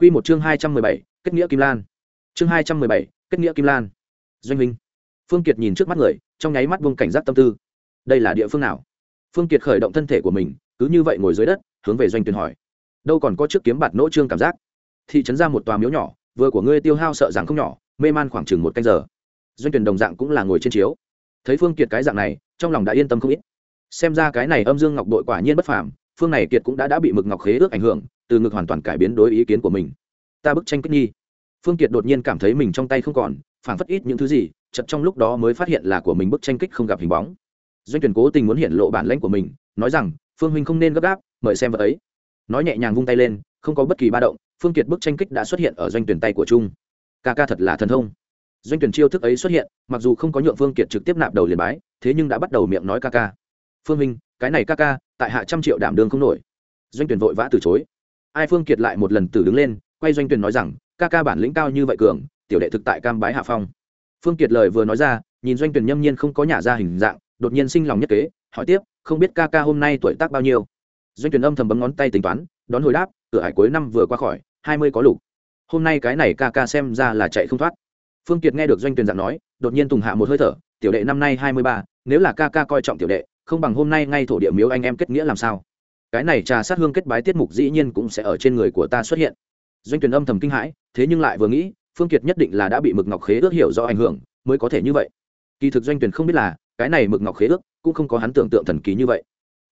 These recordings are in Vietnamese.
Quy một chương hai trăm mười bảy, kết nghĩa kim lan. Chương hai trăm mười bảy, kết nghĩa kim lan. Doanh minh phương kiệt nhìn trước mắt người, trong nháy mắt buông cảnh giác tâm tư. Đây là địa phương nào? Phương kiệt khởi động thân thể của mình, cứ như vậy ngồi dưới đất, hướng về doanh Tuyền hỏi. Đâu còn có trước kiếm bạt nỗ trương cảm giác? Thị trấn ra một tòa miếu nhỏ, vừa của ngươi tiêu hao sợ rằng không nhỏ, mê man khoảng chừng một canh giờ. Doanh Tuyền đồng dạng cũng là ngồi trên chiếu. Thấy phương kiệt cái dạng này, trong lòng đã yên tâm không ít. Xem ra cái này âm dương ngọc đội quả nhiên bất phàm phương này kiệt cũng đã đã bị mực ngọc khế ước ảnh hưởng, từ ngực hoàn toàn cải biến đối ý kiến của mình. Ta bức tranh kích nhi phương kiệt đột nhiên cảm thấy mình trong tay không còn phản phất ít những thứ gì chật trong lúc đó mới phát hiện là của mình bức tranh kích không gặp hình bóng. Doanh tuyển cố tình muốn hiện lộ bản lãnh của mình, nói rằng, phương huynh không nên gấp gáp, mời xem vật ấy. Nói nhẹ nhàng vung tay lên, không có bất kỳ ba động, phương kiệt bức tranh kích đã xuất hiện ở doanh tuyển tay của trung. Ca ca thật là thần thông. Doanh tuyển chiêu thức ấy xuất hiện, mặc dù không có nhượng phương kiệt trực tiếp nạp đầu liền bái, thế nhưng đã bắt đầu miệng nói ca ca. Phương minh cái này ca ca tại hạ trăm triệu đảm đương không nổi. Doanh tuyển vội vã từ chối. Ai phương kiệt lại một lần từ đứng lên, quay doanh tuyển nói rằng, ca ca bản lĩnh cao như vậy cường, tiểu đệ thực tại cam bái hạ phong. Phương kiệt lời vừa nói ra, nhìn doanh tuyển nhâm nhiên không có nhả ra hình dạng, đột nhiên sinh lòng nhất kế, hỏi tiếp, không biết ca ca hôm nay tuổi tác bao nhiêu? Doanh tuyển âm thầm bấm ngón tay tính toán, đón hồi đáp, cửa hải cuối năm vừa qua khỏi, hai mươi có lục. Hôm nay cái này ca ca xem ra là chạy không thoát. Phương kiệt nghe được doanh tuyển dạng nói, đột nhiên tùng hạ một hơi thở, tiểu đệ năm nay hai mươi ba, nếu là ca ca coi trọng tiểu đệ không bằng hôm nay ngay thổ địa miếu anh em kết nghĩa làm sao? Cái này trà sát hương kết bái tiết mục dĩ nhiên cũng sẽ ở trên người của ta xuất hiện. Doanh tuyển âm thầm kinh hãi, thế nhưng lại vừa nghĩ, phương kiệt nhất định là đã bị mực ngọc khế ước hiểu do ảnh hưởng, mới có thể như vậy. Kỳ thực doanh tuyển không biết là, cái này mực ngọc khế ước cũng không có hắn tưởng tượng thần kỳ như vậy.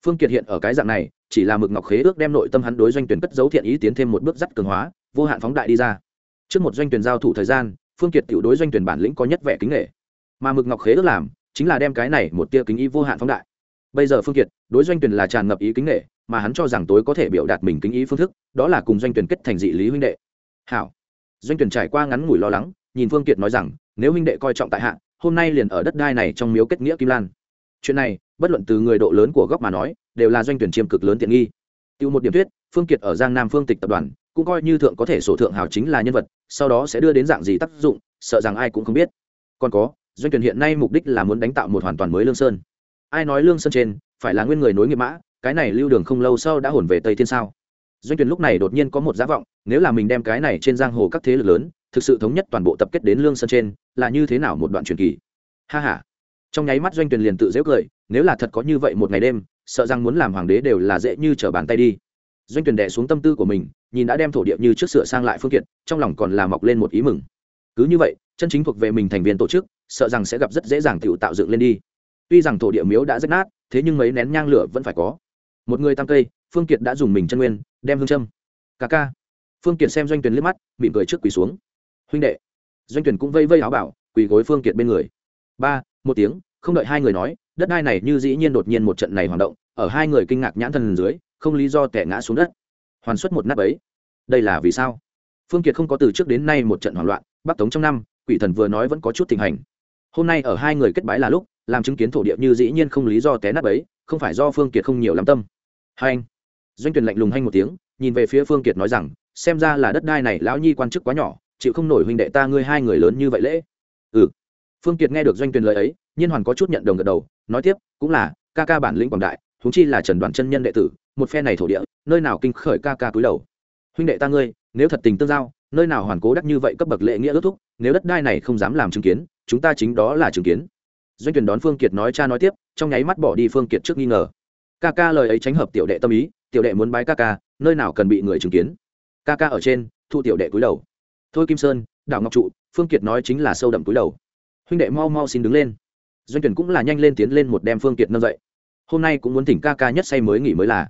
Phương kiệt hiện ở cái dạng này, chỉ là mực ngọc khế ước đem nội tâm hắn đối doanh tuyển cất dấu thiện ý tiến thêm một bước dắt cường hóa, vô hạn phóng đại đi ra. Trước một doanh tuyển giao thủ thời gian, phương kiệt tiểu đối doanh tuyển bản lĩnh có nhất vẻ kính nghệ mà mực ngọc khế ước làm, chính là đem cái này một tia kính ý vô hạn phóng đại bây giờ phương kiệt, đối doanh tuyển là tràn ngập ý kính nghệ, mà hắn cho rằng tối có thể biểu đạt mình kính ý phương thức, đó là cùng doanh tuyển kết thành dị lý huynh đệ. Hảo. Doanh tuyển trải qua ngắn ngủi lo lắng, nhìn phương kiệt nói rằng, nếu huynh đệ coi trọng tại hạ, hôm nay liền ở đất đai này trong miếu kết nghĩa kim lan. Chuyện này, bất luận từ người độ lớn của góc mà nói, đều là doanh tuyển chiêm cực lớn tiện nghi. Tiêu một điểm thuyết, phương kiệt ở giang nam phương tịch tập đoàn, cũng coi như thượng có thể sổ thượng hào chính là nhân vật, sau đó sẽ đưa đến dạng gì tác dụng, sợ rằng ai cũng không biết. Còn có, doanh tuyển hiện nay mục đích là muốn đánh tạo một hoàn toàn mới lương sơn ai nói lương sơn trên, phải là nguyên người nối nghiệp mã, cái này lưu đường không lâu sau đã hồn về tây thiên sao? Doanh tuyển lúc này đột nhiên có một giá vọng, nếu là mình đem cái này trên giang hồ các thế lực lớn, thực sự thống nhất toàn bộ tập kết đến lương sơn trên, là như thế nào một đoạn truyền kỳ? Ha ha. Trong nháy mắt doanh tuyển liền tự dễ cười, nếu là thật có như vậy một ngày đêm, sợ rằng muốn làm hoàng đế đều là dễ như trở bàn tay đi. Doanh tuyển đè xuống tâm tư của mình, nhìn đã đem thổ địa như trước sửa sang lại phương tiện trong lòng còn là mọc lên một ý mừng. Cứ như vậy, chân chính thuộc về mình thành viên tổ chức, sợ rằng sẽ gặp rất dễ dàng tự tạo dựng lên đi tuy rằng thổ địa miếu đã rách nát, thế nhưng mấy nén nhang lửa vẫn phải có. Một người tam cây, phương kiệt đã dùng mình chân nguyên, đem hương châm. Ca ca. Phương kiệt xem doanh tuyển liếc mắt, mỉm cười trước quỳ xuống. Huynh đệ. Doanh tuyển cũng vây vây áo bảo, quỳ gối phương kiệt bên người. Ba, một tiếng, không đợi hai người nói, đất đai này như dĩ nhiên đột nhiên một trận này hoạt động, ở hai người kinh ngạc nhãn thần dưới, không lý do tẻ ngã xuống đất. Hoàn xuất một nắp ấy đây là vì sao? Phương kiệt không có từ trước đến nay một trận hoảng loạn, bắc tống trong năm, quỷ thần vừa nói vẫn có chút tình hành hôm nay ở hai người kết bái là lúc, làm chứng kiến thổ địa như dĩ nhiên không lý do té nát ấy không phải do phương kiệt không nhiều lắm tâm. Hai anh, doanh tuyển lạnh lùng hanh một tiếng, nhìn về phía phương kiệt nói rằng, xem ra là đất đai này lão nhi quan chức quá nhỏ, chịu không nổi huynh đệ ta ngươi hai người lớn như vậy lễ. Ừ. Phương kiệt nghe được doanh tuyển lời ấy, nhiên hoàn có chút nhận đồng gật đầu, nói tiếp, cũng là, ca ca bản lĩnh quảng đại thúng chi là trần đoàn chân nhân đệ tử, một phe này thổ địa, nơi nào kinh khởi ca ca cúi đầu. Huynh đệ ta ngươi, nếu thật tình tương giao nơi nào hoàn cố đắc như vậy cấp bậc lệ nghĩa ước thúc, nếu đất đai này không dám làm chứng kiến, chúng ta chính đó là chứng kiến. Doanh tuyển đón phương kiệt nói cha nói tiếp, trong nháy mắt bỏ đi phương kiệt trước nghi ngờ. Ca ca lời ấy tránh hợp tiểu đệ tâm ý, tiểu đệ muốn bái ca ca, nơi nào cần bị người chứng kiến. Ca ca ở trên, thu tiểu đệ cúi đầu. Thôi kim sơn, đảo ngọc trụ, phương kiệt nói chính là sâu đậm cúi đầu. Huynh đệ mau mau xin đứng lên. Doanh tuyển cũng là nhanh lên tiến lên một đem phương kiệt nâng dậy. Hôm nay cũng muốn thỉnh ca ca nhất say mới nghỉ mới là.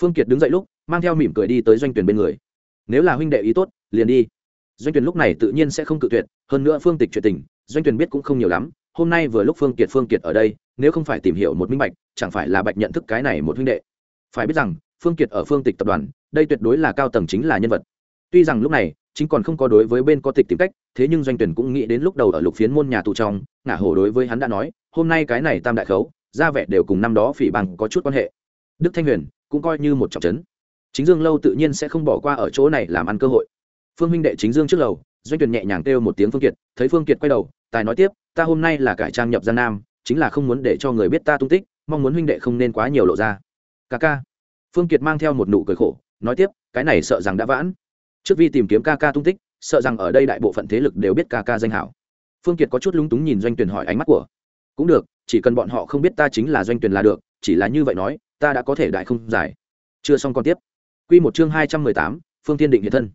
Phương kiệt đứng dậy lúc, mang theo mỉm cười đi tới doanh tuyển bên người. Nếu là huynh đệ ý tốt liền đi. Doanh tuyển lúc này tự nhiên sẽ không cự tuyệt, hơn nữa phương tịch chuyện tình, doanh tuyển biết cũng không nhiều lắm, hôm nay vừa lúc phương kiệt phương kiệt ở đây, nếu không phải tìm hiểu một minh bạch, chẳng phải là bạch nhận thức cái này một huynh đệ. Phải biết rằng, phương kiệt ở phương tịch tập đoàn, đây tuyệt đối là cao tầng chính là nhân vật. Tuy rằng lúc này, chính còn không có đối với bên có tịch tìm cách, thế nhưng doanh tuyển cũng nghĩ đến lúc đầu ở lục phiến môn nhà tù trong, ngả hổ đối với hắn đã nói, hôm nay cái này tam đại khấu ra vẻ đều cùng năm đó phỉ bằng có chút quan hệ. Đức thanh huyền cũng coi như một trọng trấn. Chính dương lâu tự nhiên sẽ không bỏ qua ở chỗ này làm ăn cơ hội phương huynh đệ chính dương trước lầu doanh tuyển nhẹ nhàng kêu một tiếng phương kiệt thấy phương kiệt quay đầu tài nói tiếp ta hôm nay là cải trang nhập gian nam chính là không muốn để cho người biết ta tung tích mong muốn huynh đệ không nên quá nhiều lộ ra. Ca ca. Phương kiệt mang theo một nụ cười khổ nói tiếp cái này sợ rằng đã vãn. Trước vi tìm kiếm ca ca tung tích sợ rằng ở đây đại bộ phận thế lực đều biết ca ca danh hảo. Phương kiệt có chút lúng túng nhìn doanh tuyển hỏi ánh mắt của cũng được chỉ cần bọn họ không biết ta chính là doanh tuyển là được chỉ là như vậy nói ta đã có thể đại không giải. Chưa xong còn tiếp. Quy một chương hai trăm mười tám, phương tiên định hiện thân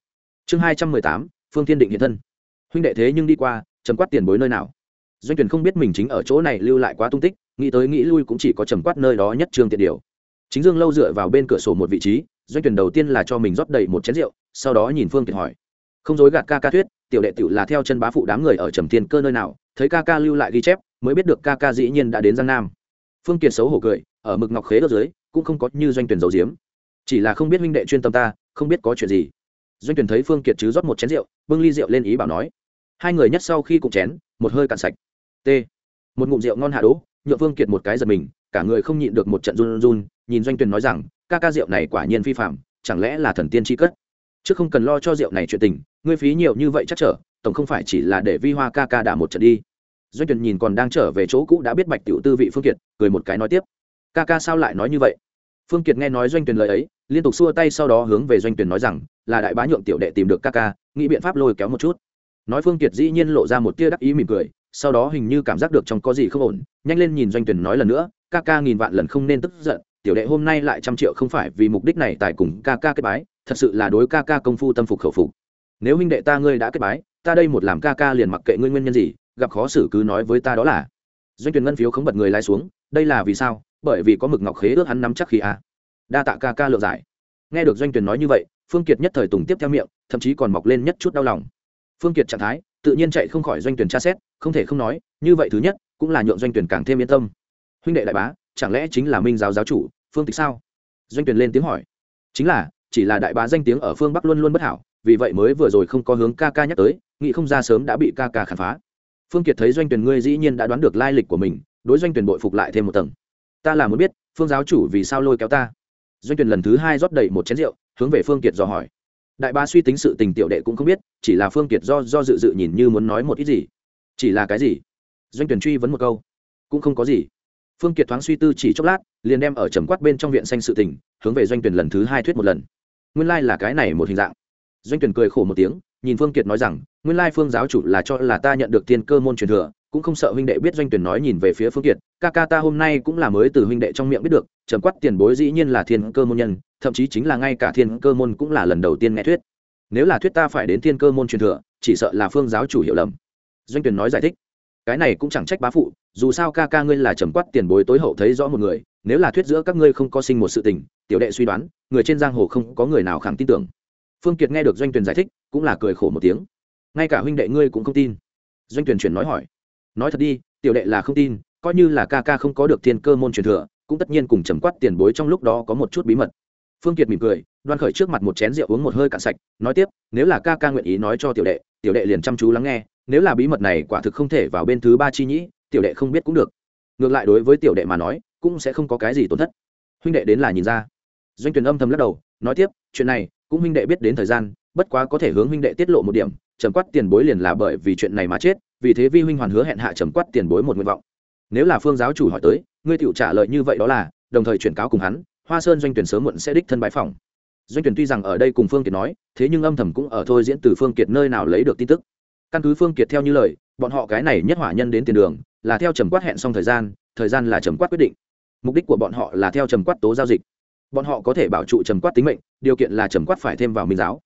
chương hai trăm mười tám, phương tiên định hiện thân. Huynh đệ thế nhưng đi qua trầm quát tiền bối nơi nào? Doanh tuyển không biết mình chính ở chỗ này lưu lại quá tung tích nghĩ tới nghĩ lui cũng chỉ có trầm quát nơi đó nhất trương tiện điều. Chính dương lâu dựa vào bên cửa sổ một vị trí doanh tuyển đầu tiên là cho mình rót đầy một chén rượu sau đó nhìn phương tiện hỏi. Không dối gạt ca ca thuyết tiểu đệ tiểu là theo chân bá phụ đám người ở trầm thiên cơ nơi nào thấy ca ca lưu lại ghi chép mới biết được ca ca dĩ nhiên đã đến giang nam. Phương kiệt xấu hổ cười ở mực ngọc khế ở dưới cũng không có như doanh tuyển dầu diếm chỉ là không biết huynh đệ chuyên tâm ta không biết có chuyện gì doanh tuyển thấy phương kiệt chứ rót một chén rượu, bưng ly rượu lên ý bảo nói, hai người nhất sau khi cùng chén, một hơi cạn sạch. T. Một ngụm rượu ngon hạ đỗ nhựa phương kiệt một cái giật mình, cả người không nhịn được một trận run run, nhìn doanh tuyển nói rằng, ca ca rượu này quả nhiên phi phạm chẳng lẽ là thần tiên chi cất? Chứ không cần lo cho rượu này chuyện tình, ngươi phí nhiều như vậy chắc trở, tổng không phải chỉ là để vi hoa ca ca đả một trận đi. Doanh tuyển nhìn còn đang trở về chỗ cũ đã biết bạch tiểu tư vị phương kiệt, cười một cái nói tiếp, ca ca sao lại nói như vậy? Phương kiệt nghe nói doanh tuyển lời ấy liên tục xua tay sau đó hướng về doanh tuyển nói rằng, là đại bá nhượng tiểu đệ tìm được ca ca, nghĩ biện pháp lôi kéo một chút. Nói phương kiệt dĩ nhiên lộ ra một tia đắc ý mỉm cười, sau đó hình như cảm giác được trong có gì không ổn, nhanh lên nhìn doanh tuyển nói lần nữa, ca ca nghìn vạn lần không nên tức giận, tiểu đệ hôm nay lại trăm triệu không phải vì mục đích này tại cùng ca ca kết bái, thật sự là đối ca ca công phu tâm phục khẩu phục. Nếu huynh đệ ta ngươi đã kết bái, ta đây một làm ca ca liền mặc kệ ngươi nguyên nhân gì, gặp khó xử cứ nói với ta đó là. Doanh tuyển ngân phiếu không bật người lái xuống, đây là vì sao? Bởi vì có mực ngọc khế ước hắn nắm chắc khi a đa tạ ca ca lượng giải. Nghe được doanh tuyển nói như vậy, phương kiệt nhất thời tùng tiếp theo miệng, thậm chí còn mọc lên nhất chút đau lòng. Phương kiệt trạng thái, tự nhiên chạy không khỏi doanh tuyển tra xét, không thể không nói, như vậy thứ nhất, cũng là nhượng doanh tuyển càng thêm yên tâm. Huynh đệ đại bá, chẳng lẽ chính là minh giáo giáo chủ, phương tịch sao? Doanh tuyển lên tiếng hỏi. Chính là, chỉ là đại bá danh tiếng ở phương bắc luôn luôn bất hảo, vì vậy mới vừa rồi không có hướng ca ca nhắc tới, nghĩ không ra sớm đã bị ca ca khám phá. Phương kiệt thấy doanh tuyển ngươi dĩ nhiên đã đoán được lai lịch của mình, đối doanh tuyển bội phục lại thêm một tầng. Ta là muốn biết, phương giáo chủ vì sao lôi kéo ta? Doanh tuyển lần thứ hai rót đầy một chén rượu, hướng về phương kiệt dò hỏi. Đại bá suy tính sự tình tiểu đệ cũng không biết, chỉ là phương kiệt do do dự dự nhìn như muốn nói một ít gì. Chỉ là cái gì? Doanh tuyển truy vấn một câu. Cũng không có gì. Phương kiệt thoáng suy tư chỉ chốc lát, liền đem ở trầm quát bên trong viện xanh sự tình, hướng về doanh tuyển lần thứ hai thuyết một lần. Nguyên lai là cái này một hình dạng. Doanh tuyển cười khổ một tiếng, nhìn phương kiệt nói rằng, nguyên lai phương giáo chủ là cho là ta nhận được tiên cơ môn truyền thừa cũng không sợ huynh đệ biết doanh tuyển nói nhìn về phía phương kiệt, ca ca ta hôm nay cũng là mới từ huynh đệ trong miệng biết được, trầm quát tiền bối dĩ nhiên là thiên cơ môn nhân, thậm chí chính là ngay cả thiên cơ môn cũng là lần đầu tiên nghe thuyết. Nếu là thuyết ta phải đến thiên cơ môn truyền thừa, chỉ sợ là phương giáo chủ hiểu lầm. Doanh tuyển nói giải thích, cái này cũng chẳng trách bá phụ, dù sao ca ca ngươi là trầm quát tiền bối tối hậu thấy rõ một người, nếu là thuyết giữa các ngươi không có sinh một sự tình, tiểu đệ suy đoán, người trên giang hồ không có người nào khẳng tin tưởng. Phương kiệt nghe được doanh tuyển giải thích, cũng là cười khổ một tiếng. Ngay cả huynh đệ ngươi cũng không tin. Doanh tuyển chuyển nói hỏi nói thật đi, tiểu đệ là không tin, coi như là ca ca không có được thiên cơ môn truyền thừa, cũng tất nhiên cùng trầm quát tiền bối trong lúc đó có một chút bí mật. Phương kiệt mỉm cười, đoan khởi trước mặt một chén rượu uống một hơi cạn sạch, nói tiếp, nếu là ca ca nguyện ý nói cho tiểu đệ tiểu đệ liền chăm chú lắng nghe, nếu là bí mật này quả thực không thể vào bên thứ ba chi nhĩ, tiểu đệ không biết cũng được. Ngược lại đối với tiểu đệ mà nói, cũng sẽ không có cái gì tổn thất. Huynh đệ đến là nhìn ra. Doanh tuyển âm thầm lắc đầu, nói tiếp, chuyện này, cũng huynh đệ biết đến thời gian, bất quá có thể hướng huynh đệ tiết lộ một điểm, trầm quát tiền bối liền là bởi vì chuyện này mà chết vì thế vi huynh hoàn hứa hẹn hạ trầm quát tiền bối một nguyện vọng. Nếu là phương giáo chủ hỏi tới, ngươi tựu trả lời như vậy đó là, đồng thời chuyển cáo cùng hắn, hoa sơn doanh tuyển sớm muộn sẽ đích thân bãi phòng doanh tuyển tuy rằng ở đây cùng phương kiệt nói, thế nhưng âm thầm cũng ở thôi diễn từ phương kiệt nơi nào lấy được tin tức. Căn cứ phương kiệt theo như lời, bọn họ cái này nhất hỏa nhân đến tiền đường, là theo trầm quát hẹn xong thời gian thời gian là trầm quát quyết định. Mục đích của bọn họ là theo trầm quát tố giao dịch. Bọn họ có thể bảo trụ trầm quát tính mệnh, điều kiện là trầm quát phải thêm vào minh giáo.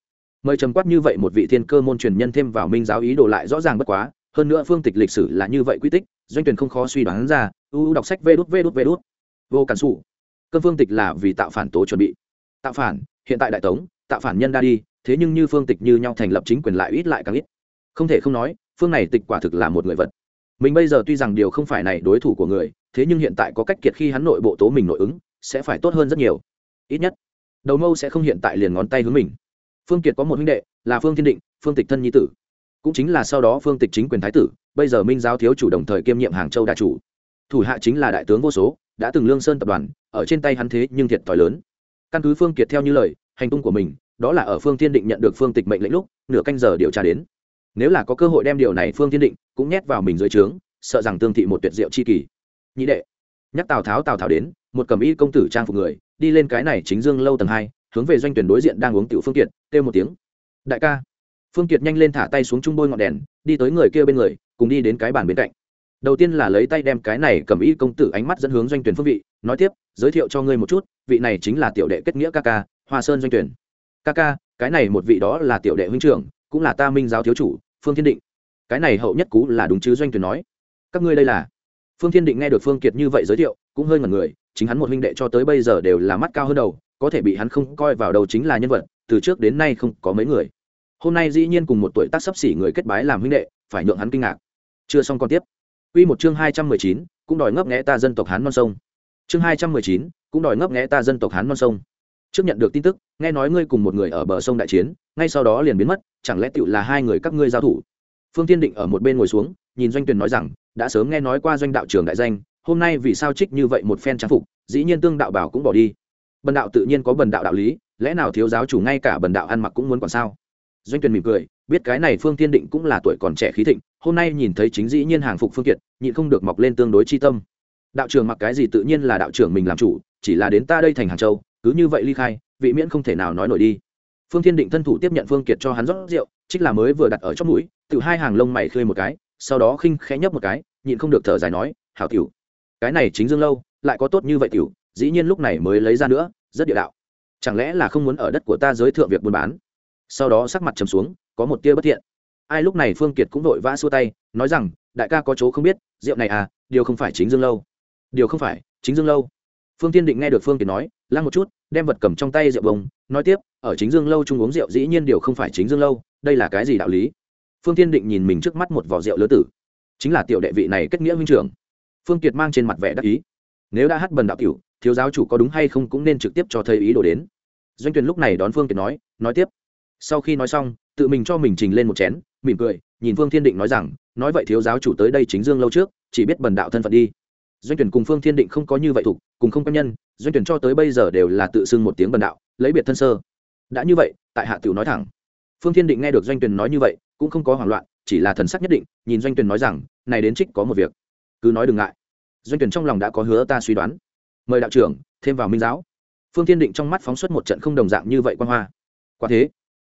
Mời trầm quát như vậy một vị thiên cơ môn truyền nhân thêm vào minh giáo ý đồ lại rõ ràng bất quá hơn nữa phương tịch lịch sử là như vậy quy tích, doanh tuyển không khó suy đoán ra, u đọc sách vê đút vê đút vê đút. Vô cản sụ cơn phương tịch là vì tạo phản tố chuẩn bị. Tạo phản, hiện tại đại tống, tạo phản nhân đa đi, thế nhưng như phương tịch như nhau thành lập chính quyền lại ít lại càng ít. Không thể không nói, phương này tịch quả thực là một người vật. Mình bây giờ tuy rằng điều không phải này đối thủ của người, thế nhưng hiện tại có cách kiệt khi hắn nội bộ tố mình nội ứng, sẽ phải tốt hơn rất nhiều. Ít nhất, đầu mâu sẽ không hiện tại liền ngón tay hướng mình. Phương kiệt có một huynh đệ, là phương thiên định, phương tịch thân nhi tử cũng chính là sau đó phương tịch chính quyền thái tử, bây giờ minh giáo thiếu chủ đồng thời kiêm nhiệm hàng châu đại chủ. Thủ hạ chính là đại tướng vô số, đã từng lương sơn tập đoàn, ở trên tay hắn thế nhưng thiệt thòi lớn. Căn cứ phương kiệt theo như lời, hành tung của mình, đó là ở phương thiên định nhận được phương tịch mệnh lệnh lúc, nửa canh giờ điều tra đến. Nếu là có cơ hội đem điều này phương thiên định cũng nhét vào mình dưới trướng, sợ rằng tương thị một tuyệt diệu chi kỳ. Nhị đệ, nhắc tào tháo tào tháo đến, một cầm y công tử trang phục người, đi lên cái này chính dương lâu tầng hai, hướng về doanh tuyển đối diện đang uống tiểu phương kiệt, kêu một tiếng. Đại ca phương kiệt nhanh lên thả tay xuống trung bôi ngọn đèn, đi tới người kia bên người, cùng đi đến cái bàn bên cạnh. Đầu tiên là lấy tay đem cái này cầm y công tử ánh mắt dẫn hướng doanh tuyển phương vị, nói tiếp, giới thiệu cho ngươi một chút, vị này chính là tiểu đệ kết nghĩa ca ca, hoa sơn doanh tuyển. Ca ca, cái này một vị đó là tiểu đệ huynh trưởng, cũng là ta minh giáo thiếu chủ, phương thiên định. Cái này hậu nhất cú là đúng chứ? doanh tuyển nói. Các ngươi đây là? Phương thiên định nghe được phương kiệt như vậy giới thiệu, cũng hơi ngẩn người, chính hắn một huynh đệ cho tới bây giờ đều là mắt cao hơn đầu, có thể bị hắn không coi vào đầu chính là nhân vật, từ trước đến nay không có mấy người hôm nay dĩ nhiên cùng một tuổi tác sắp xỉ người kết bái làm huynh đệ phải nhượng hắn kinh ngạc chưa xong còn tiếp Quy một chương hai trăm mười chín, cũng đòi ngấp nghé ta dân tộc Hán non sông. Chương hai trăm mười chín, cũng đòi ngấp nghé ta dân tộc Hán non sông. Trước nhận được tin tức, nghe nói ngươi cùng một người ở bờ sông đại chiến, ngay sau đó liền biến mất, chẳng lẽ tựu là hai người các ngươi giao thủ? Phương Tiên Định ở một bên ngồi xuống, nhìn Doanh Tuyền nói rằng, đã sớm nghe nói qua doanh đạo Trường đại danh, hôm nay vì sao trích như vậy một phen trang phục, dĩ nhiên tương đạo bảo cũng bỏ đi. Bần đạo tự nhiên có bần đạo đạo lý, lẽ nào thiếu giáo chủ ngay cả bần đạo ăn mặc cũng muốn quản sao? Doanh Tuyền mỉm cười, biết cái này Phương Tiên Định cũng là tuổi còn trẻ khí thịnh, hôm nay nhìn thấy chính dĩ nhiên hàng phục phương kiệt nhịn không được mọc lên tương đối chi tâm. Đạo trưởng mặc cái gì tự nhiên là đạo trưởng mình làm chủ chỉ là đến ta đây thành hàng châu cứ như vậy ly khai vị miễn không thể nào nói nổi đi. Phương thiên định thân thủ tiếp nhận phương kiệt cho hắn rót rượu trích là mới vừa đặt ở trong mũi tự hai hàng lông mày khơi một cái sau đó khinh khẽ nhấp một cái nhịn không được thở dài nói hảo tiểu cái này chính dương lâu lại có tốt như vậy tiểu dĩ nhiên lúc này mới lấy ra nữa rất địa đạo. Chẳng lẽ là không muốn ở đất của ta giới thượng việc buôn bán? Sau đó sắc mặt trầm xuống, có một tia bất thiện. Ai lúc này phương kiệt cũng vội vã xua tay, nói rằng, đại ca có chỗ không biết, rượu này à điều không phải chính dương lâu. Điều không phải, chính dương lâu. Phương tiên định nghe được phương kiệt nói, lăng một chút, đem vật cầm trong tay rượu bông, nói tiếp, ở chính dương lâu chung uống rượu dĩ nhiên điều không phải chính dương lâu, đây là cái gì đạo lý? Phương tiên định nhìn mình trước mắt một vỏ rượu lứa tử. Chính là tiểu đệ vị này kết nghĩa huynh trưởng. Phương kiệt mang trên mặt vẻ đắc ý. Nếu đã hát bần đạo cửu, thiếu giáo chủ có đúng hay không cũng nên trực tiếp cho thầy ý đồ đến. Doanh tuyền lúc này đón phương kiệt nói nói tiếp sau khi nói xong, tự mình cho mình trình lên một chén, mỉm cười, nhìn phương thiên định nói rằng, nói vậy thiếu giáo chủ tới đây chính dương lâu trước, chỉ biết bần đạo thân phận đi. Doanh tuyển cùng phương thiên định không có như vậy thủ cùng không quen nhân, doanh tuyển cho tới bây giờ đều là tự xưng một tiếng bần đạo, lấy biệt thân sơ. Đã như vậy, tại hạ tiểu nói thẳng. Phương thiên định nghe được doanh tuyển nói như vậy, cũng không có hoảng loạn, chỉ là thần sắc nhất định, nhìn doanh tuyển nói rằng, này đến trích có một việc. Cứ nói đừng ngại. Doanh tuyển trong lòng đã có hứa ta suy đoán. Mời đạo trưởng, thêm vào minh giáo. Phương thiên định trong mắt phóng xuất một trận không đồng dạng như vậy quan hoa. Quả thế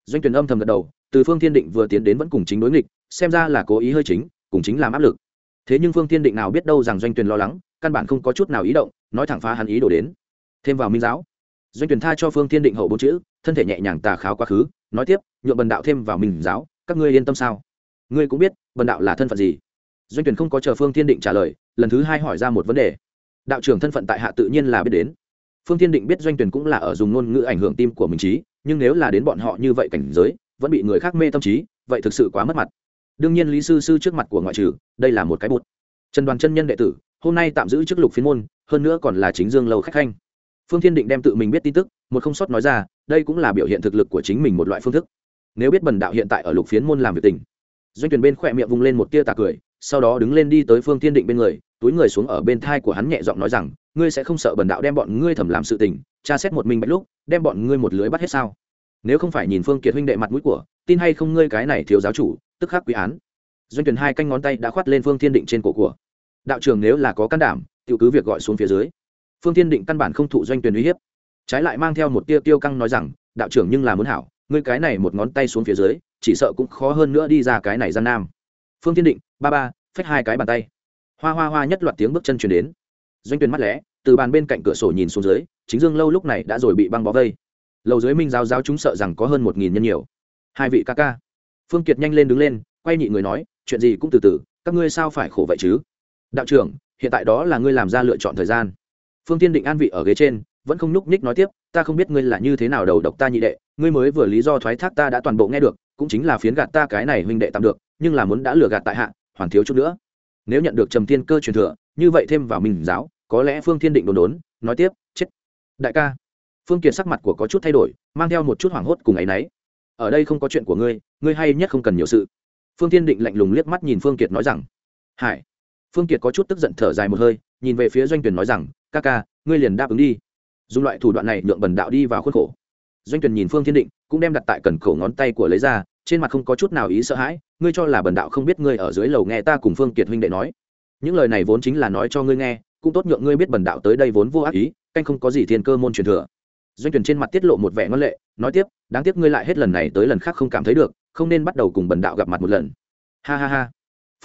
doanh tuyển âm thầm gật đầu, từ phương thiên định vừa tiến đến vẫn cùng chính đối nghịch, xem ra là cố ý hơi chính, cùng chính làm áp lực. Thế nhưng phương thiên định nào biết đâu rằng doanh tuyển lo lắng, căn bản không có chút nào ý động, nói thẳng phá hắn ý đổ đến. Thêm vào minh giáo, doanh tuyển tha cho phương thiên định hậu bốn chữ, thân thể nhẹ nhàng tà kháo quá khứ, nói tiếp, nhượng bần đạo thêm vào minh giáo, các ngươi yên tâm sao? Ngươi cũng biết, bần đạo là thân phận gì? Doanh tuyển không có chờ phương thiên định trả lời, lần thứ hai hỏi ra một vấn đề. Đạo trưởng thân phận tại hạ tự nhiên là biết đến. Phương thiên định biết doanh tuyển cũng là ở dùng ngôn ngữ ảnh hưởng tim của mình trí nhưng nếu là đến bọn họ như vậy cảnh giới, vẫn bị người khác mê tâm trí, vậy thực sự quá mất mặt. Đương nhiên lý sư sư trước mặt của ngoại trừ, đây là một cái bụt. Trần đoàn chân nhân đệ tử, hôm nay tạm giữ chức lục phiên môn, hơn nữa còn là chính dương lâu khách khanh. Phương thiên định đem tự mình biết tin tức, một không sót nói ra, đây cũng là biểu hiện thực lực của chính mình một loại phương thức. Nếu biết bần đạo hiện tại ở lục phiến môn làm việc tình, doanh tuyển bên khỏe miệng vung lên một tia tà cười, sau đó đứng lên đi tới phương thiên định bên người, túi người xuống ở bên thai của hắn nhẹ giọng nói rằng ngươi sẽ không sợ bần đạo đem bọn ngươi thẩm làm sự tình, tra xét một mình bạch lúc, đem bọn ngươi một lưới bắt hết sao? Nếu không phải nhìn phương kiệt huynh đệ mặt mũi của, tin hay không ngươi cái này thiếu giáo chủ, tức khắc quý án. Doanh tuyển hai canh ngón tay đã khoát lên phương thiên định trên cổ của. Đạo trường nếu là có can đảm tự cứ việc gọi xuống phía dưới. Phương thiên định căn bản không thụ doanh tuyển uy hiếp. Trái lại mang theo một tia tiêu căng nói rằng, đạo trưởng nhưng là muốn hảo, ngươi cái này một ngón tay xuống phía dưới, chỉ sợ cũng khó hơn nữa đi ra cái này gian nam. Phương thiên định, ba ba, phách hai cái bàn tay. Hoa hoa hoa nhất loạt tiếng bước chân chuyển đến. Doanh tuyển mắt lẽ từ bàn bên cạnh cửa sổ nhìn xuống dưới, chính dương lâu lúc này đã rồi bị băng bó vây. Lầu dưới minh giáo giáo chúng sợ rằng có hơn một nghìn nhân nhiều. Hai vị ca ca. Phương kiệt nhanh lên đứng lên, quay nhị người nói, chuyện gì cũng từ từ, các ngươi sao phải khổ vậy chứ? Đạo trưởng, hiện tại đó là ngươi làm ra lựa chọn thời gian. Phương tiên định an vị ở ghế trên, vẫn không nhúc nhích nói tiếp, ta không biết ngươi là như thế nào đầu độc ta nhị đệ, ngươi mới vừa lý do thoái thác ta đã toàn bộ nghe được, cũng chính là phiến gạt ta cái này huynh đệ tạm được, nhưng là muốn đã lừa gạt tại hạ, hoàn thiếu chút nữa. Nếu nhận được trầm thiên cơ truyền thừa, như vậy thêm vào mình giáo có lẽ phương thiên định đồn đốn, nói tiếp, chết, đại ca. Phương kiệt sắc mặt của có chút thay đổi, mang theo một chút hoảng hốt cùng ấ y n ấ y ở đây không có chuyện của ngươi ngươi hay nhất không cần nhiều sự. Phương thiên định lạnh lùng liếc mắt nhìn phương kiệt nói rằng, hải. Phương kiệt có chút tức giận thở dài một hơi, nhìn về phía doanh tuyển nói rằng, ca ca, ngươi liền đáp ứng đi. Dùng loại thủ đoạn này nhượng bần đạo đi vào khuôn khổ. Doanh tuyển nhìn phương thiên định, cũng đem đặt tại cần khẩu ngón tay của lấy ra, trên mặt không có chút nào ý sợ hãi, ngươi cho là bần đạo không biết ngươi ở dưới lầu nghe ta cùng phương kiệt huynh đệ nói. Những lời này vốn chính là nói cho ngươi nghe cũng tốt nhượng ngươi biết bần đạo tới đây vốn vô ác ý, canh không có gì thiên cơ môn truyền thừa. Doanh tuyển trên mặt tiết lộ một vẻ ngân lệ, nói tiếp, đáng tiếc ngươi lại hết lần này tới lần khác không cảm thấy được, không nên bắt đầu cùng bần đạo gặp mặt một lần. Ha ha ha.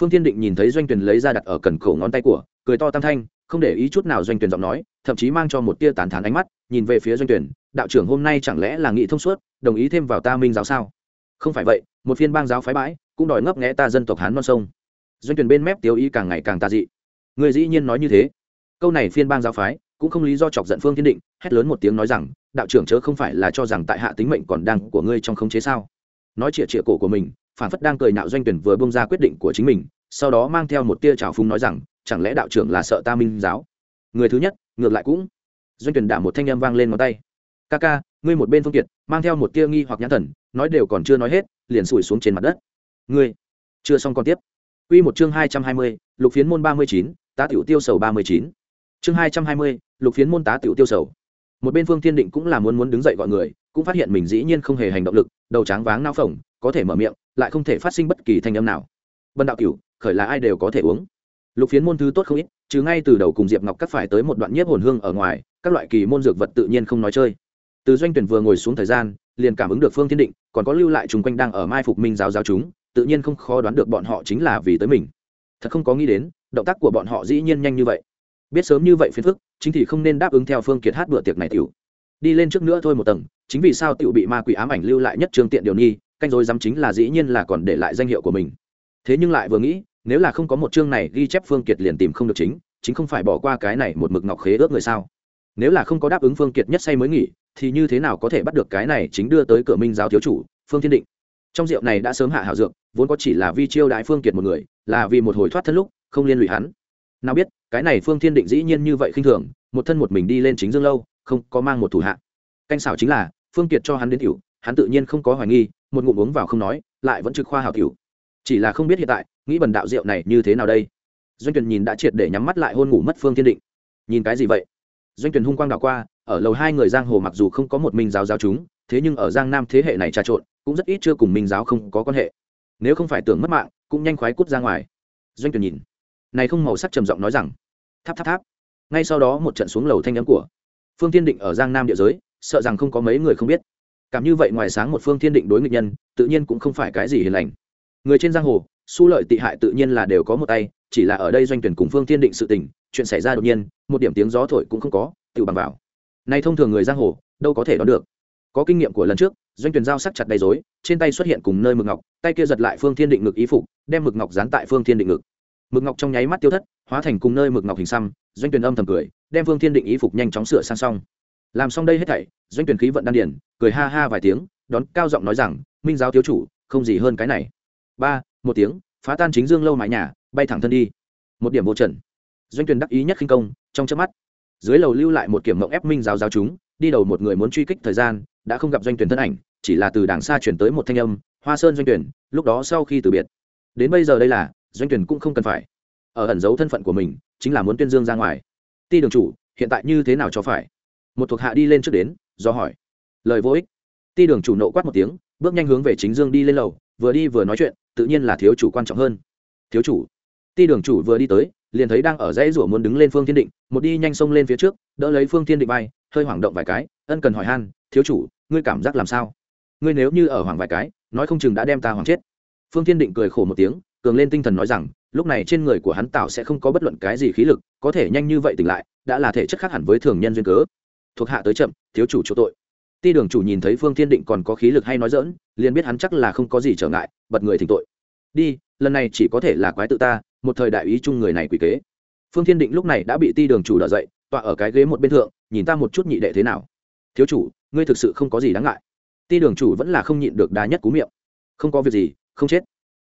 Phương thiên định nhìn thấy doanh tuyển lấy ra đặt ở cần cổ ngón tay của, cười to tam thanh, không để ý chút nào doanh tuyển giọng nói, thậm chí mang cho một tia tán thán ánh mắt, nhìn về phía doanh tuyển đạo trưởng hôm nay chẳng lẽ là nghị thông suốt, đồng ý thêm vào ta minh giáo sao? Không phải vậy, một phiên bang giáo phái bãi, cũng đòi ngấp nghẽ ta dân tộc hán non sông. Doanh tuyển bên mép tiêu ý càng ngày càng tà dị. Người dĩ nhiên nói như thế câu này phiên bang giáo phái cũng không lý do chọc giận phương thiên định hét lớn một tiếng nói rằng đạo trưởng chớ không phải là cho rằng tại hạ tính mệnh còn đang của ngươi trong khống chế sao? Nói chĩa chĩa cổ của mình phản phất đang cười nạo doanh tuyển vừa bông ra quyết định của chính mình sau đó mang theo một tia trào phúng nói rằng chẳng lẽ đạo trưởng là sợ ta minh giáo? Người thứ nhất ngược lại cũng. Doanh tuyển đả một thanh âm vang lên ngón tay. Ca ca ngươi một bên phương kiệt mang theo một tia nghi hoặc nhãn thần nói đều còn chưa nói hết liền sủi xuống trên mặt đất. Ngươi chưa xong còn tiếp. Quy một chương hai trăm hai mươi, lục phiến môn ba mươi chín, tá tiểu tiêu sầu ba mươi chín. Chương hai trăm hai mươi, lục phiến môn tá tiểu tiêu sầu. Một bên Phương Thiên Định cũng là muốn muốn đứng dậy gọi người, cũng phát hiện mình dĩ nhiên không hề hành động lực, đầu trắng váng não phồng, có thể mở miệng, lại không thể phát sinh bất kỳ thanh âm nào. Bần đạo cửu, khởi là ai đều có thể uống. Lục phiến môn thứ tốt không ít, chứ ngay từ đầu cùng Diệp Ngọc cắt phải tới một đoạn nhiếp hồn hương ở ngoài, các loại kỳ môn dược vật tự nhiên không nói chơi. Từ doanh tuyển vừa ngồi xuống thời gian, liền cảm ứng được Phương Thiên Định, còn có lưu lại trùng quanh đang ở Mai Phục Minh giáo giáo chúng, tự nhiên không khó đoán được bọn họ chính là vì tới mình thật không có nghĩ đến động tác của bọn họ dĩ nhiên nhanh như vậy biết sớm như vậy phiền phức, chính thì không nên đáp ứng theo phương kiệt hát bữa tiệc này tiểu. Đi lên trước nữa thôi một tầng, chính vì sao tiểu bị ma quỷ ám ảnh lưu lại nhất trường tiện điều nhi canh rồi dám chính là dĩ nhiên là còn để lại danh hiệu của mình. Thế nhưng lại vừa nghĩ, nếu là không có một chương này ghi chép phương kiệt liền tìm không được chính chính không phải bỏ qua cái này một mực ngọc khế ước người sao? Nếu là không có đáp ứng phương kiệt nhất say mới nghỉ, thì như thế nào có thể bắt được cái này chính đưa tới cửa minh giáo thiếu chủ, phương thiên định? Trong rượu này đã sớm hạ hảo dược, vốn có chỉ là vi chiêu đại phương kiệt một người, là vì một hồi thoát thân lúc, không liên lụy hắn. Nào biết cái này phương thiên định dĩ nhiên như vậy khinh thường, một thân một mình đi lên chính dương lâu, không có mang một thủ hạ. Canh xảo chính là, phương kiệt cho hắn đến tiểu, hắn tự nhiên không có hoài nghi, một ngụm uống vào không nói, lại vẫn trực khoa hảo tiểu. Chỉ là không biết hiện tại, nghĩ bần đạo rượu này như thế nào đây. Doanh tuyển nhìn đã triệt để nhắm mắt lại hôn ngủ mất phương thiên định. Nhìn cái gì vậy? Doanh tuyển hung quang đảo qua, ở lầu hai người giang hồ mặc dù không có một minh giáo giáo chúng, thế nhưng ở giang nam thế hệ này trà trộn, cũng rất ít chưa cùng minh giáo không có quan hệ. Nếu không phải tưởng mất mạng, cũng nhanh khoái cút ra ngoài. Doanh tuyển nhìn. Này không màu sắc trầm giọng nói rằng tháp tháp tháp. Ngay sau đó một trận xuống lầu thanh nhắm của phương thiên định ở giang nam địa giới, sợ rằng không có mấy người không biết. Cảm như vậy ngoài sáng một phương thiên định đối nghịch nhân, tự nhiên cũng không phải cái gì hiền lành. Người trên giang hồ, su lợi tị hại tự nhiên là đều có một tay, chỉ là ở đây doanh tuyển cùng phương thiên định sự tình, chuyện xảy ra đột nhiên, một điểm tiếng gió thổi cũng không có tự bằng vào. Nay thông thường người giang hồ, đâu có thể đoán được. Có kinh nghiệm của lần trước, doanh tuyển giao sắc chặt đầy dối trên tay xuất hiện cùng nơi mực ngọc, tay kia giật lại phương thiên định ngực ý phục, đem mực ngọc dán tại phương thiên định ngực mực ngọc trong nháy mắt tiêu thất, hóa thành cùng nơi mực ngọc hình xăm, doanh tuyển âm thầm cười, đem Vương thiên định ý phục nhanh chóng sửa sang xong. Làm xong đây hết thảy, doanh tuyển khí vận đan điển cười ha ha vài tiếng, đón cao giọng nói rằng, minh giáo thiếu chủ, không gì hơn cái này. Ba, một tiếng, phá tan chính dương lâu mái nhà, bay thẳng thân đi. Một điểm vô trần. Doanh tuyển đắc ý nhất khinh công, trong chớp mắt, dưới lầu lưu lại một kiểm mộng ép minh giáo giáo chúng, đi đầu một người muốn truy kích thời gian, đã không gặp doanh tuyển thân ảnh, chỉ là từ đàng xa chuyển tới một thanh âm, hoa sơn doanh tuyển lúc đó sau khi từ biệt. Đến bây giờ đây là doanh tuyển cũng không cần phải. Ở ẩn giấu thân phận của mình, chính là muốn tuyên dương ra ngoài. Ti đường chủ, hiện tại như thế nào cho phải? Một thuộc hạ đi lên trước đến, do hỏi. Lời vô ích. Ti đường chủ nộ quát một tiếng, bước nhanh hướng về chính dương đi lên lầu, vừa đi vừa nói chuyện, tự nhiên là thiếu chủ quan trọng hơn. Thiếu chủ. Ti đường chủ vừa đi tới, liền thấy đang ở dãy rủa muốn đứng lên phương thiên định, một đi nhanh xông lên phía trước, đỡ lấy phương thiên định bay hơi hoảng động vài cái, ân cần hỏi han, thiếu chủ, ngươi cảm giác làm sao? Ngươi nếu như ở hoảng vài cái, nói không chừng đã đem ta hoảng chết. Phương thiên định cười khổ một tiếng cường lên tinh thần nói rằng, lúc này trên người của hắn tạo sẽ không có bất luận cái gì khí lực, có thể nhanh như vậy tỉnh lại, đã là thể chất khác hẳn với thường nhân duyên cớ. Thuộc hạ tới chậm, thiếu chủ chỗ tội. Ti đường chủ nhìn thấy phương thiên định còn có khí lực hay nói dỡn liền biết hắn chắc là không có gì trở ngại, bật người thỉnh tội. Đi, lần này chỉ có thể là quái tự ta, một thời đại ý chung người này quỷ kế. Phương thiên định lúc này đã bị ti đường chủ đỡ dậy, tọa ở cái ghế một bên thượng, nhìn ta một chút nhị đệ thế nào. Thiếu chủ, ngươi thực sự không có gì đáng ngại. Ti đường chủ vẫn là không nhịn được đá nhất cú miệng. Không có việc gì, không chết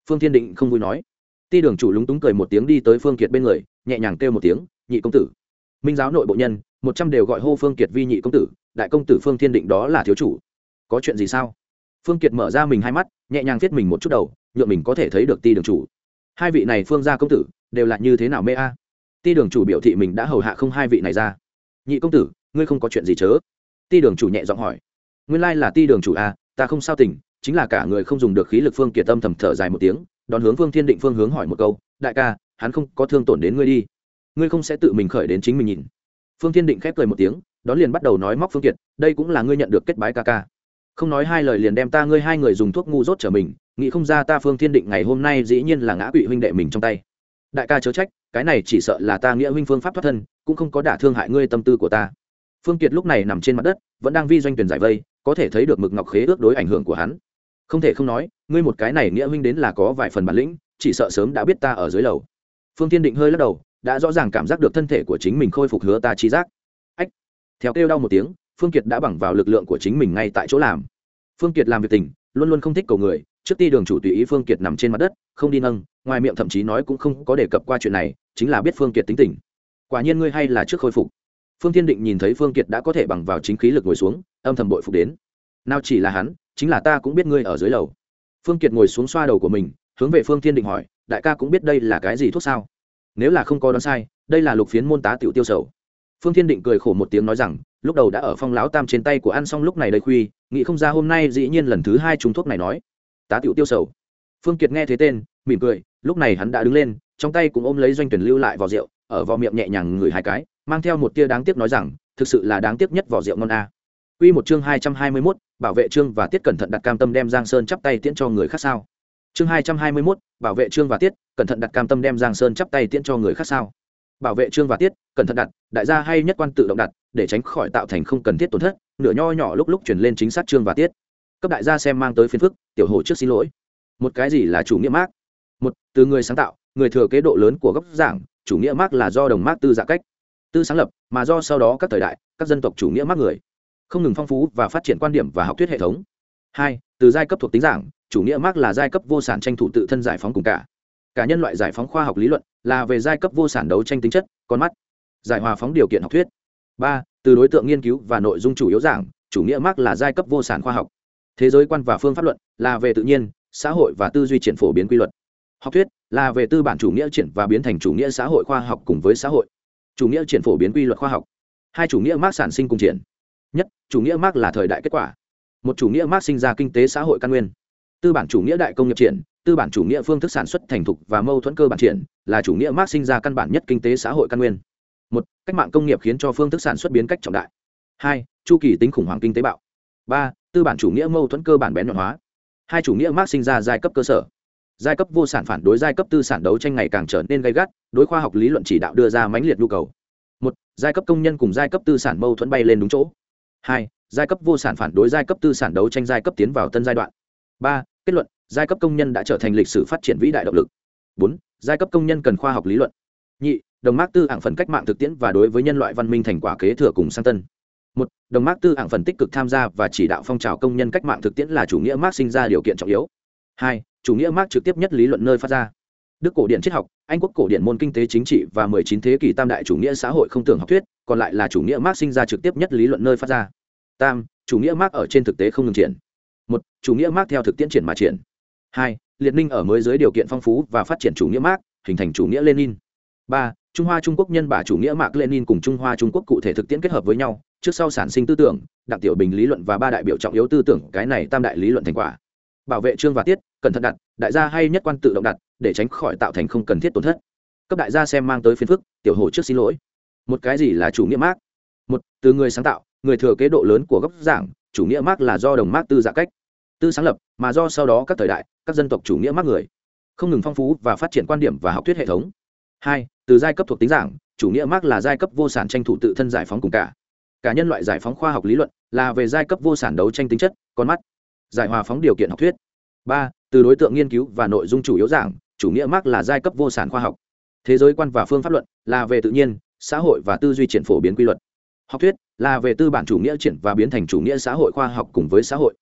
phương thiên định không vui nói. Ti đường chủ lúng túng cười một tiếng đi tới phương kiệt bên người, nhẹ nhàng kêu một tiếng, nhị công tử. Minh giáo nội bộ nhân, một trăm đều gọi hô phương kiệt vi nhị công tử, đại công tử phương thiên định đó là thiếu chủ. Có chuyện gì sao? Phương kiệt mở ra mình hai mắt, nhẹ nhàng viết mình một chút đầu nhựa mình có thể thấy được ti đường chủ. Hai vị này phương gia công tử, đều là như thế nào mê a? Ti đường chủ biểu thị mình đã hầu hạ không hai vị này ra. Nhị công tử, ngươi không có chuyện gì chớ? Ti đường chủ nhẹ giọng hỏi. Nguyên lai là ti đường chủ a ta không sao tỉnh chính là cả người không dùng được khí lực phương kiệt tâm thầm thở dài một tiếng, đón hướng phương thiên định phương hướng hỏi một câu, đại ca, hắn không có thương tổn đến ngươi đi. Ngươi không sẽ tự mình khởi đến chính mình nhìn. Phương thiên định khép cười một tiếng, đón liền bắt đầu nói móc phương kiệt, đây cũng là ngươi nhận được kết bái ca ca. Không nói hai lời liền đem ta ngươi hai người dùng thuốc ngu dốt trở mình, nghĩ không ra ta phương thiên định ngày hôm nay dĩ nhiên là ngã quỵ huynh đệ mình trong tay. Đại ca chớ trách, cái này chỉ sợ là ta nghĩa huynh phương pháp thoát thân, cũng không có đả thương hại ngươi tâm tư của ta. Phương kiệt lúc này nằm trên mặt đất, vẫn đang vi doanh tuyển giải vây, có thể thấy được mực ngọc khế ước đối ảnh hưởng của hắn không thể không nói, ngươi một cái này nghĩa huynh đến là có vài phần bản lĩnh, chỉ sợ sớm đã biết ta ở dưới lầu. Phương tiên định hơi lắc đầu, đã rõ ràng cảm giác được thân thể của chính mình khôi phục hứa ta trí giác. Ách! Theo kêu đau một tiếng, phương kiệt đã bằng vào lực lượng của chính mình ngay tại chỗ làm. Phương kiệt làm việc tình, luôn luôn không thích cầu người, trước ti đường chủ tùy ý phương kiệt nằm trên mặt đất, không đi nâng, ngoài miệng thậm chí nói cũng không có đề cập qua chuyện này, chính là biết phương kiệt tính tình. Quả nhiên ngươi hay là trước khôi phục. Phương tiên định nhìn thấy phương kiệt đã có thể bằng vào chính khí lực ngồi xuống, âm thầm bội phục đến. Nào chỉ là hắn chính là ta cũng biết ngươi ở dưới lầu. Phương kiệt ngồi xuống xoa đầu của mình, hướng về phương Thiên định hỏi, đại ca cũng biết đây là cái gì thuốc sao? Nếu là không có đoán sai, đây là lục phiến môn tá tiểu tiêu sầu. Phương thiên định cười khổ một tiếng nói rằng, lúc đầu đã ở phong láo tam trên tay của ăn xong lúc này đây khuy, nghĩ không ra hôm nay dĩ nhiên lần thứ hai trúng thuốc này nói. Tá tiểu tiêu sầu. Phương kiệt nghe thấy tên, mỉm cười, lúc này hắn đã đứng lên, trong tay cũng ôm lấy doanh tuyển lưu lại vỏ rượu, ở vò miệng nhẹ nhàng ngửi hai cái, mang theo một tia đáng tiếc nói rằng, thực sự là đáng tiếc nhất vỏ rượu ngon a. Quy một chương hai trăm hai mươi 221, bảo vệ chương và tiết cẩn thận đặt cam tâm đem Giang Sơn chắp tay tiễn cho người khác sao? Chương hai trăm hai mươi 221, bảo vệ chương và tiết, cẩn thận đặt cam tâm đem Giang Sơn chắp tay tiễn cho người khác sao? Bảo vệ chương và tiết, cẩn thận đặt, đại gia hay nhất quan tự động đặt, để tránh khỏi tạo thành không cần thiết tổn thất, nửa nho nhỏ lúc lúc truyền lên chính xác chương và tiết. Cấp đại gia xem mang tới phiền phức, tiểu hổ trước xin lỗi. Một cái gì là chủ nghĩa mác? Một, từ người sáng tạo, người thừa kế độ lớn của gốc giảng, chủ nghĩa mác là do đồng mác tư dạ cách tư sáng lập mà do sau đó các thời đại các dân tộc chủ nghĩa mác người không ngừng phong phú và phát triển quan điểm và học thuyết hệ thống. Hai, từ giai cấp thuộc tính giảng, chủ nghĩa mark là giai cấp vô sản tranh thủ tự thân giải phóng cùng cả. Cả nhân loại giải phóng khoa học lý luận là về giai cấp vô sản đấu tranh tính chất, con mắt. Giải hòa phóng điều kiện học thuyết. Ba, từ đối tượng nghiên cứu và nội dung chủ yếu giảng, chủ nghĩa mark là giai cấp vô sản khoa học. Thế giới quan và phương pháp luận là về tự nhiên, xã hội và tư duy triển phổ biến quy luật. Học thuyết là về tư bản chủ nghĩa triển và biến thành chủ nghĩa xã hội khoa học cùng với xã hội. Chủ nghĩa triển phổ biến quy luật khoa học. Hai, chủ nghĩa marx sản sinh cùng triển nhất, chủ nghĩa marx là thời đại kết quả. Một chủ nghĩa marx sinh ra kinh tế xã hội căn nguyên. Tư bản chủ nghĩa đại công nghiệp triển, tư bản chủ nghĩa phương thức sản xuất thành thục và mâu thuẫn cơ bản triển, là chủ nghĩa marx sinh ra căn bản nhất kinh tế xã hội căn nguyên. Một, cách mạng công nghiệp khiến cho phương thức sản xuất biến cách trọng đại. Hai, chu kỳ tính khủng hoảng kinh tế bạo. Ba, tư bản chủ nghĩa mâu thuẫn cơ bản bén nhọn hóa. Hai chủ nghĩa marx sinh ra giai cấp cơ sở. Giai cấp vô sản phản đối giai cấp tư sản đấu tranh ngày càng trở nên gay gắt, đối khoa học lý luận chỉ đạo đưa ra mãnh liệt nhu cầu. Một, giai cấp công nhân cùng giai cấp tư sản mâu thuẫn bay lên đúng chỗ hai, giai cấp vô sản phản đối giai cấp tư sản đấu tranh giai cấp tiến vào tân giai đoạn. Ba, kết luận, giai cấp công nhân đã trở thành lịch sử phát triển vĩ đại động lực. Bốn, giai cấp công nhân cần khoa học lý luận. Nhị, đồng mác tư hạng phần cách mạng thực tiễn và đối với nhân loại văn minh thành quả kế thừa cùng sang tân. Một, đồng mác tư hạng phần tích cực tham gia và chỉ đạo phong trào công nhân cách mạng thực tiễn là chủ nghĩa mác sinh ra điều kiện trọng yếu. Hai, chủ nghĩa mác trực tiếp nhất lý luận nơi phát ra đức cổ điển triết học, anh quốc cổ điển môn kinh tế chính trị và 19 thế kỷ tam đại chủ nghĩa xã hội không tưởng học thuyết, còn lại là chủ nghĩa marx sinh ra trực tiếp nhất lý luận nơi phát ra. Tam, chủ nghĩa marx ở trên thực tế không ngừng triển. Một, chủ nghĩa marx theo thực tiễn triển mà triển. Hai, liệt ninh ở mới dưới điều kiện phong phú và phát triển chủ nghĩa marx, hình thành chủ nghĩa lenin. Ba, trung hoa trung quốc nhân bả chủ nghĩa mạc lenin cùng trung hoa trung quốc cụ thể thực tiễn kết hợp với nhau, trước sau sản sinh tư tưởng, đặng tiểu bình lý luận và ba đại biểu trọng yếu tư tưởng, cái này tam đại lý luận thành quả. Bảo vệ chương và tiết cẩn thận đặt, đại gia hay nhất quan tự động đặt, để tránh khỏi tạo thành không cần thiết tổn thất. Cấp đại gia xem mang tới phiền phức, tiểu hồ trước xin lỗi. Một cái gì là chủ nghĩa mác? Một, từ người sáng tạo, người thừa kế độ lớn của gốc giảng, chủ nghĩa mác là do đồng mác tư giả cách. Tư sáng lập, mà do sau đó các thời đại, các dân tộc chủ nghĩa mác người. Không ngừng phong phú và phát triển quan điểm và học thuyết hệ thống. Hai, từ giai cấp thuộc tính giảng, chủ nghĩa mác là giai cấp vô sản tranh thủ tự thân giải phóng cùng cả. Cả nhân loại giải phóng khoa học lý luận là về giai cấp vô sản đấu tranh tính chất, con mắt. Giải hòa phóng điều kiện học thuyết. Ba từ đối tượng nghiên cứu và nội dung chủ yếu giảng, chủ nghĩa mark là giai cấp vô sản khoa học. Thế giới quan và phương pháp luận là về tự nhiên, xã hội và tư duy triển phổ biến quy luật. Học thuyết là về tư bản chủ nghĩa triển và biến thành chủ nghĩa xã hội khoa học cùng với xã hội.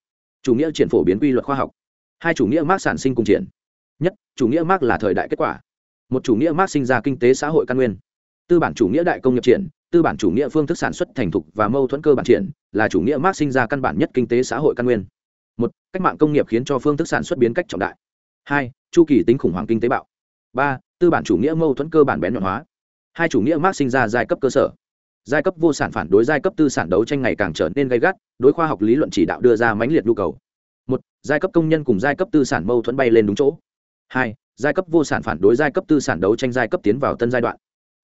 Chủ nghĩa triển phổ biến quy luật khoa học. Hai chủ nghĩa mark sản sinh cùng triển. Nhất, chủ nghĩa mark là thời đại kết quả. Một chủ nghĩa mark sinh ra kinh tế xã hội căn nguyên. Tư bản chủ nghĩa đại công nghiệp triển, tư bản chủ nghĩa phương thức sản xuất thành thục và mâu thuẫn cơ bản triển là chủ nghĩa mark sinh ra căn bản nhất kinh tế xã hội căn nguyên một, cách mạng công nghiệp khiến cho phương thức sản xuất biến cách trọng đại. Hai, chu kỳ tính khủng hoảng kinh tế bạo. Ba, tư bản chủ nghĩa mâu thuẫn cơ bản bén nhọn hóa. Hai, chủ nghĩa marx sinh ra giai cấp cơ sở. Giai cấp vô sản phản đối giai cấp tư sản đấu tranh ngày càng trở nên gay gắt, đối khoa học lý luận chỉ đạo đưa ra mãnh liệt nhu cầu. Một, giai cấp công nhân cùng giai cấp tư sản mâu thuẫn bay lên đúng chỗ. Hai, giai cấp vô sản phản đối giai cấp tư sản đấu tranh giai cấp tiến vào tân giai đoạn.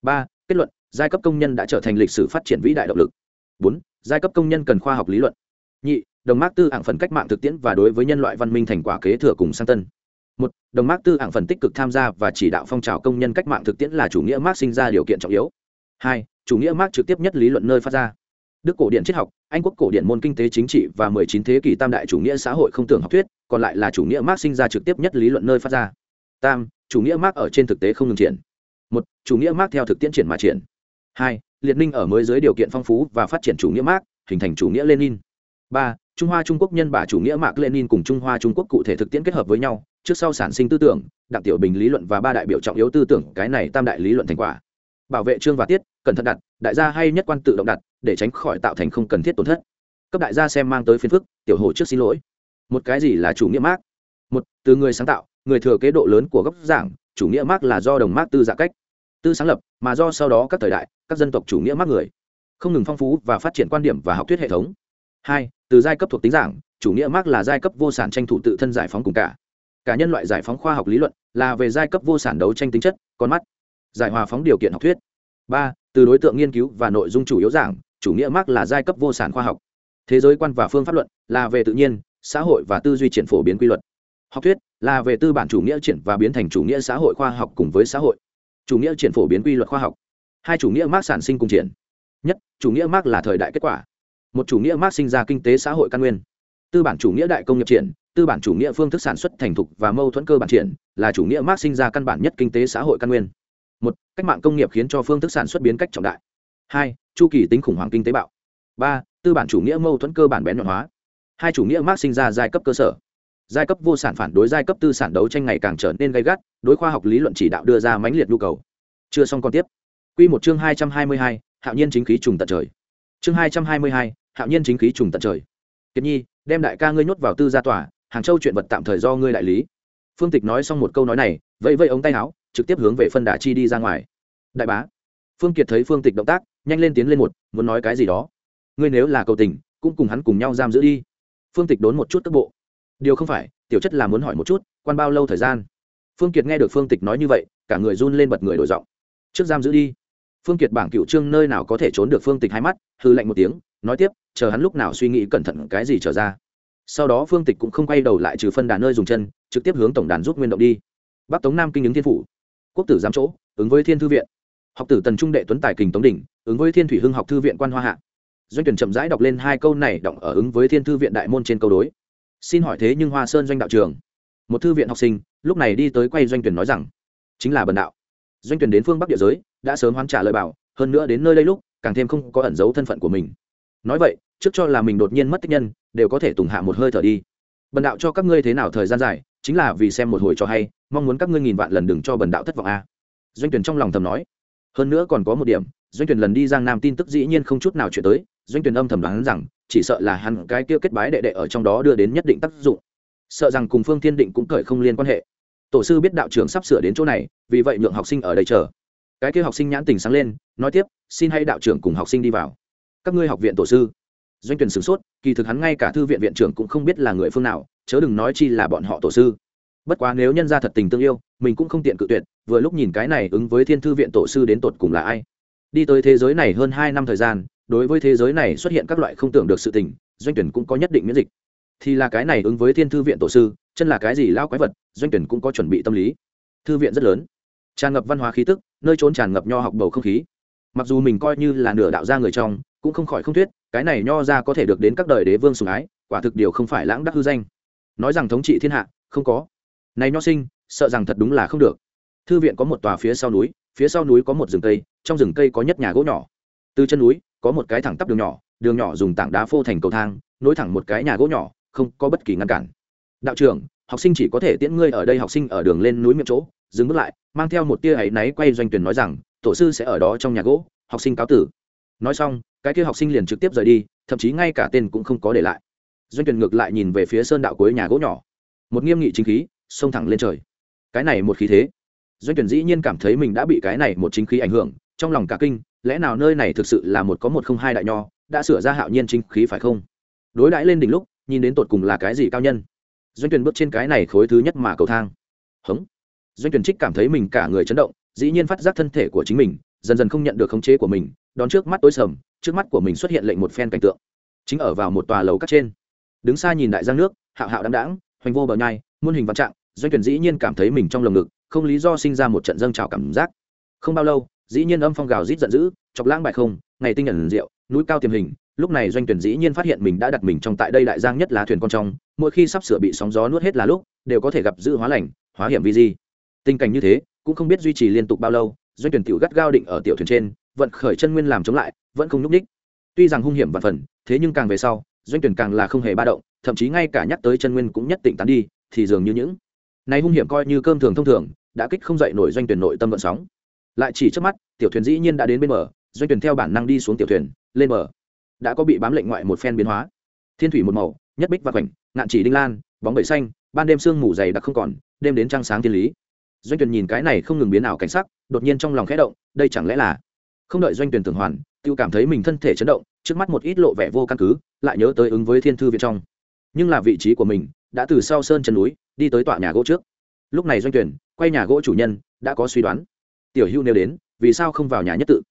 Ba, kết luận, giai cấp công nhân đã trở thành lịch sử phát triển vĩ đại động lực. Bốn, giai cấp công nhân cần khoa học lý luận. Nhị đồng mác tư ảng phần cách mạng thực tiễn và đối với nhân loại văn minh thành quả kế thừa cùng sang tân. Một, đồng mác tư ảng phần tích cực tham gia và chỉ đạo phong trào công nhân cách mạng thực tiễn là chủ nghĩa mác sinh ra điều kiện trọng yếu. Hai, chủ nghĩa mác trực tiếp nhất lý luận nơi phát ra. Đức cổ điển triết học, anh quốc cổ điển môn kinh tế chính trị và 19 thế kỷ tam đại chủ nghĩa xã hội không tưởng học thuyết, còn lại là chủ nghĩa mác sinh ra trực tiếp nhất lý luận nơi phát ra. Tam, chủ nghĩa mác ở trên thực tế không ngừng triển. Một, chủ nghĩa mác theo thực tiễn triển mà triển. Hai, liệt ninh ở mới dưới điều kiện phong phú và phát triển chủ nghĩa mác, hình thành chủ nghĩa lenin. Ba trung hoa trung quốc nhân bả chủ nghĩa mạc lenin cùng trung hoa trung quốc cụ thể thực tiễn kết hợp với nhau, trước sau sản sinh tư tưởng, đặng tiểu bình lý luận và ba đại biểu trọng yếu tư tưởng, cái này tam đại lý luận thành quả. Bảo vệ trương và tiết, cẩn thận đặt, đại gia hay nhất quan tự động đặt, để tránh khỏi tạo thành không cần thiết tổn thất. Cấp đại gia xem mang tới phiền phức, tiểu hồ trước xin lỗi. Một cái gì là chủ nghĩa mác một, từ người sáng tạo, người thừa kế độ lớn của gốc giảng chủ nghĩa mác là do đồng mác tư giả cách. Tư sáng lập, mà do sau đó các thời đại, các dân tộc chủ nghĩa mác người. Không ngừng phong phú và phát triển quan điểm và học thuyết hệ thống. Hai từ giai cấp thuộc tính giảng, chủ nghĩa mark là giai cấp vô sản tranh thủ tự thân giải phóng cùng cả. Cả nhân loại giải phóng khoa học lý luận là về giai cấp vô sản đấu tranh tính chất, con mắt. Giải hòa phóng điều kiện học thuyết. Ba, từ đối tượng nghiên cứu và nội dung chủ yếu giảng, chủ nghĩa mark là giai cấp vô sản khoa học. Thế giới quan và phương pháp luận là về tự nhiên, xã hội và tư duy triển phổ biến quy luật. Học thuyết là về tư bản chủ nghĩa triển và biến thành chủ nghĩa xã hội khoa học cùng với xã hội. Chủ nghĩa triển phổ biến quy luật khoa học. Hai chủ nghĩa mark sản sinh cùng triển. Nhất, chủ nghĩa mark là thời đại kết quả một chủ nghĩa mác sinh ra kinh tế xã hội căn nguyên. Tư bản chủ nghĩa đại công nghiệp triển, tư bản chủ nghĩa phương thức sản xuất thành thục và mâu thuẫn cơ bản triển, là chủ nghĩa mác sinh ra căn bản nhất kinh tế xã hội căn nguyên. Một, cách mạng công nghiệp khiến cho phương thức sản xuất biến cách trọng đại. Hai, chu kỳ tính khủng hoảng kinh tế bạo. Ba, tư bản chủ nghĩa mâu thuẫn cơ bản bén nhọn hóa. Hai, chủ nghĩa mác sinh ra giai cấp cơ sở. Giai cấp vô sản phản đối giai cấp tư sản đấu tranh ngày càng trở nên gay gắt, đối khoa học lý luận chỉ đạo đưa ra mãnh liệt nhu cầu. Chưa xong còn tiếp. Quy một chương hai trăm hai mươi hai, hạo nhiên chính khí trùng tận trời. Chương hai trăm hai mươi hai hạo nhiên chính khí trùng tận trời. Kiệt nhi, đem đại ca ngươi nhốt vào tư gia tòa, hàng châu chuyện vật tạm thời do ngươi đại lý. Phương tịch nói xong một câu nói này, vẫy vẫy ống tay áo, trực tiếp hướng về phân đà chi đi ra ngoài. Đại bá, phương kiệt thấy phương tịch động tác, nhanh lên tiến lên một, muốn nói cái gì đó. Ngươi nếu là cầu tình, cũng cùng hắn cùng nhau giam giữ đi. Phương tịch đốn một chút tức bộ. Điều không phải, tiểu chất là muốn hỏi một chút, quan bao lâu thời gian? Phương kiệt nghe được phương tịch nói như vậy, cả người run lên bật người đổi giọng. Trước giam giữ đi. Phương kiệt bảng cựu trương nơi nào có thể trốn được phương tịch hai mắt hư lạnh một tiếng nói tiếp, chờ hắn lúc nào suy nghĩ cẩn thận cái gì trở ra. Sau đó phương tịch cũng không quay đầu lại trừ phân đàn nơi dùng chân, trực tiếp hướng tổng đàn rút nguyên động đi. Bắc tống nam kinh ứng thiên phủ. Quốc tử giám chỗ, ứng với thiên thư viện. Học tử tần trung đệ tuấn tài kình tống đỉnh, ứng với thiên thủy hưng học thư viện quan hoa hạ. Doanh tuyển chậm rãi đọc lên hai câu này động ở ứng với thiên thư viện đại môn trên câu đối. Xin hỏi thế nhưng hoa sơn doanh đạo trường. Một thư viện học sinh, lúc này đi tới quay doanh tuyển nói rằng, chính là bần đạo. Doanh tuyển đến phương bắc địa giới, đã sớm hoán trả lời bảo, hơn nữa đến nơi đây lúc, càng thêm không có ẩn giấu thân phận của mình nói vậy, trước cho là mình đột nhiên mất tích nhân, đều có thể tùng hạ một hơi thở đi. Bần đạo cho các ngươi thế nào thời gian dài, chính là vì xem một hồi cho hay, mong muốn các ngươi nghìn vạn lần đừng cho bần đạo thất vọng a. Doanh tuyển trong lòng thầm nói. Hơn nữa còn có một điểm, doanh tuyển lần đi giang nam tin tức dĩ nhiên không chút nào chuyển tới, doanh tuyển âm thầm đoán rằng, chỉ sợ là hắn cái kia kết bái đệ đệ ở trong đó đưa đến nhất định tác dụng. Sợ rằng cùng phương thiên định cũng cởi không liên quan hệ. Tổ sư biết đạo trưởng sắp sửa đến chỗ này, vì vậy nhượng học sinh ở đây chờ. Cái kia học sinh nhãn tình sáng lên, nói tiếp, xin hãy đạo trưởng cùng học sinh đi vào các ngươi học viện tổ sư. Doanh tuyển sửng sốt, kỳ thực hắn ngay cả thư viện viện trưởng cũng không biết là người phương nào, chớ đừng nói chi là bọn họ tổ sư. Bất quá nếu nhân ra thật tình tương yêu, mình cũng không tiện cự tuyệt, vừa lúc nhìn cái này ứng với thiên thư viện tổ sư đến tột cùng là ai. Đi tới thế giới này hơn hai năm thời gian, đối với thế giới này xuất hiện các loại không tưởng được sự tình, doanh tuyển cũng có nhất định miễn dịch. Thì là cái này ứng với thiên thư viện tổ sư, chân là cái gì lao quái vật, doanh tuyển cũng có chuẩn bị tâm lý. Thư viện rất lớn. Tràn ngập văn hóa khí tức, nơi trốn tràn ngập nho học bầu không khí mặc dù mình coi như là nửa đạo gia người trong, cũng không khỏi không thuyết, cái này nho ra có thể được đến các đời đế vương sùng ái, quả thực điều không phải lãng đắc hư danh. Nói rằng thống trị thiên hạ, không có. Này nho sinh, sợ rằng thật đúng là không được. Thư viện có một tòa phía sau núi, phía sau núi có một rừng cây, trong rừng cây có nhất nhà gỗ nhỏ. Từ chân núi, có một cái thẳng tắp đường nhỏ đường nhỏ dùng tảng đá phô thành cầu thang, nối thẳng một cái nhà gỗ nhỏ, không có bất kỳ ngăn cản. Đạo trưởng, học sinh chỉ có thể tiễn ngươi ở đây, học sinh ở đường lên núi miệng chỗ, dừng bước lại, mang theo một tia áy náy quay doanh tuyển nói rằng tổ sư sẽ ở đó trong nhà gỗ, học sinh cáo tử. Nói xong, cái kia học sinh liền trực tiếp rời đi, thậm chí ngay cả tên cũng không có để lại. Doanh tuyển ngược lại nhìn về phía sơn đạo cuối nhà gỗ nhỏ. Một nghiêm nghị chính khí, xông thẳng lên trời. Cái này một khí thế. Doanh tuyển dĩ nhiên cảm thấy mình đã bị cái này một chính khí ảnh hưởng, trong lòng cả kinh, lẽ nào nơi này thực sự là một có một không hai đại nho, đã sửa ra hạo nhiên chính khí phải không? Đối đãi lên đỉnh lúc, nhìn đến tột cùng là cái gì cao nhân? Doanh tuyển bước trên cái này khối thứ nhất mà cầu thang. Hống. Doanh tuyển trích cảm thấy mình cả người chấn động dĩ nhiên phát giác thân thể của chính mình, dần dần không nhận được khống chế của mình, đón trước mắt tối sầm, trước mắt của mình xuất hiện lệnh một phen cảnh tượng. Chính ở vào một tòa lầu cắt trên. Đứng xa nhìn đại giang nước, hạo hạo đáng đáng hoành vô bờ nhai, muôn hình vạn trạng, doanh tuyển dĩ nhiên cảm thấy mình trong lồng ngực, không lý do sinh ra một trận dâng trào cảm giác. Không bao lâu, dĩ nhiên âm phong gào rít giận dữ, chọc lãng bại không, ngày tinh nhận rượu, núi cao tiềm hình, lúc này doanh tuyển dĩ nhiên phát hiện mình đã đặt mình trong tại đây đại giang nhất là thuyền con trong, mỗi khi sắp sửa bị sóng gió nuốt hết là lúc, đều có thể gặp dự hóa lành, hóa hiểm vi di. Tình cảnh như thế cũng không biết duy trì liên tục bao lâu, doanh tuyển tiểu gắt gao định ở tiểu thuyền trên, vận khởi chân nguyên làm chống lại, vẫn không nhúc ních tuy rằng hung hiểm và phần, thế nhưng càng về sau, doanh tuyển càng là không hề ba động, thậm chí ngay cả nhắc tới chân nguyên cũng nhất định tán đi, thì dường như những này hung hiểm coi như cơm thường thông thường, đã kích không dậy nổi doanh tuyển nội tâm vận sóng. Lại chỉ trước mắt, tiểu thuyền dĩ nhiên đã đến bên bờ, doanh tuyển theo bản năng đi xuống tiểu thuyền, lên bờ. Đã có bị bám lệnh ngoại một phen biến hóa. Thiên thủy một màu, nhất bích và khoảnh, ngạn chỉ đinh lan, bóng bẩy xanh, ban đêm sương mù dày đặc không còn, đêm đến trăng sáng thiên lý doanh tuyển nhìn cái này không ngừng biến ảo cảnh sắc, đột nhiên trong lòng khẽ động, đây chẳng lẽ là không đợi doanh tuyển tưởng hoàn tự cảm thấy mình thân thể chấn động, trước mắt một ít lộ vẻ vô căn cứ, lại nhớ tới ứng với thiên thư viện trong. Nhưng là vị trí của mình, đã từ sau sơn chân núi, đi tới tọa nhà gỗ trước. Lúc này doanh tuyển, quay nhà gỗ chủ nhân, đã có suy đoán. Tiểu hưu nêu đến, vì sao không vào nhà nhất tự?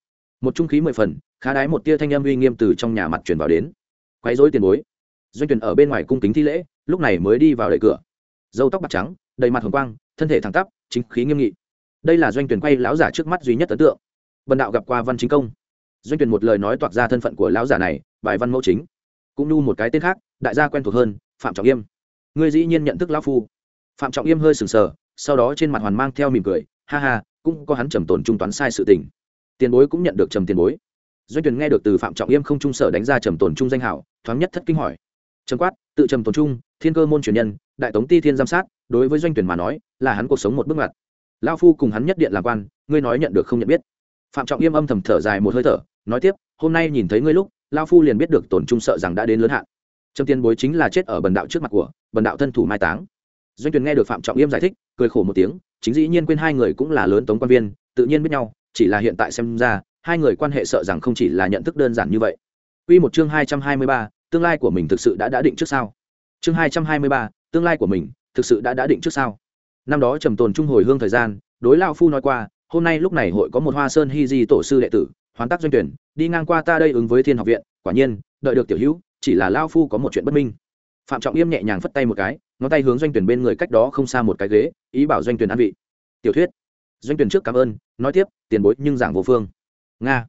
Một trung khí mười phần, khá đái một tia thanh âm uy nghiêm từ trong nhà mặt truyền vào đến. Quấy rối tiền bối. Doanh tuyển ở bên ngoài cung kính thi lễ, lúc này mới đi vào đẩy cửa. Dâu tóc bạc trắng, đầy mặt hồng quang, thân thể thẳng tắp chính khí nghiêm nghị. Đây là doanh tuyển quay lão giả trước mắt duy nhất ấn tượng. Bần đạo gặp qua văn chính công. Doanh tuyển một lời nói toạc ra thân phận của lão giả này, bài văn mẫu chính. Cũng nu một cái tên khác, đại gia quen thuộc hơn, phạm trọng yêm. Ngươi dĩ nhiên nhận thức lão phu. Phạm trọng yêm hơi sừng sờ, sau đó trên mặt hoàn mang theo mỉm cười, ha ha, cũng có hắn trầm tồn trung toán sai sự tình. Tiền bối cũng nhận được trầm tiền bối. Doanh tuyển nghe được từ phạm trọng yêm không trung sở đánh ra trầm tồn trung danh hảo, thoáng nhất thất kinh hỏi. Trầm quát, tự trầm tồn trung, thiên cơ môn truyền nhân đại tống ti thiên giám sát đối với doanh tuyển mà nói là hắn cuộc sống một bước ngoặt. Lao phu cùng hắn nhất điện làm quan ngươi nói nhận được không nhận biết. Phạm trọng yêm âm thầm thở dài một hơi thở nói tiếp hôm nay nhìn thấy ngươi lúc lao phu liền biết được tổn trung sợ rằng đã đến lớn hạn. Trâm tiên bối chính là chết ở bần đạo trước mặt của bần đạo thân thủ mai táng. Doanh tuyển nghe được phạm trọng yêm giải thích cười khổ một tiếng chính dĩ nhiên quên hai người cũng là lớn tống quan viên tự nhiên biết nhau chỉ là hiện tại xem ra hai người quan hệ sợ rằng không chỉ là nhận thức đơn giản như vậy. Quy một chương 223, tương lai của mình thực sự đã đã định trước sao? Chương 223, tương lai của mình thực sự đã đã định trước sao? Năm đó trầm tồn trung hồi hương thời gian, đối lao phu nói qua, hôm nay lúc này hội có một Hoa Sơn Hy Di tổ sư đệ tử, hoàn tác doanh tuyển, đi ngang qua ta đây ứng với Thiên học viện, quả nhiên, đợi được tiểu hữu, chỉ là lao phu có một chuyện bất minh. Phạm Trọng Yêm nhẹ nhàng phất tay một cái, ngón tay hướng doanh tuyển bên người cách đó không xa một cái ghế, ý bảo doanh tuyển an vị. Tiểu thuyết. Doanh tuyển trước cảm ơn, nói tiếp, tiền bối nhưng giảng vô phương nga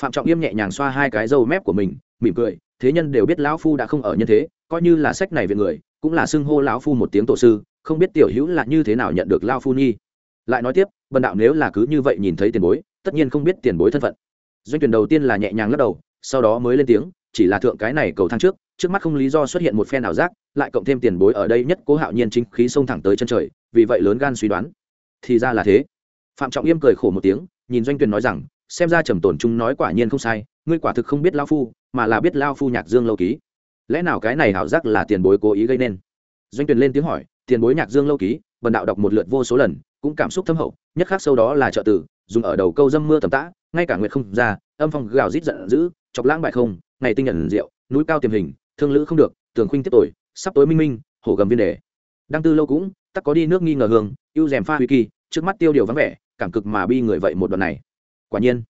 phạm trọng yêm nhẹ nhàng xoa hai cái râu mép của mình mỉm cười thế nhân đều biết lão phu đã không ở nhân thế coi như là sách này về người, cũng là xưng hô lão phu một tiếng tổ sư, không biết tiểu hữu là như thế nào nhận được lao phu nhi. Lại nói tiếp, bần đạo nếu là cứ như vậy nhìn thấy tiền bối, tất nhiên không biết tiền bối thân phận. Doanh tuyển đầu tiên là nhẹ nhàng lắc đầu, sau đó mới lên tiếng, chỉ là thượng cái này cầu thang trước trước mắt không lý do xuất hiện một phen ảo giác, lại cộng thêm tiền bối ở đây nhất cố hạo nhiên chính khí xông thẳng tới chân trời, vì vậy lớn gan suy đoán. Thì ra là thế. Phạm trọng yêm cười khổ một tiếng, nhìn doanh tuyển nói rằng, xem ra trầm tổn trung nói quả nhiên không sai, ngươi quả thực không biết lao phu, mà là biết lao phu nhạc dương lâu ký lẽ nào cái này hảo giác là tiền bối cố ý gây nên? Doanh Tuyền lên tiếng hỏi, tiền bối nhạc dương lâu ký vần đạo đọc một lượt vô số lần, cũng cảm xúc thâm hậu, nhất khác sâu đó là trợ tử, dùng ở đầu câu dâm mưa tầm tã, ngay cả nguyệt không ra, âm phong gào rít giận dữ, chọc lãng bại không, ngày tinh nhận rượu, núi cao tiềm hình, thương lữ không được, tường khuynh tiếp tội, sắp tối minh minh, hổ gầm viên đề. Đăng tư lâu cũng, tắc có đi nước nghi ngờ hương, ưu rèm pha huy kỳ, trước mắt tiêu điều vắng vẻ, cảm cực mà bi người vậy một đoạn này. Quả nhiên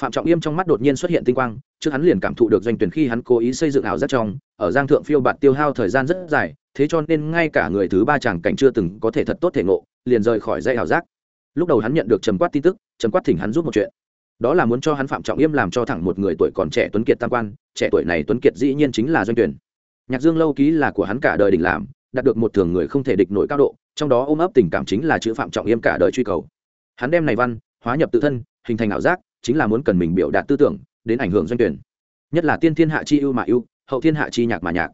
phạm trọng yêm trong mắt đột nhiên xuất hiện tinh quang, trước hắn liền cảm thụ được doanh tuyển khi hắn cố ý xây dựng ảo giác trong, ở giang thượng phiêu bạt tiêu hao thời gian rất dài, thế cho nên ngay cả người thứ ba chàng cảnh chưa từng có thể thật tốt thể ngộ, liền rời khỏi dây ảo giác. Lúc đầu hắn nhận được trầm quát tin tức, trầm quát thỉnh hắn giúp một chuyện. Đó là muốn cho hắn phạm trọng yêm làm cho thẳng một người tuổi còn trẻ tuấn kiệt tam quan, trẻ tuổi này tuấn kiệt dĩ nhiên chính là doanh tuyển. Nhạc dương lâu ký là của hắn cả đời đỉnh làm, đạt được một thường người không thể địch nổi cao độ, trong đó ôm ấp tình cảm chính là chữ phạm trọng yêm cả đời truy cầu. Hắn đem này văn, hóa nhập tự thân, hình thành ảo giác chính là muốn cần mình biểu đạt tư tưởng, đến ảnh hưởng doanh tuyển. Nhất là tiên thiên hạ chi ưu mà ưu, hậu thiên hạ chi nhạc mà nhạc.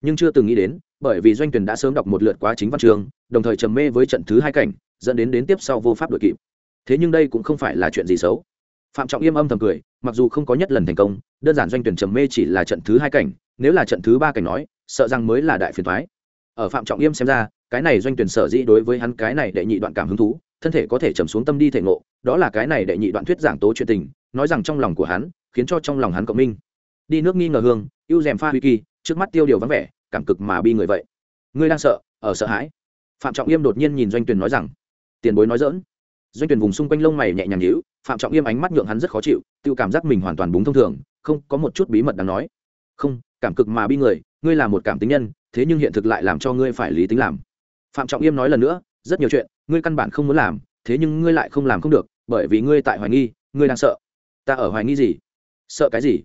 Nhưng chưa từng nghĩ đến, bởi vì doanh tuyển đã sớm đọc một lượt quá chính văn trường, đồng thời trầm mê với trận thứ hai cảnh, dẫn đến đến tiếp sau vô pháp đội kịp. Thế nhưng đây cũng không phải là chuyện gì xấu. Phạm trọng yêm âm thầm cười, mặc dù không có nhất lần thành công, đơn giản doanh tuyển trầm mê chỉ là trận thứ hai cảnh, nếu là trận thứ ba cảnh nói, sợ rằng mới là đại phiền thoái ở phạm trọng yêm xem ra, cái này doanh tuyển sở dĩ đối với hắn cái này đệ nhị đoạn cảm hứng thú thân thể có thể trầm xuống tâm đi thể ngộ, đó là cái này đệ nhị đoạn thuyết giảng tố chuyện tình, nói rằng trong lòng của hắn, khiến cho trong lòng hắn cộng minh. Đi nước nghi ngờ hương, ưu rèm pha huy kỳ, trước mắt tiêu điều vắng vẻ, cảm cực mà bi người vậy. Ngươi đang sợ, ở sợ hãi. Phạm trọng yêm đột nhiên nhìn doanh tuyền nói rằng, tiền bối nói dỡn doanh tuyền vùng xung quanh lông mày nhẹ nhàng nhíu, phạm trọng yêm ánh mắt nhượng hắn rất khó chịu tự cảm giác mình hoàn toàn búng thông thường, không, có một chút bí mật đáng nói. Không, cảm cực mà bi người, ngươi là một cảm tính nhân, thế nhưng hiện thực lại làm cho ngươi phải lý tính làm. Phạm trọng yêm nói lần nữa rất nhiều chuyện ngươi căn bản không muốn làm, thế nhưng ngươi lại không làm không được, bởi vì ngươi tại hoài nghi, ngươi đang sợ. Ta ở hoài nghi gì? Sợ cái gì?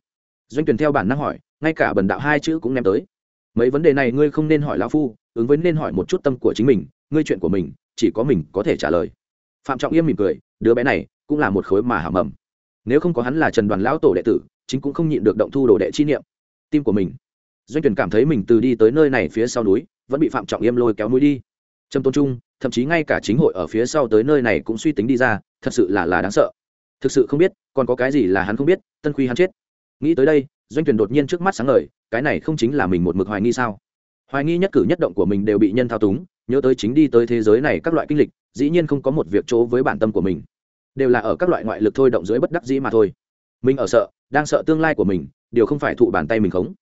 Doanh tuyển theo bản năng hỏi, ngay cả bần đạo hai chữ cũng ném tới. Mấy vấn đề này ngươi không nên hỏi lão phu, ứng với nên hỏi một chút tâm của chính mình, ngươi chuyện của mình, chỉ có mình có thể trả lời. Phạm trọng yêm mỉm cười, đứa bé này cũng là một khối mà hàm mầm. Nếu không có hắn là trần đoàn lão tổ đệ tử, chính cũng không nhịn được động thu đồ đệ chi niệm. Tim của mình. Doanh tuyển cảm thấy mình từ đi tới nơi này phía sau núi, vẫn bị phạm trọng yêm lôi kéo núi đi. Trâm tôn trung thậm chí ngay cả chính hội ở phía sau tới nơi này cũng suy tính đi ra, thật sự là là đáng sợ. Thực sự không biết, còn có cái gì là hắn không biết, tân quy hắn chết. Nghĩ tới đây, doanh tuyển đột nhiên trước mắt sáng ngời, cái này không chính là mình một mực hoài nghi sao? Hoài nghi nhất cử nhất động của mình đều bị nhân thao túng, nhớ tới chính đi tới thế giới này các loại kinh lịch, dĩ nhiên không có một việc chỗ với bản tâm của mình. Đều là ở các loại ngoại lực thôi động dưới bất đắc dĩ mà thôi. Mình ở sợ, đang sợ tương lai của mình, điều không phải thụ bàn tay mình khống.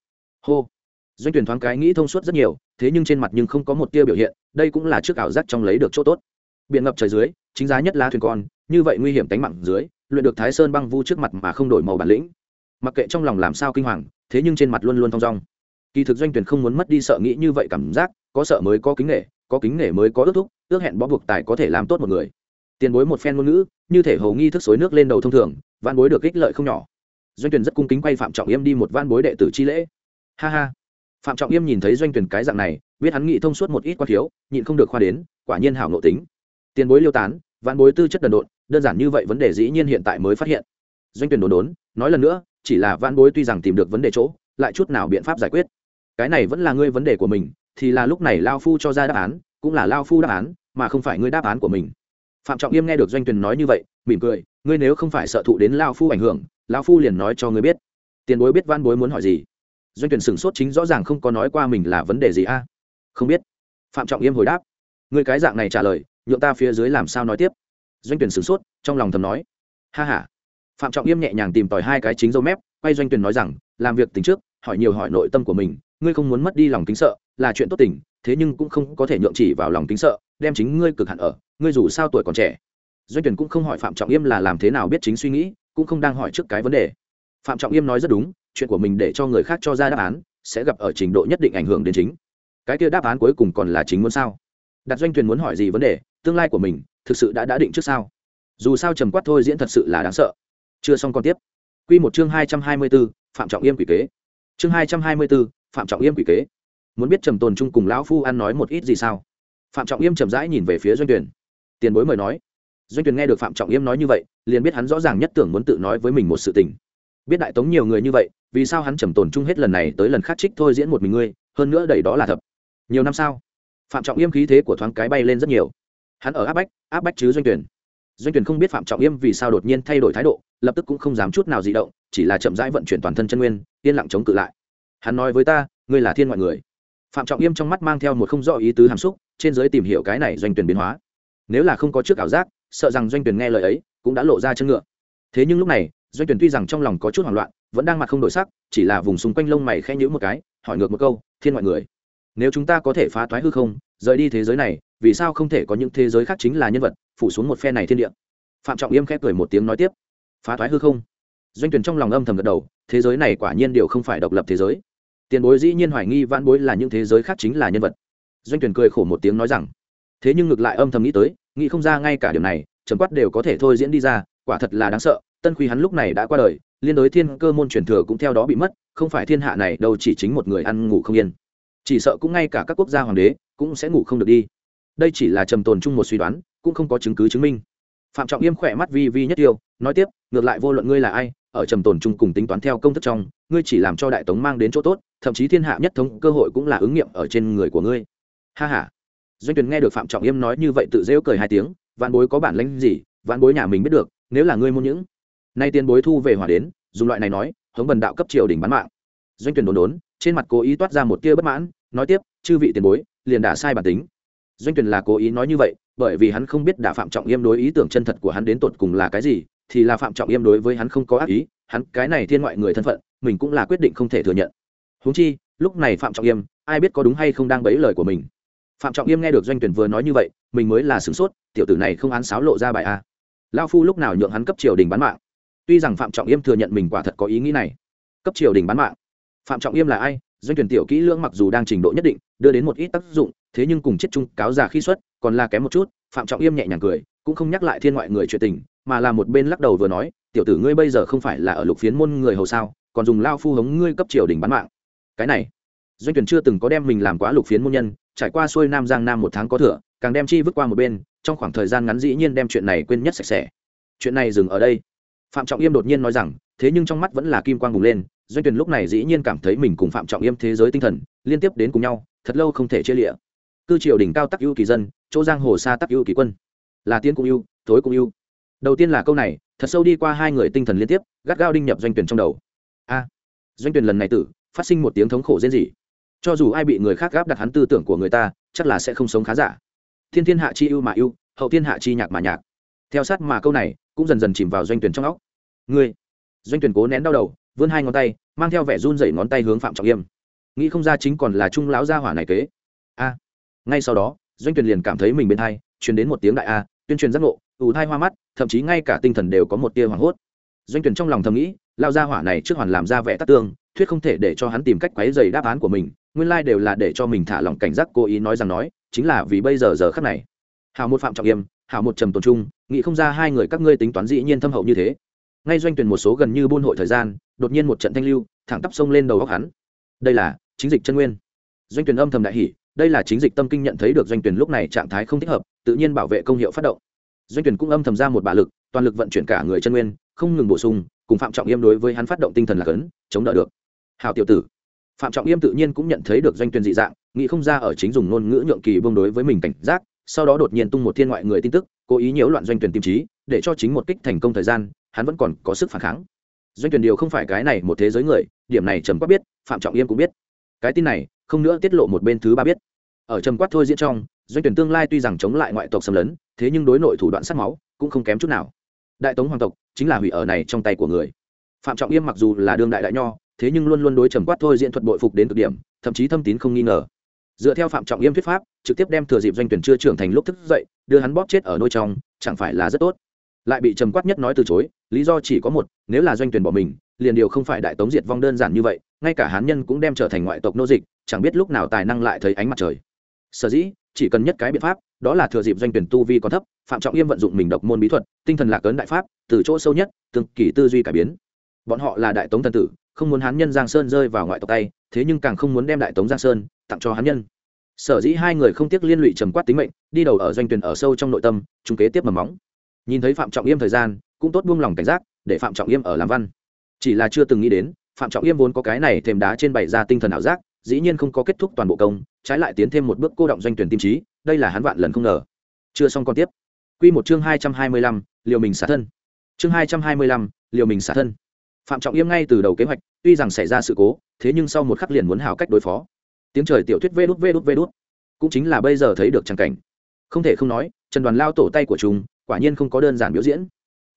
Hô. Doanh tuyển thoáng cái nghĩ thông suốt rất nhiều thế nhưng trên mặt nhưng không có một tia biểu hiện, đây cũng là trước ảo giác trong lấy được chỗ tốt. Biển ngập trời dưới, chính giá nhất lá thuyền con, như vậy nguy hiểm tánh mạng dưới, luyện được thái sơn băng vu trước mặt mà không đổi màu bản lĩnh. Mặc kệ trong lòng làm sao kinh hoàng, thế nhưng trên mặt luôn luôn thong dong. Kỳ thực doanh tuyển không muốn mất đi sợ nghĩ như vậy cảm giác, có sợ mới có kính nghệ có kính nghệ mới có ước thúc, ước hẹn bó buộc tài có thể làm tốt một người. Tiền bối một phen ngôn ngữ, như thể hầu nghi thức xối nước lên đầu thông thường văn bối được ích lợi không nhỏ. Doanh tuyển rất cung kính quay phạm trọng yêm đi một văn bối đệ tử chi lễ. Ha ha phạm trọng yêm nhìn thấy doanh tuyển cái dạng này, biết hắn nghĩ thông suốt một ít quan thiếu, nhịn không được khoa đến, quả nhiên hảo nộ tính. Tiền bối liêu tán, vạn bối tư chất đần độn, đơn giản như vậy vấn đề dĩ nhiên hiện tại mới phát hiện. Doanh tuyển đồn đốn, nói lần nữa, chỉ là vạn bối tuy rằng tìm được vấn đề chỗ, lại chút nào biện pháp giải quyết. Cái này vẫn là ngươi vấn đề của mình, thì là lúc này lao phu cho ra đáp án, cũng là lao phu đáp án, mà không phải ngươi đáp án của mình. Phạm trọng yêm nghe được doanh tuyền nói như vậy, mỉm cười, ngươi nếu không phải sợ thụ đến lao phu ảnh hưởng, lao phu liền nói cho ngươi biết. Tiền bối biết văn bối muốn hỏi gì? Doanh tuyển sửng sốt chính rõ ràng không có nói qua mình là vấn đề gì a? À? Không biết. Phạm trọng yêm hồi đáp. Người cái dạng này trả lời, nhượng ta phía dưới làm sao nói tiếp? Doanh tuyển sửng sốt, trong lòng thầm nói. Ha ha. Phạm trọng yêm nhẹ nhàng tìm tòi hai cái chính dâu mép, quay doanh tuyển nói rằng, làm việc tính trước, hỏi nhiều hỏi nội tâm của mình, ngươi không muốn mất đi lòng kính sợ, là chuyện tốt tình, thế nhưng cũng không có thể nhượng chỉ vào lòng kính sợ, đem chính ngươi cực hạn ở, ngươi dù sao tuổi còn trẻ. Doanh tuyển cũng không hỏi phạm trọng yêm là làm thế nào biết chính suy nghĩ, cũng không đang hỏi trước cái vấn đề. Phạm trọng yêm nói rất đúng chuyện của mình để cho người khác cho ra đáp án sẽ gặp ở trình độ nhất định ảnh hưởng đến chính. Cái kia đáp án cuối cùng còn là chính muốn sao? Đặt doanh tuyển muốn hỏi gì vấn đề tương lai của mình thực sự đã đã định trước sao? Dù sao trầm quát thôi diễn thật sự là đáng sợ. Chưa xong còn tiếp. Quy một chương hai trăm hai mươi 224, phạm trọng yêm quỷ kế. Chương hai trăm hai mươi 224, phạm trọng yêm quỷ kế. Muốn biết trầm tồn chung cùng lão phu ăn nói một ít gì sao? Phạm trọng yêm chậm rãi nhìn về phía doanh tuyển tiền bối mời nói. Doanh tuyển nghe được phạm trọng yêm nói như vậy liền biết hắn rõ ràng nhất tưởng muốn tự nói với mình một sự tình biết đại tống nhiều người như vậy, vì sao hắn trầm tồn chung hết lần này tới lần khác trích thôi diễn một mình ngươi, hơn nữa đẩy đó là thật. Nhiều năm sau, phạm trọng yêm khí thế của thoáng cái bay lên rất nhiều. Hắn ở áp bách áp bách chứ doanh tuyển. Doanh tuyển không biết phạm trọng yêm vì sao đột nhiên thay đổi thái độ, lập tức cũng không dám chút nào di động, chỉ là chậm rãi vận chuyển toàn thân chân nguyên, yên lặng chống cự lại. Hắn nói với ta, ngươi là thiên ngoại người. Phạm trọng yêm trong mắt mang theo một không rõ ý tứ hàm xúc, trên giới tìm hiểu cái này doanh tuyển biến hóa. Nếu là không có trước ảo giác, sợ rằng doanh tuyển nghe lời ấy, cũng đã lộ ra chân ngựa. Thế nhưng lúc này doanh tuyển tuy rằng trong lòng có chút hoảng loạn, vẫn đang mặt không đổi sắc, chỉ là vùng xung quanh lông mày khẽ nhữ một cái, hỏi ngược một câu, thiên ngoại người, nếu chúng ta có thể phá toái hư không, rời đi thế giới này, vì sao không thể có những thế giới khác chính là nhân vật, phủ xuống một phe này thiên địa? Phạm trọng yêm khẽ cười một tiếng nói tiếp, phá toái hư không? Doanh tuyển trong lòng âm thầm gật đầu, thế giới này quả nhiên điều không phải độc lập thế giới. Tiền bối dĩ nhiên hoài nghi vãn bối là những thế giới khác chính là nhân vật. Doanh tuyển cười khổ một tiếng nói rằng, thế nhưng ngược lại âm thầm nghĩ tới, nghĩ không ra ngay cả điều này, trầm quát đều có thể thôi diễn đi ra, quả thật là đáng sợ tân khuy hắn lúc này đã qua đời, liên đối thiên cơ môn truyền thừa cũng theo đó bị mất, không phải thiên hạ này đâu chỉ chính một người ăn ngủ không yên. Chỉ sợ cũng ngay cả các quốc gia hoàng đế cũng sẽ ngủ không được đi. Đây chỉ là trầm tồn chung một suy đoán, cũng không có chứng cứ chứng minh. Phạm trọng yêm khỏe mắt vi vi nhất tiêu, nói tiếp, ngược lại vô luận ngươi là ai, ở trầm tồn chung cùng tính toán theo công thức trong, ngươi chỉ làm cho đại tống mang đến chỗ tốt, thậm chí thiên hạ nhất thống cơ hội cũng là ứng nghiệm ở trên người của ngươi. Ha ha. Doanh tuyền nghe được phạm trọng yêm nói như vậy tự dễu cười hai tiếng, vạn bối có bản lãnh gì, vạn bối nhà mình biết được, nếu là ngươi muốn những nay tiền bối thu về hỏa đến, dùng loại này nói, hống bần đạo cấp triều đình bán mạng. Doanh tuyển đồn đốn, trên mặt cố ý toát ra một tia bất mãn, nói tiếp, chư vị tiền bối, liền đả sai bản tính. Doanh tuyển là cố ý nói như vậy, bởi vì hắn không biết đả phạm trọng yêm đối ý tưởng chân thật của hắn đến tột cùng là cái gì, thì là phạm trọng yêm đối với hắn không có ác ý, hắn cái này thiên ngoại người thân phận, mình cũng là quyết định không thể thừa nhận. Huống chi, lúc này phạm trọng yêm ai biết có đúng hay không đang bấy lời của mình. Phạm trọng yêm nghe được doanh tuyển vừa nói như vậy, mình mới là sửng sốt, tiểu tử này không án sáo lộ ra bài a. Lao phu lúc nào nhượng hắn cấp triều đình bán mạng? Tuy rằng phạm trọng yêm thừa nhận mình quả thật có ý nghĩ này, cấp triều đình bán mạng. Phạm trọng yêm là ai? Doanh tuyển tiểu kỹ lưỡng mặc dù đang trình độ nhất định, đưa đến một ít tác dụng, thế nhưng cùng chết chung cáo già khi xuất, còn là kém một chút, phạm trọng yêm nhẹ nhàng cười, cũng không nhắc lại thiên ngoại người chuyện tình, mà là một bên lắc đầu vừa nói, tiểu tử ngươi bây giờ không phải là ở lục phiến môn người hầu sao, còn dùng lao phu hống ngươi cấp triều đình bán mạng. Cái này, doanh tuyển chưa từng có đem mình làm quá lục phiến môn nhân, trải qua xuôi nam giang nam một tháng có thừa, càng đem chi vứt qua một bên, trong khoảng thời gian ngắn dĩ nhiên đem chuyện này quên nhất sạch sẽ. Chuyện này dừng ở đây phạm trọng yêm đột nhiên nói rằng, thế nhưng trong mắt vẫn là kim quang bùng lên, doanh tuyển lúc này dĩ nhiên cảm thấy mình cùng phạm trọng yêm thế giới tinh thần, liên tiếp đến cùng nhau, thật lâu không thể chia lịa. Cư triều đỉnh cao tắc ưu kỳ dân, chỗ giang hồ xa tắc ưu kỳ quân. Là tiên cũng ưu, thối cũng ưu. Đầu tiên là câu này, thật sâu đi qua hai người tinh thần liên tiếp, gắt gao đinh nhập doanh tuyển trong đầu. A, doanh tuyển lần này tử, phát sinh một tiếng thống khổ rên rỉ. Cho dù ai bị người khác gáp đặt hắn tư tưởng của người ta, chắc là sẽ không sống khá giả. Thiên thiên hạ chi ưu mà ưu, hậu thiên hạ chi nhạc mà nhạc theo sát mà câu này, cũng dần dần chìm vào doanh tuyển trong óc. Ngươi, doanh tuyển cố nén đau đầu, vươn hai ngón tay, mang theo vẻ run rẩy ngón tay hướng phạm trọng yêm nghĩ không ra chính còn là trung lão gia hỏa này kế. A, ngay sau đó, doanh tuyển liền cảm thấy mình bên thai, truyền đến một tiếng đại a, tuyên truyền giác ngộ ủ thai hoa mắt, thậm chí ngay cả tinh thần đều có một tia hoảng hốt. Doanh tuyển trong lòng thầm nghĩ lao gia hỏa này trước hoàn làm ra vẻ tắc tương, thuyết không thể để cho hắn tìm cách quấy dày đáp án của mình, nguyên lai đều là để cho mình thả lòng cảnh giác, cố ý nói rằng nói, chính là vì bây giờ giờ khắc này. Hào một phạm trọng yêm Hảo một trầm tồn trung nghĩ không ra hai người các ngươi tính toán dĩ nhiên thâm hậu như thế. Ngay doanh tuyển một số gần như buôn hội thời gian, đột nhiên một trận thanh lưu, thẳng tắp sông lên đầu góc hắn. Đây là chính dịch chân nguyên. Doanh tuyển âm thầm đại hỉ, đây là chính dịch tâm kinh nhận thấy được doanh tuyển lúc này trạng thái không thích hợp, tự nhiên bảo vệ công hiệu phát động. Doanh tuyển cũng âm thầm ra một bả lực, toàn lực vận chuyển cả người chân nguyên, không ngừng bổ sung, cùng phạm trọng yêm đối với hắn phát động tinh thần là cấn chống đỡ được. Hào tiểu tử. Phạm trọng yêm tự nhiên cũng nhận thấy được doanh tuyển dị dạng, nghĩ không ra ở chính dùng ngôn ngữ nhượng kỳ bông đối với mình cảnh giác sau đó đột nhiên tung một thiên ngoại người tin tức, cố ý nhiễu loạn doanh tuyển tìm trí, để cho chính một kích thành công thời gian, hắn vẫn còn có sức phản kháng. Doanh tuyển điều không phải cái này một thế giới người, điểm này trầm quát biết, phạm trọng yêm cũng biết. Cái tin này, không nữa tiết lộ một bên thứ ba biết. Ở trầm quát thôi diễn trong, doanh tuyển tương lai tuy rằng chống lại ngoại tộc xâm lấn, thế nhưng đối nội thủ đoạn sát máu, cũng không kém chút nào. Đại tống hoàng tộc chính là hủy ở này trong tay của người. Phạm trọng yêm mặc dù là đương đại đại nho, thế nhưng luôn luôn đối trầm quát thôi diễn thuật bội phục đến cực điểm, thậm chí thâm tín không nghi ngờ dựa theo phạm trọng yêm thuyết pháp, trực tiếp đem thừa dịp doanh tuyển chưa trưởng thành lúc thức dậy, đưa hắn bóp chết ở nôi trong, chẳng phải là rất tốt. Lại bị trầm quát nhất nói từ chối, lý do chỉ có một, nếu là doanh tuyển bỏ mình, liền điều không phải đại tống diệt vong đơn giản như vậy, ngay cả hán nhân cũng đem trở thành ngoại tộc nô dịch, chẳng biết lúc nào tài năng lại thấy ánh mặt trời. Sở dĩ, chỉ cần nhất cái biện pháp, đó là thừa dịp doanh tuyển tu vi còn thấp, phạm trọng yêm vận dụng mình độc môn bí thuật, tinh thần lạc ấn đại pháp, từ chỗ sâu nhất, từng kỳ tư duy cải biến. Bọn họ là đại tống thần tử, không muốn hán nhân giang sơn rơi vào ngoại tộc tay, thế nhưng càng không muốn đem đại tống giang sơn tặng cho hắn nhân. Sở dĩ hai người không tiếc liên lụy trầm quát tính mệnh, đi đầu ở doanh tuyển ở sâu trong nội tâm chúng kế tiếp mầm móng. Nhìn thấy phạm trọng yêm thời gian, cũng tốt buông lòng cảnh giác, để phạm trọng yêm ở làm văn. Chỉ là chưa từng nghĩ đến, phạm trọng yêm vốn có cái này thêm đá trên bày ra tinh thần ảo giác, dĩ nhiên không có kết thúc toàn bộ công, trái lại tiến thêm một bước cô động doanh tuyển tim trí, đây là hắn vạn lần không ngờ. Chưa xong còn tiếp. Quy một chương hai trăm hai mươi lăm, liều mình xả thân. Chương hai trăm hai mươi lăm, liều mình xả thân. Phạm trọng yêm ngay từ đầu kế hoạch, tuy rằng xảy ra sự cố, thế nhưng sau một khắc liền muốn hào cách đối phó tiếng trời tiểu thuyết vê đút vê đút vê đút. Cũng chính là bây giờ thấy được trang cảnh. Không thể không nói, trần đoàn lao tổ tay của chúng, quả nhiên không có đơn giản biểu diễn.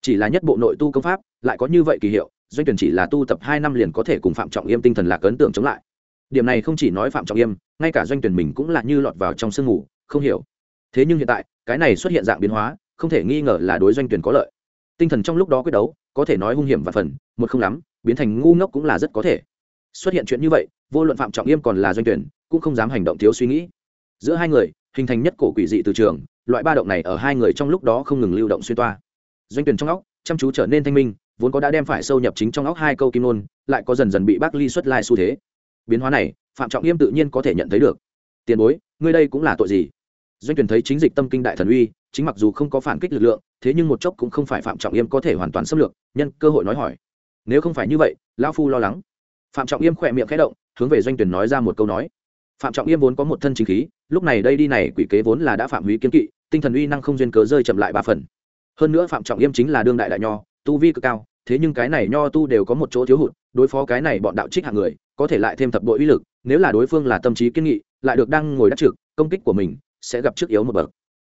Chỉ là nhất bộ nội tu công pháp, lại có như vậy kỳ hiệu, doanh tuyển chỉ là tu tập hai năm liền có thể cùng phạm trọng yêm tinh thần lạc ấn tượng chống lại. Điểm này không chỉ nói phạm trọng yêm, ngay cả doanh tuyển mình cũng là như lọt vào trong sương ngủ không hiểu. Thế nhưng hiện tại, cái này xuất hiện dạng biến hóa, không thể nghi ngờ là đối doanh tuyển có lợi. Tinh thần trong lúc đó quyết đấu, có thể nói hung hiểm và phần, một không lắm, biến thành ngu ngốc cũng là rất có thể. Xuất hiện chuyện như vậy vô luận phạm trọng yêm còn là doanh tuyển, cũng không dám hành động thiếu suy nghĩ. Giữa hai người, hình thành nhất cổ quỷ dị từ trường, loại ba động này ở hai người trong lúc đó không ngừng lưu động xuyên toa. Doanh tuyển trong óc, chăm chú trở nên thanh minh, vốn có đã đem phải sâu nhập chính trong óc hai câu kim nôn lại có dần dần bị bác ly xuất lai xu thế. Biến hóa này, phạm trọng yêm tự nhiên có thể nhận thấy được. Tiền bối, ngươi đây cũng là tội gì? Doanh tuyển thấy chính dịch tâm kinh đại thần uy, chính mặc dù không có phản kích lực lượng, thế nhưng một chốc cũng không phải phạm trọng yêm có thể hoàn toàn xâm lược, nhân cơ hội nói hỏi. Nếu không phải như vậy, lão phu lo lắng. Phạm trọng yêm khỏe miệng khẽ động hướng về doanh tuyển nói ra một câu nói. Phạm trọng yêm vốn có một thân chính khí, lúc này đây đi này quỷ kế vốn là đã phạm húy kiến kỵ, tinh thần uy năng không duyên cớ rơi chậm lại ba phần. Hơn nữa phạm trọng yêm chính là đương đại đại nho, tu vi cực cao, thế nhưng cái này nho tu đều có một chỗ thiếu hụt, đối phó cái này bọn đạo trích hạng người, có thể lại thêm thập bội uy lực, nếu là đối phương là tâm trí kiên nghị, lại được đang ngồi đắc trực, công kích của mình sẽ gặp trước yếu một bậc.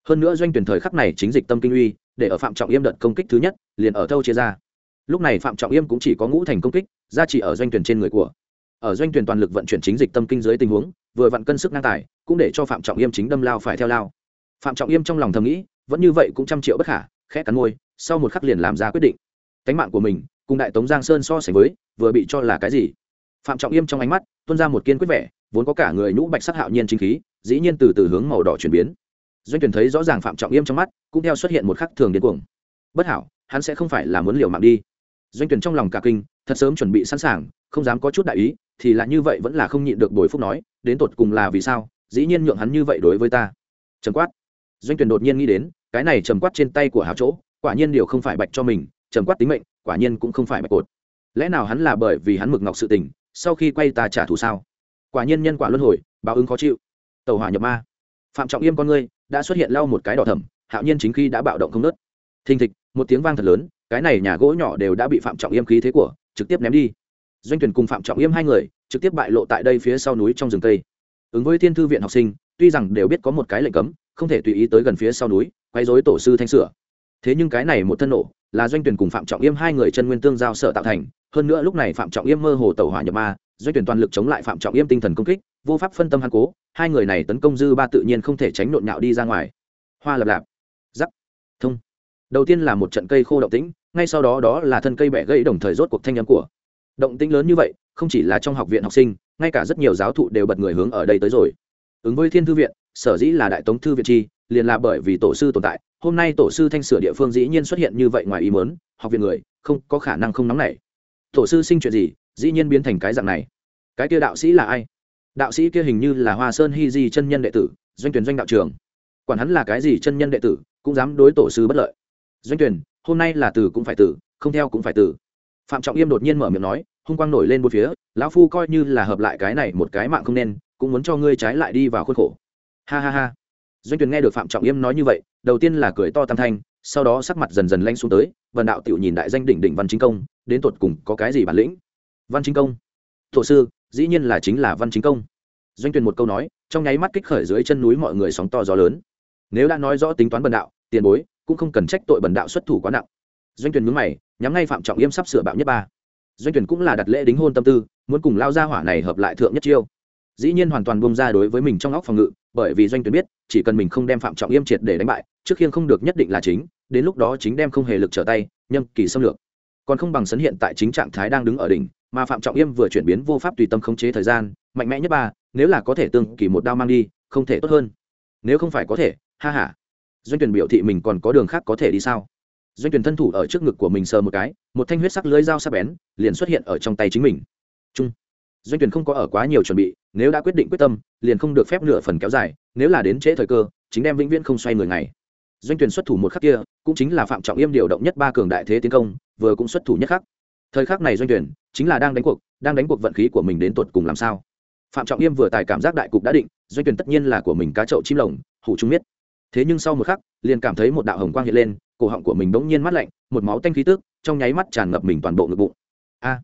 Hơn nữa doanh tuyển thời khắc này chính dịch tâm kinh uy, để ở phạm trọng yêm đợt công kích thứ nhất, liền ở thâu chia ra. Lúc này phạm trọng yêm cũng chỉ có ngũ thành công kích ra chỉ ở doanh tuyển trên người của ở doanh tuyển toàn lực vận chuyển chính dịch tâm kinh dưới tình huống, vừa vặn cân sức ngang tài, cũng để cho phạm trọng yêm chính đâm lao phải theo lao. Phạm trọng yêm trong lòng thầm nghĩ, vẫn như vậy cũng trăm triệu bất khả, khẽ cắn môi, sau một khắc liền làm ra quyết định. Cánh mạng của mình, cùng đại tống giang sơn so sánh với, vừa bị cho là cái gì? Phạm trọng yêm trong ánh mắt, tuôn ra một kiên quyết vẻ, vốn có cả người nhũ bạch sắc hạo nhiên chính khí, dĩ nhiên từ từ hướng màu đỏ chuyển biến. Doanh tuyển thấy rõ ràng phạm trọng yêm trong mắt, cũng theo xuất hiện một khắc thường điên cuồng. Bất hảo, hắn sẽ không phải là muốn liều mạng đi. Doanh tuyển trong lòng cả kinh thật sớm chuẩn bị sẵn sàng, không dám có chút đại ý, thì là như vậy vẫn là không nhịn được bồi phúc nói, đến tột cùng là vì sao? Dĩ nhiên nhượng hắn như vậy đối với ta. Trầm quát. Doanh tuyển đột nhiên nghĩ đến, cái này trầm quát trên tay của hào chỗ, quả nhiên điều không phải bạch cho mình, trầm quát tính mệnh, quả nhiên cũng không phải bạch cột. Lẽ nào hắn là bởi vì hắn mực ngọc sự tình, sau khi quay ta trả thù sao? Quả nhiên nhân quả luân hồi, báo ứng khó chịu. Tàu hỏa nhập ma. Phạm trọng yêm con ngươi đã xuất hiện lau một cái đỏ thầm hạo nhiên chính khi đã bạo động không nớt thình thịch, một tiếng vang thật lớn, cái này nhà gỗ nhỏ đều đã bị phạm trọng yêm khí thế của trực tiếp ném đi. Doanh tuyển cùng phạm trọng yêm hai người trực tiếp bại lộ tại đây phía sau núi trong rừng tây, ứng với thiên thư viện học sinh tuy rằng đều biết có một cái lệnh cấm không thể tùy ý tới gần phía sau núi quay dối tổ sư thanh sửa. Thế nhưng cái này một thân nổ là doanh tuyển cùng phạm trọng yêm hai người chân nguyên tương giao sở tạo thành. Hơn nữa lúc này phạm trọng yêm mơ hồ tẩu hỏa nhập ma doanh tuyển toàn lực chống lại phạm trọng yêm tinh thần công kích vô pháp phân tâm hàn cố. Hai người này tấn công dư ba tự nhiên không thể tránh nộn nhạo đi ra ngoài. Hoa lập lạp. Giắc thông. Đầu tiên là một trận cây khô động tĩnh ngay sau đó đó là thân cây bẻ gãy đồng thời rốt cuộc thanh âm của. Động tĩnh lớn như vậy, không chỉ là trong học viện học sinh, ngay cả rất nhiều giáo thụ đều bật người hướng ở đây tới rồi. Ứng với thiên thư viện, sở dĩ là đại tống thư viện chi, liền là bởi vì tổ sư tồn tại. Hôm nay tổ sư thanh sửa địa phương dĩ nhiên xuất hiện như vậy ngoài ý mớn học viện người, không có khả năng không nóng nảy. Tổ sư sinh chuyện gì, dĩ nhiên biến thành cái dạng này. Cái kia đạo sĩ là ai? Đạo sĩ kia hình như là hoa sơn hy di chân nhân đệ tử, doanh tuyển doanh đạo trường quản hắn là cái gì chân nhân đệ tử, cũng dám đối tổ sư bất lợi. Doanh tuyển hôm nay là tử cũng phải tử không theo cũng phải tử phạm trọng yêm đột nhiên mở miệng nói, hung quang nổi lên một phía, lão phu coi như là hợp lại cái này một cái mạng không nên, cũng muốn cho ngươi trái lại đi vào khuôn khổ. Ha ha ha. Doanh Tuyền nghe được phạm trọng yêm nói như vậy, đầu tiên là cười to tam thanh, sau đó sắc mặt dần dần lanh xuống tới vần đạo tiểu nhìn đại danh đỉnh đỉnh văn chính công, đến tột cùng có cái gì bản lĩnh? Văn chính công? Thổ sư, dĩ nhiên là chính là văn chính công. Doanh Tuyền một câu nói, trong nháy mắt kích khởi dưới chân núi mọi người sóng to gió lớn. Nếu đã nói rõ tính toán bần đạo, tiền bối cũng không cần trách tội bần đạo xuất thủ quá nặng. Doanh tuyển nhướng mày, nhắm ngay phạm trọng yêm sắp sửa bạo nhất ba. Doanh tuyển cũng là đặt lễ đính hôn tâm tư, muốn cùng lao ra hỏa này hợp lại thượng nhất chiêu. Dĩ nhiên hoàn toàn bông ra đối với mình trong óc phòng ngự, bởi vì doanh tuyển biết, chỉ cần mình không đem phạm trọng yêm triệt để đánh bại, trước khiên không được nhất định là chính, đến lúc đó chính đem không hề lực trở tay nhân kỳ xâm lược. Còn không bằng sấn hiện tại chính trạng thái đang đứng ở đỉnh, mà phạm trọng yêm vừa chuyển biến vô pháp tùy tâm khống chế thời gian, mạnh mẽ nhất ba, nếu là có thể tương kỳ một đao mang đi, không thể tốt hơn. Nếu không phải có thể, ha ha doanh tuyển biểu thị mình còn có đường khác có thể đi sao? Doanh tuyển thân thủ ở trước ngực của mình sờ một cái, một thanh huyết sắc lưới dao sắc bén, liền xuất hiện ở trong tay chính mình. Trung. doanh tuyển không có ở quá nhiều chuẩn bị, nếu đã quyết định quyết tâm, liền không được phép nửa phần kéo dài, nếu là đến trễ thời cơ, chính đem vĩnh viễn không xoay người ngày. Doanh tuyển xuất thủ một khắc kia, cũng chính là phạm trọng yêm điều động nhất ba cường đại thế tiến công, vừa cũng xuất thủ nhất khắc. Thời khắc này doanh tuyển chính là đang đánh cuộc, đang đánh cuộc vận khí của mình đến tuột cùng làm sao? Phạm trọng yêm vừa tài cảm giác đại cục đã định, doanh tuyển tất nhiên là của mình cá chậu chim lồng, hủ trung miết thế nhưng sau một khắc, liền cảm thấy một đạo hồng quang hiện lên, cổ họng của mình bỗng nhiên mát lạnh, một máu tanh khí tức, trong nháy mắt tràn ngập mình toàn bộ ngực bụng. A!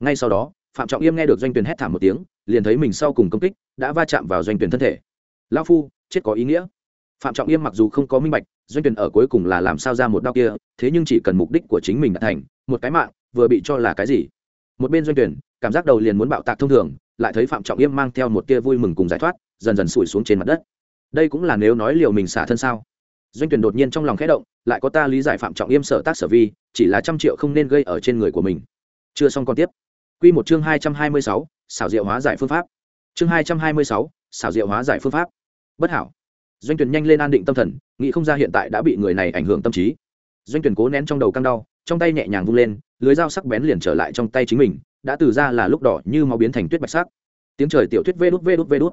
Ngay sau đó, phạm trọng yêm nghe được doanh tuyển hét thảm một tiếng, liền thấy mình sau cùng công kích đã va chạm vào doanh tuyển thân thể. Lao phu, chết có ý nghĩa. Phạm trọng yêm mặc dù không có minh bạch, doanh tuyển ở cuối cùng là làm sao ra một đau kia, thế nhưng chỉ cần mục đích của chính mình đã thành, một cái mạng, vừa bị cho là cái gì? Một bên doanh tuyển, cảm giác đầu liền muốn bạo tạc thông thường, lại thấy phạm trọng yêm mang theo một tia vui mừng cùng giải thoát, dần dần sủi xuống trên mặt đất đây cũng là nếu nói liều mình xả thân sao? Doanh tuyển đột nhiên trong lòng khẽ động, lại có ta lý giải phạm trọng yêm sở tác sở vi, chỉ là trăm triệu không nên gây ở trên người của mình. Chưa xong còn tiếp. Quy một chương hai trăm hai mươi sáu, xảo diệu hóa giải phương pháp. Chương hai trăm hai mươi sáu, xảo diệu hóa giải phương pháp. Bất hảo. Doanh tuyển nhanh lên an định tâm thần, nghĩ không ra hiện tại đã bị người này ảnh hưởng tâm trí. Doanh tuyển cố nén trong đầu căng đau, trong tay nhẹ nhàng vung lên, lưới dao sắc bén liền trở lại trong tay chính mình, đã từ ra là lúc đỏ như máu biến thành tuyết bạch sắc. Tiếng trời tiểu thuyết vê đút vê đút vê đút.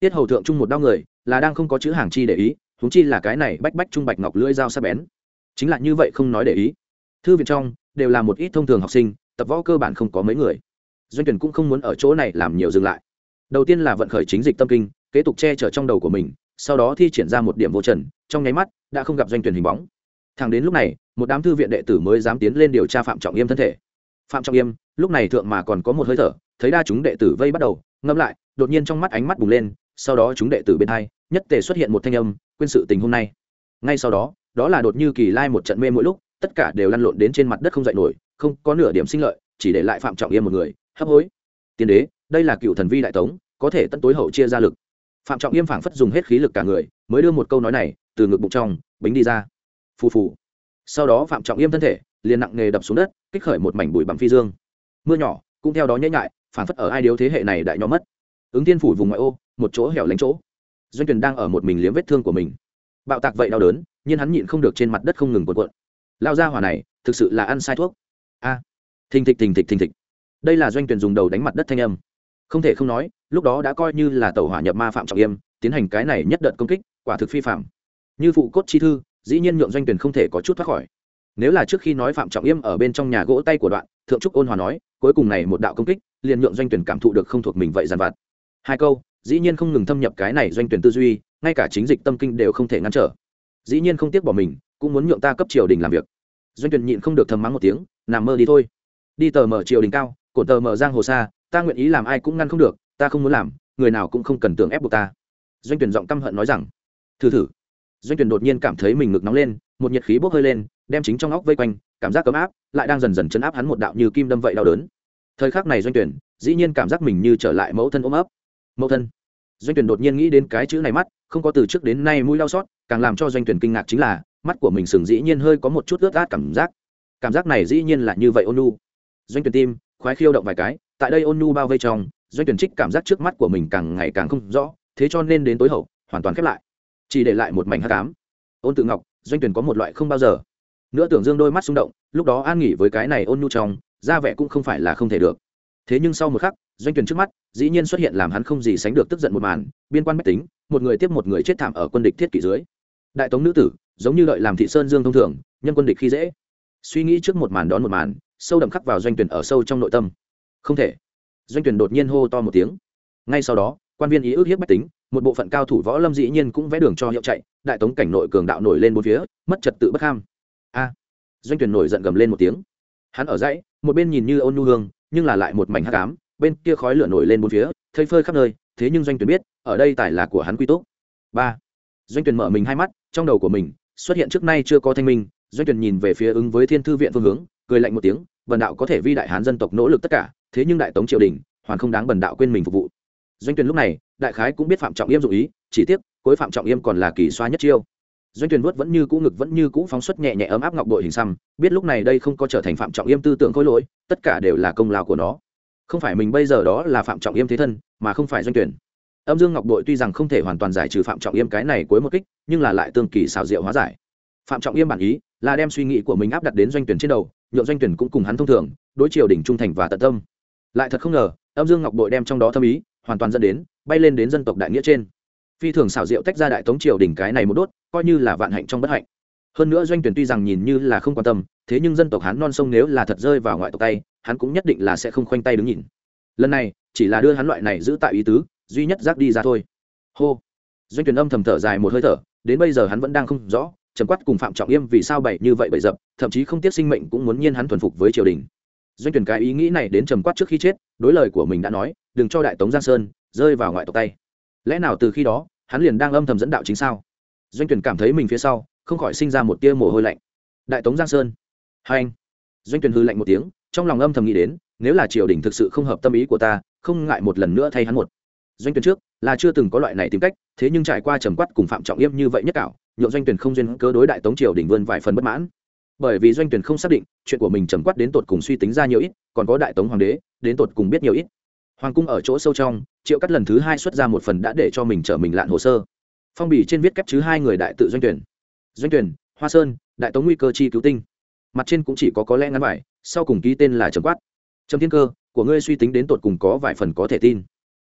Tiết hầu thượng trung một đau người là đang không có chữ hàng chi để ý húng chi là cái này bách bách trung bạch ngọc lưỡi dao sắc bén. Chính là như vậy không nói để ý. Thư viện trong đều là một ít thông thường học sinh, tập võ cơ bản không có mấy người. Doanh tuyển cũng không muốn ở chỗ này làm nhiều dừng lại. Đầu tiên là vận khởi chính dịch tâm kinh, kế tục che chở trong đầu của mình, sau đó thi triển ra một điểm vô trần, trong nháy mắt đã không gặp doanh tuyển hình bóng. Thẳng đến lúc này, một đám thư viện đệ tử mới dám tiến lên điều tra phạm trọng yêm thân thể. Phạm trọng yêm, lúc này thượng mà còn có một hơi thở, thấy đa chúng đệ tử vây bắt đầu, ngâm lại, đột nhiên trong mắt ánh mắt bùng lên sau đó chúng đệ tử bên hai, nhất tề xuất hiện một thanh âm, quên sự tình hôm nay. Ngay sau đó đó là đột như kỳ lai một trận mê mỗi lúc, tất cả đều lăn lộn đến trên mặt đất không dậy nổi, không có nửa điểm sinh lợi, chỉ để lại phạm trọng yêm một người, hấp hối. Tiên đế, đây là cựu thần vi đại tống, có thể tận tối hậu chia ra lực. Phạm trọng yêm phảng phất dùng hết khí lực cả người, mới đưa một câu nói này, từ ngực bụng trong, bính đi ra. Phù phù. Sau đó phạm trọng yêm thân thể, liền nặng nghề đập xuống đất, kích khởi một mảnh bụi bằng phi dương. Mưa nhỏ, cũng theo đó nhễ nhại, phảng phất ở ai điếu thế hệ này đại nhỏ mất ứng tiên phủ vùng ngoại ô, một chỗ hẻo lánh chỗ. Doanh tuyển đang ở một mình liếm vết thương của mình. Bạo tạc vậy đau đớn, nhưng hắn nhịn không được trên mặt đất không ngừng cuộn cuộn. Lao ra hỏa này, thực sự là ăn sai thuốc. A. Thình thịch thình thịch thình thịch. Đây là doanh tuyển dùng đầu đánh mặt đất thanh âm. Không thể không nói, lúc đó đã coi như là tàu hỏa nhập ma phạm trọng yêm, tiến hành cái này nhất đợt công kích, quả thực phi phạm. Như phụ cốt chi thư, dĩ nhiên nhượng doanh tuyển không thể có chút thoát khỏi. Nếu là trước khi nói phạm trọng yêm ở bên trong nhà gỗ tay của đoạn, thượng trúc ôn hòa nói, cuối cùng này một đạo công kích, liền nhượng doanh tuyển cảm thụ được không thuộc mình vậy dàn vặt hai câu, dĩ nhiên không ngừng thâm nhập cái này doanh tuyển tư duy, ngay cả chính dịch tâm kinh đều không thể ngăn trở. Dĩ nhiên không tiếc bỏ mình, cũng muốn nhượng ta cấp triều đình làm việc. Doanh tuyển nhịn không được thầm mắng một tiếng, nằm mơ đi thôi. Đi tờ mở triều đình cao cột tờ mở giang hồ xa, ta nguyện ý làm ai cũng ngăn không được, ta không muốn làm, người nào cũng không cần tưởng ép buộc ta. Doanh tuyển giọng căm hận nói rằng, thử thử. Doanh tuyển đột nhiên cảm thấy mình ngực nóng lên, một nhiệt khí bốc hơi lên, đem chính trong óc vây quanh, cảm giác cấm áp, lại đang dần dần chấn áp hắn một đạo như kim đâm vậy đau đớn. Thời khắc này doanh tuyển, dĩ nhiên cảm giác mình như trở lại mẫu thân ôm ấp mẫu thân. Doanh tuyển đột nhiên nghĩ đến cái chữ này mắt, không có từ trước đến nay mũi đau xót, càng làm cho doanh tuyển kinh ngạc chính là, mắt của mình sừng dĩ nhiên hơi có một chút ướt át cảm giác. Cảm giác này dĩ nhiên là như vậy ôn nu doanh tuyển tim, khoái khiêu động vài cái, tại đây ôn nu bao vây trong, doanh tuyển trích cảm giác trước mắt của mình càng ngày càng không rõ, thế cho nên đến tối hậu, hoàn toàn khép lại. Chỉ để lại một mảnh hắc ám. Ôn tự ngọc, doanh tuyển có một loại không bao giờ. Nữa tưởng dương đôi mắt xung động, lúc đó an nghỉ với cái này ôn nu trong ra vẻ cũng không phải là không thể được. Thế nhưng sau một khắc doanh tuyển trước mắt, dĩ nhiên xuất hiện làm hắn không gì sánh được tức giận một màn, biên quan bách tính, một người tiếp một người chết thảm ở quân địch thiết kỷ dưới. Đại tống nữ tử, giống như đợi làm thị sơn dương thông thường, nhân quân địch khi dễ. Suy nghĩ trước một màn đón một màn, sâu đậm khắc vào doanh tuyển ở sâu trong nội tâm. Không thể. Doanh tuyển đột nhiên hô to một tiếng. Ngay sau đó, quan viên ý ước hiếp bách tính, một bộ phận cao thủ võ lâm dĩ nhiên cũng vẽ đường cho hiệu chạy, đại tống cảnh nội cường đạo nổi lên bốn phía, mất trật tự bất ham. A. Doanh tuyển nổi giận gầm lên một tiếng. Hắn ở dãy, một bên nhìn như ôn nhu hương, nhưng là lại một mảnh hắc ám bên kia khói lửa nổi lên bốn phía, thây phơi khắp nơi, thế nhưng doanh tuyển biết, ở đây tài là của hắn quy tốt ba, doanh tuyển mở mình hai mắt, trong đầu của mình xuất hiện trước nay chưa có thanh minh, doanh tuyển nhìn về phía ứng với thiên thư viện phương hướng, cười lạnh một tiếng, bần đạo có thể vi đại hán dân tộc nỗ lực tất cả, thế nhưng đại tống triều đình hoàn không đáng bần đạo quên mình phục vụ. Doanh tuyển lúc này, đại khái cũng biết phạm trọng yêm dụ ý, chỉ tiếc, cuối phạm trọng yêm còn là kỳ xoa nhất chiêu. Doanh tuyển vuốt vẫn như cũ ngực vẫn như cũ phóng xuất nhẹ nhẹ ấm áp ngọc bội hình xăm, biết lúc này đây không có trở thành phạm trọng yêm tư tưởng khối lỗi, tất cả đều là công lao của nó không phải mình bây giờ đó là phạm trọng yêm thế thân, mà không phải doanh tuyển. Âm dương ngọc Đội tuy rằng không thể hoàn toàn giải trừ phạm trọng yêm cái này cuối một kích, nhưng là lại tương kỳ xảo diệu hóa giải. Phạm trọng yêm bản ý là đem suy nghĩ của mình áp đặt đến doanh tuyển trên đầu, nhượng doanh tuyển cũng cùng hắn thông thường, đối triều đỉnh trung thành và tận tâm. Lại thật không ngờ, âm dương ngọc Đội đem trong đó thâm ý, hoàn toàn dẫn đến, bay lên đến dân tộc đại nghĩa trên. Phi thường xảo diệu tách ra đại tống triều đỉnh cái này một đốt, coi như là vạn hạnh trong bất hạnh. Hơn nữa doanh tuyển tuy rằng nhìn như là không quan tâm, thế nhưng dân tộc hắn non sông nếu là thật rơi vào ngoại tộc tay hắn cũng nhất định là sẽ không khoanh tay đứng nhìn. Lần này, chỉ là đưa hắn loại này giữ tại ý tứ, duy nhất rác đi ra thôi. Hô. Doanh tuyển âm thầm thở dài một hơi thở, đến bây giờ hắn vẫn đang không rõ, trầm quát cùng phạm trọng yêm vì sao bậy như vậy bậy dập, thậm chí không tiếc sinh mệnh cũng muốn nhiên hắn thuần phục với triều đình. Doanh tuyển cái ý nghĩ này đến trầm quát trước khi chết, đối lời của mình đã nói, đừng cho đại tống giang sơn rơi vào ngoại tộc tay. Lẽ nào từ khi đó, hắn liền đang âm thầm dẫn đạo chính sao? Doanh tuyển cảm thấy mình phía sau, không khỏi sinh ra một tia mồ hôi lạnh. Đại tống giang sơn. Hai anh. Doanh tuyển hư lạnh một tiếng trong lòng âm thầm nghĩ đến, nếu là triều đình thực sự không hợp tâm ý của ta, không ngại một lần nữa thay hắn một. Doanh tuyển trước, là chưa từng có loại này tìm cách, thế nhưng trải qua trầm quát cùng phạm trọng yêm như vậy nhất cảo, nhượng doanh tuyển không duyên cơ đối đại tống triều đình vươn vài phần bất mãn. Bởi vì doanh tuyển không xác định, chuyện của mình trầm quát đến tột cùng suy tính ra nhiều ít, còn có đại tống hoàng đế, đến tột cùng biết nhiều ít. Hoàng cung ở chỗ sâu trong, triệu cắt lần thứ hai xuất ra một phần đã để cho mình trở mình lạn hồ sơ. Phong bì trên viết kép chứ hai người đại tự doanh tuyển. Doanh tuyển, hoa sơn, đại tống nguy cơ chi cứu tinh mặt trên cũng chỉ có có lẽ ngắn vải sau cùng ký tên là trầm quát trầm thiên cơ của ngươi suy tính đến tột cùng có vài phần có thể tin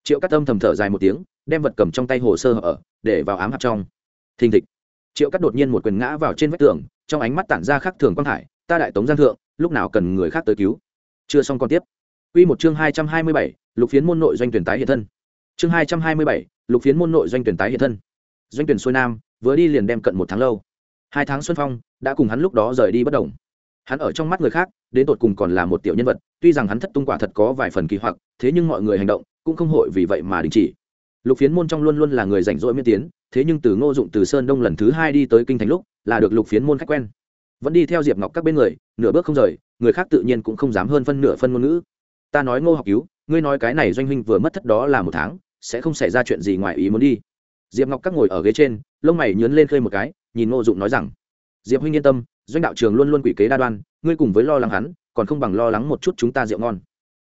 triệu cắt tâm thầm thở dài một tiếng đem vật cầm trong tay hồ sơ ở để vào ám hạt trong thình thịch triệu cắt đột nhiên một quyền ngã vào trên vách tường trong ánh mắt tản ra khác thường quang hải ta đại tống giang thượng lúc nào cần người khác tới cứu chưa xong còn tiếp Quy một chương hai trăm hai mươi bảy, lục phiến môn nội doanh tuyển tái hiện thân. Chương hai trăm hai mươi bảy, lục phiến môn nội doanh tuyển tái hiện thân. Doanh tuyển xuôi nam, vừa đi liền đem cận một tháng lâu. Hai tháng xuân phong, đã cùng hắn lúc đó rời đi bất động. Hắn ở trong mắt người khác, đến tột cùng còn là một tiểu nhân vật, tuy rằng hắn thất tung quả thật có vài phần kỳ hoặc, thế nhưng mọi người hành động cũng không hội vì vậy mà đình chỉ. Lục phiến môn trong luôn luôn là người rảnh rỗi miễn tiến, thế nhưng từ Ngô Dụng từ Sơn Đông lần thứ hai đi tới kinh thành lúc, là được lục phiến môn khách quen. Vẫn đi theo Diệp Ngọc các bên người, nửa bước không rời, người khác tự nhiên cũng không dám hơn phân nửa phân ngôn ngữ ta nói ngô học cứu ngươi nói cái này doanh huynh vừa mất thất đó là một tháng sẽ không xảy ra chuyện gì ngoài ý muốn đi diệp ngọc các ngồi ở ghế trên lông mày nhớn lên khơi một cái nhìn ngô dụng nói rằng diệp huynh yên tâm doanh đạo trường luôn luôn quỷ kế đa đoan, ngươi cùng với lo lắng hắn, còn không bằng lo lắng một chút chúng ta rượu ngon.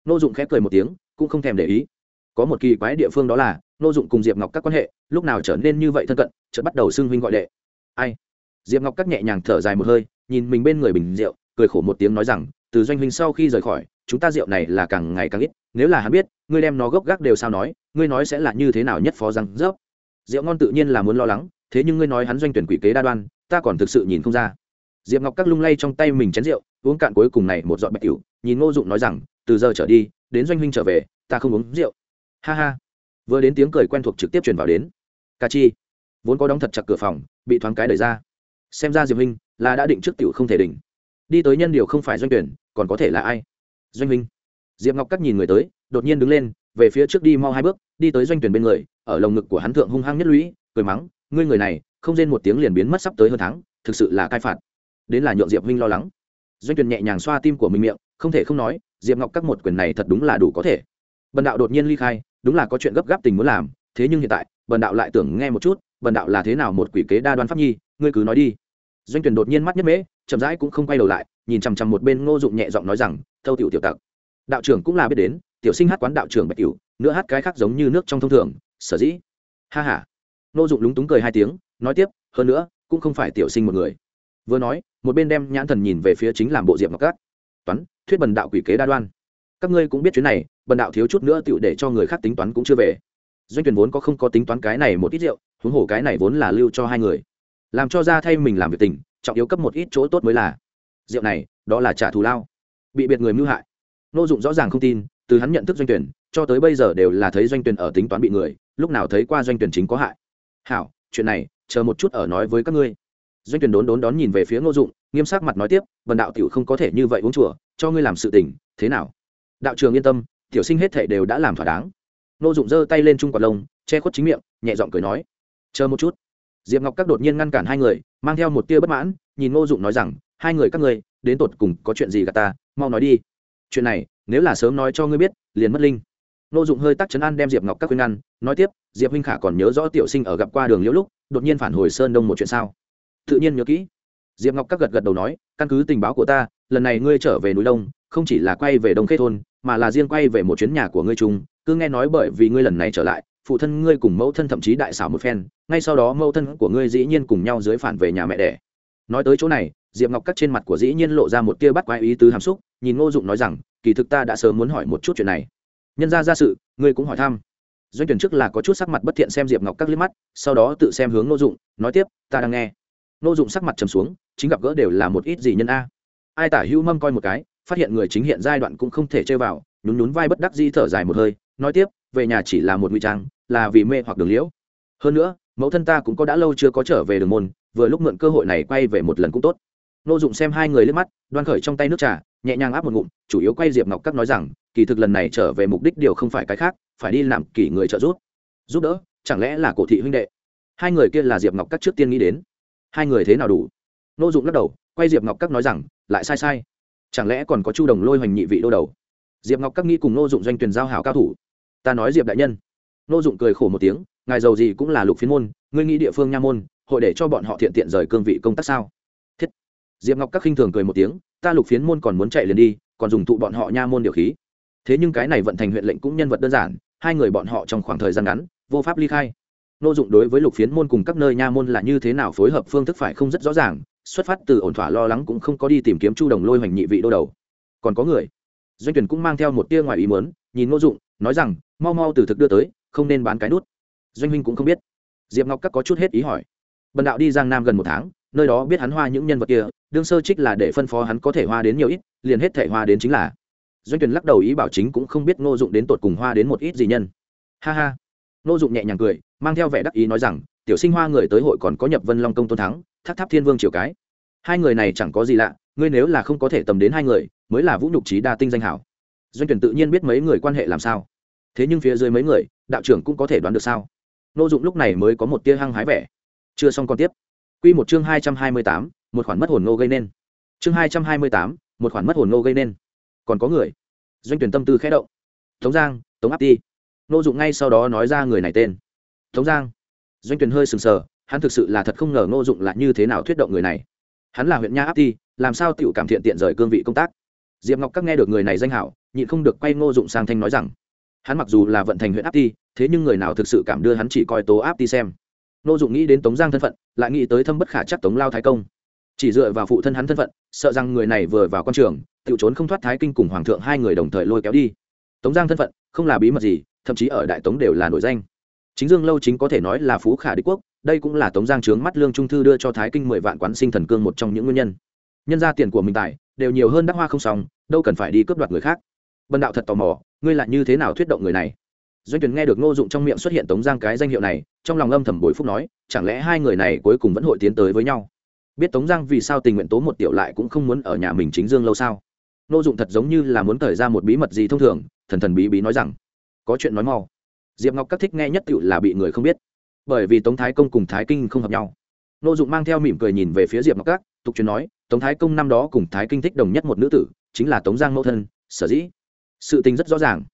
Nô dụng khẽ cười một tiếng, cũng không thèm để ý. Có một kỳ quái địa phương đó là, nô dụng cùng diệp ngọc các quan hệ, lúc nào trở nên như vậy thân cận, chợt bắt đầu xưng huynh gọi đệ. Ai? Diệp ngọc các nhẹ nhàng thở dài một hơi, nhìn mình bên người bình rượu, cười khổ một tiếng nói rằng, từ doanh huynh sau khi rời khỏi, chúng ta rượu này là càng ngày càng ít, nếu là hắn biết, ngươi đem nó gốc gác đều sao nói, ngươi nói sẽ là như thế nào nhất phó răng rớp. Rượu ngon tự nhiên là muốn lo lắng, thế nhưng ngươi nói hắn doanh tuyển quỷ kế đa đoan, ta còn thực sự nhìn không ra diệp ngọc các lung lay trong tay mình chén rượu, uống cạn cuối cùng này một giọt bạch cửu nhìn ngô dụng nói rằng, từ giờ trở đi, đến doanh huynh trở về, ta không uống rượu. Ha ha. Vừa đến tiếng cười quen thuộc trực tiếp truyền vào đến. Ca chi. Vốn có đóng thật chặt cửa phòng, bị thoáng cái đẩy ra. Xem ra diệp huynh là đã định trước tiểu không thể đỉnh. Đi tới nhân điều không phải doanh tuyển, còn có thể là ai? Doanh huynh. Diệp ngọc cắt nhìn người tới, đột nhiên đứng lên, về phía trước đi mau hai bước, đi tới doanh tuyển bên người, ở lồng ngực của hắn thượng hung hăng nhất lũy, cười mắng, ngươi người này, không rên một tiếng liền biến mất sắp tới hơn tháng, thực sự là cai phạt đến là nhượng diệp huynh lo lắng. Doanh Tuyền nhẹ nhàng xoa tim của mình miệng, không thể không nói, diệp ngọc các một quyền này thật đúng là đủ có thể. Bần đạo đột nhiên ly khai, đúng là có chuyện gấp gáp tình muốn làm, thế nhưng hiện tại, bần đạo lại tưởng nghe một chút, bần đạo là thế nào một quỷ kế đa đoan pháp nhi, ngươi cứ nói đi. Doanh tuyển đột nhiên mắt nhất mễ, chậm rãi cũng không quay đầu lại, nhìn chằm chằm một bên ngô dụng nhẹ giọng nói rằng, thâu tiểu tiểu tặc. Đạo trưởng cũng là biết đến, tiểu sinh hát quán đạo trưởng bạch tiểu nữa hát cái khác giống như nước trong thông thường, sở dĩ. Ha ha. Ngô dụng lúng túng cười hai tiếng, nói tiếp, hơn nữa, cũng không phải tiểu sinh một người vừa nói, một bên đem nhãn thần nhìn về phía chính làm bộ diệp ngọc cát. Toán, thuyết bần đạo quỷ kế đa đoan. Các ngươi cũng biết chuyến này, bần đạo thiếu chút nữa tựu để cho người khác tính toán cũng chưa về. Doanh tuyển vốn có không có tính toán cái này một ít rượu, huống hồ cái này vốn là lưu cho hai người. Làm cho ra thay mình làm việc tình, trọng yếu cấp một ít chỗ tốt mới là, rượu này, đó là trả thù lao. Bị biệt người mưu hại. Nô dụng rõ ràng không tin, từ hắn nhận thức doanh tuyển cho tới bây giờ đều là thấy doanh tuyển ở tính toán bị người, lúc nào thấy qua doanh tuyển chính có hại. Hảo, chuyện này, chờ một chút ở nói với các ngươi doanh tuyển đốn đốn đón nhìn về phía ngô dụng, nghiêm sắc mặt nói tiếp vần đạo tiểu không có thể như vậy uống chùa, cho ngươi làm sự tình, thế nào? Đạo trường yên tâm, tiểu sinh hết thể đều đã làm thỏa đáng. Ngô dụng giơ tay lên trung quạt lông, che khuất chính miệng, nhẹ giọng cười nói, chờ một chút. Diệp ngọc các đột nhiên ngăn cản hai người, mang theo một tia bất mãn, nhìn ngô dụng nói rằng, hai người các ngươi, đến tột cùng có chuyện gì gạt ta, mau nói đi. Chuyện này, nếu là sớm nói cho ngươi biết, liền mất linh. Ngô dụng hơi tắc chấn an đem diệp ngọc các khuyên ngăn, nói tiếp, diệp huynh khả còn nhớ rõ tiểu sinh ở gặp qua đường liễu lúc, đột nhiên phản hồi sơn đông một chuyện sao? Tự nhiên nhớ kỹ. Diệp ngọc các gật gật đầu nói, căn cứ tình báo của ta, lần này ngươi trở về núi đông, không chỉ là quay về đông khê thôn, mà là riêng quay về một chuyến nhà của ngươi chung. Cứ nghe nói bởi vì ngươi lần này trở lại, phụ thân ngươi cùng mẫu thân thậm chí đại xảo một phen, ngay sau đó mẫu thân của ngươi dĩ nhiên cùng nhau dưới phản về nhà mẹ đẻ. Nói tới chỗ này, diệp ngọc cắt trên mặt của dĩ nhiên lộ ra một tia bắt quái ý tứ hàm xúc, nhìn ngô dụng nói rằng, kỳ thực ta đã sớm muốn hỏi một chút chuyện này. Nhân ra ra sự, ngươi cũng hỏi thăm. Doanh tuyển trước là có chút sắc mặt bất thiện xem diệp ngọc các liếc mắt, sau đó tự xem hướng ngô dụng, nói tiếp, ta đang nghe nô dụng sắc mặt trầm xuống, chính gặp gỡ đều là một ít gì nhân a. Ai tả hữu mâm coi một cái, phát hiện người chính hiện giai đoạn cũng không thể chơi vào, nhún nhún vai bất đắc di thở dài một hơi, nói tiếp, về nhà chỉ là một nguy trang, là vì mê hoặc đường liễu. Hơn nữa, mẫu thân ta cũng có đã lâu chưa có trở về đường môn, vừa lúc mượn cơ hội này quay về một lần cũng tốt. Nô dụng xem hai người lên mắt, đoan khởi trong tay nước trà, nhẹ nhàng áp một ngụm, chủ yếu quay diệp ngọc các nói rằng, kỳ thực lần này trở về mục đích điều không phải cái khác, phải đi làm kỷ người trợ giúp. Giúp đỡ, chẳng lẽ là cổ thị huynh đệ? Hai người kia là diệp ngọc các trước tiên nghĩ đến hai người thế nào đủ? Nô dụng lắc đầu, quay diệp ngọc các nói rằng, lại sai sai. Chẳng lẽ còn có chu đồng lôi hoành nhị vị đô đầu? Diệp ngọc các nghĩ cùng nô dụng doanh tuyển giao hảo cao thủ. Ta nói diệp đại nhân. Nô dụng cười khổ một tiếng, ngài giàu gì cũng là lục phiên môn, ngươi nghĩ địa phương nha môn, hội để cho bọn họ thiện tiện rời cương vị công tác sao? Thiết. Diệp ngọc các khinh thường cười một tiếng, ta lục phiến môn còn muốn chạy liền đi, còn dùng tụ bọn họ nha môn điều khí. Thế nhưng cái này vận thành huyện lệnh cũng nhân vật đơn giản, hai người bọn họ trong khoảng thời gian ngắn, vô pháp ly khai nô dụng đối với lục phiến môn cùng các nơi nha môn là như thế nào phối hợp phương thức phải không rất rõ ràng, xuất phát từ ổn thỏa lo lắng cũng không có đi tìm kiếm chu đồng lôi hoành nhị vị đô đầu. Còn có người, doanh tuyển cũng mang theo một tia ngoài ý muốn, nhìn nô dụng, nói rằng, mau mau từ thực đưa tới, không nên bán cái nút. Doanh huynh cũng không biết. Diệp ngọc các có chút hết ý hỏi. Bần đạo đi giang nam gần một tháng, nơi đó biết hắn hoa những nhân vật kia, đương sơ trích là để phân phó hắn có thể hoa đến nhiều ít, liền hết thể hoa đến chính là. Doanh tuyển lắc đầu ý bảo chính cũng không biết ngô dụng đến tột cùng hoa đến một ít gì nhân. Ha ha. Ngô dụng nhẹ nhàng cười mang theo vẻ đắc ý nói rằng, tiểu sinh hoa người tới hội còn có nhập vân long công tôn thắng tháp tháp thiên vương triều cái. Hai người này chẳng có gì lạ, ngươi nếu là không có thể tầm đến hai người, mới là vũ nhục trí đa tinh danh hảo. Doanh tuyển tự nhiên biết mấy người quan hệ làm sao. Thế nhưng phía dưới mấy người, đạo trưởng cũng có thể đoán được sao? Nô dụng lúc này mới có một tia hăng hái vẻ. Chưa xong còn tiếp. Quy một chương hai trăm hai mươi tám, một khoản mất hồn ngô gây nên. Chương hai trăm hai mươi tám, một khoản mất hồn ngô gây nên. Còn có người. Doanh tuyển tâm tư khẽ động. Tống giang, tống áp ti. Nô dụng ngay sau đó nói ra người này tên tống giang. Doanh tuyển hơi sừng sờ, hắn thực sự là thật không ngờ Ngô dụng là như thế nào thuyết động người này. Hắn là huyện nha áp ti, làm sao Tiểu cảm thiện tiện rời cương vị công tác? Diệp ngọc các nghe được người này danh hảo, nhịn không được quay ngô dụng sang thanh nói rằng, hắn mặc dù là vận thành huyện áp ti, thế nhưng người nào thực sự cảm đưa hắn chỉ coi tố áp ti xem. Ngô dụng nghĩ đến tống giang thân phận, lại nghĩ tới thâm bất khả chắc tống lao thái công. Chỉ dựa vào phụ thân hắn thân phận, sợ rằng người này vừa vào quan trường tự trốn không thoát thái kinh cùng hoàng thượng hai người đồng thời lôi kéo đi. Tống giang thân phận, không là bí mật gì, thậm chí ở đại tống đều là nổi danh chính dương lâu chính có thể nói là phú khả đế quốc, đây cũng là tống giang trướng mắt lương trung thư đưa cho thái kinh mười vạn quán sinh thần cương một trong những nguyên nhân. Nhân ra tiền của mình tài, đều nhiều hơn đắc hoa không xong, đâu cần phải đi cướp đoạt người khác. Bần đạo thật tò mò, ngươi lại như thế nào thuyết động người này? Doanh tuyển nghe được ngô dụng trong miệng xuất hiện tống giang cái danh hiệu này, trong lòng âm thầm bồi phúc nói, chẳng lẽ hai người này cuối cùng vẫn hội tiến tới với nhau? Biết tống giang vì sao tình nguyện tố một tiểu lại cũng không muốn ở nhà mình chính dương lâu sao? Ngô dụng thật giống như là muốn thời ra một bí mật gì thông thường, thần thần bí bí nói rằng, có chuyện nói mau diệp ngọc các thích nghe nhất tựu là bị người không biết. Bởi vì tống thái công cùng thái kinh không hợp nhau. Ngô dụng mang theo mỉm cười nhìn về phía diệp ngọc các, tục truyền nói, tống thái công năm đó cùng thái kinh thích đồng nhất một nữ tử, chính là tống giang mẫu thân, sở dĩ. Sự tình rất rõ ràng.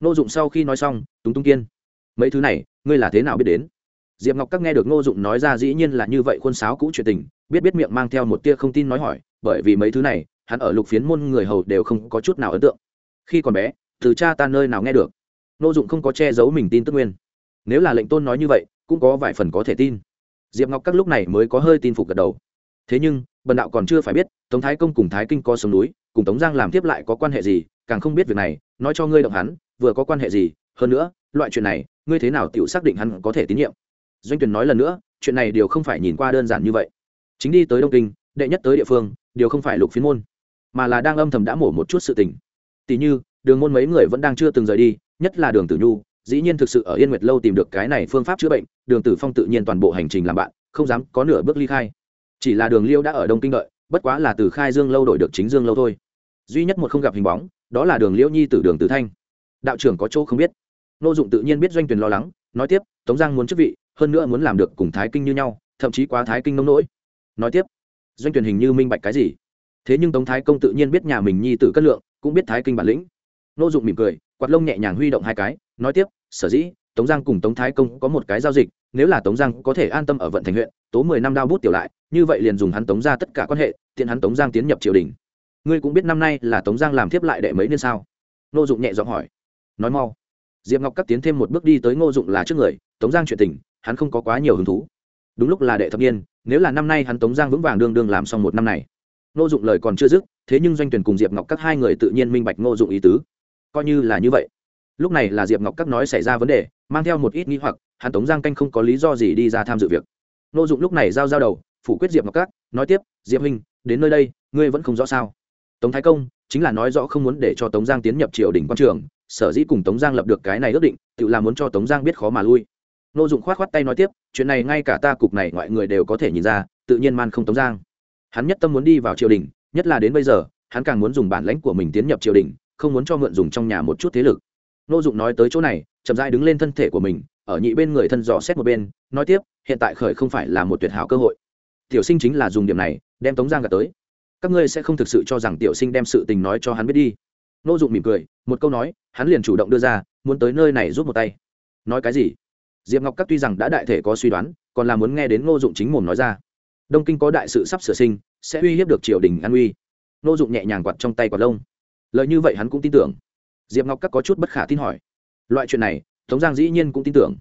Ngô dụng sau khi nói xong, túng tung kiên, mấy thứ này, ngươi là thế nào biết đến? Diệp ngọc các nghe được ngô dụng nói ra dĩ nhiên là như vậy khuôn sáo cũ chuyện tình, biết biết miệng mang theo một tia không tin nói hỏi, bởi vì mấy thứ này, hắn ở lục phiến môn người hầu đều không có chút nào ấn tượng. Khi còn bé, từ cha ta nơi nào nghe được Nô dụng không có che giấu mình tin tức nguyên. Nếu là lệnh tôn nói như vậy, cũng có vài phần có thể tin. Diệp ngọc các lúc này mới có hơi tin phục gật đầu. Thế nhưng, bần đạo còn chưa phải biết, tống thái công cùng thái kinh có sông núi, cùng tống giang làm tiếp lại có quan hệ gì, càng không biết việc này, nói cho ngươi động hắn, vừa có quan hệ gì, hơn nữa, loại chuyện này, ngươi thế nào tự xác định hắn có thể tín nhiệm? Doanh tuyển nói lần nữa, chuyện này đều không phải nhìn qua đơn giản như vậy. Chính đi tới đông kinh, đệ nhất tới địa phương, đều không phải lục phiến môn, mà là đang âm thầm đã mổ một chút sự tình. Tỷ như, đường môn mấy người vẫn đang chưa từng rời đi nhất là đường tử nhu, dĩ nhiên thực sự ở yên nguyệt lâu tìm được cái này phương pháp chữa bệnh, đường tử phong tự nhiên toàn bộ hành trình làm bạn, không dám có nửa bước ly khai. Chỉ là đường liêu đã ở đông kinh đợi, bất quá là từ khai dương lâu đổi được chính dương lâu thôi. Duy nhất một không gặp hình bóng, đó là đường liễu nhi từ đường tử thanh. Đạo trưởng có chỗ không biết. Nô dụng tự nhiên biết doanh tuyền lo lắng, nói tiếp, tống giang muốn chức vị, hơn nữa muốn làm được cùng thái kinh như nhau, thậm chí quá thái kinh nông nỗi. Nói tiếp, doanh tuyển hình như minh bạch cái gì? Thế nhưng tống thái công tự nhiên biết nhà mình nhi tử cất lượng, cũng biết thái kinh bản lĩnh. Nô dụng mỉm cười quạt lông nhẹ nhàng huy động hai cái, nói tiếp, sở dĩ, tống giang cùng tống thái công có một cái giao dịch, nếu là tống giang có thể an tâm ở vận thành huyện, tố mười năm đao bút tiểu lại, như vậy liền dùng hắn tống ra tất cả quan hệ, tiện hắn tống giang tiến nhập triều đình. Ngươi cũng biết năm nay là tống giang làm thiếp lại đệ mấy niên sao? Ngô dụng nhẹ giọng hỏi. Nói mau. Diệp ngọc cắt tiến thêm một bước đi tới ngô dụng là trước người, tống giang chuyện tình, hắn không có quá nhiều hứng thú. Đúng lúc là đệ thập niên, nếu là năm nay hắn tống giang vững vàng đương đương làm xong một năm này. Ngô dụng lời còn chưa dứt, thế nhưng doanh tuyển cùng diệp ngọc các hai người tự nhiên minh bạch ngô dụng ý tứ coi như là như vậy. Lúc này là diệp ngọc các nói xảy ra vấn đề, mang theo một ít nghi hoặc, hắn tống giang canh không có lý do gì đi ra tham dự việc. Ngô dụng lúc này giao giao đầu, phủ quyết diệp ngọc các, nói tiếp, diệp huynh, đến nơi đây, ngươi vẫn không rõ sao? Tống thái công, chính là nói rõ không muốn để cho tống giang tiến nhập triều đình quan trường, sở dĩ cùng tống giang lập được cái này ước định, tự là muốn cho tống giang biết khó mà lui. N ô dụng k h o á t k h o á t tay nói tiếp, chuyện này ngay cả ta cục này ngoại người đều có thể nhìn ra, tự nhiên man không tống giang. Hắn nhất tâm muốn đi vào triều đình, nhất là đến bây giờ, hắn càng muốn dùng bản lãnh của mình tiến nhập triều đình không muốn cho mượn dùng trong nhà một chút thế lực. N ô dụng nói tới chỗ này, chậm dai đứng lên thân thể của mình, ở nhị bên người thân dò xét một bên, nói tiếp, hiện tại khởi không phải là một tuyệt hảo cơ hội. Tiểu sinh chính là dùng điểm này, đem tống giang gạt tới. Các ngươi sẽ không thực sự cho rằng tiểu sinh đem sự tình nói cho hắn biết đi. Nô dụng mỉm cười, một câu nói, hắn liền chủ động đưa ra, muốn tới nơi này giúp một tay. Nói cái gì? Diệp ngọc các tuy rằng đã đại thể có suy đoán, còn là muốn nghe đến ngô dụng chính mồm nói ra. Đông kinh có đại sự sắp sửa sinh, sẽ uy hiếp được triều đình an uy. Ngô dụng nhẹ nhàng quặt trong tay quạt lông. Lời như vậy hắn cũng tin tưởng. Diệp ngọc các có chút bất khả tin hỏi. Loại chuyện này, tống giang dĩ nhiên cũng tin tưởng.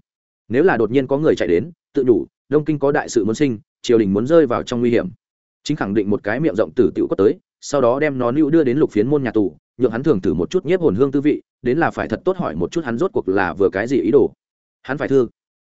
Nếu là đột nhiên có người chạy đến, tự đủ đông kinh có đại sự muốn sinh, triều đình muốn rơi vào trong nguy hiểm. Chính khẳng định một cái miệng rộng tử tiểu có tới, sau đó đem nó lưu đưa đến lục phiến môn nhà tù, nhượng hắn thường thử một chút nhiếp hồn hương tư vị, đến là phải thật tốt hỏi một chút hắn rốt cuộc là vừa cái gì ý đồ. Hắn phải thương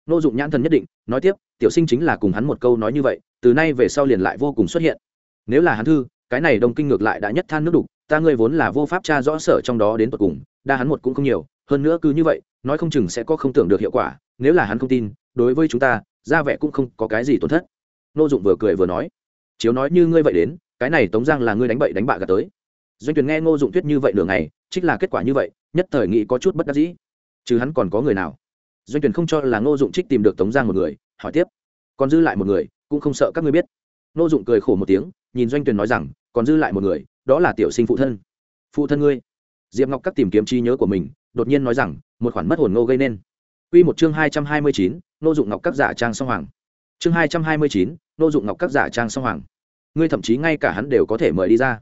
nô dụng nhãn thần nhất định, nói tiếp, tiểu sinh chính là cùng hắn một câu nói như vậy, từ nay về sau liền lại vô cùng xuất hiện nếu là hắn thư, cái này đông kinh ngược lại đã nhất than nước đục, ta ngươi vốn là vô pháp tra rõ sở trong đó đến tận cùng, đa hắn một cũng không nhiều, hơn nữa cứ như vậy, nói không chừng sẽ có không tưởng được hiệu quả, nếu là hắn không tin, đối với chúng ta, ra vẻ cũng không có cái gì tổn thất. Nô dụng vừa cười vừa nói, chiếu nói như ngươi vậy đến, cái này tống giang là ngươi đánh bậy đánh bạ gạt tới. Doanh tuyển nghe ngô dụng thuyết như vậy nửa này trích là kết quả như vậy, nhất thời nghĩ có chút bất đắc dĩ. Chứ hắn còn có người nào? Doanh tuyển không cho là ngô dụng trích tìm được tống giang một người, hỏi tiếp. Còn dư lại một người, cũng không sợ các ngươi biết. Ngô dụng cười khổ một tiếng nhìn doanh tuyển nói rằng còn dư lại một người đó là tiểu sinh phụ thân. Phụ thân ngươi. Diệp ngọc các tìm kiếm trí nhớ của mình đột nhiên nói rằng một khoản mất hồn ngô gây nên. Quy một chương hai hai mươi chín, Ngô dụng ngọc các giả trang song hoàng. Chương hai hai mươi chín, Ngô dụng ngọc các giả trang song hoàng. Ngươi thậm chí ngay cả hắn đều có thể mời đi ra.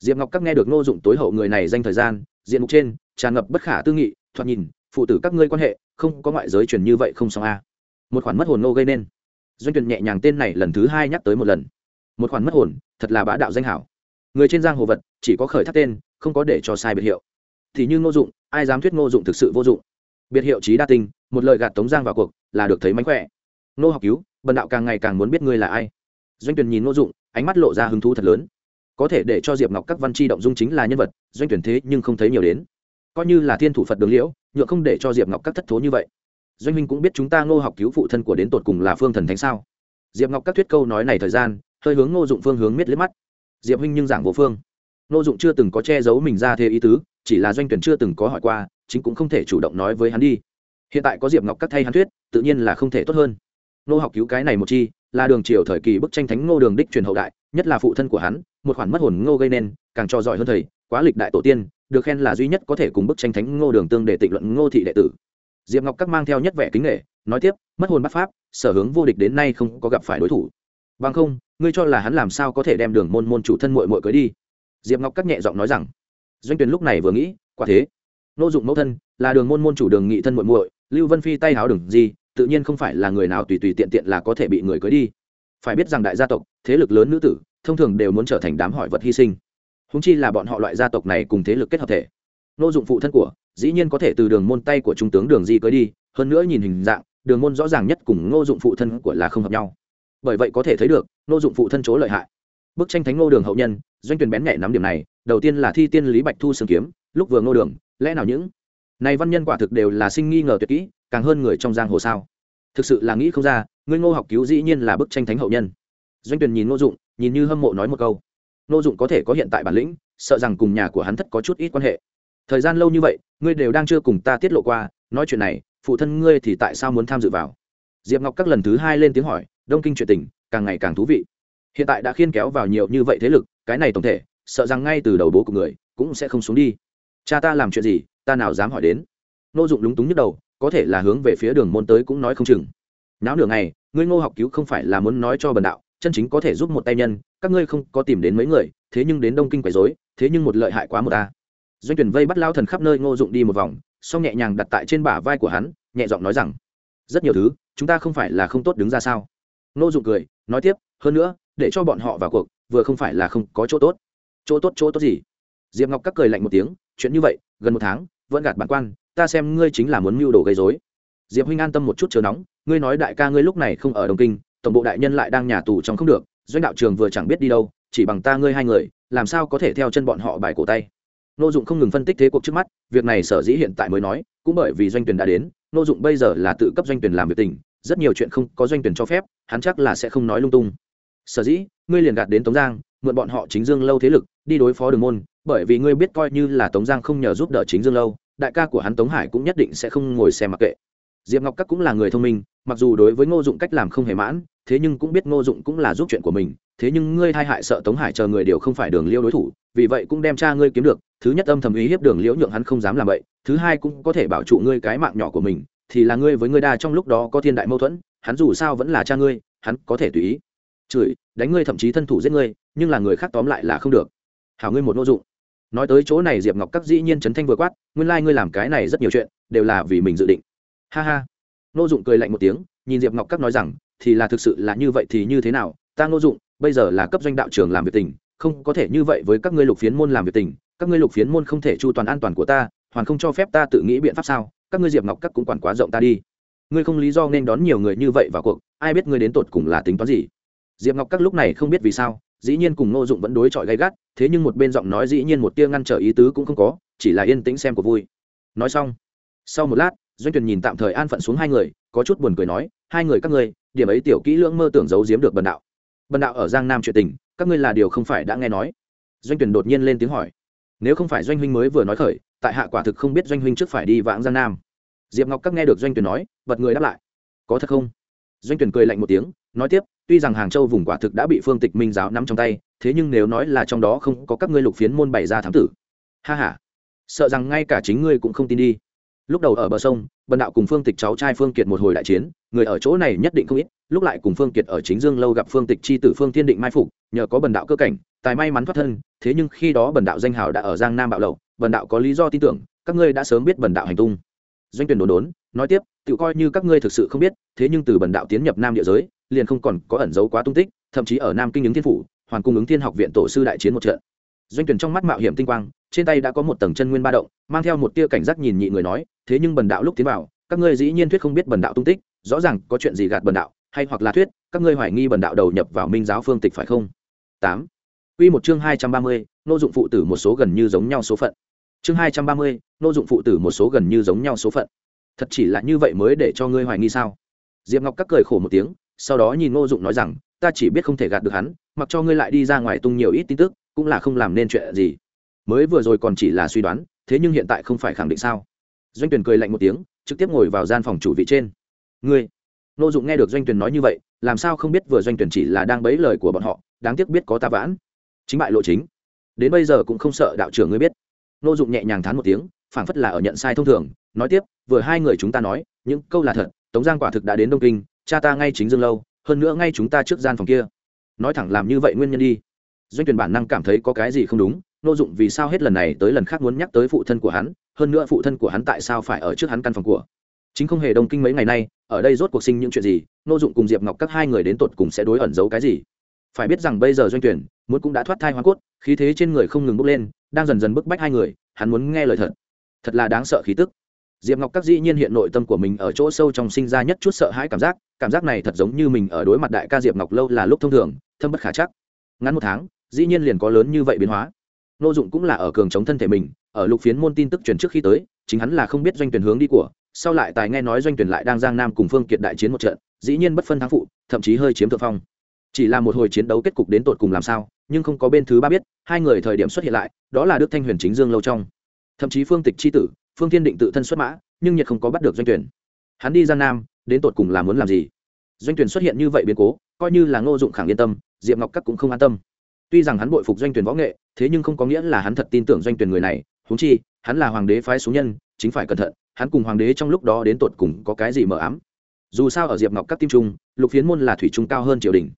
Diệp ngọc các nghe được ngô dụng tối hậu người này danh thời gian diện mục trên tràn ngập bất khả tư nghị thoạt nhìn phụ tử các ngươi quan hệ không có ngoại giới truyền như vậy không xong a. Một khoản mất hồn nô gây nên. Doanh tuyển nhẹ nhàng tên này lần thứ hai nhắc tới một lần một khoản mất hồn, thật là bá đạo danh hảo. Người trên giang hồ vật, chỉ có khởi thác tên, không có để cho sai biệt hiệu. Thì như ngô dụng, ai dám thuyết ngô dụng thực sự vô dụng? Biệt hiệu trí đa tinh, một lời gạt tống giang vào cuộc, là được thấy mánh khỏe. Nô học cứu, bần đạo càng ngày càng muốn biết ngươi là ai. Doanh tuyển nhìn ngô dụng, ánh mắt lộ ra hứng thú thật lớn. Có thể để cho diệp ngọc các văn chi động dung chính là nhân vật, doanh tuyển thế nhưng không thấy nhiều đến. Coi như là thiên thủ phật đường liễu nhựa không để cho diệp ngọc các thất thố như vậy. Doanh minh cũng biết chúng ta ngô học cứu phụ thân của đến tột cùng là phương thần thánh sao? Diệp ngọc các thuyết câu nói này thời gian hơi hướng ngô dụng phương hướng miết liếc mắt. Diệp huynh nhưng giảng vô phương. Ngô dụng chưa từng có che giấu mình ra thế ý tứ, chỉ là doanh tuyển chưa từng có hỏi qua, chính cũng không thể chủ động nói với hắn đi. Hiện tại có diệp ngọc cắt thay hắn thuyết, tự nhiên là không thể tốt hơn. Ngô học cứu cái này một chi, là đường triều thời kỳ bức tranh thánh ngô đường đích truyền hậu đại, nhất là phụ thân của hắn, một khoản mất hồn ngô gây nên, càng cho giỏi hơn thầy, quá lịch đại tổ tiên, được khen là duy nhất có thể cùng bức tranh thánh ngô đường tương để tịnh luận ngô thị đệ tử. Diệp ngọc các mang theo nhất vẻ kính nghệ nói tiếp, mất hồn bắt pháp, sở hướng vô địch đến nay không có gặp phải đối thủ. Bằng không ngươi cho là hắn làm sao có thể đem đường môn môn chủ thân mội mội cưới đi? Diệp ngọc cắt nhẹ giọng nói rằng. Doanh tuyền lúc này vừa nghĩ, quả thế. Nô dụng mẫu thân, là đường môn môn chủ đường nghị thân mội mội lưu vân phi tay háo đường gì, tự nhiên không phải là người nào tùy tùy tiện tiện là có thể bị người cưới đi. Phải biết rằng đại gia tộc, thế lực lớn nữ tử, thông thường đều muốn trở thành đám hỏi vật hy sinh. Húng chi là bọn họ loại gia tộc này cùng thế lực kết hợp thể. Nô dụng phụ thân của, dĩ nhiên có thể từ đường môn tay của trung tướng đường di cưới đi, hơn nữa nhìn hình dạng, đường môn rõ ràng nhất cùng ngô dụng phụ thân của là không hợp nhau bởi vậy có thể thấy được nô dụng phụ thân chỗ lợi hại. Bức tranh thánh ngô đường hậu nhân, doanh tuyển bén nhẹ nắm điểm này, đầu tiên là thi tiên lý bạch thu sương kiếm, lúc vừa ngô đường, lẽ nào những này văn nhân quả thực đều là sinh nghi ngờ tuyệt kỹ, càng hơn người trong giang hồ sao? Thực sự là nghĩ không ra ngươi ngô học cứu dĩ nhiên là bức tranh thánh hậu nhân. Doanh tuyển nhìn ngô dụng, nhìn như hâm mộ nói một câu. Ngô dụng có thể có hiện tại bản lĩnh, sợ rằng cùng nhà của hắn thất có chút ít quan hệ. Thời gian lâu như vậy, ngươi đều đang chưa cùng ta tiết lộ qua, nói chuyện này, phụ thân ngươi thì tại sao muốn tham dự vào? Diệp ngọc các lần thứ hai lên tiếng hỏi đông kinh chuyện tình càng ngày càng thú vị. Hiện tại đã khiên kéo vào nhiều như vậy thế lực, cái này tổng thể, sợ rằng ngay từ đầu bố của người cũng sẽ không xuống đi. Cha ta làm chuyện gì, ta nào dám hỏi đến. Nô dụng lúng túng nhức đầu, có thể là hướng về phía đường môn tới cũng nói không chừng. Náo nửa ngày, ngươi ngô học cứu không phải là muốn nói cho bần đạo, chân chính có thể giúp một tay nhân, các ngươi không có tìm đến mấy người, thế nhưng đến đông kinh quấy dối thế nhưng một lợi hại quá một ta. Doanh tuyển vây bắt lao thần khắp nơi ngô dụng đi một vòng xong nhẹ nhàng đặt tại trên bả vai của hắn, nhẹ giọng nói rằng, rất nhiều thứ, chúng ta không phải là không tốt đứng ra sao? Ngô dụng cười, nói tiếp, hơn nữa, để cho bọn họ vào cuộc, vừa không phải là không có chỗ tốt. Chỗ tốt chỗ tốt gì? Diệp ngọc các cười lạnh một tiếng, chuyện như vậy, gần một tháng, vẫn gạt bản quan, ta xem ngươi chính là muốn mưu đồ gây dối diệp huynh an tâm một chút chờ nóng, ngươi nói đại ca ngươi lúc này không ở đồng kinh, tổng bộ đại nhân lại đang nhà tù trong không được, doanh đạo trường vừa chẳng biết đi đâu, chỉ bằng ta ngươi hai người, làm sao có thể theo chân bọn họ bài cổ tay? Nô dụng không ngừng phân tích thế cuộc trước mắt, việc này sở dĩ hiện tại mới nói, cũng bởi vì doanh tuyển đã đến, nô dụng bây giờ là tự cấp doanh tuyển làm việc tình rất nhiều chuyện không có doanh tuyển cho phép, hắn chắc là sẽ không nói lung tung. Sở dĩ, ngươi liền gạt đến tống giang, mượn bọn họ chính dương lâu thế lực, đi đối phó đường môn, bởi vì ngươi biết coi như là tống giang không nhờ giúp đỡ chính dương lâu, đại ca của hắn tống hải cũng nhất định sẽ không ngồi xem mặc kệ. Diệp ngọc các cũng là người thông minh, mặc dù đối với ngô dụng cách làm không hề mãn, thế nhưng cũng biết ngô dụng cũng là giúp chuyện của mình, thế nhưng ngươi thay hại sợ tống hải chờ người đều không phải đường liêu đối thủ, vì vậy cũng đem cha ngươi kiếm được, thứ nhất âm thầm ý hiếp đường liễu nhượng hắn không dám làm vậy, thứ hai cũng có thể bảo trụ ngươi cái mạng nhỏ của mình thì là ngươi với ngươi đa trong lúc đó có thiên đại mâu thuẫn, hắn dù sao vẫn là cha ngươi, hắn có thể tùy ý. Chửi, đánh ngươi thậm chí thân thủ giết ngươi, nhưng là người khác tóm lại là không được. Hảo ngươi một n ô dụng. Nói tới chỗ này diệp ngọc các dĩ nhiên trấn thanh vừa quát, nguyên lai、like、ngươi làm cái này rất nhiều chuyện, đều là vì mình dự định. Ha ha. N ô dụng cười lạnh một tiếng, nhìn diệp ngọc các nói rằng, thì là thực sự là như vậy thì như thế nào, ta n ô dụng, bây giờ là cấp doanh đạo trường làm việc tình, không có thể như vậy với các ngươi lục phiến môn làm việc tình, các ngươi lục phiến môn không thể chu toàn an toàn của ta, hoàn không cho phép ta tự nghĩ biện pháp sao? Các ngươi diệp ngọc các cũng quản quá rộng ta đi ngươi không lý do nên đón nhiều người như vậy vào cuộc ai biết ngươi đến tột cùng là tính toán gì diệp ngọc các lúc này không biết vì sao dĩ nhiên cùng ngô dụng vẫn đối chọi gay gắt thế nhưng một bên giọng nói dĩ nhiên một tia ngăn trở ý tứ cũng không có chỉ là yên tĩnh xem của vui nói xong sau một lát doanh tuyền nhìn tạm thời an phận xuống hai người có chút buồn cười nói hai người các ngươi điểm ấy tiểu kỹ lưỡng mơ tưởng giấu giếm được bần đạo bần đạo ở giang nam chuyện tình các ngươi là điều không phải đã nghe nói doanh Tuyền đột nhiên lên tiếng hỏi nếu không phải doanh huynh mới vừa nói khởi tại hạ quả thực không biết doanh huynh trước phải đi vãng giang nam diệp ngọc các nghe được doanh tuyển nói, bật người đáp lại. Có thật không? Doanh tuyển cười lạnh một tiếng, nói tiếp, tuy rằng hàng châu vùng quả thực đã bị phương tịch minh giáo nắm trong tay, thế nhưng nếu nói là trong đó không có các ngươi lục phiến môn bày ra thám tử. Ha ha. Sợ rằng ngay cả chính ngươi cũng không tin đi. Lúc đầu ở bờ sông, bần đạo cùng phương tịch cháu trai phương kiệt một hồi đại chiến, người ở chỗ này nhất định không ít, lúc lại cùng phương kiệt ở chính dương lâu gặp phương tịch c h i tử phương thiên định mai phục, nhờ có bần đạo cơ cảnh, tài may mắn thoát thân, thế nhưng khi đó bần đạo danh hào đã ở giang nam bạo lậu, bần đạo có lý do tin tưởng, các ngươi đã sớm biết bần đạo hành tung doanh tuyển đồn đốn nói tiếp tự coi như các ngươi thực sự không biết thế nhưng từ bần đạo tiến nhập nam địa giới liền không còn có ẩn dấu quá tung tích thậm chí ở nam kinh ứng thiên phủ hoàn cung ứng thiên học viện tổ sư đại chiến một trận. Doanh tuyển trong mắt mạo hiểm tinh quang trên tay đã có một tầng chân nguyên ba động mang theo một tia cảnh giác nhìn nhị người nói thế nhưng bần đạo lúc tiến vào các ngươi dĩ nhiên thuyết không biết bần đạo tung tích rõ ràng có chuyện gì gạt bần đạo hay hoặc là thuyết các ngươi hoài nghi bần đạo đầu nhập vào minh giáo phương tịch phải không? Tám. Quy một chương hai trăm ba mươi, nô dụng phụ tử một số gần như giống nhau số phận. Chương hai trăm ba mươi, nô dụng phụ tử một số gần như giống nhau số phận. Thật chỉ là như vậy mới để cho ngươi hoài nghi sao? Diệp Ngọc các cười khổ một tiếng, sau đó nhìn Ngô Dụng nói rằng, ta chỉ biết không thể gạt được hắn, mặc cho ngươi lại đi ra ngoài tung nhiều ít tin tức, cũng là không làm nên chuyện gì. Mới vừa rồi còn chỉ là suy đoán, thế nhưng hiện tại không phải khẳng định sao? Doanh Tuyền cười lạnh một tiếng, trực tiếp ngồi vào gian phòng chủ vị trên. Ngươi, Ngô Dụng nghe được Doanh Tuyền nói như vậy, làm sao không biết vừa Doanh Tuyền chỉ là đang bấy lời của bọn họ, đáng tiếc biết có ta vãn chính bại lộ chính đến bây giờ cũng không sợ đạo trưởng ngươi biết nô dụng nhẹ nhàng thán một tiếng, phảng phất là ở nhận sai thông thường, nói tiếp, vừa hai người chúng ta nói, những câu là thật, tống giang quả thực đã đến đông kinh, cha ta ngay chính dương lâu, hơn nữa ngay chúng ta trước gian phòng kia. Nói thẳng làm như vậy nguyên nhân đi. Doanh tuyển bản năng cảm thấy có cái gì không đúng nô dụng vì sao hết lần này tới lần khác muốn nhắc tới phụ thân của hắn, hơn nữa phụ thân của hắn tại sao phải ở trước hắn căn phòng của? Chính không hề đông kinh mấy ngày nay, ở đây rốt cuộc sinh những chuyện gì nô dụng cùng diệp ngọc các hai người đến tột cùng sẽ đối ẩn giấu cái gì? Phải biết rằng bây giờ doanh tuyển muốn cũng đã thoát thai hoa cốt, khí thế trên người không ngừng bốc lên đang dần dần bức bách hai người, hắn muốn nghe lời thật. Thật là đáng sợ khí tức. Diệp ngọc các dĩ nhiên hiện nội tâm của mình ở chỗ sâu trong sinh ra nhất chút sợ hãi cảm giác cảm giác này thật giống như mình ở đối mặt đại ca diệp ngọc lâu là lúc thông thường, thâm bất khả chắc. Ngắn một tháng, dĩ nhiên liền có lớn như vậy biến hóa. Nô dụng cũng là ở cường chống thân thể mình, ở lục phiến môn tin tức truyền trước khi tới, chính hắn là không biết doanh tuyển hướng đi của, sau lại tài nghe nói doanh tuyển lại đang giang nam cùng phương kiệt đại chiến một trận, dĩ nhiên bất phân thắng phụ, thậm chí hơi chiếm thượng phong. Chỉ là một hồi chiến đấu kết cục đến tột cùng làm sao? Nhưng không có bên thứ ba biết, hai người thời điểm xuất hiện lại, đó là đức thanh huyền chính dương lâu trong. Thậm chí phương tịch c h i tử, phương tiên định tự thân xuất mã, nhưng nhiệt không có bắt được doanh tuyển. Hắn đi gian nam, đến tột cùng là muốn làm gì? Doanh tuyển xuất hiện như vậy biến cố, coi như là ngô dụng khẳng yên tâm, diệp ngọc các cũng không an tâm. Tuy rằng hắn bội phục doanh tuyển võ nghệ, thế nhưng không có nghĩa là hắn thật tin tưởng doanh tuyển người này. Húng chi, hắn là hoàng đế phái xuống nhân, chính phải cẩn thận, hắn cùng hoàng đế trong lúc đó đến tột cùng có cái gì mờ ám. Dù sao ở diệp ngọc các tim trung, lục phiến môn là thủy trung cao hơn triều đình.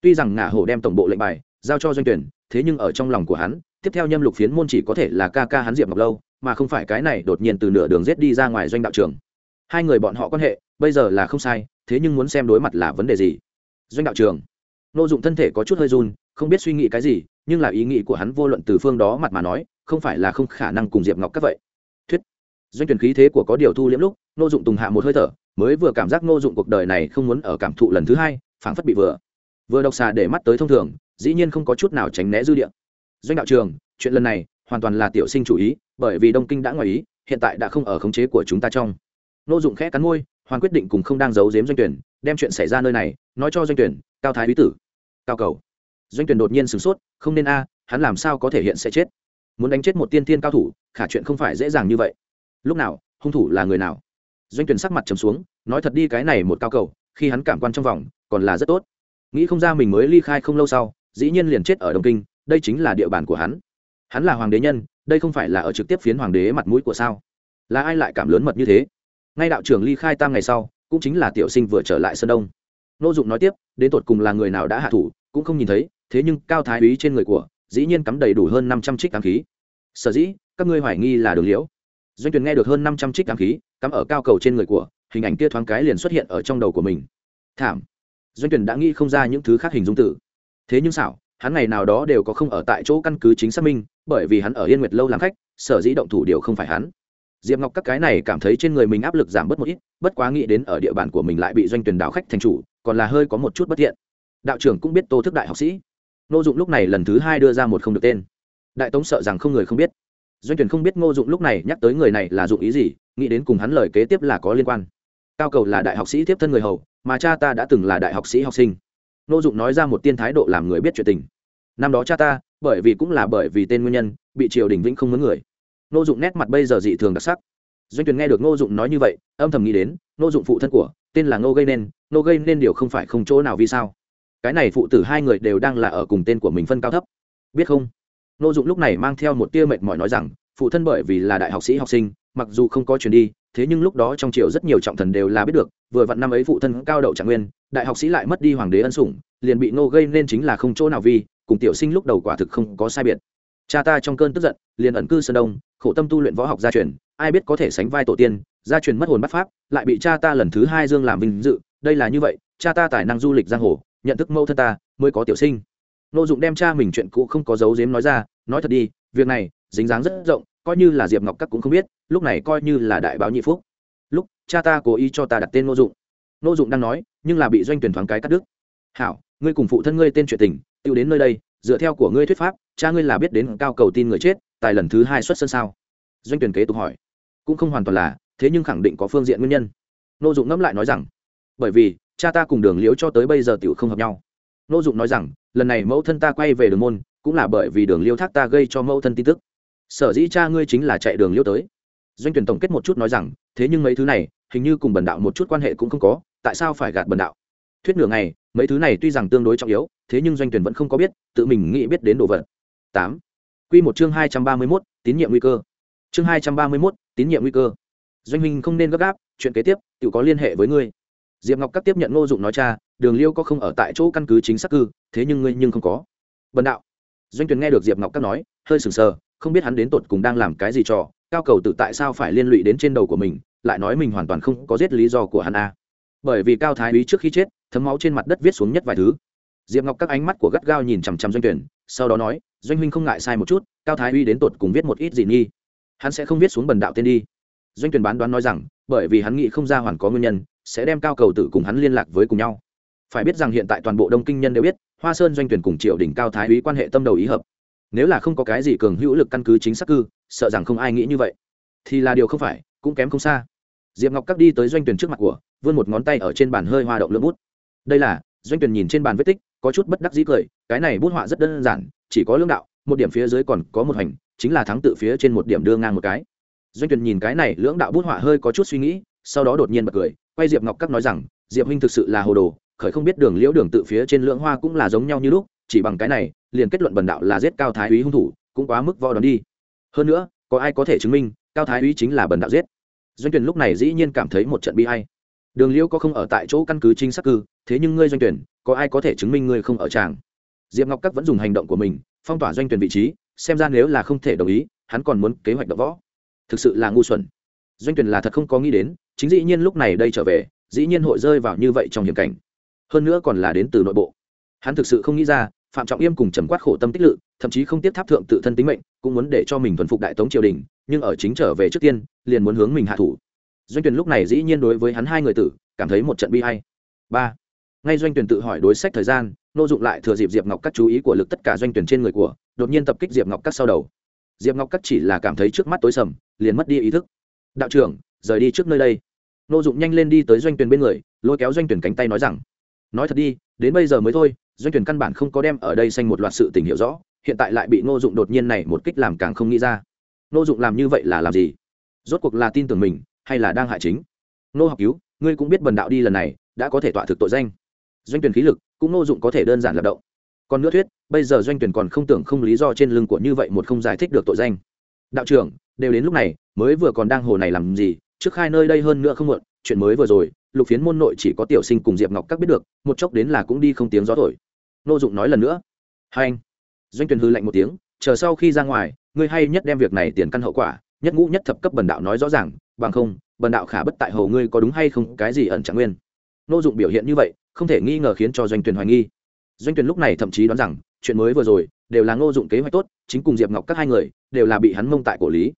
Tuy rằng ngả hổ đem tổng bộ lệnh bài giao cho doanh tuyển, thế nhưng ở trong lòng của hắn, tiếp theo nhâm lục phiến môn chỉ có thể là ca ca hắn diệp ngọc lâu, mà không phải cái này đột nhiên từ nửa đường rết đi ra ngoài doanh đạo trường hai người bọn họ quan hệ, bây giờ là không sai, thế nhưng muốn xem đối mặt là vấn đề gì. Doanh đạo trường nô dụng thân thể có chút hơi run, không biết suy nghĩ cái gì, nhưng là ý nghĩ của hắn vô luận từ phương đó mặt mà nói, không phải là không khả năng cùng diệp ngọc các vậy. Thuyết. Doanh tuyển khí thế của có điều thu liễm lúc, nô dụng tùng hạ một hơi thở, mới vừa cảm giác nô dụng cuộc đời này không muốn ở cảm thụ lần thứ hai, phảng phất bị vừa. Vừa độc xà để mắt tới thông thường dĩ nhiên không có chút nào tránh né dư địa. Doanh đạo trường, chuyện lần này hoàn toàn là tiểu sinh chủ ý, bởi vì đông kinh đã ngoài ý, hiện tại đã không ở khống chế của chúng ta trong. Nô dụng khẽ cắn môi, hoàn quyết định cùng không đang giấu giếm doanh tuyển, đem chuyện xảy ra nơi này, nói cho doanh tuyển, cao thái quý tử, cao cầu. Doanh tuyển đột nhiên sửng sốt, không nên a, hắn làm sao có thể hiện sẽ chết? Muốn đánh chết một tiên tiên cao thủ, khả chuyện không phải dễ dàng như vậy. Lúc nào, hung thủ là người nào? Doanh tuyển sắc mặt trầm xuống, nói thật đi, cái này một cao cầu, khi hắn cảm quan trong vòng, còn là rất tốt. Nghĩ không ra mình mới ly khai không lâu sau dĩ nhiên liền chết ở đông kinh, đây chính là địa bàn của hắn. Hắn là hoàng đế nhân, đây không phải là ở trực tiếp phiến hoàng đế mặt mũi của sao? Là ai lại cảm lớn mật như thế? Ngay đạo trưởng ly khai tam ngày sau, cũng chính là tiểu sinh vừa trở lại sơn đông. Nô dụng nói tiếp, đến tột cùng là người nào đã hạ thủ, cũng không nhìn thấy, thế nhưng cao thái úy trên người của, dĩ nhiên cắm đầy đủ hơn năm trăm trích ám khí. Sở dĩ, các ngươi hoài nghi là đường liễu. Doanh tuyền nghe được hơn năm trăm trích ám khí, cắm ở cao cầu trên người của, hình ảnh kia thoáng cái liền xuất hiện ở trong đầu của mình. Thảm. Doanh Tuyền đã nghĩ không ra những thứ khác hình dung tử thế nhưng xảo, hắn ngày nào đó đều có không ở tại chỗ căn cứ chính xác minh, bởi vì hắn ở yên nguyệt lâu làm khách, sở dĩ động thủ điều không phải hắn. Diệp ngọc các cái này cảm thấy trên người mình áp lực giảm bớt một ít, bất quá nghĩ đến ở địa bàn của mình lại bị doanh tuyển đảo khách thành chủ, còn là hơi có một chút bất thiện đạo trưởng cũng biết tô thức đại học sĩ. Ngô dụng lúc này lần thứ hai đưa ra một không được tên. Đại tống sợ rằng không người không biết. Doanh tuyển không biết ngô dụng lúc này nhắc tới người này là dụng ý gì, nghĩ đến cùng hắn lời kế tiếp là có liên quan. Cao cầu là đại học sĩ tiếp thân người hầu, mà cha ta đã từng là đại học sĩ học sinh nô dụng nói ra một tiên thái độ làm người biết chuyện tình. Năm đó cha ta, bởi vì cũng là bởi vì tên nguyên nhân, bị triều đình vĩnh không muốn người. Nô dụng nét mặt bây giờ dị thường đặc sắc. Doanh tuyền nghe được nô dụng nói như vậy, âm thầm nghĩ đến, nô dụng phụ thân của, tên là nô gây nên nô gây nên điều không phải không chỗ nào vì sao. Cái này phụ tử hai người đều đang là ở cùng tên của mình phân cao thấp. Biết không? Nô dụng lúc này mang theo một tia mệt mỏi nói rằng, phụ thân bởi vì là đại học sĩ học sinh, mặc dù không có truyền đi thế nhưng lúc đó trong triều rất nhiều trọng thần đều là biết được, vừa vặn năm ấy phụ thân cao đậu trạng nguyên, đại học sĩ lại mất đi hoàng đế ân sủng, liền bị nô gây nên chính là không chỗ nào vì cùng tiểu sinh lúc đầu quả thực không có sai biệt. Cha ta trong cơn tức giận, liền ẩn cư sơn đông, khổ tâm tu luyện võ học gia truyền, ai biết có thể sánh vai tổ tiên, gia truyền mất hồn bắt pháp, lại bị cha ta lần thứ hai dương làm vinh dự, đây là như vậy, cha ta tài năng du lịch giang hồ, nhận thức mẫu thân ta, mới có tiểu sinh. Nô dụng đem cha mình chuyện cũ không có dấu giếm nói ra, nói thật đi, việc này, dính dáng rất rộng coi như là diệp ngọc các cũng không biết lúc này coi như là đại báo nhị phúc lúc cha ta cố ý cho ta đặt tên Ngô dụng Ngô dụng đang nói nhưng là bị doanh tuyển thoáng cái cắt đứt hảo ngươi cùng phụ thân ngươi tên chuyện tình tiêu đến nơi đây dựa theo của ngươi thuyết pháp cha ngươi là biết đến cao cầu tin người chết tài lần thứ hai xuất sân sao doanh tuyển kế tục hỏi cũng không hoàn toàn là thế nhưng khẳng định có phương diện nguyên nhân Ngô dụng ngẫm lại nói rằng bởi vì cha ta cùng đường liễu cho tới bây giờ tiểu không hợp nhau Ngô dụng nói rằng lần này mẫu thân ta quay về đường môn cũng là bởi vì đường liêu thác ta gây cho mẫu thân tin tức sở dĩ cha ngươi chính là chạy đường liêu tới. Doanh tuyển tổng kết một chút nói rằng thế nhưng mấy thứ này hình như cùng bần đạo một chút quan hệ cũng không có tại sao phải gạt bần đạo? Thuyết nửa ngày mấy thứ này tuy rằng tương đối trọng yếu thế nhưng doanh tuyển vẫn không có biết tự mình nghĩ biết đến đồ vật. Tám. Quy một chương hai trăm ba mươi 231, tín nhiệm nguy cơ. Chương hai trăm ba mươi 231, tín nhiệm nguy cơ. Doanh minh không nên gấp gáp chuyện kế tiếp tự có liên hệ với ngươi. Diệp ngọc các tiếp nhận ngô dụng nói cha đường liêu có không ở tại chỗ căn cứ chính xác cư thế nhưng ngươi nhưng không có. Bần đạo. Doanh tuyển nghe được diệp ngọc các nói hơi sừng sờ không biết hắn đến tột cùng đang làm cái gì trò, cao cầu tự tại sao phải liên lụy đến trên đầu của mình, lại nói mình hoàn toàn không có giết lý do của hắn a. Bởi vì cao thái úy trước khi chết, thấm máu trên mặt đất viết xuống nhất vài thứ. Diệp ngọc các ánh mắt của gắt gao nhìn chằm chằm doanh tuyển, sau đó nói, doanh huynh không ngại sai một chút, cao thái uy đến tột cùng viết một ít gì nghi? Hắn sẽ không viết xuống bần đạo tên đi. Doanh tuyển bán đoán nói rằng, bởi vì hắn nghĩ không ra hoàn có nguyên nhân, sẽ đem cao cầu tử cùng hắn liên lạc với cùng nhau. Phải biết rằng hiện tại toàn bộ đông kinh nhân đều biết, hoa sơn doanh tuyển cùng triệu đỉnh cao thái úy quan hệ tâm đầu ý hợp nếu là không có cái gì cường hữu lực căn cứ chính xác cư, sợ rằng không ai nghĩ như vậy. Thì là điều không phải, cũng kém không xa. Diệp ngọc cắt đi tới doanh tuyển trước mặt của, vươn một ngón tay ở trên bàn hơi hoa động lượng bút. Đây là, doanh tuyển nhìn trên bàn vết tích, có chút bất đắc dĩ cười, cái này bút họa rất đơn giản, chỉ có lương đạo, một điểm phía dưới còn có một hành, chính là thắng tự phía trên một điểm đưa ngang một cái. Doanh tuyển nhìn cái này, lưỡng đạo bút họa hơi có chút suy nghĩ, sau đó đột nhiên bật cười, quay diệp ngọc các nói rằng, diệp huynh thực sự là hồ đồ, khởi không biết đường liễu đường tự phía trên lưỡng hoa cũng là giống nhau như lúc, chỉ bằng cái này liền kết luận bần đạo là giết cao thái úy hung thủ, cũng quá mức vo đón đi. Hơn nữa, có ai có thể chứng minh, cao thái úy chính là bần đạo giết? Doanh tuyển lúc này dĩ nhiên cảm thấy một trận bi hay đường liễu có không ở tại chỗ căn cứ chính xác cư, thế nhưng ngươi doanh tuyển có ai có thể chứng minh ngươi không ở tràng? Diệp ngọc các vẫn dùng hành động của mình, phong tỏa doanh tuyển vị trí, xem ra nếu là không thể đồng ý, hắn còn muốn kế hoạch đập võ. Thực sự là ngu xuẩn. Doanh tuyển là thật không có nghĩ đến, chính dĩ nhiên lúc này đây trở về, dĩ nhiên hội rơi vào như vậy trong hiểm cảnh. Hơn nữa còn là đến từ nội bộ. Hắn thực sự không nghĩ ra phạm trọng yêm cùng trầm quát khổ tâm tích lự, thậm chí không tiếp tháp thượng tự thân tính mệnh, cũng muốn để cho mình thuần phục đại tống triều đình, nhưng ở chính trở về trước tiên, liền muốn hướng mình hạ thủ. Doanh tuyển lúc này dĩ nhiên đối với hắn hai người tử, cảm thấy một trận bi hay ba. Ngay doanh tuyển tự hỏi đối sách thời gian, nô dụng lại thừa dịp diệp ngọc các chú ý của lực tất cả doanh tuyển trên người của, đột nhiên tập kích diệp ngọc các sau đầu. Diệp ngọc các chỉ là cảm thấy trước mắt tối sầm, liền mất đi ý thức. Đạo trưởng, rời đi trước nơi đây. Nô dụng nhanh lên đi tới doanh tuyển bên người, lôi kéo doanh tuyển cánh tay nói rằng, nói thật đi, đến bây giờ mới thôi doanh tuyển căn bản không có đem ở đây xanh một loạt sự tình hiểu rõ, hiện tại lại bị Ngô dụng đột nhiên này một kích làm càng không nghĩ ra. Ngô dụng làm như vậy là làm gì? Rốt cuộc là tin tưởng mình, hay là đang hại chính? Nô học cứu, ngươi cũng biết bần đạo đi lần này, đã có thể tọa thực tội danh. Doanh tuyển khí lực, cũng Ngô dụng có thể đơn giản lập động. Còn nữa thuyết, bây giờ doanh tuyển còn không tưởng không lý do trên lưng của như vậy một không giải thích được tội danh. Đạo trưởng, đều đến lúc này, mới vừa còn đang hồ này làm gì, trước khai nơi đây hơn nữa không muộn, chuyện mới vừa rồi lục phiến môn nội chỉ có tiểu sinh cùng diệp ngọc các biết được, một chốc đến là cũng đi không tiếng gió thổi. Nô dụng nói lần nữa. Hai anh. Doanh Tuyền hư lạnh một tiếng, chờ sau khi ra ngoài, ngươi hay nhất đem việc này tiền căn hậu quả, nhất ngũ nhất thập cấp bần đạo nói rõ ràng, bằng không, bần đạo khả bất tại hầu ngươi có đúng hay không, cái gì ẩn trạng nguyên. Nô dụng biểu hiện như vậy, không thể nghi ngờ khiến cho doanh Tuyền hoài nghi. Doanh Tuyền lúc này thậm chí đoán rằng, chuyện mới vừa rồi, đều là ngô dụng kế hoạch tốt, chính cùng diệp ngọc các hai người, đều là bị hắn mông tại cổ lý.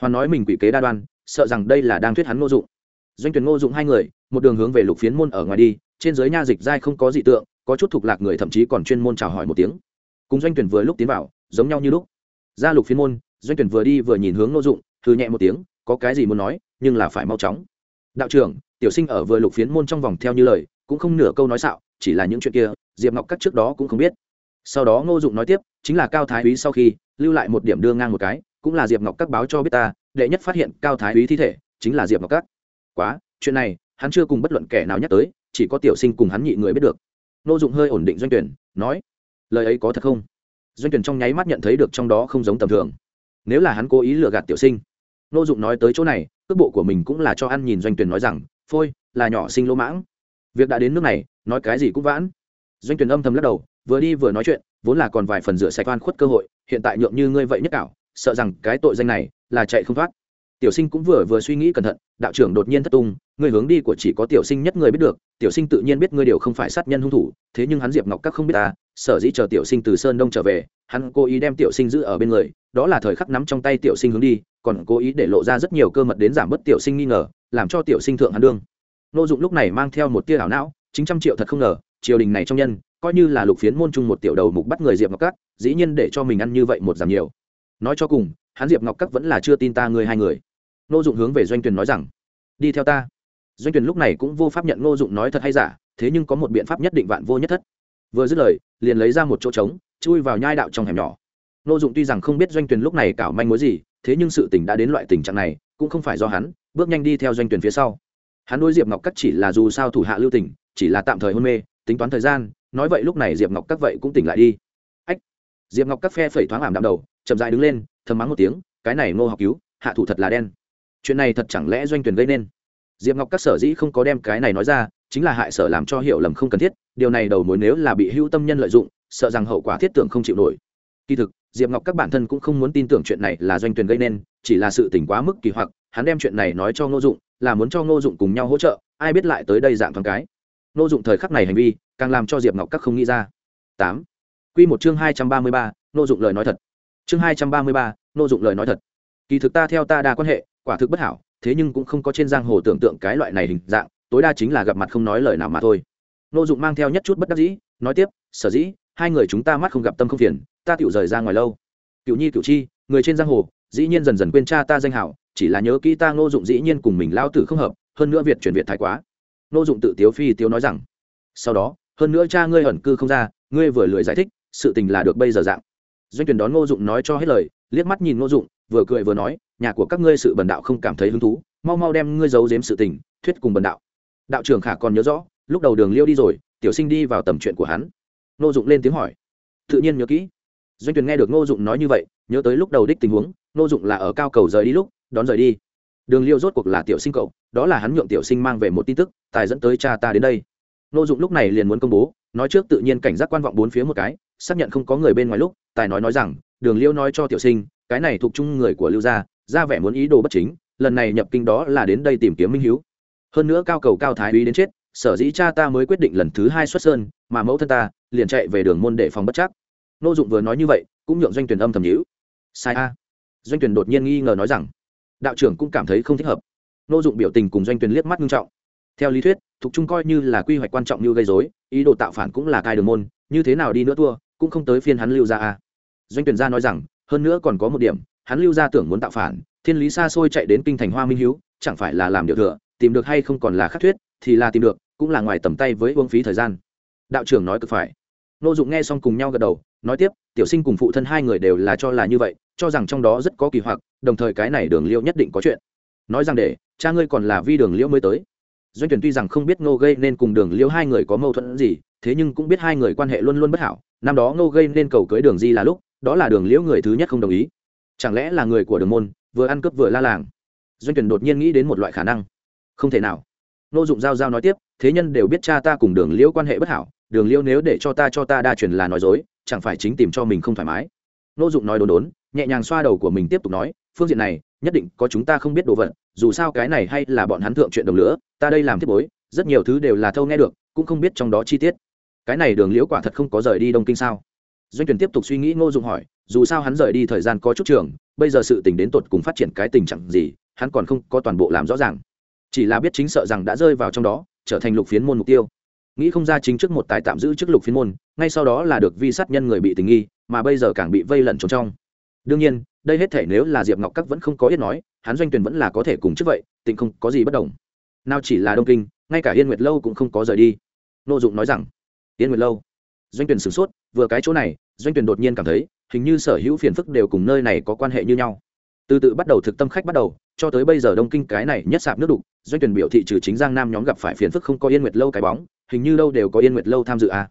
Hoàn nói mình quỷ kế đa đoan, sợ rằng đây là đang thuyết hắn ngô dụng doanh tuyển ngô dụng hai người, một đường hướng về lục phiến môn ở ngoài đi, trên giới nha dịch giai không có dị tượng, có chút thuộc lạc người thậm chí còn chuyên môn chào hỏi một tiếng. Cùng doanh tuyển vừa lúc tiến vào, giống nhau như lúc. Ra lục phiến môn, doanh tuyển vừa đi vừa nhìn hướng ngô dụng thư nhẹ một tiếng, có cái gì muốn nói, nhưng là phải mau chóng. Đạo trưởng, tiểu sinh ở vừa lục phiến môn trong vòng theo như lời, cũng không nửa câu nói xạo, chỉ là những chuyện kia, diệp ngọc các trước đó cũng không biết. Sau đó ngô dụng nói tiếp, chính là cao thái úy sau khi, lưu lại một điểm đưa ngang một cái, cũng là diệp ngọc các báo cho biết ta, đệ nhất phát hiện cao thái úy thi thể, chính là diệp ngọc các quá, chuyện này, hắn chưa cùng bất luận kẻ nào nhắc tới, chỉ có tiểu sinh cùng hắn nhị người biết được. Nô dụng hơi ổn định doanh tuyển, nói, lời ấy có thật không? Doanh tuyển trong nháy mắt nhận thấy được trong đó không giống tầm thường. Nếu là hắn cố ý lừa gạt tiểu sinh, nô dụng nói tới chỗ này, cước bộ của mình cũng là cho ăn nhìn doanh tuyển nói rằng, phôi, là nhỏ sinh lỗ mãng. Việc đã đến nước này, nói cái gì cũng vãn. Doanh tuyển âm thầm lắc đầu, vừa đi vừa nói chuyện, vốn là còn vài phần rửa sạch oan khuất cơ hội, hiện tại nhượng như ngươi vậy nhất cảo, sợ rằng cái tội danh này là chạy không thoát tiểu sinh cũng vừa vừa suy nghĩ cẩn thận, đạo trưởng đột nhiên thất tung, người hướng đi của chỉ có tiểu sinh nhất người biết được, tiểu sinh tự nhiên biết ngươi đều không phải sát nhân hung thủ, thế nhưng hắn diệp ngọc các không biết ta, sở dĩ chờ tiểu sinh từ sơn đông trở về, hắn cố ý đem tiểu sinh giữ ở bên người, đó là thời khắc nắm trong tay tiểu sinh hướng đi, còn cố ý để lộ ra rất nhiều cơ mật đến giảm bớt tiểu sinh nghi ngờ, làm cho tiểu sinh thượng hắn đương. Nô dụng lúc này mang theo một tia ảo não chính trăm triệu thật không ngờ, triều đình này trong nhân, coi như là lục phiến môn chung một tiểu đầu mục bắt người diệp ngọc các, dĩ nhiên để cho mình ăn như vậy một giảm nhiều. Nói cho cùng hắn diệp ngọc các vẫn là chưa tin ta người hai người nô dụng hướng về doanh Tuyền nói rằng đi theo ta doanh Tuyền lúc này cũng vô pháp nhận nô dụng nói thật hay giả thế nhưng có một biện pháp nhất định vạn vô nhất thất vừa dứt lời liền lấy ra một chỗ trống chui vào nhai đạo trong hẻm nhỏ nô dụng tuy rằng không biết doanh Tuyền lúc này cảo manh mối gì thế nhưng sự tình đã đến loại tình trạng này cũng không phải do hắn bước nhanh đi theo doanh tuyển phía sau hắn đối diệp ngọc các chỉ là dù sao thủ hạ lưu tình chỉ là tạm thời hôn mê tính toán thời gian nói vậy lúc này diệp ngọc các vậy cũng tỉnh lại đi ách diệp ngọc các phe phẩy thoáng ảm đạm đầu chậm dài đứng lên, thầm mắng một tiếng, cái này ngô học cứu, hạ thủ thật là đen. Chuyện này thật chẳng lẽ doanh tuyển gây nên? Diệp ngọc các sở dĩ không có đem cái này nói ra, chính là hại sở làm cho hiểu lầm không cần thiết, điều này đầu mối nếu là bị hữu tâm nhân lợi dụng, sợ rằng hậu quả thiết tưởng không chịu nổi. Kỳ thực, diệp ngọc các bản thân cũng không muốn tin tưởng chuyện này là doanh tuyển gây nên, chỉ là sự tỉnh quá mức kỳ hoặc, hắn đem chuyện này nói cho ngô dụng, là muốn cho ngô dụng cùng nhau hỗ trợ, ai biết lại tới đây dạng thoáng cái. Ngô dụng thời khắc này hành vi, càng làm cho diệp ngọc các không nghĩ ra. Tám. Quy một chương hai trăm ba mươi ba, ngô dụng lời nói thật chương hai trăm ba mươi ba, nô dụng lời nói thật. Kỳ thực ta theo ta đa quan hệ, quả thực bất hảo, thế nhưng cũng không có trên giang hồ tưởng tượng cái loại này hình dạng, tối đa chính là gặp mặt không nói lời nào mà thôi. Nô dụng mang theo nhất chút bất đắc dĩ, nói tiếp, sở dĩ, hai người chúng ta mắt không gặp tâm không phiền, ta tựu rời ra ngoài lâu. Cựu nhi cựu chi, người trên giang hồ, dĩ nhiên dần dần quên cha ta danh hảo, chỉ là nhớ kỹ ta ngô dụng dĩ nhiên cùng mình lao tử không hợp, hơn nữa việt chuyển việt thái quá. Ngô dụng tự tiếu phi tiếu nói rằng, sau đó, hơn nữa cha ngươi ẩn cư không ra, ngươi vừa lười giải thích, sự tình là được bây giờ dạng doanh tuyển đón ngô dụng nói cho hết lời, liếc mắt nhìn ngô dụng, vừa cười vừa nói, nhà của các ngươi sự bần đạo không cảm thấy hứng thú, mau mau đem ngươi giấu giếm sự tình, thuyết cùng bần đạo. Đạo trưởng khả còn nhớ rõ, lúc đầu đường liêu đi rồi, tiểu sinh đi vào tầm chuyện của hắn. Ngô dụng lên tiếng hỏi, tự nhiên nhớ kỹ. Doanh tuyển nghe được ngô dụng nói như vậy, nhớ tới lúc đầu đích tình huống, ngô dụng là ở cao cầu rời đi lúc, đón rời đi. Đường liêu rốt cuộc là tiểu sinh cậu, đó là hắn nhượng tiểu sinh mang về một tin tức, tài dẫn tới cha ta đến đây. Ngô dụng lúc này liền muốn công bố, nói trước tự nhiên cảnh giác quan vọng bốn phía một cái, xác nhận không có người bên ngoài lúc tài nói nói rằng, đường liêu nói cho tiểu sinh, cái này thuộc chung người của lưu gia, ra vẻ muốn ý đồ bất chính, lần này nhập kinh đó là đến đây tìm kiếm minh hiếu. Hơn nữa cao cầu cao thái úy đến chết, sở dĩ cha ta mới quyết định lần thứ hai xuất sơn, mà mẫu thân ta liền chạy về đường môn để phòng bất chắc. Nô dụng vừa nói như vậy, cũng nhượng doanh tuyển âm thầm nhữ sai a. Doanh tuyển đột nhiên nghi ngờ nói rằng, đạo trưởng cũng cảm thấy không thích hợp. Nô dụng biểu tình cùng doanh tuyển liếc mắt nghiêm trọng. Theo lý thuyết thục trung coi như là quy hoạch quan trọng như gây dối ý đồ tạo phản cũng là cai đường môn, như thế nào đi nữa thua, cũng không tới phiên hắn lưu ra a doanh tuyển gia nói rằng, hơn nữa còn có một điểm, hắn lưu gia tưởng muốn tạo phản, thiên lý xa xôi chạy đến kinh thành hoa minh hiếu, chẳng phải là làm điều thừa, tìm được hay không còn là khắc thuyết, thì là tìm được, cũng là ngoài tầm tay với uống phí thời gian. Đạo trưởng nói cực phải. Nô dụng nghe xong cùng nhau gật đầu, nói tiếp, tiểu sinh cùng phụ thân hai người đều là cho là như vậy, cho rằng trong đó rất có kỳ hoặc, đồng thời cái này đường liêu nhất định có chuyện. Nói rằng để, cha ngươi còn là vi đường Liễu mới tới. Doanh tuyển tuy rằng không biết ngô gây nên cùng đường Liễu hai người có mâu thuẫn gì, thế nhưng cũng biết hai người quan hệ luôn luôn bất hảo, năm đó ngô gây nên cầu cưới đường di là lúc đó là đường liễu người thứ nhất không đồng ý. Chẳng lẽ là người của đường môn, vừa ăn cướp vừa la làng? Doanh tuyển đột nhiên nghĩ đến một loại khả năng. Không thể nào. Nô dụng giao giao nói tiếp, thế nhân đều biết cha ta cùng đường liễu quan hệ bất hảo, đường liễu nếu để cho ta cho ta đa truyền là nói dối, chẳng phải chính tìm cho mình không thoải mái? Nô dụng nói đồn đốn, nhẹ nhàng xoa đầu của mình tiếp tục nói, phương diện này, nhất định có chúng ta không biết đồ vật, dù sao cái này hay là bọn hắn thượng chuyện đồng lửa, ta đây làm tiếp bối, rất nhiều thứ đều là thâu nghe được, cũng không biết trong đó chi tiết. Cái này đường liễu quả thật không có rời đi đông kinh sao? Doanh tuyển tiếp tục suy nghĩ ngô dụng hỏi, dù sao hắn rời đi thời gian có chút trường, bây giờ sự tình đến tột cùng phát triển cái tình trạng gì, hắn còn không có toàn bộ làm rõ ràng. Chỉ là biết chính sợ rằng đã rơi vào trong đó, trở thành lục phiến môn mục tiêu. Nghĩ không ra chính trước một tái tạm giữ trước lục phiến môn, ngay sau đó là được vi sát nhân người bị tình nghi, mà bây giờ càng bị vây lẩn trốn trong. Đương nhiên, đây hết thể nếu là diệp ngọc các vẫn không có ít nói, hắn doanh tuyển vẫn là có thể cùng trước vậy, tình không có gì bất đồng. Nào chỉ là đông kinh, ngay cả yên nguyệt lâu cũng không có rời đi. Nô dụng nói rằng, yên nguyệt lâu. Doanh tuyển sửng sốt vừa cái chỗ này, doanh tuyển đột nhiên cảm thấy, hình như sở hữu phiền phức đều cùng nơi này có quan hệ như nhau. Từ tự bắt đầu thực tâm khách bắt đầu, cho tới bây giờ đông kinh cái này nhất sạp nước đục, doanh tuyển biểu thị trừ chính giang nam nhóm gặp phải phiền phức không có yên nguyệt lâu cái bóng, hình như đâu đều có yên nguyệt lâu tham dự à.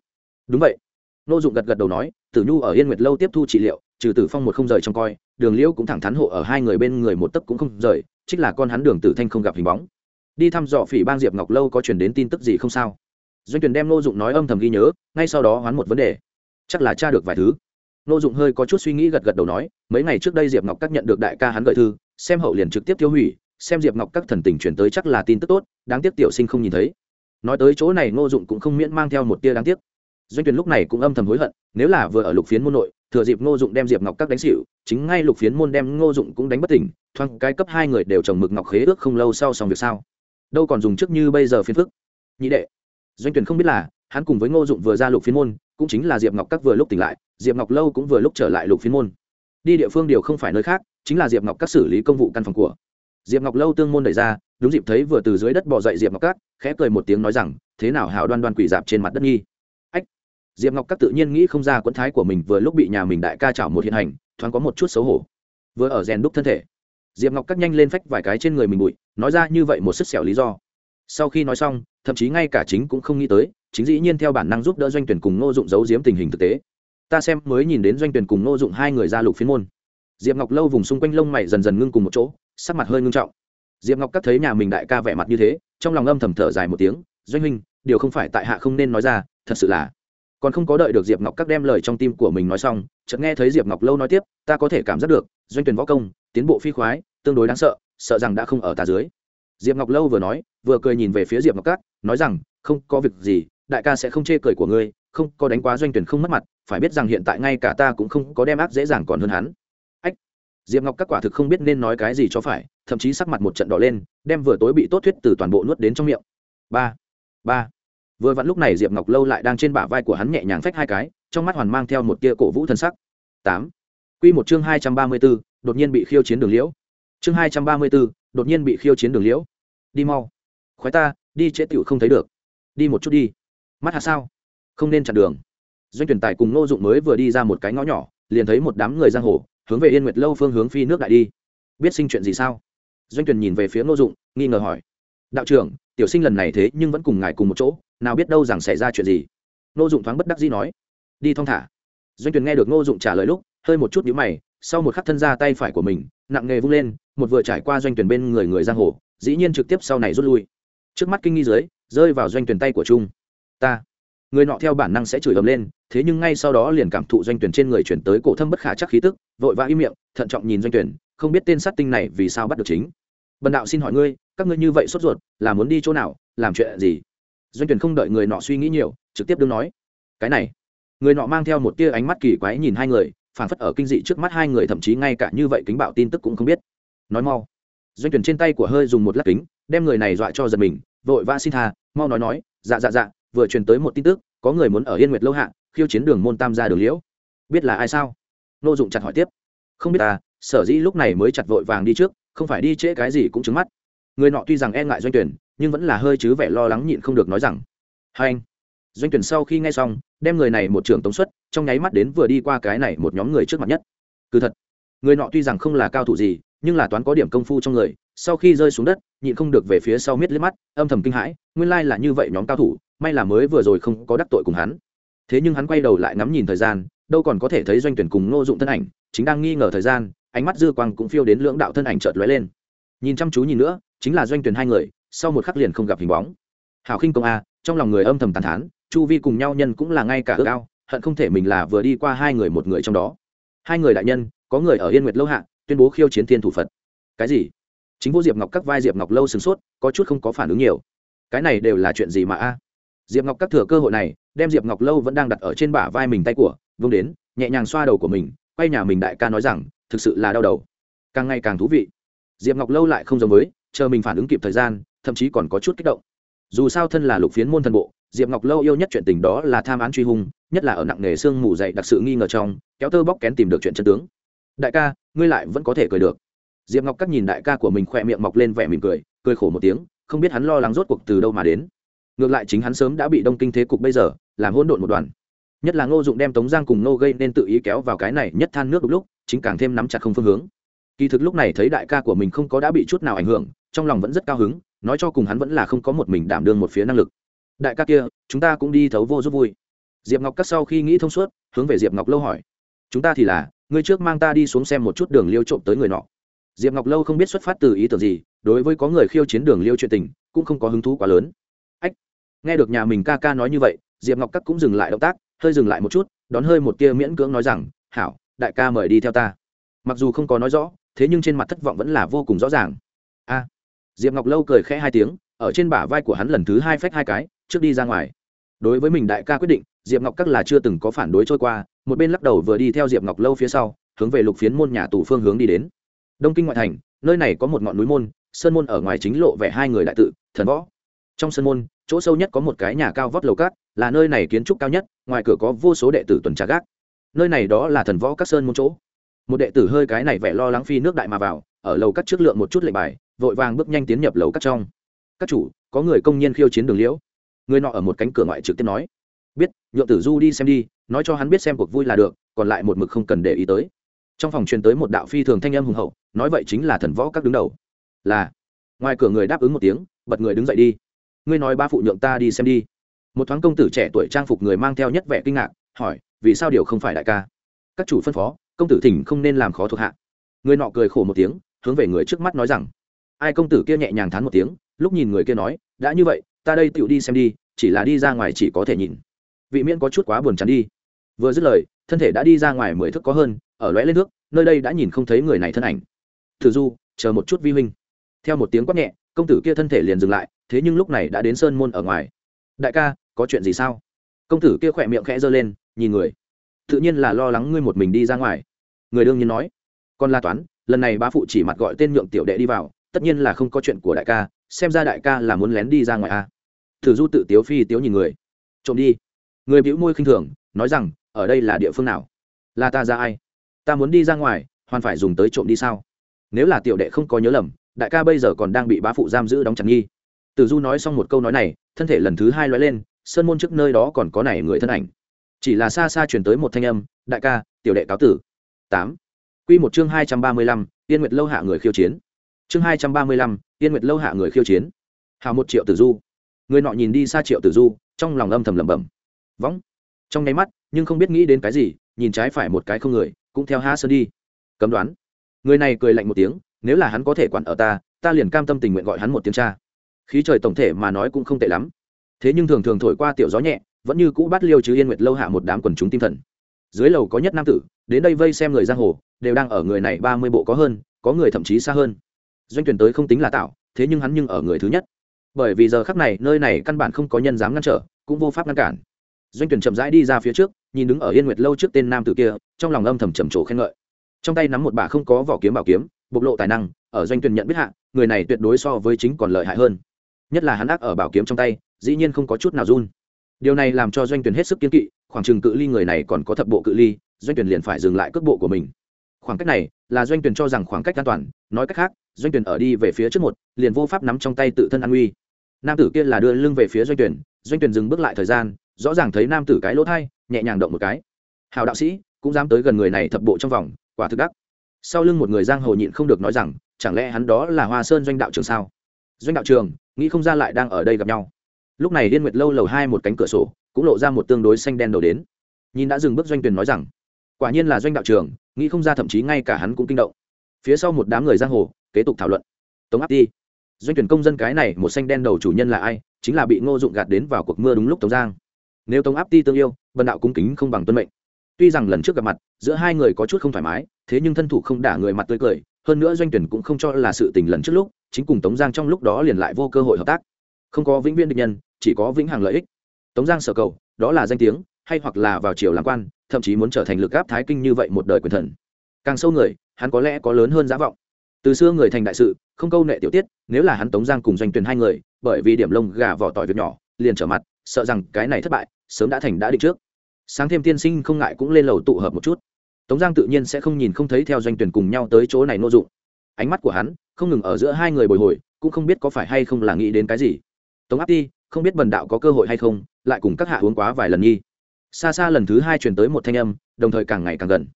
đúng vậy. Nô dụng gật gật đầu nói, tử nhu ở yên nguyệt lâu tiếp thu trị liệu, trừ tử phong một không rời trong coi, đường liễu cũng thẳng thắn hộ ở hai người bên người một tấc cũng không rời, trích là con hắn đường tử thanh không gặp hình bóng. Đi thăm dò phỉ bang diệp ngọc lâu có chuyển đến tin tức gì không sao? Doanh tuyển đem nô dụng nói âm thầm ghi nhớ, ngay sau đó hoán một vấn đề chắc là tra được vài thứ. Nô dụng hơi có chút suy nghĩ gật gật đầu nói, mấy ngày trước đây diệp ngọc các nhận được đại ca hắn gợi thư, xem hậu liền trực tiếp tiêu hủy, xem diệp ngọc các thần tình chuyển tới chắc là tin tức tốt, đáng tiếc tiểu sinh không nhìn thấy. Nói tới chỗ này Ngô dụng cũng không miễn mang theo một tia đáng tiếc. Doanh tuyển lúc này cũng âm thầm hối hận, nếu là vừa ở lục phiến môn nội, thừa dịp ngô dụng đem diệp ngọc các đánh xỉu, chính ngay lục phiến môn đem ngô dụng cũng đánh bất tỉnh, thoáng cái cấp hai người đều trồng mực ngọc khế ước không lâu sau xong việc sao. Đâu còn dùng trước như bây giờ phiến phức. Nhị đệ, doanh tuyển không biết là, hắn cùng với ngô dụng vừa ra lục phiến môn cũng chính là diệp ngọc các vừa lúc tỉnh lại, diệp ngọc lâu cũng vừa lúc trở lại lục phiên môn. Đi địa phương điều không phải nơi khác, chính là diệp ngọc các xử lý công vụ căn phòng của. Diệp ngọc lâu tương môn đẩy ra, đúng dịp thấy vừa từ dưới đất bỏ dậy diệp ngọc các, khẽ cười một tiếng nói rằng, thế nào hảo đoan đoan quỷ dạp trên mặt đất nghi ách. Diệp ngọc các tự nhiên nghĩ không ra quẫn thái của mình vừa lúc bị nhà mình đại ca chảo một hiện hành, thoáng có một chút xấu hổ. Vừa ở rèn đúc thân thể, diệp ngọc các nhanh lên phách vài cái trên người mình bụi, nói ra như vậy một sức xẻo lý do. Sau khi nói xong, thậm chí ngay cả chính cũng không nghĩ tới chính dĩ nhiên theo bản năng giúp đỡ doanh tuyển cùng ngô dụng giấu giếm tình hình thực tế. Ta xem mới nhìn đến doanh tuyển cùng ngô dụng hai người ra lục phiên môn. Diệp ngọc lâu vùng xung quanh lông mày dần dần ngưng cùng một chỗ, sắc mặt hơi ngưng trọng. Diệp ngọc các thấy nhà mình đại ca vẻ mặt như thế, trong lòng âm thầm thở dài một tiếng, doanh huynh, điều không phải tại hạ không nên nói ra, thật sự là còn không có đợi được diệp ngọc các đem lời trong tim của mình nói xong, chợt nghe thấy diệp ngọc lâu nói tiếp, ta có thể cảm giác được, doanh tuyển võ công, tiến bộ phi khoái, tương đối đáng sợ sợ rằng đã không ở ta dưới. Diệp ngọc lâu vừa nói, vừa cười nhìn về phía diệp ngọc các, nói rằng, không có việc gì đại ca sẽ không chê cười của ngươi, không, có đánh quá doanh tuyển không mất mặt, phải biết rằng hiện tại ngay cả ta cũng không có đem ác dễ dàng còn hơn hắn. Ách, diệp ngọc các quả thực không biết nên nói cái gì cho phải, thậm chí sắc mặt một trận đỏ lên, đem vừa tối bị tốt thuyết từ toàn bộ nuốt đến trong miệng. Ba ba. Vừa vặn lúc này diệp ngọc lâu lại đang trên bả vai của hắn nhẹ nhàng phách hai cái, trong mắt hoàn mang theo một tia cổ vũ thân sắc. Tám. Quy một chương hai trăm ba mươi b ố đột nhiên bị khiêu chiến đường liễu. Chương hai trăm ba mươi b ố đột nhiên bị khiêu chiến đường liễu. Đi mau. Khoái ta, đi chế tiểu không thấy được. Đi một chút đi mắt hạt sao? Không nên chặn đường. Doanh tuyển tài cùng ngô dụng mới vừa đi ra một cái ngõ nhỏ, liền thấy một đám người giang hồ, hướng về yên nguyệt lâu phương hướng phi nước đại đi. Biết sinh chuyện gì sao? Doanh tuyển nhìn về phía ngô dụng, nghi ngờ hỏi. Đạo trưởng, tiểu sinh lần này thế nhưng vẫn cùng ngài cùng một chỗ, nào biết đâu rằng xảy ra chuyện gì? Ngô dụng thoáng bất đắc dĩ nói. Đi thong thả. Doanh tuyển nghe được ngô dụng trả lời lúc, hơi một chút nhíu mày, sau một khắc thân ra tay phải của mình, nặng nghề vung lên, một vừa trải qua doanh tuyển bên người người giang hồ, dĩ nhiên trực tiếp sau này rút lui. Trước mắt kinh nghi dưới, rơi vào doanh tuyển tay của trung ta. Người nọ theo bản năng sẽ chửi ầm lên, thế nhưng ngay sau đó liền cảm thụ doanh tuyển trên người chuyển tới cổ thâm bất khả chắc khí tức, vội vã im miệng, thận trọng nhìn doanh tuyển, không biết tên sát tinh này vì sao bắt được chính. Bần đạo xin hỏi ngươi, các ngươi như vậy sốt ruột, là muốn đi chỗ nào, làm chuyện gì? Doanh tuyển không đợi người nọ suy nghĩ nhiều, trực tiếp đương nói. Cái này. Người nọ mang theo một tia ánh mắt kỳ quái nhìn hai người phản phất ở kinh dị trước mắt hai người, thậm chí ngay cả như vậy kính bạo tin tức cũng không biết. Nói mau. Doanh tuyển trên tay của hơi dùng một lát kính, đem người này dọa cho giật mình, vội vã xin tha, mau nói nói dạ dạ dạ vừa truyền tới một tin tức có người muốn ở yên nguyệt lâu hạ khiêu chiến đường môn tam gia đường liễu. Biết là ai sao? Nô dụng chặt hỏi tiếp. Không biết à, sở dĩ lúc này mới chặt vội vàng đi trước không phải đi trễ cái gì cũng trứng mắt. Người nọ tuy rằng e ngại doanh tuyển nhưng vẫn là hơi chứ vẻ lo lắng nhịn không được nói rằng hai anh. Doanh tuyển sau khi nghe xong đem người này một trường tống xuất, trong nháy mắt đến vừa đi qua cái này một nhóm người trước mặt nhất. Cứ thật. Người nọ tuy rằng không là cao thủ gì nhưng là toán có điểm công phu trong người sau khi rơi xuống đất nhịn không được về phía sau miết liếc mắt âm thầm kinh hãi nguyên lai là như vậy nhóm cao thủ may là mới vừa rồi không có đắc tội cùng hắn. Thế nhưng hắn quay đầu lại ngắm nhìn thời gian, đâu còn có thể thấy doanh tuyển cùng ngô dụng thân ảnh, chính đang nghi ngờ thời gian, ánh mắt dư quang cũng phiêu đến lưỡng đạo thân ảnh chợt lóe lên. Nhìn chăm chú nhìn nữa, chính là doanh tuyển hai người, sau một khắc liền không gặp hình bóng. Hảo khinh công a, trong lòng người âm thầm tàn thán, chu vi cùng nhau nhân cũng là ngay cả ước ao, hận không thể mình là vừa đi qua hai người một người trong đó. Hai người đại nhân, có người ở yên nguyệt lâu hạ, tuyên bố khiêu chiến thiên thủ phật. Cái gì? Chính vô diệp ngọc các vai diệp ngọc lâu sửng sốt, có chút không có phản ứng nhiều. Cái này đều là chuyện gì mà a? Diệp ngọc các thừa cơ hội này, đem diệp ngọc lâu vẫn đang đặt ở trên bả vai mình tay của, vung đến, nhẹ nhàng xoa đầu của mình, quay nhà mình đại ca nói rằng, thực sự là đau đầu. Càng ngày càng thú vị. Diệp ngọc lâu lại không giống với, chờ mình phản ứng kịp thời gian, thậm chí còn có chút kích động. Dù sao thân là lục phiến môn thần bộ, diệp ngọc lâu yêu nhất chuyện tình đó là tham án truy hung, nhất là ở nặng nghề xương mù dậy đặc sự nghi ngờ trong, kéo tơ bóc kén tìm được chuyện chân tướng. Đại ca, ngươi lại vẫn có thể cười được. Diệp ngọc các nhìn đại ca của mình khỏe miệng mọc lên vẻ mỉm cười cười khổ một tiếng, không biết hắn lo lắng rốt cuộc từ đâu mà đến ngược lại chính hắn sớm đã bị đông kinh thế cục bây giờ làm hỗn độn một đoàn. Nhất là ngô dụng đem tống giang cùng ngô gây nên tự ý kéo vào cái này nhất than nước đúng lúc, chính càng thêm nắm chặt không phương hướng. Kỳ thực lúc này thấy đại ca của mình không có đã bị chút nào ảnh hưởng, trong lòng vẫn rất cao hứng, nói cho cùng hắn vẫn là không có một mình đảm đương một phía năng lực. Đại ca kia, chúng ta cũng đi thấu vô giúp vui. Diệp ngọc cắt sau khi nghĩ thông suốt, hướng về diệp ngọc lâu hỏi. Chúng ta thì là, ngươi trước mang ta đi xuống xem một chút đường liêu trộm tới người nọ. Diệp ngọc lâu không biết xuất phát từ ý tưởng gì, đối với có người khiêu chiến đường liêu chuyện tình, cũng không có hứng thú quá lớn nghe được nhà mình ca ca nói như vậy, diệp ngọc các cũng dừng lại động tác, hơi dừng lại một chút, đón hơi một tia miễn cưỡng nói rằng, hảo, đại ca mời đi theo ta. Mặc dù không có nói rõ, thế nhưng trên mặt thất vọng vẫn là vô cùng rõ ràng. A. Diệp ngọc lâu cười khẽ hai tiếng, ở trên bả vai của hắn lần thứ hai phách hai cái, trước đi ra ngoài. Đối với mình đại ca quyết định, diệp ngọc các là chưa từng có phản đối trôi qua, một bên lắc đầu vừa đi theo diệp ngọc lâu phía sau, hướng về lục phiến môn nhà tù phương hướng đi đến. Đông kinh ngoại thành, nơi này có một ngọn núi môn, sơn môn ở ngoài chính lộ vẻ hai người đại tự, thần võ. Trong sơn môn chỗ sâu nhất có một cái nhà cao vót lầu cát, là nơi này kiến trúc cao nhất, ngoài cửa có vô số đệ tử tuần tra gác. Nơi này đó là thần võ các sơn môn chỗ. Một đệ tử hơi cái này vẻ lo lắng phi nước đại mà vào, ở lầu cắt trước lượng một chút lệnh bài, vội vàng bước nhanh tiến nhập lầu cắt trong. Các chủ, có người công nhân khiêu chiến đường liễu. Người nọ ở một cánh cửa ngoại trực tiếp nói. Biết, nhượng tử du đi xem đi, nói cho hắn biết xem cuộc vui là được, còn lại một mực không cần để ý tới. Trong phòng truyền tới một đạo phi thường thanh âm hùng hậu, nói vậy chính là thần võ các đứng đầu. Là, ngoài cửa người đáp ứng một tiếng, bật người đứng dậy đi ngươi nói ba phụ nhượng ta đi xem đi. Một thoáng công tử trẻ tuổi trang phục người mang theo nhất vẻ kinh ngạc, hỏi, vì sao điều không phải đại ca? Các chủ phân phó, công tử thỉnh không nên làm khó thuộc hạ. Người nọ cười khổ một tiếng, hướng về người trước mắt nói rằng, ai công tử kia nhẹ nhàng thán một tiếng, lúc nhìn người kia nói, đã như vậy, ta đây tựu đi xem đi, chỉ là đi ra ngoài chỉ có thể nhìn. Vị miễn có chút quá buồn chán đi. Vừa dứt lời, thân thể đã đi ra ngoài mười thước có hơn, ở lóe lên nước, nơi đây đã nhìn không thấy người này thân ảnh. Thử du, chờ một chút vi huynh. Theo một tiếng quát nhẹ, công tử kia thân thể liền dừng lại thế nhưng lúc này đã đến sơn môn ở ngoài. Đại ca, có chuyện gì sao? Công tử kia khỏe miệng khẽ giơ lên, nhìn người. Tự nhiên là lo lắng ngươi một mình đi ra ngoài. Người đương nhiên nói. Còn la toán, lần này ba phụ chỉ mặt gọi tên nhượng tiểu đệ đi vào, tất nhiên là không có chuyện của đại ca, xem ra đại ca là muốn lén đi ra ngoài a à. thử du tự tiếu phi tiếu nhìn người. Trộm đi. Người bĩu môi khinh thường, nói rằng, ở đây là địa phương nào? Là ta ra ai? Ta muốn đi ra ngoài, hoàn phải dùng tới trộm đi sao? Nếu là tiểu đệ không có nhớ lầm, đại ca bây giờ còn đang bị bá phụ giam giữ đóng chặt nghi tử du nói xong một câu nói này, thân thể lần thứ hai loay lên, sơn môn trước nơi đó còn có này người thân ảnh. Chỉ là xa xa chuyển tới một thanh âm, đại ca, tiểu đệ cáo tử. Tám. Q một chương hai trăm ba mươi lăm, yên nguyệt lâu hạ người khiêu chiến. Chương hai trăm ba mươi lăm, yên nguyệt lâu hạ người khiêu chiến. Hào một triệu tử du. Người nọ nhìn đi xa triệu tử du, trong lòng âm thầm lẩm bẩm. Võng trong nháy mắt, nhưng không biết nghĩ đến cái gì, nhìn trái phải một cái không người, cũng theo ha sơn đi. Cấm đoán. Người này cười lạnh một tiếng, nếu là hắn có thể quản ở ta ta liền cam tâm tình nguyện gọi hắn một tiếng cha khí trời tổng thể mà nói cũng không tệ lắm. Thế nhưng thường thường thổi qua tiểu gió nhẹ, vẫn như cũ bắt liêu chứ yên nguyệt lâu hạ một đám quần chúng tinh thần. Dưới lầu có nhất nam tử, đến đây vây xem người giang hồ, đều đang ở người này ba mươi bộ có hơn, có người thậm chí xa hơn. Doanh tuyển tới không tính là tạo, thế nhưng hắn nhưng ở người thứ nhất. Bởi vì giờ khắc này, nơi này căn bản không có nhân dám ngăn trở, cũng vô pháp ngăn cản. Doanh tuyển chậm rãi đi ra phía trước, nhìn đứng ở yên nguyệt lâu trước tên nam tử kia, trong lòng âm thầm trầm trồ khen ngợi. Trong tay nắm một bà không có vỏ kiếm bảo kiếm, bộc lộ tài năng, ở doanh tuyển nhận biết hạ, người này tuyệt đối so với chính còn lợi hại hơn nhất là hắn ác ở bảo kiếm trong tay, dĩ nhiên không có chút nào run. Điều này làm cho doanh tuyển hết sức kiên kỵ, khoảng chừng cự ly người này còn có thập bộ cự ly, doanh tuyển liền phải dừng lại cước bộ của mình. Khoảng cách này là doanh tuyển cho rằng khoảng cách an toàn, nói cách khác, doanh tuyển ở đi về phía trước một, liền vô pháp nắm trong tay tự thân an nguy. Nam tử kia là đưa lưng về phía doanh tuyển doanh tuyển dừng bước lại thời gian, rõ ràng thấy nam tử cái lỗ thai, nhẹ nhàng động một cái. Hào đạo sĩ, cũng dám tới gần người này thập bộ trong vòng, quả thực đắc. Sau lưng một người giang hồ nhịn không được nói rằng, chẳng lẽ hắn đó là hoa sơn doanh đạo trường sao? Doanh đạo trường nghĩ không ra lại đang ở đây gặp nhau. Lúc này liên nguyệt lâu lầu hai một cánh cửa sổ, cũng lộ ra một tương đối xanh đen đầu đến. Nhìn đã dừng bước doanh tuyển nói rằng, quả nhiên là doanh đạo trường nghĩ không ra thậm chí ngay cả hắn cũng kinh động. Phía sau một đám người giang hồ, kế tục thảo luận. Tống áp đi doanh tuyển công dân cái này một xanh đen đầu chủ nhân là ai, chính là bị ngô dụng gạt đến vào cuộc mưa đúng lúc tống giang. Nếu tống áp ti tương yêu vân đạo cung kính không bằng tuân mệnh. Tuy rằng lần trước gặp mặt, giữa hai người có chút không thoải mái, thế nhưng thân thủ không đả người mặt tươi cười hơn nữa doanh tuyển cũng không cho là sự tình lần trước lúc, chính cùng tống giang trong lúc đó liền lại vô cơ hội hợp tác. Không có vĩnh viễn địch nhân, chỉ có vĩnh hằng lợi ích. Tống giang sở cầu, đó là danh tiếng, hay hoặc là vào triều làm quan, thậm chí muốn trở thành lực gáp thái kinh như vậy một đời quyền thần. Càng sâu người, hắn có lẽ có lớn hơn giả vọng. Từ xưa người thành đại sự, không câu nệ tiểu tiết, nếu là hắn tống giang cùng doanh tuyển hai người, bởi vì điểm lông gà vỏ tỏi việc nhỏ, liền trở mặt, sợ rằng cái này thất bại, sớm đã thành đã định trước. Sáng thêm tiên sinh không ngại cũng lên lầu tụ hợp một chút tống giang tự nhiên sẽ không nhìn không thấy theo doanh tuyển cùng nhau tới chỗ này nô dụng. Ánh mắt của hắn không ngừng ở giữa hai người bồi hồi cũng không biết có phải hay không là nghĩ đến cái gì. Tống áp Ti, không biết bần đạo có cơ hội hay không lại cùng các hạ uống quá vài lần nhi xa xa lần thứ hai truyền tới một thanh âm đồng thời càng ngày càng gần.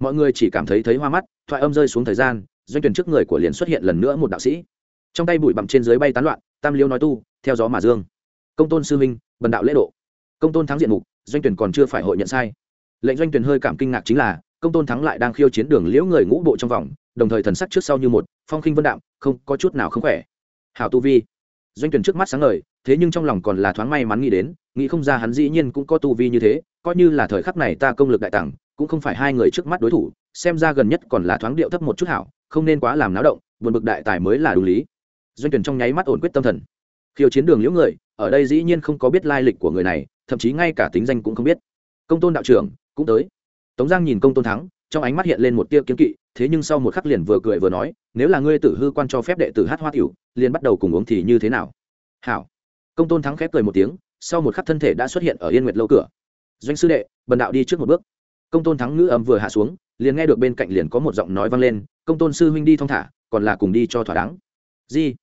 Mọi người chỉ cảm thấy thấy hoa mắt thoại âm rơi xuống thời gian doanh tuyển trước người của liền xuất hiện lần nữa một đạo sĩ. Trong tay bụi bặm trên dưới bay tán loạn tam liêu nói tu theo gió mà dương. Công tôn sư minh bần đạo lễ độ. Công tôn thắng diện mục doanh tuyển còn chưa phải hội nhận sai. Lệnh doanh tuyển hơi cảm kinh ngạc chính là công tôn thắng lại đang khiêu chiến đường liễu người ngũ bộ trong vòng, đồng thời thần sắc trước sau như một, phong khinh vân đạm, không, có chút nào không khỏe. Hảo tu vi. Doanh tuyển trước mắt sáng ngời, thế nhưng trong lòng còn là thoáng may mắn nghĩ đến, nghĩ không ra hắn dĩ nhiên cũng có tu vi như thế, coi như là thời khắc này ta công lực đại tặng cũng không phải hai người trước mắt đối thủ, xem ra gần nhất còn là thoáng điệu thấp một chút hảo, không nên quá làm náo động, buồn bực đại tài mới là đúng lý. Doanh tuyển trong nháy mắt ổn quyết tâm thần. Khiêu chiến đường liễu người, ở đây dĩ nhiên không có biết lai lịch của người này, thậm chí ngay cả tính danh cũng không biết. Công tôn đạo trưởng, cũng tới tống giang nhìn công tôn thắng, trong ánh mắt hiện lên một tia kiếm kỵ, thế nhưng sau một khắc liền vừa cười vừa nói, nếu là ngươi tử hư quan cho phép đệ tử hát hoa tiểu, liền bắt đầu cùng uống thì như thế nào? Hảo. Công tôn thắng khép cười một tiếng, sau một khắc thân thể đã xuất hiện ở yên nguyệt lâu cửa. Doanh sư đệ, bần đạo đi trước một bước. Công tôn thắng ngữ âm vừa hạ xuống, liền nghe được bên cạnh liền có một giọng nói vang lên, công tôn sư huynh đi thong thả, còn là cùng đi cho thỏa đáng. Di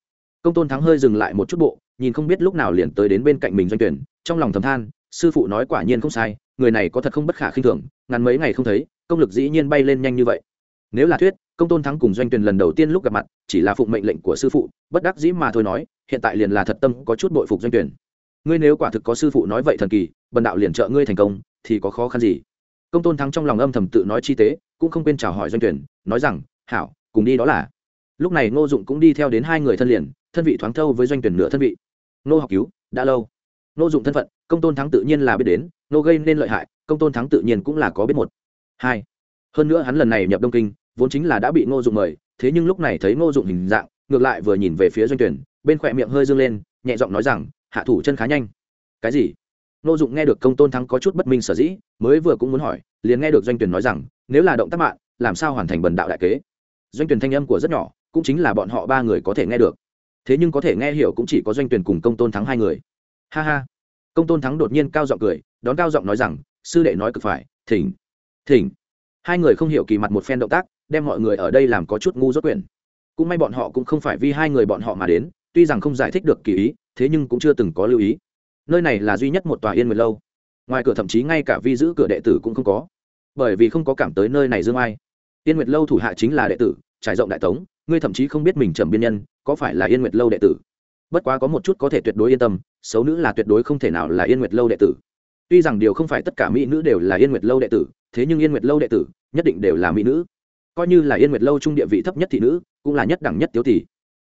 công tôn thắng hơi dừng lại một chút bộ, nhìn không biết lúc nào liền tới đến bên cạnh mình doanh tuyển, trong lòng thầm than, sư phụ nói quả nhiên không sai người này có thật không bất khả khinh thường, ngắn mấy ngày không thấy, công lực dĩ nhiên bay lên nhanh như vậy. Nếu là thuyết, công tôn thắng cùng doanh tuyển lần đầu tiên lúc gặp mặt, chỉ là phụng mệnh lệnh của sư phụ, bất đắc dĩ mà thôi nói, hiện tại liền là thật tâm có chút bội phục doanh tuyển ngươi nếu quả thực có sư phụ nói vậy thần kỳ, bần đạo liền trợ ngươi thành công, thì có khó khăn gì? Công tôn thắng trong lòng âm thầm tự nói chi tế, cũng không quên chào hỏi doanh tuyển nói rằng, hảo, cùng đi đó là. Lúc này ngô dụng cũng đi theo đến hai người thân liền, thân vị thoáng thâu với doanh tuyển nửa thân vị. Nô học cứu, đã lâu nô dụng thân phận, công tôn thắng tự nhiên là biết đến, nô gây nên lợi hại, công tôn thắng tự nhiên cũng là có biết một. Hai. Hơn nữa hắn lần này nhập đông kinh, vốn chính là đã bị ngô dụng mời, thế nhưng lúc này thấy ngô dụng hình dạng, ngược lại vừa nhìn về phía doanh tuyển, bên khỏe miệng hơi dương lên, nhẹ giọng nói rằng, hạ thủ chân khá nhanh. Cái gì? Ngô dụng nghe được công tôn thắng có chút bất minh sở dĩ, mới vừa cũng muốn hỏi, liền nghe được doanh tuyển nói rằng, nếu là động tác mạng, làm sao hoàn thành bần đạo đại kế? Doanh tuyển thanh âm của rất nhỏ, cũng chính là bọn họ ba người có thể nghe được. Thế nhưng có thể nghe hiểu cũng chỉ có doanh tuyển cùng công tôn thắng hai người ha ha. Công tôn thắng đột nhiên cao giọng cười, đón cao giọng nói rằng, sư đệ nói cực phải, thỉnh thỉnh. Hai người không hiểu kỳ mặt một phen động tác, đem mọi người ở đây làm có chút ngu rốt quyển. Cũng may bọn họ cũng không phải vì hai người bọn họ mà đến, tuy rằng không giải thích được kỳ ý, thế nhưng cũng chưa từng có lưu ý. Nơi này là duy nhất một tòa yên nguyệt lâu. Ngoài cửa thậm chí ngay cả vi giữ cửa đệ tử cũng không có. Bởi vì không có cảm tới nơi này dương ai. Yên nguyệt lâu thủ hạ chính là đệ tử, trải rộng đại tống, ngươi thậm chí không biết mình trầm biên nhân, có phải là yên nguyệt lâu đệ tử? Bất quá có một chút có thể tuyệt đối yên tâm xấu nữ là tuyệt đối không thể nào là yên nguyệt lâu đệ tử tuy rằng điều không phải tất cả mỹ nữ đều là yên nguyệt lâu đệ tử thế nhưng yên nguyệt lâu đệ tử nhất định đều là mỹ nữ coi như là yên nguyệt lâu trung địa vị thấp nhất thị nữ cũng là nhất đẳng nhất tiếu tỷ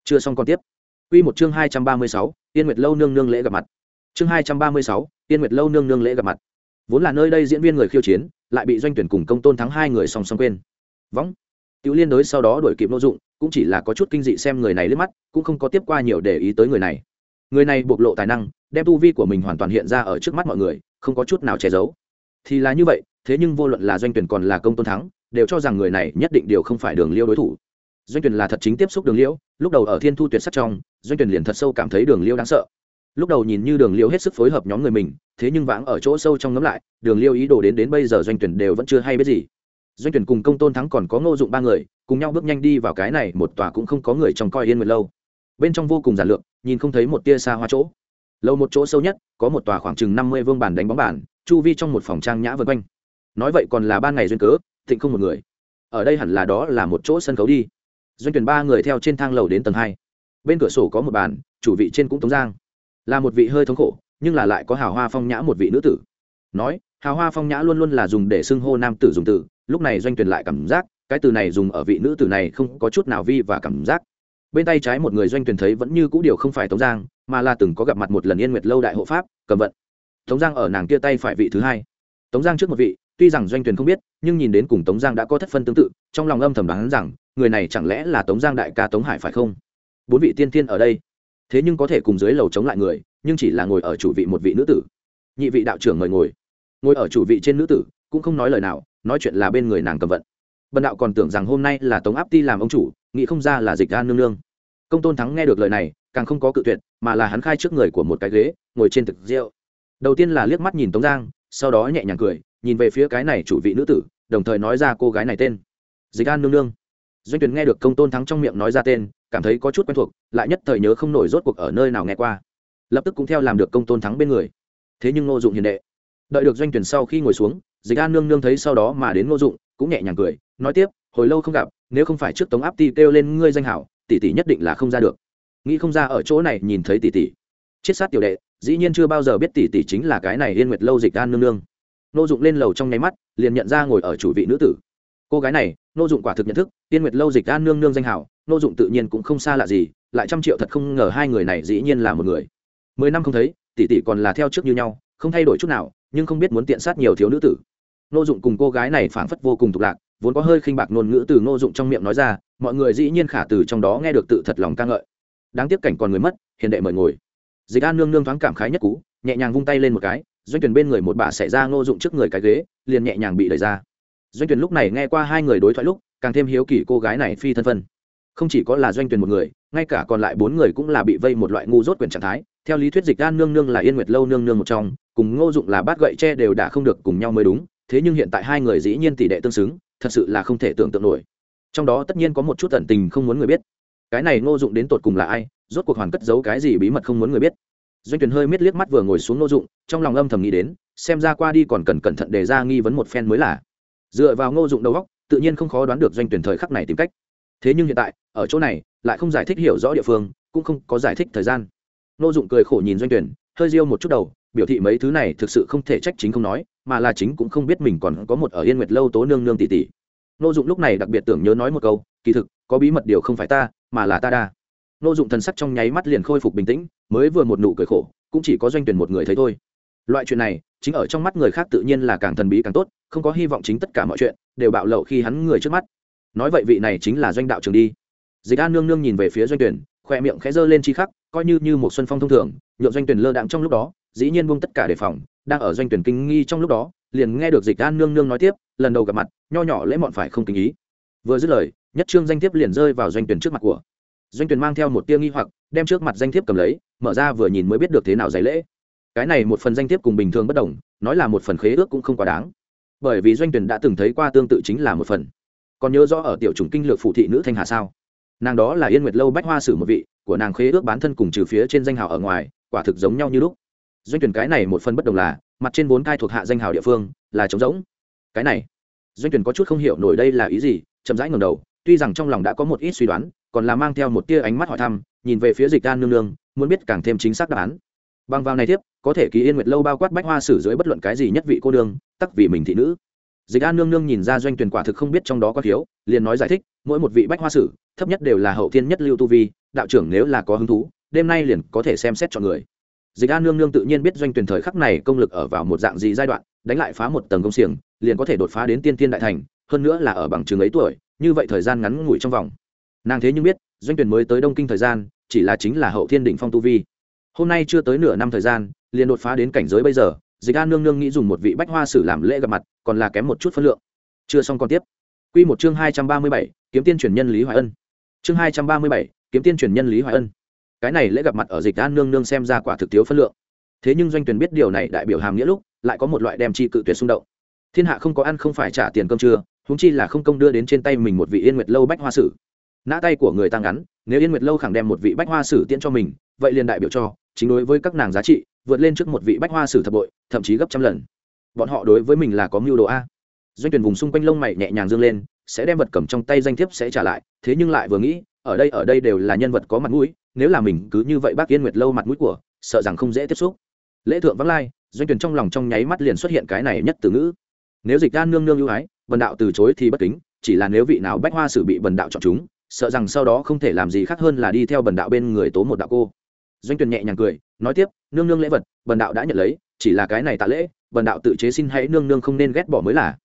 chưa xong còn tiếp Quy một chương hai trăm ba mươi sáu, Yên Nguyệt lâu nương nương lễ gặp mặt. Chương hai trăm ba mươi sáu, Yên Nguyệt lâu nương nương lễ gặp mặt. Vốn là nơi đây diễn viên người khiêu chiến, lại bị doanh tuyển cùng công tôn thắng hai người song song quên. Võng. Tiểu Liên đối sau đó đuổi kịp nội dụng, cũng chỉ là có chút kinh dị xem người này liếc mắt, cũng không có tiếp qua nhiều để ý tới người này. Người này bộc lộ tài năng, đem tu vi của mình hoàn toàn hiện ra ở trước mắt mọi người, không có chút nào che giấu. Thì là như vậy, thế nhưng vô luận là doanh tuyển còn là công tôn thắng, đều cho rằng người này nhất định đều không phải đường liêu đối thủ doanh tuyển là thật chính tiếp xúc đường liễu lúc đầu ở thiên thu tuyệt sắc trong doanh tuyển liền thật sâu cảm thấy đường liễu đáng sợ lúc đầu nhìn như đường liễu hết sức phối hợp nhóm người mình thế nhưng vãng ở chỗ sâu trong ngấm lại đường liễu ý đồ đến đến bây giờ doanh tuyển đều vẫn chưa hay biết gì doanh tuyển cùng công tôn thắng còn có ngô dụng ba người, cùng nhau bước nhanh đi vào cái này, một tòa cũng không có người trông coi yên nguyệt lâu. Bên trong vô cùng giản lược, nhìn không thấy một tia xa hoa chỗ. Lâu một chỗ sâu nhất, có một tòa khoảng chừng năm mươi vương bàn đánh bóng bàn, chu vi trong một phòng trang nhã vân quanh. Nói vậy còn là ban ngày duyên cớ, thịnh không một người. Ở đây hẳn là đó là một chỗ sân khấu đi. Doanh tuyển ba người theo trên thang lầu đến tầng hai. Bên cửa sổ có một bàn, chủ vị trên cũng tống giang. Là một vị hơi thống khổ, nhưng là lại có hào hoa phong nhã một vị nữ tử. Nói hào hoa phong nhã luôn luôn là dùng để xưng hô nam tử dùng từ lúc này doanh tuyển lại cảm giác, cái từ này dùng ở vị nữ tử này không có chút nào vi và cảm giác. Bên tay trái một người doanh tuyển thấy vẫn như cũ điều không phải tống giang, mà là từng có gặp mặt một lần yên nguyệt lâu đại hộ pháp, cầm vận. Tống giang ở nàng kia tay phải vị thứ hai. Tống giang trước một vị, tuy rằng doanh tuyển không biết, nhưng nhìn đến cùng tống giang đã có thất phân tương tự, trong lòng âm thầm đoán rằng, người này chẳng lẽ là tống giang đại ca tống hải phải không? Bốn vị tiên tiên ở đây. Thế nhưng có thể cùng dưới lầu chống lại người, nhưng chỉ là ngồi ở chủ vị một vị nữ tử. Nhị vị đạo trưởng mời ngồi ngồi ở chủ vị trên nữ tử, cũng không nói lời nào, nói chuyện là bên người nàng cầm vận. Bần đạo còn tưởng rằng hôm nay là tống áp ti làm ông chủ, nghĩ không ra là dịch an nương nương. Công tôn thắng nghe được lời này, càng không có cự tuyệt, mà là hắn khai trước người của một cái ghế, ngồi trên thực rượu. Đầu tiên là liếc mắt nhìn tống giang, sau đó nhẹ nhàng cười, nhìn về phía cái này chủ vị nữ tử, đồng thời nói ra cô gái này tên. Dịch an nương nương. Doanh tuyển nghe được công tôn thắng trong miệng nói ra tên, cảm thấy có chút quen thuộc, lại nhất thời nhớ không nổi rốt cuộc ở nơi nào nghe qua. Lập tức cũng theo làm được công tôn thắng bên người. Thế nhưng ngô dụng hiền đệ đợi được doanh tuyển sau khi ngồi xuống, dịch an nương nương thấy sau đó mà đến ngô dụng, cũng nhẹ nhàng cười, nói tiếp, hồi lâu không gặp, nếu không phải trước tống áp ti kêu lên ngươi danh hảo, tỷ tỷ nhất định là không ra được. Nghĩ không ra ở chỗ này nhìn thấy tỷ tỷ. Chết sát tiểu đệ, dĩ nhiên chưa bao giờ biết tỷ tỷ chính là cái này yên nguyệt lâu dịch an nương nương. Nô dụng lên lầu trong nháy mắt, liền nhận ra ngồi ở chủ vị nữ tử. Cô gái này nô dụng quả thực nhận thức, yên nguyệt lâu dịch an nương nương danh hảo nô dụng tự nhiên cũng không xa lạ gì, lại trăm triệu thật không ngờ hai người này dĩ nhiên là một người. Mười năm không thấy, tỷ tỷ còn là theo trước như nhau, không thay đổi chút nào nhưng không biết muốn tiện sát nhiều thiếu nữ tử. Nô dụng cùng cô gái này phảng phất vô cùng tục lạc, vốn có hơi khinh bạc ngôn ngữ từ nô dụng trong miệng nói ra, mọi người dĩ nhiên khả từ trong đó nghe được tự thật lòng ca ngợi. Đáng tiếc cảnh còn người mất, hiền đệ mời ngồi. Dịch an nương nương thoáng cảm khái nhất cú, nhẹ nhàng vung tay lên một cái, doanh tuyển bên người một bà xảy ra nô dụng trước người cái ghế, liền nhẹ nhàng bị đẩy ra. Doanh tuyển lúc này nghe qua hai người đối thoại lúc, càng thêm hiếu kỳ cô gái này phi thân phân không chỉ có là doanh tuyển một người, ngay cả còn lại bốn người cũng là bị vây một loại ngu dốt quyền trạng thái theo lý thuyết dịch an nương nương là yên nguyệt lâu nương nương một trong, cùng ngô dụng là bát gậy tre đều đã không được cùng nhau mới đúng, thế nhưng hiện tại hai người dĩ nhiên tỷ đệ tương xứng, thật sự là không thể tưởng tượng nổi. Trong đó tất nhiên có một chút tận tình không muốn người biết. Cái này ngô dụng đến tột cùng là ai, rốt cuộc hoàn cất giấu cái gì bí mật không muốn người biết. Doanh Tuyền hơi miết liếc mắt vừa ngồi xuống ngô dụng, trong lòng âm thầm nghĩ đến, xem ra qua đi còn cần cẩn thận đề ra nghi vấn một phen mới là. Dựa vào ngô dụng đầu óc, tự nhiên không khó đoán được doanh tuyển thời khắc này tìm cách. Thế nhưng hiện tại, ở chỗ này, lại không giải thích hiểu rõ địa phương, cũng không có giải thích thời gian. Nô dụng cười khổ nhìn doanh tuyển hơi riêu một chút đầu, biểu thị mấy thứ này thực sự không thể trách chính không nói, mà là chính cũng không biết mình còn có một ở yên nguyệt lâu tố nương nương tỷ tỷ. Nô dụng lúc này đặc biệt tưởng nhớ nói một câu, kỳ thực, có bí mật điều không phải ta, mà là ta đa. Nô dụng thần sắc trong nháy mắt liền khôi phục bình tĩnh, mới vừa một nụ cười khổ, cũng chỉ có doanh tuyển một người thấy thôi. Loại chuyện này, chính ở trong mắt người khác tự nhiên là càng thần bí càng tốt, không có hy vọng chính tất cả mọi chuyện đều bạo lậu khi hắn người trước mắt. Nói vậy vị này chính là doanh đạo trường đi. Dịch an nương nương nhìn về phía doanh tuyển khoe miệng khẽ dơ lên chi khắc, coi như như một xuân phong thông thường, nhượng doanh tuyển lơ đạm trong lúc đó, dĩ nhiên buông tất cả đề phòng, đang ở doanh tuyển kinh nghi trong lúc đó, liền nghe được dịch an nương nương nói tiếp, lần đầu gặp mặt, nho nhỏ lễ mọn phải không kinh ý. Vừa dứt lời, nhất trương danh thiếp liền rơi vào doanh tuyển trước mặt của. Doanh tuyển mang theo một tia nghi hoặc, đem trước mặt danh thiếp cầm lấy, mở ra vừa nhìn mới biết được thế nào giấy lễ. Cái này một phần danh thiếp cùng bình thường bất đồng, nói là một phần khế ước cũng không quá đáng. Bởi vì doanh tuyển đã từng thấy qua tương tự chính là một phần. Còn nhớ rõ ở tiểu chủng kinh lược phụ thị nữ thanh hà sao? Nàng đó là yên nguyệt lâu bách hoa sử một vị, của nàng khế ước bán thân cùng trừ phía trên danh hào ở ngoài, quả thực giống nhau như lúc. Doanh tuyển cái này một phần bất đồng là, mặt trên vốn cai thuộc hạ danh hào địa phương, là trống rỗng. Cái này, doanh tuyển có chút không hiểu nổi đây là ý gì, chậm rãi ngẩng đầu, tuy rằng trong lòng đã có một ít suy đoán, còn là mang theo một tia ánh mắt hỏi thăm, nhìn về phía dịch đan nương nương, muốn biết càng thêm chính xác đáp án. Bằng vào này tiếp, có thể ký yên nguyệt lâu bao quát bách hoa sử dưới bất luận cái gì nhất vị cô nương, tắc vì mình thị nữ dịch an nương nương nhìn ra doanh tuyển quả thực không biết trong đó có thiếu, liền nói giải thích, mỗi một vị bách hoa sử, thấp nhất đều là hậu thiên nhất lưu tu vi, đạo trưởng nếu là có hứng thú, đêm nay liền có thể xem xét chọn người. Dịch an nương nương tự nhiên biết doanh tuyển thời khắc này công lực ở vào một dạng gì giai đoạn, đánh lại phá một tầng công xiềng, liền có thể đột phá đến tiên tiên đại thành, hơn nữa là ở bằng trường ấy tuổi, như vậy thời gian ngắn ngủi trong vòng. Nàng thế nhưng biết, doanh tuyển mới tới đông kinh thời gian, chỉ là chính là hậu thiên đỉnh phong tu vi. Hôm nay chưa tới nửa năm thời gian, liền đột phá đến cảnh giới bây giờ dịch an nương nương nghĩ dùng một vị bách hoa sử làm lễ gặp mặt, còn là kém một chút phân lượng. Chưa xong còn tiếp. Q một chương hai trăm ba mươi bảy, kiếm tiên truyền nhân lý hoài ân. Chương hai trăm ba mươi bảy, kiếm tiên truyền nhân lý hoài ân. Cái này lễ gặp mặt ở dịch an nương nương xem ra quả thực thiếu phân lượng. Thế nhưng doanh tuyển biết điều này đại biểu hàm nghĩa lúc, lại có một loại đem chi cự tuyệt xung động. Thiên hạ không có ăn không phải trả tiền cơm trưa húng chi là không công đưa đến trên tay mình một vị yên nguyệt lâu bách hoa sử. Nã tay của người ta ngắn, nếu yên nguyệt lâu khẳng đem một vị bách hoa sử tiễn cho mình, vậy liền đại biểu cho, chính đối với các nàng giá trị vượt lên trước một vị bách hoa sử thập bội, thậm chí gấp trăm lần. Bọn họ đối với mình là có mưu đồ a. Doanh tuyển vùng xung quanh lông mày nhẹ nhàng dương lên, sẽ đem vật cầm trong tay danh thiếp sẽ trả lại, thế nhưng lại vừa nghĩ, ở đây ở đây đều là nhân vật có mặt mũi, nếu là mình cứ như vậy bác yên nguyệt lâu mặt mũi của, sợ rằng không dễ tiếp xúc. Lễ thượng vắng lai, doanh tuyển trong lòng trong nháy mắt liền xuất hiện cái này nhất từ ngữ. Nếu dịch đan nương nương ưu ái, vần đạo từ chối thì bất kính, chỉ là nếu vị nào bách hoa sử bị bần đạo chọn chúng, sợ rằng sau đó không thể làm gì khác hơn là đi theo bần đạo bên người tố một đạo cô. Doanh tuyển nhẹ nhàng cười nói tiếp, nương nương lễ vật, bần đạo đã nhận lấy, chỉ là cái này tạ lễ, bần đạo tự chế xin hãy nương nương không nên ghét bỏ mới là.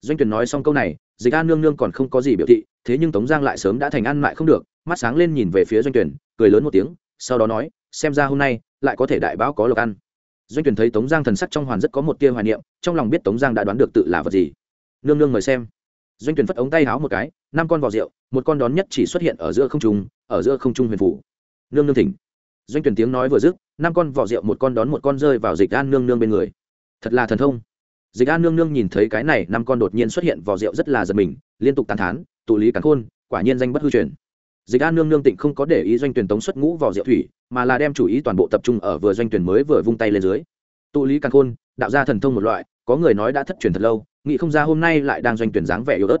Doanh tuyển nói xong câu này, dịch an nương nương còn không có gì biểu thị, thế nhưng tống giang lại sớm đã thành ăn lại không được, mắt sáng lên nhìn về phía doanh tuyển cười lớn một tiếng, sau đó nói, xem ra hôm nay, lại có thể đại báo có lộc ăn. Doanh tuyển thấy tống giang thần sắc trong hoàn rất có một tia hoài niệm, trong lòng biết tống giang đã đoán được tự là vật gì. Nương nương mời xem. Doanh tuyển phất ống tay háo một cái, năm con vỏ rượu, một con đón nhất chỉ xuất hiện ở giữa không trung, ở giữa không trung huyền phủ. Nương nương thỉnh doanh tuyển tiếng nói vừa dứt, năm con vỏ rượu một con đón một con rơi vào dịch an nương nương bên người. Thật là thần thông. Dịch an nương nương nhìn thấy cái này, năm con đột nhiên xuất hiện vỏ rượu rất là giật mình, liên tục tàn thán, tụ lý cắn khôn, quả nhiên danh bất hư truyền. Dịch an nương nương tịnh không có để ý doanh tuyển tống xuất ngũ vỏ rượu thủy, mà là đem chủ ý toàn bộ tập trung ở vừa doanh tuyển mới vừa vung tay lên dưới. Tụ lý cắn khôn, đạo gia thần thông một loại, có người nói đã thất truyền thật lâu, nghĩ không ra hôm nay lại đang doanh tuyển dáng vẻ yếu ớt.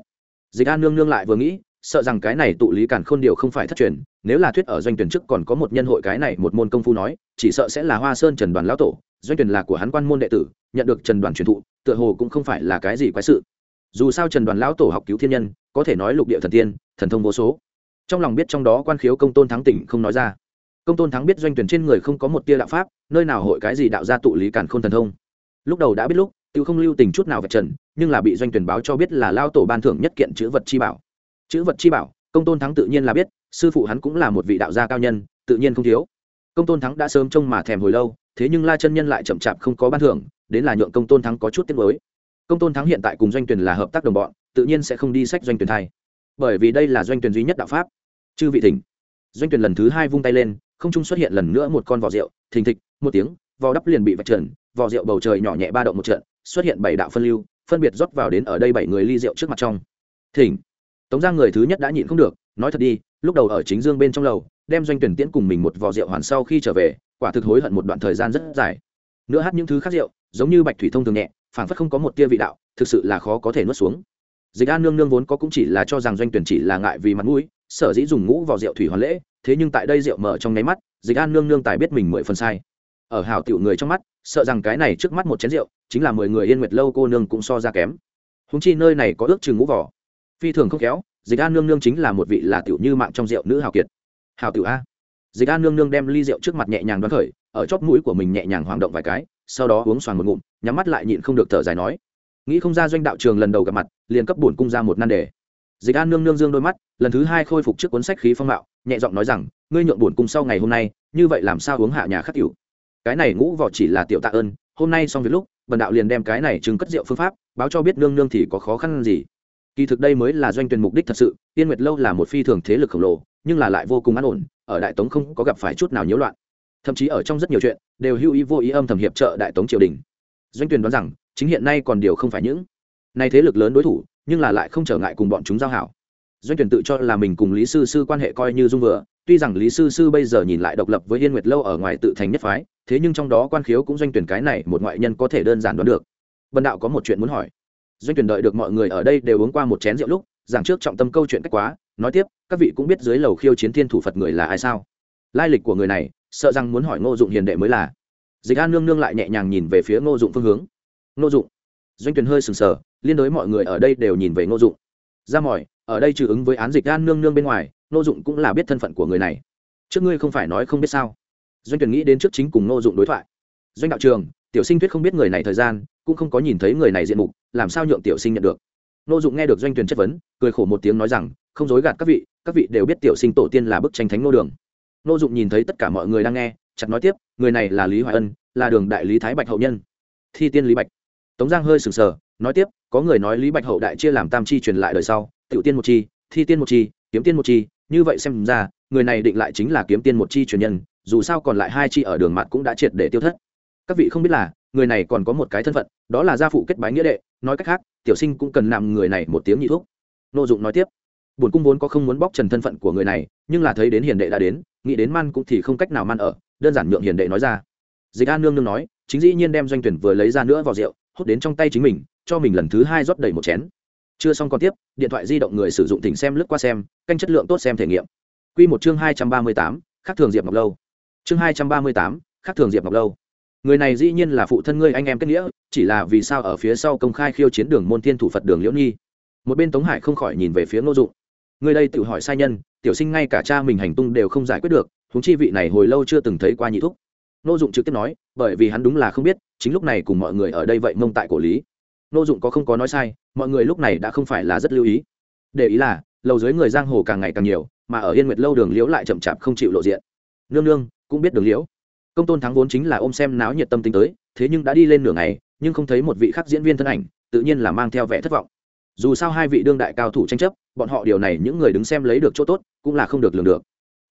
Dịch an nương nương lại vừa nghĩ sợ rằng cái này tụ lý càn khôn điều không phải thất truyền, nếu là thuyết ở doanh tuyển trước còn có một nhân hội cái này một môn công phu nói, chỉ sợ sẽ là hoa sơn trần đoàn lão tổ, doanh tuyển là của hắn quan môn đệ tử, nhận được trần đoàn truyền thụ, tựa hồ cũng không phải là cái gì quái sự. Dù sao trần đoàn lão tổ học cứu thiên nhân, có thể nói lục địa thần tiên, thần thông vô số. Trong lòng biết trong đó quan khiếu công tôn thắng tỉnh không nói ra. Công tôn thắng biết doanh tuyển trên người không có một tia đạo pháp, nơi nào hội cái gì đạo ra tụ lý cản khôn thần thông. Lúc đầu đã biết lúc tự không lưu tình chút nào vạch trần, nhưng là bị doanh tuyển báo cho biết là lao tổ ban thưởng nhất kiện chữ vật chi bảo chữ vật chi bảo, công tôn thắng tự nhiên là biết, sư phụ hắn cũng là một vị đạo gia cao nhân, tự nhiên không thiếu. Công tôn thắng đã sớm trông mà thèm hồi lâu, thế nhưng la chân nhân lại chậm chạp không có ban thưởng, đến là nhượng công tôn thắng có chút tiết mới công tôn thắng hiện tại cùng doanh tuyển là hợp tác đồng bọn, tự nhiên sẽ không đi sách doanh tuyển thay. Bởi vì đây là doanh tuyển duy nhất đạo pháp. Chư vị thỉnh. Doanh tuyển lần thứ hai vung tay lên, không trung xuất hiện lần nữa một con vỏ rượu, thình thịch, một tiếng, vò đắp liền bị vạch trần vỏ rượu bầu trời nhỏ nhẹ ba động một trận, xuất hiện bảy đạo phân lưu, phân biệt rót vào đến ở đây bảy người ly rượu trước mặt trong. Thỉnh tống giang người thứ nhất đã nhịn không được, nói thật đi, lúc đầu ở chính dương bên trong lầu, đem doanh tuyển tiễn cùng mình một vò rượu hoàn sau khi trở về, quả thực hối hận một đoạn thời gian rất dài. Nữa hát những thứ khác rượu, giống như bạch thủy thông thường nhẹ, phảng phất không có một tia vị đạo, thực sự là khó có thể nuốt xuống. Dịch an nương nương vốn có cũng chỉ là cho rằng doanh tuyển chỉ là ngại vì mặt mũi, sở dĩ dùng ngũ vào rượu thủy hoàn lễ, thế nhưng tại đây rượu mở trong nháy mắt, dịch an nương nương tài biết mình mười phần sai. Ở hảo tiểu người trong mắt, sợ rằng cái này trước mắt một chén rượu, chính là mười người yên nguyệt lâu cô nương cũng so ra kém. Húng chi nơi này có ước chừng ngũ vỏ phi thường không khéo, dịch an nương nương chính là một vị là tiểu như mạng trong rượu nữ hào kiệt. Hào tiểu a. Dịch an nương nương đem ly rượu trước mặt nhẹ nhàng đoán khởi, ở chóp mũi của mình nhẹ nhàng hoạt động vài cái, sau đó uống xoàn một ngụm, nhắm mắt lại nhịn không được thở dài nói. Nghĩ không ra doanh đạo trường lần đầu gặp mặt, liền cấp bổn cung ra một nan đề. Dịch an nương nương dương đôi mắt, lần thứ hai khôi phục trước cuốn sách khí phong mạo, nhẹ giọng nói rằng, ngươi nhượng bổn cung sau ngày hôm nay, như vậy làm sao uống hạ nhà khắc tiểu cái này ngũ vỏ chỉ là tiểu tạ ơn, hôm nay xong việc lúc, bần đạo liền đem cái này chứng cất rượu phương pháp, báo cho biết nương nương thì có khó khăn gì kỳ thực đây mới là doanh tuyển mục đích thật sự tiên nguyệt lâu là một phi thường thế lực khổng lồ, nhưng là lại vô cùng an ổn, ở đại tống không có gặp phải chút nào nhiễu loạn. Thậm chí ở trong rất nhiều chuyện, đều hưu ý vô ý âm thầm hiệp trợ đại tống triều đình. Doanh tuyển đoán rằng, chính hiện nay còn điều không phải những nay thế lực lớn đối thủ, nhưng là lại không trở ngại cùng bọn chúng giao hảo. Doanh tuyển tự cho là mình cùng lý sư sư quan hệ coi như dung vừa, tuy rằng lý sư sư bây giờ nhìn lại độc lập với yên nguyệt lâu ở ngoài tự thành nhất phái, thế nhưng trong đó quan khiếu cũng doanh tuyển cái này một ngoại nhân có thể đơn giản đoán được. Vân đạo có một chuyện muốn hỏi doanh tuyển đợi được mọi người ở đây đều uống qua một chén rượu lúc, giảng trước trọng tâm câu chuyện cách quá, nói tiếp, các vị cũng biết dưới lầu khiêu chiến thiên thủ phật người là ai sao? Lai lịch của người này, sợ rằng muốn hỏi ngô dụng hiền đệ mới là. Dịch an nương nương lại nhẹ nhàng nhìn về phía ngô dụng phương hướng. Ngô dụng. Doanh tuyển hơi sừng sờ, liên đối mọi người ở đây đều nhìn về ngô dụng. Ra mỏi, ở đây trừ ứng với án dịch an nương nương bên ngoài, ngô dụng cũng là biết thân phận của người này. Trước ngươi không phải nói không biết sao? Doanh tuyển nghĩ đến trước chính cùng ngô dụng đối thoại. Doanh đạo trường, tiểu sinh thuyết không biết người này thời gian, cũng không có nhìn thấy người này diện mục làm sao nhượng tiểu sinh nhận được? Nô dụng nghe được doanh tuyển chất vấn, cười khổ một tiếng nói rằng, không dối gạt các vị các vị đều biết tiểu sinh tổ tiên là bức tranh thánh nô đường. Nô dụng nhìn thấy tất cả mọi người đang nghe, chặt nói tiếp, người này là lý hoài ân, là đường đại lý thái bạch hậu nhân. Thi tiên lý bạch. Tống giang hơi sừng sờ, nói tiếp, có người nói lý bạch hậu đại chia làm tam chi truyền lại đời sau, tiểu tiên một chi, thi tiên một chi, kiếm tiên một chi, như vậy xem ra, người này định lại chính là kiếm tiên một chi truyền nhân, dù sao còn lại hai chi ở đường mặt cũng đã triệt để tiêu thất. Các vị không biết là, người này còn có một cái thân phận, đó là gia phụ kết bái nghĩa đệ nói cách khác, tiểu sinh cũng cần làm người này một tiếng nhị thuốc nô dụng nói tiếp, bổn cung vốn có không muốn bóc trần thân phận của người này, nhưng là thấy đến hiền đệ đã đến, nghĩ đến man cũng thì không cách nào man ở, đơn giản nhượng hiền đệ nói ra. Dịch an nương nương nói, chính dĩ nhiên đem doanh tuyển vừa lấy ra nữa vào rượu, hút đến trong tay chính mình, cho mình lần thứ hai rót đầy một chén. Chưa xong còn tiếp, điện thoại di động người sử dụng thỉnh xem lướt qua xem, canh chất lượng tốt xem thể nghiệm. Q một chương hai trăm ba mươi tám khác thường diệp ngọc lâu. Chương hai trăm ba mươi tám khác thường diệp ngọc lâu người này dĩ nhiên là phụ thân ngươi anh em kết nghĩa, chỉ là vì sao ở phía sau công khai khiêu chiến đường môn thiên thủ phật đường liễu nhi? Một bên tống hải không khỏi nhìn về phía ngô dụng. Người đây tự hỏi sai nhân, tiểu sinh ngay cả cha mình hành tung đều không giải quyết được húng chi vị này hồi lâu chưa từng thấy qua nhị thúc. Ngô dụng trực tiếp nói, bởi vì hắn đúng là không biết, chính lúc này cùng mọi người ở đây vậy mông tại cổ lý. Nô dụng có không có nói sai, mọi người lúc này đã không phải là rất lưu ý. Để ý là, lầu dưới người giang hồ càng ngày càng nhiều, mà ở yên nguyệt lâu đường liễu lại chậm chạp không chịu lộ diện. Nương nương, cũng biết đường liễu công tôn thắng vốn chính là ôm xem náo nhiệt tâm tính tới, thế nhưng đã đi lên nửa ngày, nhưng không thấy một vị khác diễn viên thân ảnh, tự nhiên là mang theo vẻ thất vọng. Dù sao hai vị đương đại cao thủ tranh chấp, bọn họ điều này những người đứng xem lấy được chỗ tốt, cũng là không được lường được.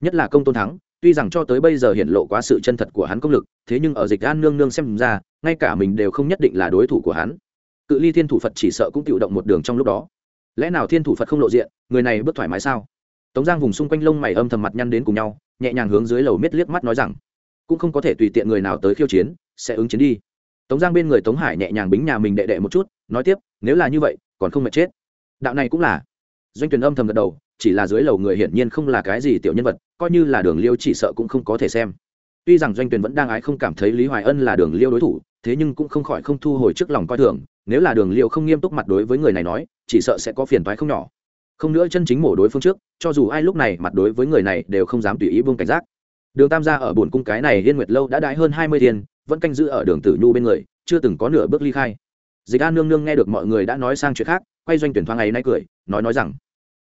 Nhất là công tôn thắng, tuy rằng cho tới bây giờ hiện lộ quá sự chân thật của hắn công lực, thế nhưng ở dịch an nương nương xem ra, ngay cả mình đều không nhất định là đối thủ của hắn. Cự ly thiên thủ phật chỉ sợ cũng tự động một đường trong lúc đó. Lẽ nào thiên thủ phật không lộ diện, người này bước thoải mái sao? Tống giang vùng xung quanh lông mày âm thầm mặt nhăn đến cùng nhau, nhẹ nhàng hướng dưới lầu miết liếc mắt nói rằng cũng không có thể tùy tiện người nào tới khiêu chiến, sẽ ứng chiến đi. Tống giang bên người tống hải nhẹ nhàng bính nhà mình đệ đệ một chút, nói tiếp, nếu là như vậy, còn không mệt chết. Đạo này cũng là. Doanh tuyển âm thầm gật đầu, chỉ là dưới lầu người hiển nhiên không là cái gì tiểu nhân vật, coi như là đường liêu chỉ sợ cũng không có thể xem. Tuy rằng doanh tuyển vẫn đang ái không cảm thấy lý hoài ân là đường liêu đối thủ, thế nhưng cũng không khỏi không thu hồi trước lòng coi thường, nếu là đường Liêu không nghiêm túc mặt đối với người này nói, chỉ sợ sẽ có phiền toái không nhỏ. Không nữa chân chính mổ đối phương trước, cho dù ai lúc này mặt đối với người này đều không dám tùy ý buông cảnh giác đường tam gia ở bồn cung cái này liên nguyệt lâu đã đãi hơn hai mươi thiên, vẫn canh giữ ở đường tử nhu bên người, chưa từng có nửa bước ly khai. Dịch an nương nương nghe được mọi người đã nói sang chuyện khác, quay doanh tuyển thoáng ấy nay cười, nói nói rằng,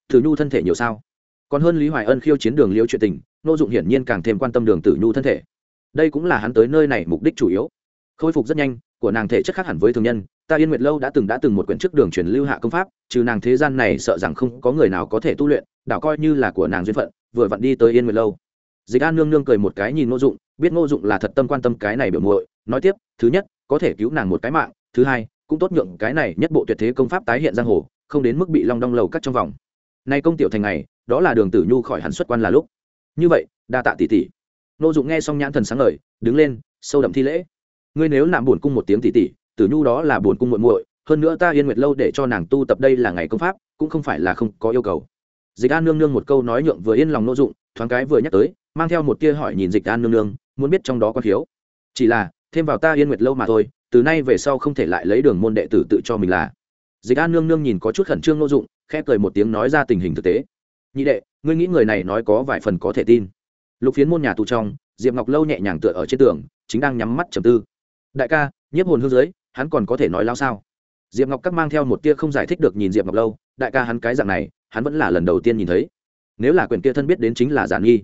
tử nhu thân thể nhiều sao? Còn hơn lý hoài ân khiêu chiến đường liễu chuyện tình, nô dụng hiển nhiên càng thêm quan tâm đường tử nhu thân thể. Đây cũng là hắn tới nơi này mục đích chủ yếu. Khôi phục rất nhanh, của nàng thể chất khác hẳn với thường nhân, ta yên nguyệt lâu đã từng đã từng một quyển trước đường truyền lưu hạ công pháp, trừ nàng thế gian này sợ rằng không có người nào có thể tu luyện, đảo coi như là của nàng duyên phận, vừa vặn đi tới yên nguyệt lâu dịch an nương nương cười một cái nhìn ngô dụng, biết ngô dụng là thật tâm quan tâm cái này biểu muội, nói tiếp, thứ nhất, có thể cứu nàng một cái mạng, thứ hai, cũng tốt nhượng cái này nhất bộ tuyệt thế công pháp tái hiện giang hồ, không đến mức bị long đong lầu cắt trong vòng. Nay công tiểu thành này, đó là đường tử nhu khỏi hẳn xuất quan là lúc. Như vậy, đa tạ tỷ tỷ. Ngô dụng nghe xong nhãn thần sáng ngời, đứng lên, sâu đậm thi lễ. Ngươi nếu làm buồn cung một tiếng tỷ tỷ, tử nhu đó là buồn cung muội muội, hơn nữa ta yên nguyệt lâu để cho nàng tu tập đây là ngày công pháp, cũng không phải là không có yêu cầu dịch an nương nương một câu nói nhượng vừa yên lòng nô dụng, thoáng cái vừa nhắc tới, mang theo một tia hỏi nhìn dịch an nương nương, muốn biết trong đó có thiếu. Chỉ là, thêm vào ta yên nguyệt lâu mà thôi, từ nay về sau không thể lại lấy đường môn đệ tử tự cho mình là. Dịch an nương nương nhìn có chút khẩn trương nô dụng, khẽ cười một tiếng nói ra tình hình thực tế. Nhị đệ, ngươi nghĩ người này nói có vài phần có thể tin. Lục phiến môn nhà tù trong, diệp ngọc lâu nhẹ nhàng tựa ở trên tường, chính đang nhắm mắt trầm tư. Đại ca, nhiếp hồn hương dưới, hắn còn có thể nói lao sao? Diệp ngọc các mang theo một tia không giải thích được nhìn diệp ngọc lâu. Đại ca hắn cái dạng này hắn vẫn là lần đầu tiên nhìn thấy. Nếu là quyền kia thân biết đến chính là giản nghi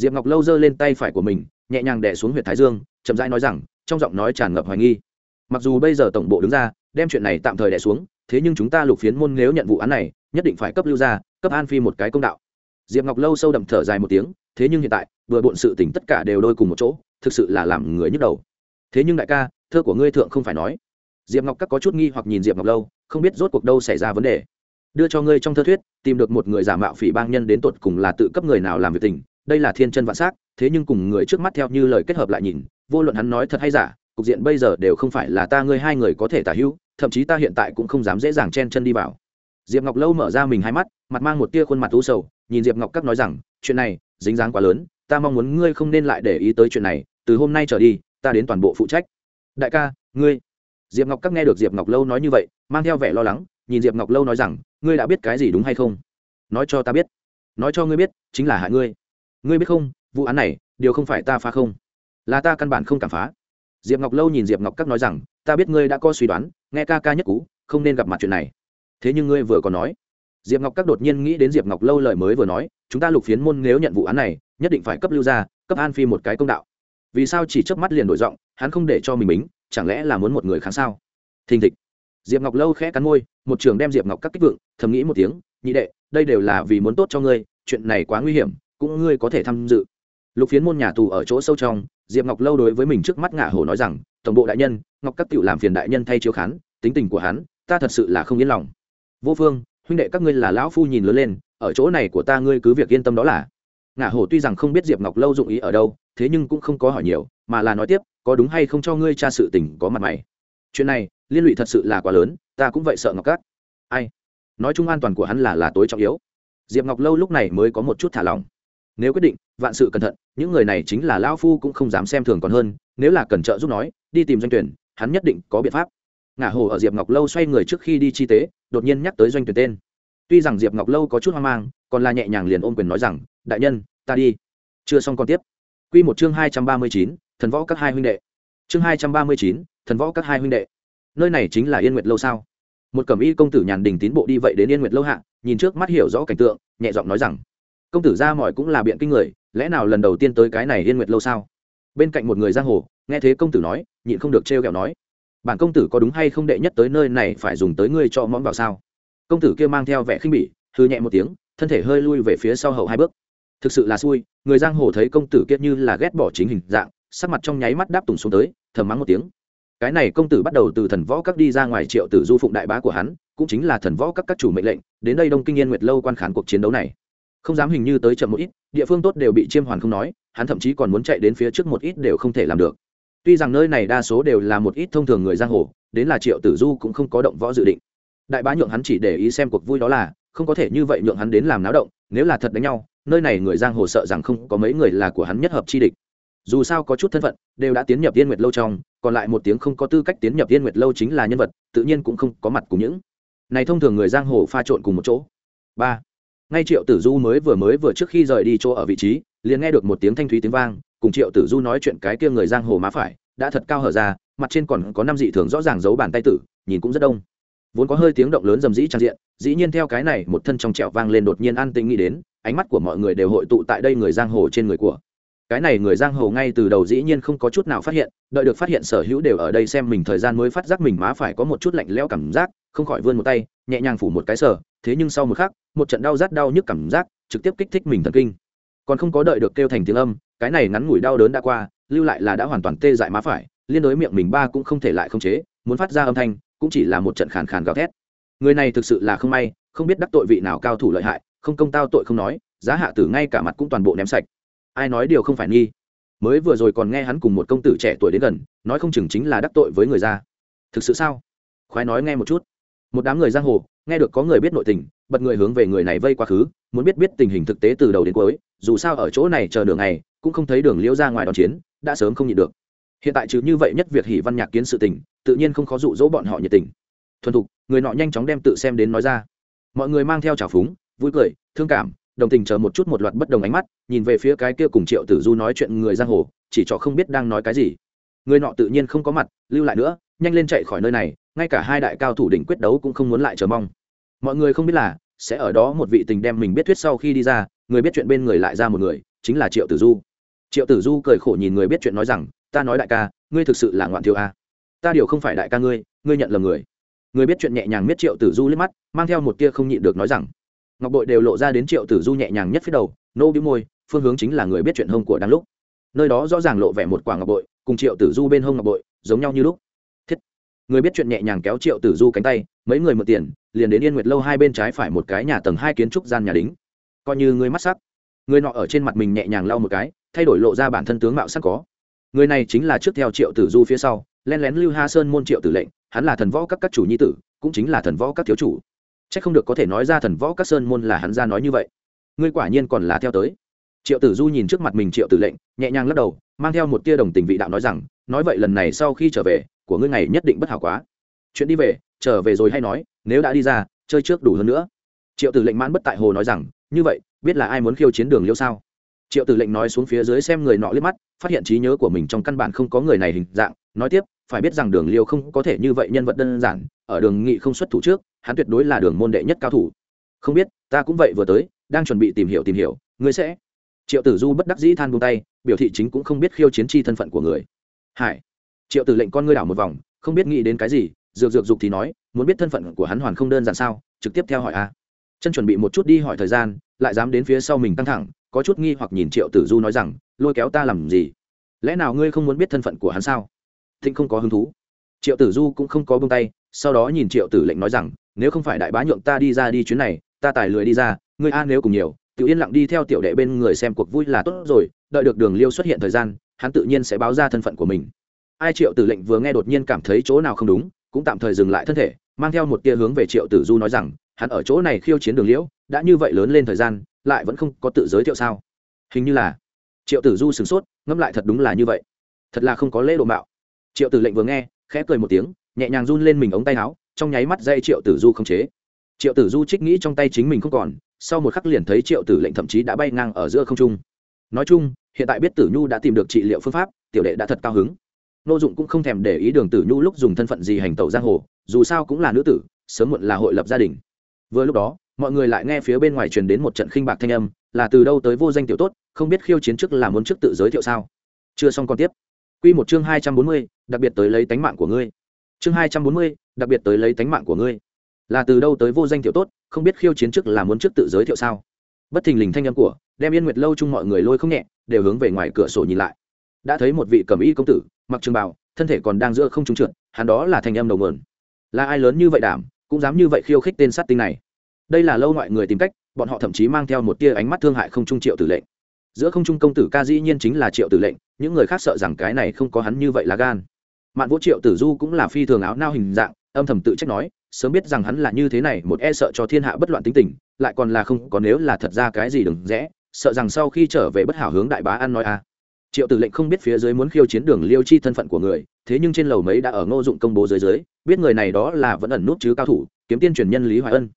diệp ngọc lâu giơ lên tay phải của mình, nhẹ nhàng đẻ xuống huyện thái dương, chậm rãi nói rằng, trong giọng nói tràn ngập hoài nghi. Mặc dù bây giờ tổng bộ đứng ra, đem chuyện này tạm thời đẻ xuống, thế nhưng chúng ta lục phiến môn nếu nhận vụ án này, nhất định phải cấp lưu ra cấp an phi một cái công đạo. Diệp ngọc lâu sâu đậm thở dài một tiếng, thế nhưng hiện tại, vừa bộn sự tỉnh tất cả đều đôi cùng một chỗ, thực sự là làm người nhức đầu. Thế nhưng đại ca, thơ của ngươi thượng không phải nói. Diệp ngọc các có chút nghi hoặc nhìn diệp ngọc lâu, không biết rốt cuộc đâu xảy ra vấn đề đưa cho ngươi trong thơ thuyết, tìm được một người giả mạo phỉ bang nhân đến tột cùng là tự cấp người nào làm việc tình, đây là thiên chân vạn s á c thế nhưng cùng người trước mắt theo như lời kết hợp lại nhìn, vô luận hắn nói thật hay giả, cục diện bây giờ đều không phải là ta ngươi hai người có thể tả hữu, thậm chí ta hiện tại cũng không dám dễ dàng chen chân đi vào. Diệp ngọc lâu mở ra mình hai mắt, mặt mang một tia khuôn mặt u sầu, nhìn diệp ngọc các nói rằng, chuyện này, dính dáng quá lớn, ta mong muốn ngươi không nên lại để ý tới chuyện này, từ hôm nay trở đi, ta đến toàn bộ phụ trách. Đại ca, ngươi. Diệp ngọc các nghe được diệp ngọc lâu nói như vậy, mang theo vẻ lo lắng, nhìn diệp ngọc lâu nói rằng ngươi đã biết cái gì đúng hay không? Nói cho ta biết. Nói cho ngươi biết, chính là hại ngươi. Ngươi biết không, vụ án này, điều không phải ta phá không. Là ta căn bản không cảm phá. Diệp ngọc lâu nhìn diệp ngọc các nói rằng, ta biết ngươi đã có suy đoán, nghe ca ca nhất cũ không nên gặp mặt chuyện này. Thế nhưng ngươi vừa còn nói. Diệp ngọc các đột nhiên nghĩ đến diệp ngọc lâu lời mới vừa nói, chúng ta lục phiến môn nếu nhận vụ án này, nhất định phải cấp lưu ra cấp an phi một cái công đạo. Vì sao chỉ chớp mắt liền đổi giọng, hắn không để cho mình bính, chẳng lẽ là muốn một người kháng sao? Thình thịch diệp ngọc lâu khẽ cắn môi, một trường đem diệp ngọc các kích vượng, thầm nghĩ một tiếng, nhị đệ, đây đều là vì muốn tốt cho ngươi, chuyện này quá nguy hiểm, cũng ngươi có thể tham dự. Lục phiến môn nhà tù ở chỗ sâu trong, diệp ngọc lâu đối với mình trước mắt ngả hổ nói rằng, tổng bộ đại nhân, ngọc các tiểu làm phiền đại nhân thay chiếu khán, tính tình của hắn, ta thật sự là không yên lòng. Vô phương, huynh đệ các ngươi là lão phu nhìn lớn lên, ở chỗ này của ta ngươi cứ việc yên tâm đó là. Ngả hổ tuy rằng không biết diệp ngọc lâu dụng ý ở đâu, thế nhưng cũng không có hỏi nhiều, mà là nói tiếp, có đúng hay không cho ngươi tra sự tình có mặt mày? Chuyện này liên lụy thật sự là quá lớn, ta cũng vậy sợ ngọc cát. Ai? Nói chung an toàn của hắn là là tối trọng yếu. Diệp ngọc lâu lúc này mới có một chút thả lòng nếu quyết định, vạn sự cẩn thận, những người này chính là lao phu cũng không dám xem thường còn hơn, nếu là cần trợ giúp nói, đi tìm doanh tuyển, hắn nhất định có biện pháp. Ngả hồ ở diệp ngọc lâu xoay người trước khi đi chi tế, đột nhiên nhắc tới doanh tuyển tên. Tuy rằng diệp ngọc lâu có chút hoang mang, còn là nhẹ nhàng liền ôm quyền nói rằng, đại nhân, ta đi. Chưa xong còn tiếp. Quy một chương hai trăm ba mươi chín, thần võ các hai huynh đệ. Chương hai trăm ba mươi chín thần võ các hai huynh đệ. Nơi này chính là yên nguyệt lâu sao? Một cẩm y công tử nhàn đình tín bộ đi vậy đến yên nguyệt lâu hạ, nhìn trước mắt hiểu rõ cảnh tượng, nhẹ giọng nói rằng, công tử ra mọi cũng là biện kinh người, lẽ nào lần đầu tiên tới cái này yên nguyệt lâu sao? Bên cạnh một người giang hồ, nghe thế công tử nói, nhịn không được trêu ghẹo nói, bản công tử có đúng hay không đệ nhất tới nơi này phải dùng tới ngươi cho món vào sao? Công tử kia mang theo vẻ khinh bỉ hư nhẹ một tiếng, thân thể hơi lui về phía sau hậu hai bước. Thực sự là xui, người giang hồ thấy công tử kiết như là ghét bỏ chính hình dạng, sắc mặt trong nháy mắt đáp tùng xuống tới, thầm mắng một tiếng cái này công tử bắt đầu từ thần võ các đi ra ngoài triệu tử du phụng đại bá của hắn, cũng chính là thần võ các các chủ mệnh lệnh, đến đây đông kinh yên nguyệt lâu quan khán cuộc chiến đấu này. Không dám hình như tới chậm một ít, địa phương tốt đều bị chiêm hoàn không nói, hắn thậm chí còn muốn chạy đến phía trước một ít đều không thể làm được. Tuy rằng nơi này đa số đều là một ít thông thường người giang hồ, đến là triệu tử du cũng không có động võ dự định. Đại bá nhượng hắn chỉ để ý xem cuộc vui đó là, không có thể như vậy nhượng hắn đến làm náo động, nếu là thật đánh nhau, nơi này người giang hồ sợ rằng không có mấy người là của hắn nhất hợp chi địch dù sao có chút thân phận, đều đã tiến nhập yên nguyệt lâu trong, còn lại một tiếng không có tư cách tiến nhập yên nguyệt lâu chính là nhân vật, tự nhiên cũng không có mặt cùng những. Này thông thường người giang hồ pha trộn cùng một chỗ. Ba. Ngay triệu tử du mới vừa mới vừa trước khi rời đi chỗ ở vị trí, liền nghe được một tiếng thanh thúy tiếng vang, cùng triệu tử du nói chuyện cái kia người giang hồ má phải, đã thật cao hở ra, mặt trên còn có năm dị thường rõ ràng giấu bàn tay tử, nhìn cũng rất đông. Vốn có hơi tiếng động lớn rầm rĩ trang diện, dĩ nhiên theo cái này một thân trong trẹo vang lên đột nhiên an tĩnh nghĩ đến, ánh mắt của mọi người đều hội tụ tại đây người giang hồ trên người của cái này người giang hồ ngay từ đầu dĩ nhiên không có chút nào phát hiện, đợi được phát hiện sở hữu đều ở đây xem mình thời gian mới phát giác mình má phải có một chút lạnh lẽo cảm giác, không khỏi vươn một tay, nhẹ nhàng phủ một cái sở thế nhưng sau một khắc, một trận đau rát đau nhức cảm giác trực tiếp kích thích mình thần kinh. Còn không có đợi được kêu thành tiếng âm, cái này ngắn ngủi đau đớn đã qua, lưu lại là đã hoàn toàn tê dại má phải, liên đối miệng mình ba cũng không thể lại không chế, muốn phát ra âm thanh, cũng chỉ là một trận khàn khàn gào thét. Người này thực sự là không may, không biết đắc tội vị nào cao thủ lợi hại, không công tao tội không nói, giá hạ tử ngay cả mặt cũng toàn bộ ném sạch ai nói điều không phải nghi. Mới vừa rồi còn nghe hắn cùng một công tử trẻ tuổi đến gần, nói không chừng chính là đắc tội với người ra. Thực sự sao? Khoái nói nghe một chút. Một đám người giang hồ, nghe được có người biết nội tình, bật người hướng về người này vây quá khứ, muốn biết biết tình hình thực tế từ đầu đến cuối, dù sao ở chỗ này chờ đường này, cũng không thấy đường liễu ra ngoài đòn chiến, đã sớm không nhịn được. Hiện tại chứ như vậy nhất việc hỉ văn nhạc kiến sự tình, tự nhiên không khó dụ dỗ bọn họ nhiệt tình. Thuần thục, người nọ nhanh chóng đem tự xem đến nói ra. Mọi người mang theo trào phúng, vui cười, thương cảm đồng tình chờ một chút một loạt bất đồng ánh mắt, nhìn về phía cái kia cùng triệu tử du nói chuyện người giang hồ, chỉ cho không biết đang nói cái gì. Người nọ tự nhiên không có mặt, lưu lại nữa, nhanh lên chạy khỏi nơi này, ngay cả hai đại cao thủ đỉnh quyết đấu cũng không muốn lại chờ mong. Mọi người không biết là, sẽ ở đó một vị tình đem mình biết thuyết sau khi đi ra, người biết chuyện bên người lại ra một người, chính là triệu tử du. Triệu tử du cười khổ nhìn người biết chuyện nói rằng, ta nói đại ca, ngươi thực sự là ngoạn thiếu a. Ta điều không phải đại ca ngươi ngươi nhận lầm người. Người biết chuyện nhẹ nhàng miết triệu tử du liếc mắt, mang theo một tia không nhịn được nói rằng ngọc bội đều lộ ra đến triệu tử du nhẹ nhàng nhất phía đầu, nô bĩu môi, phương hướng chính là người biết chuyện hông của đang lúc. Nơi đó rõ ràng lộ vẻ một quả ngọc bội, cùng triệu tử du bên hông ngọc bội, giống nhau như lúc. Thiết. Người biết chuyện nhẹ nhàng kéo triệu tử du cánh tay, mấy người mượn tiền, liền đến yên nguyệt lâu hai bên trái phải một cái nhà tầng hai kiến trúc gian nhà đính. Coi như người mắt sắc. Người nọ ở trên mặt mình nhẹ nhàng lau một cái, thay đổi lộ ra bản thân tướng mạo sắc có. Người này chính là trước theo triệu tử du phía sau len lén lưu ha sơn môn triệu tử lệnh, hắn là thần võ các các chủ nhi tử, cũng chính là thần võ các thiếu chủ chắc không được có thể nói ra thần võ các sơn môn là hắn ra nói như vậy. Ngươi quả nhiên còn là theo tới. Triệu tử du nhìn trước mặt mình triệu tử lệnh, nhẹ nhàng lắc đầu, mang theo một tia đồng tình vị đạo nói rằng, nói vậy lần này sau khi trở về, của ngươi ngày nhất định bất hảo quá. Chuyện đi về, trở về rồi hay nói, nếu đã đi ra, chơi trước đủ hơn nữa. Triệu tử lệnh mãn bất tại hồ nói rằng, như vậy, biết là ai muốn khiêu chiến đường liêu sao? Triệu tử lệnh nói xuống phía dưới xem người nọ liếc mắt, phát hiện trí nhớ của mình trong căn bản không có người này hình dạng, nói tiếp, phải biết rằng đường liêu không có thể như vậy nhân vật đơn giản ở đường nghị không xuất thủ trước, hắn tuyệt đối là đường môn đệ nhất cao thủ. Không biết, ta cũng vậy vừa tới, đang chuẩn bị tìm hiểu tìm hiểu, ngươi sẽ? Triệu tử du bất đắc dĩ than buông tay, biểu thị chính cũng không biết khiêu chiến chi thân phận của người. Hải, triệu tử lệnh con ngươi đảo một vòng, không biết nghĩ đến cái gì, dược dược dục thì nói, muốn biết thân phận của hắn hoàn không đơn giản sao, trực tiếp theo hỏi a. Chân chuẩn bị một chút đi hỏi thời gian, lại dám đến phía sau mình căng thẳng, có chút nghi hoặc nhìn triệu tử du nói rằng, lôi kéo ta làm gì? Lẽ nào ngươi không muốn biết thân phận của hắn sao? Thịnh không có hứng thú triệu tử du cũng không có bông tay, sau đó nhìn triệu tử lệnh nói rằng, nếu không phải đại bá nhượng ta đi ra đi chuyến này, ta tài lười đi ra, ngươi a nếu cùng nhiều, tự yên lặng đi theo tiểu đệ bên người xem cuộc vui là tốt rồi, đợi được đường liêu xuất hiện thời gian, hắn tự nhiên sẽ báo ra thân phận của mình. Ai triệu tử lệnh vừa nghe đột nhiên cảm thấy chỗ nào không đúng, cũng tạm thời dừng lại thân thể, mang theo một tia hướng về triệu tử du nói rằng, hắn ở chỗ này khiêu chiến đường liễu đã như vậy lớn lên thời gian, lại vẫn không có tự giới thiệu sao? Hình như là triệu tử du sửng sốt, ngẫm lại thật đúng là như vậy. Thật là không có lễ độ mạo. Triệu tử lệnh vừa nghe khẽ cười một tiếng, nhẹ nhàng run lên mình ống tay áo, trong nháy mắt dây triệu tử du không chế. Triệu tử du trích nghĩ trong tay chính mình không còn, sau một khắc liền thấy triệu tử lệnh thậm chí đã bay ngang ở giữa không trung. Nói chung, hiện tại biết tử nhu đã tìm được trị liệu phương pháp, tiểu đệ đã thật cao hứng. Nô dụng cũng không thèm để ý đường tử nhu lúc dùng thân phận gì hành tẩu giang hồ, dù sao cũng là nữ tử, sớm muộn là hội lập gia đình. Vừa lúc đó, mọi người lại nghe phía bên ngoài truyền đến một trận khinh bạc thanh âm, là từ đâu tới vô danh tiểu tốt, không biết khiêu chiến trước là muốn trước tự giới thiệu sao? Chưa xong còn tiếp. Quy một chương 240, đặc biệt tới lấy tánh mạng của ngươi. Chương 240, đặc biệt tới lấy tánh mạng của ngươi. Là từ đâu tới vô danh tiểu tốt, không biết khiêu chiến trước là muốn trước tự giới thiệu sao? Bất thình lình thanh âm của, đem Yên Nguyệt lâu chung mọi người lôi không nhẹ, đều hướng về ngoài cửa sổ nhìn lại. Đã thấy một vị cẩm y công tử, mặc trường bào, thân thể còn đang giữa không trung trượt, hắn đó là thanh âm đầu nguồn. Là ai lớn như vậy đảm, cũng dám như vậy khiêu khích tên sát tinh này. Đây là lâu ngoại người tìm cách, bọn họ thậm chí mang theo một tia ánh mắt thương hại không trung triệu tử lệnh giữa không trung công tử ca dĩ nhiên chính là triệu tử lệnh những người khác sợ rằng cái này không có hắn như vậy là gan. Mạn vũ triệu tử du cũng là phi thường áo nao hình dạng, âm thầm tự trách nói, sớm biết rằng hắn là như thế này một e sợ cho thiên hạ bất loạn tính tình, lại còn là không có nếu là thật ra cái gì đừng rẽ, sợ rằng sau khi trở về bất hảo hướng đại bá ăn nói a. À. Triệu tử lệnh không biết phía dưới muốn khiêu chiến đường liêu chi thân phận của người, thế nhưng trên lầu mấy đã ở ngô dụng công bố dưới dưới, biết người này đó là vẫn ẩn nút chứ cao thủ, kiếm tiên truyền nhân lý hoài ân.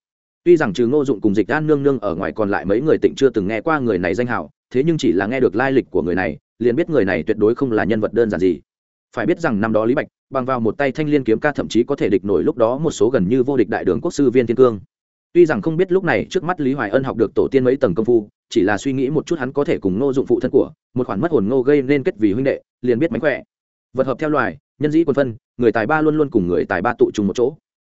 Tuy rằng trừ ngô dụng cùng dịch an nương nương ở ngoài còn lại mấy người tịnh chưa từng nghe qua người này danh hào, thế nhưng chỉ là nghe được lai lịch của người này liền biết người này tuyệt đối không là nhân vật đơn giản gì. Phải biết rằng năm đó lý bạch, bằng vào một tay thanh liên kiếm ca thậm chí có thể địch nổi lúc đó một số gần như vô địch đại đường quốc sư viên thiên cương. Tuy rằng không biết lúc này trước mắt lý hoài ân học được tổ tiên mấy tầng công phu, chỉ là suy nghĩ một chút hắn có thể cùng ngô dụng phụ thân của, một khoản mất hồn ngô gây nên kết vì huynh đệ, liền biết mánh khỏe. Vật hợp theo loài, nhân dĩ quân phân, người tài ba luôn luôn cùng người tài ba tụ trùng một chỗ.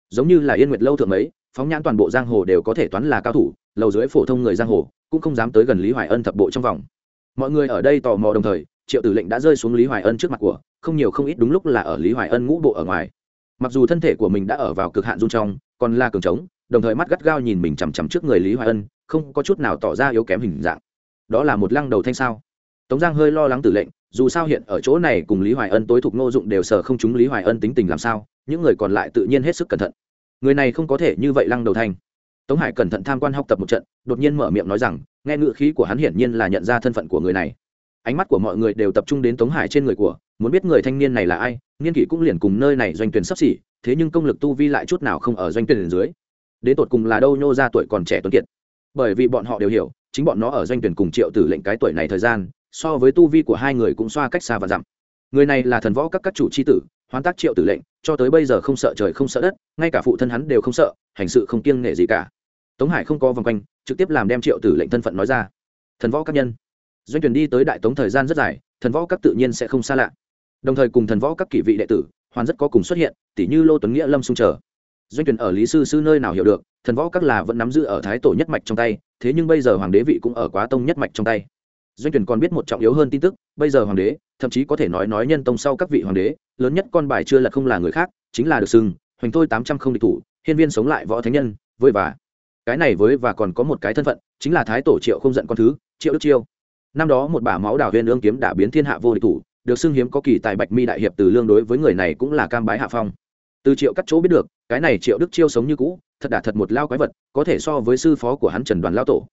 Giống như là yên nguyệt lâu thượng ấy phóng nhãn toàn bộ giang hồ đều có thể toán là cao thủ, lầu dưới phổ thông người giang hồ cũng không dám tới gần lý hoài ân thập bộ trong vòng mọi người ở đây tò mò đồng thời, triệu tử lệnh đã rơi xuống lý hoài ân trước mặt của, không nhiều không ít đúng lúc là ở lý hoài ân ngũ bộ ở ngoài. Mặc dù thân thể của mình đã ở vào cực hạn run trong, còn là cường trống, đồng thời mắt gắt gao nhìn mình chằm chằm trước người lý hoài ân, không có chút nào tỏ ra yếu kém hình dạng. Đó là một lăng đầu thanh sao. Tống giang hơi lo lắng tử lệnh, dù sao hiện ở chỗ này cùng lý hoài ân tối thục ngô dụng đều sở không chúng lý hoài ân tính tình làm sao, những người còn lại tự nhiên hết sức cẩn thận. Người này không có thể như vậy lăng đầu thanh tống hải cẩn thận tham quan học tập một trận, đột nhiên mở miệng nói rằng, nghe ngữ khí của hắn hiển nhiên là nhận ra thân phận của người này. Ánh mắt của mọi người đều tập trung đến tống hải trên người của, muốn biết người thanh niên này là ai, nghiên kỷ cũng liền cùng nơi này doanh tuyển sắp xỉ, thế nhưng công lực tu vi lại chút nào không ở doanh tuyển dưới. Đến tột cùng là đâu nhô ra tuổi còn trẻ tuấn kiệt. Bởi vì bọn họ đều hiểu, chính bọn nó ở doanh tuyển cùng triệu tử lệnh cái tuổi này thời gian, so với tu vi của hai người cũng xoa cách xa và dặm. Người này là thần võ các các chủ c h i tử, hoán tác triệu tử lệnh, cho tới bây giờ không sợ trời không sợ đất, ngay cả phụ thân hắn đều không sợ, hành sự không kiêng nghệ gì cả tống hải không có vòng quanh, trực tiếp làm đem triệu tử lệnh thân phận nói ra. Thần võ các nhân. Doanh tuyển đi tới đại tống thời gian rất dài, thần võ các tự nhiên sẽ không xa lạ. Đồng thời cùng thần võ các kỷ vị đệ tử, hoàn rất có cùng xuất hiện tỷ như lô tuấn nghĩa lâm xung trở doanh tuyển ở lý sư sư nơi nào hiểu được, thần võ các là vẫn nắm giữ ở thái tổ nhất mạch trong tay, thế nhưng bây giờ hoàng đế vị cũng ở quá tông nhất mạch trong tay. Doanh tuyển còn biết một trọng yếu hơn tin tức, bây giờ hoàng đế, thậm chí có thể nói nói nhân tông sau các vị hoàng đế, lớn nhất con bài chưa lật không là người khác, chính là được sừng, hoành thôi tám trăm không địch thủ, hiên viên sống lại võ thánh nhân với và cái này với và còn có một cái thân phận, chính là thái tổ triệu không giận con thứ, triệu đức chiêu. Năm đó một bả máu đào huyền ương kiếm đã biến thiên hạ vô địch thủ, được xưng hiếm có kỳ tài bạch mi đại hiệp từ lương đối với người này cũng là cam bái hạ phong. Từ triệu cắt chỗ biết được, cái này triệu đức chiêu sống như cũ, thật đả thật một lao quái vật, có thể so với sư phó của hắn trần đoàn lao tổ.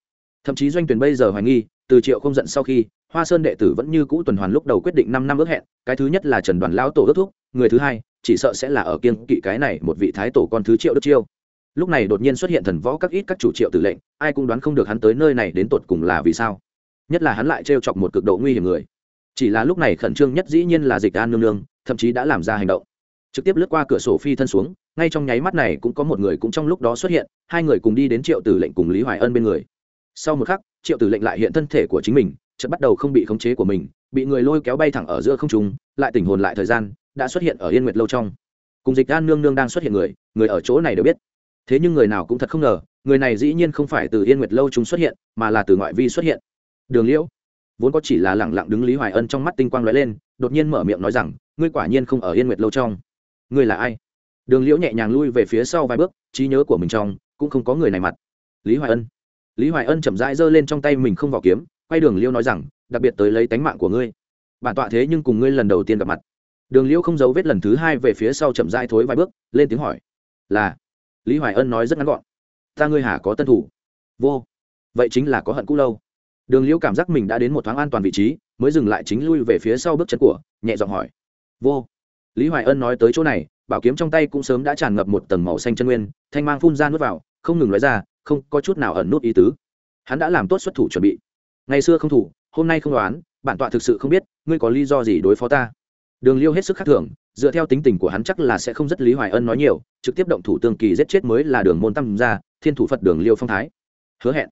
Thậm chí doanh tuyển bây giờ hoài nghi, từ triệu không giận sau khi, hoa sơn đệ tử vẫn như cũ tuần hoàn lúc đầu quyết định năm năm ước hẹn, cái thứ nhất là trần đoàn lao tổ ước thúc, người thứ hai, chỉ sợ sẽ là ở kiên kỵ cái này một vị thái tổ con thứ triệu đức chiêu lúc này đột nhiên xuất hiện thần võ các ít các chủ triệu tử lệnh, ai cũng đoán không được hắn tới nơi này đến tột cùng là vì sao. Nhất là hắn lại trêu chọc một cực độ nguy hiểm người. Chỉ là lúc này khẩn trương nhất dĩ nhiên là dịch an nương nương, thậm chí đã làm ra hành động. Trực tiếp lướt qua cửa sổ phi thân xuống, ngay trong nháy mắt này cũng có một người cũng trong lúc đó xuất hiện, hai người cùng đi đến triệu tử lệnh cùng lý hoài ân bên người. Sau một khắc, triệu tử lệnh lại hiện thân thể của chính mình, chợt bắt đầu không bị khống chế của mình, bị người lôi kéo bay thẳng ở giữa không trung, lại tỉnh hồn lại thời gian, đã xuất hiện ở yên nguyệt lâu trong. Cùng dịch an nương nương đang xuất hiện người người ở chỗ này đều biết thế nhưng người nào cũng thật không ngờ, người này dĩ nhiên không phải từ yên nguyệt lâu chúng xuất hiện, mà là từ ngoại vi xuất hiện. Đường liễu, vốn có chỉ là lẳng lặng đứng lý hoài ân trong mắt tinh quang lóe lên, đột nhiên mở miệng nói rằng, ngươi quả nhiên không ở yên nguyệt lâu trong. Ngươi là ai? Đường liễu nhẹ nhàng lui về phía sau vài bước, trí nhớ của mình trong, cũng không có người này mặt. Lý hoài ân. Lý hoài ân chậm rãi giơ lên trong tay mình không vào kiếm, quay đường liễu nói rằng, đặc biệt tới lấy tánh mạng của ngươi. Bản tọa thế nhưng cùng ngươi lần đầu tiên gặp mặt. Đường liễu không giấu vết lần thứ hai về phía sau chậm rãi thối vài bước, lên tiếng hỏi, là lý hoài ân nói rất ngắn gọn. Ta ngươi hà có tân thủ. Vô. Vậy chính là có hận cũ lâu. Đường liễu cảm giác mình đã đến một thoáng an toàn vị trí, mới dừng lại chính lui về phía sau bước chân của, nhẹ giọng hỏi. Vô. Lý hoài ân nói tới chỗ này, bảo kiếm trong tay cũng sớm đã tràn ngập một tầng màu xanh chân nguyên, thanh mang phun ra nuốt vào, không ngừng nói ra, không có chút nào ẩn nút ý tứ. Hắn đã làm tốt xuất thủ chuẩn bị. Ngày xưa không thủ, hôm nay không đoán, bản tọa thực sự không biết, ngươi có lý do gì đối phó ta? Đường liêu hết sức khác thường dựa theo tính tình của hắn chắc là sẽ không rất lý hoài ân nói nhiều, trực tiếp động thủ tương kỳ giết chết mới là đường môn tâm ra thiên thủ phật đường liêu phong thái. Hứa hẹn.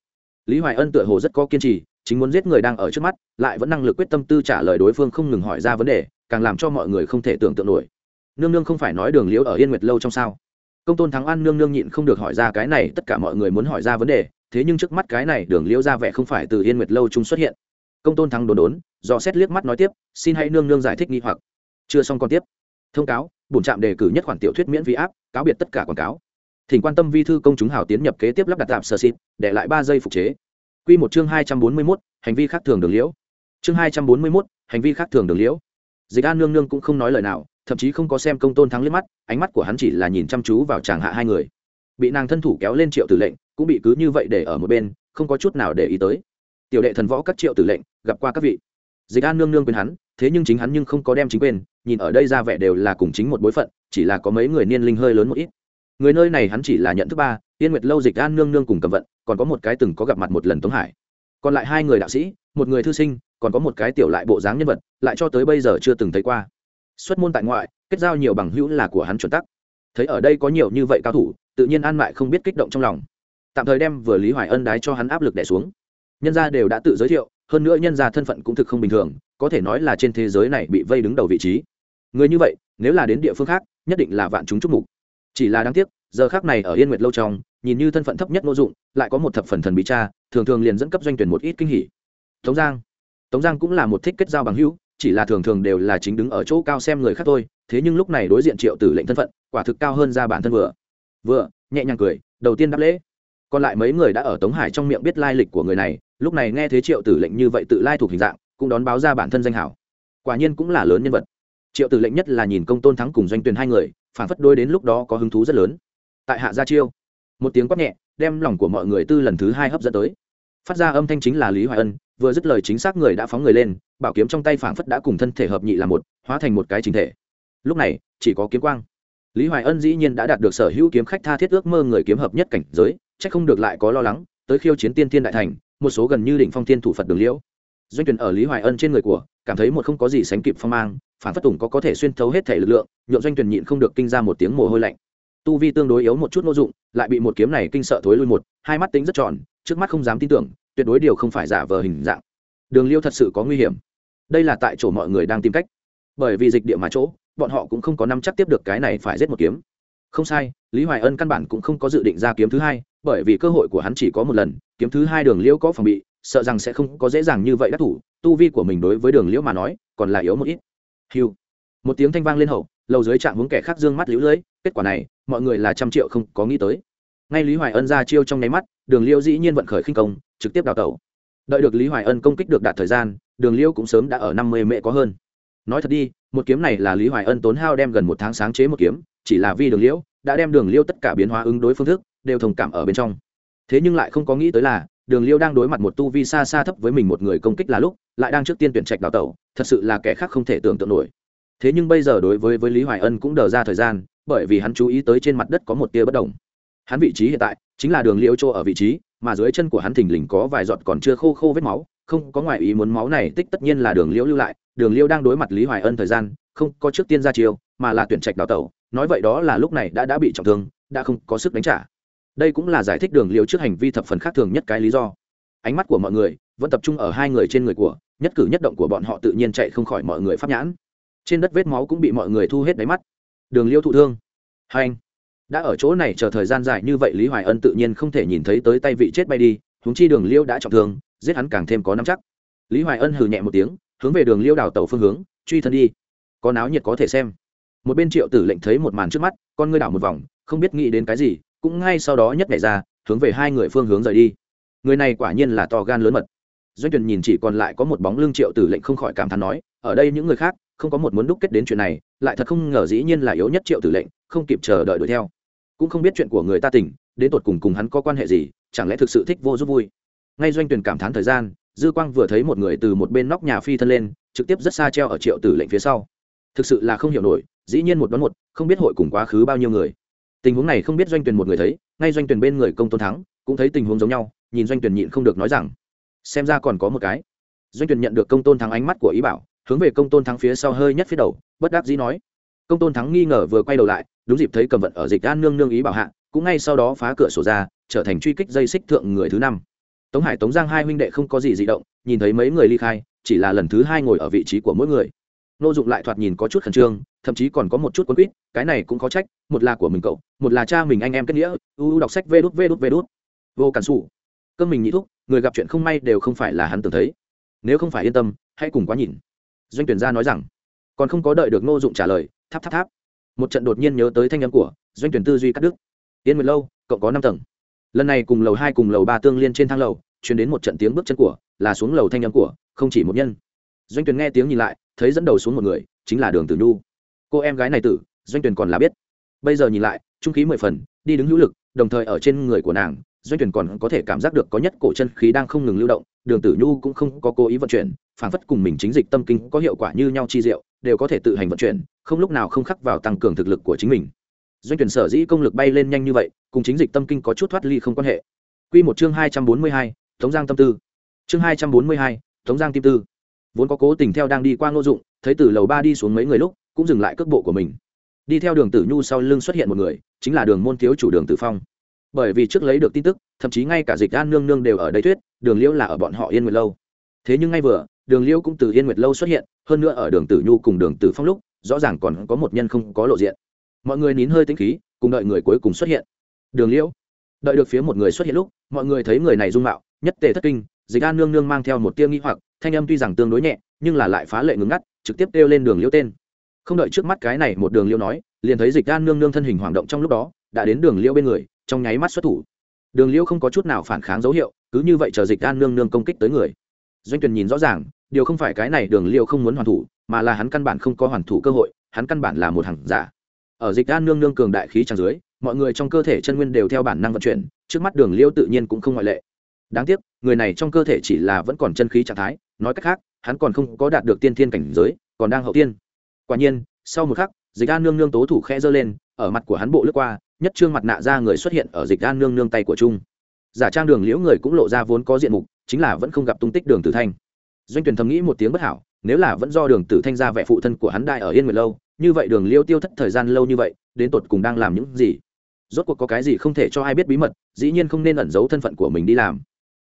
Lý hoài ân tựa hồ rất có kiên trì, chính muốn giết người đang ở trước mắt, lại vẫn năng lực quyết tâm tư trả lời đối phương không ngừng hỏi ra vấn đề, càng làm cho mọi người không thể tưởng tượng nổi. Nương nương không phải nói đường liễu ở yên nguyệt lâu trong sao? Công tôn thắng an nương nương nhịn không được hỏi ra cái này, tất cả mọi người muốn hỏi ra vấn đề, thế nhưng trước mắt cái này đường liễu ra vẻ không phải từ yên nguyệt lâu chung xuất hiện. Công tôn thắng đồn đốn do xét liếc mắt nói tiếp, xin hãy nương nương giải thích nghi hoặc. Chưa xong còn tiếp thông cáo bổn trạm đề cử nhất khoản tiểu thuyết miễn phí áp cáo biệt tất cả quảng cáo thỉnh quan tâm vi thư công chúng hào tiến nhập kế tiếp lắp đặt tạm sơ xịt để lại ba giây phục chế Quy một chương hai trăm bốn mươi mốt hành vi khác thường đường liễu. Chương hai trăm bốn mươi mốt hành vi khác thường đường liễu. Dịch An nương nương cũng không nói lời nào, thậm chí không có xem Công Tôn Thắng liếc mắt, ánh mắt của hắn chỉ là nhìn chăm chú vào chàng hạ hai người. Bị nàng thân thủ kéo lên Triệu Tử lệnh, cũng bị cứ như vậy để ở một bên, không có chút nào để ý tới. Tiểu đệ thần võ các Triệu Tử lệnh, gặp qua các vị. dịch an nương nương quên hắn thế nhưng chính hắn nhưng không có đem chính quên, nhìn ở đây ra vẻ đều là cùng chính một bối phận, chỉ là có mấy người niên linh hơi lớn một ít. Người nơi này hắn chỉ là nhận thức ba tiên nguyệt lâu dịch an nương nương cùng cầm vận, còn có một cái từng có gặp mặt một lần tống hải. Còn lại hai người đạo sĩ, một người thư sinh, còn có một cái tiểu lại bộ dáng nhân vật, lại cho tới bây giờ chưa từng thấy qua. Xuất môn tại ngoại, kết giao nhiều bằng hữu là của hắn chuẩn tắc. Thấy ở đây có nhiều như vậy cao thủ, tự nhiên an mại không biết kích động trong lòng. Tạm thời đem vừa lý hoài ân đái cho hắn áp lực đẻ xuống. Nhân gia đều đã tự giới thiệu, hơn nữa nhân gia thân phận cũng thực không bình thường có thể nói là trên thế giới này bị vây đứng đầu vị trí. Người như vậy, nếu là đến địa phương khác, nhất định là vạn chúng chúc mục. Chỉ là đáng tiếc, giờ khác này ở yên nguyệt lâu trong, nhìn như thân phận thấp nhất n ô dụng, lại có một thập phần thần bí cha, thường thường liền dẫn cấp doanh tuyển một ít kinh hỉ. Tống giang. Tống giang cũng là một thích kết giao bằng hữu, chỉ là thường thường đều là chính đứng ở chỗ cao xem người khác thôi, thế nhưng lúc này đối diện triệu tử lệnh thân phận, quả thực cao hơn ra bản thân vừa. Vừa, nhẹ nhàng cười, đầu tiên đáp lễ. Còn lại mấy người đã ở tống hải trong miệng biết lai lịch của người này, lúc này nghe thế triệu tử lệnh như vậy tự lai thuộc hình dạng cũng đón báo ra bản thân danh hảo. Quả nhiên cũng là lớn nhân vật. Triệu tử lệnh nhất là nhìn công tôn thắng cùng doanh tuyền hai người, phản phất đôi đến lúc đó có hứng thú rất lớn. Tại hạ gia chiêu, một tiếng quát nhẹ, đem lòng của mọi người tư lần thứ hai hấp dẫn tới. Phát ra âm thanh chính là lý hoài ân, vừa dứt lời chính xác người đã phóng người lên, bảo kiếm trong tay phảng phất đã cùng thân thể hợp nhị là một, hóa thành một cái chính thể. Lúc này, chỉ có kiếm quang. Lý hoài ân dĩ nhiên đã đạt được sở hữu kiếm khách tha thiết ước mơ người kiếm hợp nhất cảnh giới c h ắ c không được lại có lo lắng, tới khiêu chiến tiên thiên đại thành, một số gần như đỉnh phong thiên thủ phật đường liễu doanh tuyển ở lý hoài ân trên người của, cảm thấy một không có gì sánh kịp phong mang, phản phất tùng có có thể xuyên thấu hết thể lực lượng nhộn doanh tuyển nhịn không được kinh ra một tiếng mồ hôi lạnh. Tu vi tương đối yếu một chút nô dụng, lại bị một kiếm này kinh sợ thối lui một, hai mắt tính rất tròn, trước mắt không dám tin tưởng, tuyệt đối điều không phải giả vờ hình dạng. Đường liêu thật sự có nguy hiểm. Đây là tại chỗ mọi người đang tìm cách. Bởi vì dịch địa mà chỗ, bọn họ cũng không có năm chắc tiếp được cái này phải giết một kiếm. Không sai, lý hoài ân căn bản cũng không có dự định ra kiếm thứ hai, bởi vì cơ hội của hắn chỉ có một lần, kiếm thứ hai đường liễu có phòng bị sợ rằng sẽ không có dễ dàng như vậy đắc thủ, tu vi của mình đối với đường liễu mà nói, còn là yếu một ít. Hiu một tiếng thanh vang lên hậu, lầu dưới chạm hướng kẻ khác dương mắt liễu lưỡi kết quả này, mọi người là trăm triệu không có nghĩ tới. Ngay lý hoài ân ra chiêu trong nháy mắt, đường liễu dĩ nhiên vận khởi khinh công, trực tiếp đào tẩu. Đợi được lý hoài ân công kích được đạt thời gian, đường liễu cũng sớm đã ở năm mươi mễ có hơn. Nói thật đi, một kiếm này là lý hoài ân tốn hao đem gần một tháng sáng chế một kiếm, chỉ là vì đường liễu, đã đem đường liễu tất cả biến hóa ứng đối phương thức, đều thông cảm ở bên trong. Thế nhưng lại không có nghĩ tới là đường liêu đang đối mặt một tu vi xa xa thấp với mình một người công kích là lúc, lại đang trước tiên tuyển trạch đào tẩu, thật sự là kẻ khác không thể tưởng tượng nổi. Thế nhưng bây giờ đối với với lý hoài ân cũng đờ ra thời gian, bởi vì hắn chú ý tới trên mặt đất có một tia bất đồng. Hắn vị trí hiện tại chính là đường liêu chỗ ở vị trí, mà dưới chân của hắn thình lình có vài giọt còn chưa khô khô vết máu, không có ngoại ý muốn máu này tích tất nhiên là đường liêu lưu lại. Đường liêu đang đối mặt lý hoài ân thời gian, không có trước tiên ra chiêu, mà là tuyển trạch đào tẩu. Nói vậy đó là lúc này đã đã bị trọng thương, đã không có sức đánh trả đây cũng là giải thích đường liêu trước hành vi thập phần khác thường nhất cái lý do. Ánh mắt của mọi người vẫn tập trung ở hai người trên người của, nhất cử nhất động của bọn họ tự nhiên chạy không khỏi mọi người pháp nhãn. Trên đất vết máu cũng bị mọi người thu hết đáy mắt. Đường liêu thụ thương. Hai anh, đã ở chỗ này chờ thời gian dài như vậy lý hoài ân tự nhiên không thể nhìn thấy tới tay vị chết bay đi húng chi đường liêu đã trọng thương, giết hắn càng thêm có nắm chắc. Lý hoài ân hừ nhẹ một tiếng, hướng về đường liêu đào tàu phương hướng, truy thân đi. Có náo nhiệt có thể xem. Một bên triệu tử lệnh thấy một màn trước mắt, con ngươi đảo một vòng, không biết nghĩ đến cái gì cũng ngay sau đó nhất nhảy ra, hướng về hai người phương hướng rời đi. Người này quả nhiên là to gan lớn mật. Doanh tuyển nhìn chỉ còn lại có một bóng lưng triệu tử lệnh không khỏi cảm thán nói, ở đây những người khác, không có một muốn đúc kết đến chuyện này, lại thật không ngờ dĩ nhiên là yếu nhất triệu tử lệnh, không kịp chờ đợi đuổi theo. Cũng không biết chuyện của người ta tỉnh đến tột cùng cùng hắn có quan hệ gì, chẳng lẽ thực sự thích vô giúp vui? Ngay doanh tuyển cảm thán thời gian, dư quang vừa thấy một người từ một bên nóc nhà phi thân lên, trực tiếp rất xa treo ở triệu tử lệnh phía sau. Thực sự là không hiểu nổi, dĩ nhiên một đón một, không biết hội cùng quá khứ bao nhiêu người tình huống này không biết doanh tuyển một người thấy, ngay doanh tuyển bên người công tôn thắng, cũng thấy tình huống giống nhau, nhìn doanh tuyển nhịn không được nói rằng, xem ra còn có một cái. Doanh tuyển nhận được công tôn thắng ánh mắt của ý bảo, hướng về công tôn thắng phía sau hơi nhất phía đầu, bất đắc dĩ nói. Công tôn thắng nghi ngờ vừa quay đầu lại, đúng dịp thấy cầm vận ở dịch an nương nương ý bảo hạ, cũng ngay sau đó phá cửa sổ ra, trở thành truy kích dây xích thượng người thứ năm. Tống hải, tống giang hai huynh đệ không có gì dị động, nhìn thấy mấy người ly khai, chỉ là lần thứ hai ngồi ở vị trí của mỗi người. Nô dụng lại thoạt nhìn có chút khẩn trương thậm chí còn có một chút quấn quýt, cái này cũng có trách, một là của mình cậu, một là cha mình anh em kết nghĩa, u đọc sách vê đút vê đút vê đút. Vô cản xù cơm mình nhị thúc, người gặp chuyện không may đều không phải là hắn tưởng thấy. Nếu không phải yên tâm, hãy cùng quá nhìn. Doanh tuyển gia nói rằng, còn không có đợi được nô dụng trả lời, tháp tháp tháp. Một trận đột nhiên nhớ tới thanh âm của doanh tuyển tư duy cắt đứt. Yên nguyệt lâu, cậu có năm tầng. Lần này cùng lầu hai cùng lầu ba tương liên trên thang lầu chuyển đến một trận tiếng bước chân của, là xuống lầu thanh âm của, không chỉ một nhân. Doanh tuyển nghe tiếng nhìn lại, thấy dẫn đầu xuống một người, chính là đường tử nhu cô em gái này tử doanh tuyển còn là biết. Bây giờ nhìn lại trung khí mười phần đi đứng hữu lực đồng thời ở trên người của nàng doanh tuyển còn có thể cảm giác được có nhất cổ chân khí đang không ngừng lưu động đường tử nhu cũng không có cố ý vận chuyển phản phất cùng mình chính dịch tâm kinh có hiệu quả như nhau chi diệu đều có thể tự hành vận chuyển không lúc nào không khắc vào tăng cường thực lực của chính mình. Doanh tuyển sở dĩ công lực bay lên nhanh như vậy cùng chính dịch tâm kinh có chút thoát ly không quan hệ. Quy một chương hai trăm bốn mươi hai, tống giang tâm tư. Chương hai trăm bốn mươi hai, tống giang tim tư. Vốn có cố tình theo đang đi qua ngô dụng thấy từ lầu ba đi xuống mấy người lúc cũng dừng lại cước bộ của mình. Đi theo đường tử nhu sau lưng xuất hiện một người, chính là đường môn thiếu chủ đường tử phong. Bởi vì trước lấy được tin tức, thậm chí ngay cả dịch an nương nương đều ở đây thuyết, đường liễu là ở bọn họ yên nguyệt lâu. Thế nhưng ngay vừa, đường liễu cũng từ yên nguyệt lâu xuất hiện, hơn nữa ở đường tử nhu cùng đường tử phong lúc, rõ ràng còn có một nhân không có lộ diện. Mọi người nín hơi tính khí, cùng đợi người cuối cùng xuất hiện. Đường liễu, đợi được phía một người xuất hiện lúc, mọi người thấy người này dung mạo, nhất tề thất kinh, dịch an nương nương mang theo một tiêm nghi hoặc, thanh âm tuy rằng tương đối nhẹ, nhưng là lại phá lệ ngừng ngắt, trực tiếp kêu lên đường liễu tên không đợi trước mắt cái này một đường liêu nói, liền thấy dịch an nương nương thân hình hoảng động trong lúc đó, đã đến đường liêu bên người, trong nháy mắt xuất thủ. Đường liêu không có chút nào phản kháng dấu hiệu, cứ như vậy chờ dịch an nương nương công kích tới người. Doanh tuyền nhìn rõ ràng, điều không phải cái này đường liêu không muốn hoàn thủ, mà là hắn căn bản không có hoàn thủ cơ hội, hắn căn bản là một hàng giả. Ở dịch an nương nương cường đại khí tràn dưới, mọi người trong cơ thể chân nguyên đều theo bản năng vận chuyển, trước mắt đường liêu tự nhiên cũng không ngoại lệ. Đáng tiếc, người này trong cơ thể chỉ là vẫn còn chân khí trạng thái, nói cách khác, hắn còn không có đạt được tiên thiên cảnh giới, còn đang hậu tiên quả nhiên, sau một khắc, dịch an nương nương tố thủ khẽ giơ lên, ở mặt của hắn bộ lướt qua, nhất trương mặt nạ ra người xuất hiện ở dịch an nương nương tay của trung. Giả trang đường liễu người cũng lộ ra vốn có diện mục, chính là vẫn không gặp tung tích đường tử thanh. Doanh tuyển thầm nghĩ một tiếng bất hảo, nếu là vẫn do đường tử thanh ra vẻ phụ thân của hắn đại ở yên nguyệt lâu, như vậy đường liễu tiêu thất thời gian lâu như vậy, đến tột cùng đang làm những gì? Rốt cuộc có cái gì không thể cho ai biết bí mật, dĩ nhiên không nên ẩn giấu thân phận của mình đi làm.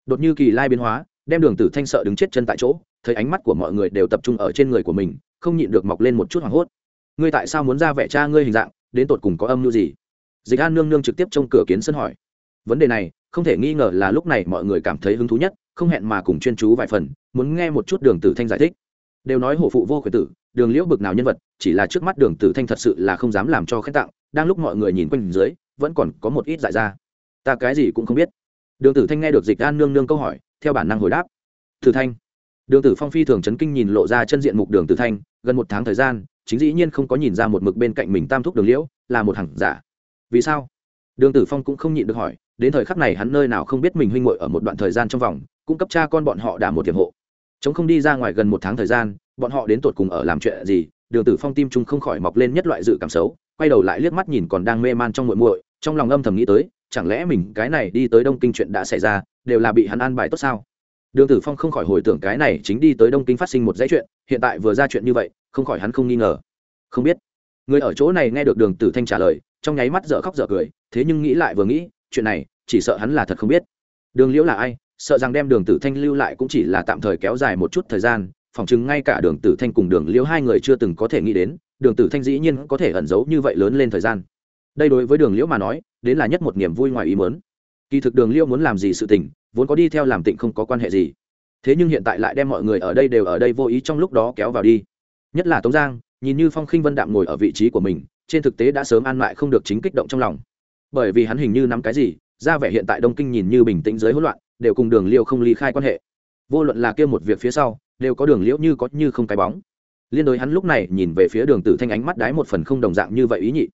Đột như kỳ lai biến hóa, đem đường tử thanh sợ đứng chết chân tại chỗ, thấy ánh mắt của mọi người đều tập trung ở trên người của mình không nhịn được mọc lên một chút hoảng hốt. Ngươi tại sao muốn ra vẻ cha ngươi hình dạng, đến tột cùng có âm mưu gì? Dịch an nương nương trực tiếp trông cửa kiến sân hỏi. Vấn đề này, không thể nghi ngờ là lúc này mọi người cảm thấy hứng thú nhất, không hẹn mà cùng chuyên chú vài phần, muốn nghe một chút đường tử thanh giải thích. Đều nói hổ phụ vô khuyển tử, đường liễu bực nào nhân vật, chỉ là trước mắt đường tử thanh thật sự là không dám làm cho khách tặng, đang lúc mọi người nhìn quanh dưới, vẫn còn có một ít dại ra. Ta cái gì cũng không biết. Đường tử thanh nghe được dịch an nương nương câu hỏi, theo bản năng hồi đáp. Tử thanh đường tử phong phi thường chấn kinh nhìn lộ ra chân diện mục đường tử thanh, gần một tháng thời gian, chính dĩ nhiên không có nhìn ra một mực bên cạnh mình tam thúc đường liễu là một hàng giả. Vì sao? Đường tử phong cũng không nhịn được hỏi, đến thời khắc này hắn nơi nào không biết mình huynh muội ở một đoạn thời gian trong vòng cung cấp cha con bọn họ đã một tiềm hộ. Chống không đi ra ngoài gần một tháng thời gian, bọn họ đến tột cùng ở làm chuyện gì, đường tử phong tim trung không khỏi mọc lên nhất loại dự cảm xấu, quay đầu lại liếc mắt nhìn còn đang mê man trong muội muội, trong lòng âm thầm nghĩ tới, chẳng lẽ mình cái này đi tới đông kinh chuyện đã xảy ra, đều là bị hắn an bài tốt sao? Đường tử phong không khỏi hồi tưởng cái này chính đi tới đông kinh phát sinh một dãy chuyện, hiện tại vừa ra chuyện như vậy, không khỏi hắn không nghi ngờ. Không biết. Người ở chỗ này nghe được đường tử thanh trả lời, trong nháy mắt dở khóc dở cười, thế nhưng nghĩ lại vừa nghĩ, chuyện này, chỉ sợ hắn là thật không biết. Đường liễu là ai, sợ rằng đem đường tử thanh lưu lại cũng chỉ là tạm thời kéo dài một chút thời gian, phỏng chừng ngay cả đường tử thanh cùng đường liễu hai người chưa từng có thể nghĩ đến, đường tử thanh dĩ nhiên có thể ẩn giấu như vậy lớn lên thời gian. Đây đối với đường liễu mà nói, đến là nhất một niềm vui ngoài ý mớn kỳ thực đường liễu muốn làm gì sự tình vốn có đi theo làm tịnh không có quan hệ gì. Thế nhưng hiện tại lại đem mọi người ở đây đều ở đây vô ý trong lúc đó kéo vào đi. Nhất là tống giang, nhìn như phong khinh vân đạm ngồi ở vị trí của mình, trên thực tế đã sớm an lại không được chính kích động trong lòng. Bởi vì hắn hình như nắm cái gì, ra vẻ hiện tại đông kinh nhìn như bình tĩnh dưới hỗn loạn, đều cùng đường liêu không ly khai quan hệ. Vô luận là kia một việc phía sau, đều có đường liễu như có như không cái bóng. Liên đối hắn lúc này nhìn về phía đường tử thanh ánh mắt đái một phần không đồng dạng như vậy ý nhị.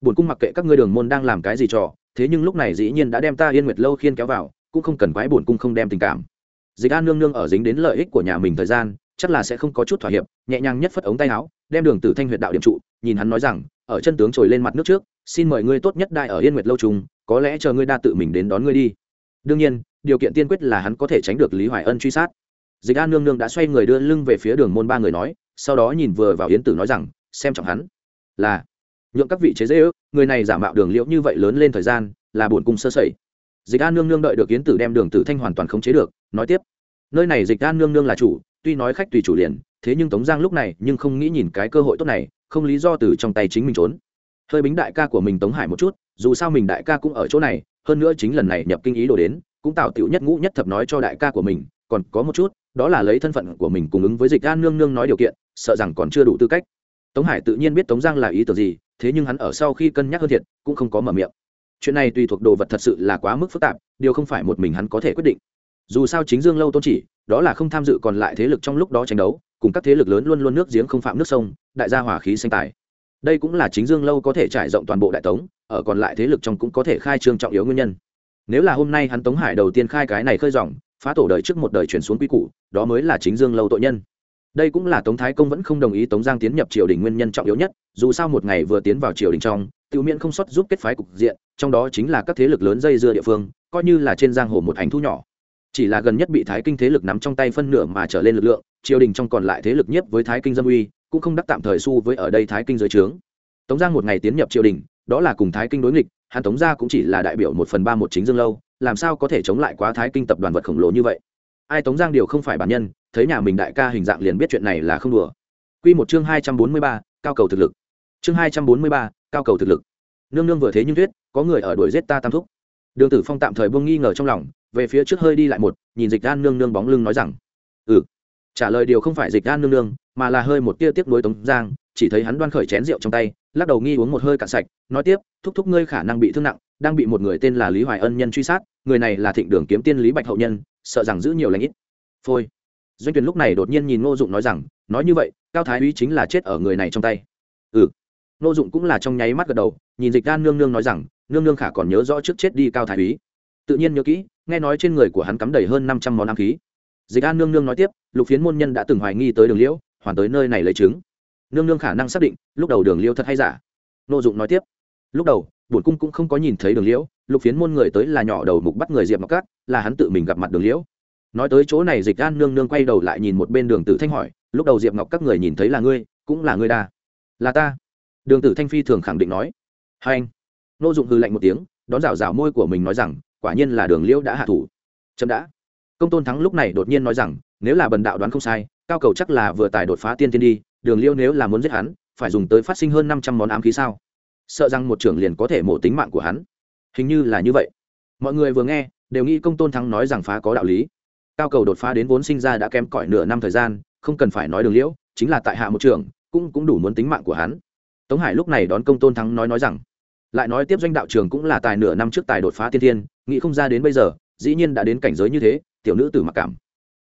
Buồn cung mặc kệ các ngươi đường môn đang làm cái gì trò, thế nhưng lúc này dĩ nhiên đã đem ta yên nguyệt lâu khiên kéo vào cũng không cần quái buồn cung không đem tình cảm. Dịch an nương nương ở dính đến lợi ích của nhà mình thời gian, chắc là sẽ không có chút thỏa hiệp, nhẹ nhàng nhất phất ống tay áo, đem đường tử thanh huyệt đạo điểm trụ, nhìn hắn nói rằng, ở chân tướng trồi lên mặt nước trước, xin mời ngươi tốt nhất đại ở yên nguyệt lâu trùng, có lẽ chờ ngươi đa tự mình đến đón ngươi đi. Đương nhiên, điều kiện tiên quyết là hắn có thể tránh được lý hoài ân truy sát. Dịch an nương nương đã xoay người đưa lưng về phía đường môn ba người nói, sau đó nhìn vừa vào yến tử nói rằng, xem trọng hắn. Là, nhượng các vị chế dễ ước người này giả mạo đường liễu như vậy lớn lên thời gian, là buồn cung sơ sẩy dịch an nương nương đợi được yến tử đem đường tử thanh hoàn toàn khống chế được, nói tiếp. Nơi này dịch an nương nương là chủ, tuy nói khách tùy chủ liền, thế nhưng tống giang lúc này nhưng không nghĩ nhìn cái cơ hội tốt này, không lý do từ trong tay chính mình trốn. Hơi bính đại ca của mình tống hải một chút, dù sao mình đại ca cũng ở chỗ này, hơn nữa chính lần này nhập kinh ý đồ đến, cũng tạo tiểu nhất ngũ nhất thập nói cho đại ca của mình, còn có một chút, đó là lấy thân phận của mình cùng ứng với dịch an nương nương nói điều kiện, sợ rằng còn chưa đủ tư cách. Tống hải tự nhiên biết tống giang là ý tưởng gì, thế nhưng hắn ở sau khi cân nhắc hơn thiệt, cũng không có mở miệng chuyện này tùy thuộc đồ vật thật sự là quá mức phức tạp, điều không phải một mình hắn có thể quyết định. Dù sao chính dương lâu tôn chỉ, đó là không tham dự còn lại thế lực trong lúc đó tranh đấu, cùng các thế lực lớn luôn luôn nước giếng không phạm nước sông, đại gia hỏa khí sinh tài. Đây cũng là chính dương lâu có thể trải rộng toàn bộ đại tống, ở còn lại thế lực trong cũng có thể khai trương trọng yếu nguyên nhân. Nếu là hôm nay hắn tống hải đầu tiên khai cái này khơi dòng, phá tổ đời trước một đời chuyển xuống quy củ, đó mới là chính dương lâu tội nhân. Đây cũng là tống thái công vẫn không đồng ý tống giang tiến nhập triều đình nguyên nhân trọng yếu nhất, dù sao một ngày vừa tiến vào triều đình trong tự miễn không sót giúp kết phái cục diện, trong đó chính là các thế lực lớn dây dưa địa phương, coi như là trên giang hồ một ảnh thu nhỏ. Chỉ là gần nhất bị thái kinh thế lực nắm trong tay phân nửa mà trở lên lực lượng, triều đình trong còn lại thế lực nhất với thái kinh dâm uy, cũng không đắc tạm thời su với ở đây thái kinh dưới trướng. Tống giang một ngày tiến nhập triều đình, đó là cùng thái kinh đối nghịch hàn tống gia cũng chỉ là đại biểu một phần ba một chính dương lâu, làm sao có thể chống lại quá thái kinh tập đoàn vật khổng lồ như vậy? Ai tống giang điều không phải bản nhân, thấy nhà mình đại ca hình dạng liền biết chuyện này là không đùa. Quy một chương hai trăm bốn mươi ba, cao cầu thực lực. Chương hai trăm bốn mươi ba cao cầu thực lực. Nương nương vừa thế nhưng tuyết có người ở đuổi giết ta tam thúc. Đường tử phong tạm thời buông nghi ngờ trong lòng, về phía trước hơi đi lại một, nhìn dịch đan nương nương bóng lưng nói rằng ừ. Trả lời điều không phải dịch đan nương nương, mà là hơi một tia tiếc nuối tống giang, chỉ thấy hắn đoan khởi chén rượu trong tay, lắc đầu nghi uống một hơi cạn sạch, nói tiếp, thúc thúc ngươi khả năng bị thương nặng, đang bị một người tên là lý hoài ân nhân truy sát, người này là thịnh đường kiếm tiên lý bạch hậu nhân, sợ rằng giữ nhiều lãnh ít. Phôi. Doanh tuyền lúc này đột nhiên nhìn ngô dụng nói rằng, nói như vậy, cao thái úy chính là chết ở người này trong tay nô dụng cũng là trong nháy mắt gật đầu, nhìn dịch gan nương nương nói rằng, nương nương khả còn nhớ rõ trước chết đi cao thái úy. Tự nhiên nhớ kỹ, nghe nói trên người của hắn cắm đầy hơn năm trăm món ám khí. Dịch an nương nương nói tiếp, lục phiến môn nhân đã từng hoài nghi tới đường liễu, hoàn tới nơi này lấy chứng. Nương nương khả năng xác định, lúc đầu đường liễu thật hay giả. Nô dụng nói tiếp, lúc đầu, bổn cung cũng không có nhìn thấy đường liễu, lục phiến môn người tới là nhỏ đầu mục bắt người diệp ngọc cát, là hắn tự mình gặp mặt đường liễu. Nói tới chỗ này, dịch an nương nương quay đầu lại nhìn một bên đường tử thanh hỏi, lúc đầu diệp ngọc các người nhìn thấy là ngươi, cũng là ngươi đa? Là ta đường tử thanh phi thường khẳng định nói. Hai anh. Nô dụng hư lạnh một tiếng, đón rào rào môi của mình nói rằng, quả nhiên là đường liễu đã hạ thủ. Chậm đã. Công tôn thắng lúc này đột nhiên nói rằng, nếu là bần đạo đoán không sai, cao cầu chắc là vừa tài đột phá tiên tiên đi, đường liễu nếu là muốn giết hắn, phải dùng tới phát sinh hơn năm trăm món ám khí sao? Sợ rằng một trưởng liền có thể mổ tính mạng của hắn. Hình như là như vậy. Mọi người vừa nghe, đều nghĩ công tôn thắng nói rằng phá có đạo lý. Cao cầu đột phá đến vốn sinh ra đã kém cỏi nửa năm thời gian, không cần phải nói đường liễu, chính là tại hạ một trưởng, cũng cũng đủ muốn tính mạng của hắn tống hải lúc này đón công tôn thắng nói nói rằng, lại nói tiếp doanh đạo trường cũng là tài nửa năm trước tài đột phá tiên thiên, nghĩ không ra đến bây giờ, dĩ nhiên đã đến cảnh giới như thế, tiểu nữ tử mặc cảm.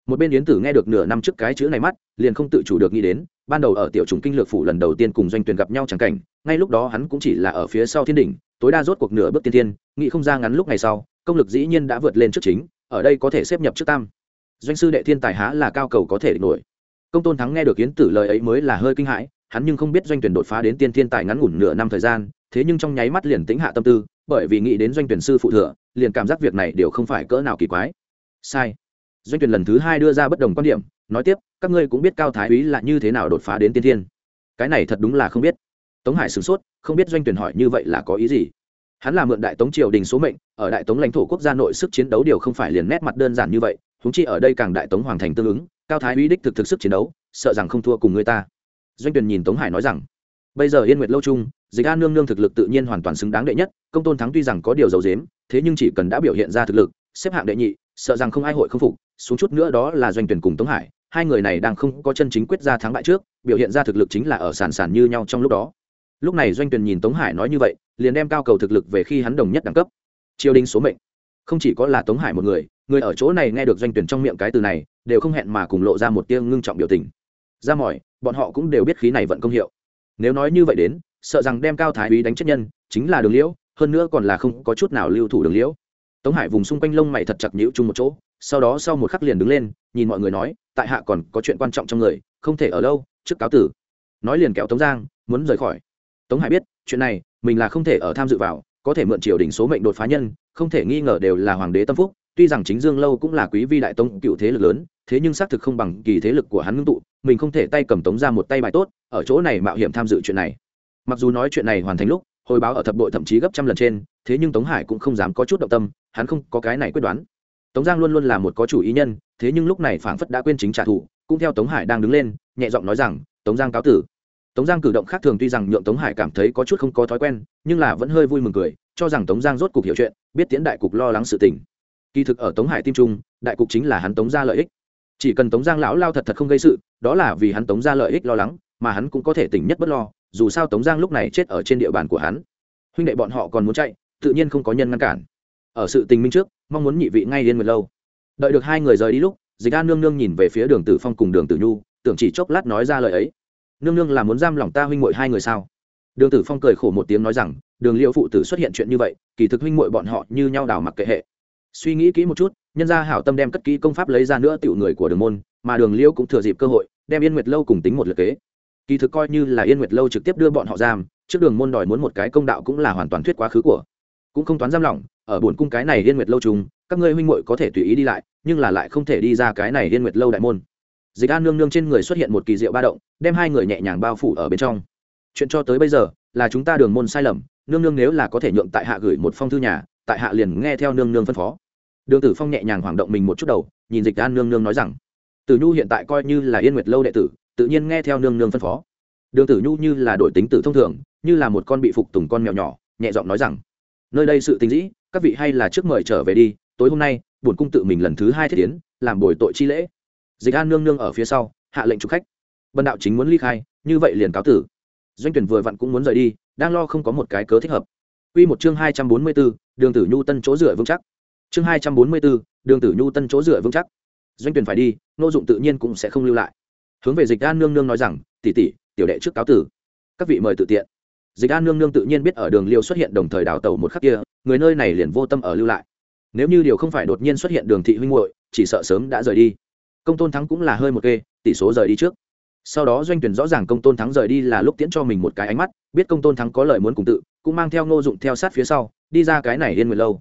Một bên yến tử nghe được nửa năm trước cái chữ này mắt, liền không tự chủ được nghĩ đến, ban đầu ở tiểu trùng kinh lược phủ lần đầu tiên cùng doanh tuyển gặp nhau chẳng cảnh, ngay lúc đó hắn cũng chỉ là ở phía sau thiên đỉnh, tối đa rốt cuộc nửa bước tiên thiên, nghĩ không ra ngắn lúc ngày sau, công lực dĩ nhiên đã vượt lên trước chính, ở đây có thể xếp nhập trước tam. Doanh sư đệ thiên tài há là cao cầu có thể địch nổi. Công tôn thắng nghe được yến tử lời ấy mới là hơi kinh hãi hắn nhưng không biết doanh tuyển đột phá đến tiên thiên tài ngắn ngủn nửa năm thời gian, thế nhưng trong nháy mắt liền tính hạ tâm tư, bởi vì nghĩ đến doanh tuyển sư phụ thừa, liền cảm giác việc này đều không phải cỡ nào kỳ quái. Sai. Doanh tuyển lần thứ hai đưa ra bất đồng quan điểm, nói tiếp, các ngươi cũng biết cao thái úy là như thế nào đột phá đến tiên thiên. Cái này thật đúng là không biết. Tống hải sửng sốt, không biết doanh tuyển hỏi như vậy là có ý gì. Hắn là mượn đại tống triều đình số mệnh, ở đại tống lãnh thổ quốc gia nội sức chiến đấu điều không phải liền nét mặt đơn giản như vậy húng chi ở đây càng đại tống hoàng thành tương ứng, cao thái úy đích thực thực sức chiến đấu, sợ rằng không thua cùng người ta doanh tuyển nhìn tống hải nói rằng, bây giờ yên nguyệt lâu chung, dịch an nương nương thực lực tự nhiên hoàn toàn xứng đáng đệ nhất, công tôn thắng tuy rằng có điều dầu dếm thế nhưng chỉ cần đã biểu hiện ra thực lực, xếp hạng đệ nhị, sợ rằng không ai hội không phục, xuống chút nữa đó là doanh tuyển cùng tống hải, hai người này đang không có chân chính quyết ra thắng bại trước, biểu hiện ra thực lực chính là ở sàn sàn như nhau trong lúc đó. Lúc này doanh tuyển nhìn tống hải nói như vậy, liền đem cao cầu thực lực về khi hắn đồng nhất đẳng cấp. Triều đình số mệnh. Không chỉ có là tống hải một người người ở chỗ này nghe được doanh tuyển trong miệng cái từ này, đều không hẹn mà cùng lộ ra một tiếng ngưng trọng biểu tình. Ra mỏi bọn họ cũng đều biết khí này vận công hiệu. Nếu nói như vậy đến, sợ rằng đem cao thái úy đánh chết nhân, chính là đường liễu, hơn nữa còn là không có chút nào lưu thủ đường liễu. Tống hải vùng xung quanh lông mày thật chặt nhũ chung một chỗ, sau đó sau một khắc liền đứng lên, nhìn mọi người nói, tại hạ còn có chuyện quan trọng trong người, không thể ở lâu, trước cáo tử. Nói liền kéo tống giang, muốn rời khỏi. Tống hải biết, chuyện này, mình là không thể ở tham dự vào, có thể mượn triều đình số mệnh đột phá nhân, không thể nghi ngờ đều là hoàng đế tâm phúc, tuy rằng chính dương lâu cũng là quý vi đại tông cựu thế lực lớn thế nhưng xác thực không bằng kỳ thế lực của hắn ngưng tụ, mình không thể tay cầm tống ra một tay bài tốt, ở chỗ này mạo hiểm tham dự chuyện này. Mặc dù nói chuyện này hoàn thành lúc, hồi báo ở thập đội thậm chí gấp trăm lần trên, thế nhưng tống hải cũng không dám có chút động tâm, hắn không có cái này quyết đoán. Tống giang luôn luôn là một có chủ ý nhân, thế nhưng lúc này phảng phất đã quên chính trả thù, cũng theo tống hải đang đứng lên, nhẹ giọng nói rằng, tống giang cáo tử. Tống giang cử động khác thường tuy rằng nhượng tống hải cảm thấy có chút không có thói quen, nhưng là vẫn hơi vui mừng cười, cho rằng tống giang rốt cục hiểu chuyện, biết tiễn đại cục lo lắng sự tình. Kỳ thực ở tống hải tim trung, đại cục chính là hắn tống ra lợi ích chỉ cần tống giang lão lao thật thật không gây sự, đó là vì hắn tống ra lợi ích lo lắng, mà hắn cũng có thể tỉnh nhất bất lo, dù sao tống giang lúc này chết ở trên địa bàn của hắn. Huynh đệ bọn họ còn muốn chạy, tự nhiên không có nhân ngăn cản. Ở sự tình minh trước, mong muốn nhị vị ngay liên một lâu. Đợi được hai người rời đi lúc, dịch an nương nương nhìn về phía đường tử phong cùng đường tử nhu, tưởng chỉ chốc lát nói ra lời ấy. Nương nương là muốn giam lòng ta huynh mội hai người sao? Đường tử phong cười khổ một tiếng nói rằng, đường liệu phụ tử xuất hiện chuyện như vậy, kỳ thực huynh mội bọn họ như nhau đảo mặc kệ hệ suy nghĩ kỹ một chút, nhân gia hảo tâm đem cất kỹ công pháp lấy ra nữa tiểu người của đường môn, mà đường liễu cũng thừa dịp cơ hội, đem yên nguyệt lâu cùng tính một lượt kế. Kỳ thực coi như là yên nguyệt lâu trực tiếp đưa bọn họ giam, trước đường môn đòi muốn một cái công đạo cũng là hoàn toàn thuyết quá khứ của. Cũng không toán giam lỏng, ở buồn cung cái này yên nguyệt lâu trùng các ngươi huynh muội có thể tùy ý đi lại, nhưng là lại không thể đi ra cái này yên nguyệt lâu đại môn. Dịch an nương nương trên người xuất hiện một kỳ diệu ba động, đem hai người nhẹ nhàng bao phủ ở bên trong. Chuyện cho tới bây giờ, là chúng ta đường môn sai lầm, nương nương nếu là có thể nhượng tại hạ gửi một phong thư nhà tại hạ liền nghe theo nương nương phân phó. Đường tử phong nhẹ nhàng hoảng động mình một chút đầu, nhìn dịch an nương nương nói rằng, tử nhu hiện tại coi như là yên nguyệt lâu đệ tử, tự nhiên nghe theo nương nương phân phó. Đường tử nhu như là đổi tính tử thông thường, như là một con bị phục tùng con mèo nhỏ, nhẹ giọng nói rằng, nơi đây sự tình dĩ, các vị hay là trước mời trở về đi, tối hôm nay, bổn cung tự mình lần thứ hai thiết tiến làm buổi tội chi lễ. Dịch an nương nương ở phía sau, hạ lệnh trục khách. Bần đạo chính muốn ly khai, như vậy liền cáo tử. Doanh tuyển vừa vặn cũng muốn rời đi, đang lo không có một cái cớ thích hợp. Quy một chương hai trăm bốn mươi 244, đường tử nhu tân chỗ rửa vững chắc. Chương hai trăm bốn mươi 244, đường tử nhu tân chỗ rửa vững chắc. Doanh tuyển phải đi Ngô dụng tự nhiên cũng sẽ không lưu lại. Hướng về dịch an nương nương nói rằng tỷ tỷ tiểu đệ trước cáo tử. Các vị mời tự tiện. Dịch an nương nương tự nhiên biết ở đường liêu xuất hiện đồng thời đào tàu một khắc kia người nơi này liền vô tâm ở lưu lại. Nếu như điều không phải đột nhiên xuất hiện đường thị huynh muội, chỉ sợ sớm đã rời đi. Công tôn thắng cũng là hơi một kê tỷ số rời đi trước sau đó doanh tuyển rõ ràng công tôn thắng rời đi là lúc tiễn cho mình một cái ánh mắt, biết công tôn thắng có lời muốn cùng tự, cũng mang theo ngô dụng theo sát phía sau, đi ra cái này liên nguyện lâu.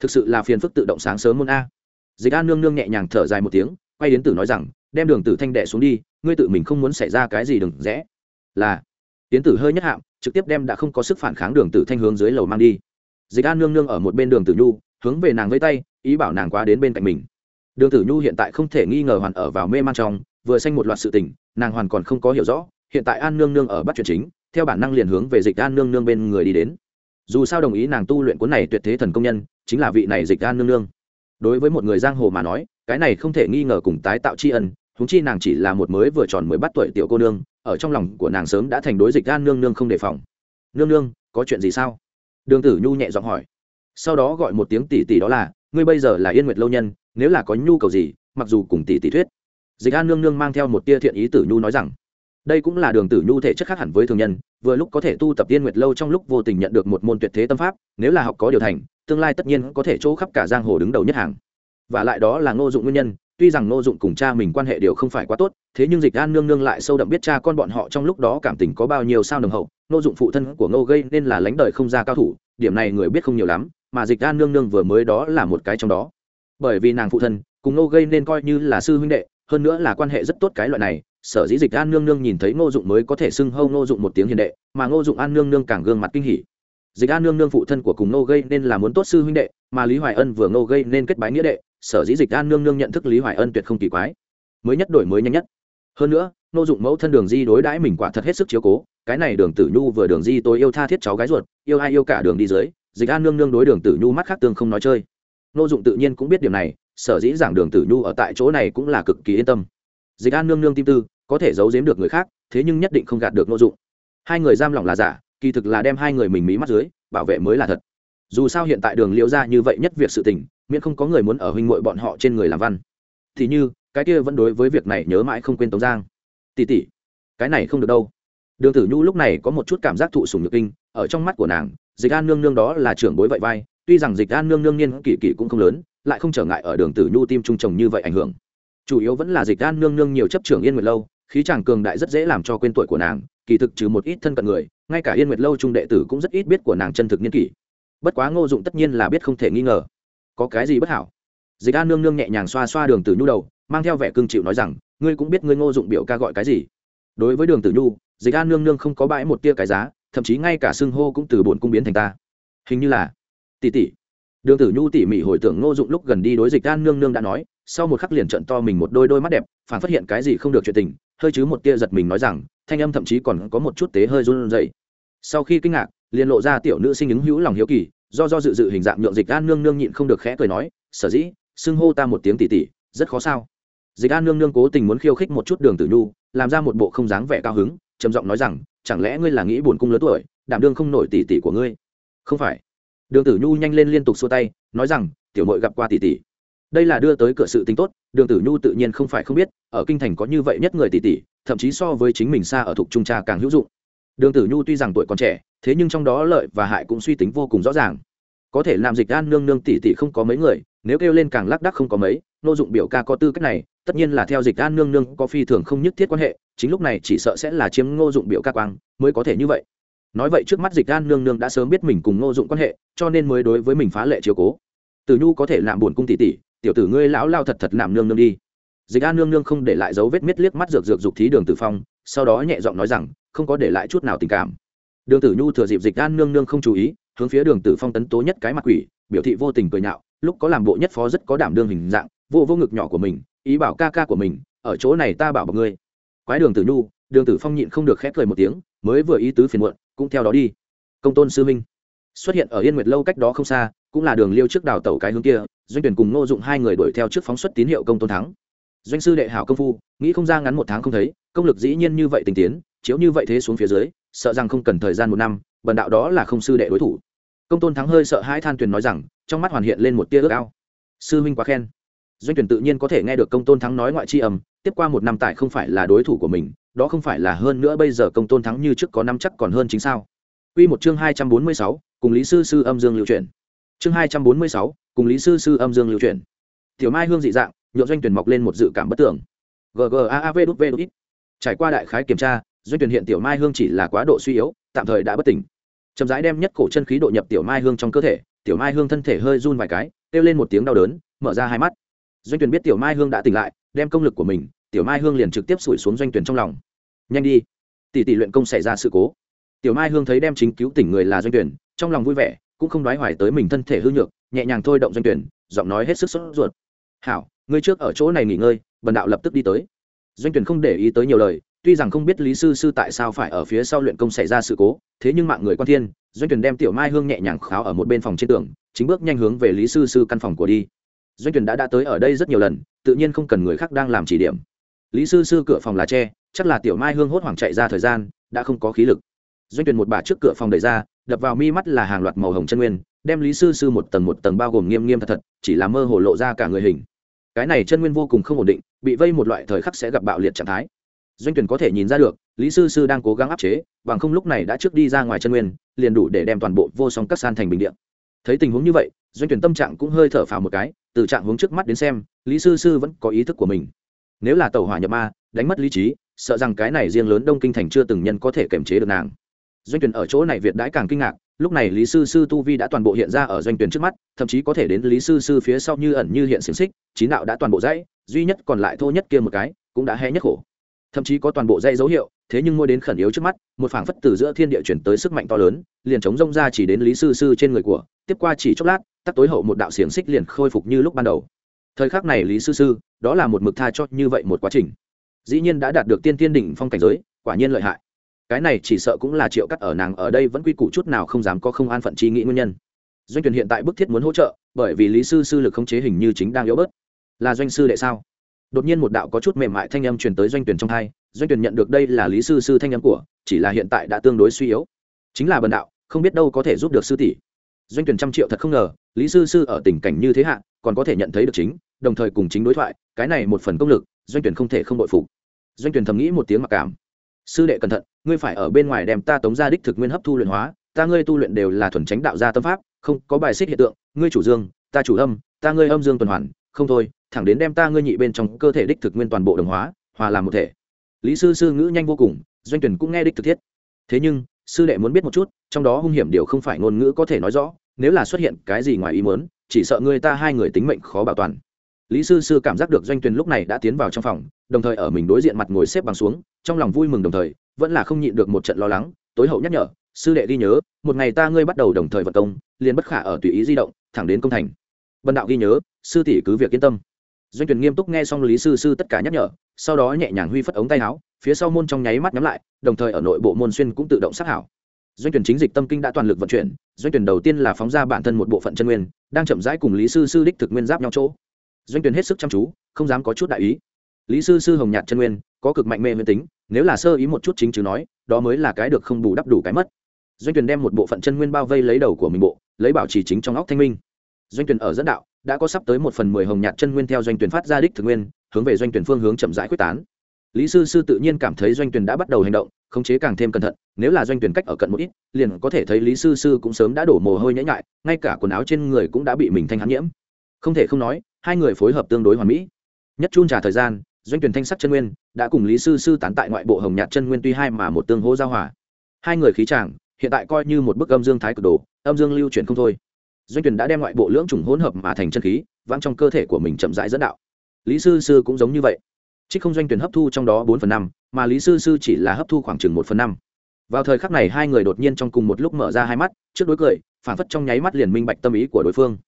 Thực sự là phiền phức tự động sáng sớm môn a. Dịch an nương nương nhẹ nhàng thở dài một tiếng, quay đến tử nói rằng, đem đường tử thanh đệ xuống đi, ngươi tự mình không muốn xảy ra cái gì đừng rẽ. Là, tiến tử hơi nhất hạm, trực tiếp đem đã không có sức phản kháng đường tử thanh hướng dưới lầu mang đi. Dịch an nương nương ở một bên đường tử nhu, hướng về nàng với tay, ý bảo nàng qua đến bên cạnh mình. Đường tử nhu hiện tại không thể nghi ngờ hoàn ở vào mê man trong vừa xanh một loạt sự tình, nàng hoàn còn không có hiểu rõ, hiện tại an nương nương ở bắt chuyện chính, theo bản năng liền hướng về dịch an nương nương bên người đi đến. Dù sao đồng ý nàng tu luyện cuốn này tuyệt thế thần công nhân, chính là vị này dịch an nương nương. Đối với một người giang hồ mà nói, cái này không thể nghi ngờ cùng tái tạo tri ân húng chi nàng chỉ là một mới vừa tròn mới bắt tuổi tiểu cô nương, ở trong lòng của nàng sớm đã thành đối dịch an nương nương không đề phòng. Nương nương, có chuyện gì sao? Đường tử nhu nhẹ giọng hỏi. Sau đó gọi một tiếng tỷ tỷ đó là, ngươi bây giờ là yên nguyệt lâu nhân, nếu là có nhu cầu gì, mặc dù cùng tỷ tỷ thuyết dịch an nương nương mang theo một tia thiện ý tử nhu nói rằng, đây cũng là đường tử nhu thể chất khác hẳn với thường nhân, vừa lúc có thể tu tập tiên nguyệt lâu trong lúc vô tình nhận được một môn tuyệt thế tâm pháp, nếu là học có điều thành, tương lai tất nhiên có thể chỗ khắp cả giang hồ đứng đầu nhất hàng. Và lại đó là ngô dụng nguyên nhân, tuy rằng ngô dụng cùng cha mình quan hệ đều không phải quá tốt, thế nhưng dịch an nương nương lại sâu đậm biết cha con bọn họ trong lúc đó cảm tình có bao nhiêu sao nồng hậu, ngô dụng phụ thân của ngô gây nên là lãnh đời không ra cao thủ, điểm này người biết không nhiều lắm, mà dịch an nương nương vừa mới đó là một cái trong đó. Bởi vì nàng phụ thân cùng ngô gây nên coi như là sư huynh đệ hơn nữa là quan hệ rất tốt cái loại này, sở dĩ dịch an nương nương nhìn thấy ngô dụng mới có thể xưng hâu ngô dụng một tiếng hiền đệ, mà ngô dụng an nương nương càng gương mặt kinh hỉ. Dịch an nương nương phụ thân của cùng ngô gây nên là muốn tốt sư huynh đệ, mà lý hoài ân vừa ngô gây nên kết bái nghĩa đệ, sở dĩ dịch an nương nương nhận thức lý hoài ân tuyệt không kỳ quái. Mới nhất đổi mới nhanh nhất. Hơn nữa, ngô dụng mẫu thân đường di đối đãi mình quả thật hết sức chiếu cố, cái này đường tử nhu vừa đường di tôi yêu tha thiết cháu gái ruột, yêu ai yêu cả đường đi dưới, dịch an nương nương đối đường tử nhu mắt khác tương không nói chơi. Ngô dụng tự nhiên cũng biết điều này sở dĩ giảng đường tử nhu ở tại chỗ này cũng là cực kỳ yên tâm. Dịch an nương nương tim tư, có thể giấu giếm được người khác, thế nhưng nhất định không gạt được nội dụng. Hai người giam lỏng là giả, kỳ thực là đem hai người mình mí mắt dưới, bảo vệ mới là thật. Dù sao hiện tại đường liễu ra như vậy nhất việc sự tình, miễn không có người muốn ở huynh muội bọn họ trên người làm văn. Thì như, cái kia vẫn đối với việc này nhớ mãi không quên tống giang. Tỷ tỷ, cái này không được đâu. Đường tử nhu lúc này có một chút cảm giác thụ sùng nhược kinh, ở trong mắt của nàng, dịch an nương nương đó là trưởng bối vậy vai, tuy rằng dịch an nương nương niên kỷ kỷ cũng không lớn lại không trở ngại ở đường tử nhu tim trung trồng như vậy ảnh hưởng. Chủ yếu vẫn là dịch an nương nương nhiều chấp trưởng yên nguyệt lâu, khí chàng cường đại rất dễ làm cho quên tuổi của nàng, kỳ thực trừ một ít thân cận người, ngay cả yên nguyệt lâu trung đệ tử cũng rất ít biết của nàng chân thực niên kỷ. Bất quá ngô dụng tất nhiên là biết không thể nghi ngờ. Có cái gì bất hảo? Dịch an nương nương nhẹ nhàng xoa xoa đường tử nhu đầu, mang theo vẻ cương chịu nói rằng, ngươi cũng biết ngươi ngô dụng biểu ca gọi cái gì? Đối với đường tử nhu, dịch an nương nương không có bãi một tia cái giá, thậm chí ngay cả xưng hô cũng từ bổn cung biến thành ta. Hình như là, tỷ tỷ đường tử nhu tỉ mỉ hồi tưởng ngô dụng lúc gần đi đối dịch an nương nương đã nói, sau một khắc liền trận to mình một đôi đôi mắt đẹp phản phát hiện cái gì không được chuyện tình, hơi chứ một tia giật mình nói rằng, thanh âm thậm chí còn có một chút tế hơi run rẩy. Sau khi kinh ngạc, liền lộ ra tiểu nữ sinh ứng hữu lòng hiếu kỳ, do do dự dự hình dạng nhượng dịch an nương nương nhịn không được khẽ cười nói, sở dĩ, xưng hô ta một tiếng tỉ tỉ rất khó sao? Dịch an nương nương cố tình muốn khiêu khích một chút đường tử nhu, làm ra một bộ không dáng vẻ cao hứng, trầm giọng nói rằng, chẳng lẽ ngươi là nghĩ buồn cung lớn tuổi, đảm đương không nổi tỉ tỉ của ngươi? Không phải đường tử nhu nhanh lên liên tục xua tay, nói rằng, tiểu mội gặp qua tỷ tỷ. Đây là đưa tới cửa sự tính tốt, đường tử nhu tự nhiên không phải không biết, ở kinh thành có như vậy nhất người tỷ tỷ, thậm chí so với chính mình xa ở thuộc trung tra càng hữu dụng. Đường tử nhu tuy rằng tuổi còn trẻ, thế nhưng trong đó lợi và hại cũng suy tính vô cùng rõ ràng. Có thể làm dịch an nương nương tỷ tỷ không có mấy người, nếu kêu lên càng lác đắc không có mấy, nô dụng biểu ca có tư cách này, tất nhiên là theo dịch an nương nương có phi thường không nhất thiết quan hệ, chính lúc này chỉ sợ sẽ là chiếm ngô dụng biểu ca quang, mới có thể như vậy nói vậy trước mắt dịch an nương nương đã sớm biết mình cùng ngô dụng quan hệ, cho nên mới đối với mình phá lệ chiếu cố. Tử nhu có thể làm buồn cung tỷ tỷ, tiểu tử ngươi lão lao thật thật làm nương nương đi. Dịch an nương nương không để lại dấu vết miết liếc mắt dược dược dục thí đường tử phong, sau đó nhẹ giọng nói rằng, không có để lại chút nào tình cảm. Đường tử nhu thừa dịp dịch an nương nương không chú ý, hướng phía đường tử phong tấn tố nhất cái mặt quỷ, biểu thị vô tình cười nhạo, lúc có làm bộ nhất phó rất có đảm đương hình dạng, vô vô ngực nhỏ của mình, ý bảo ca ca của mình, ở chỗ này ta bảo bọc ngươi. Quái đường tử nhu đường tử phong nhịn không được khép cười một tiếng, mới vừa ý tứ phiền muộn, cũng theo đó đi. Công tôn sư minh xuất hiện ở yên nguyệt lâu cách đó không xa, cũng là đường liêu trước đào tẩu cái hướng kia, doanh tuyển cùng ngô dụng hai người đuổi theo trước phóng xuất tín hiệu công tôn thắng. Doanh sư đệ hảo công phu, nghĩ không ra ngắn một tháng không thấy, công lực dĩ nhiên như vậy tình tiến, chiếu như vậy thế xuống phía dưới, sợ rằng không cần thời gian một năm, bần đạo đó là không sư đệ đối thủ. Công tôn thắng hơi sợ hãi than tuyền nói rằng, trong mắt hoàn hiện lên một tia ước ao. Sư minh quá khen. Doanh tuyển tự nhiên có thể nghe được công tôn thắng nói ngoại tri ầm tiếp qua một năm tại không phải là đối thủ của mình đó không phải là hơn nữa bây giờ công tôn thắng như trước có năm chắc còn hơn chính sao Quy một chương hai trăm bốn mươi sáu, cùng Lý sư sư âm dương lưu truyền. Chương hai trăm bốn mươi sáu, cùng Lý sư sư âm dương lưu truyền. Tiểu Mai hương dị dạng, nhộn doanh tuyển mọc lên một dự cảm bất tưởng. GGAAV V. Trải qua đại khái kiểm tra, doanh tuyển hiện tiểu Mai hương chỉ là quá độ suy yếu, tạm thời đã bất tỉnh. Chậm rãi đem nhất cổ chân khí độ nhập tiểu Mai hương trong cơ thể, tiểu Mai hương thân thể hơi run vài cái, kêu lên một tiếng đau đớn, mở ra hai mắt. Doanh tuyển biết tiểu Mai hương đã tỉnh lại, đem công lực của mình, tiểu Mai hương liền trực tiếp sủi xuống doanh tuyển trong lòng. Nhanh đi, tỷ tỷ luyện công xảy ra sự cố. Tiểu mai hương thấy đem chính cứu tỉnh người là doanh tuyển trong lòng vui vẻ cũng không đoái hoài tới mình thân thể hư nhược nhẹ nhàng thôi động doanh tuyển giọng nói hết sức sốt ruột. Hảo ngươi trước ở chỗ này nghỉ ngơi bần đạo lập tức đi tới. Doanh tuyển không để ý tới nhiều lời tuy rằng không biết lý sư sư tại sao phải ở phía sau luyện công xảy ra sự cố thế nhưng mạng người quan thiên doanh tuyển đem tiểu mai hương nhẹ nhàng kháo ở một bên phòng trên tường chính bước nhanh hướng về lý sư sư căn phòng của đi. Doanh tuyển đã đã tới ở đây rất nhiều lần tự nhiên không cần người khác đang làm chỉ điểm lý sư sư cửa phòng là tre, chắc là tiểu mai hương hốt hoảng chạy ra thời gian, đã không có khí lực. Doanh tuyển một bà trước cửa phòng đẩy ra, đập vào mi mắt là hàng loạt màu hồng chân nguyên, đem lý sư sư một tầng một tầng bao gồm nghiêm nghiêm thật thật, chỉ là mơ hồ lộ ra cả người hình. Cái này chân nguyên vô cùng không ổn định, bị vây một loại thời khắc sẽ gặp bạo liệt trạng thái. Doanh tuyển có thể nhìn ra được, lý sư sư đang cố gắng áp chế, bằng không lúc này đã trước đi ra ngoài chân nguyên, liền đủ để đem toàn bộ vô song các san thành bình điện thấy tình huống như vậy, doanh tuyển tâm trạng cũng hơi thở phào một cái, từ trạng hướng trước mắt đến xem, lý sư sư vẫn có ý thức của mình nếu là tàu hỏa nhập ma, đánh mất lý trí, sợ rằng cái này riêng lớn đông kinh thành chưa từng nhân có thể kiềm chế được nàng. Doanh tuyển ở chỗ này việt đãi càng kinh ngạc, lúc này lý sư sư tu vi đã toàn bộ hiện ra ở doanh tuyển trước mắt, thậm chí có thể đến lý sư sư phía sau như ẩn như hiện xiềng xích, chín đạo đã toàn bộ dãy, duy nhất còn lại thô nhất kia một cái, cũng đã hé nhất khổ. Thậm chí có toàn bộ dãy dấu hiệu, thế nhưng ngôi đến khẩn yếu trước mắt, một phảng phất từ giữa thiên địa chuyển tới sức mạnh to lớn, liền chống rông ra chỉ đến lý sư sư trên người của, tiếp qua chỉ chốc lát tắt tối hậu một đạo xiềng xích liền khôi phục như lúc ban đầu thời khắc này lý sư sư, đó là một mực tha cho như vậy một quá trình. Dĩ nhiên đã đạt được tiên tiên đỉnh phong cảnh giới, quả nhiên lợi hại. Cái này chỉ sợ cũng là triệu cắt ở nàng ở đây vẫn quy củ chút nào không dám có không an phận chi nghĩ nguyên nhân. Doanh tuyển hiện tại bức thiết muốn hỗ trợ, bởi vì lý sư sư lực khống chế hình như chính đang yếu bớt. Là doanh sư đệ sao? Đột nhiên một đạo có chút mềm mại thanh âm truyền tới doanh tuyển trong hai, doanh tuyển nhận được đây là lý sư sư thanh âm của, chỉ là hiện tại đã tương đối suy yếu. Chính là bần đạo, không biết đâu có thể giúp được sư tỷ doanh tuyển trăm triệu thật không ngờ, lý sư sư ở tình cảnh như thế hạ, còn có thể nhận thấy được chính, đồng thời cùng chính đối thoại, cái này một phần công lực, doanh tuyển không thể không đội phục. Doanh tuyển thầm nghĩ một tiếng mặc cảm. Sư đệ cẩn thận, ngươi phải ở bên ngoài đem ta tống ra đích thực nguyên hấp thu luyện hóa, ta ngươi tu luyện đều là thuần tránh đạo gia tâm pháp, không có bài xích hiện tượng, ngươi chủ dương, ta chủ âm, ta ngươi âm dương tuần hoàn, không thôi, thẳng đến đem ta ngươi nhị bên trong cơ thể đích thực nguyên toàn bộ đồng hóa, hòa làm một thể. Lý sư sư ngữ nhanh vô cùng, doanh tuyển cũng nghe đích thực thiết. Thế nhưng, sư đệ muốn biết một chút, trong đó hung hiểm điều không phải ngôn ngữ có thể nói rõ nếu là xuất hiện cái gì ngoài ý muốn, chỉ sợ ngươi ta hai người tính mệnh khó bảo toàn. Lý sư sư cảm giác được doanh tuyền lúc này đã tiến vào trong phòng, đồng thời ở mình đối diện mặt ngồi xếp bằng xuống, trong lòng vui mừng đồng thời, vẫn là không nhịn được một trận lo lắng, tối hậu nhắc nhở, sư đệ ghi nhớ, một ngày ta ngươi bắt đầu đồng thời vận công, liền bất khả ở tùy ý di động, thẳng đến công thành. Bần đạo ghi nhớ, sư tỷ cứ việc yên tâm. Doanh tuyển nghiêm túc nghe xong lý sư sư tất cả nhắc nhở, sau đó nhẹ nhàng huy phất ống tay áo, phía sau môn trong nháy mắt nhắm lại, đồng thời ở nội bộ môn xuyên cũng tự động sát hảo doanh tuyển chính dịch tâm kinh đã toàn lực vận chuyển, doanh tuyển đầu tiên là phóng ra bản thân một bộ phận chân nguyên, đang chậm rãi cùng lý sư sư đích thực nguyên giáp nhau chỗ. Doanh tuyển hết sức chăm chú, không dám có chút đại ý. Lý sư sư hồng nhạt chân nguyên, có cực mạnh mê nguyên tính, nếu là sơ ý một chút chính chứ nói, đó mới là cái được không bù đắp đủ cái mất. Doanh tuyển đem một bộ phận chân nguyên bao vây lấy đầu của mình bộ, lấy bảo trì chính trong óc thanh minh. Doanh tuyển ở dẫn đạo, đã có sắp tới một phần mười hồng nhạt chân nguyên theo doanh tuyển phát ra đích thực nguyên, hướng về doanh tuyển phương hướng chậm rãi quyết tán lý sư sư tự nhiên cảm thấy doanh tuyển đã bắt đầu hành động, khống chế càng thêm cẩn thận, nếu là doanh tuyển cách ở cận một ít, liền có thể thấy lý sư sư cũng sớm đã đổ mồ hôi nhễ nhại, ngay cả quần áo trên người cũng đã bị mình thanh hắn nhiễm. Không thể không nói, hai người phối hợp tương đối hoàn mỹ. Nhất chun trả thời gian, doanh tuyển thanh sắc chân nguyên, đã cùng lý sư sư tán tại ngoại bộ hồng nhạt chân nguyên tuy hai mà một tương hô giao hòa. Hai người khí chàng, hiện tại coi như một bức âm dương thái cực đồ, âm dương lưu chuyển không thôi. Doanh tuyển đã đem ngoại bộ lưỡng trùng hỗn hợp mà thành chân khí, vãng trong cơ thể của mình chậm rãi dẫn đạo. Lý sư sư cũng giống như vậy trích không doanh tuyển hấp thu trong đó bốn phần năm, mà lý sư sư chỉ là hấp thu khoảng chừng một phần năm. Vào thời khắc này hai người đột nhiên trong cùng một lúc mở ra hai mắt, trước đối cười phản phất trong nháy mắt liền minh bạch tâm ý của đối phương.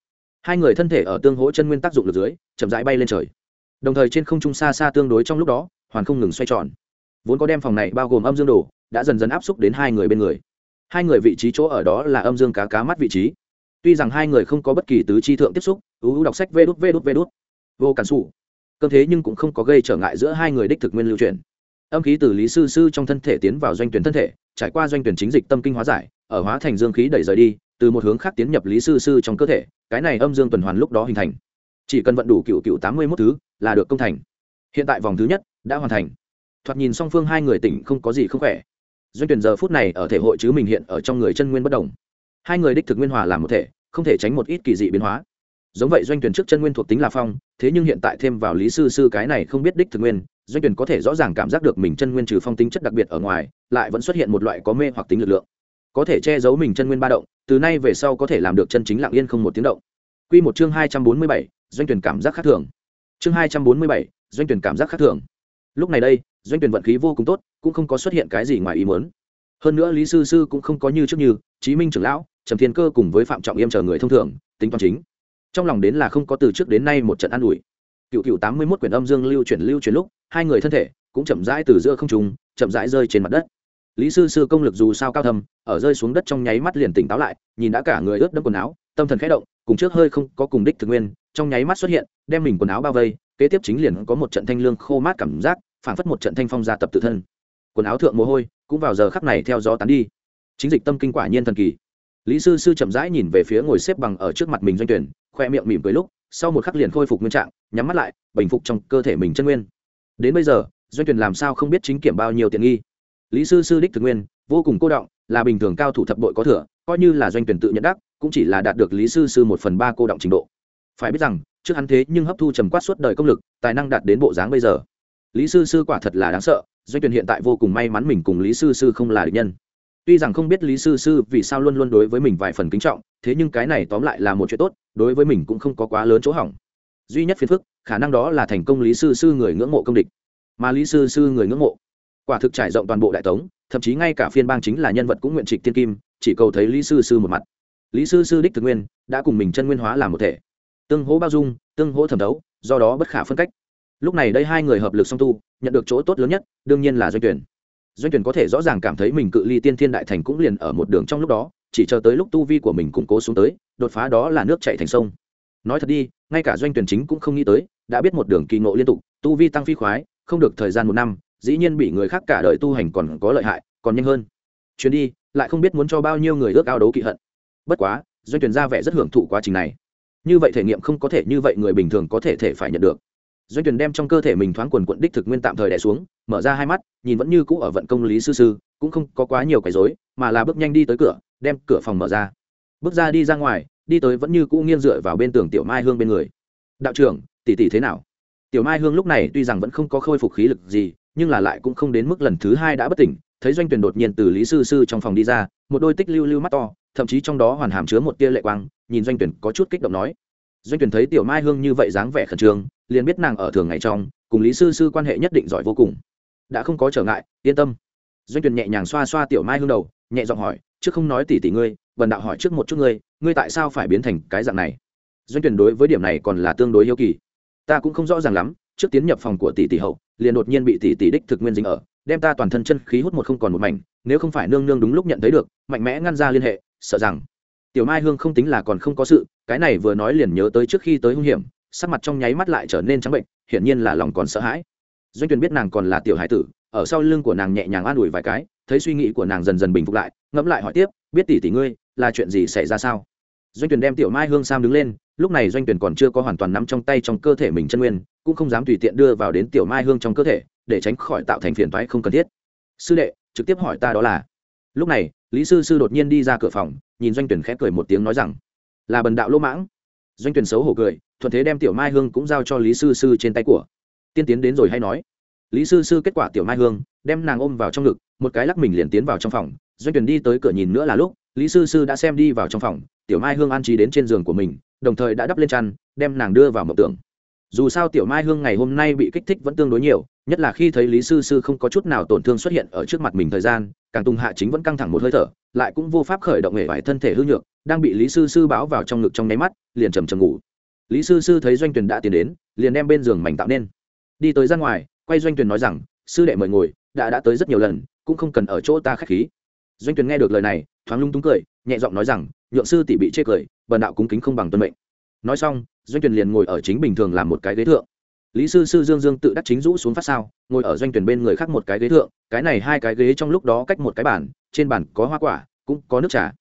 Hai người thân thể ở tương hỗ chân nguyên tác dụng lực dưới, chậm rãi bay lên trời. Đồng thời trên không trung xa xa tương đối trong lúc đó, hoàn không ngừng xoay tròn. Vốn có đem phòng này bao gồm âm dương đồ, đã dần dần áp xúc đến hai người bên người. Hai người vị trí chỗ ở đó là âm dương cá cá mắt vị trí. Tuy rằng hai người không có bất kỳ tứ chi thượng tiếp xúc ưu đọc sách vê đút vê đút vê đút. Vô cản xù cơ thế nhưng cũng không có gây trở ngại giữa hai người đích thực nguyên lưu truyền. Âm khí từ lý sư sư trong thân thể tiến vào doanh tuyển thân thể, trải qua doanh tuyển chính dịch tâm kinh hóa giải, ở hóa thành dương khí đẩy rời đi, từ một hướng khác tiến nhập lý sư sư trong cơ thể, cái này âm dương tuần hoàn lúc đó hình thành. Chỉ cần vận đủ cựu cựu tám mươi mốt thứ, là được công thành. Hiện tại vòng thứ nhất đã hoàn thành. Thoạt nhìn song phương hai người tỉnh không có gì không khỏe. Doanh tuyển giờ phút này ở thể hội chứ mình hiện ở trong người chân nguyên bất đồng. Hai người đích thực nguyên hòa làm một thể, không thể tránh một ít kỳ dị biến hóa giống vậy doanh tuyển trước chân nguyên thuộc tính là phong thế nhưng hiện tại thêm vào lý sư sư cái này không biết đích thực nguyên doanh tuyển có thể rõ ràng cảm giác được mình chân nguyên trừ phong tính chất đặc biệt ở ngoài lại vẫn xuất hiện một loại có mê hoặc tính lực lượng. Có thể che giấu mình chân nguyên ba động từ nay về sau có thể làm được chân chính lặng yên không một tiếng động. Quy một chương hai trăm bốn mươi bảy, doanh tuyển cảm giác khác thường. Chương hai trăm bốn mươi bảy, doanh tuyển cảm giác khác thường. Lúc này đây doanh tuyển vận khí vô cùng tốt cũng không có xuất hiện cái gì ngoài ý muốn. Hơn nữa lý sư sư cũng không có như trước như chí minh trưởng lão trầm thiên cơ cùng với phạm trọng yêm chờ người thông thường tính toán chính trong lòng đến là không có từ trước đến nay một trận an ủi. Cựu cựu tám mươi mốt quyển âm dương lưu chuyển lưu chuyển lúc, hai người thân thể cũng chậm rãi từ giữa không trùng chậm rãi rơi trên mặt đất. Lý sư sư công lực dù sao cao thầm ở rơi xuống đất trong nháy mắt liền tỉnh táo lại, nhìn đã cả người ướt đẫm quần áo, tâm thần khẽ động, cùng trước hơi không có cùng đích thực nguyên, trong nháy mắt xuất hiện, đem mình quần áo bao vây, kế tiếp chính liền có một trận thanh lương khô mát cảm giác, phảng phất một trận thanh phong gia tập tự thân. Quần áo thượng mồ hôi, cũng vào giờ khắc này theo gió tán đi. Chính dịch tâm kinh quả nhiên thần kỳ. Lý sư sư chậm rãi nhìn về phía ngồi xếp bằng ở trước mặt mình doanh tuyển khoe miệng mỉm cười lúc, sau một khắc liền khôi phục nguyên trạng, nhắm mắt lại, bình phục trong cơ thể mình chân nguyên. Đến bây giờ, doanh tuyển làm sao không biết chính kiểm bao nhiêu tiền nghi? Lý sư sư đích thực nguyên, vô cùng cô động là bình thường cao thủ thập bội có thừa, coi như là doanh tuyển tự nhận đắc, cũng chỉ là đạt được lý sư sư một phần ba cô động trình độ. Phải biết rằng, trước hắn thế nhưng hấp thu trầm quát suốt đời công lực, tài năng đạt đến bộ dáng bây giờ. Lý sư sư quả thật là đáng sợ, doanh tuyển hiện tại vô cùng may mắn mình cùng lý sư sư không là địch nhân. Tuy rằng không biết lý sư sư vì sao luôn luôn đối với mình vài phần kính trọng thế nhưng cái này tóm lại là một chuyện tốt, đối với mình cũng không có quá lớn chỗ hỏng. Duy nhất phiền phức, khả năng đó là thành công lý sư sư người ngưỡng mộ công địch. Mà lý sư sư người ngưỡng mộ, quả thực trải rộng toàn bộ đại tống, thậm chí ngay cả phiên bang chính là nhân vật cũng nguyện trịch tiên kim, chỉ cầu thấy lý sư sư một mặt. Lý sư sư đích thực nguyên, đã cùng mình chân nguyên hóa làm một thể. Tương hỗ bao dung, tương hỗ thẩm đấu, do đó bất khả phân cách. Lúc này đây hai người hợp lực song tu, nhận được chỗ tốt lớn nhất, đương nhiên là doanh tuyển. Doanh tuyển có thể rõ ràng cảm thấy mình cự ly tiên thiên đại thành cũng liền ở một đường trong lúc đó chỉ chờ tới lúc tu vi của mình củng cố xuống tới, đột phá đó là nước chạy thành sông. Nói thật đi, ngay cả doanh tuyển chính cũng không nghĩ tới, đã biết một đường kỳ ngộ liên tục, tu vi tăng phi khoái, không được thời gian một năm, dĩ nhiên bị người khác cả đời tu hành còn có lợi hại, còn nhanh hơn. Chuyến đi, lại không biết muốn cho bao nhiêu người ước ao đấu kỵ hận. Bất quá, doanh tuyển ra vẻ rất hưởng thụ quá trình này. Như vậy thể nghiệm không có thể như vậy người bình thường có thể thể phải nhận được. Doanh tuyển đem trong cơ thể mình thoáng quần quận đích thực nguyên tạm thời đè xuống, mở ra hai mắt, nhìn vẫn như cũ ở vận công lý sư sư, cũng không có quá nhiều cái rối, mà là bước nhanh đi tới cửa đem cửa phòng mở ra. Bước ra đi ra ngoài, đi tới vẫn như cũ nghiêng dựa vào bên tường tiểu mai hương bên người. Đạo trưởng, tỷ tỷ thế nào? Tiểu mai hương lúc này tuy rằng vẫn không có khôi phục khí lực gì, nhưng là lại cũng không đến mức lần thứ hai đã bất tỉnh, thấy doanh tuyển đột nhiên từ lý sư sư trong phòng đi ra, một đôi tích lưu lưu mắt to, thậm chí trong đó hoàn hàm chứa một tia lệ quang, nhìn doanh tuyển có chút kích động nói. Doanh tuyển thấy tiểu mai hương như vậy dáng vẻ khẩn trương, liền biết nàng ở thường ngày trong, cùng lý sư sư quan hệ nhất định giỏi vô cùng. Đã không có trở ngại, yên tâm. Doanh tuyển nhẹ nhàng xoa xoa tiểu mai hương đầu, nhẹ giọng hỏi chứ không nói tỉ tỉ ngươi, bần đạo hỏi trước một chút ngươi ngươi tại sao phải biến thành cái dạng này? Doanh tuyển đối với điểm này còn là tương đối yêu kỳ. Ta cũng không rõ ràng lắm, trước tiến nhập phòng của tỷ tỷ hậu, liền đột nhiên bị tỷ tỷ đích thực nguyên dính ở, đem ta toàn thân chân khí hút một không còn một mảnh, nếu không phải nương nương đúng lúc nhận thấy được, mạnh mẽ ngăn ra liên hệ, sợ rằng tiểu mai hương không tính là còn không có sự, cái này vừa nói liền nhớ tới trước khi tới hung hiểm, sắc mặt trong nháy mắt lại trở nên trắng bệnh, hiển nhiên là lòng còn sợ hãi. Doanh tuyển biết nàng còn là tiểu hải tử, ở sau lưng của nàng nhẹ nhàng an ủi vài cái thấy suy nghĩ của nàng dần dần bình phục lại, ngẫm lại hỏi tiếp, biết tỷ tỷ ngươi là chuyện gì xảy ra sao? Doanh tuyển đem tiểu mai hương sam đứng lên, lúc này doanh tuyển còn chưa có hoàn toàn nắm trong tay trong cơ thể mình chân nguyên, cũng không dám tùy tiện đưa vào đến tiểu mai hương trong cơ thể, để tránh khỏi tạo thành phiền toái không cần thiết. Sư đệ, trực tiếp hỏi ta đó là lúc này, lý sư sư đột nhiên đi ra cửa phòng, nhìn doanh tuyển khẽ cười một tiếng nói rằng, là bần đạo lỗ mãng. Doanh tuyển xấu hổ cười, thuận thế đem tiểu mai hương cũng giao cho lý sư sư trên tay của. Tiên tiến đến rồi hay nói. Lý sư sư kết quả tiểu mai hương đem nàng ôm vào trong ngực, một cái lắc mình liền tiến vào trong phòng, doanh tuyển đi tới cửa nhìn nữa là lúc, lý sư sư đã xem đi vào trong phòng, tiểu mai hương an trí đến trên giường của mình, đồng thời đã đắp lên chăn, đem nàng đưa vào mộng tưởng. Dù sao tiểu mai hương ngày hôm nay bị kích thích vẫn tương đối nhiều, nhất là khi thấy lý sư sư không có chút nào tổn thương xuất hiện ở trước mặt mình thời gian, càng tùng hạ chính vẫn căng thẳng một hơi thở, lại cũng vô pháp khởi động hệ vải thân thể hư nhược, đang bị lý sư sư báo vào trong ngực trong nháy mắt, liền trầm trầm ngủ. Lý sư sư thấy doanh Tuyền đã tiến đến, liền đem bên giường mảnh tạo nên. Đi tới ra ngoài, quay doanh Tuyền nói rằng, sư đệ mời ngồi đã đã tới rất nhiều lần, cũng không cần ở chỗ ta khách khí. Doanh tuyền nghe được lời này, thoáng lung túng cười, nhẹ giọng nói rằng, nhượng sư tỷ bị chê cười, bần đạo cúng kính không bằng tuân mệnh. Nói xong, doanh tuyền liền ngồi ở chính bình thường làm một cái ghế thượng. Lý sư sư dương dương tự đắc chính rũ xuống phát sao, ngồi ở doanh tuyển bên người khác một cái ghế thượng, cái này hai cái ghế trong lúc đó cách một cái bàn, trên bàn có hoa quả, cũng có nước trà.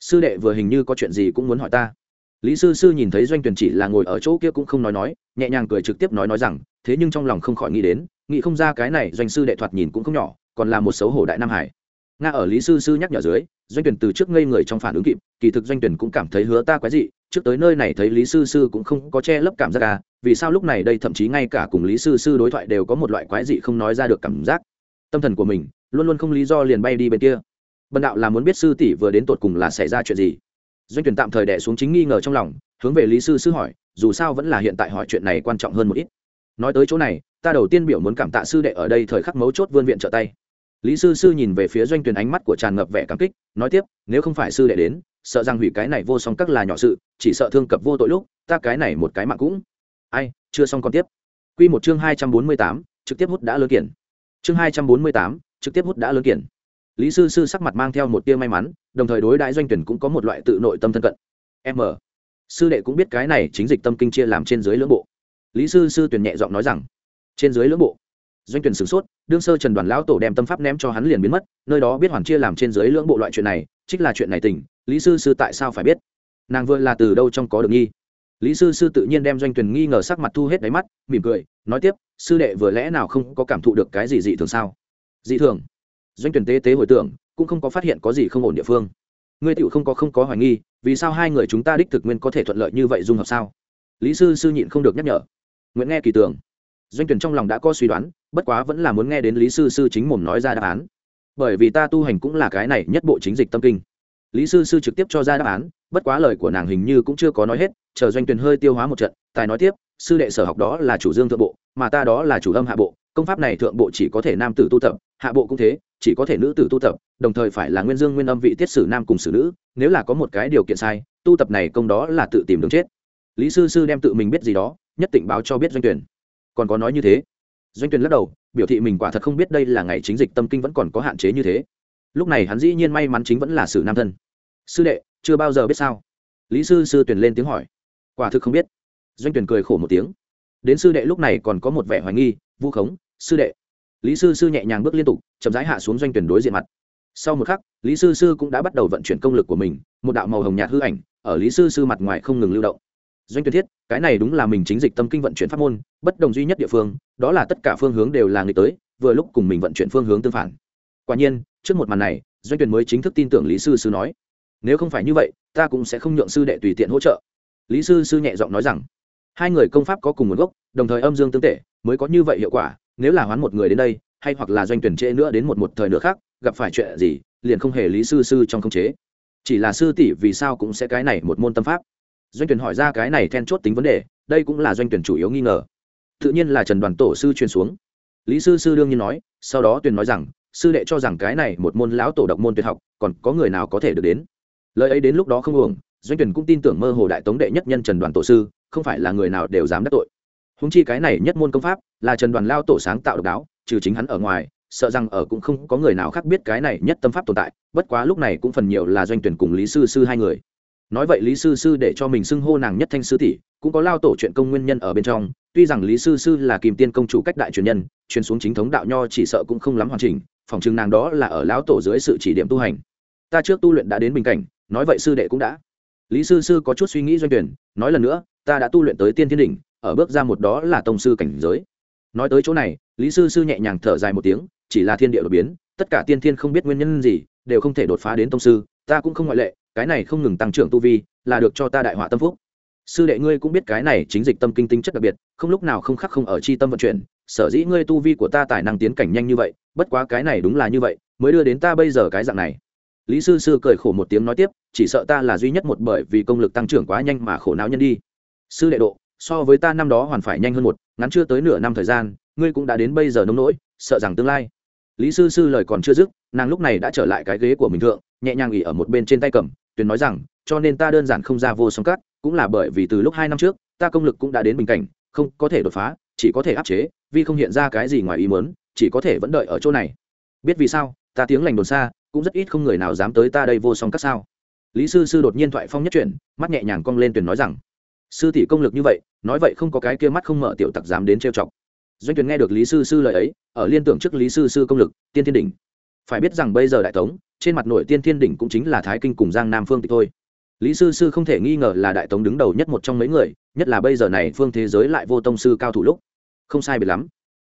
Sư đệ vừa hình như có chuyện gì cũng muốn hỏi ta lý sư sư nhìn thấy doanh tuyển chỉ là ngồi ở chỗ kia cũng không nói nói, nhẹ nhàng cười trực tiếp nói nói rằng, thế nhưng trong lòng không khỏi nghĩ đến, nghĩ không ra cái này doanh sư đệ thoạt nhìn cũng không nhỏ, còn là một xấu hổ đại nam hải. Nga ở lý sư sư nhắc nhở dưới, doanh tuyển từ trước ngây người trong phản ứng kịp, kỳ thực doanh tuyển cũng cảm thấy hứa ta quái dị, trước tới nơi này thấy lý sư sư cũng không có che lấp cảm giác à vì sao lúc này đây thậm chí ngay cả cùng lý sư sư đối thoại đều có một loại quái dị không nói ra được cảm giác. Tâm thần của mình luôn luôn không lý do liền bay đi bên kia. Bần đạo là muốn biết sư tỷ vừa đến tột cùng là xảy ra chuyện gì doanh tuyển tạm thời đẻ xuống chính nghi ngờ trong lòng hướng về lý sư sư hỏi dù sao vẫn là hiện tại hỏi chuyện này quan trọng hơn một ít. Nói tới chỗ này ta đầu tiên biểu muốn cảm tạ sư đệ ở đây thời khắc mấu chốt vươn viện trợ tay. Lý sư sư nhìn về phía doanh tuyển ánh mắt của tràn ngập vẻ cảm kích nói tiếp nếu không phải sư đệ đến sợ rằng hủy cái này vô song các là nhỏ sự chỉ sợ thương cập vô tội lúc ta cái này một cái mạng cũng. Ai chưa xong còn tiếp. Quy một chương hai trăm bốn mươi tám, trực tiếp hút đã lớn kiển chương hai trăm bốn mươi tám, trực tiếp hút đã lớn kiển lý sư sư sắc mặt mang theo một tia may mắn đồng thời đối đãi doanh tuyển cũng có một loại tự nội tâm thân cận. M. Sư đệ cũng biết cái này chính dịch tâm kinh chia làm trên dưới lưỡng bộ. Lý sư sư tuyển nhẹ giọng nói rằng, trên dưới lưỡng bộ. Doanh tuyển sửng sốt, đương sơ trần đoàn lão tổ đem tâm pháp ném cho hắn liền biến mất, nơi đó biết hoàn chia làm trên dưới lưỡng bộ loại chuyện này, trích là chuyện này tình, lý sư sư tại sao phải biết? Nàng vừa là từ đâu trong có được nghi? Lý sư sư tự nhiên đem doanh tuyển nghi ngờ sắc mặt thu hết đáy mắt, mỉm cười, nói tiếp, sư đệ vừa lẽ nào không có cảm thụ được cái gì dị thường sao? Dị thường. Doanh tuyển tế tế hồi tưởng cũng không có phát hiện có gì không ổn địa phương. Ngươi tựu không có không có hoài nghi, vì sao hai người chúng ta đích thực nguyên có thể thuận lợi như vậy dung hợp sao? Lý sư sư nhịn không được nhắc nhở. Nguyễn nghe kỳ tưởng doanh tuyển trong lòng đã có suy đoán, bất quá vẫn là muốn nghe đến lý sư sư chính mồm nói ra đáp án. Bởi vì ta tu hành cũng là cái này nhất bộ chính dịch tâm kinh. Lý sư sư trực tiếp cho ra đáp án, bất quá lời của nàng hình như cũng chưa có nói hết, chờ doanh tuyển hơi tiêu hóa một trận, tài nói tiếp, sư đệ sở học đó là chủ dương thượng bộ, mà ta đó là chủ âm hạ bộ, công pháp này thượng bộ chỉ có thể nam tử tu tập, hạ bộ cũng thế chỉ có thể nữ tử tu tập, đồng thời phải là nguyên dương nguyên âm vị tiết sử nam cùng sử nữ, nếu là có một cái điều kiện sai, tu tập này công đó là tự tìm đường chết. Lý sư sư đem tự mình biết gì đó, nhất định báo cho biết doanh tuyển. Còn có nói như thế. Doanh tuyển lắc đầu, biểu thị mình quả thật không biết đây là ngày chính dịch tâm kinh vẫn còn có hạn chế như thế. Lúc này hắn dĩ nhiên may mắn chính vẫn là sử nam thân. Sư đệ, chưa bao giờ biết sao? Lý sư sư tuyển lên tiếng hỏi. Quả thực không biết. Doanh tuyển cười khổ một tiếng. Đến sư đệ lúc này còn có một vẻ hoài nghi, vu khống, sư đệ lý sư sư nhẹ nhàng bước liên tục, chậm rãi hạ xuống doanh tuyển đối diện mặt. Sau một khắc, lý sư sư cũng đã bắt đầu vận chuyển công lực của mình, một đạo màu hồng nhạt hư ảnh ở lý sư sư mặt ngoài không ngừng lưu động. Doanh tuyển thiết, cái này đúng là mình chính dịch tâm kinh vận chuyển pháp môn, bất đồng duy nhất địa phương, đó là tất cả phương hướng đều là người tới, vừa lúc cùng mình vận chuyển phương hướng tương phản. Quả nhiên, trước một màn này, doanh tuyển mới chính thức tin tưởng lý sư sư nói, nếu không phải như vậy, ta cũng sẽ không nhượng sư đệ tùy tiện hỗ trợ. Lý sư sư nhẹ giọng nói rằng, hai người công pháp có cùng nguồn gốc, đồng thời âm dương tương tệ, mới có như vậy hiệu quả nếu là hoán một người đến đây, hay hoặc là doanh tuyển trễ nữa đến một một thời nữa khác, gặp phải chuyện gì, liền không hề lý sư sư trong khống chế. Chỉ là sư tỷ vì sao cũng sẽ cái này một môn tâm pháp. Doanh tuyển hỏi ra cái này then chốt tính vấn đề, đây cũng là doanh tuyển chủ yếu nghi ngờ. Tự nhiên là trần đoàn tổ sư truyền xuống. Lý sư sư đương nhiên nói, sau đó tuyển nói rằng, sư đệ cho rằng cái này một môn lão tổ độc môn tuyệt học, còn có người nào có thể được đến. Lời ấy đến lúc đó không uổng, doanh tuyển cũng tin tưởng mơ hồ đại tống đệ nhất nhân trần đoàn tổ sư, không phải là người nào đều dám đắc tội húng chi cái này nhất môn công pháp là trần đoàn lao tổ sáng tạo độc đáo, trừ chính hắn ở ngoài, sợ rằng ở cũng không có người nào khác biết cái này nhất tâm pháp tồn tại, bất quá lúc này cũng phần nhiều là doanh tuyển cùng lý sư sư hai người. Nói vậy lý sư sư để cho mình xưng hô nàng nhất thanh sư tỷ, cũng có lao tổ chuyện công nguyên nhân ở bên trong, tuy rằng lý sư sư là kim tiên công chủ cách đại truyền nhân, truyền xuống chính thống đạo nho chỉ sợ cũng không lắm hoàn chỉnh, phòng chừng nàng đó là ở lão tổ dưới sự chỉ điểm tu hành. Ta trước tu luyện đã đến bình cảnh, nói vậy sư đệ cũng đã. Lý sư sư có chút suy nghĩ doanh tuyển, nói lần nữa, ta đã tu luyện tới tiên thiên đỉnh ở bước ra một đó là tông sư cảnh giới. Nói tới chỗ này, lý sư sư nhẹ nhàng thở dài một tiếng, chỉ là thiên địa đột biến, tất cả tiên thiên không biết nguyên nhân gì, đều không thể đột phá đến tông sư, ta cũng không ngoại lệ, cái này không ngừng tăng trưởng tu vi, là được cho ta đại họa tâm phúc. Sư đệ ngươi cũng biết cái này chính dịch tâm kinh tinh chất đặc biệt, không lúc nào không khắc không ở chi tâm vận chuyển, sở dĩ ngươi tu vi của ta tài năng tiến cảnh nhanh như vậy, bất quá cái này đúng là như vậy, mới đưa đến ta bây giờ cái dạng này. Lý sư sư cười khổ một tiếng nói tiếp, chỉ sợ ta là duy nhất một bởi vì công lực tăng trưởng quá nhanh mà khổ não nhân đi. Sư đệ độ so với ta năm đó hoàn phải nhanh hơn một ngắn chưa tới nửa năm thời gian ngươi cũng đã đến bây giờ nông nỗi sợ rằng tương lai. Lý sư sư lời còn chưa dứt nàng lúc này đã trở lại cái ghế của mình thượng nhẹ nhàng nghỉ ở một bên trên tay cầm tuyền nói rằng cho nên ta đơn giản không ra vô song cắt cũng là bởi vì từ lúc hai năm trước ta công lực cũng đã đến bình cảnh không có thể đột phá chỉ có thể áp chế vì không hiện ra cái gì ngoài ý muốn, chỉ có thể vẫn đợi ở chỗ này. Biết vì sao ta tiếng lành đồn xa cũng rất ít không người nào dám tới ta đây vô song cắt sao. Lý sư sư đột nhiên thoại phong nhất chuyển mắt nhẹ nhàng cong lên tuyền nói rằng sư tỷ công lực như vậy, nói vậy không có cái kia mắt không mở tiểu tặc dám đến trêu chọc. Doanh tuyền nghe được lý sư sư lời ấy, ở liên tưởng trước lý sư sư công lực, tiên thiên đỉnh. Phải biết rằng bây giờ đại tống, trên mặt nội tiên thiên đỉnh cũng chính là thái kinh cùng giang nam phương tịch thôi. Lý sư sư không thể nghi ngờ là đại tống đứng đầu nhất một trong mấy người, nhất là bây giờ này phương thế giới lại vô tông sư cao thủ lúc. Không sai biệt lắm.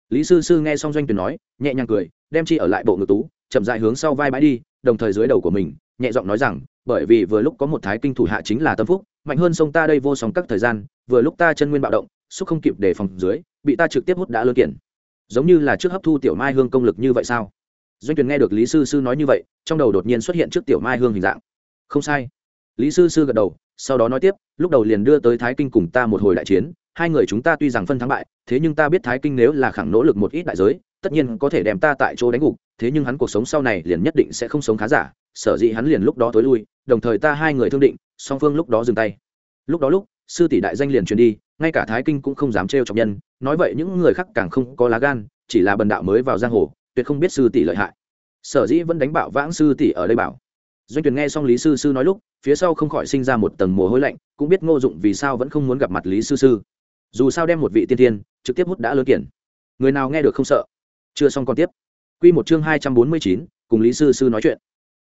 Lý sư sư nghe xong doanh tuyền nói, nhẹ nhàng cười, đem chi ở lại bộ ngực tú, chậm dại hướng sau vai bãi đi, đồng thời dưới đầu của mình, nhẹ giọng nói rằng bởi vì vừa lúc có một thái kinh thủ hạ chính là tâm phúc, mạnh hơn sông ta đây vô sóng các thời gian, vừa lúc ta chân nguyên bạo động, xúc không kịp để phòng dưới, bị ta trực tiếp hút đã lơ kiện giống như là trước hấp thu tiểu mai hương công lực như vậy sao? Doanh tuyền nghe được lý sư sư nói như vậy, trong đầu đột nhiên xuất hiện trước tiểu mai hương hình dạng. Không sai. Lý sư sư gật đầu, sau đó nói tiếp, lúc đầu liền đưa tới thái kinh cùng ta một hồi đại chiến, hai người chúng ta tuy rằng phân thắng bại, thế nhưng ta biết thái kinh nếu là khẳng nỗ lực một ít đại giới, tất nhiên có thể đem ta tại chỗ đánh gục, thế nhưng hắn cuộc sống sau này liền nhất định sẽ không sống khá giả sở dĩ hắn liền lúc đó tối lui, đồng thời ta hai người thương định, song phương lúc đó dừng tay. Lúc đó lúc, sư tỷ đại danh liền truyền đi, ngay cả thái kinh cũng không dám trêu chọc nhân, nói vậy những người khác càng không có lá gan, chỉ là bần đạo mới vào giang hồ, tuyệt không biết sư tỷ lợi hại. Sở dĩ vẫn đánh bạo vãng sư tỷ ở đây bảo. Doanh tuyển nghe xong lý sư sư nói lúc, phía sau không khỏi sinh ra một tầng mồ hôi lạnh, cũng biết ngô dụng vì sao vẫn không muốn gặp mặt lý sư sư. Dù sao đem một vị tiên tiên, trực tiếp hút đã lớn kiển người nào nghe được không sợ. Chưa xong còn tiếp. Quy một chương hai trăm bốn mươi chín, cùng lý sư sư nói chuyện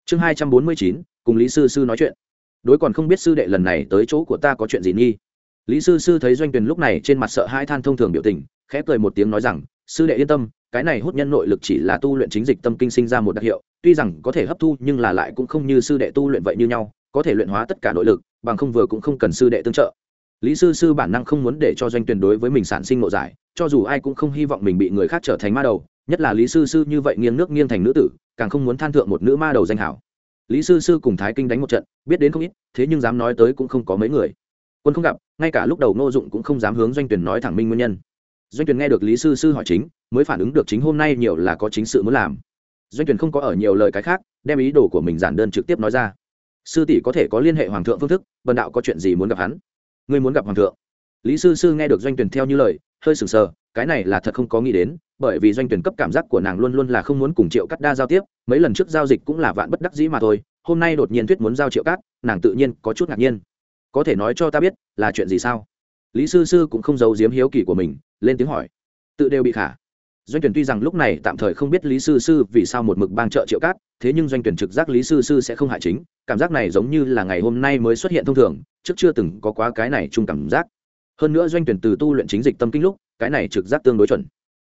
chương hai trăm bốn mươi chín, cùng lý sư sư nói chuyện. Đối còn không biết sư đệ lần này tới chỗ của ta có chuyện gì nghi? Lý sư sư thấy doanh tuyền lúc này trên mặt sợ hai than thông thường biểu tình, khẽ cười một tiếng nói rằng, sư đệ yên tâm, cái này hút nhân nội lực chỉ là tu luyện chính dịch tâm kinh sinh ra một đặc hiệu, tuy rằng có thể hấp thu nhưng là lại cũng không như sư đệ tu luyện vậy như nhau, có thể luyện hóa tất cả nội lực, bằng không vừa cũng không cần sư đệ tương trợ. Lý sư sư bản năng không muốn để cho doanh tuyển đối với mình sản sinh ngộ giải, cho dù ai cũng không hy vọng mình bị người khác trở thành ma đầu, nhất là lý sư sư như vậy nghiêng nước nghiêng thành nữ tử càng không muốn than thượng một nữ ma đầu danh hảo. Lý sư sư cùng thái kinh đánh một trận, biết đến không ít, thế nhưng dám nói tới cũng không có mấy người. Quân không gặp, ngay cả lúc đầu ngô dụng cũng không dám hướng doanh tuyển nói thẳng minh nguyên nhân. Doanh tuyển nghe được lý sư sư hỏi chính, mới phản ứng được chính hôm nay nhiều là có chính sự muốn làm. Doanh tuyển không có ở nhiều lời cái khác, đem ý đồ của mình giản đơn trực tiếp nói ra. Sư tỷ có thể có liên hệ hoàng thượng phương thức vần đạo có chuyện gì muốn gặp hắn? Ngươi muốn gặp hoàng thượng. Lý sư sư nghe được doanh tuyển theo như lời, hơi sừng sờ, cái này là thật không có nghĩ đến bởi vì doanh tuyển cấp cảm giác của nàng luôn luôn là không muốn cùng triệu cắt đa giao tiếp, mấy lần trước giao dịch cũng là vạn bất đắc dĩ mà thôi, hôm nay đột nhiên thuyết muốn giao triệu cát, nàng tự nhiên có chút ngạc nhiên. Có thể nói cho ta biết, là chuyện gì sao? Lý sư sư cũng không giấu giếm hiếu kỳ của mình, lên tiếng hỏi. Tự đều bị khả. Doanh tuyển tuy rằng lúc này tạm thời không biết lý sư sư vì sao một mực bang trợ triệu cát, thế nhưng doanh tuyển trực giác lý sư sư sẽ không hại chính, cảm giác này giống như là ngày hôm nay mới xuất hiện thông thường, trước chưa từng có quá cái này chung cảm giác. Hơn nữa doanh tuyển từ tu luyện chính dịch tâm kinh lúc, cái này trực giác tương đối chuẩn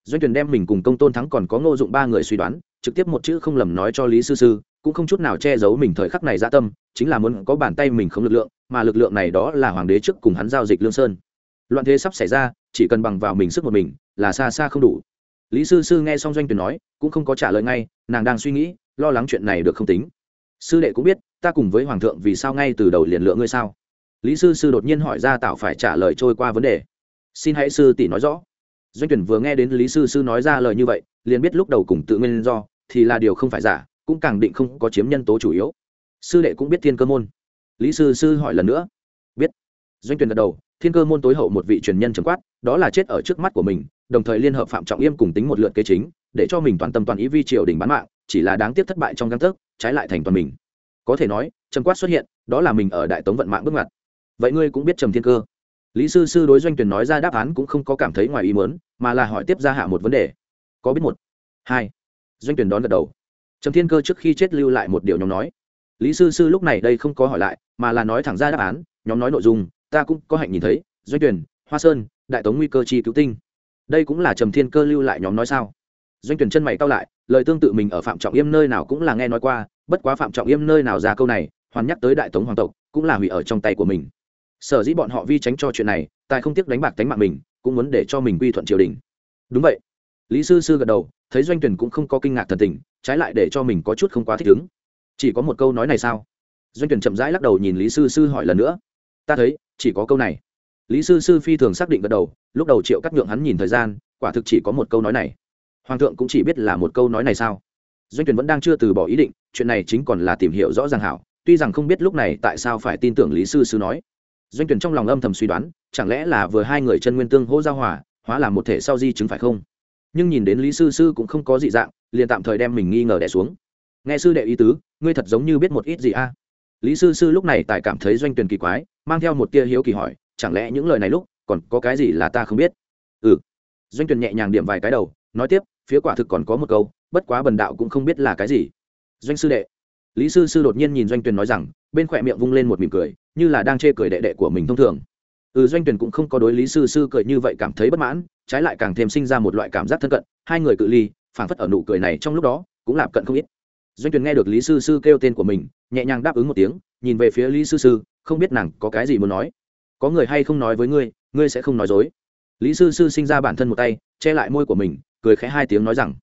doanh tuyển đem mình cùng công tôn thắng còn có ngô dụng ba người suy đoán, trực tiếp một chữ không lầm nói cho lý sư sư, cũng không chút nào che giấu mình thời khắc này ra tâm, chính là muốn có bàn tay mình không lực lượng, mà lực lượng này đó là hoàng đế trước cùng hắn giao dịch lương sơn. Loạn thế sắp xảy ra, chỉ cần bằng vào mình sức một mình, là xa xa không đủ. Lý sư sư nghe xong doanh tuyển nói, cũng không có trả lời ngay, nàng đang suy nghĩ, lo lắng chuyện này được không tính. Sư đệ cũng biết, ta cùng với hoàng thượng vì sao ngay từ đầu liền lựa ngươi sao? Lý sư sư đột nhiên hỏi ra tạo phải trả lời trôi qua vấn đề. Xin hãy sư tỷ nói rõ doanh tuyển vừa nghe đến lý sư sư nói ra lời như vậy, liền biết lúc đầu cùng tự nguyên do, thì là điều không phải giả, cũng càng định không có chiếm nhân tố chủ yếu. Sư đệ cũng biết thiên cơ môn. Lý sư sư hỏi lần nữa. Biết. Doanh tuyển gật đầu, thiên cơ môn tối hậu một vị truyền nhân trầm quát, đó là chết ở trước mắt của mình, đồng thời liên hợp phạm trọng yêm cùng tính một lượt kế chính, để cho mình toàn tâm toàn ý vi triều đình bán mạng, chỉ là đáng tiếc thất bại trong căn thức trái lại thành toàn mình. Có thể nói, trầm quát xuất hiện, đó là mình ở đại tống vận mạng bước ngoặt. Vậy ngươi cũng biết trầm thiên cơ. Lý sư sư đối doanh tuyển nói ra đáp án cũng không có cảm thấy ngoài ý muốn mà là hỏi tiếp ra hạ một vấn đề. Có biết một, hai. Doanh tuyển đón gật đầu. Trầm thiên cơ trước khi chết lưu lại một điều nhóm nói. Lý sư sư lúc này đây không có hỏi lại, mà là nói thẳng ra đáp án, nhóm nói nội dung, ta cũng có hạnh nhìn thấy, doanh tuyển, hoa sơn, đại tống nguy cơ chi cứu tinh. Đây cũng là trầm thiên cơ lưu lại nhóm nói sao? Doanh tuyển chân mày cao lại, lời tương tự mình ở phạm trọng yêm nơi nào cũng là nghe nói qua, bất quá phạm trọng yêm nơi nào ra câu này, hoàn nhắc tới đại tống hoàng tộc, cũng là hủy ở trong tay của mình. Sở dĩ bọn họ vi tránh cho chuyện này, tài không tiếc đánh bạc đánh mạng mình cũng muốn để cho mình quy thuận triều đình. Đúng vậy. Lý sư sư gật đầu, thấy doanh tuyển cũng không có kinh ngạc thần tình, trái lại để cho mình có chút không quá thích ứng. Chỉ có một câu nói này sao? Doanh tuyển chậm rãi lắc đầu nhìn lý sư sư hỏi lần nữa. Ta thấy, chỉ có câu này. Lý sư sư phi thường xác định gật đầu, lúc đầu triệu cắt nhượng hắn nhìn thời gian, quả thực chỉ có một câu nói này. Hoàng thượng cũng chỉ biết là một câu nói này sao? Doanh tuyển vẫn đang chưa từ bỏ ý định, chuyện này chính còn là tìm hiểu rõ ràng hảo, tuy rằng không biết lúc này tại sao phải tin tưởng lý sư sư nói. Doanh tuyển trong lòng âm thầm suy đoán chẳng lẽ là vừa hai người chân nguyên tương hỗ giao hòa, hóa là một thể sau di chứng phải không? Nhưng nhìn đến lý sư sư cũng không có dị dạng, liền tạm thời đem mình nghi ngờ đẻ xuống. Nghe sư đệ ý tứ, ngươi thật giống như biết một ít gì a? Lý sư sư lúc này tại cảm thấy doanh tuyển kỳ quái, mang theo một tia hiếu kỳ hỏi, chẳng lẽ những lời này lúc, còn có cái gì là ta không biết? Ừ. Doanh tuyển nhẹ nhàng điểm vài cái đầu, nói tiếp, phía quả thực còn có một câu, bất quá bần đạo cũng không biết là cái gì. Doanh sư đệ. Lý sư sư đột nhiên nhìn doanh tuyển nói rằng, bên khỏe miệng vung lên một mỉm cười, như là đang chê cười đệ đệ của mình thông thường ừ doanh tuyển cũng không có đối lý sư sư cười như vậy cảm thấy bất mãn, trái lại càng thêm sinh ra một loại cảm giác thân cận, hai người cự ly, phảng phất ở nụ cười này trong lúc đó, cũng làm cận không ít. Doanh tuyển nghe được lý sư sư kêu tên của mình, nhẹ nhàng đáp ứng một tiếng, nhìn về phía lý sư sư, không biết nàng có cái gì muốn nói. Có người hay không nói với ngươi ngươi sẽ không nói dối. Lý sư sư sinh ra bản thân một tay, che lại môi của mình, cười khẽ hai tiếng nói rằng.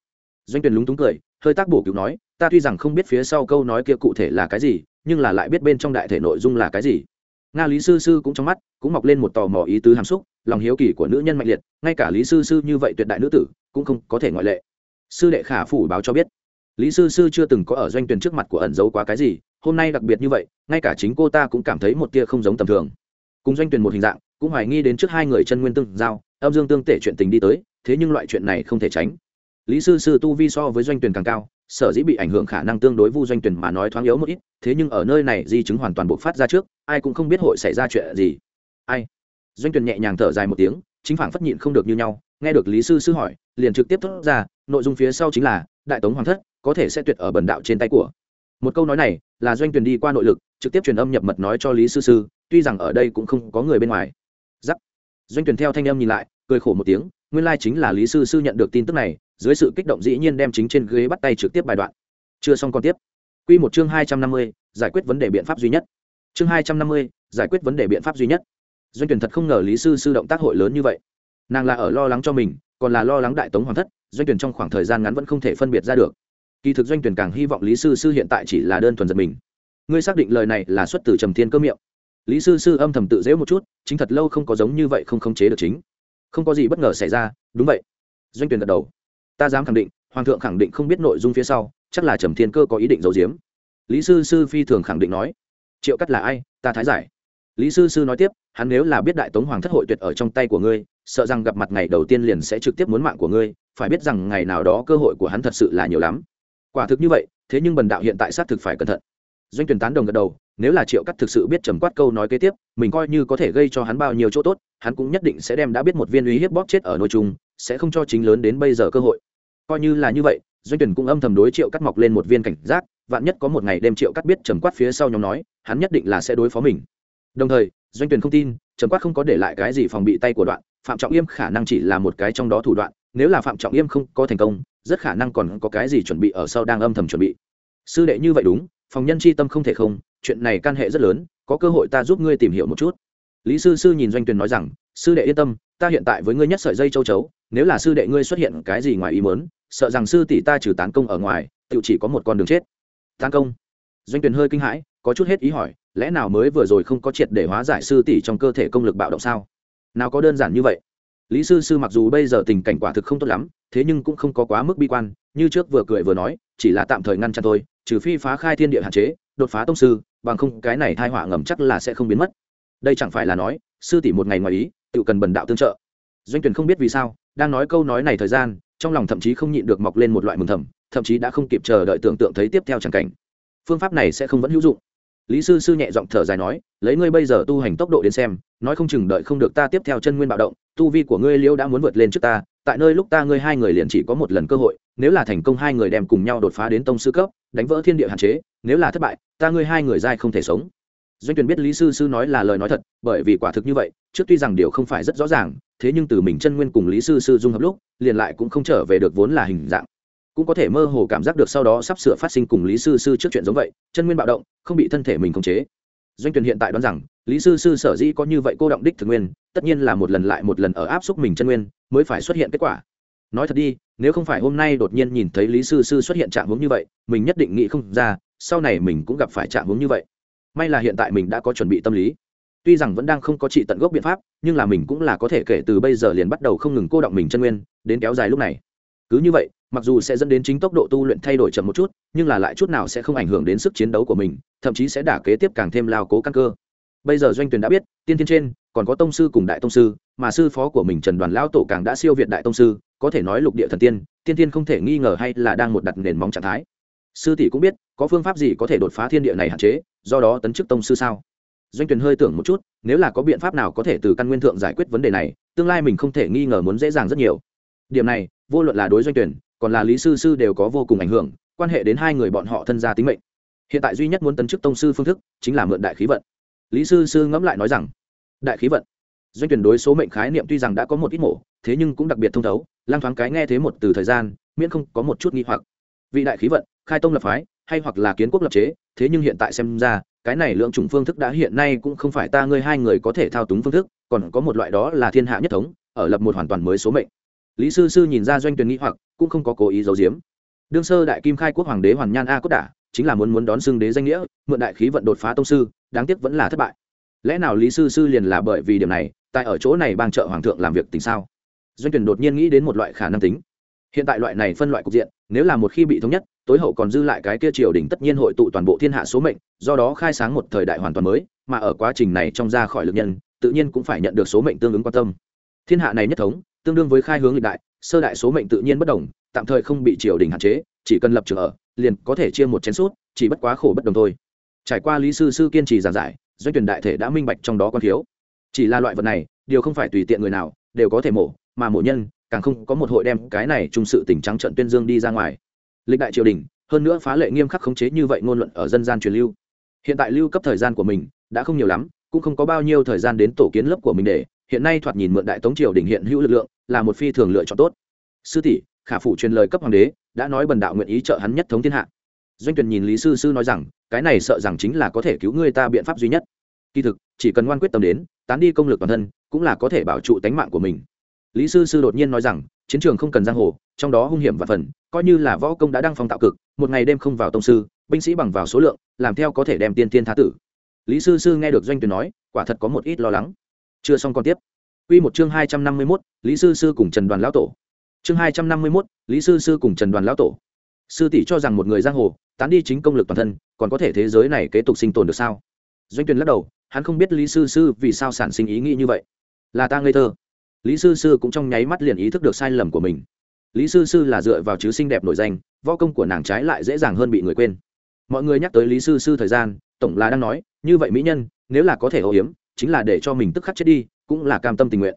Doanh tuyển lúng túng cười, hơi tác bổ cứu nói, ta tuy rằng không biết phía sau câu nói kia cụ thể là cái gì, nhưng là lại biết bên trong đại thể nội dung là cái gì nga lý sư sư cũng trong mắt cũng mọc lên một tò mò ý tứ hàm xúc lòng hiếu kỳ của nữ nhân mạnh liệt ngay cả lý sư sư như vậy tuyệt đại nữ tử cũng không có thể ngoại lệ sư đệ khả phủ báo cho biết lý sư sư chưa từng có ở doanh tuyển trước mặt của ẩn giấu quá cái gì hôm nay đặc biệt như vậy ngay cả chính cô ta cũng cảm thấy một tia không giống tầm thường cùng doanh tuyển một hình dạng cũng hoài nghi đến trước hai người chân nguyên tương giao âm dương tương tể chuyện tình đi tới thế nhưng loại chuyện này không thể tránh lý sư sư tu vi so với doanh tuyển càng cao sở dĩ bị ảnh hưởng khả năng tương đối vu doanh tuyển mà nói thoáng yếu một ít, thế nhưng ở nơi này di chứng hoàn toàn bộc phát ra trước, ai cũng không biết hội xảy ra chuyện gì. Ai? Doanh tuyển nhẹ nhàng thở dài một tiếng, chính phản phất nhịn không được như nhau, nghe được lý sư sư hỏi, liền trực tiếp thốt ra, nội dung phía sau chính là, đại tống hoàng thất, có thể sẽ tuyệt ở bần đạo trên tay của. Một câu nói này, là doanh tuyển đi qua nội lực, trực tiếp truyền âm nhập mật nói cho lý sư sư, tuy rằng ở đây cũng không có người bên ngoài. Giắc. Doanh tuyển theo thanh âm nhìn lại, cười khổ một tiếng, nguyên lai chính là lý sư sư nhận được tin tức này dưới sự kích động dĩ nhiên đem chính trên ghế bắt tay trực tiếp bài đoạn. Chưa xong còn tiếp. Quy một chương hai trăm năm mươi, giải quyết vấn đề biện pháp duy nhất. Chương hai trăm năm mươi, giải quyết vấn đề biện pháp duy nhất. Doanh tuyển thật không ngờ lý sư sư động tác hội lớn như vậy. Nàng là ở lo lắng cho mình, còn là lo lắng đại tống hoàng thất, doanh tuyển trong khoảng thời gian ngắn vẫn không thể phân biệt ra được. Kỳ thực doanh tuyển càng hy vọng lý sư sư hiện tại chỉ là đơn thuần giật mình. Ngươi xác định lời này là xuất từ trầm thiên cơ miệng. Lý sư sư âm thầm tự dễu một chút, chính thật lâu không có giống như vậy không khống chế được chính. Không có gì bất ngờ xảy ra, đúng vậy. Doanh tuyển gật đầu ta dám khẳng định, hoàng thượng khẳng định không biết nội dung phía sau, chắc là trầm thiên cơ có ý định giấu giếm. Lý sư sư phi thường khẳng định nói. Triệu cắt là ai? Ta thái giải. Lý sư sư nói tiếp, hắn nếu là biết đại tống hoàng thất hội tuyệt ở trong tay của ngươi, sợ rằng gặp mặt ngày đầu tiên liền sẽ trực tiếp muốn mạng của ngươi, phải biết rằng ngày nào đó cơ hội của hắn thật sự là nhiều lắm. Quả thực như vậy, thế nhưng bần đạo hiện tại xác thực phải cẩn thận. Doanh tuyển tán đồng gật đầu, nếu là triệu cắt thực sự biết trầm quát câu nói kế tiếp, mình coi như có thể gây cho hắn bao nhiêu chỗ tốt, hắn cũng nhất định sẽ đem đã biết một viên uy hiếp bóp chết ở nội trung sẽ không cho chính lớn đến bây giờ cơ hội. Coi như là như vậy, doanh tuyển cũng âm thầm đối triệu cắt mọc lên một viên cảnh giác, vạn nhất có một ngày đem triệu cắt biết trầm quát phía sau nhóm nói, hắn nhất định là sẽ đối phó mình. Đồng thời, doanh tuyển không tin, trầm quát không có để lại cái gì phòng bị tay của đoạn, phạm trọng yêm khả năng chỉ là một cái trong đó thủ đoạn, nếu là phạm trọng yêm không có thành công, rất khả năng còn có cái gì chuẩn bị ở sau đang âm thầm chuẩn bị. Sư đệ như vậy đúng, phòng nhân chi tâm không thể không, chuyện này can hệ rất lớn, có cơ hội ta giúp ngươi tìm hiểu một chút. Lý sư sư nhìn doanh tuyền nói rằng sư đệ yên tâm, ta hiện tại với ngươi nhất sợi dây châu chấu, nếu là sư đệ ngươi xuất hiện cái gì ngoài ý mớn sợ rằng sư tỷ ta trừ tán công ở ngoài tự chỉ có một con đường chết. Tán công. Doanh tuyền hơi kinh hãi, có chút hết ý hỏi, lẽ nào mới vừa rồi không có triệt để hóa giải sư tỷ trong cơ thể công lực bạo động sao? Nào có đơn giản như vậy. Lý sư sư mặc dù bây giờ tình cảnh quả thực không tốt lắm, thế nhưng cũng không có quá mức bi quan, như trước vừa cười vừa nói, chỉ là tạm thời ngăn chặn thôi, trừ phi phá khai thiên địa hạn chế, đột phá tông sư, bằng không cái này thai họa ngầm chắc là sẽ không biến mất. Đây chẳng phải là nói, sư tỷ một ngày ngoài ý tự cần bần đạo tương trợ. Doanh tuyển không biết vì sao, đang nói câu nói này thời gian, trong lòng thậm chí không nhịn được mọc lên một loại mừng thầm, thậm chí đã không kịp chờ đợi tưởng tượng thấy tiếp theo chẳng cảnh. Phương pháp này sẽ không vẫn hữu dụng. Lý sư sư nhẹ giọng thở dài nói, lấy ngươi bây giờ tu hành tốc độ đến xem, nói không chừng đợi không được ta tiếp theo chân nguyên bạo động, tu vi của ngươi liễu đã muốn vượt lên trước ta, tại nơi lúc ta ngươi hai người liền chỉ có một lần cơ hội, nếu là thành công hai người đem cùng nhau đột phá đến tông sư cấp, đánh vỡ thiên địa hạn chế, nếu là thất bại, ta ngươi hai người dai không thể sống. Doanh tuyển biết lý sư sư nói là lời nói thật, bởi vì quả thực như vậy trước tuy rằng điều không phải rất rõ ràng, thế nhưng từ mình chân nguyên cùng lý sư sư dung hợp lúc, liền lại cũng không trở về được vốn là hình dạng. Cũng có thể mơ hồ cảm giác được sau đó sắp sửa phát sinh cùng lý sư sư trước chuyện giống vậy, chân nguyên bạo động, không bị thân thể mình khống chế. Doanh tuyển hiện tại đoán rằng, lý sư sư sở dĩ có như vậy cô động đích thực nguyên, tất nhiên là một lần lại một lần ở áp xúc mình chân nguyên, mới phải xuất hiện kết quả. Nói thật đi, nếu không phải hôm nay đột nhiên nhìn thấy lý sư sư xuất hiện trạng hướng như vậy, mình nhất định nghĩ không ra, sau này mình cũng gặp phải trạng hướng như vậy. May là hiện tại mình đã có chuẩn bị tâm lý tuy rằng vẫn đang không có trị tận gốc biện pháp, nhưng là mình cũng là có thể kể từ bây giờ liền bắt đầu không ngừng cô động mình chân nguyên, đến kéo dài lúc này. Cứ như vậy, mặc dù sẽ dẫn đến chính tốc độ tu luyện thay đổi chậm một chút, nhưng là lại chút nào sẽ không ảnh hưởng đến sức chiến đấu của mình, thậm chí sẽ đả kế tiếp càng thêm lao cố căn cơ. Bây giờ doanh tuyển đã biết, tiên thiên trên, còn có tông sư cùng đại tông sư, mà sư phó của mình trần đoàn lão tổ càng đã siêu việt đại tông sư, có thể nói lục địa thần tiên tiên Thiên không thể nghi ngờ hay là đang một đặt nền móng trạng thái. Sư tỷ cũng biết, có phương pháp gì có thể đột phá thiên địa này hạn chế, do đó tấn chức tông sư sao? Doanh tuyển hơi tưởng một chút, nếu là có biện pháp nào có thể từ căn nguyên thượng giải quyết vấn đề này, tương lai mình không thể nghi ngờ muốn dễ dàng rất nhiều. Điểm này, vô luận là đối doanh tuyển còn là lý sư sư đều có vô cùng ảnh hưởng, quan hệ đến hai người bọn họ thân gia tính mệnh. Hiện tại duy nhất muốn tấn chức tông sư phương thức, chính là mượn đại khí vận. Lý sư sư ngẫm lại nói rằng, đại khí vận. Doanh tuyển đối số mệnh khái niệm tuy rằng đã có một ít mổ, thế nhưng cũng đặc biệt thông thấu, lang thoáng cái nghe thế một từ thời gian, miễn không có một chút nghi hoặc. Vị đại khí vận, khai tông lập phái, hay hoặc là kiến quốc lập chế, thế nhưng hiện tại xem ra cái này lượng chủng phương thức đã hiện nay cũng không phải ta ngươi hai người có thể thao túng phương thức, còn có một loại đó là thiên hạ nhất thống, ở lập một hoàn toàn mới số mệnh. Lý sư sư nhìn ra doanh tuyển nghĩ hoặc, cũng không có cố ý giấu giếm. Đương sơ đại kim khai quốc hoàng đế hoàn nhan a cốt đả, chính là muốn muốn đón xưng đế danh nghĩa, mượn đại khí vận đột phá tông sư, đáng tiếc vẫn là thất bại. Lẽ nào lý sư sư liền là bởi vì điểm này, tại ở chỗ này bang trợ hoàng thượng làm việc tình sao? Doanh tuyển đột nhiên nghĩ đến một loại khả năng tính hiện tại loại này phân loại cục diện, nếu là một khi bị thống nhất, tối hậu còn dư lại cái kia triều đình tất nhiên hội tụ toàn bộ thiên hạ số mệnh, do đó khai sáng một thời đại hoàn toàn mới, mà ở quá trình này trong ra khỏi lực nhân, tự nhiên cũng phải nhận được số mệnh tương ứng quan tâm. Thiên hạ này nhất thống, tương đương với khai hướng lịch đại, sơ đại số mệnh tự nhiên bất đồng, tạm thời không bị triều đình hạn chế, chỉ cần lập trường ở, liền có thể chia một chén suốt chỉ bất quá khổ bất đồng thôi. Trải qua lý sư sư kiên trì giảng giải, doanh tuyển đại thể đã minh bạch trong đó quan thiếu. Chỉ là loại vật này, điều không phải tùy tiện người nào đều có thể mổ, mà mổ nhân càng không có một hội đem cái này trung sự tình trắng trận tuyên dương đi ra ngoài. Lịch đại triều đình, hơn nữa phá lệ nghiêm khắc khống chế như vậy ngôn luận ở dân gian truyền lưu. Hiện tại lưu cấp thời gian của mình đã không nhiều lắm, cũng không có bao nhiêu thời gian đến tổ kiến lớp của mình để, hiện nay thoạt nhìn mượn đại tống triều đình hiện hữu lực lượng, là một phi thường lựa chọn tốt. Sư tỷ, khả phụ truyền lời cấp hoàng đế, đã nói bần đạo nguyện ý trợ hắn nhất thống thiên hạ. Doanh tuyển nhìn lý sư sư nói rằng, cái này sợ rằng chính là có thể cứu người ta biện pháp duy nhất. Kỳ thực, chỉ cần ngoan quyết tâm đến, tán đi công lực toàn thân, cũng là có thể bảo trụ tánh mạng của mình lý sư sư đột nhiên nói rằng chiến trường không cần giang hồ trong đó hung hiểm và phần coi như là võ công đã đăng phong tạo cực một ngày đêm không vào tông sư binh sĩ bằng vào số lượng làm theo có thể đem tiên tiên thá tử lý sư sư nghe được doanh tuyển nói quả thật có một ít lo lắng chưa xong còn tiếp Quy một chương hai trăm năm mươi 251, Lý sư sư cùng Trần Đoàn lão tổ. Chương hai trăm năm mươi 251, Lý sư sư cùng Trần Đoàn lão tổ. Sư tỷ cho rằng một người giang hồ, tán đi chính công lực toàn thân, còn có thể thế giới này kế tục sinh tồn được sao? Doanh Tuyền lắc đầu, hắn không biết Lý sư sư vì sao sản sinh ý nghĩ như vậy. Là ta ngây thơ. Lý sư sư cũng trong nháy mắt liền ý thức được sai lầm của mình. Lý sư sư là dựa vào chứ xinh đẹp nổi danh, võ công của nàng trái lại dễ dàng hơn bị người quên. Mọi người nhắc tới Lý sư sư thời gian, tổng là đang nói, như vậy mỹ nhân, nếu là có thể ô hiếm, chính là để cho mình tức khắc chết đi, cũng là cam tâm tình nguyện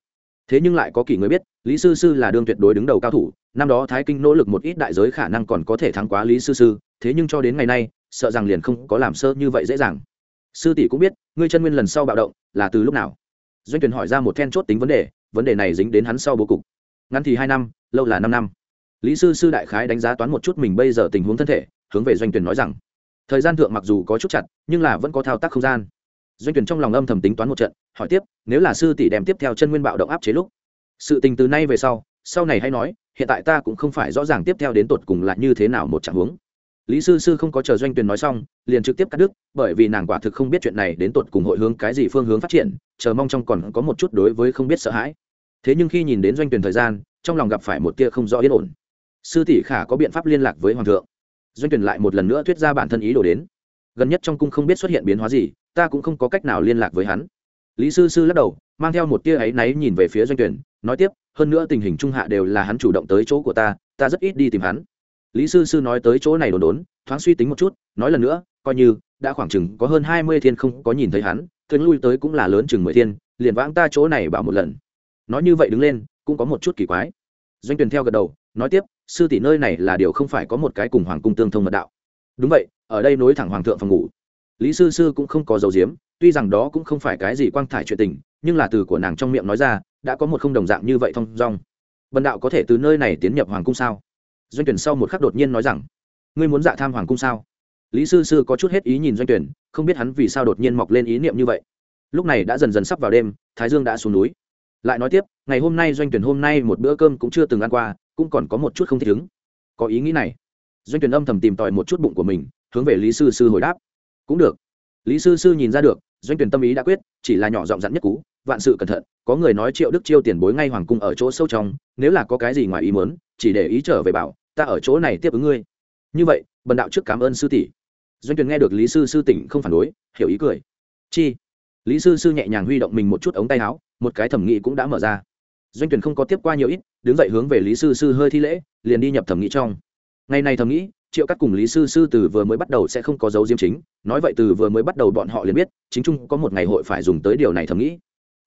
thế nhưng lại có kỳ người biết lý sư sư là đương tuyệt đối đứng đầu cao thủ năm đó thái kinh nỗ lực một ít đại giới khả năng còn có thể thắng quá lý sư sư thế nhưng cho đến ngày nay sợ rằng liền không có làm sơ như vậy dễ dàng sư tỷ cũng biết ngươi chân nguyên lần sau bạo động là từ lúc nào doanh tuyển hỏi ra một then chốt tính vấn đề vấn đề này dính đến hắn sau bố cục. Ngắn thì hai năm, lâu là năm năm. Lý sư sư đại khái đánh giá toán một chút mình bây giờ tình huống thân thể, hướng về doanh tuyển nói rằng, thời gian thượng mặc dù có chút chặt, nhưng là vẫn có thao tác không gian. Doanh tuyển trong lòng âm thầm tính toán một trận, hỏi tiếp, nếu là sư tỷ đem tiếp theo chân nguyên bạo động áp chế lúc, sự tình từ nay về sau sau này hay nói, hiện tại ta cũng không phải rõ ràng tiếp theo đến tột cùng là như thế nào một trạng huống. Lý sư sư không có chờ doanh tuyển nói xong, liền trực tiếp cắt đứt, bởi vì nàng quả thực không biết chuyện này đến tột cùng hội hướng cái gì phương hướng phát triển, chờ mong trong còn có một chút đối với không biết sợ hãi thế nhưng khi nhìn đến doanh tuyển thời gian, trong lòng gặp phải một tia không rõ yên ổn. Sư tỷ khả có biện pháp liên lạc với hoàng thượng. Doanh tuyển lại một lần nữa thuyết ra bản thân ý đồ đến. Gần nhất trong cung không biết xuất hiện biến hóa gì, ta cũng không có cách nào liên lạc với hắn. Lý sư sư lắc đầu, mang theo một tia ấy náy nhìn về phía doanh tuyển, nói tiếp, hơn nữa tình hình trung hạ đều là hắn chủ động tới chỗ của ta ta rất ít đi tìm hắn. Lý sư sư nói tới chỗ này đồn đốn, thoáng suy tính một chút, nói lần nữa, coi như, đã khoảng chừng có hơn hai mươi thiên không có nhìn thấy hắn, thường lui tới cũng là lớn chừng mười thiên, liền vãng ta chỗ này bảo một lần nói như vậy đứng lên, cũng có một chút kỳ quái. Doanh tuyển theo gật đầu, nói tiếp, sư tỷ nơi này là điều không phải có một cái cùng hoàng cung tương thông mật đạo. Đúng vậy, ở đây nối thẳng hoàng thượng phòng ngủ. Lý sư sư cũng không có dấu diếm tuy rằng đó cũng không phải cái gì quang thải chuyện tình, nhưng là từ của nàng trong miệng nói ra, đã có một không đồng dạng như vậy thông dong. Bần đạo có thể từ nơi này tiến nhập hoàng cung sao? Doanh tuyển sau một khắc đột nhiên nói rằng, ngươi muốn dạ tham hoàng cung sao? Lý sư sư có chút hết ý nhìn doanh tuyển không biết hắn vì sao đột nhiên mọc lên ý niệm như vậy. Lúc này đã dần dần sắp vào đêm, thái dương đã xuống núi lại nói tiếp, ngày hôm nay doanh tuyển hôm nay một bữa cơm cũng chưa từng ăn qua, cũng còn có một chút không thích ứng. Có ý nghĩ này. Doanh tuyển âm thầm tìm tòi một chút bụng của mình, hướng về lý sư sư hồi đáp. Cũng được. Lý sư sư nhìn ra được, doanh tuyển tâm ý đã quyết, chỉ là nhỏ giọng dặn nhất cú, vạn sự cẩn thận, có người nói triệu đức chiêu tiền bối ngay hoàng cung ở chỗ sâu trong, nếu là có cái gì ngoài ý muốn, chỉ để ý trở về bảo, ta ở chỗ này tiếp ứng ngươi. Như vậy, bần đạo trước cảm ơn sư tỷ. Doanh tuyển nghe được lý sư sư tỉnh không phản đối, hiểu ý cười. Chi? Lý sư sư nhẹ nhàng huy động mình một chút ống tay áo một cái thẩm nghị cũng đã mở ra. Doanh tuyển không có tiếp qua nhiều ít đứng dậy hướng về lý sư sư hơi thi lễ liền đi nhập thẩm nghị trong. Ngày này thẩm nghị, triệu cắt cùng lý sư sư từ vừa mới bắt đầu sẽ không có dấu diêm chính nói vậy từ vừa mới bắt đầu bọn họ liền biết chính trung có một ngày hội phải dùng tới điều này thẩm nghĩ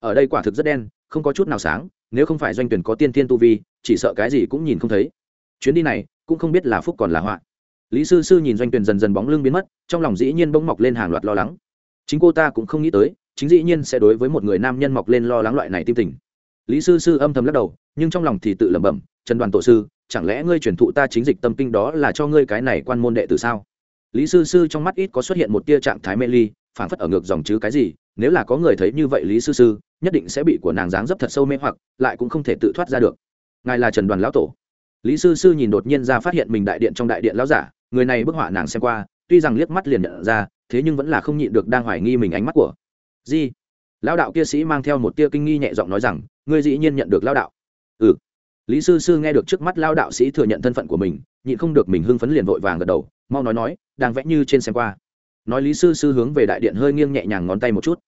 ở đây quả thực rất đen không có chút nào sáng nếu không phải doanh tuyển có tiên tiên tu vi chỉ sợ cái gì cũng nhìn không thấy. Chuyến đi này cũng không biết là phúc còn là họa. Lý sư sư nhìn doanh tuyển dần dần bóng lưng biến mất trong lòng dĩ nhiên bỗng mọc lên hàng loạt lo lắng. Chính cô ta cũng không nghĩ tới chính dĩ nhiên sẽ đối với một người nam nhân mọc lên lo lắng loại này tim tình. Lý sư sư âm thầm lắc đầu, nhưng trong lòng thì tự lẩm bẩm, trần đoàn tổ sư, chẳng lẽ ngươi truyền thụ ta chính dịch tâm kinh đó là cho ngươi cái này quan môn đệ từ sao? Lý sư sư trong mắt ít có xuất hiện một tia trạng thái mê ly, phảng phất ở ngược dòng chứ cái gì, nếu là có người thấy như vậy lý sư sư, nhất định sẽ bị của nàng dáng dấp thật sâu mê hoặc, lại cũng không thể tự thoát ra được. Ngài là trần đoàn lão tổ. Lý sư sư nhìn đột nhiên ra phát hiện mình đại điện trong đại điện lão giả, người này bức họa nàng xem qua, tuy rằng liếc mắt liền nhận ra, thế nhưng vẫn là không nhịn được đang hoài nghi mình ánh mắt của gì, lão đạo kia sĩ mang theo một tia kinh nghi nhẹ giọng nói rằng ngươi dĩ nhiên nhận được lão đạo. Ừ. Lý sư sư nghe được trước mắt lão đạo sĩ thừa nhận thân phận của mình nhịn không được mình hưng phấn liền vội vàng gật đầu mau nói nói đang vẽ như trên xem qua. Nói lý sư sư hướng về đại điện hơi nghiêng nhẹ nhàng ngón tay một chút.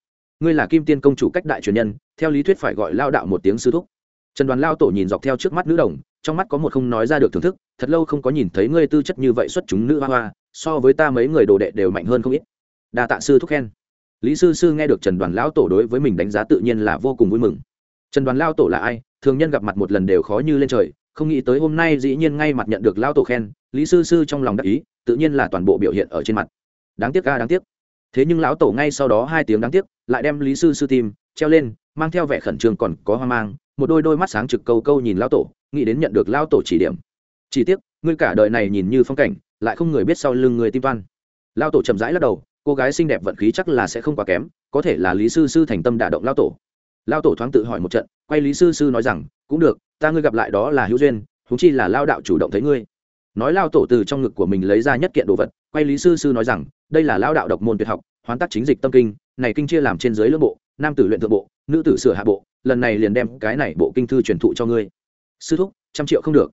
Ngươi là kim tiên công chủ cách đại truyền nhân theo lý thuyết phải gọi lao đạo một tiếng sư thúc. Trần đoàn lao tổ nhìn dọc theo trước mắt nữ đồng trong mắt có một không nói ra được thưởng thức thật lâu không có nhìn thấy ngươi tư chất như vậy xuất chúng nữ hoa hoa so với ta mấy người đồ đệ đều mạnh hơn không ít. Đa tạ sư thúc khen lý sư sư nghe được trần đoàn lão tổ đối với mình đánh giá tự nhiên là vô cùng vui mừng. Trần đoàn lao tổ là ai? Thường nhân gặp mặt một lần đều khó như lên trời, không nghĩ tới hôm nay dĩ nhiên ngay mặt nhận được lao tổ khen, lý sư sư trong lòng đắc ý, tự nhiên là toàn bộ biểu hiện ở trên mặt. Đáng tiếc ca đáng tiếc. Thế nhưng lão tổ ngay sau đó hai tiếng đáng tiếc, lại đem lý sư sư tìm treo lên, mang theo vẻ khẩn trương còn có hoang mang, một đôi đôi mắt sáng trực câu câu nhìn lão tổ, nghĩ đến nhận được lão tổ chỉ điểm. Chỉ tiếc, ngươi cả đời này nhìn như phong cảnh, lại không người biết sau lưng người tim văn lão tổ chậm rãi lắc đầu cô gái xinh đẹp vận khí chắc là sẽ không quá kém, có thể là lý sư sư thành tâm đả động lão tổ. Lão tổ thoáng tự hỏi một trận, quay lý sư sư nói rằng, cũng được, ta ngươi gặp lại đó là hữu duyên thú chi là lao đạo chủ động thấy ngươi. Nói lao tổ từ trong ngực của mình lấy ra nhất kiện đồ vật, quay lý sư sư nói rằng, đây là lao đạo độc môn tuyệt học, hoán tác chính dịch tâm kinh, này kinh chia làm trên dưới lưỡng bộ, nam tử luyện thượng bộ, nữ tử sửa hạ bộ, lần này liền đem cái này bộ kinh thư truyền thụ cho ngươi. Sư thúc, trăm triệu không được.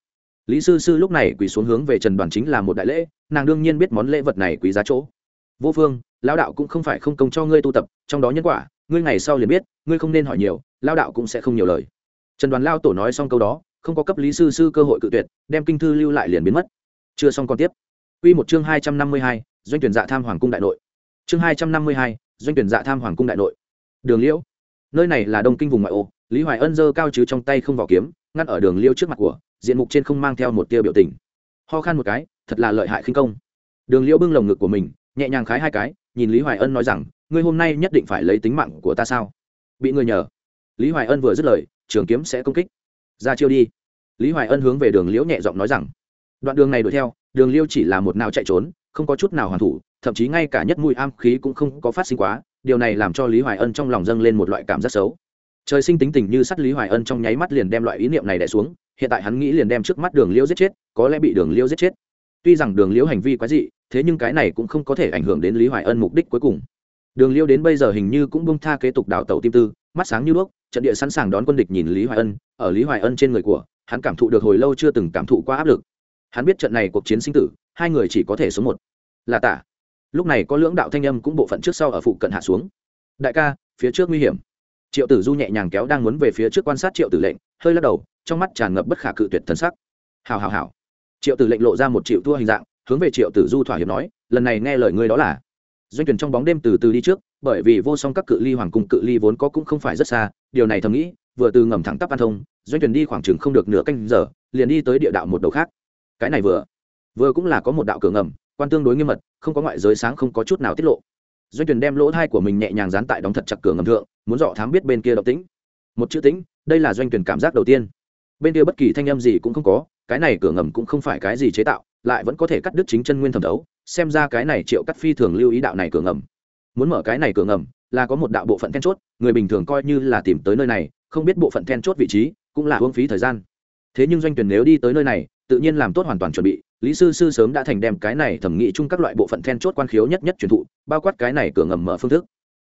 Lý sư sư lúc này quỳ xuống hướng về trần đoàn chính là một đại lễ, nàng đương nhiên biết món lễ vật này quý giá chỗ vô phương lao đạo cũng không phải không công cho ngươi tu tập trong đó nhân quả ngươi ngày sau liền biết ngươi không nên hỏi nhiều lao đạo cũng sẽ không nhiều lời. Trần đoàn lao tổ nói xong câu đó không có cấp lý sư sư cơ hội cự tuyệt đem kinh thư lưu lại liền biến mất. Chưa xong còn tiếp. Quy một chương hai trăm năm mươi hai, doanh tuyển dạ tham hoàng cung đại nội. Chương hai trăm năm mươi hai, doanh tuyển dạ tham hoàng cung đại nội. Đường liễu. Nơi này là đông kinh vùng ngoại ô lý hoài ân giơ cao chứ trong tay không vào kiếm ngăn ở đường liễu trước mặt của diện mục trên không mang theo một tia biểu tình. Ho khan một cái thật là lợi hại khinh công. Đường liễu bưng lồng ngực của mình nhẹ nhàng khái hai cái, nhìn lý hoài ân nói rằng, ngươi hôm nay nhất định phải lấy tính mạng của ta sao? Bị người nhờ. Lý hoài ân vừa dứt lời, trường kiếm sẽ công kích. Ra chiêu đi. Lý hoài ân hướng về đường liễu nhẹ giọng nói rằng, đoạn đường này đuổi theo, đường liêu chỉ là một nào chạy trốn, không có chút nào hoàn thủ, thậm chí ngay cả nhất mùi am khí cũng không có phát sinh quá, điều này làm cho lý hoài ân trong lòng dâng lên một loại cảm giác xấu. Trời sinh tính tình như sắt lý hoài ân trong nháy mắt liền đem loại ý niệm này đẻ xuống, hiện tại hắn nghĩ liền đem trước mắt đường liêu giết chết, có lẽ bị đường liêu giết chết tuy rằng đường liễu hành vi quái dị, thế nhưng cái này cũng không có thể ảnh hưởng đến lý hoài ân mục đích cuối cùng. Đường liễu đến bây giờ hình như cũng bông tha kế tục đào tàu tim tư, mắt sáng như đuốc, trận địa sẵn sàng đón quân địch nhìn lý hoài ân, ở lý hoài ân trên người của, hắn cảm thụ được hồi lâu chưa từng cảm thụ qua áp lực. Hắn biết trận này cuộc chiến sinh tử, hai người chỉ có thể số một. Là tả lúc này có lưỡng đạo thanh âm cũng bộ phận trước sau ở phụ cận hạ xuống. Đại ca, phía trước nguy hiểm. Triệu tử du nhẹ nhàng kéo đang muốn về phía trước quan sát triệu tử lệnh, hơi lắc đầu, trong mắt tràn ngập bất khả cự tuyệt thần sắc. Hào hào hào triệu tử lệnh lộ ra một triệu thua hình dạng, hướng về triệu tử du thỏa hiệp nói, lần này nghe lời ngươi đó là. Doanh tuyển trong bóng đêm từ từ đi trước, bởi vì vô song các cự ly hoàng cung cự ly vốn có cũng không phải rất xa, điều này thầm nghĩ, vừa từ ngầm thẳng tắp an thông, doanh tuyển đi khoảng chừng không được nửa canh giờ, liền đi tới địa đạo một đầu khác. Cái này vừa vừa cũng là có một đạo cửa ngầm, quan tương đối nghiêm mật, không có ngoại giới sáng không có chút nào tiết lộ. Doanh tuyển đem lỗ thai của mình nhẹ nhàng dán tại đóng thật chặt cửa ngầm thượng, muốn dọ thám biết bên kia động tĩnh. Một chữ tĩnh, đây là doanh tuyển cảm giác đầu tiên. Bên kia bất kỳ thanh âm gì cũng không có cái này cửa ngầm cũng không phải cái gì chế tạo, lại vẫn có thể cắt đứt chính chân nguyên thẩm thấu, xem ra cái này triệu cắt phi thường lưu ý đạo này cửa ngầm. Muốn mở cái này cửa ngầm, là có một đạo bộ phận then chốt, người bình thường coi như là tìm tới nơi này, không biết bộ phận then chốt vị trí cũng là hương phí thời gian. Thế nhưng doanh tuyển nếu đi tới nơi này, tự nhiên làm tốt hoàn toàn chuẩn bị, lý sư sư sớm đã thành đem cái này thẩm nghị chung các loại bộ phận then chốt quan khiếu nhất nhất truyền thụ, bao quát cái này cửa ngầm mở phương thức.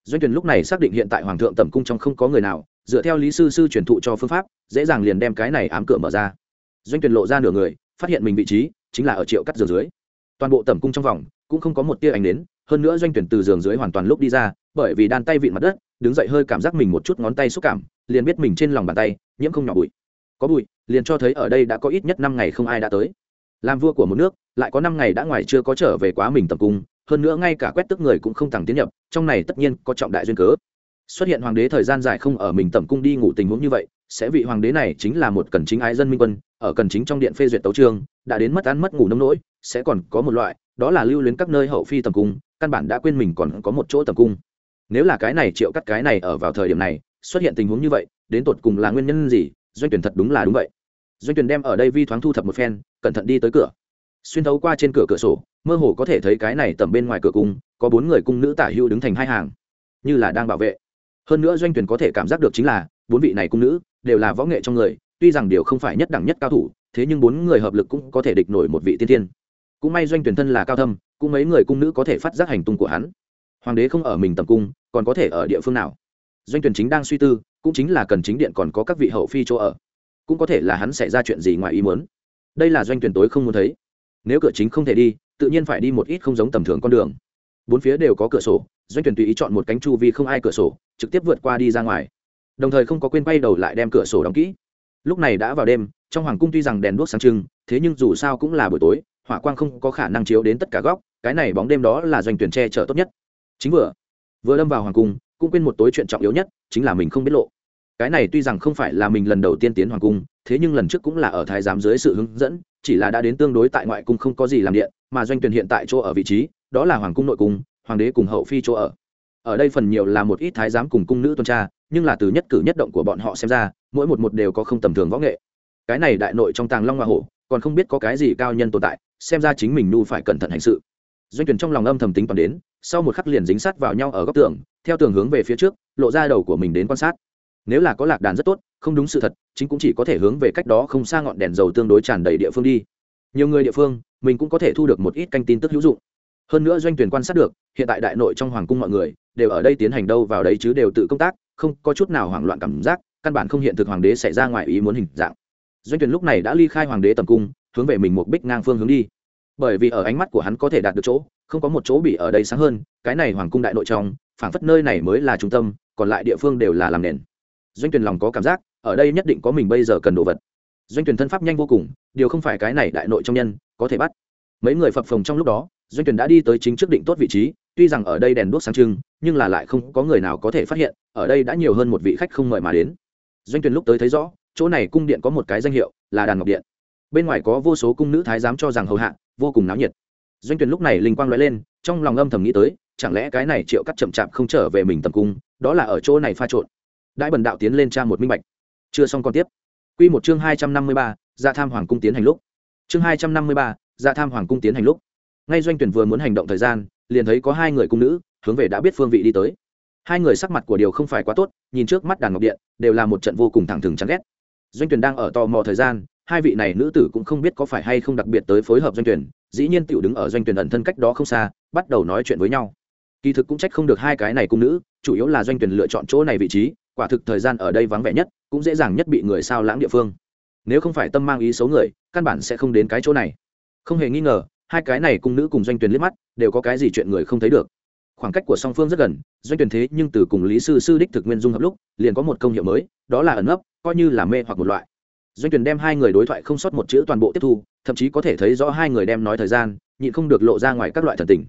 Doanh tuyển lúc này xác định hiện tại hoàng thượng tẩm cung trong không có người nào, dựa theo lý sư sư truyền thụ cho phương pháp, dễ dàng liền đem cái này ám cửa mở ra doanh tuyển lộ ra nửa người, phát hiện mình vị trí chính là ở triệu cắt giường dưới. Toàn bộ tẩm cung trong vòng cũng không có một tia ánh đến hơn nữa doanh tuyển từ giường dưới hoàn toàn lúc đi ra, bởi vì đan tay vịn mặt đất, đứng dậy hơi cảm giác mình một chút ngón tay xúc cảm, liền biết mình trên lòng bàn tay nhiễm không nhỏ bụi. Có bụi, liền cho thấy ở đây đã có ít nhất năm ngày không ai đã tới. Làm vua của một nước, lại có năm ngày đã ngoài chưa có trở về quá mình tẩm cung, hơn nữa ngay cả quét tức người cũng không thẳng tiến nhập, trong này tất nhiên có trọng đại duyên cớ. Xuất hiện hoàng đế thời gian dài không ở mình tẩm cung đi ngủ tình huống như vậy sẽ vị hoàng đế này chính là một cần chính ái dân minh quân, ở cần chính trong điện phê duyệt tấu trương, đã đến mất ăn mất ngủ nông nỗi, sẽ còn có một loại, đó là lưu luyến các nơi hậu phi tầm cung, căn bản đã quên mình còn có một chỗ tầm cung. Nếu là cái này triệu cắt cái này ở vào thời điểm này, xuất hiện tình huống như vậy, đến tột cùng là nguyên nhân gì, doanh tuyển thật đúng là đúng vậy. Doanh tuyển đem ở đây vi thoáng thu thập một phen, cẩn thận đi tới cửa. Xuyên thấu qua trên cửa cửa sổ, mơ hồ có thể thấy cái này tầm bên ngoài cửa cung, có bốn người cung nữ tả hữu đứng thành hai hàng, như là đang bảo vệ. Hơn nữa doanh tuyển có thể cảm giác được chính là, bốn vị này cung nữ đều là võ nghệ trong người, tuy rằng điều không phải nhất đẳng nhất cao thủ, thế nhưng bốn người hợp lực cũng có thể địch nổi một vị tiên tiên cũng may doanh tuyển thân là cao thâm, cũng mấy người cung nữ có thể phát giác hành tung của hắn. Hoàng đế không ở mình tầm cung, còn có thể ở địa phương nào? Doanh tuyển chính đang suy tư, cũng chính là cần chính điện còn có các vị hậu phi chỗ ở. Cũng có thể là hắn xảy ra chuyện gì ngoài ý muốn. Đây là doanh tuyển tối không muốn thấy. Nếu cửa chính không thể đi, tự nhiên phải đi một ít không giống tầm thường con đường. Bốn phía đều có cửa sổ, doanh tuyển tùy ý chọn một cánh chu vi không ai cửa sổ, trực tiếp vượt qua đi ra ngoài đồng thời không có quên bay đầu lại đem cửa sổ đóng kỹ. Lúc này đã vào đêm, trong hoàng cung tuy rằng đèn đuốc sáng trưng, thế nhưng dù sao cũng là buổi tối, hỏa quang không có khả năng chiếu đến tất cả góc, cái này bóng đêm đó là doanh tuyển che chở tốt nhất. Chính vừa vừa lâm vào hoàng cung, cũng quên một tối chuyện trọng yếu nhất, chính là mình không biết lộ. Cái này tuy rằng không phải là mình lần đầu tiên tiến hoàng cung, thế nhưng lần trước cũng là ở thái giám dưới sự hướng dẫn, chỉ là đã đến tương đối tại ngoại cung không có gì làm điện, mà doanh tuyển hiện tại chỗ ở vị trí, đó là hoàng cung nội cung, hoàng đế cùng hậu phi chỗ ở ở đây phần nhiều là một ít thái giám cùng cung nữ tuần tra, nhưng là từ nhất cử nhất động của bọn họ xem ra, mỗi một một đều có không tầm thường võ nghệ. Cái này đại nội trong tàng long hoa hổ, còn không biết có cái gì cao nhân tồn tại, xem ra chính mình nu phải cẩn thận hành sự. Doanh tuyển trong lòng âm thầm tính toán đến, sau một khắc liền dính sát vào nhau ở góc tường, theo tường hướng về phía trước, lộ ra đầu của mình đến quan sát. Nếu là có lạc đàn rất tốt, không đúng sự thật, chính cũng chỉ có thể hướng về cách đó không xa ngọn đèn dầu tương đối tràn đầy địa phương đi. Nhiều người địa phương, mình cũng có thể thu được một ít canh tin tức hữu dụng hơn nữa doanh tuyển quan sát được, hiện tại đại nội trong hoàng cung mọi người đều ở đây tiến hành đâu vào đấy chứ đều tự công tác, không có chút nào hoảng loạn cảm giác, căn bản không hiện thực hoàng đế xảy ra ngoài ý muốn hình dạng. Doanh tuyển lúc này đã ly khai hoàng đế tầm cung, hướng về mình một bích ngang phương hướng đi. Bởi vì ở ánh mắt của hắn có thể đạt được chỗ, không có một chỗ bị ở đây sáng hơn, cái này hoàng cung đại nội trong, phảng phất nơi này mới là trung tâm, còn lại địa phương đều là làm nền. Doanh tuyển lòng có cảm giác, ở đây nhất định có mình bây giờ cần đồ vật. Doanh tuyển thân pháp nhanh vô cùng, điều không phải cái này đại nội trong nhân có thể bắt. Mấy người phập phồng trong lúc đó doanh tuyển đã đi tới chính trước định tốt vị trí tuy rằng ở đây đèn đuốc sáng trưng nhưng là lại không có người nào có thể phát hiện ở đây đã nhiều hơn một vị khách không mời mà đến. Doanh tuyển lúc tới thấy rõ chỗ này cung điện có một cái danh hiệu là đàn ngọc điện. Bên ngoài có vô số cung nữ thái giám cho rằng hầu hạ vô cùng náo nhiệt. Doanh tuyển lúc này linh quang lóe lên trong lòng âm thầm nghĩ tới chẳng lẽ cái này triệu cắt chậm chạp không trở về mình tầm cung đó là ở chỗ này pha trộn. Đại bần đạo tiến lên tra một minh bạch. Chưa xong còn tiếp. Quy một chương hai trăm năm mươi ba, ra tham hoàng cung tiến hành lúc. Chương hai trăm năm mươi ba, ra tham hoàng cung tiến hành lúc ngay doanh tuyển vừa muốn hành động thời gian, liền thấy có hai người cung nữ hướng về đã biết phương vị đi tới. Hai người sắc mặt của điều không phải quá tốt, nhìn trước mắt đàn ngọc điện, đều là một trận vô cùng thẳng thừng chán ghét. Doanh tuyển đang ở tò mò thời gian, hai vị này nữ tử cũng không biết có phải hay không đặc biệt tới phối hợp doanh tuyển, dĩ nhiên tiểu đứng ở doanh tuyển ẩn thân cách đó không xa, bắt đầu nói chuyện với nhau. Kỳ thực cũng trách không được hai cái này cung nữ, chủ yếu là doanh tuyển lựa chọn chỗ này vị trí, quả thực thời gian ở đây vắng vẻ nhất, cũng dễ dàng nhất bị người sao lãng địa phương. Nếu không phải tâm mang ý xấu người, căn bản sẽ không đến cái chỗ này. Không hề nghi ngờ hai cái này cung nữ cùng doanh tuyển liếc mắt, đều có cái gì chuyện người không thấy được. Khoảng cách của song phương rất gần, doanh tuyển thế nhưng từ cùng lý sư sư đích thực nguyên dung hợp lúc, liền có một công hiệu mới, đó là ẩn ấp coi như là mê hoặc một loại. Doanh tuyển đem hai người đối thoại không sót một chữ toàn bộ tiếp thu, thậm chí có thể thấy rõ hai người đem nói thời gian, nhịn không được lộ ra ngoài các loại thần tình.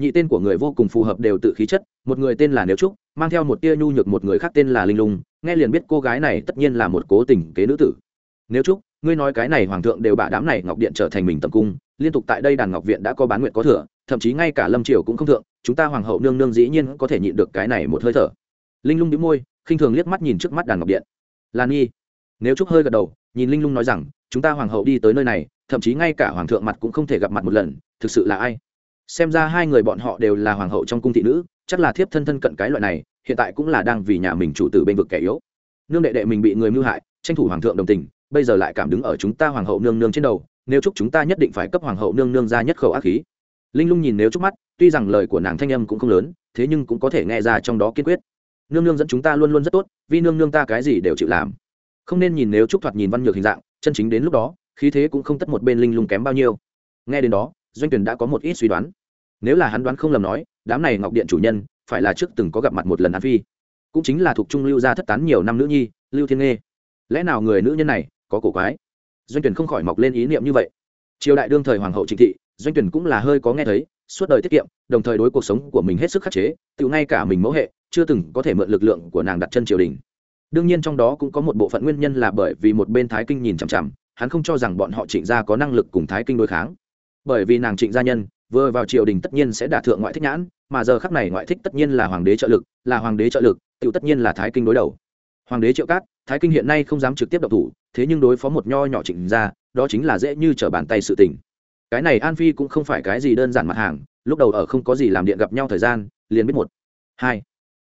Nhị tên của người vô cùng phù hợp đều tự khí chất, một người tên là nếu trúc, mang theo một tia nhu nhược một người khác tên là linh lung, nghe liền biết cô gái này tất nhiên là một cố tình kế nữ tử. Nếu trúc, ngươi nói cái này hoàng thượng đều bả đám này ngọc điện trở thành mình tầm cung liên tục tại đây đàn ngọc viện đã có bán nguyện có thừa, thậm chí ngay cả lâm triều cũng không thượng, chúng ta hoàng hậu nương nương dĩ nhiên có thể nhịn được cái này một hơi thở. Linh lung đĩu môi, khinh thường liếc mắt nhìn trước mắt đàn ngọc điện. Lan nhi, nếu trúc hơi gật đầu, nhìn linh lung nói rằng, chúng ta hoàng hậu đi tới nơi này, thậm chí ngay cả hoàng thượng mặt cũng không thể gặp mặt một lần, thực sự là ai? Xem ra hai người bọn họ đều là hoàng hậu trong cung thị nữ, chắc là thiếp thân thân cận cái loại này, hiện tại cũng là đang vì nhà mình chủ tử bên vực kẻ yếu. Nương đệ đệ mình bị người mưu hại, tranh thủ hoàng thượng đồng tình, bây giờ lại cảm đứng ở chúng ta hoàng hậu nương nương trên đầu nếu chúc chúng ta nhất định phải cấp hoàng hậu nương nương ra nhất khẩu ác khí. Linh lung nhìn nếu chúc mắt, tuy rằng lời của nàng thanh âm cũng không lớn, thế nhưng cũng có thể nghe ra trong đó kiên quyết. Nương nương dẫn chúng ta luôn luôn rất tốt, vì nương nương ta cái gì đều chịu làm. Không nên nhìn nếu trúc thoạt nhìn văn nhược hình dạng, chân chính đến lúc đó, khí thế cũng không tất một bên linh lung kém bao nhiêu. Nghe đến đó, doanh tuyển đã có một ít suy đoán. Nếu là hắn đoán không lầm nói, đám này ngọc điện chủ nhân, phải là trước từng có gặp mặt một lần an phi. Cũng chính là thuộc trung lưu gia thất tán nhiều năm nữ nhi, lưu thiên nghê. Lẽ nào người nữ nhân này có cổ quái? Doanh tuyển không khỏi mọc lên ý niệm như vậy. Triều đại đương thời hoàng hậu trịnh thị, doanh tuyển cũng là hơi có nghe thấy, suốt đời tiết kiệm, đồng thời đối cuộc sống của mình hết sức khắc chế tự ngay cả mình mẫu hệ, chưa từng có thể mượn lực lượng của nàng đặt chân triều đình. Đương nhiên trong đó cũng có một bộ phận nguyên nhân là bởi vì một bên thái kinh nhìn chằm chằm, hắn không cho rằng bọn họ trịnh gia có năng lực cùng thái kinh đối kháng. Bởi vì nàng trịnh gia nhân, vừa vào triều đình tất nhiên sẽ đả thượng ngoại thích nhãn, mà giờ khắc này ngoại thích tất nhiên là hoàng đế trợ lực, là hoàng đế trợ lực tự tất nhiên là thái kinh đối đầu. Hoàng đế triệu cát thái kinh hiện nay không dám trực tiếp độc thủ thế nhưng đối phó một nho nhỏ trịnh ra, đó chính là dễ như trở bàn tay sự tình. Cái này an phi cũng không phải cái gì đơn giản mặt hàng lúc đầu ở không có gì làm điện gặp nhau thời gian liền biết một hai.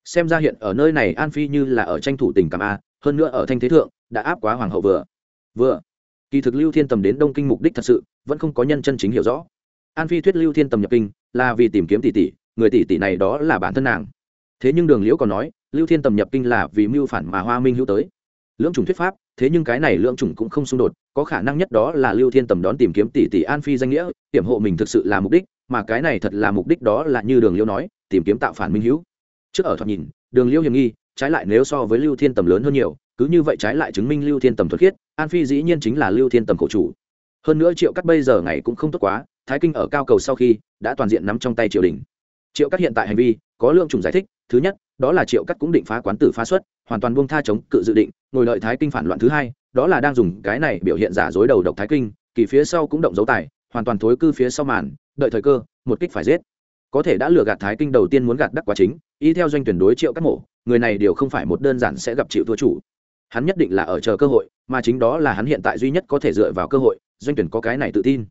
Xem ra hiện ở nơi này an phi như là ở tranh thủ tình cảm a hơn nữa ở thanh thế thượng đã áp quá hoàng hậu vừa. Vừa. Kỳ thực lưu thiên tầm đến đông kinh mục đích thật sự vẫn không có nhân chân chính hiểu rõ. An phi thuyết lưu thiên tầm nhập kinh là vì tìm kiếm tỷ tỷ người tỷ tỷ này đó là bản thân nàng. Thế nhưng đường liễu còn nói lưu thiên tầm nhập kinh là vì mưu phản mà hoa minh hữu tới lưỡng chủng thuyết pháp, thế nhưng cái này lưỡng chủng cũng không xung đột, có khả năng nhất đó là lưu thiên tầm đón tìm kiếm tỷ tỷ an phi danh nghĩa, hiểm hộ mình thực sự là mục đích, mà cái này thật là mục đích đó là như đường Liêu nói, tìm kiếm tạo phản minh hữu. Trước ở thoạt nhìn, đường Liêu hiểm nghi, trái lại nếu so với lưu thiên tầm lớn hơn nhiều, cứ như vậy trái lại chứng minh lưu thiên tầm thuật khiết, an phi dĩ nhiên chính là lưu thiên tầm cổ chủ. Hơn nữa triệu cắt bây giờ ngày cũng không tốt quá, thái kinh ở cao cầu sau khi, đã toàn diện nắm trong tay triều đình. Triệu cắt hiện tại hành vi, có lượng chủng giải thích, thứ nhất đó là triệu cắt cũng định phá quán tử phá xuất, hoàn toàn buông tha chống cự dự định, ngồi lợi thái kinh phản loạn thứ hai, đó là đang dùng cái này biểu hiện giả dối đầu độc thái kinh, kỳ phía sau cũng động dấu tài, hoàn toàn thối cư phía sau màn, đợi thời cơ, một kích phải giết. Có thể đã lừa gạt thái kinh đầu tiên muốn gạt đắc quá chính, y theo doanh tuyển đối triệu cắt mổ, người này đều không phải một đơn giản sẽ gặp chịu thua chủ. Hắn nhất định là ở chờ cơ hội, mà chính đó là hắn hiện tại duy nhất có thể dựa vào cơ hội, doanh tuyển có cái này tự tin.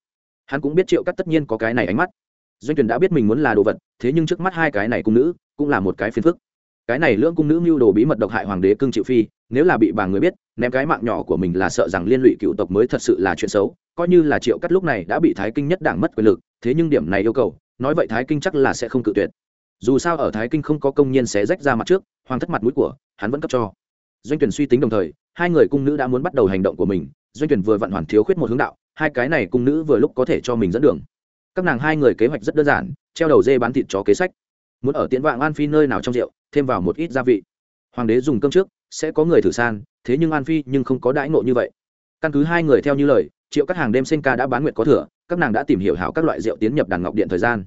Hắn cũng biết triệu cắt tất nhiên có cái này ánh mắt. Doanh tuyển đã biết mình muốn là đồ vật, thế nhưng trước mắt hai cái này cung nữ, cũng là một cái phiền phức cái này lưỡng cung nữ mưu đồ bí mật độc hại hoàng đế cưng chịu phi, nếu là bị bà người biết, ném cái mạng nhỏ của mình là sợ rằng liên lụy cựu tộc mới thật sự là chuyện xấu, coi như là triệu cắt lúc này đã bị thái kinh nhất đảng mất quyền lực, thế nhưng điểm này yêu cầu, nói vậy thái kinh chắc là sẽ không cự tuyệt. Dù sao ở thái kinh không có công nhân xé rách ra mặt trước, hoàng thất mặt mũi của hắn vẫn cấp cho. Doanh tuyển suy tính đồng thời, hai người cung nữ đã muốn bắt đầu hành động của mình, doanh tuyển vừa vặn hoàn thiếu khuyết một hướng đạo, hai cái này cung nữ vừa lúc có thể cho mình dẫn đường. Các nàng hai người kế hoạch rất đơn giản, treo đầu dê bán thịt chó kế sách muốn ở tiễn vạng an phi nơi nào trong rượu, thêm vào một ít gia vị. Hoàng đế dùng cơm trước, sẽ có người thử san, thế nhưng an phi nhưng không có đãi ngộ như vậy. Căn cứ hai người theo như lời, triệu các hàng đêm sinh ca đã bán nguyện có thừa, các nàng đã tìm hiểu hảo các loại rượu tiến nhập đàn ngọc điện thời gian.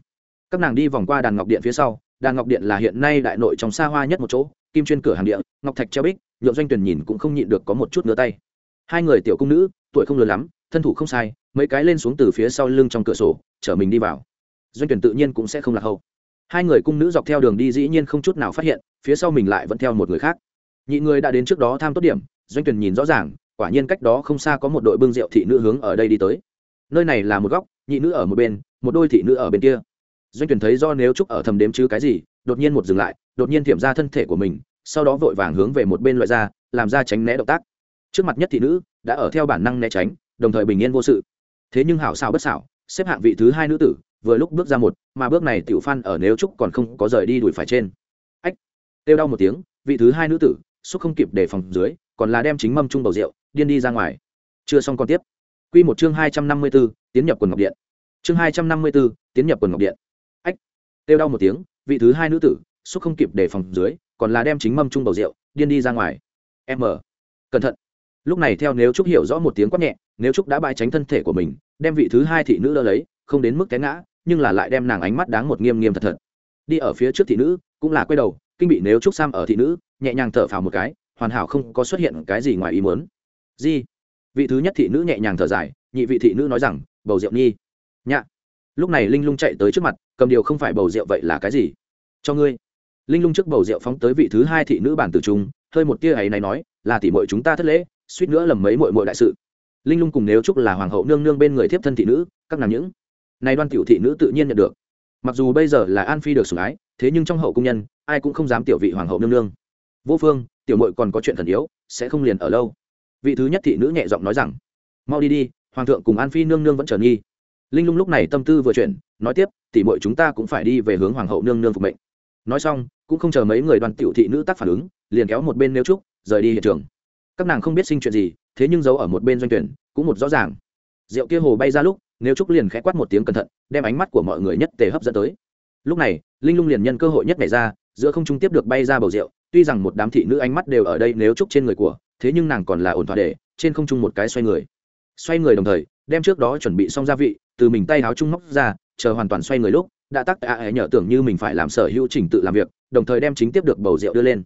Các nàng đi vòng qua đàn ngọc điện phía sau, đàn ngọc điện là hiện nay đại nội trong xa hoa nhất một chỗ, kim chuyên cửa hàng điện ngọc thạch treo bích, nhượng doanh tuyển nhìn cũng không nhịn được có một chút ngứa tay. Hai người tiểu cung nữ, tuổi không lớn lắm, thân thủ không sai, mấy cái lên xuống từ phía sau lưng trong cửa sổ, chở mình đi vào. Doanh tuyển tự nhiên cũng sẽ không lạc hậu hai người cung nữ dọc theo đường đi dĩ nhiên không chút nào phát hiện, phía sau mình lại vẫn theo một người khác. Nhị người đã đến trước đó tham tốt điểm, doanh tuyển nhìn rõ ràng, quả nhiên cách đó không xa có một đội bưng rượu thị nữ hướng ở đây đi tới. Nơi này là một góc, nhị nữ ở một bên, một đôi thị nữ ở bên kia. Doanh tuyển thấy do nếu trúc ở thầm đếm chứ cái gì, đột nhiên một dừng lại, đột nhiên thiểm ra thân thể của mình, sau đó vội vàng hướng về một bên loại ra, làm ra tránh né động tác. Trước mặt nhất thị nữ đã ở theo bản năng né tránh, đồng thời bình yên vô sự. Thế nhưng hảo xảo bất xảo, xếp hạng vị thứ hai nữ tử vừa lúc bước ra một mà bước này tiểu phan ở nếu trúc còn không có rời đi đuổi phải trên. Ách kêu đau một tiếng vị thứ hai nữ tử xúc không kịp để phòng dưới còn là đem chính mâm chung bầu rượu điên đi ra ngoài. Chưa xong còn tiếp. Quy một chương hai trăm năm mươi 254, tiến nhập quần ngọc điện. Chương hai trăm năm mươi 254, tiến nhập quần ngọc điện. Ách kêu đau một tiếng vị thứ hai nữ tử xúc không kịp để phòng dưới còn là đem chính mâm chung bầu rượu điên đi ra ngoài. M. Cẩn thận. Lúc này theo nếu trúc hiểu rõ một tiếng quát nhẹ nếu trúc đã bãi tránh thân thể của mình đem vị thứ hai thị nữ đỡ lấy không đến mức té ngã nhưng là lại đem nàng ánh mắt đáng một nghiêm nghiêm thật thật. Đi ở phía trước thị nữ, cũng là quay đầu, kinh bị nếu trúc sam ở thị nữ, nhẹ nhàng thở phào một cái, hoàn hảo không có xuất hiện cái gì ngoài ý muốn. Di, vị thứ nhất thị nữ nhẹ nhàng thở dài, nhị vị thị nữ nói rằng, bầu rượu nhi. Nhạ. Lúc này linh lung chạy tới trước mặt, cầm điều không phải bầu rượu vậy là cái gì? Cho ngươi. Linh lung trước bầu rượu phóng tới vị thứ hai thị nữ bản tử trung, hơi một tia ấy này nói, là tỷ muội chúng ta thất lễ, suýt nữa lầm mấy muội muội đại sự. Linh lung cùng nếu chúc là hoàng hậu nương nương bên người thiếp thân thị nữ, các nàng những này đoan tiểu thị nữ tự nhiên nhận được. Mặc dù bây giờ là an phi được sủng ái, thế nhưng trong hậu cung nhân, ai cũng không dám tiểu vị hoàng hậu nương nương. Vô phương, tiểu muội còn có chuyện thần yếu, sẽ không liền ở lâu. Vị thứ nhất thị nữ nhẹ giọng nói rằng, mau đi đi, hoàng thượng cùng an phi nương nương vẫn chờ nghi. Linh lung lúc này tâm tư vừa chuyển, nói tiếp, tỷ muội chúng ta cũng phải đi về hướng hoàng hậu nương nương phục mệnh. Nói xong, cũng không chờ mấy người đoàn tiểu thị nữ tác phản ứng, liền kéo một bên nêu trúc, rời đi hiện trường. Các nàng không biết sinh chuyện gì, thế nhưng giấu ở một bên doanh tuyển, cũng một rõ ràng. Rượu kia hồ bay ra lúc nếu trúc liền khẽ quát một tiếng cẩn thận, đem ánh mắt của mọi người nhất tề hấp dẫn tới. Lúc này, linh lung liền nhân cơ hội nhất này ra, giữa không trung tiếp được bay ra bầu rượu, tuy rằng một đám thị nữ ánh mắt đều ở đây nếu trúc trên người của, thế nhưng nàng còn là ổn thỏa để trên không trung một cái xoay người. Xoay người đồng thời, đem trước đó chuẩn bị xong gia vị, từ mình tay áo trung móc ra, chờ hoàn toàn xoay người lúc, đã tắc ạ à nhở tưởng như mình phải làm sở hữu trình tự làm việc, đồng thời đem chính tiếp được bầu rượu đưa lên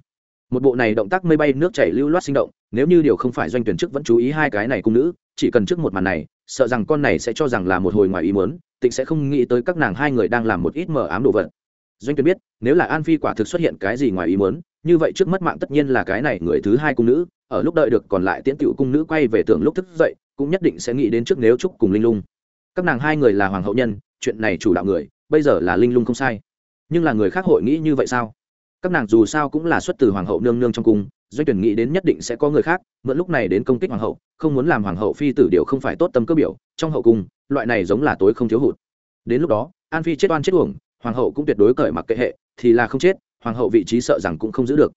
một bộ này động tác mây bay, nước chảy lưu loát sinh động, nếu như điều không phải doanh tuyển trước vẫn chú ý hai cái này cung nữ, chỉ cần trước một màn này, sợ rằng con này sẽ cho rằng là một hồi ngoài ý muốn, tịnh sẽ không nghĩ tới các nàng hai người đang làm một ít mờ ám đồ vật. Doanh tuyển biết, nếu là an phi quả thực xuất hiện cái gì ngoài ý muốn, như vậy trước mất mạng tất nhiên là cái này người thứ hai cung nữ, ở lúc đợi được còn lại tiễn tiểu cung nữ quay về tưởng lúc thức dậy, cũng nhất định sẽ nghĩ đến trước nếu chúc cùng linh lung. Các nàng hai người là hoàng hậu nhân, chuyện này chủ đạo người, bây giờ là linh lung không sai. Nhưng là người khác hội nghĩ như vậy sao? Các nàng dù sao cũng là xuất từ hoàng hậu nương nương trong cung, doanh tuyển nghĩ đến nhất định sẽ có người khác, mượn lúc này đến công kích hoàng hậu, không muốn làm hoàng hậu phi tử điều không phải tốt tâm cơ biểu, trong hậu cung, loại này giống là tối không thiếu hụt. Đến lúc đó, an phi chết oan chết uổng, hoàng hậu cũng tuyệt đối cởi mặc kệ hệ, thì là không chết, hoàng hậu vị trí sợ rằng cũng không giữ được.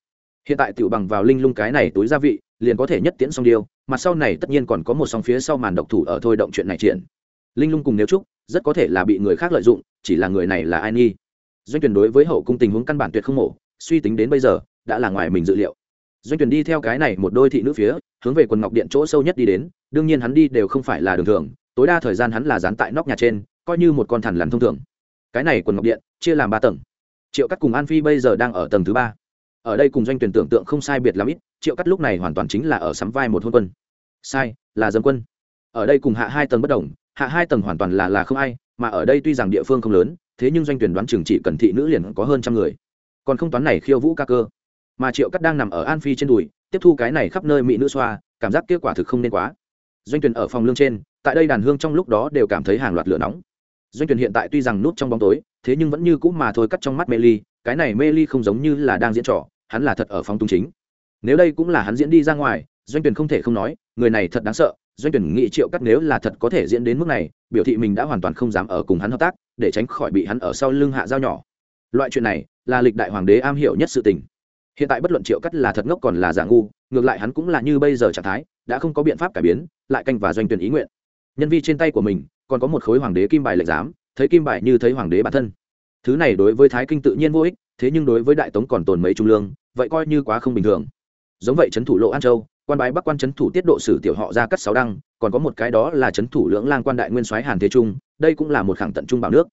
Hiện tại tiểu bằng vào linh lung cái này túi gia vị, liền có thể nhất tiễn xong điêu mà sau này tất nhiên còn có một song phía sau màn độc thủ ở thôi động chuyện này triển. Linh lung cùng nếu trúc, rất có thể là bị người khác lợi dụng, chỉ là người này là ai nghi doanh tuyển đối với hậu cung tình huống căn bản tuyệt không mổ suy tính đến bây giờ, đã là ngoài mình dự liệu. Doanh tuyển đi theo cái này một đôi thị nữ phía, hướng về quần ngọc điện chỗ sâu nhất đi đến, đương nhiên hắn đi đều không phải là đường thường, tối đa thời gian hắn là dán tại nóc nhà trên, coi như một con thằn lằn thông thường. Cái này quần ngọc điện, chia làm ba tầng. Triệu cắt cùng an phi bây giờ đang ở tầng thứ ba. Ở đây cùng doanh tuyển tưởng tượng không sai biệt lắm ít, triệu cắt lúc này hoàn toàn chính là ở sắm vai một hôn quân. Sai, là dân quân. Ở đây cùng hạ hai tầng bất đồng, hạ hai tầng hoàn toàn là là không ai, mà ở đây tuy rằng địa phương không lớn, thế nhưng doanh tuyển đoán chừng chỉ cần thị nữ liền có hơn trăm người còn không toán này khiêu vũ ca cơ. Mà triệu cắt đang nằm ở an phi trên đùi, tiếp thu cái này khắp nơi mỹ nữ xoa, cảm giác kết quả thực không nên quá. Doanh tuyển ở phòng lương trên, tại đây đàn hương trong lúc đó đều cảm thấy hàng loạt lửa nóng. Doanh tuyển hiện tại tuy rằng nút trong bóng tối, thế nhưng vẫn như cũ mà thôi cắt trong mắt mê ly, cái này mê ly không giống như là đang diễn trò, hắn là thật ở phòng tung chính. Nếu đây cũng là hắn diễn đi ra ngoài, doanh tuyển không thể không nói, người này thật đáng sợ, doanh tuyển nghĩ triệu cắt nếu là thật có thể diễn đến mức này, biểu thị mình đã hoàn toàn không dám ở cùng hắn hợp tác, để tránh khỏi bị hắn ở sau lưng hạ dao nhỏ loại chuyện này là lịch đại hoàng đế am hiểu nhất sự tình. Hiện tại bất luận triệu cắt là thật ngốc còn là giả ngu, ngược lại hắn cũng là như bây giờ trạng thái, đã không có biện pháp cải biến, lại canh và doanh tuyển ý nguyện. Nhân vi trên tay của mình, còn có một khối hoàng đế kim bài lệnh giám, thấy kim bài như thấy hoàng đế bản thân. Thứ này đối với thái kinh tự nhiên vô ích, thế nhưng đối với đại tống còn tồn mấy trung lương, vậy coi như quá không bình thường. Giống vậy trấn thủ lộ an châu, quan bái bắc quan trấn thủ tiết độ sử tiểu họ ra cắt sáu đăng, còn có một cái đó là trấn thủ lưỡng lang quan đại nguyên soái hàn thế trung, đây cũng là một khẳng tận trung bảo nước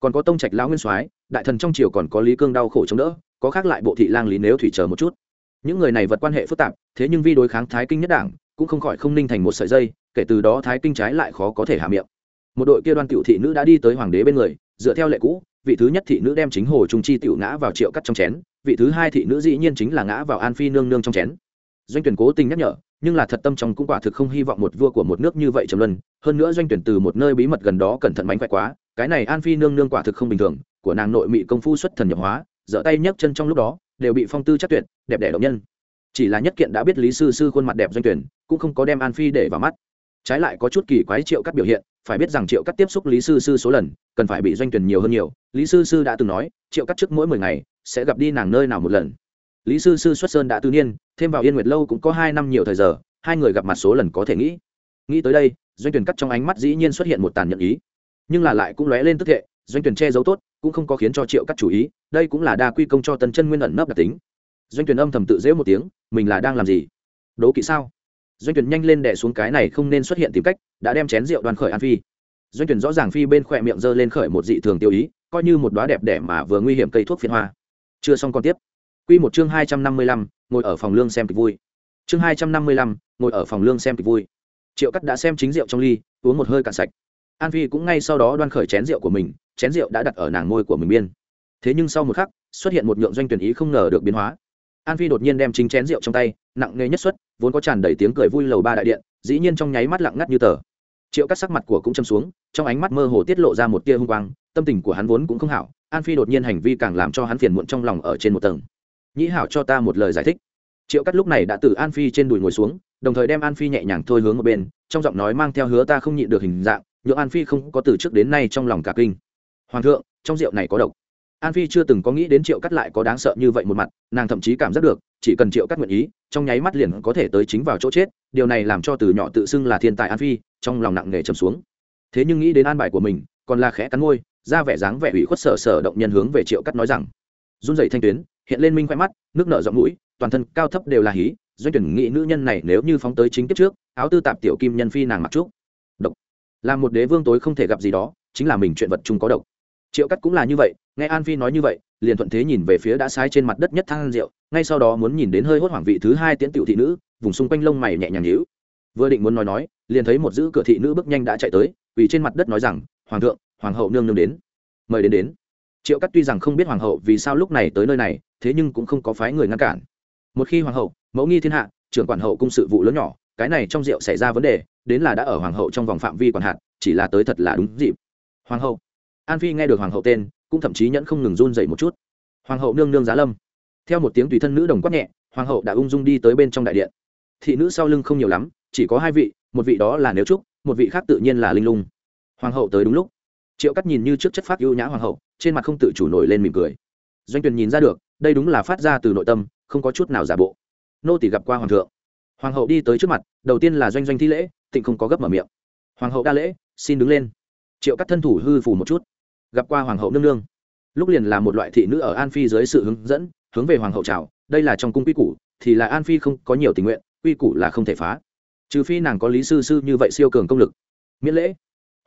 còn có tông trạch lão nguyên soái, đại thần trong triều còn có lý cương đau khổ chống đỡ, có khác lại bộ thị lang lý nếu thủy chờ một chút. Những người này vật quan hệ phức tạp, thế nhưng vi đối kháng thái kinh nhất đảng, cũng không khỏi không ninh thành một sợi dây, kể từ đó thái kinh trái lại khó có thể hạ miệng. Một đội kia đoan tiểu thị nữ đã đi tới hoàng đế bên người, dựa theo lệ cũ, vị thứ nhất thị nữ đem chính hồ trung chi tiểu ngã vào triệu cắt trong chén, vị thứ hai thị nữ dĩ nhiên chính là ngã vào an phi nương nương trong chén. Doanh tuyển cố tình nhắc nhở, nhưng là thật tâm trong cũng quả thực không hy vọng một vua của một nước như vậy trầm luân, hơn nữa doanh tuyển từ một nơi bí mật gần đó cẩn thận mánh khỏe quá cái này an phi nương nương quả thực không bình thường, của nàng nội mị công phu xuất thần nhập hóa giở tay nhấc chân trong lúc đó, đều bị phong tư chắc tuyệt, đẹp đẽ động nhân. Chỉ là nhất kiện đã biết lý sư sư khuôn mặt đẹp doanh tuyển, cũng không có đem an phi để vào mắt. Trái lại có chút kỳ quái triệu cắt biểu hiện, phải biết rằng triệu cắt tiếp xúc lý sư sư số lần, cần phải bị doanh tuyển nhiều hơn nhiều. Lý sư sư đã từng nói, triệu cắt trước mỗi mười ngày, sẽ gặp đi nàng nơi nào một lần. Lý sư sư xuất sơn đã tư niên, thêm vào yên nguyệt lâu cũng có hai năm nhiều thời giờ, hai người gặp mặt số lần có thể nghĩ. Nghĩ tới đây, doanh tuyển cắt trong ánh mắt dĩ nhiên xuất hiện một tàn nhận ý nhưng là lại cũng lóe lên tức thệ doanh tuyển che giấu tốt cũng không có khiến cho triệu cắt chủ ý đây cũng là đa quy công cho tần chân nguyên ẩn nấp đặc tính. Doanh tuyển âm thầm tự dễ một tiếng mình là đang làm gì? Đố kỵ sao? Doanh tuyển nhanh lên đè xuống cái này không nên xuất hiện tìm cách đã đem chén rượu đoàn khởi an phi. Doanh tuyển rõ ràng phi bên khỏe miệng giơ lên khởi một dị thường tiêu ý coi như một đóa đẹp đẽ mà vừa nguy hiểm cây thuốc phiên hoa. Chưa xong còn tiếp. Quy một chương hai trăm năm mươi lăm, ngồi ở phòng lương xem kịch vui. Chương hai trăm năm mươi lăm, ngồi ở phòng lương xem kịch vui. Triệu cắt đã xem chính rượu trong ly uống một hơi cạn sạch an phi cũng ngay sau đó đoan khởi chén rượu của mình, chén rượu đã đặt ở nàng môi của mình biên. Thế nhưng sau một khắc, xuất hiện một nhượng doanh tuyển ý không ngờ được biến hóa. An phi đột nhiên đem chính chén rượu trong tay, nặng nề nhất xuất, vốn có tràn đầy tiếng cười vui lầu ba đại điện, dĩ nhiên trong nháy mắt lặng ngắt như tờ. Triệu cắt sắc mặt của cũng châm xuống, trong ánh mắt mơ hồ tiết lộ ra một tia hung quang, tâm tình của hắn vốn cũng không hảo, an phi đột nhiên hành vi càng làm cho hắn phiền muộn trong lòng ở trên một tầng. Nhĩ hảo cho ta một lời giải thích. Triệu cắt lúc này đã từ an phi trên đùi ngồi xuống, đồng thời đem an phi nhẹ nhàng thôi hướng một bên, trong giọng nói mang theo hứa ta không nhịn được hình dạng nhựa an phi không có từ trước đến nay trong lòng cả kinh. Hoàng thượng, trong rượu này có độc. An phi chưa từng có nghĩ đến triệu cắt lại có đáng sợ như vậy một mặt, nàng thậm chí cảm giác được, chỉ cần triệu cắt nguyện ý, trong nháy mắt liền có thể tới chính vào chỗ chết, điều này làm cho từ nhỏ tự xưng là thiên tài an phi, trong lòng nặng nề trầm xuống. Thế nhưng nghĩ đến an bài của mình, còn là khẽ cắn môi ra vẻ dáng vẻ ủy khuất sở sở động nhân hướng về triệu cắt nói rằng, run dậy thanh tuyến, hiện lên minh khoe mắt, nước nở giọng mũi, toàn thân cao thấp đều là hí, doanh tuyển nghĩ nữ nhân này nếu như phóng tới chính kiếp trước, áo tư tạp tiểu kim nhân phi nàng mặc trúc là một đế vương tối không thể gặp gì đó, chính là mình chuyện vật chung có độc. Triệu cắt cũng là như vậy, nghe an phi nói như vậy, liền thuận thế nhìn về phía đã sai trên mặt đất nhất thang rượu, ngay sau đó muốn nhìn đến hơi hốt hoảng vị thứ hai tiễn tiểu thị nữ, vùng xung quanh lông mày nhẹ nhàng nhíu. Vừa định muốn nói nói, liền thấy một giữ cửa thị nữ bước nhanh đã chạy tới, vì trên mặt đất nói rằng, hoàng thượng, hoàng hậu nương nương đến, mời đến đến. Triệu cắt tuy rằng không biết hoàng hậu vì sao lúc này tới nơi này, thế nhưng cũng không có phái người ngăn cản. Một khi hoàng hậu, mẫu nghi thiên hạ, trưởng quản hậu cung sự vụ lớn nhỏ, cái này trong rượu xảy ra vấn đề đến là đã ở hoàng hậu trong vòng phạm vi quản hạt chỉ là tới thật là đúng dịp. Hoàng hậu. An phi nghe được hoàng hậu tên, cũng thậm chí nhẫn không ngừng run dậy một chút. Hoàng hậu nương nương giá lâm. Theo một tiếng tùy thân nữ đồng quát nhẹ, hoàng hậu đã ung dung đi tới bên trong đại điện. Thị nữ sau lưng không nhiều lắm, chỉ có hai vị, một vị đó là nếu trúc, một vị khác tự nhiên là linh lung. Hoàng hậu tới đúng lúc. Triệu cắt nhìn như trước chất phát ưu nhã hoàng hậu, trên mặt không tự chủ nổi lên mỉm cười. Doanh tuyền nhìn ra được, đây đúng là phát ra từ nội tâm, không có chút nào giả bộ. Nô tỷ gặp qua hoàng thượng hoàng hậu đi tới trước mặt, đầu tiên là doanh doanh thi lễ, tịnh không có gấp mở miệng. Hoàng hậu đa lễ, xin đứng lên. Triệu các thân thủ hư phủ một chút. Gặp qua hoàng hậu nương nương. Lúc liền là một loại thị nữ ở an phi dưới sự hướng dẫn, hướng về hoàng hậu chào, đây là trong cung quy củ, thì là an phi không có nhiều tình nguyện, quy củ là không thể phá. Trừ phi nàng có lý sư sư như vậy siêu cường công lực. Miễn lễ.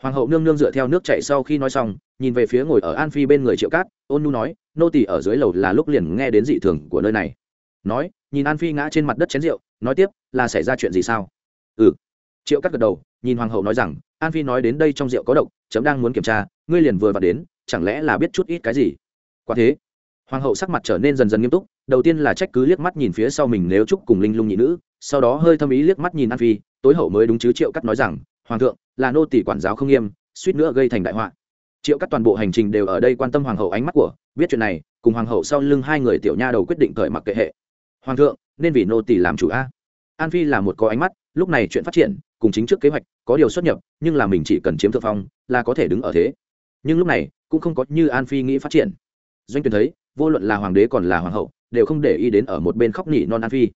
Hoàng hậu nương nương dựa theo nước chạy sau khi nói xong, nhìn về phía ngồi ở an phi bên người triệu cát, ôn nu nói, nô tỳ ở dưới lầu là lúc liền nghe đến dị thường của nơi này. Nói, nhìn an phi ngã trên mặt đất chén rượu nói tiếp, là xảy ra chuyện gì sao? Ừ. Triệu cắt gật đầu, nhìn hoàng hậu nói rằng, an phi nói đến đây trong rượu có độc, chấm đang muốn kiểm tra, ngươi liền vừa vào đến, chẳng lẽ là biết chút ít cái gì? Quả thế. Hoàng hậu sắc mặt trở nên dần dần nghiêm túc, đầu tiên là trách cứ liếc mắt nhìn phía sau mình nếu chúc cùng linh lung nhị nữ, sau đó hơi thâm ý liếc mắt nhìn an phi, tối hậu mới đúng chứ triệu cắt nói rằng, hoàng thượng, là nô tỷ quản giáo không nghiêm, suýt nữa gây thành đại họa. Triệu cắt toàn bộ hành trình đều ở đây quan tâm hoàng hậu ánh mắt của, biết chuyện này, cùng hoàng hậu sau lưng hai người tiểu nha đầu quyết định cởi mặc kệ hệ. Hoàng thượng nên vì nô tỷ làm chủ a. An phi là một có ánh mắt, lúc này chuyện phát triển, cùng chính trước kế hoạch có điều xuất nhập, nhưng là mình chỉ cần chiếm thượng phong là có thể đứng ở thế. Nhưng lúc này, cũng không có như an phi nghĩ phát triển. Doanh tuyển thấy, vô luận là hoàng đế còn là hoàng hậu, đều không để ý đến ở một bên khóc nỉ non an phi.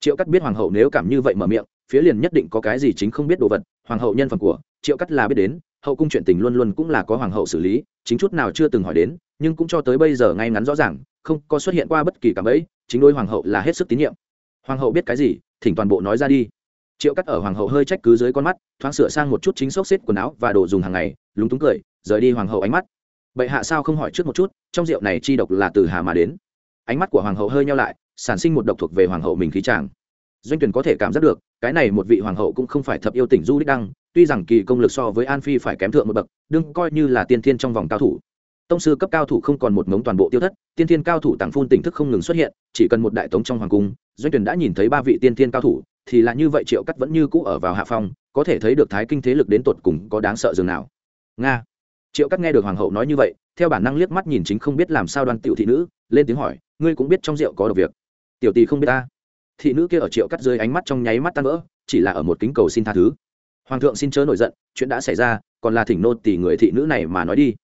Triệu cắt biết hoàng hậu nếu cảm như vậy mở miệng, phía liền nhất định có cái gì chính không biết đồ vật, hoàng hậu nhân phẩm của triệu cắt là biết đến, hậu cung chuyện tình luôn luôn cũng là có hoàng hậu xử lý, chính chút nào chưa từng hỏi đến, nhưng cũng cho tới bây giờ ngay ngắn rõ ràng, không có xuất hiện qua bất kỳ cảm ấy chính đôi hoàng hậu là hết sức tín nhiệm. Hoàng hậu biết cái gì, thỉnh toàn bộ nói ra đi. Triệu cắt ở hoàng hậu hơi trách cứ dưới con mắt, thoáng sửa sang một chút chính xốc xếp quần áo và đồ dùng hàng ngày, lúng túng cười, rời đi hoàng hậu ánh mắt. Bệ hạ sao không hỏi trước một chút, trong rượu này chi độc là từ hà mà đến. Ánh mắt của hoàng hậu hơi nhau lại, sản sinh một độc thuộc về hoàng hậu mình khí tràng doanh tuyển có thể cảm giác được, cái này một vị hoàng hậu cũng không phải thập yêu tỉnh du đích đăng, tuy rằng kỳ công lực so với an phi phải kém thượng một bậc, đương coi như là tiên thiên trong vòng cao thủ tông sư cấp cao thủ không còn một mống toàn bộ tiêu thất, tiên thiên cao thủ tàng phun tỉnh thức không ngừng xuất hiện, chỉ cần một đại tống trong hoàng cung, doanh tuyển đã nhìn thấy ba vị tiên thiên cao thủ, thì là như vậy triệu cắt vẫn như cũ ở vào hạ phong, có thể thấy được thái kinh thế lực đến tột cùng có đáng sợ dường nào. Nga. Triệu cắt nghe được hoàng hậu nói như vậy, theo bản năng liếc mắt nhìn chính không biết làm sao đoan tiểu thị nữ, lên tiếng hỏi, ngươi cũng biết trong rượu có được việc? Tiểu tỳ không biết ta. Thị nữ kia ở triệu cắt dưới ánh mắt trong nháy mắt tan vỡ, chỉ là ở một kính cầu xin tha thứ. Hoàng thượng xin chớ nổi giận, chuyện đã xảy ra, còn là thỉnh nô tỷ người thị nữ này mà nói đi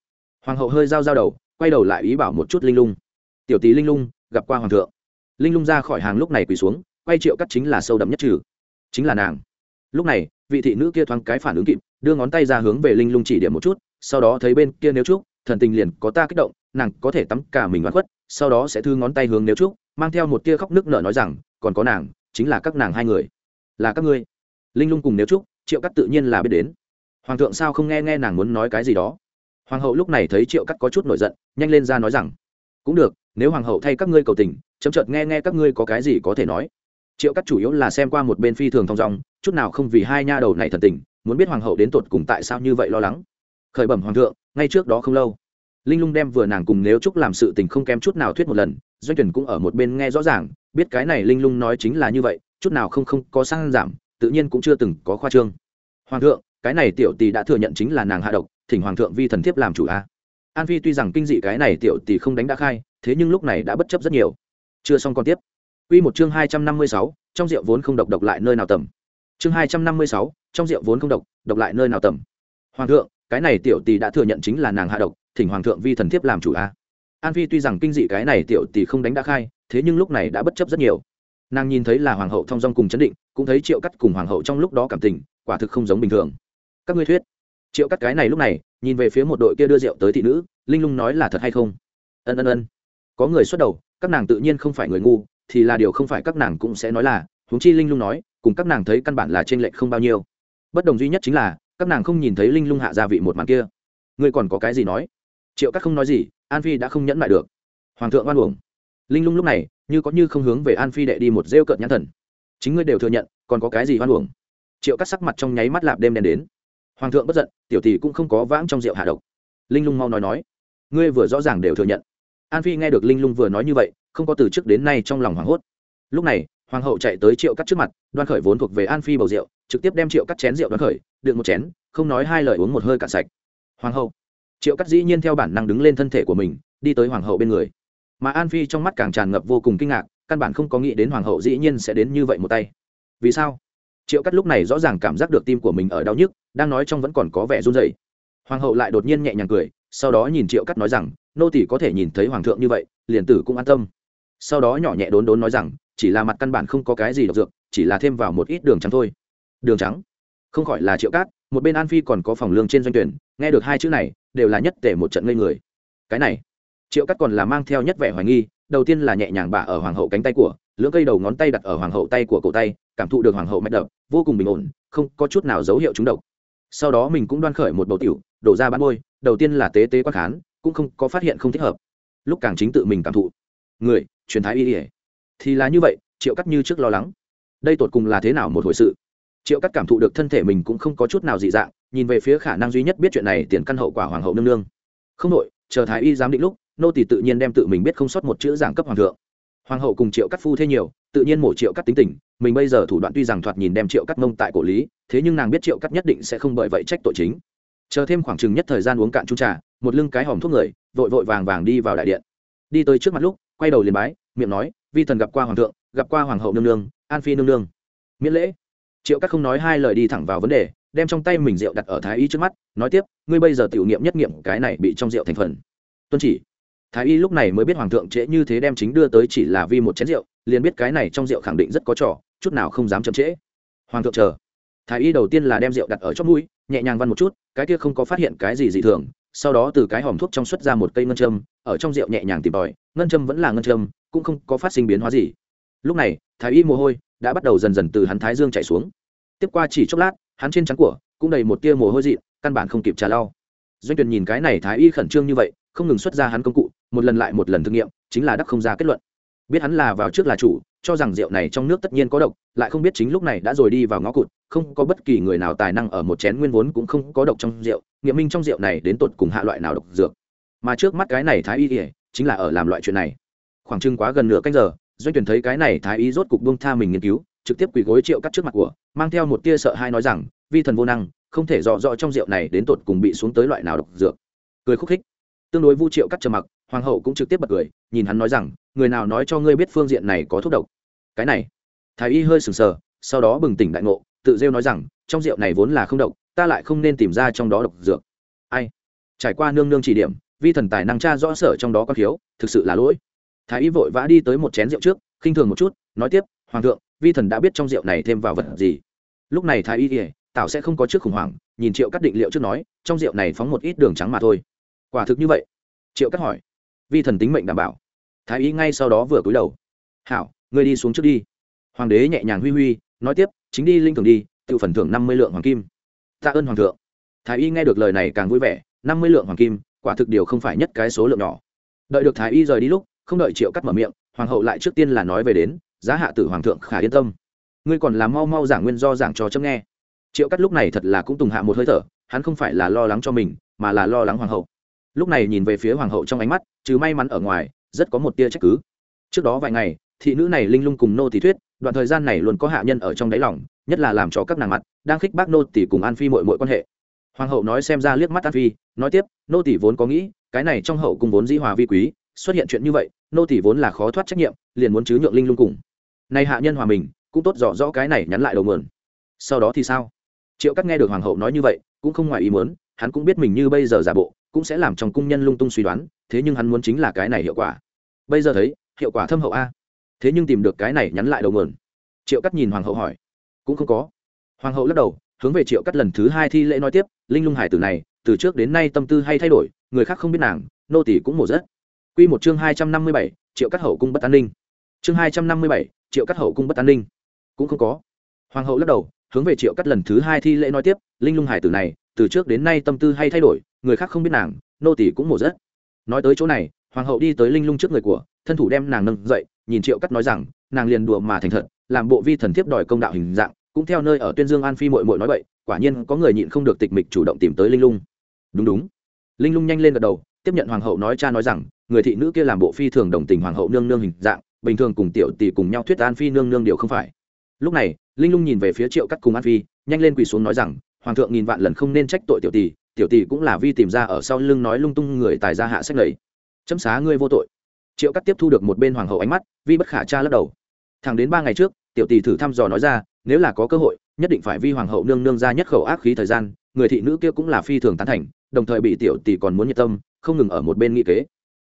hoàng hậu hơi giao giao đầu, quay đầu lại ý bảo một chút linh lung. Tiểu tý linh lung, gặp qua hoàng thượng. Linh lung ra khỏi hàng lúc này quỳ xuống, quay triệu cắt chính là sâu đậm nhất trừ. Chính là nàng. Lúc này, vị thị nữ kia thoáng cái phản ứng kịp, đưa ngón tay ra hướng về linh lung chỉ điểm một chút, sau đó thấy bên kia nếu trúc, thần tình liền có ta kích động, nàng có thể tắm cả mình oan khuất, sau đó sẽ thư ngón tay hướng nếu trúc, mang theo một tia khóc nước nở nói rằng, còn có nàng, chính là các nàng hai người. Là các ngươi. Linh lung cùng nếu trúc, triệu cắt tự nhiên là biết đến. Hoàng thượng sao không nghe nghe nàng muốn nói cái gì đó? Hoàng hậu lúc này thấy triệu cắt có chút nổi giận, nhanh lên ra nói rằng, cũng được, nếu hoàng hậu thay các ngươi cầu tình, chấm chợt nghe nghe các ngươi có cái gì có thể nói. Triệu cắt chủ yếu là xem qua một bên phi thường thong dong, chút nào không vì hai nha đầu này thần tình, muốn biết hoàng hậu đến tột cùng tại sao như vậy lo lắng. Khởi bẩm hoàng thượng, ngay trước đó không lâu, linh lung đem vừa nàng cùng nếu chúc làm sự tình không kém chút nào thuyết một lần, doanh tuyển cũng ở một bên nghe rõ ràng, biết cái này linh lung nói chính là như vậy, chút nào không không có sang giảm, tự nhiên cũng chưa từng có khoa trương. Hoàng thượng, cái này tiểu tỷ đã thừa nhận chính là nàng hạ độc thỉnh hoàng thượng vi thần thiếp làm chủ a an phi tuy rằng kinh dị cái này tiểu tỷ không đánh đã khai thế nhưng lúc này đã bất chấp rất nhiều chưa xong còn tiếp Quy một chương hai trăm năm mươi sáu, trong rượu vốn không độc độc lại nơi nào tầm. Chương hai trăm năm mươi sáu, trong rượu vốn không độc, độc lại nơi nào tầm. Hoàng thượng, cái này tiểu tỷ đã thừa nhận chính là nàng hạ độc, thỉnh hoàng thượng vi thần thiếp làm chủ a. An Phi tuy rằng kinh dị cái này tiểu tỷ không đánh đã khai, thế nhưng lúc này đã bất chấp rất nhiều. Nàng nhìn thấy là hoàng hậu thông dong cùng chấn định, cũng thấy Triệu Cắt cùng hoàng hậu trong lúc đó cảm tình, quả thực không giống bình thường. Các ngươi thuyết, Triệu Cắt cái này lúc này, nhìn về phía một đội kia đưa rượu tới thị nữ, linh lung nói là thật hay không? Ân ân ân. Có người xuất đầu, các nàng tự nhiên không phải người ngu, thì là điều không phải các nàng cũng sẽ nói là huống chi linh lung nói cùng các nàng thấy căn bản là trên lệch không bao nhiêu. Bất đồng duy nhất chính là các nàng không nhìn thấy linh lung hạ gia vị một màn kia. Ngươi còn có cái gì nói? Triệu các không nói gì an phi đã không nhẫn lại được. Hoàng thượng oan uổng. Linh lung lúc này như có như không hướng về an phi đệ đi một rêu cợt nhãn thần. Chính ngươi đều thừa nhận còn có cái gì oan uổng? Triệu các sắc mặt trong nháy mắt lạp đêm đen đến hoàng thượng bất giận, tiểu tỷ cũng không có vãng trong rượu hạ độc. Linh lung mau nói nói, ngươi vừa rõ ràng đều thừa nhận. An phi nghe được linh lung vừa nói như vậy, không có từ trước đến nay trong lòng hoảng hốt. Lúc này, hoàng hậu chạy tới triệu cắt trước mặt, đoan khởi vốn thuộc về an phi bầu rượu, trực tiếp đem triệu cắt chén rượu đoan khởi, đựng một chén, không nói hai lời uống một hơi cạn sạch. Hoàng hậu, triệu cắt dĩ nhiên theo bản năng đứng lên thân thể của mình, đi tới hoàng hậu bên người. Mà an phi trong mắt càng tràn ngập vô cùng kinh ngạc, căn bản không có nghĩ đến hoàng hậu dĩ nhiên sẽ đến như vậy một tay. Vì sao? Triệu cắt lúc này rõ ràng cảm giác được tim của mình ở đau nhức đang nói trong vẫn còn có vẻ run rẩy. Hoàng hậu lại đột nhiên nhẹ nhàng cười, sau đó nhìn triệu cắt nói rằng, nô tỷ có thể nhìn thấy hoàng thượng như vậy, liền tử cũng an tâm. Sau đó nhỏ nhẹ đốn đốn nói rằng, chỉ là mặt căn bản không có cái gì độc dược, chỉ là thêm vào một ít đường trắng thôi. Đường trắng? Không khỏi là triệu cát một bên an phi còn có phòng lương trên doanh tuyển, nghe được hai chữ này, đều là nhất tể một trận ngây người. Cái này, triệu cát còn là mang theo nhất vẻ hoài nghi, đầu tiên là nhẹ nhàng bả ở hoàng hậu cánh tay của, lưỡng cây đầu ngón tay đặt ở hoàng hậu tay của cổ tay, cảm thụ được hoàng hậu mạch đập, vô cùng bình ổn, không có chút nào dấu hiệu trúng độc sau đó mình cũng đoan khởi một bầu tiểu, đổ ra bán môi, đầu tiên là tế tế quan khán, cũng không có phát hiện không thích hợp. Lúc càng chính tự mình cảm thụ. Người, truyền thái y ỉa thì là như vậy, triệu cắt như trước lo lắng. Đây tột cùng là thế nào một hồi sự? Triệu cắt cảm thụ được thân thể mình cũng không có chút nào dị dạng, nhìn về phía khả năng duy nhất biết chuyện này tiền căn hậu quả hoàng hậu nương nương. Không nội chờ thái y giám định lúc, nô tỷ tự nhiên đem tự mình biết không sót một chữ giảng cấp hoàng thượng. Hoàng hậu cùng triệu cắt phu thế nhiều tự nhiên mổ triệu cắt tính tình, mình bây giờ thủ đoạn tuy rằng thoạt nhìn đem triệu cắt mông tại cổ lý, thế nhưng nàng biết triệu cắt nhất định sẽ không bởi vậy trách tội chính. Chờ thêm khoảng chừng nhất thời gian uống cạn chung trà, một lưng cái hòm thuốc người, vội vội vàng vàng đi vào đại điện. Đi tới trước mặt lúc, quay đầu liền bái, miệng nói, vi thần gặp qua hoàng thượng, gặp qua hoàng hậu nương nương, an phi nương nương. Miễn lễ. Triệu cắt không nói hai lời đi thẳng vào vấn đề, đem trong tay mình rượu đặt ở thái y trước mắt, nói tiếp, ngươi bây giờ tiểu nghiệm nhất nghiệm cái này bị trong rượu thành phần. Tuân chỉ thái y lúc này mới biết hoàng thượng trễ như thế đem chính đưa tới chỉ là vì một chén rượu, liền biết cái này trong rượu khẳng định rất có trò, chút nào không dám chậm trễ. Hoàng thượng chờ. Thái y đầu tiên là đem rượu đặt ở chót mũi, nhẹ nhàng văn một chút, cái kia không có phát hiện cái gì dị thường, sau đó từ cái hòm thuốc trong xuất ra một cây ngân châm, ở trong rượu nhẹ nhàng tìm tòi, ngân châm vẫn là ngân châm, cũng không có phát sinh biến hóa gì. Lúc này, thái y mồ hôi đã bắt đầu dần dần từ hắn thái dương chạy xuống. Tiếp qua chỉ chốc lát, hắn trên trắng của cũng đầy một tia mồ hôi dị, căn bản không kịp trà lau. Doanh tuyền nhìn cái này thái y khẩn trương như vậy không ngừng xuất ra hắn công cụ, một lần lại một lần thử nghiệm, chính là đắc không ra kết luận. Biết hắn là vào trước là chủ, cho rằng rượu này trong nước tất nhiên có độc, lại không biết chính lúc này đã rồi đi vào ngõ cụt, không có bất kỳ người nào tài năng ở một chén nguyên vốn cũng không có độc trong rượu, nghiệm minh trong rượu này đến tột cùng hạ loại nào độc dược. Mà trước mắt cái này thái y ỉa chính là ở làm loại chuyện này. Khoảng chừng quá gần nửa canh giờ, doanh tuyển thấy cái này thái y rốt cục buông tha mình nghiên cứu, trực tiếp quỳ gối triệu cắt trước mặt của, mang theo một tia sợ hai nói rằng, vi thần vô năng, không thể rõ rõ trong rượu này đến tột cùng bị xuống tới loại nào độc dược. Cười khúc khích tương đối vu triệu cắt trầm mặc, hoàng hậu cũng trực tiếp bật cười, nhìn hắn nói rằng, người nào nói cho ngươi biết phương diện này có thuốc độc? Cái này. Thái y hơi sừng sờ, sau đó bừng tỉnh đại ngộ, tự rêu nói rằng, trong rượu này vốn là không độc, ta lại không nên tìm ra trong đó độc dược. Ai? Trải qua nương nương chỉ điểm, vi thần tài năng tra rõ sở trong đó có thiếu, thực sự là lỗi. Thái y vội vã đi tới một chén rượu trước, khinh thường một chút, nói tiếp, hoàng thượng, vi thần đã biết trong rượu này thêm vào vật gì. Lúc này thái y kể, tảo sẽ không có trước khủng hoảng, nhìn triệu cắt định liệu trước nói, trong rượu này phóng một ít đường trắng mà thôi quả thực như vậy? Triệu cắt hỏi. Vi thần tính mệnh đảm bảo. Thái y ngay sau đó vừa cúi đầu. Hảo, ngươi đi xuống trước đi. Hoàng đế nhẹ nhàng huy huy, nói tiếp, chính đi linh thường đi tự phần thưởng năm mươi lượng hoàng kim. Tạ ơn hoàng thượng. Thái y nghe được lời này càng vui vẻ, năm mươi lượng hoàng kim, quả thực điều không phải nhất cái số lượng nhỏ. Đợi được thái y rời đi lúc, không đợi triệu cắt mở miệng, hoàng hậu lại trước tiên là nói về đến, giá hạ tử hoàng thượng khả yên tâm. Ngươi còn làm mau mau giảng nguyên do giảng cho chấm nghe. Triệu cắt lúc này thật là cũng tùng hạ một hơi thở, hắn không phải là lo lắng cho mình, mà là lo lắng hoàng hậu lúc này nhìn về phía hoàng hậu trong ánh mắt chứ may mắn ở ngoài, rất có một tia trách cứ. Trước đó vài ngày, thị nữ này linh lung cùng nô tỷ thuyết, đoạn thời gian này luôn có hạ nhân ở trong đáy lòng, nhất là làm cho các nàng mặt, đang khích bác nô tỷ cùng an phi mội mội quan hệ. Hoàng hậu nói xem ra liếc mắt an phi, nói tiếp, nô tỷ vốn có nghĩ, cái này trong hậu cùng vốn dĩ hòa vi quý, xuất hiện chuyện như vậy, nô tỷ vốn là khó thoát trách nhiệm, liền muốn chứ nhượng linh lung cùng. Nay hạ nhân hòa mình, cũng tốt rõ rõ cái này nhắn lại đầu mượn sau đó thì sao? Triệu cắt nghe được hoàng hậu nói như vậy, cũng không ngoài ý muốn hắn cũng biết mình như bây giờ giả bộ, cũng sẽ làm trong cung nhân lung tung suy đoán, thế nhưng hắn muốn chính là cái này hiệu quả. Bây giờ thấy, hiệu quả thâm hậu a. Thế nhưng tìm được cái này nhắn lại đầu nguồn. Triệu cắt nhìn hoàng hậu hỏi. Cũng không có. Hoàng hậu lắc đầu, hướng về triệu cắt lần thứ hai thi lễ nói tiếp, linh lung hải tử này, từ trước đến nay tâm tư hay thay đổi, người khác không biết nàng, nô tỷ cũng mổ rất quy một chương hai trăm năm mươi bảy, triệu cắt hậu cung bất an ninh. Chương hai trăm năm mươi bảy, triệu cắt hậu cung bất an ninh. Cũng không có. Hoàng hậu lắc đầu, hướng về triệu cắt lần thứ hai thi lễ nói tiếp, linh lung hải tử này từ trước đến nay tâm tư hay thay đổi, người khác không biết nàng, nô tỷ cũng mổ rất nói tới chỗ này, hoàng hậu đi tới linh lung trước người của, thân thủ đem nàng nâng dậy, nhìn triệu cắt nói rằng, nàng liền đùa mà thành thật, làm bộ vi thần thiếp đòi công đạo hình dạng, cũng theo nơi ở tuyên dương an phi mội mội nói vậy, quả nhiên có người nhịn không được tịch mịch chủ động tìm tới linh lung. Đúng đúng. Linh lung nhanh lên gật đầu, tiếp nhận hoàng hậu nói cha nói rằng, người thị nữ kia làm bộ phi thường đồng tình hoàng hậu nương nương hình dạng, bình thường cùng tiểu tỷ cùng nhau thuyết an phi nương nương điều không phải. Lúc này, linh lung nhìn về phía triệu cắt cùng an phi, nhanh lên quỳ xuống nói rằng hoàng thượng nghìn vạn lần không nên trách tội tiểu tỷ tiểu tỷ cũng là vi tìm ra ở sau lưng nói lung tung người tài ra hạ sách lầy chấm xá ngươi vô tội. Triệu cắt tiếp thu được một bên hoàng hậu ánh mắt, vi bất khả cha lắc đầu. Thẳng đến ba ngày trước, tiểu tỷ thử thăm dò nói ra, nếu là có cơ hội, nhất định phải vi hoàng hậu nương nương ra nhất khẩu ác khí thời gian, người thị nữ kia cũng là phi thường tán thành, đồng thời bị tiểu tỷ còn muốn nhiệt tâm, không ngừng ở một bên nghị kế.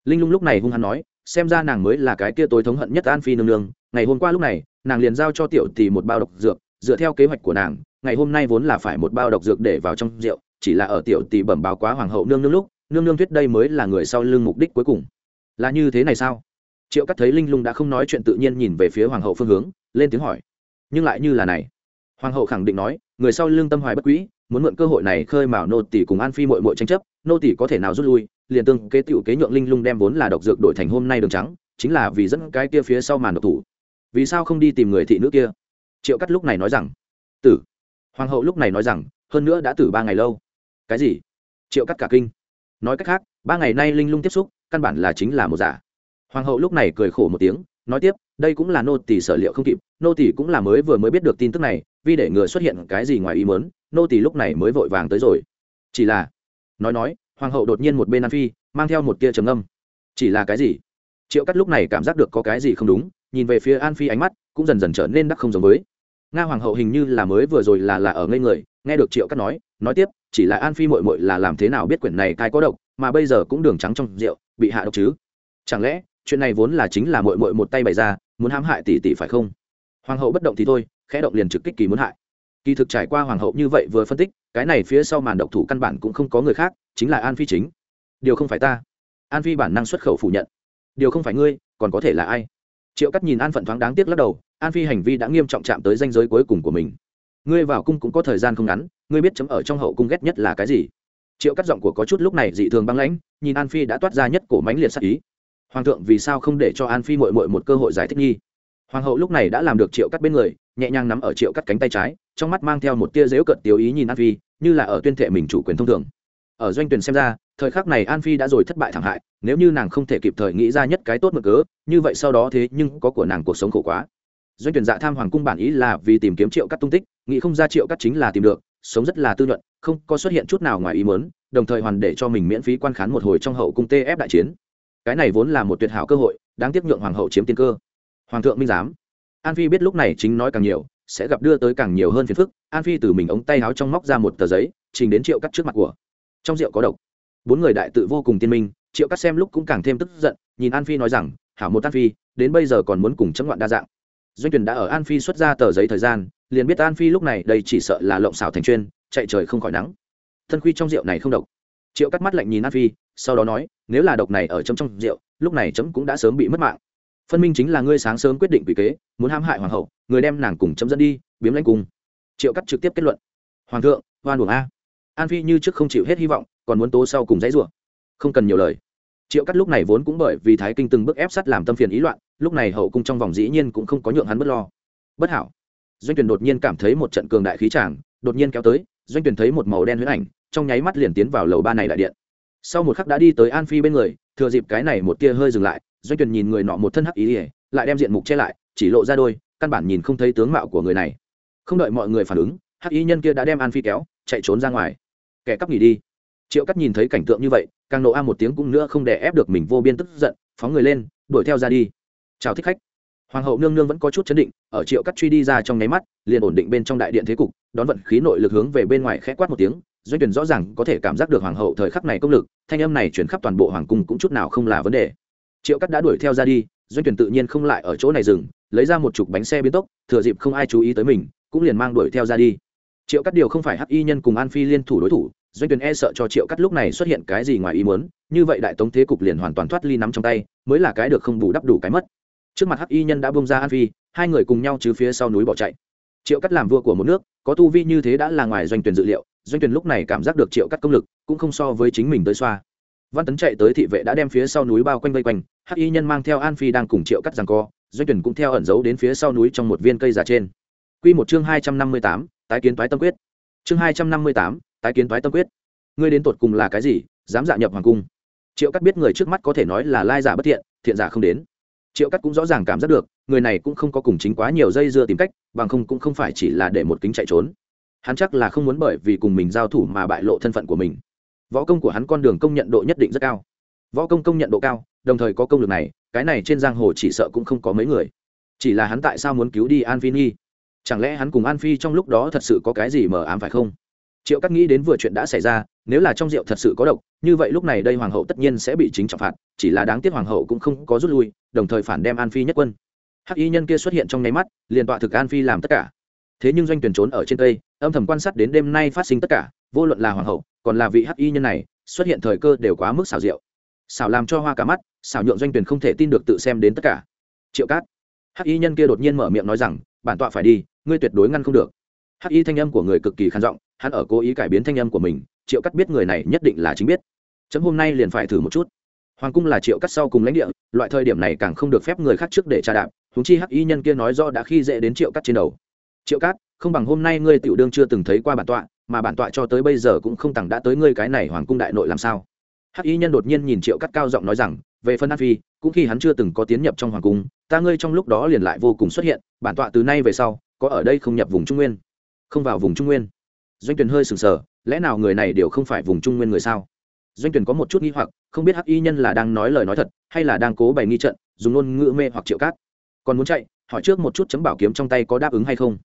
Linh lung lúc này hung hăng nói, xem ra nàng mới là cái kia tối thống hận nhất an phi nương nương, ngày hôm qua lúc này, nàng liền giao cho tiểu tỷ một bao độc dược, dựa theo kế hoạch của nàng ngày hôm nay vốn là phải một bao độc dược để vào trong rượu, chỉ là ở tiểu tỷ bẩm báo quá hoàng hậu nương nương lúc, nương nương thuyết đây mới là người sau lưng mục đích cuối cùng. Là như thế này sao? Triệu cắt thấy linh lung đã không nói chuyện tự nhiên nhìn về phía hoàng hậu phương hướng, lên tiếng hỏi. Nhưng lại như là này. Hoàng hậu khẳng định nói, người sau lưng tâm hoài bất quỹ muốn mượn cơ hội này khơi mào nô tỷ cùng an phi mội mội tranh chấp, nô tỷ có thể nào rút lui, liền tương kế tiểu kế nhượng linh lung đem vốn là độc dược đổi thành hôm nay đường trắng, chính là vì dẫn cái kia phía sau màn độc thủ. Vì sao không đi tìm người thị nữ kia? Triệu cắt lúc này nói rằng, tử hoàng hậu lúc này nói rằng, hơn nữa đã tử ba ngày lâu. Cái gì? Triệu cắt cả kinh. Nói cách khác, ba ngày nay linh lung tiếp xúc, căn bản là chính là một giả. Hoàng hậu lúc này cười khổ một tiếng, nói tiếp, đây cũng là nô tỷ sở liệu không kịp, nô tỷ cũng là mới vừa mới biết được tin tức này, vì để ngừa xuất hiện cái gì ngoài ý mớn nô tỷ lúc này mới vội vàng tới rồi. Chỉ là, nói nói, hoàng hậu đột nhiên một bên an phi, mang theo một tia trầm âm chỉ là cái gì? Triệu cắt lúc này cảm giác được có cái gì không đúng, nhìn về phía an phi ánh mắt, cũng dần dần trở nên đắc không giống với nga hoàng hậu hình như là mới vừa rồi là là ở ngây người, nghe được triệu cắt nói nói tiếp, chỉ là an phi mội mội là làm thế nào biết quyển này cai có độc, mà bây giờ cũng đường trắng trong rượu, bị hạ độc chứ? Chẳng lẽ, chuyện này vốn là chính là mội mội một tay bày ra, muốn hãm hại tỷ tỷ phải không? Hoàng hậu bất động thì thôi, khẽ động liền trực kích kỳ muốn hại. Kỳ thực trải qua hoàng hậu như vậy vừa phân tích, cái này phía sau màn độc thủ căn bản cũng không có người khác, chính là an phi chính. Điều không phải ta. An phi bản năng xuất khẩu phủ nhận. Điều không phải ngươi, còn có thể là ai? Triệu cắt nhìn an phận thoáng đáng tiếc lắc đầu, an phi hành vi đã nghiêm trọng chạm tới danh giới cuối cùng của mình. Ngươi vào cung cũng có thời gian không ngắn, ngươi biết chấm ở trong hậu cung ghét nhất là cái gì? Triệu cắt giọng của có chút lúc này dị thường băng lãnh, nhìn an phi đã toát ra nhất cổ mánh liệt sắc ý. Hoàng thượng, vì sao không để cho an phi mội mội một cơ hội giải thích nghi? Hoàng hậu lúc này đã làm được triệu cắt bên người, nhẹ nhàng nắm ở triệu cắt cánh tay trái, trong mắt mang theo một tia dễu cận tiêu ý nhìn an phi, như là ở tuyên thệ mình chủ quyền thông thường ở doanh tuyển xem ra, thời khắc này an phi đã rồi thất bại thảm hại, nếu như nàng không thể kịp thời nghĩ ra nhất cái tốt mực cớ, như vậy sau đó thế nhưng có của nàng cuộc sống khổ quá. Doanh tuyển dạ tham hoàng cung bản ý là vì tìm kiếm triệu cắt tung tích, nghĩ không ra triệu cắt chính là tìm được, sống rất là tư nhuận, không có xuất hiện chút nào ngoài ý muốn, đồng thời hoàn để cho mình miễn phí quan khán một hồi trong hậu cung tf đại chiến. Cái này vốn là một tuyệt hảo cơ hội, đáng tiếc nhượng hoàng hậu chiếm tiên cơ. Hoàng thượng minh giám. An phi biết lúc này chính nói càng nhiều, sẽ gặp đưa tới càng nhiều hơn phiền phức. An phi từ mình ống tay áo trong móc ra một tờ giấy, trình đến triệu cắt trước mặt của trong rượu có độc. Bốn người đại tự vô cùng tiên minh, triệu cắt xem lúc cũng càng thêm tức giận, nhìn an phi nói rằng, hảo một an phi, đến bây giờ còn muốn cùng chấm ngoạn đa dạng. Doanh tuyển đã ở an phi xuất ra tờ giấy thời gian, liền biết an phi lúc này đây chỉ sợ là lộng xảo thành chuyên, chạy trời không khỏi nắng. Thân khuy trong rượu này không độc. Triệu cắt mắt lạnh nhìn an phi, sau đó nói, nếu là độc này ở chấm trong rượu, lúc này chấm cũng đã sớm bị mất mạng. Phân minh chính là ngươi sáng sớm quyết định quỷ kế, muốn hãm hại hoàng hậu, người đem nàng cùng chấm dẫn đi, biếm lãnh cùng triệu cắt trực tiếp kết luận, hoàng thượng, hoan buồng a an phi như trước không chịu hết hy vọng, còn muốn tố sau cùng dãy rủa. Không cần nhiều lời. Triệu cắt lúc này vốn cũng bởi vì thái kinh từng bước ép sát làm tâm phiền ý loạn, lúc này hậu cung trong vòng dĩ nhiên cũng không có nhượng hắn bất lo. Bất hảo. Doanh tuyển đột nhiên cảm thấy một trận cường đại khí tràng, đột nhiên kéo tới, doanh tuyển thấy một màu đen huyết ảnh, trong nháy mắt liền tiến vào lầu ba này đại điện. Sau một khắc đã đi tới an phi bên người, thừa dịp cái này một tia hơi dừng lại, doanh tuyển nhìn người nọ một thân hắc ý ỉa lại đem diện mục che lại, chỉ lộ ra đôi, căn bản nhìn không thấy tướng mạo của người này. Không đợi mọi người phản ứng, hắc y nhân kia đã đem an phi kéo, chạy trốn ra ngoài kẻ cắp nghỉ đi. Triệu cắt nhìn thấy cảnh tượng như vậy, càng nộ a một tiếng cũng nữa không để ép được mình vô biên tức giận, phóng người lên, đuổi theo ra đi. Chào thích khách. Hoàng hậu nương nương vẫn có chút chấn định, ở triệu cắt truy đi ra trong nháy mắt, liền ổn định bên trong đại điện thế cục, đón vận khí nội lực hướng về bên ngoài khẽ quát một tiếng, doanh tuyển rõ ràng có thể cảm giác được hoàng hậu thời khắc này công lực, thanh âm này chuyển khắp toàn bộ hoàng cung cũng chút nào không là vấn đề. Triệu cắt đã đuổi theo ra đi, doanh tuyển tự nhiên không lại ở chỗ này dừng, lấy ra một chục bánh xe biến tốc, thừa dịp không ai chú ý tới mình, cũng liền mang đuổi theo ra đi triệu cắt điều không phải hắc y nhân cùng an phi liên thủ đối thủ doanh tuyển e sợ cho triệu cắt lúc này xuất hiện cái gì ngoài ý muốn như vậy đại tống thế cục liền hoàn toàn thoát ly nắm trong tay mới là cái được không bù đắp đủ cái mất. Trước mặt hắc y nhân đã bông ra an phi hai người cùng nhau chứ phía sau núi bỏ chạy. Triệu cắt làm vua của một nước có tu vi như thế đã là ngoài doanh tuyển dự liệu doanh tuyển lúc này cảm giác được triệu cắt công lực cũng không so với chính mình tới xoa. Văn tấn chạy tới thị vệ đã đem phía sau núi bao quanh vây quanh hắc y nhân mang theo an phi đang cùng triệu cắt rằng co doanh tuyển cũng theo ẩn giấu đến phía sau núi trong một viên cây già trên. Quy một chương hai trăm năm mươi tám, tái kiến toái tâm quyết. Chương hai trăm năm mươi tám, tái kiến toái tâm quyết. Ngươi đến tột cùng là cái gì dám dạ nhập hoàng cung? Triệu cắt biết người trước mắt có thể nói là lai giả bất thiện thiện giả không đến. Triệu cắt cũng rõ ràng cảm giác được người này cũng không có cùng chính quá nhiều dây dưa tìm cách bằng không cũng không phải chỉ là để một kính chạy trốn. Hắn chắc là không muốn bởi vì cùng mình giao thủ mà bại lộ thân phận của mình. Võ công của hắn con đường công nhận độ nhất định rất cao. Võ công công nhận độ cao đồng thời có công lực này cái này trên giang hồ chỉ sợ cũng không có mấy người. Chỉ là hắn tại sao muốn cứu đi an phi nhi? Chẳng lẽ hắn cùng an phi trong lúc đó thật sự có cái gì mờ ám phải không? Triệu cắt nghĩ đến vừa chuyện đã xảy ra, nếu là trong rượu thật sự có độc, như vậy lúc này đây hoàng hậu tất nhiên sẽ bị chính trọng phạt, chỉ là đáng tiếc hoàng hậu cũng không có rút lui, đồng thời phản đem an phi nhất quân. Hắc y nhân kia xuất hiện trong nháy mắt, liền tọa thực an phi làm tất cả. Thế nhưng doanh tuyển trốn ở trên cây, âm thầm quan sát đến đêm nay phát sinh tất cả, vô luận là hoàng hậu, còn là vị hắc y nhân này, xuất hiện thời cơ đều quá mức xảo diệu. Xảo làm cho hoa cả mắt, xảo nhượng doanh tuyển không thể tin được tự xem đến tất cả. Triệu cát. Hắc y nhân kia đột nhiên mở miệng nói rằng, bản tọa phải đi ngươi tuyệt đối ngăn không được. Hắc y thanh âm của người cực kỳ khăn giọng, hắn ở cố ý cải biến thanh âm của mình, triệu cắt biết người này nhất định là chính biết. Chấm hôm nay liền phải thử một chút. Hoàng cung là triệu cắt sau cùng lãnh địa, loại thời điểm này càng không được phép người khác trước để tra đạp húng chi hắc y nhân kia nói do đã khi dễ đến triệu cắt trên đầu. Triệu cát không bằng hôm nay ngươi tiểu đương chưa từng thấy qua bản tọa, mà bản tọa cho tới bây giờ cũng không tặng đã tới ngươi cái này hoàng cung đại nội làm sao? Hắc y nhân đột nhiên nhìn triệu cắt cao giọng nói rằng, về phân an phi, cũng khi hắn chưa từng có tiến nhập trong hoàng cung, ta ngươi trong lúc đó liền lại vô cùng xuất hiện, bản tọa từ nay về sau có ở đây không nhập vùng trung nguyên? Không vào vùng trung nguyên? Doanh tuyển hơi sừng sờ, lẽ nào người này đều không phải vùng trung nguyên người sao? Doanh tuyển có một chút nghi hoặc, không biết hắc y nhân là đang nói lời nói thật, hay là đang cố bày nghi trận, dùng ngôn ngữ mê hoặc triệu cát. Còn muốn chạy, hỏi trước một chút chấm bảo kiếm trong tay có đáp ứng hay không.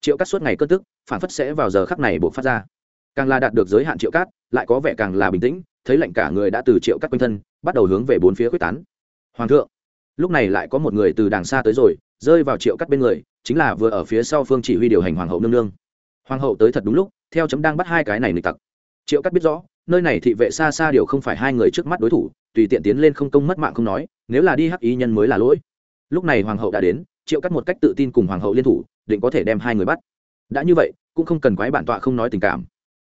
Triệu cát suốt ngày cơn tức, phản phất sẽ vào giờ khắc này buộc phát ra. Càng là đạt được giới hạn triệu cát, lại có vẻ càng là bình tĩnh, thấy lạnh cả người đã từ triệu cát quanh thân, bắt đầu hướng về bốn phía quyết tán. Hoàng thượng, lúc này lại có một người từ đàng xa tới rồi, rơi vào triệu cát bên người chính là vừa ở phía sau phương chỉ huy điều hành hoàng hậu nương nương. Hoàng hậu tới thật đúng lúc, theo chấm đang bắt hai cái này nịch tặc. Triệu cắt biết rõ, nơi này thị vệ xa xa điều không phải hai người trước mắt đối thủ, tùy tiện tiến lên không công mất mạng không nói, nếu là đi hắc ý nhân mới là lỗi. Lúc này hoàng hậu đã đến, triệu cắt một cách tự tin cùng hoàng hậu liên thủ, định có thể đem hai người bắt. Đã như vậy, cũng không cần quái bản tọa không nói tình cảm.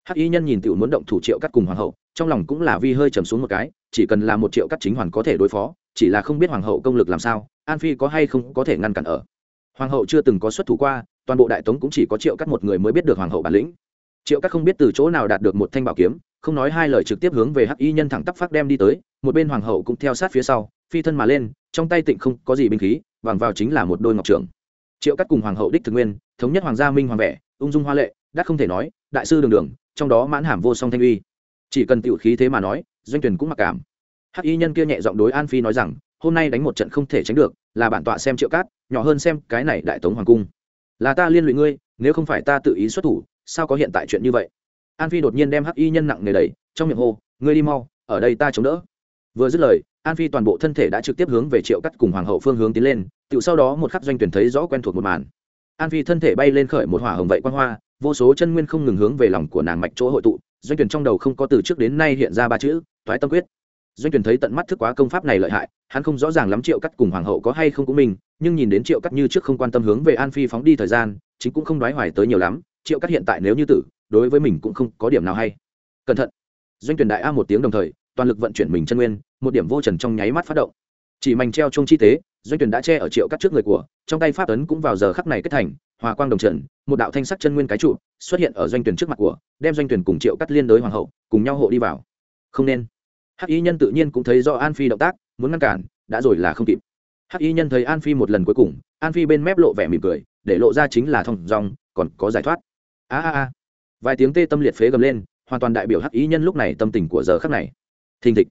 Hắc y nhân nhìn tiểu muốn động thủ triệu cắt cùng hoàng hậu, trong lòng cũng là vi hơi trầm xuống một cái, chỉ cần là một triệu cắt chính hoàn có thể đối phó, chỉ là không biết hoàng hậu công lực làm sao, an phi có hay không có thể ngăn cản ở hoàng hậu chưa từng có xuất thủ qua, toàn bộ đại tống cũng chỉ có triệu cắt một người mới biết được hoàng hậu bản lĩnh. Triệu cắt không biết từ chỗ nào đạt được một thanh bảo kiếm, không nói hai lời trực tiếp hướng về hắc y nhân thẳng tắp phát đem đi tới, một bên hoàng hậu cũng theo sát phía sau, phi thân mà lên, trong tay tịnh không có gì binh khí, bằng vào chính là một đôi ngọc trưởng. Triệu cắt cùng hoàng hậu đích thực nguyên, thống nhất hoàng gia minh hoàng vẻ, ung dung hoa lệ đắt không thể nói, đại sư đường đường, trong đó mãn hàm vô song thanh uy. Chỉ cần tiểu khí thế mà nói, doanh tuyển cũng mặc cảm. Hắc y nhân kia nhẹ giọng đối an phi nói rằng hôm nay đánh một trận không thể tránh được, là bản tọa xem triệu cát, nhỏ hơn xem cái này đại tống hoàng cung. Là ta liên lụy ngươi, nếu không phải ta tự ý xuất thủ, sao có hiện tại chuyện như vậy? An phi đột nhiên đem hắc y nhân nặng nề đẩy, trong miệng hô, ngươi đi mau, ở đây ta chống đỡ. Vừa dứt lời, an phi toàn bộ thân thể đã trực tiếp hướng về triệu cắt cùng hoàng hậu phương hướng tiến lên, tự sau đó một khắc doanh tuyển thấy rõ quen thuộc một màn. An phi thân thể bay lên khởi một hỏa hồng vậy quan hoa, vô số chân nguyên không ngừng hướng về lòng của nàng mạch chỗ hội tụ, doanh tuyển trong đầu không có từ trước đến nay hiện ra ba chữ thoái tâm quyết doanh tuyển thấy tận mắt thức quá công pháp này lợi hại, hắn không rõ ràng lắm triệu cắt cùng hoàng hậu có hay không cũng mình, nhưng nhìn đến triệu cắt như trước không quan tâm hướng về an phi phóng đi thời gian, chính cũng không đoái hoài tới nhiều lắm. Triệu cắt hiện tại nếu như tử, đối với mình cũng không có điểm nào hay. Cẩn thận! Doanh tuyển đại a một tiếng đồng thời, toàn lực vận chuyển mình chân nguyên, một điểm vô trần trong nháy mắt phát động. Chỉ mảnh treo chung chi tế, doanh tuyển đã che ở triệu cắt trước người của, trong tay pháp ấn cũng vào giờ khắc này kết thành, hòa quang đồng trần, một đạo thanh sắc chân nguyên cái trụ, xuất hiện ở doanh tuyển trước mặt của, đem doanh tuyển cùng triệu cắt liên đối hoàng hậu, cùng nhau hộ đi vào. Không nên! Hắc y nhân tự nhiên cũng thấy do an phi động tác, muốn ngăn cản, đã rồi là không kịp. Hắc y nhân thấy an phi một lần cuối cùng, an phi bên mép lộ vẻ mỉm cười, để lộ ra chính là thong dong, còn có giải thoát. A a a. Vài tiếng tê tâm liệt phế gầm lên, hoàn toàn đại biểu hắc y nhân lúc này tâm tình của giờ khắc này. Thình thịch.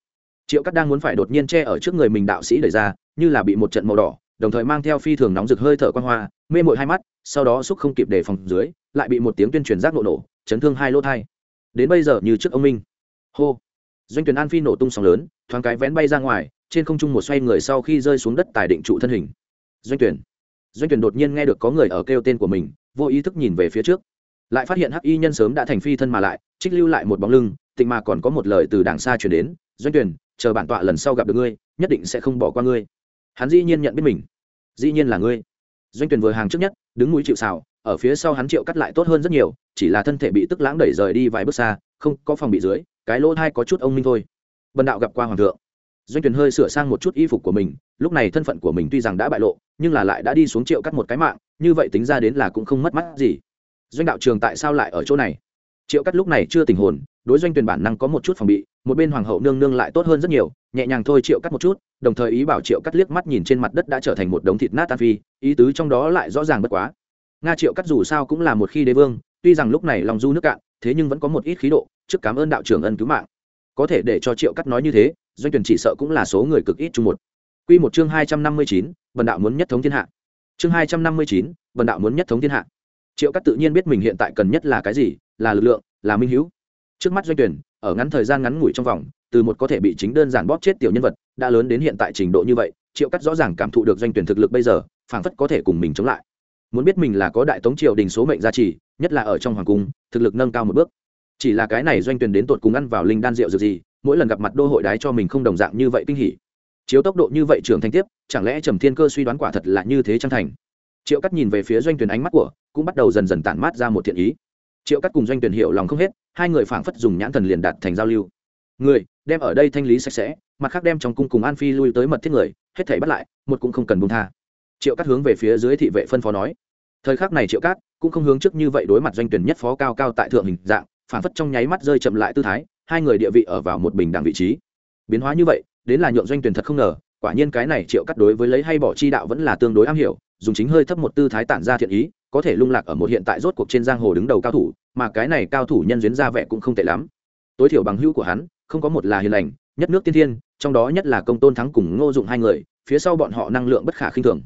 Triệu cắt đang muốn phải đột nhiên che ở trước người mình đạo sĩ đẩy ra, như là bị một trận màu đỏ, đồng thời mang theo phi thường nóng rực hơi thở quan hoa, mê mội hai mắt, sau đó xúc không kịp đề phòng dưới, lại bị một tiếng tuyên truyền giác nổ nổ, chấn thương hai lỗ thai. Đến bây giờ như trước ông minh. Hô doanh tuyển an phi nổ tung sóng lớn, thoáng cái vén bay ra ngoài, trên không trung một xoay người sau khi rơi xuống đất tài định trụ thân hình. Doanh tuyển doanh tuyển đột nhiên nghe được có người ở kêu tên của mình, vô ý thức nhìn về phía trước. Lại phát hiện hắc y nhân sớm đã thành phi thân mà lại, trích lưu lại một bóng lưng, tịnh mà còn có một lời từ đàng xa chuyển đến, doanh tuyển chờ bản tọa lần sau gặp được ngươi, nhất định sẽ không bỏ qua ngươi. Hắn dĩ nhiên nhận biết mình. Dĩ nhiên là ngươi. Doanh tuyển vừa hàng trước nhất, đứng mũi chịu xào ở phía sau hắn triệu cắt lại tốt hơn rất nhiều, chỉ là thân thể bị tức lãng đẩy rời đi vài bước xa, không có phòng bị dưới cái lỗ thai có chút ông minh thôi. Bần đạo gặp qua hoàng thượng. Doanh tuyển hơi sửa sang một chút y phục của mình, lúc này thân phận của mình tuy rằng đã bại lộ, nhưng là lại đã đi xuống triệu cắt một cái mạng, như vậy tính ra đến là cũng không mất mắt gì. Doanh đạo trường tại sao lại ở chỗ này? Triệu cắt lúc này chưa tình hồn, đối doanh tuyển bản năng có một chút phòng bị, một bên hoàng hậu nương nương lại tốt hơn rất nhiều, nhẹ nhàng thôi triệu cắt một chút, đồng thời ý bảo triệu cắt liếc mắt nhìn trên mặt đất đã trở thành một đống thịt nát tan phi, ý tứ trong đó lại rõ ràng bất quá. Nga triệu cắt dù sao cũng là một khi đế vương, tuy rằng lúc này lòng du nước cạn, thế nhưng vẫn có một ít khí độ trước cảm ơn đạo trưởng ân cứu mạng. Có thể để cho triệu cắt nói như thế doanh tuyển chỉ sợ cũng là số người cực ít chung một. Quy một chương hai trăm năm mươi chín, bần đạo muốn nhất thống thiên hạ. Chương hai trăm năm mươi chín, bần đạo muốn nhất thống thiên hạ. Triệu cắt tự nhiên biết mình hiện tại cần nhất là cái gì là lực lượng là minh hữu. Trước mắt doanh tuyển ở ngắn thời gian ngắn ngủi trong vòng từ một có thể bị chính đơn giản bóp chết tiểu nhân vật đã lớn đến hiện tại trình độ như vậy triệu cắt rõ ràng cảm thụ được doanh tuyển thực lực bây giờ phảng phất có thể cùng mình chống lại. Muốn biết mình là có đại tống triều đình số mệnh gia trì nhất là ở trong hoàng cung thực lực nâng cao một bước chỉ là cái này doanh tuyển đến tột cùng ăn vào linh đan rượu dược gì, mỗi lần gặp mặt đô hội đái cho mình không đồng dạng như vậy kinh hỉ. Chiếu tốc độ như vậy trưởng thành tiếp, chẳng lẽ trầm thiên cơ suy đoán quả thật là như thế chân thành? Triệu cắt nhìn về phía doanh tuyển ánh mắt của, cũng bắt đầu dần dần tản mát ra một thiện ý. Triệu cắt cùng doanh tuyển hiểu lòng không hết, hai người phảng phất dùng nhãn thần liền đạt thành giao lưu. Người, đem ở đây thanh lý sạch sẽ, mặt khác đem trong cung cùng an phi lui tới mật thiết người, hết thảy bắt lại, một cũng không cần buông tha. Triệu cắt hướng về phía dưới thị vệ phân phó nói. Thời khắc này triệu cát cũng không hướng trước như vậy đối mặt doanh tuyển nhất phó cao cao tại thượng hình dạng Phản phất trong nháy mắt rơi chậm lại tư thái, hai người địa vị ở vào một bình đẳng vị trí. Biến hóa như vậy, đến là nhượng doanh tuyển thật không ngờ, quả nhiên cái này triệu cắt đối với lấy hay bỏ chi đạo vẫn là tương đối am hiểu, dùng chính hơi thấp một tư thái tản ra thiện ý, có thể lung lạc ở một hiện tại rốt cuộc trên giang hồ đứng đầu cao thủ, mà cái này cao thủ nhân duyên ra vẻ cũng không tệ lắm. Tối thiểu bằng hữu của hắn, không có một là hiền lành, nhất nước tiên thiên, trong đó nhất là công tôn thắng cùng ngô dụng hai người, phía sau bọn họ năng lượng bất khả khinh thường.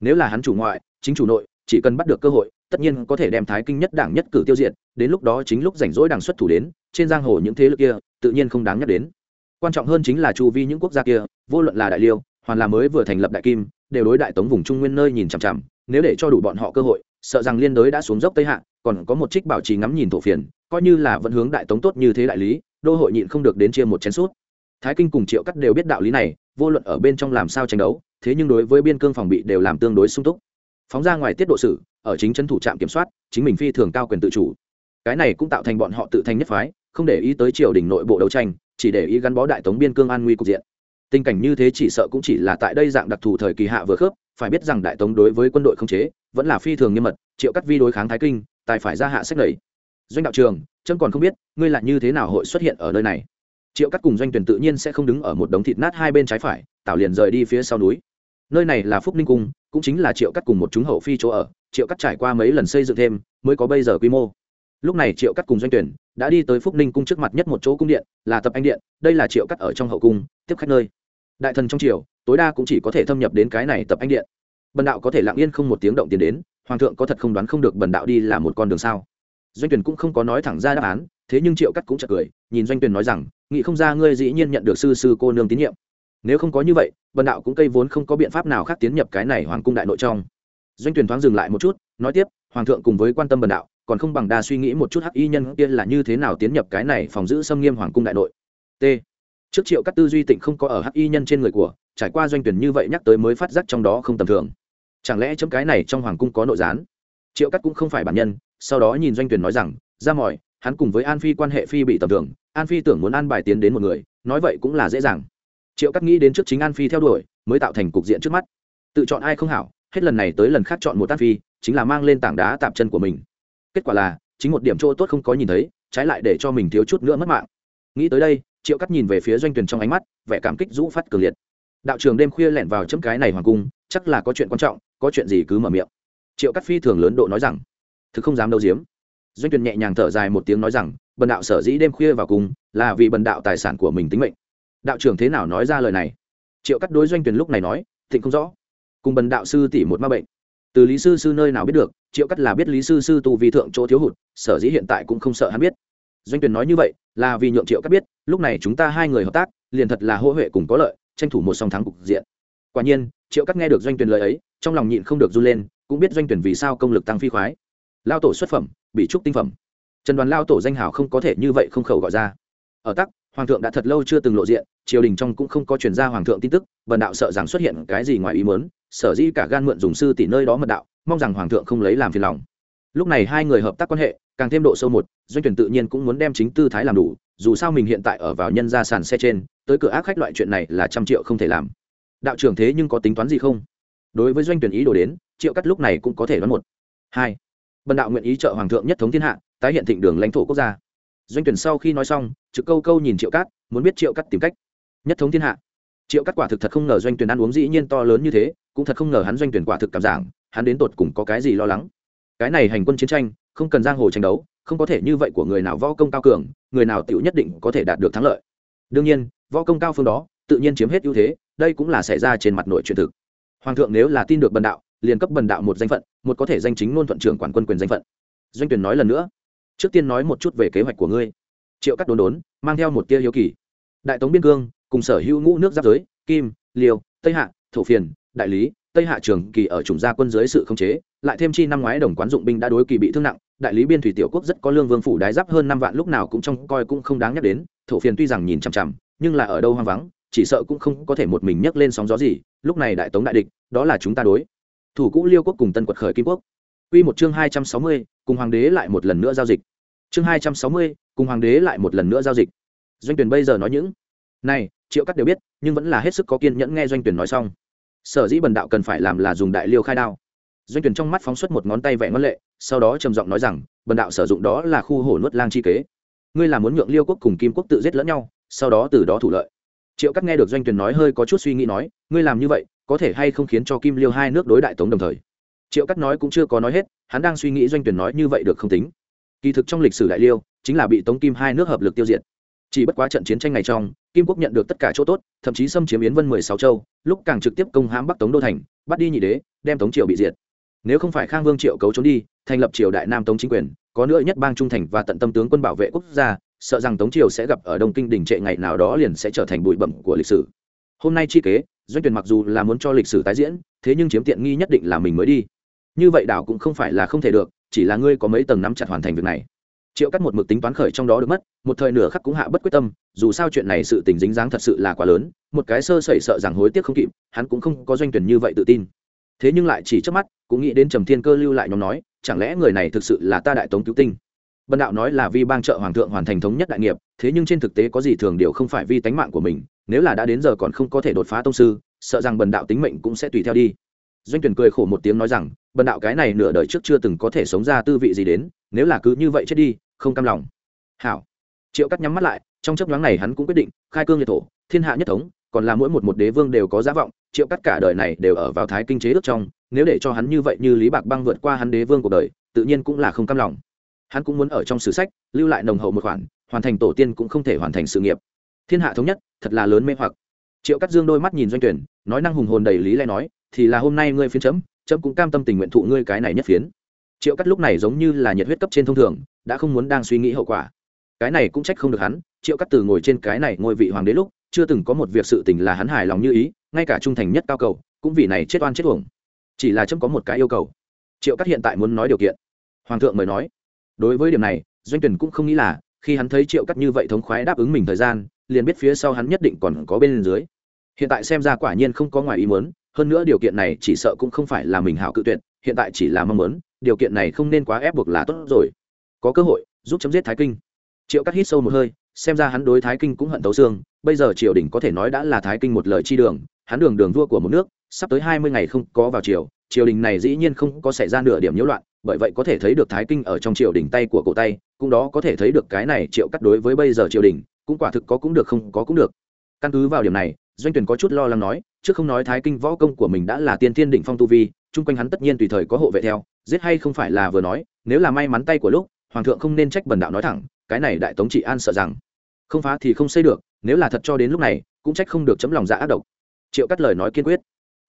Nếu là hắn chủ ngoại, chính chủ nội, chỉ cần bắt được cơ hội tất nhiên có thể đem thái kinh nhất đảng nhất cử tiêu diệt, đến lúc đó chính lúc rảnh rỗi đảng xuất thủ đến, trên giang hồ những thế lực kia, tự nhiên không đáng nhắc đến. Quan trọng hơn chính là chu vi những quốc gia kia, vô luận là đại liêu, hoàn là mới vừa thành lập đại kim, đều đối đại tống vùng trung nguyên nơi nhìn chằm chằm, nếu để cho đủ bọn họ cơ hội, sợ rằng liên đới đã xuống dốc tây hạ, còn có một trích bảo trì ngắm nhìn thổ phiền, coi như là vẫn hướng đại tống tốt như thế đại lý, đô hội nhịn không được đến chia một chén suốt thái kinh cùng triệu cắt đều biết đạo lý này, vô luận ở bên trong làm sao tranh đấu, thế nhưng đối với biên cương phòng bị đều làm tương đối sung túc phóng ra ngoài tiết độ sử, ở chính chân thủ trạm kiểm soát, chính mình phi thường cao quyền tự chủ. Cái này cũng tạo thành bọn họ tự thành nhất phái, không để ý tới triều đình nội bộ đấu tranh, chỉ để ý gắn bó đại tống biên cương an nguy cục diện. Tình cảnh như thế chỉ sợ cũng chỉ là tại đây dạng đặc thù thời kỳ hạ vừa khớp, phải biết rằng đại tống đối với quân đội không chế, vẫn là phi thường nghiêm mật, triệu cắt vi đối kháng thái kinh, tài phải ra hạ sách lầy doanh đạo trường trâm còn không biết, ngươi lại như thế nào hội xuất hiện ở nơi này? Triệu cắt cùng doanh tuyển tự nhiên sẽ không đứng ở một đống thịt nát hai bên trái phải tạo liền rời đi phía sau núi nơi này là phúc ninh cung, cũng chính là triệu cắt cùng một chúng hậu phi chỗ ở, triệu cắt trải qua mấy lần xây dựng thêm, mới có bây giờ quy mô. Lúc này triệu cắt cùng doanh tuyển đã đi tới phúc ninh cung trước mặt nhất một chỗ cung điện, là tập anh điện, đây là triệu cắt ở trong hậu cung, tiếp khách nơi. Đại thần trong triều, tối đa cũng chỉ có thể thâm nhập đến cái này tập anh điện. Bần đạo có thể lặng yên không một tiếng động tiền đến, hoàng thượng có thật không đoán không được bần đạo đi là một con đường sao? Doanh tuyển cũng không có nói thẳng ra đáp án, thế nhưng triệu cắt cũng chợt cười, nhìn doanh tuyển nói rằng, nghĩ không ra ngươi dĩ nhiên nhận được sư sư cô nương tín nhiệm nếu không có như vậy, bần đạo cũng cây vốn không có biện pháp nào khác tiến nhập cái này hoàng cung đại nội trong. Doanh tuyển thoáng dừng lại một chút, nói tiếp, hoàng thượng cùng với quan tâm bần đạo, còn không bằng đa suy nghĩ một chút hắc y nhân kia là như thế nào tiến nhập cái này phòng giữ xâm nghiêm hoàng cung đại nội. T. Trước triệu các tư duy tịnh không có ở hắc y nhân trên người của, trải qua doanh tuyển như vậy nhắc tới mới phát giác trong đó không tầm thường. Chẳng lẽ chấm cái này trong hoàng cung có nội gián? Triệu cắt cũng không phải bản nhân, sau đó nhìn doanh tuyển nói rằng, ra mỏi hắn cùng với an phi quan hệ phi bị tầm thường, an phi tưởng muốn an bài tiến đến một người, nói vậy cũng là dễ dàng triệu cắt nghĩ đến trước chính an phi theo đuổi, mới tạo thành cục diện trước mắt. Tự chọn ai không hảo, hết lần này tới lần khác chọn một an phi, chính là mang lên tảng đá tạm chân của mình. Kết quả là, chính một điểm chỗ tốt không có nhìn thấy, trái lại để cho mình thiếu chút nữa mất mạng. Nghĩ tới đây, triệu cắt nhìn về phía doanh tuyển trong ánh mắt, vẻ cảm kích rũ phát cường liệt. Đạo trường đêm khuya lẻn vào chấm cái này hoàng cung, chắc là có chuyện quan trọng, có chuyện gì cứ mở miệng. Triệu cắt phi thường lớn độ nói rằng, thực không dám đâu diếm. Doanh tuyển nhẹ nhàng thở dài một tiếng nói rằng, bần đạo sở dĩ đêm khuya vào cung, là vì bần đạo tài sản của mình tính mệnh đạo trưởng thế nào nói ra lời này? Triệu cắt đối doanh tuyển lúc này nói, thịnh không rõ. Cùng bần đạo sư tỷ một ma bệnh. Từ lý sư sư nơi nào biết được, triệu cắt là biết lý sư sư tu vi thượng chỗ thiếu hụt, sở dĩ hiện tại cũng không sợ hắn biết. Doanh tuyển nói như vậy, là vì nhượng triệu cắt biết, lúc này chúng ta hai người hợp tác, liền thật là hỗ huệ cùng có lợi, tranh thủ một song thắng cục diện. Quả nhiên, triệu cắt nghe được doanh tuyển lời ấy, trong lòng nhịn không được run lên, cũng biết doanh tuyển vì sao công lực tăng phi khoái. Lao tổ xuất phẩm bị trúc tinh phẩm. Trần đoàn lao tổ danh hào không có thể như vậy không khẩu gọi ra. Ở tắc hoàng thượng đã thật lâu chưa từng lộ diện, triều đình trong cũng không có chuyển ra hoàng thượng tin tức, bần đạo sợ rằng xuất hiện cái gì ngoài ý mớn sở dĩ cả gan mượn dùng sư tỷ nơi đó mật đạo, mong rằng hoàng thượng không lấy làm phiền lòng. Lúc này hai người hợp tác quan hệ, càng thêm độ sâu một, doanh tuyển tự nhiên cũng muốn đem chính tư thái làm đủ, dù sao mình hiện tại ở vào nhân gia sàn xe trên, tới cửa ác khách loại chuyện này là trăm triệu không thể làm. Đạo trưởng thế nhưng có tính toán gì không? Đối với doanh tuyển ý đồ đến, triệu cắt lúc này cũng có thể đoán một. Hai, bần đạo nguyện ý trợ hoàng thượng nhất thống thiên hạ, tái hiện thịnh đường lãnh thổ quốc gia doanh tuyển sau khi nói xong, trực câu câu nhìn triệu cát, muốn biết triệu cát tìm cách. Nhất thống thiên hạ. Triệu cát quả thực thật không ngờ doanh tuyển ăn uống dĩ nhiên to lớn như thế, cũng thật không ngờ hắn doanh tuyển quả thực cảm giảng, hắn đến tột cùng có cái gì lo lắng. Cái này hành quân chiến tranh, không cần giang hồ tranh đấu, không có thể như vậy của người nào võ công cao cường, người nào tựu nhất định có thể đạt được thắng lợi. Đương nhiên, võ công cao phương đó, tự nhiên chiếm hết ưu thế, đây cũng là xảy ra trên mặt nội truyền thực. Hoàng thượng nếu là tin được bần đạo, liền cấp bần đạo một danh phận, một có thể danh chính ngôn thuận trưởng quản quân quyền danh phận. Doanh tuyển nói lần nữa trước tiên nói một chút về kế hoạch của ngươi. Triệu cắt đốn đốn mang theo một tia hiếu kỳ. Đại tống biên cương cùng sở hữu ngũ nước giáp giới kim liêu tây hạ thổ phiền đại lý tây hạ trường kỳ ở chủng gia quân dưới sự khống chế lại thêm chi năm ngoái đồng quán dụng binh đã đối kỳ bị thương nặng đại lý biên thủy tiểu quốc rất có lương vương phủ đái giáp hơn năm vạn lúc nào cũng trong coi cũng không đáng nhắc đến thổ phiền tuy rằng nhìn chằm chằm nhưng là ở đâu hoang vắng chỉ sợ cũng không có thể một mình nhấc lên sóng gió gì lúc này đại tống đại địch đó là chúng ta đối. Thủ cũ liêu quốc cùng tân quật khởi kim quốc. Quy một chương hai trăm sáu mươi, cùng hoàng đế lại một lần nữa giao dịch. Chương hai trăm sáu mươi, cùng hoàng đế lại một lần nữa giao dịch. Doanh Tuyển bây giờ nói những này, Triệu Cắt đều biết, nhưng vẫn là hết sức có kiên nhẫn nghe Doanh Tuyển nói xong. Sở dĩ bần đạo cần phải làm là dùng đại liêu khai đao. Doanh Tuyển trong mắt phóng xuất một ngón tay vẽ ngân lệ, sau đó trầm giọng nói rằng, bần đạo sử dụng đó là khu hổ nuốt lang chi kế. Ngươi là muốn nhượng Liêu quốc cùng Kim quốc tự giết lẫn nhau, sau đó từ đó thủ lợi. Triệu Cắt nghe được Doanh Tuyển nói hơi có chút suy nghĩ nói, ngươi làm như vậy, có thể hay không khiến cho Kim Liêu hai nước đối đại tống đồng thời triệu cắt nói cũng chưa có nói hết hắn đang suy nghĩ doanh tuyển nói như vậy được không tính. Kỳ thực trong lịch sử đại liêu, chính là bị tống kim hai nước hợp lực tiêu diệt. Chỉ bất quá trận chiến tranh này trong, kim quốc nhận được tất cả chỗ tốt, thậm chí xâm chiếm yến vân mười sáu châu, lúc càng trực tiếp công hãm bắc tống đô thành, bắt đi nhị đế, đem tống triều bị diệt. Nếu không phải khang vương triệu cấu trốn đi, thành lập triều đại nam tống chính quyền, có nữa nhất bang trung thành và tận tâm tướng quân bảo vệ quốc gia, sợ rằng tống triều sẽ gặp ở đông kinh đỉnh trệ ngày nào đó liền sẽ trở thành bụi bẩm của lịch sử. Hôm nay chi kế, doanh tuyển mặc dù là muốn cho lịch sử tái diễn, thế nhưng chiếm tiện nghi nhất định là mình mới đi như vậy đảo cũng không phải là không thể được, chỉ là ngươi có mấy tầng nắm chặt hoàn thành việc này. Triệu cắt một mực tính toán khởi trong đó được mất, một thời nửa khắc cũng hạ bất quyết tâm, dù sao chuyện này sự tình dính dáng thật sự là quá lớn, một cái sơ sẩy sợ rằng hối tiếc không kịp, hắn cũng không có doanh tuyển như vậy tự tin. Thế nhưng lại chỉ trước mắt, cũng nghĩ đến trầm thiên cơ lưu lại nhóm nói, chẳng lẽ người này thực sự là ta đại tống cứu tinh? Bần đạo nói là vi bang trợ hoàng thượng hoàn thành thống nhất đại nghiệp, thế nhưng trên thực tế có gì thường điều không phải vi tánh mạng của mình, nếu là đã đến giờ còn không có thể đột phá tông sư, sợ rằng bần đạo tính mệnh cũng sẽ tùy theo đi doanh tuyển cười khổ một tiếng nói rằng, bần đạo cái này nửa đời trước chưa từng có thể sống ra tư vị gì đến, nếu là cứ như vậy chết đi, không cam lòng. Hảo. Triệu cắt nhắm mắt lại, trong chấp nhoáng này hắn cũng quyết định, khai cương liệt thổ, thiên hạ nhất thống, còn là mỗi một một đế vương đều có giá vọng, triệu cắt cả đời này đều ở vào thái kinh chế ước trong, nếu để cho hắn như vậy như lý bạc băng vượt qua hắn đế vương cuộc đời, tự nhiên cũng là không cam lòng. Hắn cũng muốn ở trong sử sách, lưu lại nồng hậu một khoản, hoàn thành tổ tiên cũng không thể hoàn thành sự nghiệp. Thiên hạ thống nhất, thật là lớn mê hoặc. Triệu cắt dương đôi mắt nhìn doanh tuyển nói năng hùng hồn đầy lý lẽ nói thì là hôm nay ngươi phiến chấm chấm cũng cam tâm tình nguyện thụ ngươi cái này nhất phiến. Triệu cắt lúc này giống như là nhiệt huyết cấp trên thông thường, đã không muốn đang suy nghĩ hậu quả. Cái này cũng trách không được hắn, triệu cắt từ ngồi trên cái này ngôi vị hoàng đế lúc, chưa từng có một việc sự tình là hắn hài lòng như ý, ngay cả trung thành nhất cao cầu, cũng vì này chết oan chết uổng. Chỉ là chấm có một cái yêu cầu. Triệu cắt hiện tại muốn nói điều kiện. Hoàng thượng mời nói. Đối với điểm này, doanh tuyển cũng không nghĩ là, khi hắn thấy triệu cắt như vậy thống khoái đáp ứng mình thời gian, liền biết phía sau hắn nhất định còn có bên dưới. Hiện tại xem ra quả nhiên không có ngoài ý muốn hơn nữa điều kiện này chỉ sợ cũng không phải là mình hảo cự tuyệt, hiện tại chỉ là mong muốn, điều kiện này không nên quá ép buộc là tốt rồi. Có cơ hội, giúp chấm giết thái kinh. Triệu cắt hít sâu một hơi, xem ra hắn đối thái kinh cũng hận tấu xương, bây giờ triều đình có thể nói đã là thái kinh một lời chi đường, hắn đường đường vua của một nước, sắp tới hai mươi ngày không có vào triều triều đình này dĩ nhiên không có xảy ra nửa điểm nhiễu loạn, bởi vậy có thể thấy được thái kinh ở trong triều đình tay của cổ tay, cũng đó có thể thấy được cái này triệu cắt đối với bây giờ triều đình, cũng quả thực có cũng được không có cũng được. Căn cứ vào điểm này, doanh tuyển có chút lo lắng nói trước không nói thái kinh võ công của mình đã là tiên thiên đỉnh phong tu vi, chung quanh hắn tất nhiên tùy thời có hộ vệ theo, giết hay không phải là vừa nói, nếu là may mắn tay của lúc, hoàng thượng không nên trách bần đạo nói thẳng, cái này đại tống trị an sợ rằng, không phá thì không xây được, nếu là thật cho đến lúc này, cũng trách không được chấm lòng dạ ác độc. Triệu cắt lời nói kiên quyết.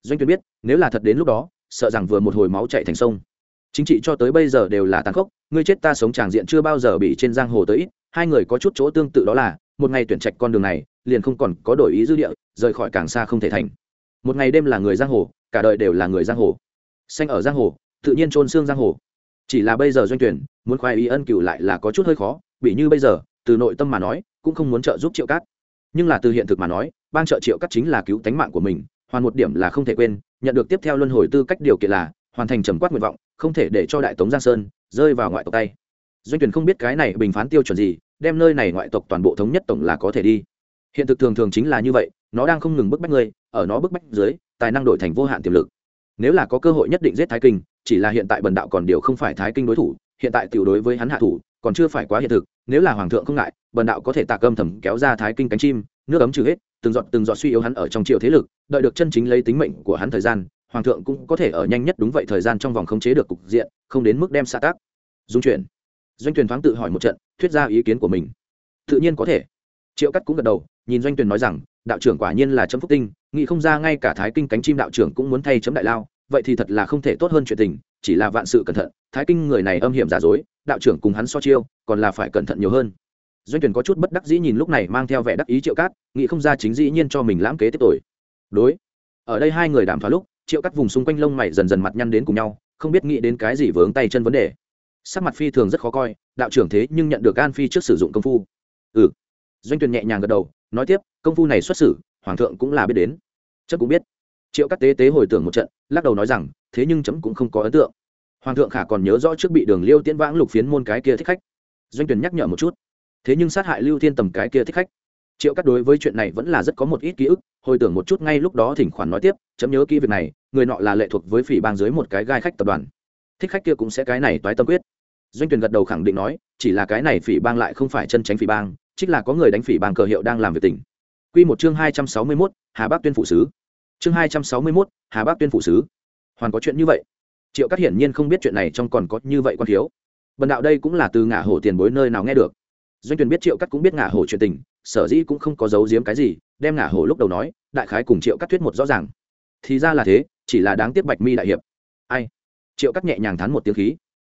Doanh tuyên biết, nếu là thật đến lúc đó, sợ rằng vừa một hồi máu chạy thành sông. Chính trị cho tới bây giờ đều là tàn khốc, ngươi chết ta sống tràng diện chưa bao giờ bị trên giang hồ tới ít, hai người có chút chỗ tương tự đó là, một ngày tuyển trạch con đường này, liền không còn có đổi ý dư địa, rời khỏi càng xa không thể thành một ngày đêm là người giang hồ, cả đời đều là người giang hồ. Xanh ở giang hồ, tự nhiên trôn xương giang hồ. Chỉ là bây giờ doanh tuyển, muốn khoai ý ân cửu lại là có chút hơi khó, bị như bây giờ, từ nội tâm mà nói, cũng không muốn trợ giúp triệu cát. Nhưng là từ hiện thực mà nói ban trợ triệu cát chính là cứu tánh mạng của mình, hoàn một điểm là không thể quên, nhận được tiếp theo luân hồi tư cách điều kiện là, hoàn thành trầm quát nguyện vọng, không thể để cho đại tống giang sơn rơi vào ngoại tộc tay. Doanh tuyển không biết cái này bình phán tiêu chuẩn gì, đem nơi này ngoại tộc toàn bộ thống nhất tổng là có thể đi. Hiện thực thường thường chính là như vậy, nó đang không ngừng bức bách ngươi ở nó bức bách dưới, tài năng đổi thành vô hạn tiềm lực. Nếu là có cơ hội nhất định giết thái kinh, chỉ là hiện tại bần đạo còn điều không phải thái kinh đối thủ, hiện tại tiểu đối với hắn hạ thủ, còn chưa phải quá hiện thực, nếu là hoàng thượng không ngại, bần đạo có thể tạc âm thầm kéo ra thái kinh cánh chim, nước ấm trừ hết, từng giọt từng giọt suy yếu hắn ở trong triều thế lực, đợi được chân chính lấy tính mệnh của hắn thời gian, hoàng thượng cũng có thể ở nhanh nhất đúng vậy thời gian trong vòng khống chế được cục diện, không đến mức đem xa tác. Dung chuyển. Doanh tuyển thoáng tự hỏi một trận, thuyết ra ý kiến của mình. Tự nhiên có thể. Triệu cắt cũng gật đầu, nhìn doanh tuyển nói rằng, đạo trưởng quả nhiên là chấm phúc tinh nghĩ không ra ngay cả thái kinh cánh chim đạo trưởng cũng muốn thay chấm đại lao, vậy thì thật là không thể tốt hơn chuyện tình, chỉ là vạn sự cẩn thận, thái kinh người này âm hiểm giả dối, đạo trưởng cùng hắn so chiêu, còn là phải cẩn thận nhiều hơn. Doanh tuyển có chút bất đắc dĩ nhìn lúc này mang theo vẻ đắc ý triệu cát, nghĩ không ra chính dĩ nhiên cho mình lãm kế tiếp tuổi. đối, ở đây hai người đàm thoại lúc, triệu cắt vùng xung quanh lông mày dần dần mặt nhăn đến cùng nhau, không biết nghĩ đến cái gì vướng tay chân vấn đề. Sắc mặt phi thường rất khó coi, đạo trưởng thế nhưng nhận được an phi trước sử dụng công phu. Ừ. Doanh tuyển nhẹ nhàng gật đầu, nói tiếp, công phu này xuất xử hoàng thượng cũng là biết đến. Chấm cũng biết. Triệu các tế tế hồi tưởng một trận, lắc đầu nói rằng, thế nhưng chấm cũng không có ấn tượng. Hoàng thượng khả còn nhớ rõ trước bị đường liêu tiễn vãng lục phiến môn cái kia thích khách. Doanh tuyển nhắc nhở một chút. Thế nhưng sát hại lưu thiên tầm cái kia thích khách. Triệu cắt đối với chuyện này vẫn là rất có một ít ký ức, hồi tưởng một chút ngay lúc đó thỉnh khoản nói tiếp, chấm nhớ kỹ việc này, người nọ là lệ thuộc với phỉ bang dưới một cái gai khách tập đoàn. Thích khách kia cũng sẽ cái này toái tâm quyết. Doanh tuyển gật đầu khẳng định nói, chỉ là cái này phỉ bang lại không phải chân tránh phỉ bang chính là có người đánh phỉ bang cờ hiệu đang làm việc tỉnh quy một chương hai trăm sáu mươi 261, hà bắc tuyên phụ sứ. Chương hai trăm sáu mươi 261, hà bắc tuyên phụ sứ. Hoàn có chuyện như vậy? Triệu cát hiển nhiên không biết chuyện này trong còn có như vậy quan thiếu. Bần đạo đây cũng là từ ngả hổ tiền bối nơi nào nghe được. Doanh Tuyền biết triệu cát cũng biết ngả hổ chuyện tình sở dĩ cũng không có giấu giếm cái gì đem ngả hổ lúc đầu nói đại khái cùng triệu cát thuyết một rõ ràng. Thì ra là thế chỉ là đáng tiếc bạch mi đại hiệp. Ai? Triệu cát nhẹ nhàng thán một tiếng khí.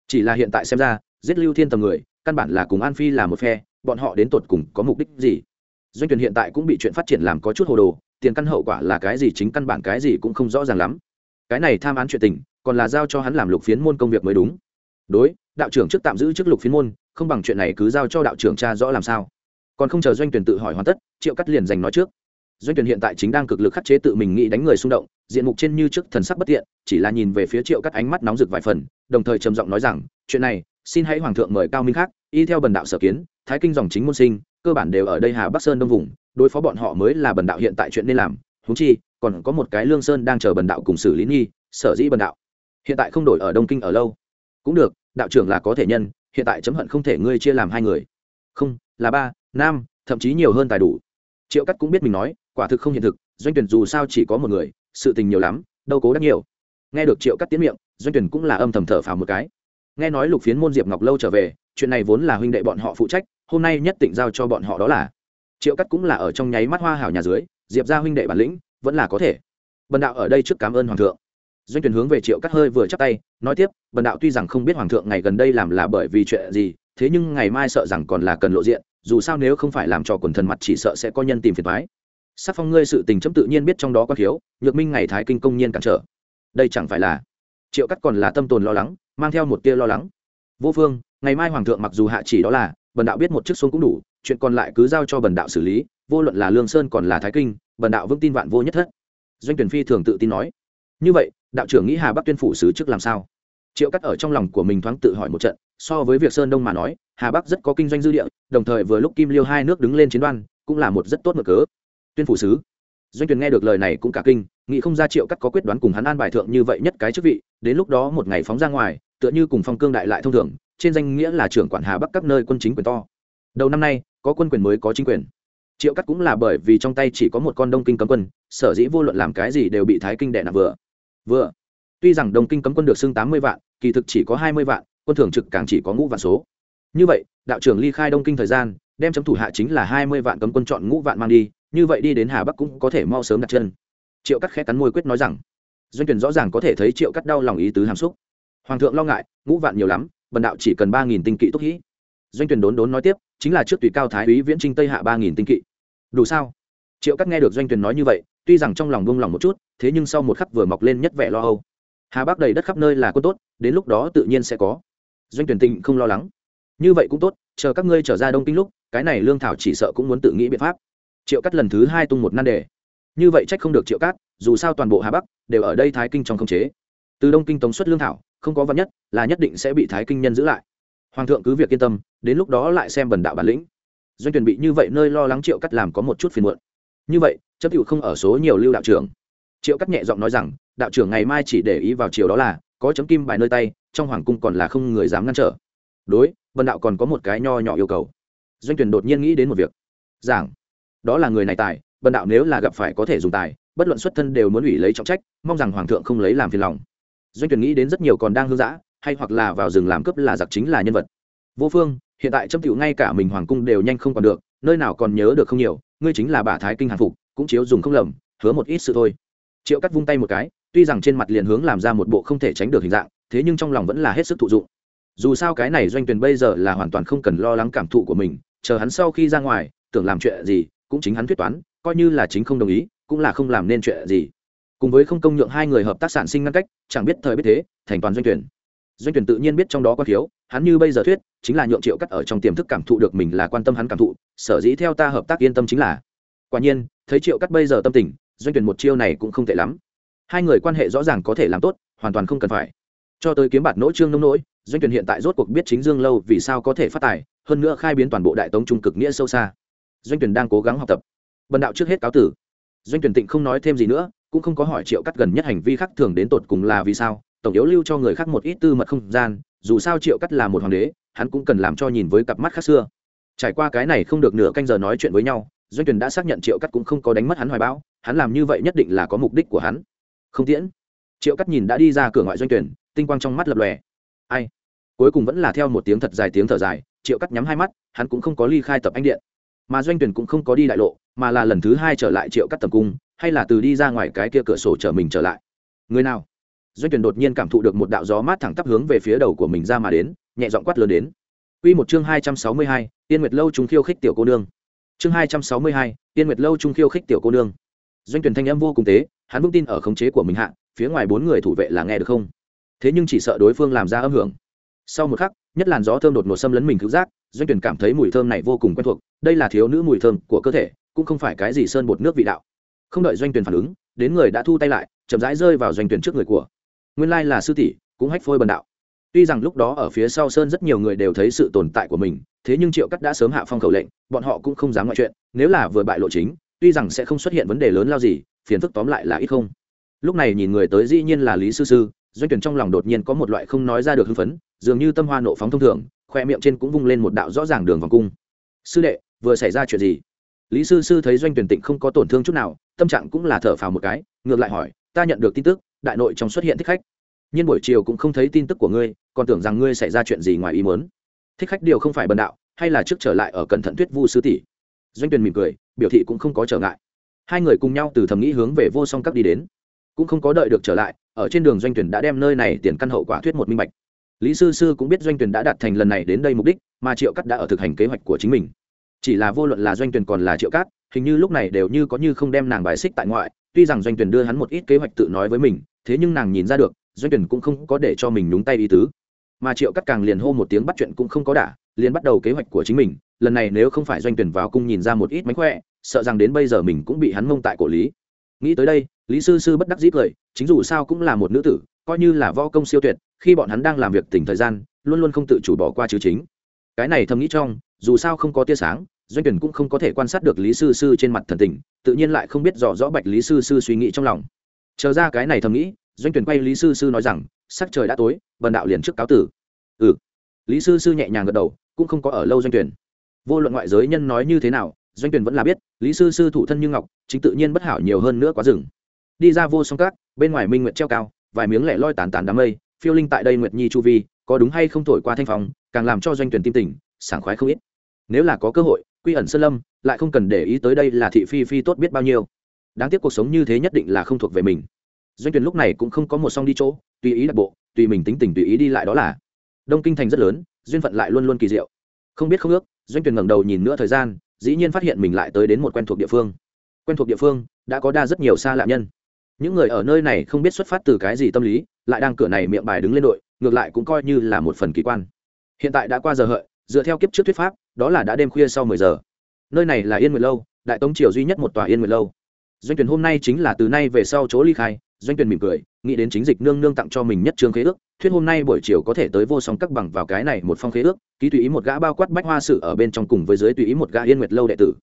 Chỉ là hiện tại xem ra giết lưu thiên tầm người căn bản là cùng an phi là một phe bọn họ đến tột cùng có mục đích gì? Doanh tuyển hiện tại cũng bị chuyện phát triển làm có chút hồ đồ, tiền căn hậu quả là cái gì chính căn bản cái gì cũng không rõ ràng lắm. Cái này tham án chuyện tình, còn là giao cho hắn làm lục phiến môn công việc mới đúng. Đối, đạo trưởng trước tạm giữ trước lục phiến môn, không bằng chuyện này cứ giao cho đạo trưởng cha rõ làm sao. Còn không chờ doanh tuyển tự hỏi hoàn tất, triệu cắt liền giành nói trước. Doanh tuyển hiện tại chính đang cực lực khắc chế tự mình nghĩ đánh người xung động, diện mục trên như trước thần sắc bất tiện, chỉ là nhìn về phía triệu cắt ánh mắt nóng rực vài phần, đồng thời trầm giọng nói rằng, chuyện này, xin hãy hoàng thượng mời cao minh khác, y theo bần đạo sở kiến, thái kinh dòng chính môn sinh cơ bản đều ở đây hà bắc sơn đông vùng, đối phó bọn họ mới là bần đạo hiện tại chuyện nên làm. Húng chi, còn có một cái lương sơn đang chờ bần đạo cùng xử lý nghi, sở dĩ bần đạo. Hiện tại không đổi ở đông kinh ở lâu. Cũng được, đạo trưởng là có thể nhân, hiện tại chấm hận không thể ngươi chia làm hai người. Không, là ba, nam, thậm chí nhiều hơn tài đủ. Triệu cắt cũng biết mình nói, quả thực không hiện thực, doanh tuyển dù sao chỉ có một người, sự tình nhiều lắm, đâu cố đắc nhiều. Nghe được triệu cắt tiến miệng, doanh tuyển cũng là âm thầm thở phào một cái. Nghe nói lục phiến môn diệp ngọc lâu trở về, chuyện này vốn là huynh đệ bọn họ phụ trách hôm nay nhất định giao cho bọn họ đó là, triệu cắt cũng là ở trong nháy mắt hoa hảo nhà dưới, diệp ra huynh đệ bản lĩnh, vẫn là có thể. Bần đạo ở đây trước cảm ơn hoàng thượng. Doanh tuyển hướng về triệu cắt hơi vừa chắp tay, nói tiếp, bần đạo tuy rằng không biết hoàng thượng ngày gần đây làm là bởi vì chuyện gì, thế nhưng ngày mai sợ rằng còn là cần lộ diện, dù sao nếu không phải làm cho quần thần mặt chỉ sợ sẽ có nhân tìm phiền thoái sắc phong ngươi sự tình chấm tự nhiên biết trong đó có thiếu, nhược minh ngày thái kinh công nhiên cản trở. Đây chẳng phải là triệu cắt còn là tâm tồn lo lắng, mang theo một tia lo lắng. Vô phương, ngày mai hoàng thượng mặc dù hạ chỉ đó là bần đạo biết một chức xuống cũng đủ, chuyện còn lại cứ giao cho bần đạo xử lý, vô luận là lương sơn còn là thái kinh, bần đạo vững tin vạn vô nhất thất. Doanh tuyển phi thường tự tin nói. Như vậy, đạo trưởng nghĩ hà bắc tuyên phủ sứ trước làm sao? Triệu cắt ở trong lòng của mình thoáng tự hỏi một trận, so với việc sơn đông mà nói, hà bắc rất có kinh doanh dư địa, đồng thời vừa lúc kim liêu hai nước đứng lên chiến đoan, cũng là một rất tốt mở cớ. Tuyên phủ sứ? Doanh tuyển nghe được lời này cũng cả kinh, nghĩ không ra triệu cắt có quyết đoán cùng hắn an bài thượng như vậy nhất cái chức vị, đến lúc đó một ngày phóng ra ngoài tựa như cùng phong cương đại lại thông thường, trên danh nghĩa là trưởng quản hà bắc các nơi quân chính quyền to. Đầu năm nay, có quân quyền mới có chính quyền. Triệu cắt cũng là bởi vì trong tay chỉ có một con đông kinh cấm quân, sở dĩ vô luận làm cái gì đều bị thái kinh đệ nạp vừa. Vừa, tuy rằng đông kinh cấm quân được xưng tám mươi vạn, kỳ thực chỉ có hai mươi vạn, quân thường trực càng chỉ có ngũ vạn số. Như vậy, đạo trưởng ly khai đông kinh thời gian, đem chấm thủ hạ chính là hai mươi vạn cấm quân chọn ngũ vạn mang đi, như vậy đi đến hà bắc cũng có thể mau sớm đặt chân. Triệu cắt khẽ cắn môi quyết nói rằng, doanh tuyển rõ ràng có thể thấy triệu cắt đau lòng ý tứ hàm xúc hoàng thượng lo ngại, ngũ vạn nhiều lắm, bần đạo chỉ cần ba nghìn tinh kỵ túc hĩ doanh tuyển đốn đốn nói tiếp, chính là trước tùy cao thái úy viễn trinh tây hạ ba nghìn tinh kỵ. Đủ sao? Triệu cắt nghe được doanh tuyển nói như vậy, tuy rằng trong lòng buông lòng một chút, thế nhưng sau một khắc vừa mọc lên nhất vẻ lo âu. Hà bắc đầy đất khắp nơi là quân tốt, đến lúc đó tự nhiên sẽ có. Doanh tuyển tình không lo lắng. Như vậy cũng tốt, chờ các ngươi trở ra đông kinh lúc, cái này lương thảo chỉ sợ cũng muốn tự nghĩ biện pháp. Triệu cắt lần thứ hai tung một nan đề. Như vậy trách không được triệu cát dù sao toàn bộ hà bắc đều ở đây thái kinh trong khống chế. Từ đông kinh tống xuất lương thảo không có văn nhất, là nhất định sẽ bị thái kinh nhân giữ lại. Hoàng thượng cứ việc yên tâm, đến lúc đó lại xem bần đạo bản lĩnh. Doanh tuyển bị như vậy nơi lo lắng triệu cắt làm có một chút phiền muộn. Như vậy, chấp hữu không ở số nhiều lưu đạo trưởng. Triệu cắt nhẹ giọng nói rằng, đạo trưởng ngày mai chỉ để ý vào chiều đó là, có chấm kim bài nơi tay, trong hoàng cung còn là không người dám ngăn trở. Đối vân đạo còn có một cái nho nhỏ yêu cầu. Doanh tuyển đột nhiên nghĩ đến một việc. Giảng, đó là người này tài vân đạo nếu là gặp phải có thể dùng tài, bất luận xuất thân đều muốn ủy lấy trọng trách, mong rằng hoàng thượng không lấy làm phiền lòng doanh tuyển nghĩ đến rất nhiều còn đang hương giã hay hoặc là vào rừng làm cướp là giặc chính là nhân vật. Vô phương, hiện tại châm cựu ngay cả mình hoàng cung đều nhanh không còn được, nơi nào còn nhớ được không nhiều, ngươi chính là bà thái kinh hàng phục, cũng chiếu dùng không lầm, hứa một ít sự thôi. Triệu cắt vung tay một cái, tuy rằng trên mặt liền hướng làm ra một bộ không thể tránh được hình dạng, thế nhưng trong lòng vẫn là hết sức thụ dụng. Dù sao cái này doanh tuyển bây giờ là hoàn toàn không cần lo lắng cảm thụ của mình, chờ hắn sau khi ra ngoài, tưởng làm chuyện gì, cũng chính hắn thuyết toán, coi như là chính không đồng ý, cũng là không làm nên chuyện gì cùng với không công nhượng hai người hợp tác sản sinh ngăn cách, chẳng biết thời biết thế, thành toàn doanh tuyển. Doanh tuyển tự nhiên biết trong đó có thiếu, hắn như bây giờ thuyết, chính là nhượng triệu cắt ở trong tiềm thức cảm thụ được mình là quan tâm hắn cảm thụ, sở dĩ theo ta hợp tác yên tâm chính là. Quả nhiên, thấy triệu cắt bây giờ tâm tình, doanh tuyển một chiêu này cũng không tệ lắm. Hai người quan hệ rõ ràng có thể làm tốt, hoàn toàn không cần phải. Cho tới kiếm bạt nỗ trương nông nỗi, doanh tuyển hiện tại rốt cuộc biết chính dương lâu vì sao có thể phát tài, hơn nữa khai biến toàn bộ đại tống trung cực nghĩa sâu xa. Doanh tuyển đang cố gắng học tập. Bần đạo trước hết cáo tử. Doanh tuyển tịnh không nói thêm gì nữa cũng không có hỏi triệu cắt gần nhất hành vi khác thường đến tột cùng là vì sao, tổng yếu lưu cho người khác một ít tư mật không gian, dù sao triệu cắt là một hoàng đế, hắn cũng cần làm cho nhìn với cặp mắt khác xưa. Trải qua cái này không được nửa canh giờ nói chuyện với nhau, doanh tuyển đã xác nhận triệu cắt cũng không có đánh mất hắn hoài bão, hắn làm như vậy nhất định là có mục đích của hắn. Không tiễn. Triệu cắt nhìn đã đi ra cửa ngoại doanh tuyển tinh quang trong mắt lập lòe. Ai? Cuối cùng vẫn là theo một tiếng thật dài tiếng thở dài, triệu cắt nhắm hai mắt, hắn cũng không có ly khai tập anh điện. Mà doanh tuyển cũng không có đi đại lộ, mà là lần thứ hai trở lại triệu cắt tầm cung hay là từ đi ra ngoài cái kia cửa sổ chở mình trở lại người nào doanh tuyển đột nhiên cảm thụ được một đạo gió mát thẳng tắp hướng về phía đầu của mình ra mà đến nhẹ giọng quát lớn đến Quy một chương 262, Tiên Nguyệt lâu trung khiêu khích tiểu cô nương. Chương 262, Tiên Nguyệt lâu trung khiêu khích tiểu cô nương. Doanh tuyển thanh âm vô cùng tế, hắn vững tin ở khống chế của mình hạ, phía ngoài bốn người thủ vệ là nghe được không? Thế nhưng chỉ sợ đối phương làm ra âm hưởng. Sau một khắc, nhất làn gió thơm đột ngột xâm lấn mình cứu giác, Doanh tuyển cảm thấy mùi thơm này vô cùng quen thuộc, đây là thiếu nữ mùi thơm của cơ thể, cũng không phải cái gì sơn bột nước vị đạo. Không đợi Doanh tuyển phản ứng, đến người đã thu tay lại, chậm rãi rơi vào Doanh tuyển trước người của. Nguyên lai là sư tỷ, cũng hách phôi bần đạo. Tuy rằng lúc đó ở phía sau sơn rất nhiều người đều thấy sự tồn tại của mình thế nhưng triệu cắt đã sớm hạ phong khẩu lệnh bọn họ cũng không dám ngoại chuyện nếu là vừa bại lộ chính tuy rằng sẽ không xuất hiện vấn đề lớn lao gì phiền phức tóm lại là ít không. Lúc này nhìn người tới dĩ nhiên là lý sư sư doanh tuyển trong lòng đột nhiên có một loại không nói ra được hưng phấn dường như tâm hoa nộ phóng thông thường khoe miệng trên cũng vung lên một đạo rõ ràng đường vòng cung. Sư đệ vừa xảy ra chuyện gì? Lý sư sư thấy doanh tuyển tịnh không có tổn thương chút nào tâm trạng cũng là thở phào một cái, ngược lại hỏi, ta nhận được tin tức, đại nội trong xuất hiện thích khách. Nhiên buổi chiều cũng không thấy tin tức của ngươi, còn tưởng rằng ngươi xảy ra chuyện gì ngoài ý muốn. Thích khách điều không phải bần đạo, hay là trước trở lại ở cẩn thận tuyết vu sư tỷ. Doanh tuyền mỉm cười, biểu thị cũng không có trở ngại. Hai người cùng nhau từ thầm nghĩ hướng về vô song các đi đến. Cũng không có đợi được trở lại, ở trên đường doanh tuyển đã đem nơi này tiền căn hậu quả thuyết một minh bạch. Lý sư sư cũng biết doanh tuyển đã đạt thành lần này đến đây mục đích, mà triệu cắt đã ở thực hành kế hoạch của chính mình. Chỉ là vô luận là doanh tuyển còn là triệu cát hình như lúc này đều như có như không đem nàng bài xích tại ngoại, tuy rằng doanh tuyển đưa hắn một ít kế hoạch tự nói với mình, thế nhưng nàng nhìn ra được, doanh tuyển cũng không có để cho mình nhúng tay ý tứ. Mà triệu cắt càng liền hô một tiếng bắt chuyện cũng không có đả, liền bắt đầu kế hoạch của chính mình, lần này nếu không phải doanh tuyển vào cung nhìn ra một ít mánh khỏe, sợ rằng đến bây giờ mình cũng bị hắn mông tại cổ lý. Nghĩ tới đây, lý sư sư bất đắc dĩ cười, chính dù sao cũng là một nữ tử, coi như là võ công siêu tuyệt, khi bọn hắn đang làm việc tỉnh thời gian, luôn luôn không tự chủ bỏ qua chứ chính. Cái này thầm nghĩ trong, dù sao không có tia sáng doanh tuyển cũng không có thể quan sát được lý sư sư trên mặt thần tình, tự nhiên lại không biết rõ rõ bạch lý sư sư suy nghĩ trong lòng. Chờ ra cái này thầm nghĩ, doanh tuyển quay lý sư sư nói rằng, sắc trời đã tối bần đạo liền trước cáo tử. Ừ. Lý sư sư nhẹ nhàng gật đầu, cũng không có ở lâu doanh tuyển. Vô luận ngoại giới nhân nói như thế nào, doanh tuyển vẫn là biết, lý sư sư thủ thân như ngọc, chính tự nhiên bất hảo nhiều hơn nữa quá rừng. Đi ra vô song cát bên ngoài minh nguyệt treo cao, vài miếng lẻ loi tàn tàn đám mây, phiêu linh tại đây nguyệt nhi chu vi, có đúng hay không thổi qua thanh phòng càng làm cho doanh tuyển tim tình sảng khoái không ít. Nếu là có cơ hội quy ẩn sơn lâm, lại không cần để ý tới đây là thị phi phi tốt biết bao nhiêu. Đáng tiếc cuộc sống như thế nhất định là không thuộc về mình. Doanh tuyển lúc này cũng không có một song đi chỗ, tùy ý đặc bộ, tùy mình tính tình tùy ý đi lại đó là. Đông kinh thành rất lớn, duyên phận lại luôn luôn kỳ diệu. Không biết không ước, doanh tuyển ngẩng đầu nhìn nữa thời gian, dĩ nhiên phát hiện mình lại tới đến một quen thuộc địa phương. Quen thuộc địa phương, đã có đa rất nhiều xa lạ nhân. Những người ở nơi này không biết xuất phát từ cái gì tâm lý, lại đang cửa này miệng bài đứng lên đội, ngược lại cũng coi như là một phần kỳ quan. Hiện tại đã qua giờ hợi dựa theo kiếp trước thuyết pháp, đó là đã đêm khuya sau mười giờ. Nơi này là yên nguyệt lâu, đại tống triều duy nhất một tòa yên nguyệt lâu. Doanh tuyển hôm nay chính là từ nay về sau chỗ ly khai, doanh tuyển mỉm cười, nghĩ đến chính dịch nương nương tặng cho mình nhất trương khế ước, thuyết hôm nay buổi chiều có thể tới vô song các bằng vào cái này một phong khế ước, ký tùy ý một gã bao quát bách hoa sự ở bên trong cùng với dưới tùy ý một gã yên nguyệt lâu đệ tử.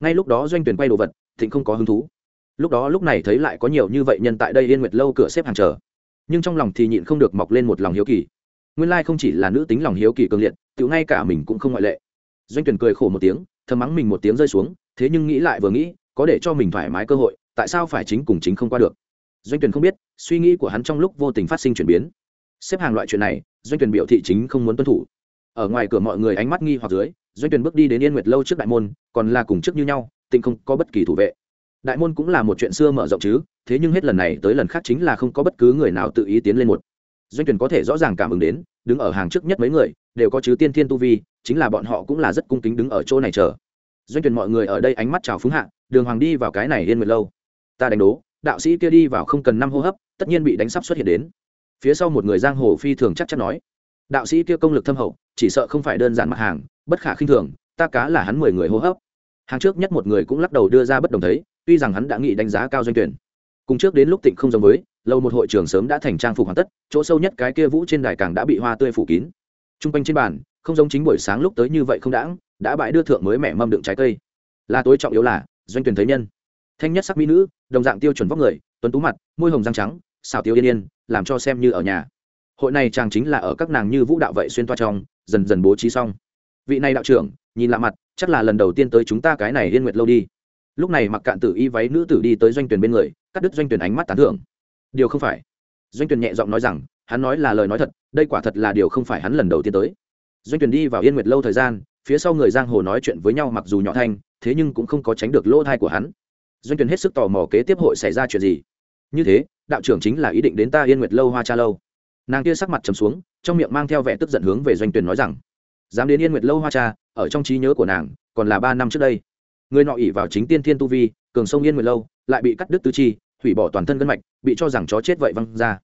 Ngay lúc đó doanh tuyển quay đồ vật, thịnh không có hứng thú. Lúc đó lúc này thấy lại có nhiều như vậy nhân tại đây yên nguyệt lâu cửa xếp hàng chờ. Nhưng trong lòng thì nhịn không được mọc lên một lòng hiếu kỳ. Nguyên lai không chỉ là nữ tính lòng hiếu kỳ cường liệt tự ngay cả mình cũng không ngoại lệ. Doanh tuyển cười khổ một tiếng, thầm mắng mình một tiếng rơi xuống, thế nhưng nghĩ lại vừa nghĩ, có để cho mình thoải mái cơ hội, tại sao phải chính cùng chính không qua được? Doanh tuyển không biết, suy nghĩ của hắn trong lúc vô tình phát sinh chuyển biến. Xếp hàng loại chuyện này, doanh tuyển biểu thị chính không muốn tuân thủ. Ở ngoài cửa mọi người ánh mắt nghi hoặc dưới, doanh tuyển bước đi đến yên nguyệt lâu trước đại môn, còn là cùng trước như nhau tình không có bất kỳ thủ vệ. Đại môn cũng là một chuyện xưa mở rộng chứ, thế nhưng hết lần này tới lần khác chính là không có bất cứ người nào tự ý tiến lên một. Doanh tuyển có thể rõ ràng cảm ứng đến, đứng ở hàng trước nhất mấy người đều có chứ tiên thiên tu vi, chính là bọn họ cũng là rất cung kính đứng ở chỗ này chờ. Doanh tuyển mọi người ở đây ánh mắt chào phúng hạ, đường hoàng đi vào cái này yên nguyệt lâu. Ta đánh đố, đạo sĩ kia đi vào không cần năm hô hấp, tất nhiên bị đánh sắp xuất hiện đến. Phía sau một người giang hồ phi thường chắc chắn nói, đạo sĩ kia công lực thâm hậu, chỉ sợ không phải đơn giản mặt hàng, bất khả khinh thường, ta cá là hắn mười người hô hấp. Hàng trước nhất một người cũng lắc đầu đưa ra bất đồng thấy, tuy rằng hắn đã nghĩ đánh giá cao doanh tuyển cùng trước đến lúc tịnh không giống với, lâu một hội trường sớm đã thành trang phục hoàn tất, chỗ sâu nhất cái kia vũ trên đài càng đã bị hoa tươi phủ kín t r u n g quanh trên bàn, không giống chính buổi sáng lúc tới như vậy không đãng, đã bãi đưa thượng mới mẻ mâm đựng trái cây. Là tối trọng yếu là, doanh tuyển thấy nhân. Thanh nhất sắc mỹ nữ, đồng dạng tiêu chuẩn vóc người, tuấn tú mặt, môi hồng răng trắng xào tiêu yên yên, làm cho xem như ở nhà. Hội này chàng chính là ở các nàng như vũ đạo vậy xuyên toa trong, dần dần bố trí xong. Vị này đạo trưởng, nhìn lạ mặt, chắc là lần đầu tiên tới chúng ta cái này liên nguyệt lâu đi. Lúc này mặc cạn tử y váy nữ tử đi tới doanh tuyển bên người, cắt đứt doanh tuyển ánh mắt tán thưởng. Điều không phải. Doanh tuyển nhẹ giọng nói rằng hắn nói là lời nói thật, đây quả thật là điều không phải hắn lần đầu tiên tới. Doanh tuyển đi vào yên nguyệt lâu thời gian, phía sau người giang hồ nói chuyện với nhau mặc dù nhỏ thanh, thế nhưng cũng không có tránh được lỗ thai của hắn. Doanh tuyển hết sức tò mò kế tiếp hội xảy ra chuyện gì. Như thế, đạo trưởng chính là ý định đến ta yên nguyệt lâu hoa cha lâu. Nàng kia sắc mặt trầm xuống, trong miệng mang theo vẻ tức giận hướng về doanh tuyển nói rằng, dám đến yên nguyệt lâu hoa cha, ở trong trí nhớ của nàng, còn là ba năm trước đây. Người nọ ỉ vào chính tiên thiên tu vi, cường sông yên nguyệt lâu, lại bị cắt đứt tứ chi, hủy bỏ toàn thân gân mạch, bị cho rằng chó chết vậy văng ra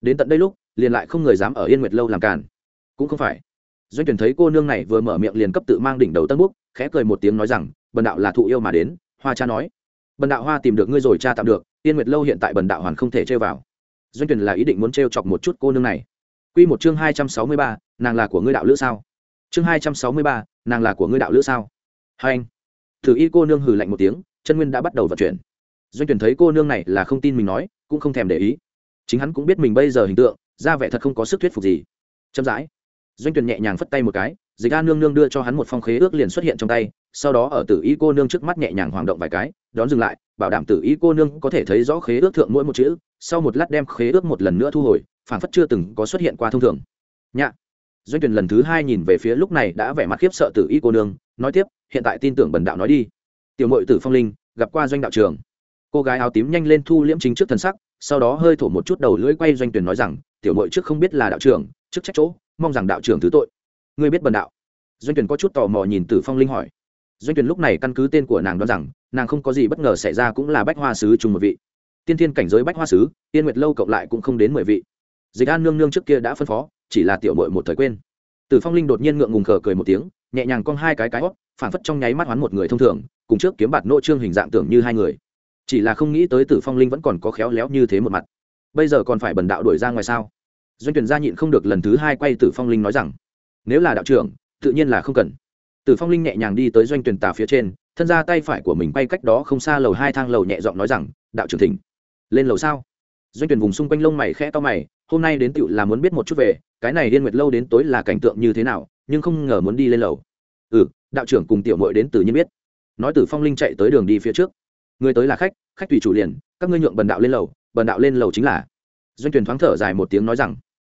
đến tận đây lúc liền lại không người dám ở yên nguyệt lâu làm cản cũng không phải. Doanh tuyển thấy cô nương này vừa mở miệng liền cấp tự mang đỉnh đầu tân búc khẽ cười một tiếng nói rằng bần đạo là thụ yêu mà đến hoa cha nói. Bần đạo hoa tìm được ngươi rồi cha tạm được yên nguyệt lâu hiện tại bần đạo hoàn không thể trêu vào. Doanh tuyển là ý định muốn trêu chọc một chút cô nương này. Quy một chương hai trăm sáu mươi ba, nàng là của ngươi đạo lữ sao? Chương hai trăm sáu mươi ba, nàng là của ngươi đạo lữ sao? Hai anh. Thử y cô nương hừ lạnh một tiếng chân nguyên đã bắt đầu vận chuyển. Doanh tuyển thấy cô nương này là không tin mình nói cũng không thèm để ý chính hắn cũng biết mình bây giờ hình tượng, ra vẻ thật không có sức thuyết phục gì. Chậm rãi, doanh tuyển nhẹ nhàng phất tay một cái, dịch a nương nương đưa cho hắn một phong khế ước liền xuất hiện trong tay, sau đó ở tử y cô nương trước mắt nhẹ nhàng hoàng động vài cái, đón dừng lại, bảo đảm tử y cô nương có thể thấy rõ khế ước thượng mỗi một chữ, sau một lát đem khế ước một lần nữa thu hồi phản phất chưa từng có xuất hiện qua thông thường. Nhạ, doanh tuyển lần thứ hai nhìn về phía lúc này đã vẻ mặt khiếp sợ tử y cô nương, nói tiếp, hiện tại tin tưởng bần đạo nói đi. Tiểu mội tử phong linh, gặp qua doanh đạo trường cô gái áo tím nhanh lên thu liễm chính trước thân sắc sau đó hơi thổ một chút đầu lưỡi quay doanh tuyển nói rằng, tiểu mội trước không biết là đạo trưởng, trước trách chỗ, mong rằng đạo trưởng thứ tội. Ngươi biết bần đạo. Doanh tuyển có chút tò mò nhìn tử phong linh hỏi. Doanh tuyển lúc này căn cứ tên của nàng đoán rằng, nàng không có gì bất ngờ xảy ra cũng là bách hoa sứ chung một vị. Tiên thiên cảnh giới bách hoa sứ tiên nguyệt lâu cộng lại cũng không đến mười vị. Dịch an nương nương trước kia đã phân phó, chỉ là tiểu mội một thời quên. Tử phong linh đột nhiên ngượng ngùng khờ cười một tiếng, nhẹ nhàng cong hai cái cái hót phản phất trong nháy mắt hoán một người thông thường, cùng trước kiếm bạt nội trương hình dạng tưởng như hai người chỉ là không nghĩ tới tử phong linh vẫn còn có khéo léo như thế một mặt. Bây giờ còn phải bần đạo đuổi ra ngoài sao? Doanh tuyển gia nhịn không được lần thứ hai quay tử phong linh nói rằng, nếu là đạo trưởng, tự nhiên là không cần. Tử phong linh nhẹ nhàng đi tới doanh tuyển tà phía trên, thân ra tay phải của mình bay cách đó không xa lầu hai thang lầu nhẹ giọng nói rằng, đạo trưởng thỉnh. Lên lầu sao? Doanh tuyển vùng xung quanh lông mày khẽ to mày, hôm nay đến tựu là muốn biết một chút về, cái này liên nguyệt lâu đến tối là cảnh tượng như thế nào, nhưng không ngờ muốn đi lên lầu. Ừ đạo trưởng cùng tiểu mội đến từ nhiên biết. Nói tử phong linh chạy tới đường đi phía trước người tới là khách khách tùy chủ liền, các ngươi nhượng bần đạo lên lầu, bần đạo lên lầu chính là. Doanh tuyển thoáng thở dài một tiếng nói rằng,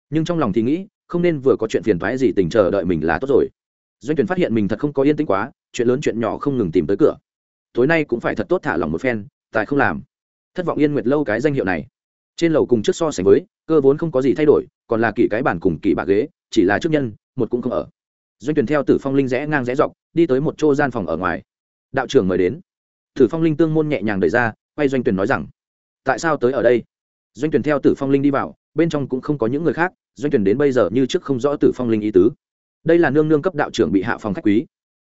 nhưng trong lòng thì nghĩ, không nên vừa có chuyện phiền thoái gì tình chờ đợi mình là tốt rồi. Doanh tuyển phát hiện mình thật không có yên tĩnh quá, chuyện lớn chuyện nhỏ không ngừng tìm tới cửa. Tối nay cũng phải thật tốt thả lòng một phen tại không làm. Thất vọng yên nguyệt lâu cái danh hiệu này. Trên lầu cùng trước so sánh với, cơ vốn không có gì thay đổi, còn là kỳ cái bản cùng kỳ bạc ghế, chỉ là trước nhân, một cũng không ở. Doanh tuyển theo tử phong linh rẽ ngang rẽ dọc, đi tới một chỗ gian phòng ở ngoài. Đạo trưởng mời đến tử phong linh tương môn nhẹ nhàng đẩy ra, quay doanh tuyển nói rằng, tại sao tới ở đây? Doanh tuyển theo tử phong linh đi vào, bên trong cũng không có những người khác, doanh tuyển đến bây giờ như trước không rõ tử phong linh ý tứ. Đây là nương nương cấp đạo trưởng bị hạ phòng khách quý.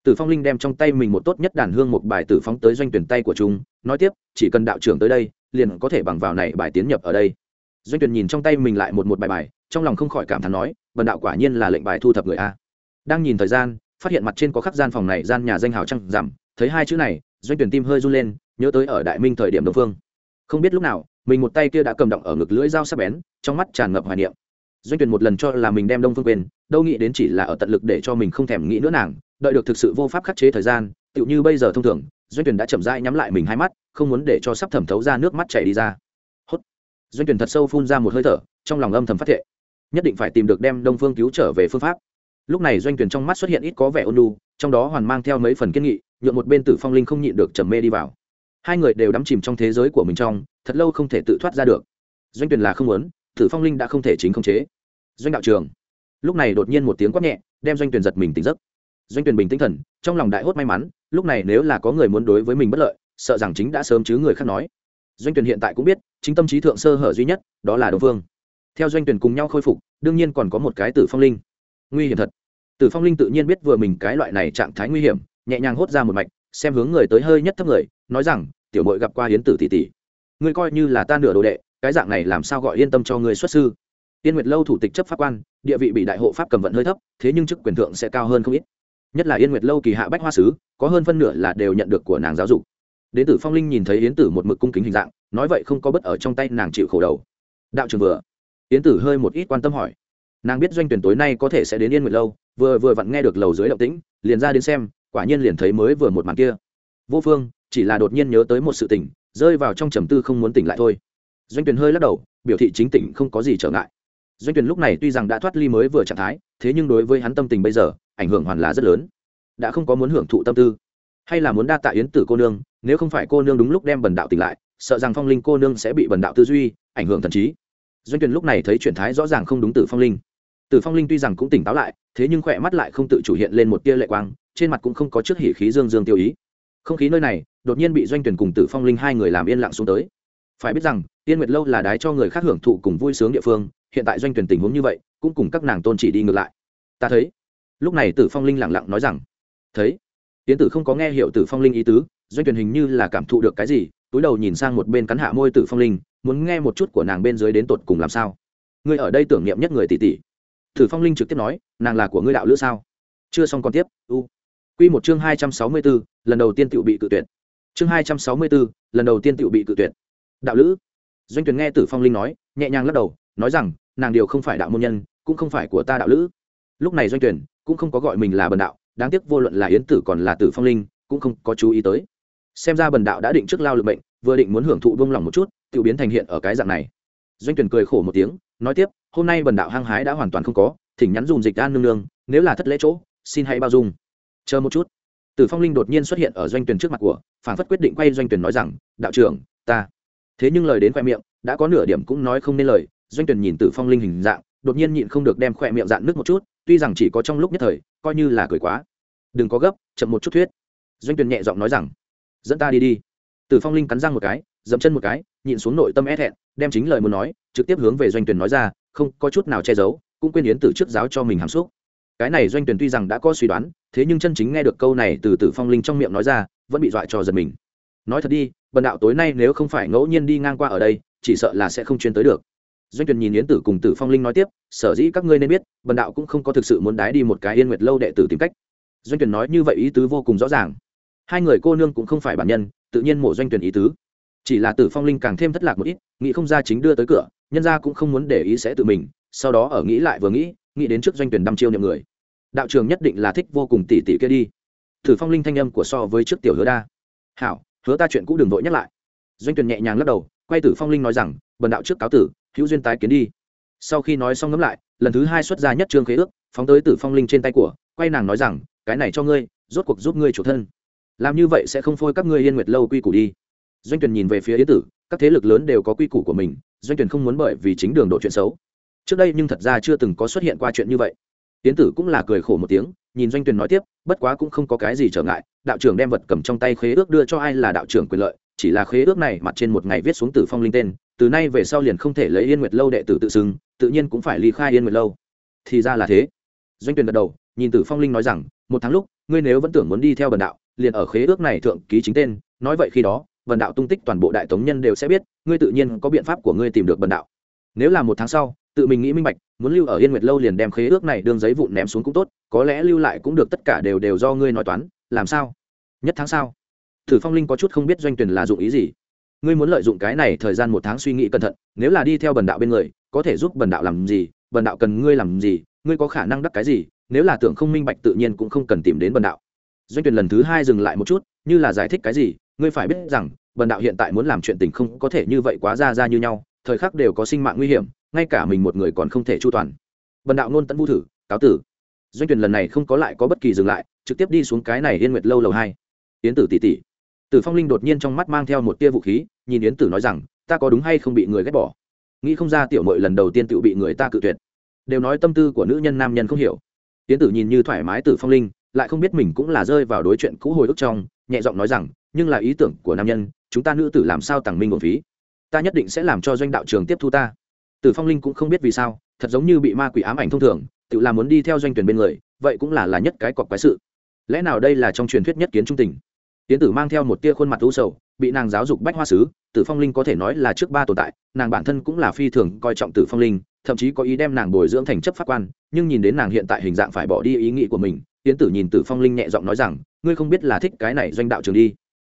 Tử phong linh đem trong tay mình một tốt nhất đàn hương một bài tử phóng tới doanh tuyển tay của chúng, nói tiếp, chỉ cần đạo trưởng tới đây, liền có thể bằng vào này bài tiến nhập ở đây. Doanh tuyển nhìn trong tay mình lại một một bài bài, trong lòng không khỏi cảm thán nói, "Bần đạo quả nhiên là lệnh bài thu thập người a. Đang nhìn thời gian, phát hiện mặt trên có khắc gian phòng này gian nhà danh hào trăng giảm thấy hai chữ này doanh tuyển tim hơi run lên, nhớ tới ở đại minh thời điểm đông phương. Không biết lúc nào, mình một tay kia đã cầm động ở ngực lưỡi dao sắc bén, trong mắt tràn ngập hoài niệm. Doanh tuyển một lần cho là mình đem đông phương quên, đâu nghĩ đến chỉ là ở tận lực để cho mình không thèm nghĩ nữa nàng, đợi được thực sự vô pháp khắc chế thời gian, tựu như bây giờ thông thường, doanh tuyển đã chậm rãi nhắm lại mình hai mắt, không muốn để cho sắp thẩm thấu ra nước mắt chảy đi ra. Hốt. Doanh tuyển thật sâu phun ra một hơi thở, trong lòng âm thầm phát thệ. Nhất định phải tìm được đem đông phương cứu trở về phương pháp. Lúc này doanh tuyển trong mắt xuất hiện ít có vẻ ôn lu trong đó hoàn mang theo mấy phần kiên nghị nhuộm một bên tử phong linh không nhịn được trầm mê đi vào. Hai người đều đắm chìm trong thế giới của mình trong, thật lâu không thể tự thoát ra được. Doanh tuyển là không muốn, tử phong linh đã không thể chính không chế. Doanh đạo trường. Lúc này đột nhiên một tiếng quát nhẹ, đem doanh tuyển giật mình tỉnh giấc. Doanh tuyển bình tinh thần, trong lòng đại hốt may mắn, lúc này nếu là có người muốn đối với mình bất lợi, sợ rằng chính đã sớm chứ người khác nói. Doanh tuyển hiện tại cũng biết, chính tâm trí thượng sơ hở duy nhất, đó là đồng phương theo doanh tuyển cùng nhau khôi phục, đương nhiên còn có một cái tử phong linh. Nguy hiểm thật. Tử phong linh tự nhiên biết vừa mình cái loại này trạng thái nguy hiểm nhẹ nhàng hốt ra một mạch, xem hướng người tới hơi nhất thấp người, nói rằng, tiểu mội gặp qua hiến tử tỷ tỷ. Ngươi coi như là ta nửa đồ đệ, cái dạng này làm sao gọi yên tâm cho ngươi xuất sư? Tiên nguyệt lâu thủ tịch chấp pháp quan, địa vị bị đại hộ pháp cầm vận hơi thấp, thế nhưng chức quyền thượng sẽ cao hơn không ít. Nhất là yên nguyệt lâu kỳ hạ bách hoa sứ, có hơn phân nửa là đều nhận được của nàng giáo dục. Đến tử phong linh nhìn thấy yến tử một mực cung kính hình dạng, nói vậy không có bất ở trong tay nàng chịu khổ đầu. Đạo trường vừa. Yến tử hơi một ít quan tâm hỏi. Nàng biết doanh tuyển tối nay có thể sẽ đến yên nguyệt lâu, vừa vừa vặn nghe được lầu dưới động tĩnh, liền ra đến xem quả nhiên liền thấy mới vừa một màn kia. Vô phương, chỉ là đột nhiên nhớ tới một sự tình, rơi vào trong trầm tư không muốn tỉnh lại thôi. Doanh tuyển hơi lắc đầu, biểu thị chính tỉnh không có gì trở ngại. Doanh tuyển lúc này tuy rằng đã thoát ly mới vừa trạng thái, thế nhưng đối với hắn tâm tình bây giờ, ảnh hưởng hoàn là rất lớn. Đã không có muốn hưởng thụ tâm tư, hay là muốn đa tạ yến tử cô nương, nếu không phải cô nương đúng lúc đem bần đạo tỉnh lại, sợ rằng phong linh cô nương sẽ bị bần đạo tư duy ảnh hưởng thần trí. Doanh tuyển lúc này thấy chuyển thái rõ ràng không đúng từ phong linh. Tử phong linh tuy rằng cũng tỉnh táo lại, thế nhưng khỏe mắt lại không tự chủ hiện lên một tia lệ quang trên mặt cũng không có trước hỉ khí dương dương tiêu ý. Không khí nơi này, đột nhiên bị doanh tuyển cùng tử phong linh hai người làm yên lặng xuống tới. Phải biết rằng yên nguyệt lâu là đái cho người khác hưởng thụ cùng vui sướng địa phương, hiện tại doanh tuyển tình huống như vậy, cũng cùng các nàng tôn chỉ đi ngược lại. Ta thấy. Lúc này tử phong linh lặng lặng nói rằng, thấy. Tiến tử không có nghe hiểu tử phong linh ý tứ, doanh tuyển hình như là cảm thụ được cái gì, túi đầu nhìn sang một bên cắn hạ môi tử phong linh, muốn nghe một chút của nàng bên dưới đến tột cùng làm sao. Ngươi ở đây tưởng niệm nhất người tỷ tỷ. Tử phong linh trực tiếp nói, nàng là của ngươi đạo lữ sao? Chưa xong còn tiếp quy một chương hai trăm sáu mươi 264, lần đầu tiên tiểu bị cự tuyệt. Chương hai trăm sáu mươi 264, lần đầu tiên tiểu bị cự tuyệt. Đạo lữ. Doanh Tuyền nghe tử phong linh nói nhẹ nhàng lắc đầu nói rằng nàng điều không phải đạo môn nhân cũng không phải của ta đạo lữ. Lúc này doanh Tuyền cũng không có gọi mình là bần đạo đáng tiếc vô luận là yến tử còn là tử phong linh cũng không có chú ý tới. Xem ra bần đạo đã định trước lao lực bệnh vừa định muốn hưởng thụ buông lòng một chút Tiểu biến thành hiện ở cái dạng này. Doanh Tuyền cười khổ một tiếng nói tiếp hôm nay bần đạo hăng hái đã hoàn toàn không có thỉnh nhắn dùng dịch an nương nương nếu là thất lễ chỗ xin hãy bao dung chờ một chút. Tử phong linh đột nhiên xuất hiện ở doanh tuyển trước mặt của phản phất quyết định quay doanh tuyển nói rằng, đạo trưởng, ta. Thế nhưng lời đến khoe miệng, đã có nửa điểm cũng nói không nên lời, doanh tuyển nhìn tử phong linh hình dạng, đột nhiên nhịn không được đem khoe miệng dạn nước một chút, tuy rằng chỉ có trong lúc nhất thời, coi như là cười quá. Đừng có gấp, chậm một chút thuyết. Doanh tuyển nhẹ giọng nói rằng, dẫn ta đi đi. Tử phong linh cắn răng một cái, dậm chân một cái, nhịn xuống nội tâm é thẹn, đem chính lời muốn nói, trực tiếp hướng về doanh tuyển nói ra, không có chút nào che giấu, cũng quên yến tử trước giáo cho mình hàm xúc cái này doanh tuyển tuy rằng đã có suy đoán, thế nhưng chân chính nghe được câu này từ tử phong linh trong miệng nói ra, vẫn bị dọa cho giật mình. Nói thật đi, bần đạo tối nay nếu không phải ngẫu nhiên đi ngang qua ở đây, chỉ sợ là sẽ không chuyên tới được. Doanh tuyển nhìn yến tử cùng tử phong linh nói tiếp, sở dĩ các ngươi nên biết, bần đạo cũng không có thực sự muốn đái đi một cái yên nguyệt lâu đệ tử tìm cách. Doanh tuyển nói như vậy ý tứ vô cùng rõ ràng. Hai người cô nương cũng không phải bản nhân, tự nhiên mổ doanh tuyển ý tứ. Chỉ là tử phong linh càng thêm thất lạc một ít, nghĩ không ra chính đưa tới cửa, nhân ra cũng không muốn để ý sẽ tự mình, sau đó ở nghĩ lại vừa nghĩ nghĩ đến trước doanh tuyển đăm chiêu nhậm người. Đạo trường nhất định là thích vô cùng tỉ tỉ kia đi. Tử phong linh thanh âm của so với trước tiểu hứa đa. Hảo, hứa ta chuyện cũ đừng vội nhắc lại. Doanh tuyển nhẹ nhàng lắc đầu, quay tử phong linh nói rằng, bần đạo trước cáo tử, hữu duyên tái kiến đi. Sau khi nói xong ngẫm lại, lần thứ hai xuất ra nhất trương khế ước, phóng tới tử phong linh trên tay của, quay nàng nói rằng, cái này cho ngươi, rốt cuộc giúp ngươi chủ thân. Làm như vậy sẽ không phôi các ngươi yên nguyệt lâu quy củ đi. Doanh tuyển nhìn về phía yến tử, các thế lực lớn đều có quy củ của mình, doanh tuyển không muốn bởi vì chính đường độ chuyện xấu trước đây nhưng thật ra chưa từng có xuất hiện qua chuyện như vậy. Tiến tử cũng là cười khổ một tiếng, nhìn doanh tuyền nói tiếp, bất quá cũng không có cái gì trở ngại, đạo trưởng đem vật cầm trong tay khế ước đưa cho ai là đạo trưởng quyền lợi, chỉ là khế ước này mặt trên một ngày viết xuống tử phong linh tên, từ nay về sau liền không thể lấy yên nguyệt lâu đệ tử tự xưng, tự nhiên cũng phải ly khai yên nguyệt lâu. Thì ra là thế. Doanh tuyền gật đầu, nhìn tử phong linh nói rằng, một tháng lúc, ngươi nếu vẫn tưởng muốn đi theo bần đạo, liền ở khế ước này thượng ký chính tên, nói vậy khi đó, bần đạo tung tích toàn bộ đại tống nhân đều sẽ biết, ngươi tự nhiên có biện pháp của ngươi tìm được bần đạo. Nếu là một tháng sau tự mình nghĩ minh bạch, muốn lưu ở yên nguyệt lâu liền đem khế ước này đương giấy vụn ném xuống cũng tốt, có lẽ lưu lại cũng được, tất cả đều đều do ngươi nói toán, làm sao? Nhất tháng sau thử phong linh có chút không biết doanh tuyển là dụng ý gì. Ngươi muốn lợi dụng cái này thời gian một tháng suy nghĩ cẩn thận, nếu là đi theo bần đạo bên người, có thể giúp bần đạo làm gì, bần đạo cần ngươi làm gì, ngươi có khả năng đắc cái gì, nếu là tưởng không minh bạch tự nhiên cũng không cần tìm đến bần đạo. Doanh tuyển lần thứ hai dừng lại một chút, như là giải thích cái gì, ngươi phải biết rằng, bần đạo hiện tại muốn làm chuyện tình không có thể như vậy quá ra ra như nhau thời khắc đều có sinh mạng nguy hiểm, ngay cả mình một người còn không thể chu toàn. Bần đạo nôn tận vũ thử, cáo tử. Doanh tuyển lần này không có lại có bất kỳ dừng lại, trực tiếp đi xuống cái này yên nguyệt lâu lầu hai. Yến tử tỷ tỷ. Tử phong linh đột nhiên trong mắt mang theo một tia vũ khí, nhìn yến tử nói rằng, ta có đúng hay không bị người ghét bỏ? Nghĩ không ra tiểu mội lần đầu tiên tự bị người ta cự tuyệt. Đều nói tâm tư của nữ nhân nam nhân không hiểu. Yến tử nhìn như thoải mái tử phong linh, lại không biết mình cũng là rơi vào đối chuyện cũ hồi ức trong, nhẹ giọng nói rằng, nhưng là ý tưởng của nam nhân, chúng ta nữ tử làm sao tàng minh một phí? Ta nhất định sẽ làm cho doanh đạo trường tiếp thu ta. Tử phong linh cũng không biết vì sao, thật giống như bị ma quỷ ám ảnh thông thường, tự làm muốn đi theo doanh tuyển bên người, vậy cũng là là nhất cái cọc quái sự. Lẽ nào đây là trong truyền thuyết nhất kiến trung tình? Tiến tử mang theo một tia khuôn mặt u sầu, bị nàng giáo dục bách hoa sứ, tử phong linh có thể nói là trước ba tồn tại, nàng bản thân cũng là phi thường coi trọng tử phong linh, thậm chí có ý đem nàng bồi dưỡng thành chấp pháp quan, nhưng nhìn đến nàng hiện tại hình dạng phải bỏ đi ý nghĩ của mình tiến tử nhìn tử phong linh nhẹ giọng nói rằng, ngươi không biết là thích cái này doanh đạo trường đi?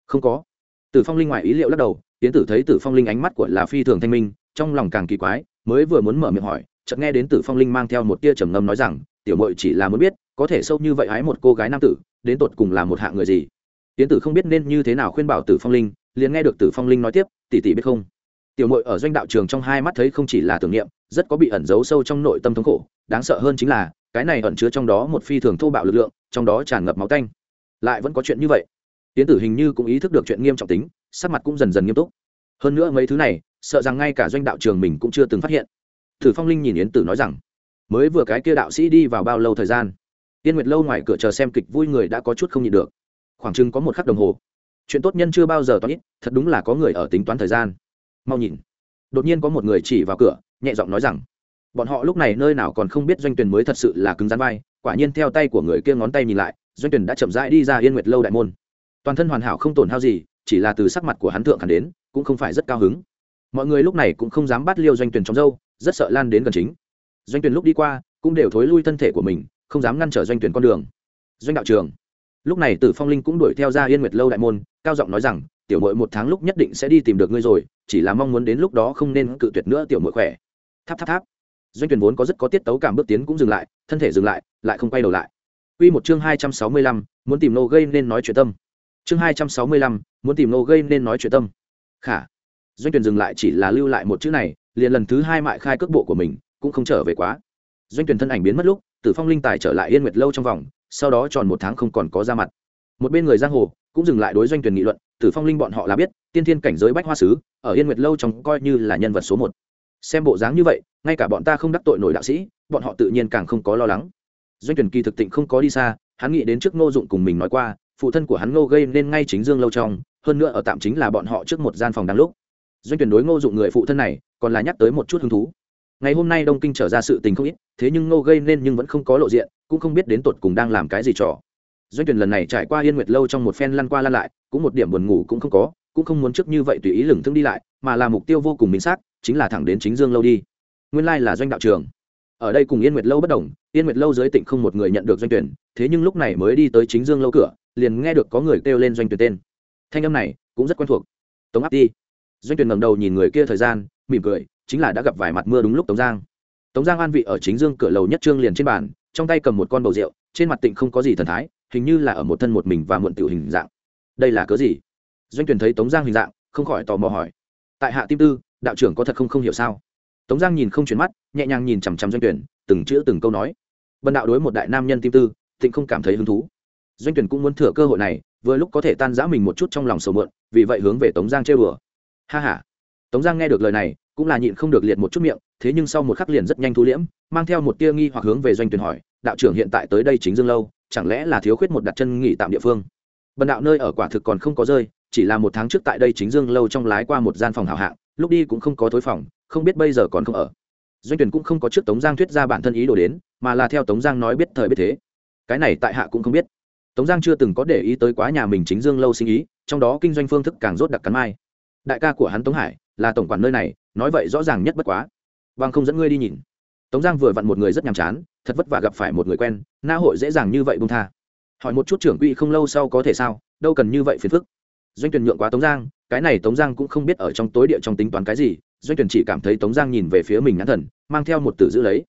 Không có. Tử phong linh ngoài ý liệu lắc đầu tiến tử thấy tử phong linh ánh mắt của là phi thường thanh minh, trong lòng càng kỳ quái, mới vừa muốn mở miệng hỏi, chợt nghe đến tử phong linh mang theo một tia trầm ngâm nói rằng, tiểu mội chỉ là muốn biết, có thể sâu như vậy hái một cô gái nam tử, đến tột cùng là một hạng người gì? Tiến tử không biết nên như thế nào khuyên bảo tử phong linh, liền nghe được tử phong linh nói tiếp, tỷ tỷ biết không? Tiểu mội ở doanh đạo trường trong hai mắt thấy không chỉ là tưởng niệm, rất có bị ẩn giấu sâu trong nội tâm thống khổ, đáng sợ hơn chính là, cái này ẩn chứa trong đó một phi thường thô bạo lực lượng, trong đó tràn ngập máu tanh. Lại vẫn có chuyện như vậy. Tiến tử hình như cũng ý thức được chuyện nghiêm trọng tính sắc mặt cũng dần dần nghiêm túc. Hơn nữa mấy thứ này, sợ rằng ngay cả doanh đạo trường mình cũng chưa từng phát hiện. Thử phong linh nhìn yến tử nói rằng, mới vừa cái kia đạo sĩ đi vào bao lâu thời gian? Tiên nguyệt lâu ngoài cửa chờ xem kịch vui người đã có chút không nhịn được. Khoảng chừng có một khắc đồng hồ. Chuyện tốt nhân chưa bao giờ toán ít, thật đúng là có người ở tính toán thời gian. Mau nhìn. Đột nhiên có một người chỉ vào cửa, nhẹ giọng nói rằng, bọn họ lúc này nơi nào còn không biết doanh tuyển mới thật sự là cứng rắn vai. Quả nhiên theo tay của người kia ngón tay nhìn lại, doanh tuyển đã chậm rãi đi ra yên nguyệt lâu đại môn. Toàn thân hoàn hảo không tổn hao gì chỉ là từ sắc mặt của hắn thượng hẳn đến cũng không phải rất cao hứng. Mọi người lúc này cũng không dám bắt liêu doanh tuyển trong dâu rất sợ lan đến gần chính. Doanh tuyển lúc đi qua cũng đều thối lui thân thể của mình không dám ngăn trở doanh tuyển con đường. Doanh đạo trường lúc này tử phong linh cũng đuổi theo ra yên nguyệt lâu đại môn cao giọng nói rằng tiểu mội một tháng lúc nhất định sẽ đi tìm được ngươi rồi chỉ là mong muốn đến lúc đó không nên cự tuyệt nữa tiểu mội khỏe. Tháp tháp tháp. Doanh tuyển vốn có rất có tiết tấu cảm bước tiến cũng dừng lại thân thể dừng lại lại không quay đầu lại. Quy một chương hai trăm sáu mươi lăm, muốn tìm nô gây nên nói chuyện tâm. Chương hai trăm sáu mươi lăm, muốn tìm nô gây nên nói chuyện tâm. Khả. Doanh tuyển dừng lại chỉ là lưu lại một chữ này, liền lần thứ hai mại khai cước bộ của mình, cũng không trở về quá. Doanh tuyển thân ảnh biến mất lúc, Tử Phong linh tài trở lại Yên Nguyệt lâu trong vòng, sau đó tròn một tháng không còn có ra mặt một bên người giang hồ cũng dừng lại đối doanh tuyển nghị luận tử phong linh bọn họ là biết tiên thiên cảnh giới bách hoa sứ ở yên nguyệt lâu trong coi như là nhân vật số một xem bộ dáng như vậy ngay cả bọn ta không đắc tội nổi đạo sĩ bọn họ tự nhiên càng không có lo lắng doanh tuyển kỳ thực tịnh không có đi xa hắn nghĩ đến trước ngô dụng cùng mình nói qua phụ thân của hắn ngô gây nên ngay chính dương lâu trong, hơn nữa ở tạm chính là bọn họ trước một gian phòng đáng lúc. Doanh tuyển đối ngô dụng người phụ thân này, còn là nhắc tới một chút hứng thú. Ngày hôm nay đông kinh trở ra sự tình không ít, thế nhưng ngô gây nên nhưng vẫn không có lộ diện, cũng không biết đến tột cùng đang làm cái gì trò. Doanh tuyển lần này trải qua yên nguyệt lâu trong một phen lăn qua lăn lại, cũng một điểm buồn ngủ cũng không có, cũng không muốn trước như vậy tùy ý lửng thương đi lại, mà là mục tiêu vô cùng minh xác, chính là thẳng đến chính dương lâu đi. Nguyên lai là doanh đạo trường ở đây cùng yên nguyệt lâu bất đồng yên nguyệt lâu dưới tịnh không một người nhận được doanh tuyển, thế nhưng lúc này mới đi tới chính dương lâu cửa, liền nghe được có người kêu lên doanh tuyển tên. Thanh âm này cũng rất quen thuộc. Tống áp đi doanh tuyển ngẩng đầu nhìn người kia thời gian, mỉm cười, chính là đã gặp vài mặt mưa đúng lúc tống giang. Tống giang an vị ở chính dương cửa lầu nhất trương liền trên bàn, trong tay cầm một con bầu rượu, trên mặt tịnh không có gì thần thái, hình như là ở một thân một mình và muộn tiểu hình dạng. Đây là cớ gì? Doanh tuyển thấy tống giang hình dạng, không khỏi tò mò hỏi. Tại hạ tim tư, đạo trưởng có thật không không hiểu sao? Tống giang nhìn không chuyển mắt, nhẹ nhàng nhìn chằm chằm doanh tuyển, từng chữ từng câu nói bần đạo đối một đại nam nhân tim tư, thịnh không cảm thấy hứng thú. Doanh tuyển cũng muốn thừa cơ hội này, vừa lúc có thể tan giã mình một chút trong lòng sầu mượn vì vậy hướng về tống giang chơi bừa ha ha. Tống giang nghe được lời này, cũng là nhịn không được liệt một chút miệng, thế nhưng sau một khắc liền rất nhanh thu liễm, mang theo một tia nghi hoặc hướng về doanh tuyển hỏi, đạo trưởng hiện tại tới đây chính dương lâu, chẳng lẽ là thiếu khuyết một đặt chân nghỉ tạm địa phương? Bần đạo nơi ở quả thực còn không có rơi, chỉ là một tháng trước tại đây chính dương lâu trong lái qua một gian phòng hảo hạng, lúc đi cũng không có thối phòng, không biết bây giờ còn không ở. Doanh tuyển cũng không có trước tống giang thuyết ra bản thân ý đồ đến mà là theo tống giang nói biết thời biết thế. Cái này tại hạ cũng không biết. Tống giang chưa từng có để ý tới quá nhà mình chính dương lâu sinh ý, trong đó kinh doanh phương thức càng rốt đặc cắn mai. Đại ca của hắn tống hải, là tổng quản nơi này, nói vậy rõ ràng nhất bất quá. Vâng không dẫn ngươi đi nhìn. Tống giang vừa vặn một người rất nhàm chán, thật vất vả gặp phải một người quen, na hội dễ dàng như vậy bung tha. Hỏi một chút trưởng quỹ không lâu sau có thể sao, đâu cần như vậy phiền phức. Doanh tuyển nhượng quá tống giang, cái này tống giang cũng không biết ở trong tối địa trong tính toán cái gì, doanh tuyển chỉ cảm thấy tống giang nhìn về phía mình nhãn thần, mang theo một tử giữ lấy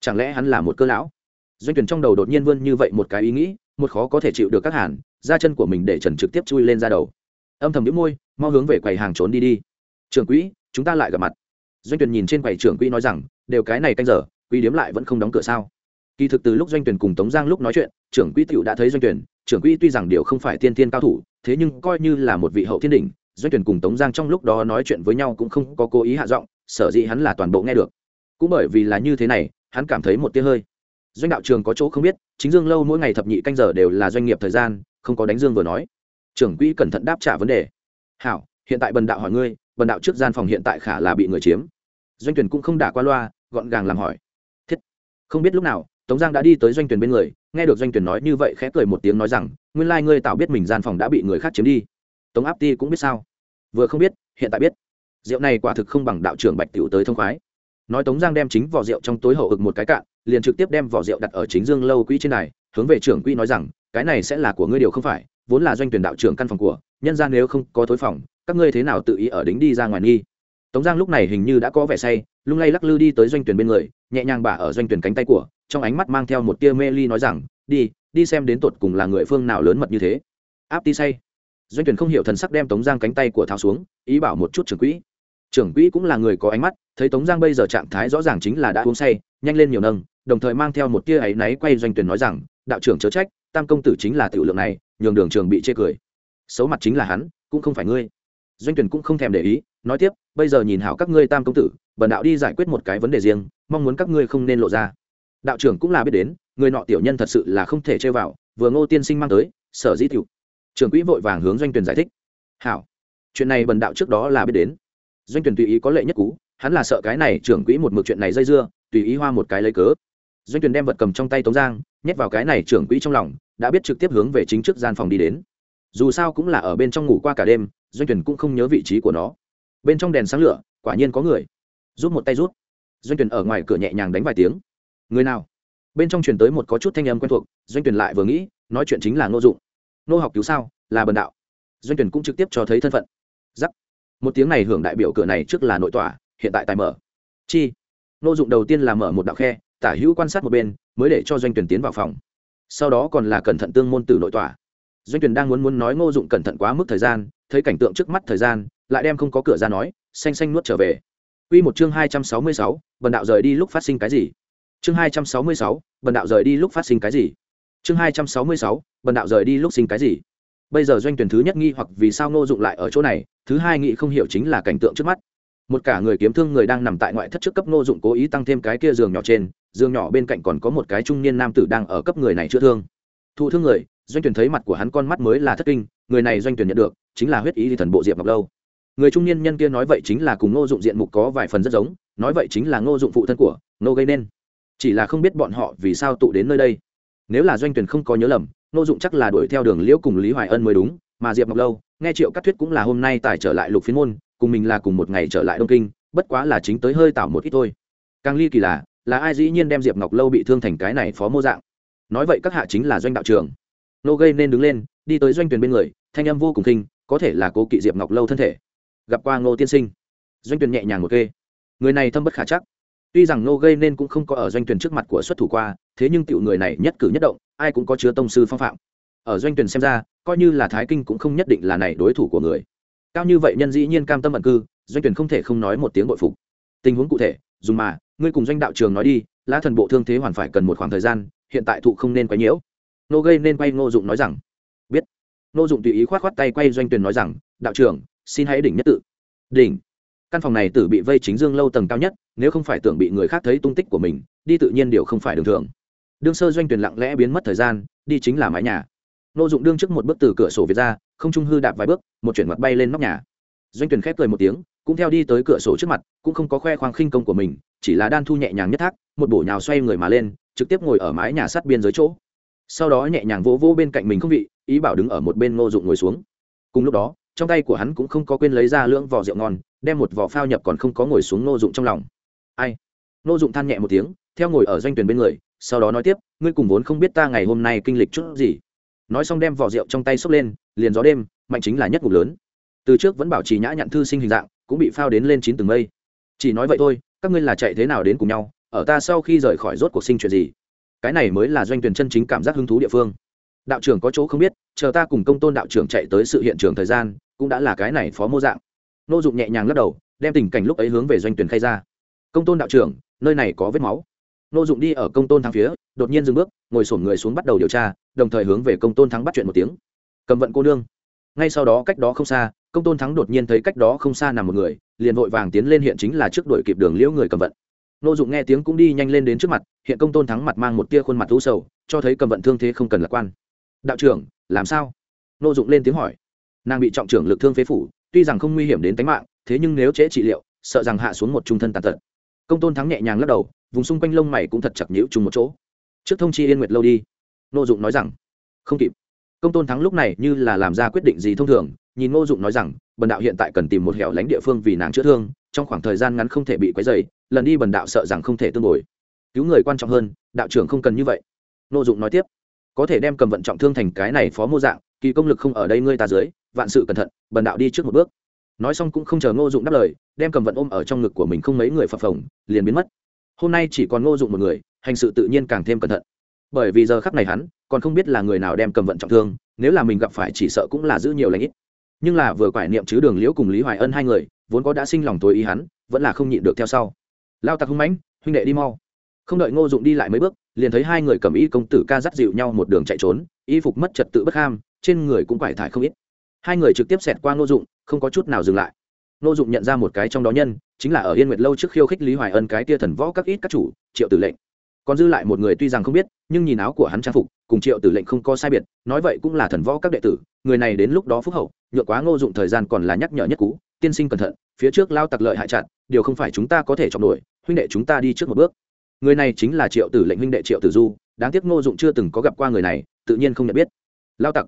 chẳng lẽ hắn là một cơ lão? Doanh tuyển trong đầu đột nhiên vươn như vậy một cái ý nghĩ, một khó có thể chịu được các hàn ra chân của mình để trần trực tiếp chui lên ra đầu. Âm thầm đĩu môi, mau hướng về quầy hàng trốn đi đi. Trưởng quỹ, chúng ta lại gặp mặt. Doanh tuyển nhìn trên quầy trưởng quỹ nói rằng, đều cái này canh giờ, quỹ điếm lại vẫn không đóng cửa sao? Kỳ thực từ lúc doanh tuyển cùng tống giang lúc nói chuyện, trưởng quỹ tiểu đã thấy doanh tuyển trưởng quỹ tuy rằng điều không phải tiên tiên cao thủ, thế nhưng coi như là một vị hậu thiên đỉnh, doanh tuyển cùng tống giang trong lúc đó nói chuyện với nhau cũng không có cố ý hạ giọng, sở dĩ hắn là toàn bộ nghe được. Cũng bởi vì là như thế này hắn cảm thấy một tia hơi. Doanh đạo trường có chỗ không biết, chính dương lâu mỗi ngày thập nhị canh giờ đều là doanh nghiệp thời gian, không có đánh dương vừa nói. Trưởng quỹ cẩn thận đáp trả vấn đề. Hảo, hiện tại bần đạo hỏi ngươi, bần đạo trước gian phòng hiện tại khả là bị người chiếm. Doanh tuyển cũng không đả qua loa, gọn gàng làm hỏi. Thiết. Không biết lúc nào, tống giang đã đi tới doanh tuyển bên người, nghe được doanh tuyển nói như vậy khẽ cười một tiếng nói rằng, nguyên lai ngươi tạo biết mình gian phòng đã bị người khác chiếm đi. Tống áp ti cũng biết sao? Vừa không biết, hiện tại biết. Rượu này quả thực không bằng đạo trưởng bạch tiểu tới thông khoái nói tống giang đem chính vỏ rượu trong tối hậu ực một cái cạn, liền trực tiếp đem vỏ rượu đặt ở chính dương lâu quỹ trên này, hướng về trưởng quỹ nói rằng, cái này sẽ là của ngươi điều không phải, vốn là doanh tuyển đạo trưởng căn phòng của, nhân gian nếu không có thối phòng, các ngươi thế nào tự ý ở đính đi ra ngoài nghi? Tống giang lúc này hình như đã có vẻ say, lung lay lắc lư đi tới doanh tuyển bên người, nhẹ nhàng bả ở doanh tuyển cánh tay của, trong ánh mắt mang theo một tia mê ly nói rằng, đi đi xem đến tột cùng là người phương nào lớn mật như thế. Áp ti say. Doanh tuyển không hiểu thần sắc đem tống giang cánh tay của tháo xuống, ý bảo một chút trưởng quỹ trưởng quỹ cũng là người có ánh mắt, thấy tống giang bây giờ trạng thái rõ ràng chính là đã uống say, nhanh lên nhiều nâng, đồng thời mang theo một tia áy náy quay doanh tuyển nói rằng, đạo trưởng chớ trách, tam công tử chính là tiểu lượng này, nhường đường trường bị chê cười. Xấu mặt chính là hắn, cũng không phải ngươi. Doanh tuyển cũng không thèm để ý, nói tiếp, bây giờ nhìn hảo các ngươi tam công tử, bần đạo đi giải quyết một cái vấn đề riêng, mong muốn các ngươi không nên lộ ra. Đạo trưởng cũng là biết đến, người nọ tiểu nhân thật sự là không thể chơi vào, vừa ngô tiên sinh mang tới, sở dĩ tiểu. Trưởng quỹ vội vàng hướng doanh tuyển giải thích. Hảo. Chuyện này bần đạo trước đó là biết đến doanh tuyển tùy ý có lệ nhất cú, hắn là sợ cái này trưởng quỹ một mực chuyện này dây dưa, tùy ý hoa một cái lấy cớ. Doanh tuyển đem vật cầm trong tay tống giang, nhét vào cái này trưởng quỹ trong lòng, đã biết trực tiếp hướng về chính trước gian phòng đi đến. Dù sao cũng là ở bên trong ngủ qua cả đêm, doanh tuyển cũng không nhớ vị trí của nó. Bên trong đèn sáng lửa, quả nhiên có người. Rút một tay rút. Doanh tuyển ở ngoài cửa nhẹ nhàng đánh vài tiếng. Người nào? Bên trong truyền tới một có chút thanh âm quen thuộc, doanh tuyển lại vừa nghĩ, nói chuyện chính là ngô dụng. Nô học cứu sao? Là bần đạo. Doanh tuyển cũng trực tiếp cho thấy thân phận. Giắc một tiếng này hưởng đại biểu cửa này trước là nội tỏa hiện tại tài mở chi nô dụng đầu tiên là mở một đạo khe tả hữu quan sát một bên mới để cho doanh tuyển tiến vào phòng sau đó còn là cẩn thận tương môn từ nội tỏa doanh tuyển đang muốn muốn nói ngô dụng cẩn thận quá mức thời gian thấy cảnh tượng trước mắt thời gian lại đem không có cửa ra nói xanh xanh nuốt trở về Quy một chương hai trăm sáu mươi sáu, bần đạo rời đi lúc phát sinh cái gì? Chương hai trăm sáu mươi sáu, bần đạo rời đi lúc phát sinh cái gì? Chương hai trăm sáu mươi sáu, bần đạo rời đi lúc sinh cái gì? Bây giờ doanh tuyển thứ nhất nghi hoặc vì sao Ngô Dụng lại ở chỗ này, thứ hai nghĩ không hiểu chính là cảnh tượng trước mắt. Một cả người kiếm thương người đang nằm tại ngoại thất trước cấp Ngô Dụng cố ý tăng thêm cái kia giường nhỏ trên, giường nhỏ bên cạnh còn có một cái trung niên nam tử đang ở cấp người này chữa thương. Thụ thương người, doanh tuyển thấy mặt của hắn con mắt mới là thất kinh, người này doanh tuyển nhận được, chính là huyết ý thần bộ diệp ngọc lâu người trung niên nhân kia nói vậy chính là cùng ngô dụng diện mục có vài phần rất giống nói vậy chính là ngô dụng phụ thân của ngô gây nên chỉ là không biết bọn họ vì sao tụ đến nơi đây nếu là doanh tuyển không có nhớ lầm Nô dụng chắc là đuổi theo đường liễu cùng lý hoài ân mới đúng, mà diệp ngọc lâu, nghe triệu cắt thuyết cũng là hôm nay tài trở lại lục phiến môn, cùng mình là cùng một ngày trở lại đông kinh, bất quá là chính tới hơi tảo một ít thôi. Càng ly kỳ là là ai dĩ nhiên đem diệp ngọc lâu bị thương thành cái này phó mô dạng. Nói vậy các hạ chính là doanh đạo trường nô gây nên đứng lên, đi tới doanh tuyển bên người, thanh âm vô cùng kinh, có thể là cố kỵ diệp ngọc lâu thân thể. Gặp qua ngô tiên sinh. Doanh tuyển nhẹ nhàng một kê. Người này thâm bất khả chắc. Tuy rằng Nô gây nên cũng không có ở doanh tuyển trước mặt của xuất thủ qua, thế nhưng tiểu người này nhất cử nhất động ai cũng có chứa tông sư phong phạm. Ở doanh tuyển xem ra, coi như là thái kinh cũng không nhất định là này đối thủ của người. Cao như vậy nhân dĩ nhiên cam tâm ẩn cư, doanh tuyển không thể không nói một tiếng bội phục. Tình huống cụ thể, dùng mà, ngươi cùng doanh đạo trường nói đi, lá thần bộ thương thế hoàn phải cần một khoảng thời gian, hiện tại thụ không nên quấy nhiễu. Nô gây nên quay ngô dụng nói rằng, biết. Nô dụng tùy ý khoát khoát tay quay doanh tuyển nói rằng, đạo trưởng, xin hãy đỉnh nhất tự. Đỉnh. Căn phòng này tử bị vây chính dương lâu tầng cao nhất, nếu không phải tưởng bị người khác thấy tung tích của mình, đi tự nhiên điều không phải đường thường đương sơ doanh tuyển lặng lẽ biến mất thời gian, đi chính là mái nhà. Nô dụng đương trước một bước từ cửa sổ việt ra, không trung hư đạp vài bước, một chuyển mặt bay lên nóc nhà. Doanh tuyển khép cười một tiếng, cũng theo đi tới cửa sổ trước mặt, cũng không có khoe khoang khinh công của mình, chỉ là đan thu nhẹ nhàng nhất thác, một bổ nhào xoay người mà lên, trực tiếp ngồi ở mái nhà sát biên giới chỗ. Sau đó nhẹ nhàng vỗ vỗ bên cạnh mình không vị, ý bảo đứng ở một bên ngô dụng ngồi xuống. Cùng lúc đó, trong tay của hắn cũng không có quên lấy ra lưỡng vỏ rượu ngon, đem một vỏ phao nhập còn không có ngồi xuống ngô dụng trong lòng. Ai? Ngô dụng than nhẹ một tiếng, theo ngồi ở doanh tuyển bên người sau đó nói tiếp, ngươi cùng vốn không biết ta ngày hôm nay kinh lịch chút gì. Nói xong đem vỏ rượu trong tay xốc lên, liền gió đêm, mạnh chính là nhất ngục lớn. Từ trước vẫn bảo trì nhã nhặn thư sinh hình dạng, cũng bị phao đến lên chín từng mây. Chỉ nói vậy thôi, các ngươi là chạy thế nào đến cùng nhau, ở ta sau khi rời khỏi rốt cuộc sinh chuyện gì? Cái này mới là doanh tuyển chân chính cảm giác hứng thú địa phương. Đạo trưởng có chỗ không biết, chờ ta cùng công tôn đạo trưởng chạy tới sự hiện trường thời gian, cũng đã là cái này phó mô dạng. Nô dụng nhẹ nhàng lắc đầu, đem tình cảnh lúc ấy hướng về doanh tuyển khai ra. Công tôn đạo trưởng, nơi này có vết máu nô dụng đi ở công tôn thắng phía, đột nhiên dừng bước, ngồi sổm người xuống bắt đầu điều tra, đồng thời hướng về công tôn thắng bắt chuyện một tiếng. Cầm vận cô nương. Ngay sau đó cách đó không xa, công tôn thắng đột nhiên thấy cách đó không xa nằm một người, liền vội vàng tiến lên hiện chính là trước đội kịp đường liễu người cầm vận. Nô dụng nghe tiếng cũng đi nhanh lên đến trước mặt, hiện công tôn thắng mặt mang một tia khuôn mặt u sầu, cho thấy cầm vận thương thế không cần lạc quan. Đạo trưởng, làm sao? Nô dụng lên tiếng hỏi. Nàng bị trọng trưởng lực thương phế phủ, tuy rằng không nguy hiểm đến tính mạng, thế nhưng nếu trễ trị liệu, sợ rằng hạ xuống một trung thân tàn tật. Công tôn thắng nhẹ nhàng lắc đầu vùng xung quanh lông mày cũng thật chặt nhữ chung một chỗ. Trước thông chi yên nguyệt lâu đi. Ngô dụng nói rằng, không kịp. Công tôn thắng lúc này như là làm ra quyết định gì thông thường, nhìn ngô dụng nói rằng, bần đạo hiện tại cần tìm một hẻo lánh địa phương vì nàng chữa thương, trong khoảng thời gian ngắn không thể bị quấy dày lần đi bần đạo sợ rằng không thể tương bồi. Cứu người quan trọng hơn, đạo trưởng không cần như vậy. Ngô dụng nói tiếp, có thể đem cầm vận trọng thương thành cái này phó mô dạng, kỳ công lực không ở đây ngươi ta dưới, vạn sự cẩn thận, bần đạo đi trước một bước. Nói xong cũng không chờ ngô dụng đáp lời, đem cầm vận ôm ở trong ngực của mình không mấy người phập phồng, liền biến mất hôm nay chỉ còn ngô dụng một người, hành sự tự nhiên càng thêm cẩn thận. Bởi vì giờ khắc này hắn còn không biết là người nào đem cầm vận trọng thương, nếu là mình gặp phải chỉ sợ cũng là giữ nhiều lãnh ít. Nhưng là vừa quải niệm chứ đường liễu cùng lý hoài ân hai người, vốn có đã sinh lòng tối ý hắn, vẫn là không nhịn được theo sau. Lao tặc hung mãnh, huynh đệ đi mau. Không đợi ngô dụng đi lại mấy bước, liền thấy hai người cầm y công tử ca dắt dịu nhau một đường chạy trốn, y phục mất trật tự bất ham, trên người cũng quải thải không ít. Hai người trực tiếp xẹt qua ngô dụng, không có chút nào dừng lại ngô dụng nhận ra một cái trong đó nhân, chính là ở yên nguyệt lâu trước khiêu khích lý hoài ân cái tia thần võ các ít các chủ, triệu tử lệnh. Còn dư lại một người tuy rằng không biết, nhưng nhìn áo của hắn trang phục, cùng triệu tử lệnh không có sai biệt, nói vậy cũng là thần võ các đệ tử, người này đến lúc đó phúc hậu nhựa quá ngô dụng thời gian còn là nhắc nhở nhất cú tiên sinh cẩn thận, phía trước lao tặc lợi hại chặn điều không phải chúng ta có thể chọn nổi huynh đệ chúng ta đi trước một bước. Người này chính là triệu tử lệnh huynh đệ triệu tử du, đáng tiếc ngô dụng chưa từng có gặp qua người này, tự nhiên không nhận biết. Lao tặc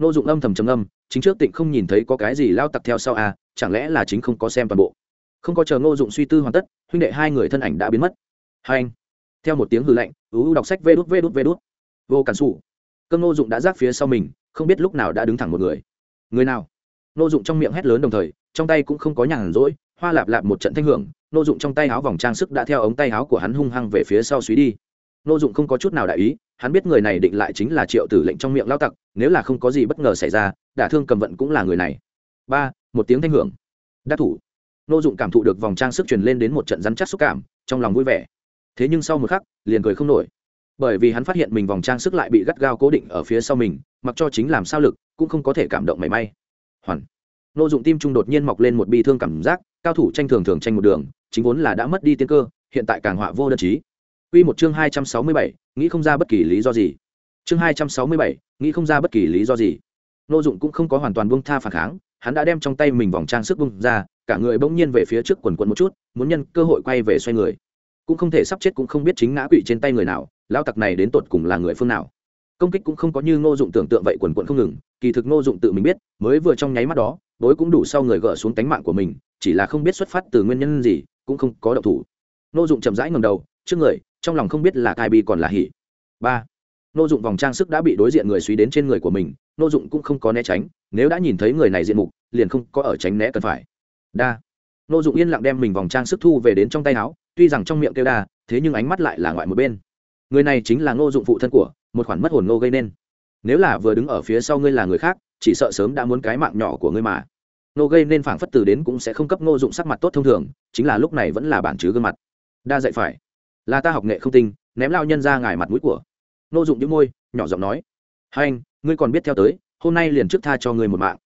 Nô dụng âm thầm trầm âm chính trước tịnh không nhìn thấy có cái gì lao tặc theo sau à chẳng lẽ là chính không có xem toàn bộ? Không có chờ ngô dụng suy tư hoàn tất, huynh đệ hai người thân ảnh đã biến mất. Hai anh, theo một tiếng hư lạnh, ú đọc sách vê đút vê đút vê đút. Vô cản xù cơn ngô dụng đã rác phía sau mình, không biết lúc nào đã đứng thẳng một người. Người nào? Ngô dụng trong miệng hét lớn đồng thời, trong tay cũng không có nhàn rỗi, hoa lạp lạp một trận thanh hưởng, ngô dụng trong tay áo vòng trang sức đã theo ống tay áo của hắn hung hăng về phía sau suý đi. Nô dụng không có chút nào đại ý, hắn biết người này định lại chính là triệu tử lệnh trong miệng lao tặc, nếu là không có gì bất ngờ xảy ra, đả thương cầm vận cũng là người này. Ba, một tiếng thanh hưởng. Đắc thủ. Nô dụng cảm thụ được vòng trang sức truyền lên đến một trận rắn chắc xúc cảm, trong lòng vui vẻ. Thế nhưng sau một khắc, liền cười không nổi. Bởi vì hắn phát hiện mình vòng trang sức lại bị gắt gao cố định ở phía sau mình, mặc cho chính làm sao lực, cũng không có thể cảm động mảy may. Hoàn. Nô dụng tim trung đột nhiên mọc lên một bi thương cảm giác, cao thủ tranh thường thường tranh một đường, chính vốn là đã mất đi tiên cơ, hiện tại càng họa vô đơn chí. Quy một chương hai trăm sáu mươi bảy, nghĩ không ra bất kỳ lý do gì. Chương hai trăm sáu mươi bảy, nghĩ không ra bất kỳ lý do gì. Nô Dụng cũng không có hoàn toàn buông tha phản kháng, hắn đã đem trong tay mình vòng trang sức bung ra, cả người bỗng nhiên về phía trước quần quần một chút, muốn nhân cơ hội quay về xoay người cũng không thể sắp chết cũng không biết chính ngã quỵ trên tay người nào lão tặc này đến tột cùng là người phương nào công kích cũng không có như ngô dụng tưởng tượng vậy quần quần không ngừng kỳ thực ngô dụng tự mình biết mới vừa trong nháy mắt đó đối cũng đủ sau người gỡ xuống cánh mạng của mình chỉ là không biết xuất phát từ nguyên nhân gì cũng không có động thủ ngô dụng chậm rãi ngẩng đầu trước người, trong lòng không biết là cai bi còn là hỉ. Ba, nô dụng vòng trang sức đã bị đối diện người suy đến trên người của mình, nô dụng cũng không có né tránh, nếu đã nhìn thấy người này diện mục, liền không có ở tránh né cần phải. Đa, nô dụng yên lặng đem mình vòng trang sức thu về đến trong tay áo, tuy rằng trong miệng kêu đa, thế nhưng ánh mắt lại là ngoại một bên. Người này chính là ngô dụng phụ thân của, một khoản mất hồn ngô gây nên. Nếu là vừa đứng ở phía sau ngươi là người khác, chỉ sợ sớm đã muốn cái mạng nhỏ của ngươi mà. Nô gây nên phảng phất từ đến cũng sẽ không cấp ngô dụng sắc mặt tốt thông thường, chính là lúc này vẫn là bản chứ gương mặt. Đa dạy phải là ta học nghệ không tinh, ném lao nhân ra ngài mặt mũi của. Ngô dụng những môi, nhỏ giọng nói. Hai anh, ngươi còn biết theo tới, hôm nay liền trước tha cho ngươi một mạng.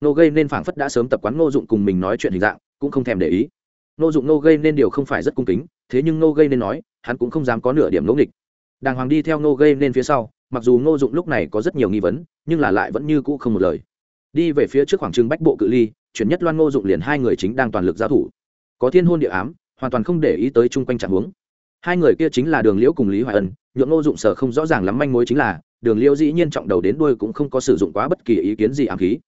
Nô gây nên phảng phất đã sớm tập quán ngô dụng cùng mình nói chuyện hình dạng, cũng không thèm để ý. Nô dụng nô gây nên điều không phải rất cung kính, thế nhưng nô gây nên nói, hắn cũng không dám có nửa điểm nỗ nghịch. Đàng hoàng đi theo nô gây nên phía sau, mặc dù ngô dụng lúc này có rất nhiều nghi vấn, nhưng là lại vẫn như cũ không một lời. Đi về phía trước khoảng trưng bách bộ cự ly, chuyển nhất loan ngô dụng liền hai người chính đang toàn lực giao thủ. Có thiên hôn địa ám, hoàn toàn không để ý tới chung quanh trạng huống hai người kia chính là đường liễu cùng lý hoài ân nhượng ngô dụng sở không rõ ràng lắm manh mối chính là đường liễu dĩ nhiên trọng đầu đến đuôi cũng không có sử dụng quá bất kỳ ý kiến gì ám khí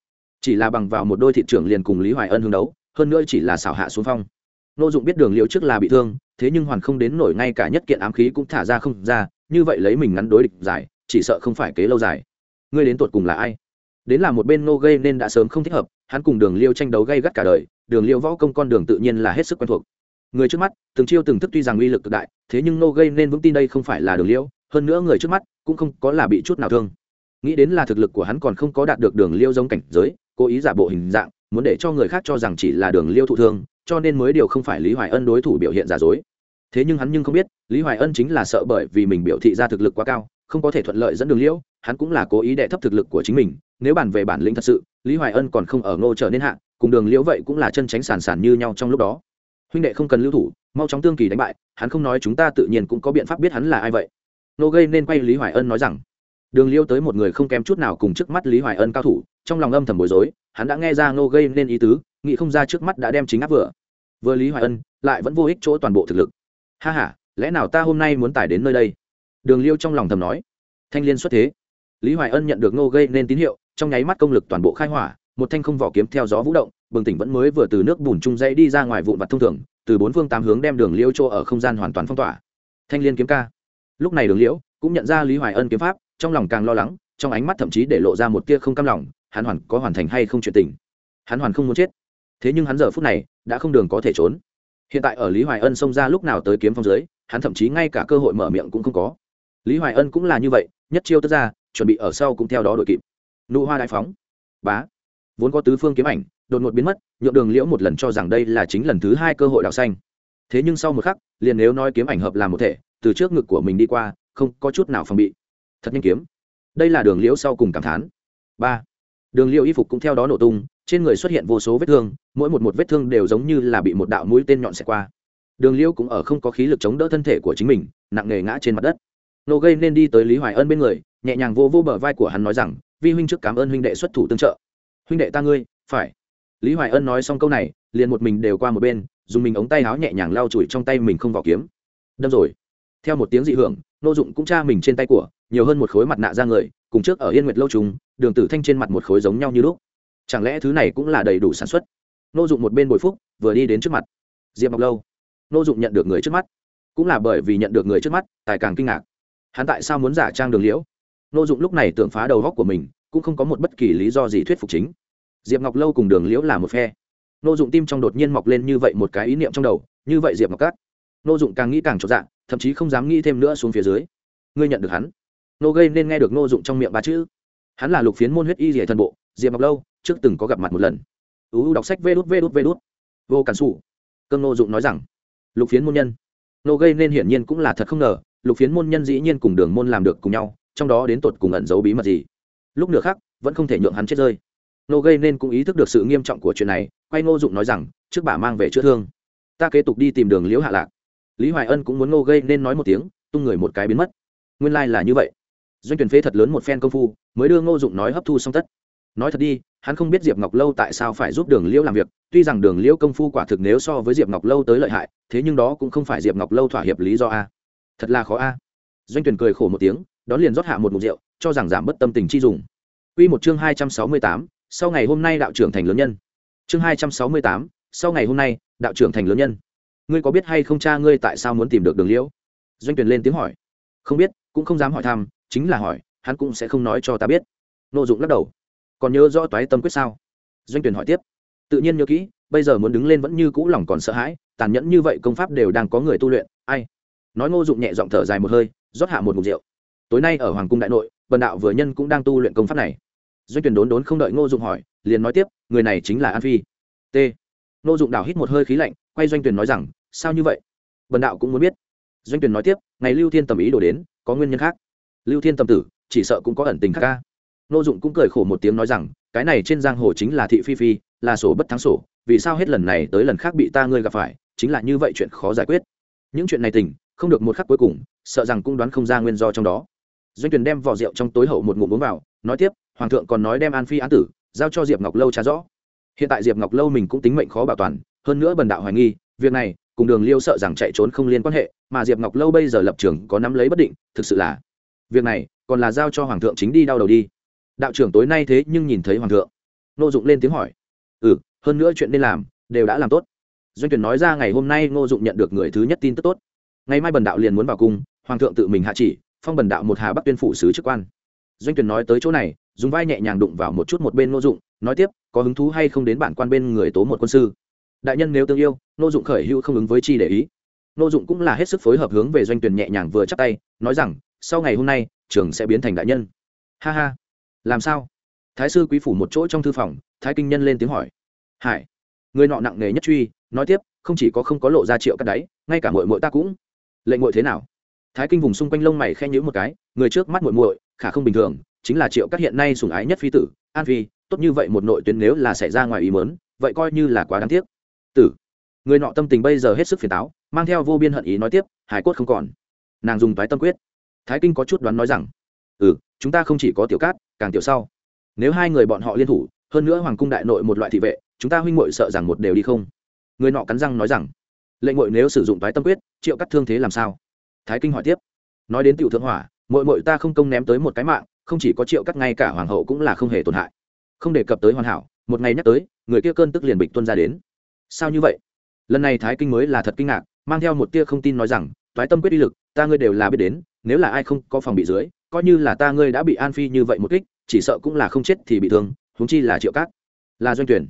chỉ là bằng vào một đôi thị trưởng liền cùng lý hoài ân hương đấu hơn nữa chỉ là xảo hạ xuống phong ngô dụng biết đường liễu trước là bị thương thế nhưng hoàn không đến nổi ngay cả nhất kiện ám khí cũng thả ra không ra như vậy lấy mình ngắn đối địch dài chỉ sợ không phải kế lâu dài ngươi đến tuột cùng là ai đến là một bên nô gây nên đã sớm không thích hợp hắn cùng đường liêu tranh đấu gây gắt cả đời đường liêu võ công con đường tự nhiên là hết sức quen thuộc người trước mắt, từng chiêu từng thức tuy rằng uy lực cực đại, thế nhưng nô gây nên vững tin đây không phải là đường liêu hơn nữa người trước mắt cũng không có là bị chút nào thương. Nghĩ đến là thực lực của hắn còn không có đạt được đường liêu giống cảnh giới, cố ý giả bộ hình dạng, muốn để cho người khác cho rằng chỉ là đường liêu thụ thương, cho nên mới điều không phải lý hoài ân đối thủ biểu hiện giả dối. Thế nhưng hắn nhưng không biết, lý hoài ân chính là sợ bởi vì mình biểu thị ra thực lực quá cao, không có thể thuận lợi dẫn đường liễu, hắn cũng là cố ý đệ thấp thực lực của chính mình. Nếu bàn về bản lĩnh thật sự, lý hoài ân còn không ở ngô trở nên hạ, cùng đường liễu vậy cũng là chân tránh sàn sàn như nhau trong lúc đó huynh đệ không cần lưu thủ, mau chóng tương kỳ đánh bại, hắn không nói chúng ta tự nhiên cũng có biện pháp biết hắn là ai vậy. Nô gây nên quay lý hoài ân nói rằng. Đường Liêu tới một người không kém chút nào cùng trước mắt lý hoài ân cao thủ, trong lòng âm thầm bối rối, hắn đã nghe ra nô gây nên ý tứ, nghĩ không ra trước mắt đã đem chính áp vừa. Vừa lý hoài ân, lại vẫn vô ích chỗ toàn bộ thực lực. Ha h a lẽ nào ta hôm nay muốn tải đến nơi đây? Đường liêu trong lòng thầm nói. Thanh liên xuất thế. Lý hoài ân nhận được Nô gây nên tín hiệu, trong nháy mắt công lực toàn bộ khai hỏa, một thanh không vỏ kiếm theo gió vũ động bừng tỉnh vẫn mới vừa từ nước bùn trung dây đi ra ngoài vụn vặt thông thường, từ bốn phương tám hướng đem đường liêu chỗ ở không gian hoàn toàn phong tỏa. Thanh liên kiếm ca. Lúc này đường liễu cũng nhận ra lý hoài ân kiếm pháp, trong lòng càng lo lắng, trong ánh mắt thậm chí để lộ ra một tia không cam lòng, hắn hoàn có hoàn thành hay không chuyện tình. Hắn hoàn không muốn chết. Thế nhưng hắn giờ phút này đã không đường có thể trốn. Hiện tại ở lý hoài ân xông ra lúc nào tới kiếm phong dưới, hắn thậm chí ngay cả cơ hội mở miệng cũng không có. Lý hoài ân cũng là như vậy, nhất chiêu tức ra, chuẩn bị ở sau cũng theo đó đội kịp. Nụ hoa đại phóng. Bá. Vốn có tứ phương kiếm ảnh đột ngột biến mất, nhượng đường liễu một lần cho rằng đây là chính lần thứ hai cơ hội đào xanh. Thế nhưng sau một khắc, liền nếu nói kiếm ảnh hợp làm một thể, từ trước ngực của mình đi qua, không có chút nào phòng bị. Thật nhanh kiếm. Đây là đường liễu sau cùng cảm thán. Ba. Đường liễu y phục cũng theo đó nổ tung, trên người xuất hiện vô số vết thương, mỗi một một vết thương đều giống như là bị một đạo mũi tên nhọn xẹt qua. Đường liễu cũng ở không có khí lực chống đỡ thân thể của chính mình, nặng nề ngã trên mặt đất. Nô gây nên đi tới lý hoài ân bên người, nhẹ nhàng vô vô bờ vai của hắn nói rằng, vi huynh trước cảm ơn huynh đệ xuất thủ tương trợ. Huynh đệ ta ngươi, phải lý hoài ân nói xong câu này, liền một mình đều qua một bên, dùng mình ống tay áo nhẹ nhàng lau chùi trong tay mình không vào kiếm. Đâm rồi. Theo một tiếng dị hưởng, nô dụng cũng tra mình trên tay của, nhiều hơn một khối mặt nạ ra người, cùng trước ở yên nguyệt lâu trùng, đường tử thanh trên mặt một khối giống nhau như lúc. Chẳng lẽ thứ này cũng là đầy đủ sản xuất? Nô dụng một bên bồi phúc, vừa đi đến trước mặt. Diệp ngọc lâu. Nô dụng nhận được người trước mắt. Cũng là bởi vì nhận được người trước mắt, tài càng kinh ngạc. Hắn tại sao muốn giả trang đường liễu? Nô dụng lúc này tưởng phá đầu góc của mình, cũng không có một bất kỳ lý do gì thuyết phục chính diệp ngọc lâu cùng đường liễu là một phe. Nô dụng tim trong đột nhiên mọc lên như vậy một cái ý niệm trong đầu, như vậy diệp ngọc cát. Nô dụng càng nghĩ càng trọn dạng thậm chí không dám nghĩ thêm nữa xuống phía dưới. Ngươi nhận được hắn. Nô gây nên nghe được nô dụng trong miệng ba chữ. Hắn là lục phiến môn huyết y rỉa thần bộ, diệp ngọc lâu, trước từng có gặp mặt một lần. Uu đọc sách vê đút vê đút vê đút. Vô cản xù cơn nô dụng nói rằng, lục phiến môn nhân. Nô gây nên hiển nhiên cũng là thật không ngờ, lục phiến môn nhân dĩ nhiên cùng đường môn làm được cùng nhau, trong đó đến tột cùng ẩn giấu bí mật gì. Lúc nửa khác vẫn không thể nhượng hắn chết rơi nô gây nên cũng ý thức được sự nghiêm trọng của chuyện này quay ngô dụng nói rằng trước bà mang về chữa thương ta kế tục đi tìm đường liễu hạ lạc. Lý hoài ân cũng muốn ngô gây nên nói một tiếng tung người một cái biến mất. Nguyên lai、like、là như vậy. Doanh tuyển phế thật lớn một phen công phu mới đưa ngô dụng nói hấp thu xong tất. Nói thật đi hắn không biết diệp ngọc lâu tại sao phải giúp đường liễu làm việc tuy rằng đường liễu công phu quả thực nếu so với diệp ngọc lâu tới lợi hại thế nhưng đó cũng không phải diệp ngọc lâu thỏa hiệp lý do a. Thật là khó a. Doanh tuyển cười khổ một tiếng đón liền rót hạ một mục rượu cho rằng giảm bất tâm tình chi dùng. Quy một chương hai trăm sáu mươi tám, sau ngày hôm nay đạo trưởng thành lớn nhân. Chương hai trăm sáu mươi tám, sau ngày hôm nay, đạo trưởng thành lớn nhân. Ngươi có biết hay không cha ngươi tại sao muốn tìm được Đường Liễu? Doanh Tuyền lên tiếng hỏi. Không biết, cũng không dám hỏi thăm, chính là hỏi, hắn cũng sẽ không nói cho ta biết. Nô Dụng lắc đầu. Còn nhớ rõ toái tâm quyết sao? Doanh Tuyền hỏi tiếp. Tự nhiên nhớ kỹ, bây giờ muốn đứng lên vẫn như cũ lòng còn sợ hãi, tàn nhẫn như vậy công pháp đều đang có người tu luyện, ai? nói ngô dụng nhẹ giọng thở dài một hơi rót hạ một mục rượu tối nay ở hoàng cung đại nội bần đạo vừa nhân cũng đang tu luyện công pháp này doanh tuyển đốn đốn không đợi ngô dụng hỏi, liền nói tiếp, người này chính là an phi. T. Ngô dụng đảo hít một hơi khí lạnh, quay doanh tuyển nói rằng, sao như vậy? Bần đạo cũng muốn biết. Doanh tuyển nói tiếp, ngày lưu thiên tầm ý đổ đến, có nguyên nhân khác. Lưu thiên tầm tử, chỉ sợ cũng có ẩn tình khác ca. Ngô dụng cũng cười khổ một tiếng nói rằng, cái này trên giang hồ chính là thị phi phi, là sổ bất thắng sổ, vì sao hết lần này tới lần khác bị ta ngươi gặp phải, chính là như vậy chuyện khó giải quyết. Những chuyện này tình, không được một khắc cuối cùng, sợ rằng cũng đoán không ra nguyên do trong đó. Doanh tuyển đem vỏ rượu trong tối hậu một ngụm uống vào, nói tiếp hoàng thượng còn nói đem an phi án tử giao cho diệp ngọc lâu trả rõ. hiện tại diệp ngọc lâu mình cũng tính mệnh khó bảo toàn, hơn nữa bần đạo hoài nghi, việc này cùng đường liêu sợ rằng chạy trốn không liên quan hệ, mà diệp ngọc lâu bây giờ lập trường có nắm lấy bất định, thực sự là việc này còn là giao cho hoàng thượng chính đi đau đầu đi. đạo trưởng tối nay thế nhưng nhìn thấy hoàng thượng nô dụng lên tiếng hỏi. ừ hơn nữa chuyện nên làm, đều đã làm tốt. doanh tuyển nói ra ngày hôm nay ngô dụng nhận được người thứ nhất tin tức tốt. ngày mai bần đạo liền muốn vào cung, hoàng thượng tự mình hạ chỉ, phong bần đạo một hà bắc tuyên phủ sứ chức quan. doanh tuyển nói tới chỗ này dùng vai nhẹ nhàng đụng vào một chút một bên ngô dụng, nói tiếp, có hứng thú hay không đến bản quan bên người tố một quân sư? Đại nhân nếu tương yêu, ngô dụng khởi hữu không ứng với chi để ý. Ngô dụng cũng là hết sức phối hợp hướng về doanh tuyển nhẹ nhàng vừa chắc tay, nói rằng, sau ngày hôm nay, trường sẽ biến thành đại nhân. Ha ha, làm sao? Thái sư quý phủ một chỗ trong thư phòng, thái kinh nhân lên tiếng hỏi. Hải, người nọ nặng nề nhất truy, nói tiếp, không chỉ có không có lộ ra triệu cắt đáy, ngay cả mội mội ta cũng. Lệnh mội thế nào? Thái kinh vùng xung quanh lông mày khen nhữ một cái, người trước mắt mội mội khả không bình thường chính là triệu các hiện nay sủng ái nhất phi tử, an phi, tốt như vậy một nội tuyến nếu là xảy ra ngoài ý mớn vậy coi như là quá đáng tiếc. Tử, người nọ tâm tình bây giờ hết sức phiền táo, mang theo vô biên hận ý nói tiếp, hải cốt không còn. Nàng dùng toái tâm quyết. Thái kinh có chút đoán nói rằng ừ chúng ta không chỉ có tiểu cát, càng tiểu sau. Nếu hai người bọn họ liên thủ, hơn nữa hoàng cung đại nội một loại thị vệ, chúng ta huynh muội sợ rằng một đều đi không. Người nọ cắn răng nói rằng, lệnh muội nếu sử dụng toái tâm quyết, triệu cắt thương thế làm sao? Thái kinh hỏi tiếp. Nói đến tiểu thượng hỏa, muội muội ta không công ném tới một cái mạng không chỉ có triệu cắt ngay cả hoàng hậu cũng là không hề tổn hại. Không đề cập tới hoàn hảo, một ngày nhắc tới, người kia cơn tức liền bịch tuân ra đến. Sao như vậy? Lần này thái kinh mới là thật kinh ngạc, mang theo một tia không tin nói rằng, toái tâm quyết uy lực, ta ngươi đều là biết đến, nếu là ai không có phòng bị dưới, coi như là ta ngươi đã bị an phi như vậy một kích, chỉ sợ cũng là không chết thì bị thương, huống chi là triệu cát là doanh tuyển.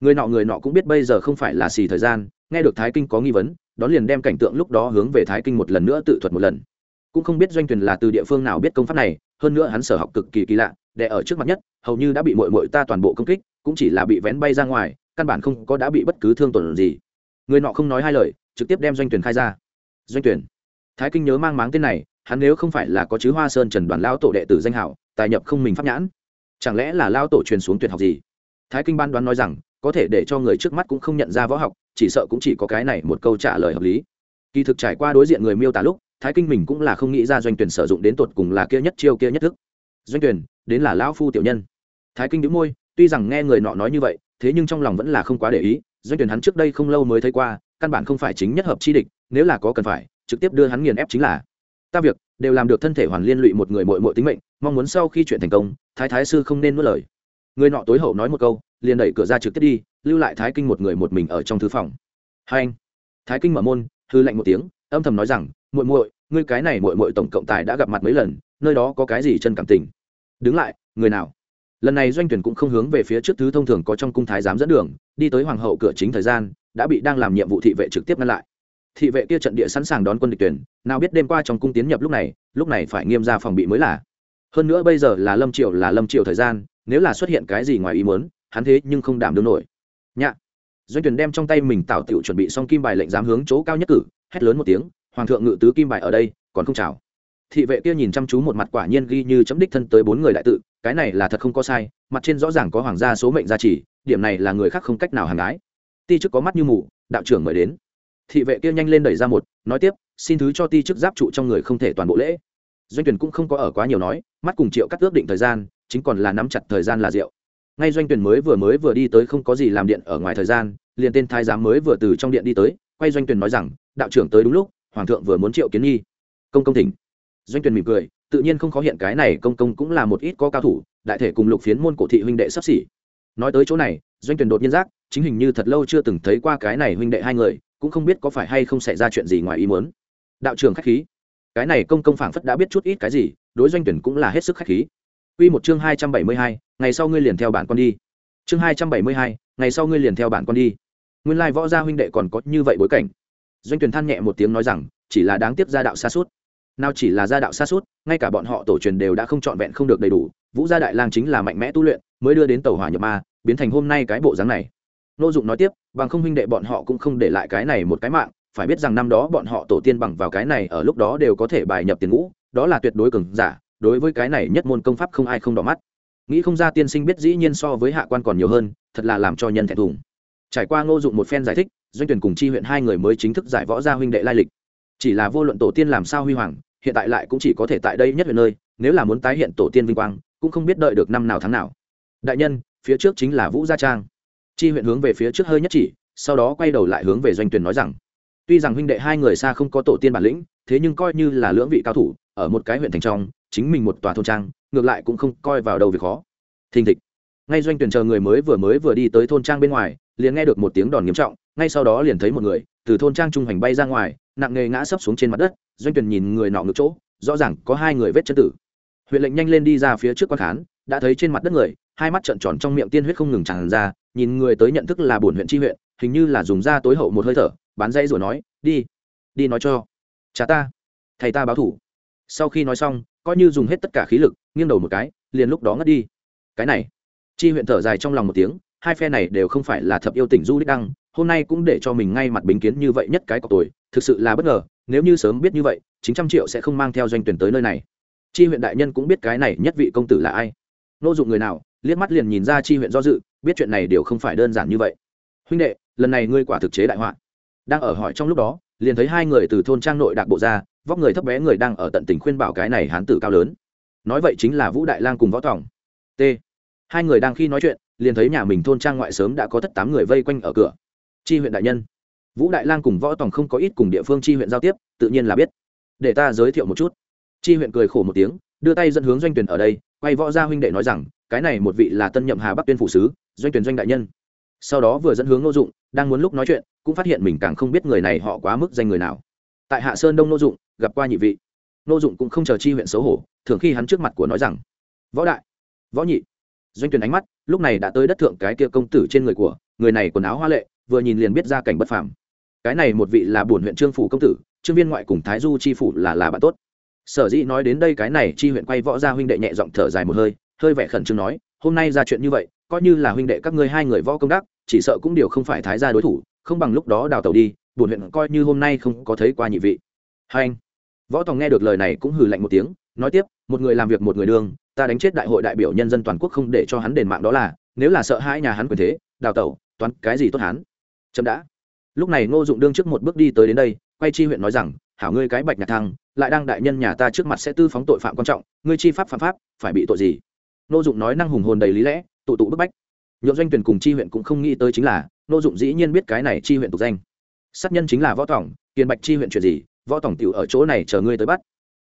Người nọ người nọ cũng biết bây giờ không phải là xì thời gian, nghe được thái kinh có nghi vấn, đón liền đem cảnh tượng lúc đó hướng về thái kinh một lần nữa tự thuật một lần cũng không biết doanh tuyển là từ địa phương nào biết công pháp này, hơn nữa hắn sở học cực kỳ kỳ lạ để ở trước mặt nhất, hầu như đã bị mội mội ta toàn bộ công kích, cũng chỉ là bị vén bay ra ngoài, căn bản không có đã bị bất cứ thương tổn gì. Người nọ không nói hai lời, trực tiếp đem doanh tuyển khai ra. Doanh tuyển thái kinh nhớ mang máng tên này, hắn nếu không phải là có chứ hoa sơn trần đoàn lao tổ đệ tử danh hảo, tài nhập không mình pháp nhãn. Chẳng lẽ là lao tổ truyền xuống tuyệt học gì? Thái kinh ban đoán nói rằng, có thể để cho người trước mắt cũng không nhận ra võ học, chỉ sợ cũng chỉ có cái này một câu trả lời hợp lý. Kỳ thực trải qua đối diện người miêu tả lúc thái kinh mình cũng là không nghĩ ra doanh tuyển sử dụng đến tột cùng là kia nhất chiêu kia nhất thức. Doanh tuyển, đến là lão phu tiểu nhân. Thái kinh đĩu môi, tuy rằng nghe người nọ nói như vậy, thế nhưng trong lòng vẫn là không quá để ý. Doanh tuyển hắn trước đây không lâu mới thấy qua, căn bản không phải chính nhất hợp chi địch, nếu là có cần phải, trực tiếp đưa hắn nghiền ép chính là. Ta việc, đều làm được thân thể hoàn liên lụy một người mội mội tính mệnh, mong muốn sau khi chuyện thành công, thái thái sư không nên nuốt lời. Người nọ tối hậu nói một câu, liền đẩy cửa ra trực tiếp đi, lưu lại thái kinh một người một mình ở trong thư phòng. Hai anh. Thái kinh mở môn, hư lạnh một tiếng âm thầm nói rằng, muội muội, ngươi cái này muội muội tổng cộng tài đã gặp mặt mấy lần, nơi đó có cái gì chân cảm tình? Đứng lại, người nào? Lần này doanh tuyển cũng không hướng về phía trước thứ thông thường có trong cung thái giám dẫn đường, đi tới hoàng hậu cửa chính thời gian, đã bị đang làm nhiệm vụ thị vệ trực tiếp ngăn lại. Thị vệ kia trận địa sẵn sàng đón quân địch tuyển, nào biết đêm qua trong cung tiến nhập lúc này lúc này phải nghiêm ra phòng bị mới là. Hơn nữa bây giờ là lâm triều là lâm triều thời gian, nếu là xuất hiện cái gì ngoài ý muốn, hắn thế nhưng không đảm đương nổi. Nhạ, doanh tuyển đem trong tay mình tạo tiểu chuẩn bị xong kim bài lệnh giám hướng chỗ cao nhất cử hét lớn một tiếng, hoàng thượng ngự tứ kim bài ở đây, còn không chào. Thị vệ kia nhìn chăm chú một mặt quả nhiên ghi như chấm đích thân tới bốn người đại tự, cái này là thật không có sai, mặt trên rõ ràng có hoàng gia số mệnh gia trì, điểm này là người khác không cách nào hàng ái ti chức có mắt như mù, đạo trưởng mời đến. Thị vệ kia nhanh lên đẩy ra một, nói tiếp, xin thứ cho ti chức giáp trụ trong người không thể toàn bộ lễ. Doanh tuyển cũng không có ở quá nhiều nói, mắt cùng triệu cắt ước định thời gian, chính còn là nắm chặt thời gian là rượu. Ngay doanh tuyển mới vừa mới vừa đi tới không có gì làm điện ở ngoài thời gian, liền tên thái giám mới vừa từ trong điện đi tới quay doanh tuyển nói rằng đạo trưởng tới đúng lúc hoàng thượng vừa muốn triệu kiến nhi công công thỉnh. Doanh tuyển mỉm cười tự nhiên không khó hiện cái này công công cũng là một ít có cao thủ đại thể cùng lục phiến môn cổ thị huynh đệ sắp xỉ. Nói tới chỗ này doanh tuyển đột nhiên giác chính hình như thật lâu chưa từng thấy qua cái này huynh đệ hai người cũng không biết có phải hay không xảy ra chuyện gì ngoài ý muốn. Đạo trưởng khách khí. Cái này công công phảng phất đã biết chút ít cái gì đối doanh tuyển cũng là hết sức khách khí. Quy một chương 272, ngày sau ngươi liền theo bản con đi. Chương 272, ngày sau ngươi liền theo bản con đi. Nguyên lai võ gia huynh đệ còn có như vậy bối cảnh. Doanh Tuyển than nhẹ một tiếng nói rằng, chỉ là đáng tiếc gia đạo xa suốt. nào chỉ là gia đạo xa suốt ngay cả bọn họ tổ truyền đều đã không trọn vẹn không được đầy đủ vũ gia đại lang chính là mạnh mẽ tu luyện mới đưa đến tàu hỏa nhập ma biến thành hôm nay cái bộ dáng này nô dụng nói tiếp bằng không huynh đệ bọn họ cũng không để lại cái này một cái mạng phải biết rằng năm đó bọn họ tổ tiên bằng vào cái này ở lúc đó đều có thể bài nhập tiền ngũ đó là tuyệt đối cường giả đối với cái này nhất môn công pháp không ai không đỏ mắt nghĩ không ra tiên sinh biết dĩ nhiên so với hạ quan còn nhiều hơn thật là làm cho nhân thẹn thùng trải qua ngô dụng một phen giải thích, doanh tuyển cùng chi huyện hai người mới chính thức giải võ ra huynh đệ lai lịch. Chỉ là vô luận tổ tiên làm sao huy hoàng, hiện tại lại cũng chỉ có thể tại đây nhất huyện nơi, nếu là muốn tái hiện tổ tiên vinh quang, cũng không biết đợi được năm nào tháng nào. Đại nhân, phía trước chính là vũ gia trang. Chi huyện hướng về phía trước hơi nhất chỉ, sau đó quay đầu lại hướng về doanh tuyển nói rằng, tuy rằng huynh đệ hai người xa không có tổ tiên bản lĩnh, thế nhưng coi như là lưỡng vị cao thủ, ở một cái huyện thành trong, chính mình một tòa thôn trang, ngược lại cũng không coi vào đầu việc khó. Thình thịch ngay doanh tuyển chờ người mới vừa mới vừa đi tới thôn trang bên ngoài, liền nghe được một tiếng đòn nghiêm trọng, ngay sau đó liền thấy một người từ thôn trang trung hành bay ra ngoài, nặng nghề ngã sấp xuống trên mặt đất, doanh tuyển nhìn người nọ ngược chỗ, rõ ràng có hai người vết chân tử. Huyện lệnh nhanh lên đi ra phía trước quan khán, đã thấy trên mặt đất người, hai mắt trợn tròn trong miệng tiên huyết không ngừng tràn ra, nhìn người tới nhận thức là bổn huyện tri huyện, hình như là dùng da tối hậu một hơi thở, bán dây rồi nói, đi đi nói cho cha ta, thầy ta báo thủ. Sau khi nói xong, coi như dùng hết tất cả khí lực, nghiêng đầu một cái, liền lúc đó ngất đi. Cái này chi huyện thở dài trong lòng một tiếng, hai phe này đều không phải là thập yêu tỉnh du đích đăng, hôm nay cũng để cho mình ngay mặt bính kiến như vậy nhất cái cọc tuổi thực sự là bất ngờ, nếu như sớm biết như vậy, chín trăm triệu sẽ không mang theo doanh tuyển tới nơi này. Chi huyện đại nhân cũng biết cái này nhất vị công tử là ai. Nô dụng người nào, liếc mắt liền nhìn ra chi huyện do dự, biết chuyện này đều không phải đơn giản như vậy. Huynh đệ, lần này ngươi quả thực chế đại họa. Đang ở hỏi trong lúc đó, liền thấy hai người từ thôn trang nội đạc bộ ra, vóc người thấp bé người đang ở tận tình khuyên bảo cái này hán tử cao lớn. Nói vậy chính là vũ đại lang cùng võ tòng. T hai người đang khi nói chuyện, liền thấy nhà mình thôn trang ngoại sớm đã có thất tám người vây quanh ở cửa. Chi huyện đại nhân. Vũ đại lang cùng võ tòng không có ít cùng địa phương chi huyện giao tiếp, tự nhiên là biết. Để ta giới thiệu một chút. Chi huyện cười khổ một tiếng, đưa tay dẫn hướng doanh tuyển ở đây, quay võ gia huynh đệ nói rằng, cái này một vị là tân nhậm hà bắc tuyên phủ sứ, doanh tuyển doanh đại nhân. Sau đó vừa dẫn hướng nô dụng, đang muốn lúc nói chuyện, cũng phát hiện mình càng không biết người này họ quá mức danh người nào. Tại hạ sơn đông nô dụng, gặp qua nhị vị. Nô dụng cũng không chờ chi huyện xấu hổ, thường khi hắn trước mặt của nói rằng, võ đại, võ nhị doanh tuyển ánh mắt, lúc này đã tới đất thượng cái kia công tử trên người của, người này quần áo hoa lệ, vừa nhìn liền biết ra cảnh bất phàm. Cái này một vị là bổn huyện trương phủ công tử, trương viên ngoại cùng thái du chi phủ là là bạn tốt. Sở dĩ nói đến đây cái này chi huyện quay võ ra huynh đệ nhẹ giọng thở dài một hơi hơi vẻ khẩn trương nói, hôm nay ra chuyện như vậy, coi như là huynh đệ các ngươi hai người võ công đắc, chỉ sợ cũng đều không phải thái gia đối thủ, không bằng lúc đó đào tẩu đi, bổn huyện coi như hôm nay không có thấy qua nhị vị. Hai anh, võ tòng nghe được lời này cũng hừ lạnh một tiếng nói tiếp, một người làm việc một người đương, ta đánh chết đại hội đại biểu nhân dân toàn quốc không để cho hắn đền mạng đó là, nếu là sợ hãi nhà hắn quyền thế, đào tẩu, toán cái gì tốt hắn? Chậm đã. Lúc này ngô dụng đương trước một bước đi tới đến đây, quay chi huyện nói rằng, hảo ngươi cái bạch nhạc thăng, lại đang đại nhân nhà ta trước mặt sẽ tư phóng tội phạm quan trọng, ngươi chi pháp phạm pháp, phải bị tội gì? Ngô dụng nói năng hùng hồn đầy lý lẽ, tụ tụ bức bách. Nhượng doanh tuyển cùng chi huyện cũng không nghĩ tới chính là, ngô dụng dĩ nhiên biết cái này chi huyện tục danh. Sát nhân chính là võ tổng kiền bạch chi huyện chuyện gì, võ tổng tiểu ở chỗ này chờ ngươi tới bắt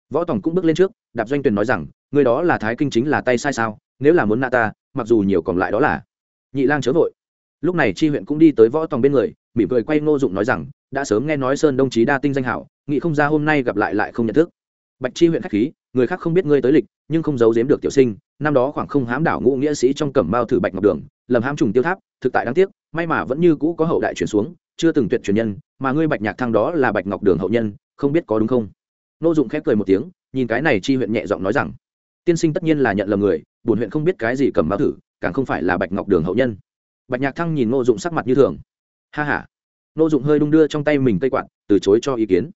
võ Tòng cũng bước lên trước, đạp doanh tuyền nói rằng người đó là thái kinh chính là tay sai sao? Nếu là muốn nạ ta, mặc dù nhiều còn lại đó là. Nhị lang chớ vội. Lúc này tri huyện cũng đi tới võ tòng bên người, mỉm cười quay ngô dụng nói rằng, đã sớm nghe nói sơn đông chí đa tinh danh hảo, nghĩ không ra hôm nay gặp lại lại không nhận thức. Bạch Tri huyện khách khí, người khác không biết ngươi tới lịch, nhưng không giấu giếm được tiểu sinh, năm đó khoảng không hám đảo ngũ nghĩa sĩ trong cẩm bao thử bạch ngọc đường, lầm hám trùng tiêu tháp, thực tại đáng tiếc, may mà vẫn như cũ có hậu đại chuyển xuống, chưa từng tuyệt truyền nhân, mà ngươi bạch nhạc thăng đó là bạch ngọc đường hậu nhân, không biết có đúng không? Nô dụng khép cười một tiếng, nhìn cái này chi huyện nhẹ giọng nói rằng, tiên sinh tất nhiên là nhận lầm người, bổn huyện không biết cái gì cầm báo thử càng không phải là bạch ngọc đường hậu nhân. Bạch nhạc thăng nhìn nô dụng sắc mặt như thường. Ha ha. nô dụng hơi đung đưa trong tay mình cây quạt, từ chối cho ý kiến.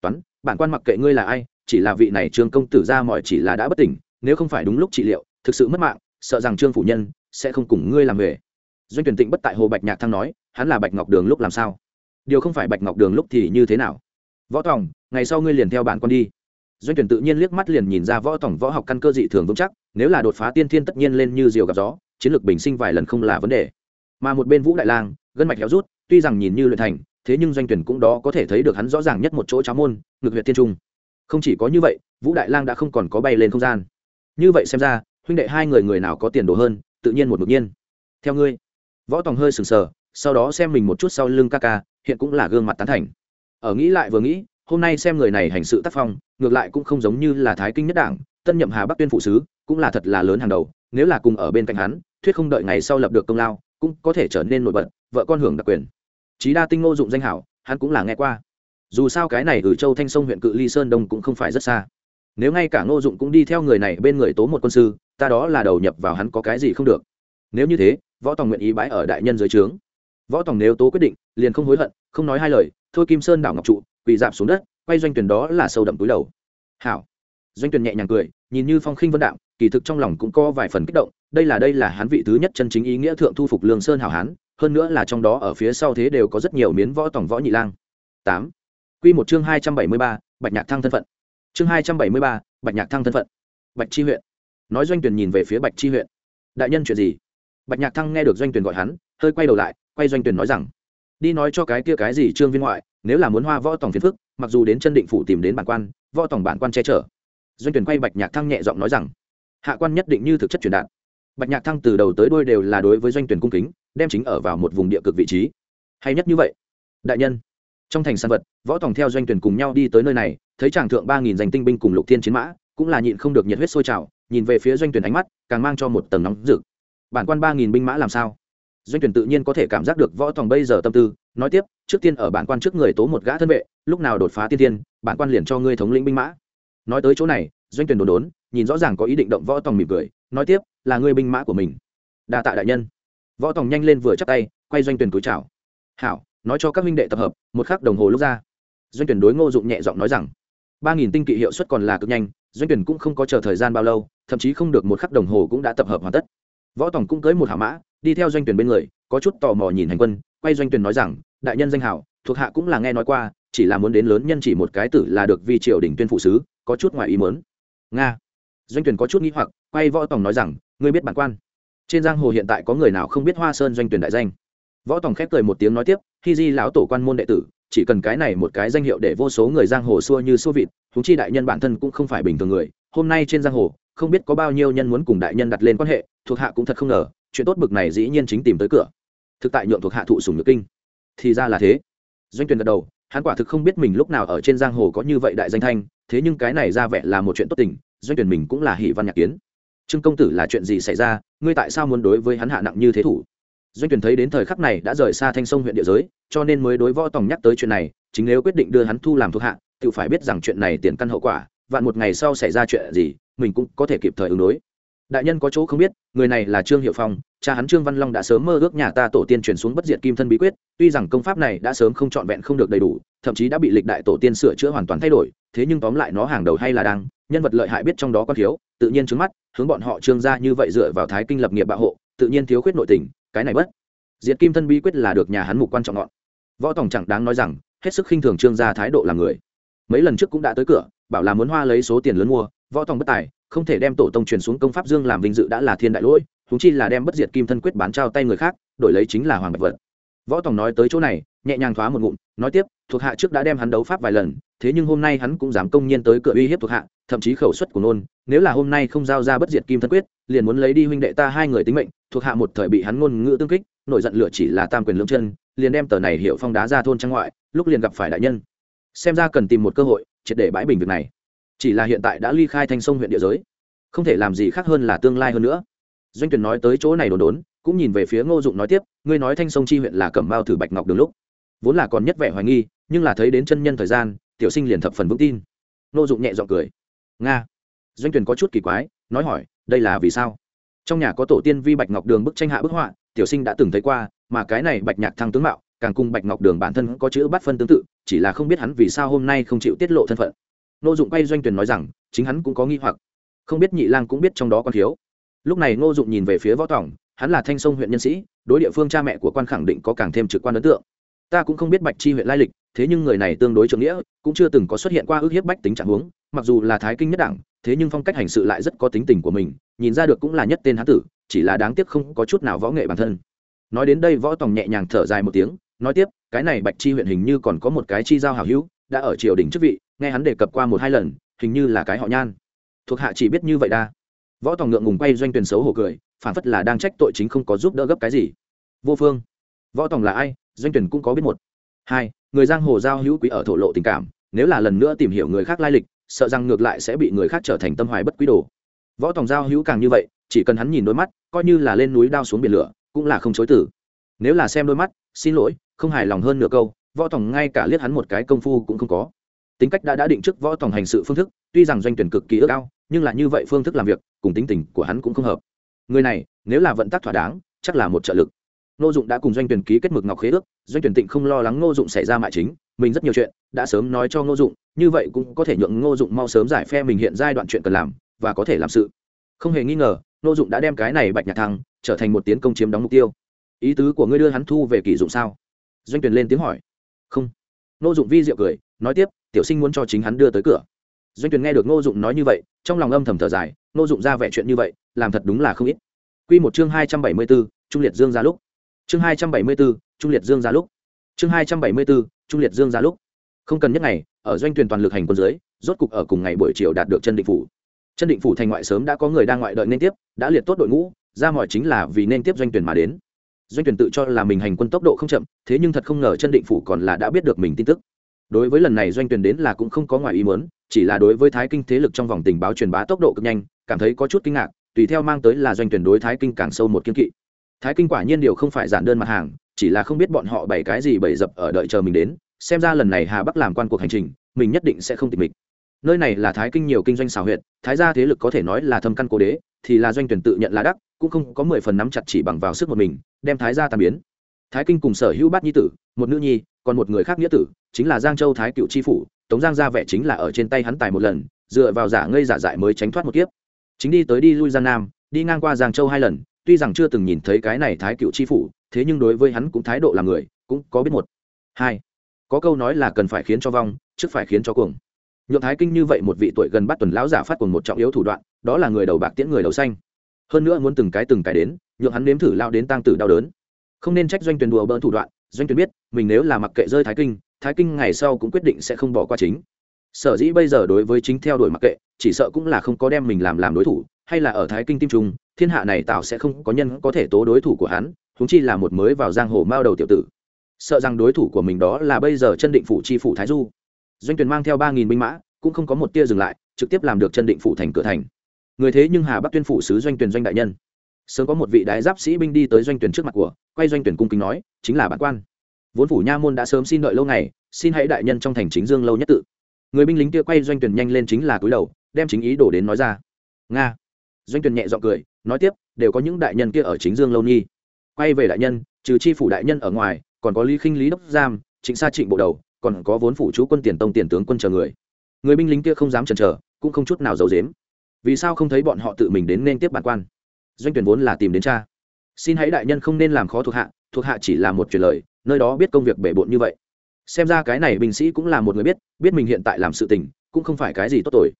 Toán, bản quan mặc kệ ngươi là ai, chỉ là vị này trương công tử ra mọi chỉ là đã bất tỉnh, nếu không phải đúng lúc trị liệu, thực sự mất mạng, sợ rằng trương phủ nhân sẽ không cùng ngươi làm về doanh tuyển tịnh bất tại hồ bạch nhạc thăng nói, hắn là bạch ngọc đường lúc làm sao? Điều không phải bạch ngọc đường lúc thì như thế nào? Võ tòng, ngày sau ngươi liền theo bản con đi. Doanh tuyển tự nhiên liếc mắt liền nhìn ra võ tổng võ học căn cơ dị thường vững chắc, nếu là đột phá tiên thiên tất nhiên lên như diều gặp gió, chiến lược bình sinh vài lần không là vấn đề. Mà một bên vũ đại lang, gân mạch héo rút, tuy rằng nhìn như luyện thành, thế nhưng doanh tuyển cũng đó có thể thấy được hắn rõ ràng nhất một chỗ cháo môn ngược huyện tiên trung. Không chỉ có như vậy, vũ đại lang đã không còn có bay lên không gian. Như vậy xem ra, huynh đệ hai người người nào có tiền đồ hơn, tự nhiên một ngẫu nhiên. Theo ngươi. Võ tòng hơi sừng sờ, sau đó xem mình một chút sau lưng ca ca, hiện cũng là gương mặt tán thành ở nghĩ lại vừa nghĩ, hôm nay xem người này hành sự tác phong, ngược lại cũng không giống như là thái kinh nhất đảng, tân nhậm hà bắc tuyên phụ sứ, cũng là thật là lớn hàng đầu, nếu là cùng ở bên cạnh hắn, thuyết không đợi ngày sau lập được công lao, cũng có thể trở nên nổi bật, vợ con hưởng đặc quyền. Trí đa tinh ngô dụng danh hảo, hắn cũng là nghe qua. Dù sao cái này ở châu thanh sông huyện cự ly sơn đông cũng không phải rất xa. Nếu ngay cả ngô dụng cũng đi theo người này bên người tố một quân sư, ta đó là đầu nhập vào hắn có cái gì không được. Nếu như thế, võ tòng nguyện ý bãi ở đại nhân dưới trướng. Võ tòng nếu tố quyết định, liền không hối hận, không nói hai lời thôi kim sơn đảo ngọc trụ, quỳ dạp xuống đất, quay doanh tuyển đó là sâu đậm túi đầu. Hảo. Doanh tuyển nhẹ nhàng cười, nhìn như phong khinh vân đạm kỳ thực trong lòng cũng có vài phần kích động, đây là đây là hắn vị thứ nhất chân chính ý nghĩa thượng thu phục lương sơn hảo hán, hơn nữa là trong đó ở phía sau thế đều có rất nhiều miến võ tổng võ nhị lang. Tám. Quy một chương hai trăm bảy mươi ba, bạch nhạc thăng thân phận. Chương hai trăm bảy mươi ba, bạch nhạc thăng thân phận. Bạch chi huyện. Nói doanh tuyển nhìn về phía bạch chi huyện. Đại nhân chuyện gì? Bạch nhạc thăng nghe được doanh tuyển gọi hắn, hơi quay đầu lại, quay doanh tuyển nói rằng đi nói cho cái kia cái gì trương viên ngoại, nếu là muốn hoa võ tòng phiền phức, mặc dù đến chân định phủ tìm đến bản quan, võ tòng bản quan che chở. Doanh tuyển quay bạch nhạc thăng nhẹ giọng nói rằng, hạ quan nhất định như thực chất truyền đạt. Bạch nhạc thăng từ đầu tới đuôi đều là đối với doanh tuyển cung kính, đem chính ở vào một vùng địa cực vị trí. Hay nhất như vậy. Đại nhân, trong thành sản vật, võ tòng theo doanh tuyển cùng nhau đi tới nơi này, thấy chàng thượng ba nghìn danh tinh binh cùng lục thiên chiến mã, cũng là nhịn không được nhiệt huyết sôi trào, nhìn về phía doanh tuyển ánh mắt, càng mang cho một tầng nóng rực. Bản quan ba nghìn binh mã làm sao? Doanh tuyển tự nhiên có thể cảm giác được võ tòng bây giờ tâm tư. Nói tiếp, trước tiên ở bản quan trước người tố một gã thân vệ, lúc nào đột phá tiên tiên bản quan liền cho ngươi thống lĩnh binh mã. Nói tới chỗ này, doanh tuyển đồn đốn, nhìn rõ ràng có ý định động võ tòng mỉm cười, nói tiếp, là ngươi binh mã của mình. Đa tạ đại nhân. Võ tòng nhanh lên vừa chắc tay, quay doanh tuyển túi chào. Hảo, nói cho các huynh đệ tập hợp, một khắc đồng hồ lúc ra. Doanh tuyển đối ngô dụng nhẹ giọng nói rằng, ba nghìn tinh kỵ hiệu suất còn là cực nhanh, doanh tuyển cũng không có chờ thời gian bao lâu, thậm chí không được một khắc đồng hồ cũng đã tập hợp hoàn tất. Võ tòng cũng cưới một hảo mã đi theo doanh tuyển bên người, có chút tò mò nhìn hành quân, quay doanh tuyển nói rằng, đại nhân danh hảo, thuộc hạ cũng là nghe nói qua, chỉ là muốn đến lớn nhân chỉ một cái tử là được vì triều đình tuyên phụ sứ, có chút ngoài ý muốn. Nga. Doanh tuyển có chút nghĩ hoặc, quay võ tòng nói rằng, ngươi biết bản quan. Trên giang hồ hiện tại có người nào không biết hoa sơn doanh tuyển đại danh? Võ tòng khép cười một tiếng nói tiếp khi di lão tổ quan môn đệ tử, chỉ cần cái này một cái danh hiệu để vô số người giang hồ xua như xua vịt thúng chi đại nhân bản thân cũng không phải bình thường người, hôm nay trên giang hồ, không biết có bao nhiêu nhân muốn cùng đại nhân đặt lên quan hệ, thuộc hạ cũng thật không ngờ chuyện tốt bực này dĩ nhiên chính tìm tới cửa. Thực tại nhượng thuộc hạ thụ sùng nhược kinh. Thì ra là thế. Doanh tuyển gật đầu, hắn quả thực không biết mình lúc nào ở trên giang hồ có như vậy đại danh thanh, thế nhưng cái này ra vẻ là một chuyện tốt tình, doanh tuyển mình cũng là hỷ văn nhạc kiến. Trương công tử là chuyện gì xảy ra, ngươi tại sao muốn đối với hắn hạ nặng như thế thủ? Doanh tuyển thấy đến thời khắc này đã rời xa thanh sông huyện địa giới, cho nên mới đối võ tòng nhắc tới chuyện này, chính nếu quyết định đưa hắn thu làm thuộc hạ, tự phải biết rằng chuyện này tiền căn hậu quả, vạn một ngày sau xảy ra chuyện gì, mình cũng có thể kịp thời ứng đối đại nhân có chỗ không biết, người này là trương hiệu phong, cha hắn trương văn long đã sớm mơ ước nhà ta tổ tiên truyền xuống bất diệt kim thân bí quyết, tuy rằng công pháp này đã sớm không trọn vẹn không được đầy đủ, thậm chí đã bị lịch đại tổ tiên sửa chữa hoàn toàn thay đổi, thế nhưng tóm lại nó hàng đầu hay là đang nhân vật lợi hại biết trong đó có thiếu, tự nhiên trước mắt, hướng bọn họ trương ra như vậy dựa vào thái kinh lập nghiệp bạo hộ, tự nhiên thiếu khuyết nội tình, cái này bất. Diệt kim thân bí quyết là được nhà hắn mục quan trọng ngọn. Võ tổng chẳng đáng nói rằng, hết sức khinh thường trương gia thái độ là người. Mấy lần trước cũng đã tới cửa, bảo là muốn hoa lấy số tiền lớn mua, võ tòng bất tài không thể đem tổ tông truyền xuống công pháp dương làm vinh dự đã là thiên đại lỗi húng chi là đem bất diệt kim thân quyết bán trao tay người khác, đổi lấy chính là hoàng bạch vật. Võ tòng nói tới chỗ này, nhẹ nhàng thoá một ngụm, nói tiếp, thuộc hạ trước đã đem hắn đấu pháp vài lần, thế nhưng hôm nay hắn cũng dám công nhiên tới cửa uy hiếp thuộc hạ, thậm chí khẩu suất của nôn, nếu là hôm nay không giao ra bất diệt kim thân quyết, liền muốn lấy đi huynh đệ ta hai người tính mệnh, thuộc hạ một thời bị hắn ngôn ngữ tương kích, nổi giận lửa chỉ là tam quyền lưỡng chân, liền đem tờ này hiệu phong đá ra thôn trang ngoại, lúc liền gặp phải đại nhân. Xem ra cần tìm một cơ hội, triệt để bãi bình việc này chỉ là hiện tại đã ly khai thanh sông huyện địa giới, không thể làm gì khác hơn là tương lai hơn nữa. Doanh tuyển nói tới chỗ này đồn đốn, cũng nhìn về phía ngô dụng nói tiếp, ngươi nói thanh sông chi huyện là cẩm bao thử bạch ngọc đường lúc, vốn là còn nhất vẻ hoài nghi, nhưng là thấy đến chân nhân thời gian, tiểu sinh liền thập phần vững tin. Ngô dụng nhẹ giọng cười, nga. Doanh tuyển có chút kỳ quái, nói hỏi, đây là vì sao? Trong nhà có tổ tiên vi bạch ngọc đường bức tranh hạ bức họa, tiểu sinh đã từng thấy qua, mà cái này bạch nhạc thăng tướng mạo, càng cùng bạch ngọc đường bản thân có chữ bắt phân tương tự, chỉ là không biết hắn vì sao hôm nay không chịu tiết lộ thân phận ngô dụng quay doanh tuyển nói rằng chính hắn cũng có nghi hoặc. Không biết nhị lang cũng biết trong đó còn thiếu. Lúc này ngô dụng nhìn về phía võ tổng, hắn là thanh sông huyện nhân sĩ đối địa phương cha mẹ của quan khẳng định có càng thêm trực quan ấn tượng. Ta cũng không biết bạch chi huyện lai lịch thế nhưng người này tương đối trưởng nghĩa cũng chưa từng có xuất hiện qua ước hiếp bách tính trạng huống mặc dù là thái kinh nhất đảng thế nhưng phong cách hành sự lại rất có tính tình của mình nhìn ra được cũng là nhất tên hán tử chỉ là đáng tiếc không có chút nào võ nghệ bản thân. Nói đến đây võ tòng nhẹ nhàng thở dài một tiếng nói tiếp cái này bạch chi huyện hình như còn có một cái chi giao hảo hữu đã ở triều đình chức vị nghe hắn đề cập qua một hai lần, hình như là cái họ nhan. Thuộc hạ chỉ biết như vậy đa. Võ tòng ngượng ngùng quay doanh tuyển xấu hổ cười, phản phất là đang trách tội chính không có giúp đỡ gấp cái gì. Vô phương. Võ tòng là ai? Doanh tuyển cũng có biết một. Hai, người giang hồ giao hữu quý ở thổ lộ tình cảm, nếu là lần nữa tìm hiểu người khác lai lịch, sợ rằng ngược lại sẽ bị người khác trở thành tâm hoài bất quý đồ. Võ tòng giao hữu càng như vậy, chỉ cần hắn nhìn đôi mắt, coi như là lên núi đao xuống biển lửa, cũng là không chối tử nếu là xem đôi mắt, xin lỗi, không hài lòng hơn nửa câu, võ tòng ngay cả liếc hắn một cái công phu cũng không có tính cách đã đã định trước võ tòng hành sự phương thức, tuy rằng doanh tuyển cực kỳ ước ao, nhưng là như vậy phương thức làm việc, cùng tính tình của hắn cũng không hợp. Người này, nếu là vận tắc thỏa đáng, chắc là một trợ lực. Ngô dụng đã cùng doanh tuyển ký kết mực ngọc khế ước, doanh tuyển tịnh không lo lắng ngô dụng xảy ra mại chính, mình rất nhiều chuyện đã sớm nói cho ngô dụng, như vậy cũng có thể nhượng ngô dụng mau sớm giải phe mình hiện giai đoạn chuyện cần làm, và có thể làm sự. Không hề nghi ngờ, ngô dụng đã đem cái này bạch nhạc thăng trở thành một tiến công chiếm đóng mục tiêu. Ý tứ của ngươi đưa hắn thu về kỷ dụng sao? Doanh tuyển lên tiếng hỏi. Không. Ngô dụng vi diệu cười nói tiếp tiểu sinh muốn cho chính hắn đưa tới cửa doanh Tuyền nghe được ngô dụng nói như vậy trong lòng âm thầm thở dài ngô dụng ra vẻ chuyện như vậy làm thật đúng là không ít Quy một chương hai trăm bảy mươi 274, Trung liệt dương ra lúc. Chương hai trăm bảy mươi 274, Trung liệt dương ra lúc. Chương hai trăm bảy mươi 274, Trung liệt dương ra lúc. Không cần nhất ngày, ở doanh tuyển toàn lực hành quân dưới, rốt cục ở cùng ngày buổi chiều đạt được chân định phủ. Chân định phủ thành ngoại sớm đã có người đang ngoại đợi nên tiếp, đã liệt tốt đội ngũ, ra mọi chính là vì nên tiếp doanh tuyển mà đến. Doanh tuyển tự cho là mình hành quân tốc độ không chậm, thế nhưng thật không ngờ chân định phủ còn là đã biết được mình tin tức. Đối với lần này doanh tuyển đến là cũng không có ngoài ý muốn, chỉ là đối với thái kinh thế lực trong vòng tình báo truyền bá tốc độ cực nhanh, cảm thấy có chút kinh ngạc, tùy theo mang tới là doanh tuyển đối thái kinh càng sâu một kiên kỵ. Thái kinh quả nhiên điều không phải giản đơn mặt hàng chỉ là không biết bọn họ bày cái gì bày dập ở đợi chờ mình đến xem ra lần này hà bắc làm quan cuộc hành trình mình nhất định sẽ không tịch mịch. Nơi này là thái kinh nhiều kinh doanh xào huyện thái gia thế lực có thể nói là thâm căn cố đế thì là doanh tuyển tự nhận là đắc cũng không có mười phần nắm chặt chỉ bằng vào sức một mình đem thái gia tàn biến. Thái kinh cùng sở hữu bát nhi tử một nữ nhi còn một người khác nghĩa tử, chính là giang châu thái cựu tri phủ, tống giang ra vẻ chính là ở trên tay hắn tài một lần, dựa vào giả ngây giả dại mới tránh thoát một kiếp. Chính đi tới đi lui giang nam, đi ngang qua giang châu hai lần, tuy rằng chưa từng nhìn thấy cái này thái cựu Tri phủ, thế nhưng đối với hắn cũng thái độ là người, cũng có biết một. Hai, có câu nói là cần phải khiến cho vong, trước phải khiến cho cuồng. Nhượng thái kinh như vậy một vị tuổi gần bắt tuần lão giả phát cùng một trọng yếu thủ đoạn, đó là người đầu bạc tiễn người đầu xanh. Hơn nữa muốn từng cái từng cái đến, nhượng hắn nếm thử lao đến tăng tử đau đớn. Không nên trách doanh tuyển đùa bỡn thủ đoạn doanh tuyển biết, mình nếu là mặc kệ rơi thái kinh thái kinh ngày sau cũng quyết định sẽ không bỏ qua chính. Sở dĩ bây giờ đối với chính theo đuổi mặc kệ, chỉ sợ cũng là không có đem mình làm làm đối thủ, hay là ở thái kinh tim trung thiên hạ này tạo sẽ không có nhân có thể tố đối thủ của hắn húng chi là một mới vào giang hồ mao đầu tiểu tử. Sợ rằng đối thủ của mình đó là bây giờ chân định phủ chi phủ thái du. Doanh tuyển mang theo ba nghìn binh mã, cũng không có một tia dừng lại, trực tiếp làm được chân định phủ thành cửa thành. Người thế nhưng hà bắc tuyên phủ sứ doanh tuyển doanh đại nhân sớm có một vị đại giáp sĩ binh đi tới doanh tuyển trước mặt của, quay doanh tuyển cung kính nói, chính là bản quan. Vốn phủ nha môn đã sớm xin đợi lâu ngày, xin hãy đại nhân trong thành chính dương lâu nhất tự. Người binh lính kia quay doanh tuyển nhanh lên chính là cúi đầu, đem chính ý đổ đến nói ra. Nga. Doanh tuyển nhẹ giọng cười, nói tiếp, đều có những đại nhân kia ở chính dương lâu nhi quay về đại nhân, trừ chi phủ đại nhân ở ngoài, còn có lý khinh, lý đốc giam, trịnh sa trịnh bộ đầu, còn có vốn phủ chú quân tiền tông tiền tướng quân chờ người. Người binh lính kia không dám chần chờ, cũng không chút nào giấu dếm vì sao không thấy bọn họ tự mình đến nên tiếp bản quan? Doanh tuyển vốn là tìm đến cha. Xin hãy đại nhân không nên làm khó thuộc hạ thuộc hạ chỉ là một truyền lời, nơi đó biết công việc bể bộn như vậy. Xem ra cái này binh sĩ cũng là một người biết biết mình hiện tại làm sự tình, cũng không phải cái gì tốt tội.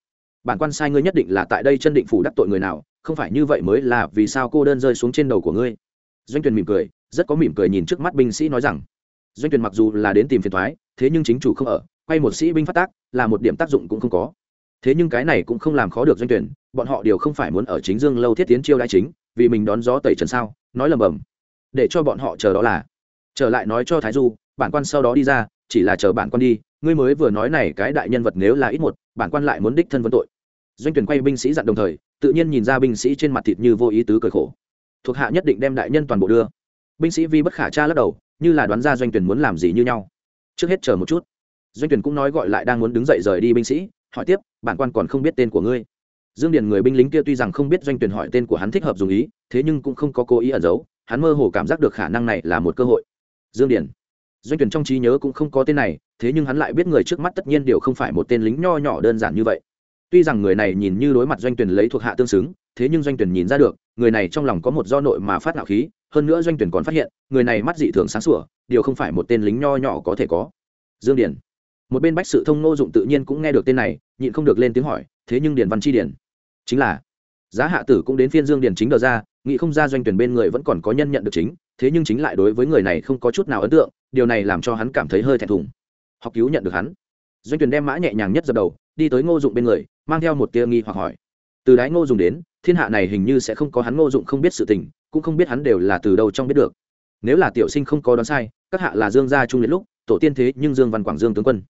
Bản quan sai ngươi nhất định là tại đây chân định phủ đắc tội người nào, không phải như vậy mới là vì sao cô đơn rơi xuống trên đầu của ngươi. Doanh tuyển mỉm cười, rất có mỉm cười nhìn trước mắt binh sĩ nói rằng, doanh tuyển mặc dù là đến tìm phiền thoái, thế nhưng chính chủ không ở, quay một sĩ binh phát tác, là một điểm tác dụng cũng không có thế nhưng cái này cũng không làm khó được doanh tuyển, bọn họ đều không phải muốn ở chính dương lâu thiết tiến chiêu đãi chính, vì mình đón gió tẩy trần sao, nói lầm bầm. Để cho bọn họ chờ đó là, trở lại nói cho thái du, bản quan sau đó đi ra, chỉ là chờ bản quan đi, ngươi mới vừa nói này cái đại nhân vật nếu là ít một, bản quan lại muốn đích thân vấn tội. Doanh tuyển quay binh sĩ dặn đồng thời, tự nhiên nhìn ra binh sĩ trên mặt thịt như vô ý tứ cười khổ. Thuộc hạ nhất định đem đại nhân toàn bộ đưa. Binh sĩ vi bất khả tra lắc đầu, như là đoán ra doanh tuyển muốn làm gì như nhau. Trước hết chờ một chút. Doanh tuyển cũng nói gọi lại đang muốn đứng dậy rời đi binh sĩ hỏi tiếp, bản quan còn không biết tên của ngươi. Dương điền người binh lính kia tuy rằng không biết doanh tuyển hỏi tên của hắn thích hợp dùng ý, thế nhưng cũng không có cố ý ẩn giấu, hắn mơ hồ cảm giác được khả năng này là một cơ hội. Dương điền. Doanh tuyển trong trí nhớ cũng không có tên này, thế nhưng hắn lại biết người trước mắt tất nhiên đều không phải một tên lính nho nhỏ đơn giản như vậy. Tuy rằng người này nhìn như đối mặt doanh tuyển lấy thuộc hạ tương xứng, thế nhưng doanh tuyển nhìn ra được, người này trong lòng có một do nội mà phát nạo khí, hơn nữa doanh tuyển còn phát hiện, người này mắt dị thường sáng sủa, điều không phải một tên lính nho nhỏ có thể có. Dương điển một bên bách sự thông ngô dụng tự nhiên cũng nghe được tên này, nhịn không được lên tiếng hỏi, thế nhưng Điền văn chi điển chính là. Giá hạ tử cũng đến phiên dương điển chính đờ ra, nghĩ không ra doanh tuyển bên người vẫn còn có nhân nhận được chính, thế nhưng chính lại đối với người này không có chút nào ấn tượng, điều này làm cho hắn cảm thấy hơi thẹn thùng. Học cứu nhận được hắn. Doanh tuyển đem mã nhẹ nhàng nhất dập đầu, đi tới ngô dụng bên người, mang theo một tia nghi hoặc hỏi. Từ đái ngô dùng đến, thiên hạ này hình như sẽ không có hắn ngô dụng không biết sự tình, cũng không biết hắn đều là từ đâu trong biết được. Nếu là tiểu sinh không có đoán sai, các hạ là dương gia trung liệt lúc, tổ tiên thế nhưng dương văn quảng dương tướng quân.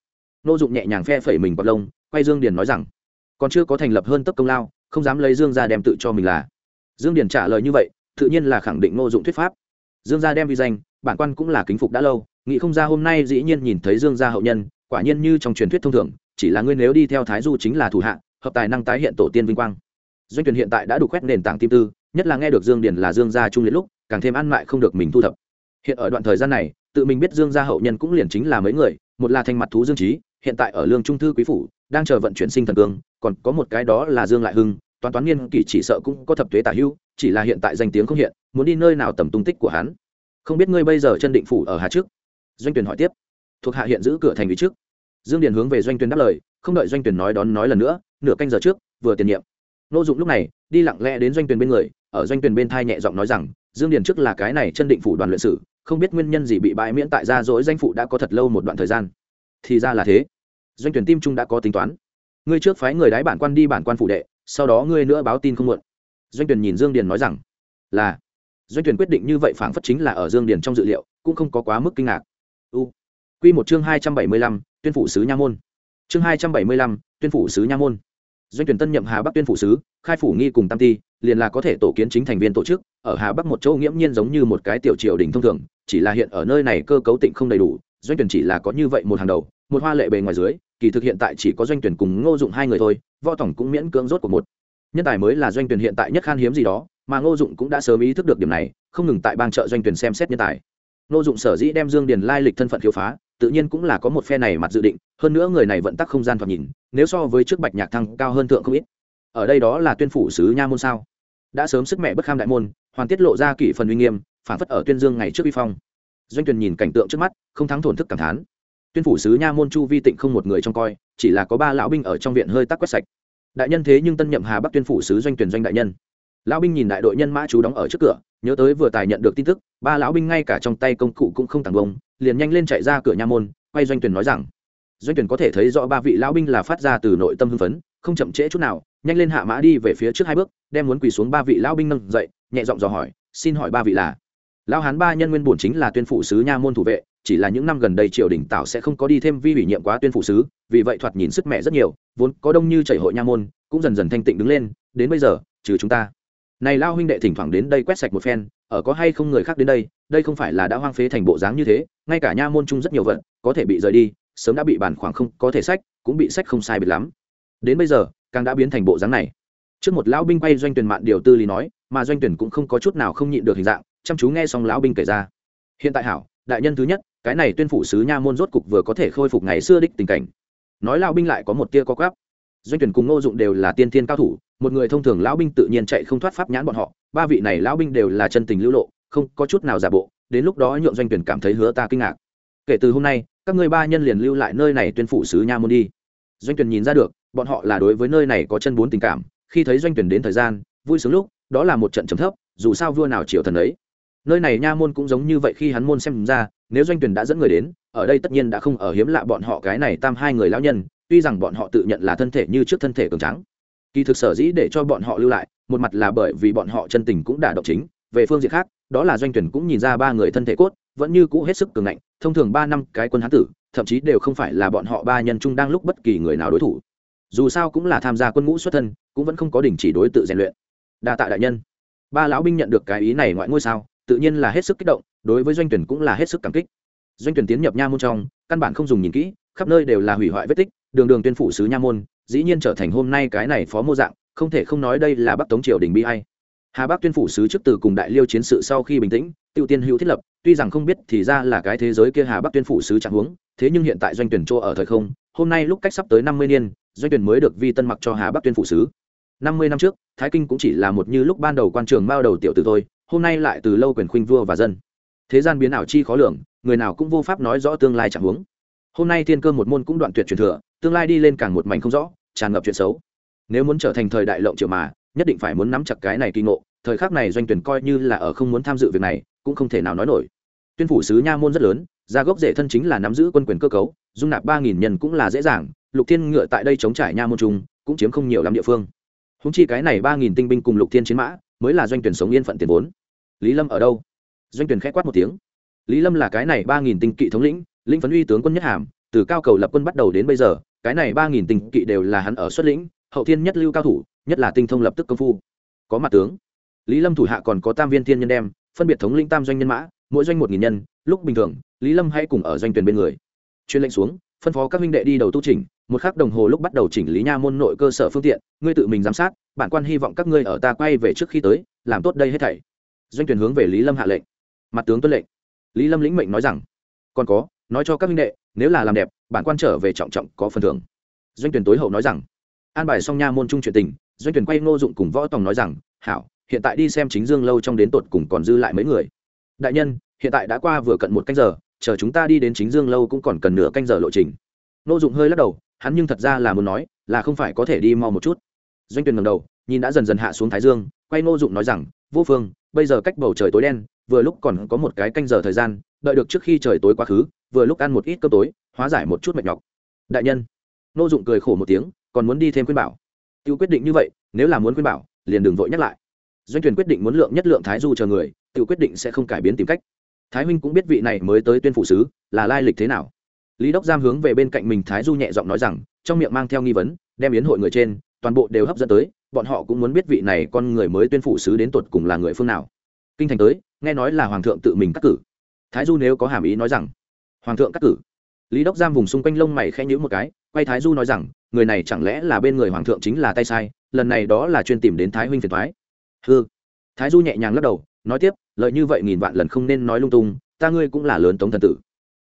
Nô dụng nhẹ nhàng phe phẩy mình bọc lông, quay dương điền nói rằng, còn chưa có thành lập hơn tấp công lao, không dám lấy dương gia đem tự cho mình là. Dương điền trả lời như vậy, tự nhiên là khẳng định Nô dụng thuyết pháp. Dương gia đem vi danh, bản quan cũng là kính phục đã lâu, nghĩ không ra hôm nay dĩ nhiên nhìn thấy dương gia hậu nhân, quả nhiên như trong truyền thuyết thông thường, chỉ là ngươi nếu đi theo thái du chính là thủ hạ, hợp tài năng tái hiện tổ tiên vinh quang. Doanh tuyển hiện tại đã đủ quét nền tảng tim tư, nhất là nghe được dương điền là dương gia trung liệt lúc, càng thêm ăn mại không được mình thu thập. Hiện ở đoạn thời gian này, tự mình biết dương gia hậu nhân cũng liền chính là mấy người, một là thanh mặt thú dương trí hiện tại ở lương trung thư quý phủ, đang chờ vận chuyển sinh thần cương, còn có một cái đó là dương lại hưng, toán toán niên kỷ chỉ sợ cũng có thập tuế tả hưu, chỉ là hiện tại danh tiếng không hiện, muốn đi nơi nào tầm tung tích của hắn. Không biết ngươi bây giờ chân định phủ ở hà trước? Doanh tuyển hỏi tiếp. Thuộc hạ hiện giữ cửa thành vị trước. Dương điền hướng về doanh tuyển đáp lời, không đợi doanh tuyển nói đón nói lần nữa, nửa canh giờ trước, vừa tiền nhiệm. Nô dụng lúc này, đi lặng lẽ đến doanh tuyển bên người, ở doanh tuyển bên thai nhẹ giọng nói rằng, dương điền trước là cái này chân định phủ đoàn luyện sử, không biết nguyên nhân gì bị bãi miễn tại gia dỗi danh phụ đã có thật lâu một đoạn thời gian thì ra là thế. Doanh tuyển tim trung đã có tính toán. Ngươi trước phái người đái bản quan đi bản quan phủ đệ sau đó ngươi nữa báo tin không muộn. Doanh tuyển nhìn dương điền nói rằng là. Doanh tuyển quyết định như vậy phảng phất chính là ở dương điền trong dự liệu cũng không có quá mức kinh ngạc. U. Quy một chương hai trăm bảy mươi lăm, tuyên phủ sứ nha môn. Chương hai trăm bảy mươi lăm, tuyên phủ sứ nha môn. Doanh tuyển tân nhậm hà bắc tuyên phủ sứ khai phủ nghi cùng tam ti liền là có thể tổ kiến chính thành viên tổ chức ở hà bắc một chỗ nghiễm nhiên giống như một cái tiểu triều đình thông thường chỉ là hiện ở nơi này cơ cấu tịnh không đầy đủ doanh tuyển chỉ là có như vậy một hàng đầu, một hoa lệ bề ngoài dưới, kỳ thực hiện tại chỉ có doanh tuyển cùng ngô dụng hai người thôi, võ tổng cũng miễn cưỡng rốt của một. Nhân tài mới là doanh tuyển hiện tại nhất khan hiếm gì đó, mà ngô dụng cũng đã sớm ý thức được điểm này, không ngừng tại bang chợ doanh tuyển xem xét nhân tài. Ngô dụng sở dĩ đem dương điền lai lịch thân phận khiếu phá, tự nhiên cũng là có một phe này mặt dự định, hơn nữa người này vận tắc không gian thoạt nhìn, nếu so với trước bạch nhạc thăng cao hơn thượng không ít. Ở đây đó là tuyên phủ sứ nha môn sao? Đã sớm sức mẹ bất kham đại môn, hoàn tiết lộ ra kỷ phần uy nghiêm, phản phất ở tuyên dương ngày trước uy phong. Doanh tuyển nhìn cảnh tượng trước mắt không thắng thổn thức cảm thán. Tuyên phủ sứ nha môn chu vi tịnh không một người trong coi, chỉ là có ba lão binh ở trong viện hơi tắc quét sạch. Đại nhân thế nhưng tân nhậm hà bắc tuyên phủ sứ doanh tuyển doanh đại nhân. Lão binh nhìn đại đội nhân mã chú đóng ở trước cửa, nhớ tới vừa tài nhận được tin tức, ba lão binh ngay cả trong tay công cụ cũng không tàng bông liền nhanh lên chạy ra cửa nha môn, quay doanh tuyển nói rằng, doanh tuyển có thể thấy rõ ba vị lão binh là phát ra từ nội tâm hưng phấn, không chậm trễ chút nào, nhanh lên hạ mã đi về phía trước hai bước, đem muốn quỳ xuống ba vị lão binh nâng dậy, nhẹ giọng dò hỏi, xin hỏi ba vị là? Lão hán ba nhân nguyên bổn chính là tuyên phủ sứ nha môn thủ vệ chỉ là những năm gần đây triều đình tạo sẽ không có đi thêm vi ủy nhiệm quá tuyên phủ sứ, vì vậy thoạt nhìn sức mẹ rất nhiều, vốn có đông như chảy hội nha môn, cũng dần dần thanh tịnh đứng lên, đến bây giờ, trừ chúng ta. Này lao huynh đệ thỉnh thoảng đến đây quét sạch một phen, ở có hay không người khác đến đây đây không phải là đã hoang phế thành bộ dáng như thế, ngay cả nha môn chung rất nhiều vận, có thể bị rời đi, sớm đã bị bản khoảng không có thể sách, cũng bị sách không sai biệt lắm. Đến bây giờ, càng đã biến thành bộ dáng này. Trước một lão binh quay doanh tuyển mạn điều tư lý nói, mà doanh tuyển cũng không có chút nào không nhịn được hình dạng, chăm chú nghe xong lão binh kể ra. Hiện tại hảo, đại nhân thứ nhất cái này tuyên phủ sứ nha môn rốt cục vừa có thể khôi phục ngày xưa đích tình cảnh. Nói lão binh lại có một tia có gáp doanh tuyển cùng ngô dụng đều là tiên thiên cao thủ, một người thông thường lão binh tự nhiên chạy không thoát pháp nhãn bọn họ, ba vị này lão binh đều là chân tình lưu lộ, không có chút nào giả bộ, đến lúc đó nhượng doanh tuyển cảm thấy hứa ta kinh ngạc. Kể từ hôm nay, các ngươi ba nhân liền lưu lại nơi này tuyên phủ sứ nha môn đi. Doanh tuyển nhìn ra được, bọn họ là đối với nơi này có chân bốn tình cảm, khi thấy doanh tuyển đến thời gian, vui sướng lúc, đó là một trận chấm thấp, dù sao vua nào chịu thần ấy. Nơi này nha môn cũng giống như vậy khi hắn môn xem ra nếu doanh tuyển đã dẫn người đến, ở đây tất nhiên đã không ở hiếm lạ bọn họ cái này tam hai người lão nhân, tuy rằng bọn họ tự nhận là thân thể như trước thân thể cường trắng kỳ thực sở dĩ để cho bọn họ lưu lại, một mặt là bởi vì bọn họ chân tình cũng đã động chính. Về phương diện khác, đó là doanh tuyển cũng nhìn ra ba người thân thể cốt, vẫn như cũ hết sức cường ngạnh, thông thường ba năm cái quân hán tử, thậm chí đều không phải là bọn họ ba nhân trung đang lúc bất kỳ người nào đối thủ. Dù sao cũng là tham gia quân ngũ xuất thân, cũng vẫn không có đình chỉ đối tự rèn luyện. Đa tạ đại nhân. Ba lão binh nhận được cái ý này ngoại ngôi sao, tự nhiên là hết sức kích động đối với doanh tuyển cũng là hết sức cảm kích. Doanh tuyển tiến nhập nha môn trong, căn bản không dùng nhìn kỹ, khắp nơi đều là hủy hoại vết tích, đường đường tuyên phủ sứ nha môn, dĩ nhiên trở thành hôm nay cái này phó mô dạng, không thể không nói đây là bắc tống triều đình bi hay hà bắc tuyên phủ sứ trước từ cùng đại liêu chiến sự sau khi bình tĩnh, tiêu tiên hữu thiết lập, tuy rằng không biết thì ra là cái thế giới kia hà bắc tuyên phủ sứ trạng huống, thế nhưng hiện tại doanh tuyển chỗ ở thời không, hôm nay lúc cách sắp tới năm mươi niên, doanh tuyển mới được vi tân mặc cho hà bắc tuyên phủ sứ. Năm mươi năm trước, thái kinh cũng chỉ là một như lúc ban đầu quan trường mao đầu tiểu tử thôi, hôm nay lại từ lâu quyền khuynh vua và dân thế gian biến ảo chi khó lường, người nào cũng vô pháp nói rõ tương lai chẳng huống. Hôm nay thiên cơ một môn cũng đoạn tuyệt truyền thừa, tương lai đi lên càng một mảnh không rõ, tràn ngập chuyện xấu. Nếu muốn trở thành thời đại lộng triệu mà, nhất định phải muốn nắm chặt cái này kỳ ngộ, thời khắc này doanh tuyển coi như là ở không muốn tham dự việc này, cũng không thể nào nói nổi. Tuyên phủ sứ nha môn rất lớn ra gốc rễ thân chính là nắm giữ quân quyền cơ cấu, dung nạp ba nghìn nhân cũng là dễ dàng, lục thiên ngựa tại đây chống trải nha môn trung cũng chiếm không nhiều lắm địa phương. Húng chi cái này ba nghìn tinh binh cùng lục thiên chiến mã, mới là doanh tuyển sống yên phận tiền vốn. Lý lâm ở đâu? Doanh tuyển khẽ quát một tiếng. Lý lâm là cái này ba nghìn tinh kỵ thống lĩnh lĩnh phấn uy tướng quân nhất hàm, từ cao cầu lập quân bắt đầu đến bây giờ, cái này ba nghìn tinh kỵ đều là hắn ở xuất lĩnh, hậu thiên nhất lưu cao thủ, nhất là tinh thông lập tức công phu. Có mặt tướng. Lý lâm thủ hạ còn có tam viên thiên nhân đem, phân biệt thống lĩnh tam doanh nhân mã, mỗi doanh một nghìn nhân, lúc bình thường, lý lâm hãy cùng ở doanh tuyển bên người. Chuyên lệnh xuống, phân phó các minh đệ đi đầu tu trình một khắc đồng hồ lúc bắt đầu chỉnh lý nha môn nội cơ sở phương tiện, ngươi tự mình giám sát, bản quan hy vọng các ngươi ở ta quay về trước khi tới, làm tốt đây hết thảy. Doanh tuyển hướng về lý lâm hạ lệnh mặt tướng tuân lệnh. Lý lâm lĩnh mệnh nói rằng, còn có, nói cho các minh đệ, nếu là làm đẹp, bản quan trở về trọng trọng có phần thưởng. Doanh tuyển tối hậu nói rằng, an bài xong nha môn trung chuyện tình, doanh tuyển quay ngô dụng cùng võ tòng nói rằng, hảo, hiện tại đi xem chính dương lâu trong đến tột cùng còn dư lại mấy người. Đại nhân, hiện tại đã qua vừa cận một canh giờ, chờ chúng ta đi đến chính dương lâu cũng còn cần nửa canh giờ lộ trình. Ngô dụng hơi lắc đầu, hắn nhưng thật ra là muốn nói, là không phải có thể đi mau một chút. Doanh tuyển ngầm đầu, nhìn đã dần dần hạ xuống thái dương, quay ngô dụng nói rằng, vô phương, bây giờ cách bầu trời tối đen vừa lúc còn có một cái canh giờ thời gian, đợi được trước khi trời tối quá khứ, vừa lúc ăn một ít cơm tối, hóa giải một chút mệt nhọc. Đại nhân. Nô dụng cười khổ một tiếng, còn muốn đi thêm khuyên bảo. Tiêu quyết định như vậy, nếu là muốn khuyên bảo, liền đừng vội nhắc lại. Doanh tuyển quyết định muốn lượng nhất lượng thái du chờ người tự quyết định sẽ không cải biến tìm cách. Thái huynh cũng biết vị này mới tới tuyên phủ sứ, là lai lịch thế nào. Lý đốc giam hướng về bên cạnh mình thái du nhẹ giọng nói rằng, trong miệng mang theo nghi vấn, đem yến hội người trên, toàn bộ đều hấp dẫn tới, bọn họ cũng muốn biết vị này con người mới tuyên phủ sứ đến tột cùng là người phương nào. Kinh thành tới nghe nói là hoàng thượng tự mình cắt cử. Thái du nếu có hàm ý nói rằng, hoàng thượng cắt cử? Lý đốc giam vùng xung quanh lông mày khẽ nhữ một cái, quay thái du nói rằng, người này chẳng lẽ là bên người hoàng thượng chính là tay sai, lần này đó là chuyên tìm đến thái huynh phiền thoái hư thái du nhẹ nhàng lắc đầu, nói tiếp, lợi như vậy nghìn vạn lần không nên nói lung tung, ta ngươi cũng là lớn tống thần tử.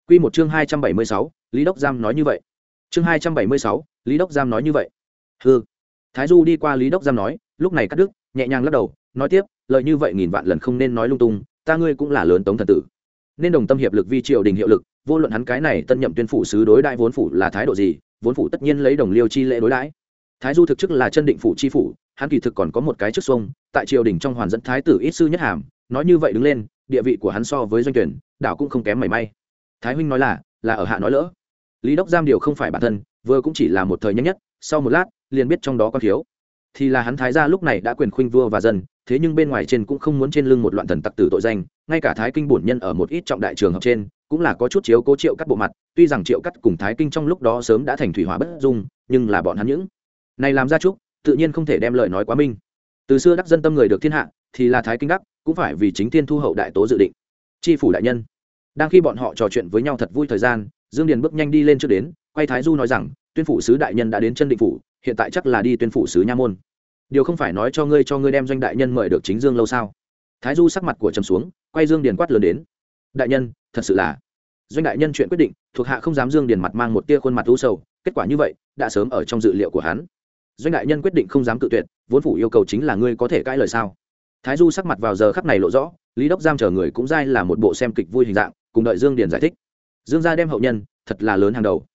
Q một chương hai trăm bảy mươi sáu, lý đốc giam nói như vậy. Chương hai trăm bảy mươi sáu, lý đốc giam nói như vậy. Hư thái du đi qua lý đốc giam nói, lúc này cắt đứt, nhẹ nhàng lắc đầu, nói tiếp lợi như vậy nghìn vạn lần không nên nói lung tung, ta ngươi cũng là lớn tống thần tử. Nên đồng tâm hiệp lực vi triều đình hiệu lực, vô luận hắn cái này tân nhậm tuyên phủ sứ đối đại vốn phủ là thái độ gì, vốn phủ tất nhiên lấy đồng liêu chi lễ đối đãi. Thái du thực chức là chân định phủ chi phủ, hắn kỳ thực còn có một cái chức xuông tại triều đình trong hoàn dẫn thái tử ít sư nhất hàm, nói như vậy đứng lên, địa vị của hắn so với doanh tuyển, đảo cũng không kém mảy may. Thái huynh nói là là ở hạ nói lỡ. Lý đốc giam điều không phải bản thân, vừa cũng chỉ là một thời nhanh nhất, sau một lát, liền biết trong đó có thiếu. Thì là hắn thái gia lúc này đã quyền khuynh vua và dân thế nhưng bên ngoài trên cũng không muốn trên lưng một loạn thần tặc tử tội danh, ngay cả thái kinh bổn nhân ở một ít trọng đại trường học trên, cũng là có chút chiếu cố triệu cắt bộ mặt, tuy rằng triệu cắt cùng thái kinh trong lúc đó sớm đã thành thủy hỏa bất dung, nhưng là bọn hắn những này làm ra chúc tự nhiên không thể đem lời nói quá minh. Từ xưa đắc dân tâm người được thiên hạ, thì là thái kinh đắc, cũng phải vì chính thiên thu hậu đại tố dự định. Tri phủ đại nhân. Đang khi bọn họ trò chuyện với nhau thật vui thời gian, dương điền bước nhanh đi lên trước đến, quay thái du nói rằng, tuyên phủ sứ đại nhân đã đến chân định phủ, hiện tại chắc là đi tuyên phủ sứ nha môn điều không phải nói cho ngươi cho ngươi đem doanh đại nhân mời được chính dương lâu sao? Thái du sắc mặt của trầm xuống, quay dương điền quát lớn đến. Đại nhân, thật sự là. Doanh đại nhân chuyện quyết định, thuộc hạ không dám dương điền mặt mang một tia khuôn mặt u sầu, kết quả như vậy, đã sớm ở trong dự liệu của hắn. Doanh đại nhân quyết định không dám cự tuyệt, vốn phủ yêu cầu chính là ngươi có thể cãi lời sao? Thái du sắc mặt vào giờ khắc này lộ rõ, lý đốc giam chờ người cũng dai là một bộ xem kịch vui hình dạng, cùng đợi dương điền giải thích. Dương gia đem hậu nhân, thật là lớn hàng đầu.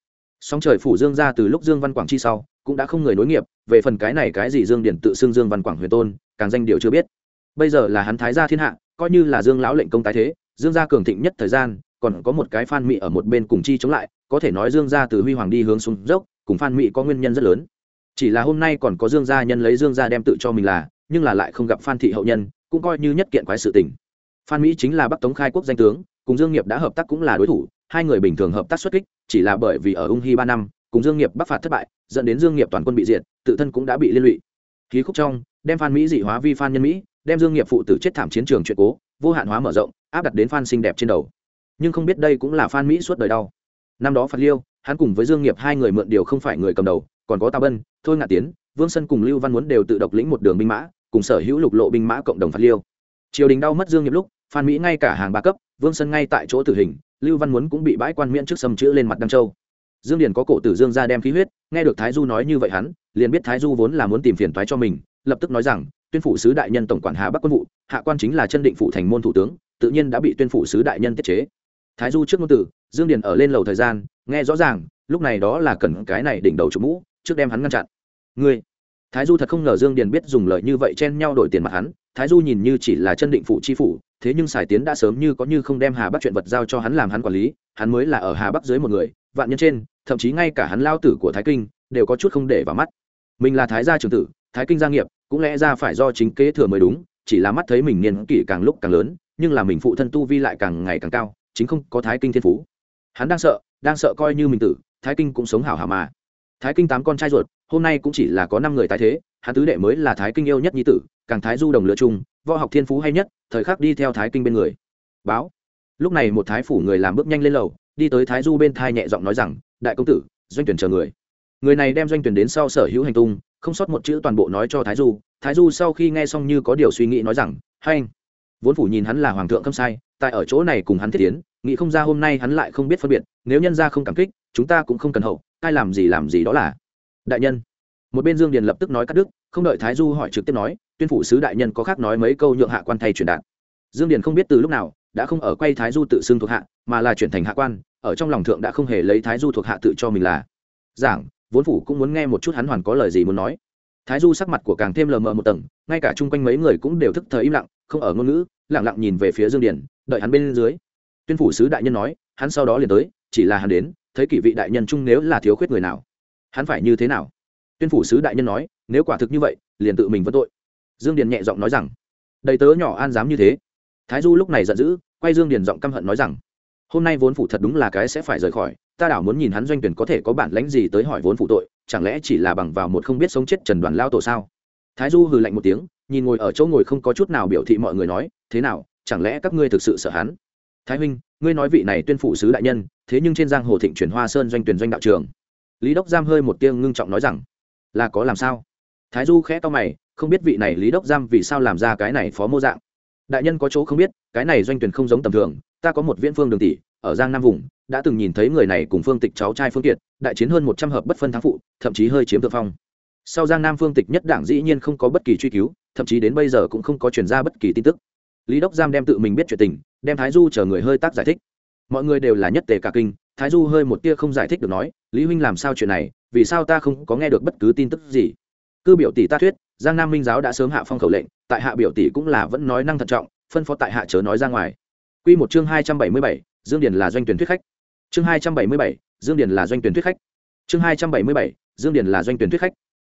Song trời phủ dương gia từ lúc dương văn quảng chi sau cũng đã không người nối nghiệp, về phần cái này cái gì dương điền tự xưng dương văn quảng huyền tôn, càng danh điều chưa biết. Bây giờ là hắn thái gia thiên hạ, coi như là dương lão lệnh công tái thế, dương gia cường thịnh nhất thời gian, còn có một cái phan mỹ ở một bên cùng chi chống lại, có thể nói dương gia từ huy hoàng đi hướng xuống dốc, cùng phan mỹ có nguyên nhân rất lớn. Chỉ là hôm nay còn có dương gia nhân lấy dương gia đem tự cho mình là, nhưng là lại không gặp phan thị hậu nhân, cũng coi như nhất kiện quái sự tình. Phan mỹ chính là bắc tống khai quốc danh tướng, cùng dương nghiệp đã hợp tác cũng là đối thủ, hai người bình thường hợp tác xuất kích, chỉ là bởi vì ở ung hy ba năm cùng dương nghiệp bắc phạt thất bại, dẫn đến dương nghiệp toàn quân bị diệt, tự thân cũng đã bị liên lụy. Khí khúc trong, đem phan mỹ dị hóa vi phan nhân mỹ, đem dương nghiệp phụ tử chết thảm chiến trường chuyện cố, vô hạn hóa mở rộng, áp đặt đến phan xinh đẹp trên đầu. Nhưng không biết đây cũng là phan mỹ suốt đời đau. Năm đó phạt liêu, hắn cùng với dương nghiệp hai người mượn điều không phải người cầm đầu, còn có tào bân, thôi ngạ tiến, vương sân cùng lưu văn muốn đều tự độc lĩnh một đường binh mã, cùng sở hữu lục lộ binh mã cộng đồng phạt liêu. Triều đình đau mất dương nghiệp lúc, phan mỹ ngay cả hàng ba cấp, vương sân ngay tại chỗ tử hình, lưu văn muốn cũng bị bãi quan miễn trước sầm chữ lên mặt đăng châu dương điền có cổ tử dương ra đem khí huyết, nghe được thái du nói như vậy hắn, liền biết thái du vốn là muốn tìm phiền toái cho mình, lập tức nói rằng, tuyên phủ sứ đại nhân tổng quản hà bắc quân vụ, hạ quan chính là chân định phụ thành môn thủ tướng, tự nhiên đã bị tuyên phủ sứ đại nhân tiết chế. Thái du trước ngôn tử, dương điền ở lên lầu thời gian, nghe rõ ràng, lúc này đó là cần cái này đỉnh đầu chủ mũ, trước đem hắn ngăn chặn. Ngươi, thái du thật không ngờ dương điền biết dùng lời như vậy chen nhau đổi tiền mặt hắn, thái du nhìn như chỉ là chân định phụ chi phủ, thế nhưng sài tiến đã sớm như có như không đem hà bắc chuyện vật giao cho hắn làm hắn quản lý, hắn mới là ở hà bắc dưới một người vạn nhân trên, thậm chí ngay cả hắn lao tử của thái kinh, đều có chút không để vào mắt. Mình là thái gia trường tử, thái kinh gia nghiệp, cũng lẽ ra phải do chính kế thừa mới đúng, chỉ là mắt thấy mình niên kỷ càng lúc càng lớn, nhưng là mình phụ thân tu vi lại càng ngày càng cao, chính không có thái kinh thiên phú. Hắn đang sợ đang sợ coi như mình tử, thái kinh cũng sống hảo hảo mà. Thái kinh tám con trai ruột, hôm nay cũng chỉ là có năm người tái thế, hắn tứ đệ mới là thái kinh yêu nhất nhi tử, càng thái du đồng lựa chung, võ học thiên phú hay nhất, thời khắc đi theo thái kinh bên người. Báo. Lúc này một thái phủ người làm bước nhanh lên lầu đi tới thái du bên thai nhẹ giọng nói rằng, đại công tử, doanh tuyển chờ người. Người này đem doanh tuyển đến sau sở hữu hành tung, không sót một chữ toàn bộ nói cho thái du. Thái du sau khi nghe xong như có điều suy nghĩ nói rằng hay anh vốn phủ nhìn hắn là hoàng thượng không sai, tại ở chỗ này cùng hắn thiết tiến, nghĩ không ra hôm nay hắn lại không biết phân biệt, nếu nhân ra không cảm kích, chúng ta cũng không cần hậu, ai làm gì làm gì đó là. Đại nhân. Một bên dương điền lập tức nói cắt đứt, không đợi thái du hỏi trực tiếp nói, tuyên phủ sứ đại nhân có khác nói mấy câu nhượng hạ quan thay truyền đạt. Dương điền không biết từ lúc nào, đã không ở quay thái du tự xưng thuộc hạ, mà là chuyển thành hạ quan ở trong lòng thượng đã không hề lấy thái du thuộc hạ tự cho mình là. Giảng, vốn phủ cũng muốn nghe một chút hắn hoàn có lời gì muốn nói. Thái du sắc mặt của càng thêm lờ mờ một tầng, ngay cả chung quanh mấy người cũng đều thức thời im lặng, không ở ngôn ngữ, lặng lặng nhìn về phía dương điền, đợi hắn bên dưới. Tuyên phủ sứ đại nhân nói, hắn sau đó liền tới, chỉ là hắn đến, thấy kỷ vị đại nhân chung nếu là thiếu khuyết người nào, hắn phải như thế nào? Tuyên phủ sứ đại nhân nói, nếu quả thực như vậy, liền tự mình vẫn tội. Dương điền nhẹ giọng nói rằng, đầy tớ nhỏ an dám như thế. Thái du lúc này giận dữ, quay dương điền giọng căm hận nói rằng hôm nay vốn phủ thật đúng là cái sẽ phải rời khỏi, ta đảo muốn nhìn hắn doanh tuyển có thể có bản lãnh gì tới hỏi vốn phụ tội, chẳng lẽ chỉ là bằng vào một không biết sống chết trần đoàn lao tổ sao? Thái du hừ lạnh một tiếng, nhìn ngồi ở chỗ ngồi không có chút nào biểu thị mọi người nói, thế nào, chẳng lẽ các ngươi thực sự sợ hắn? Thái huynh, ngươi nói vị này tuyên phụ sứ đại nhân, thế nhưng trên giang hồ thịnh chuyển hoa sơn doanh tuyển doanh đạo trường. Lý đốc giam hơi một tiếng ngưng trọng nói rằng, là có làm sao? Thái du khẽ to mày, không biết vị này lý đốc giam vì sao làm ra cái này phó mô dạng? Đại nhân có chỗ không biết, cái này doanh tuyển không giống tầm thường ta có một viễn phương đường tỷ, ở giang nam vùng, đã từng nhìn thấy người này cùng phương tịch cháu trai phương kiệt, đại chiến hơn một trăm hợp bất phân thắng phụ, thậm chí hơi chiếm thượng phong. Sau giang nam phương tịch nhất đảng dĩ nhiên không có bất kỳ truy cứu, thậm chí đến bây giờ cũng không có chuyển ra bất kỳ tin tức. Lý đốc giam đem tự mình biết chuyện tình, đem thái du chờ người hơi tác giải thích. Mọi người đều là nhất tề cả kinh, thái du hơi một tia không giải thích được nói, lý huynh làm sao chuyện này, vì sao ta không có nghe được bất cứ tin tức gì? Cư biểu tỷ ta thuyết, giang nam minh giáo đã sớm hạ phong khẩu lệnh, tại hạ biểu tỷ cũng là vẫn nói năng thận trọng, phân phó tại hạ chớ nói ra ngoài. Quy một chương hai trăm bảy mươi bảy, Dương Điền là doanh tuyển thuyết khách. Chương hai trăm bảy mươi bảy, Dương Điền là doanh tuyển thuyết khách. Chương hai trăm bảy mươi bảy, Dương Điền là doanh tuyển thuyết khách.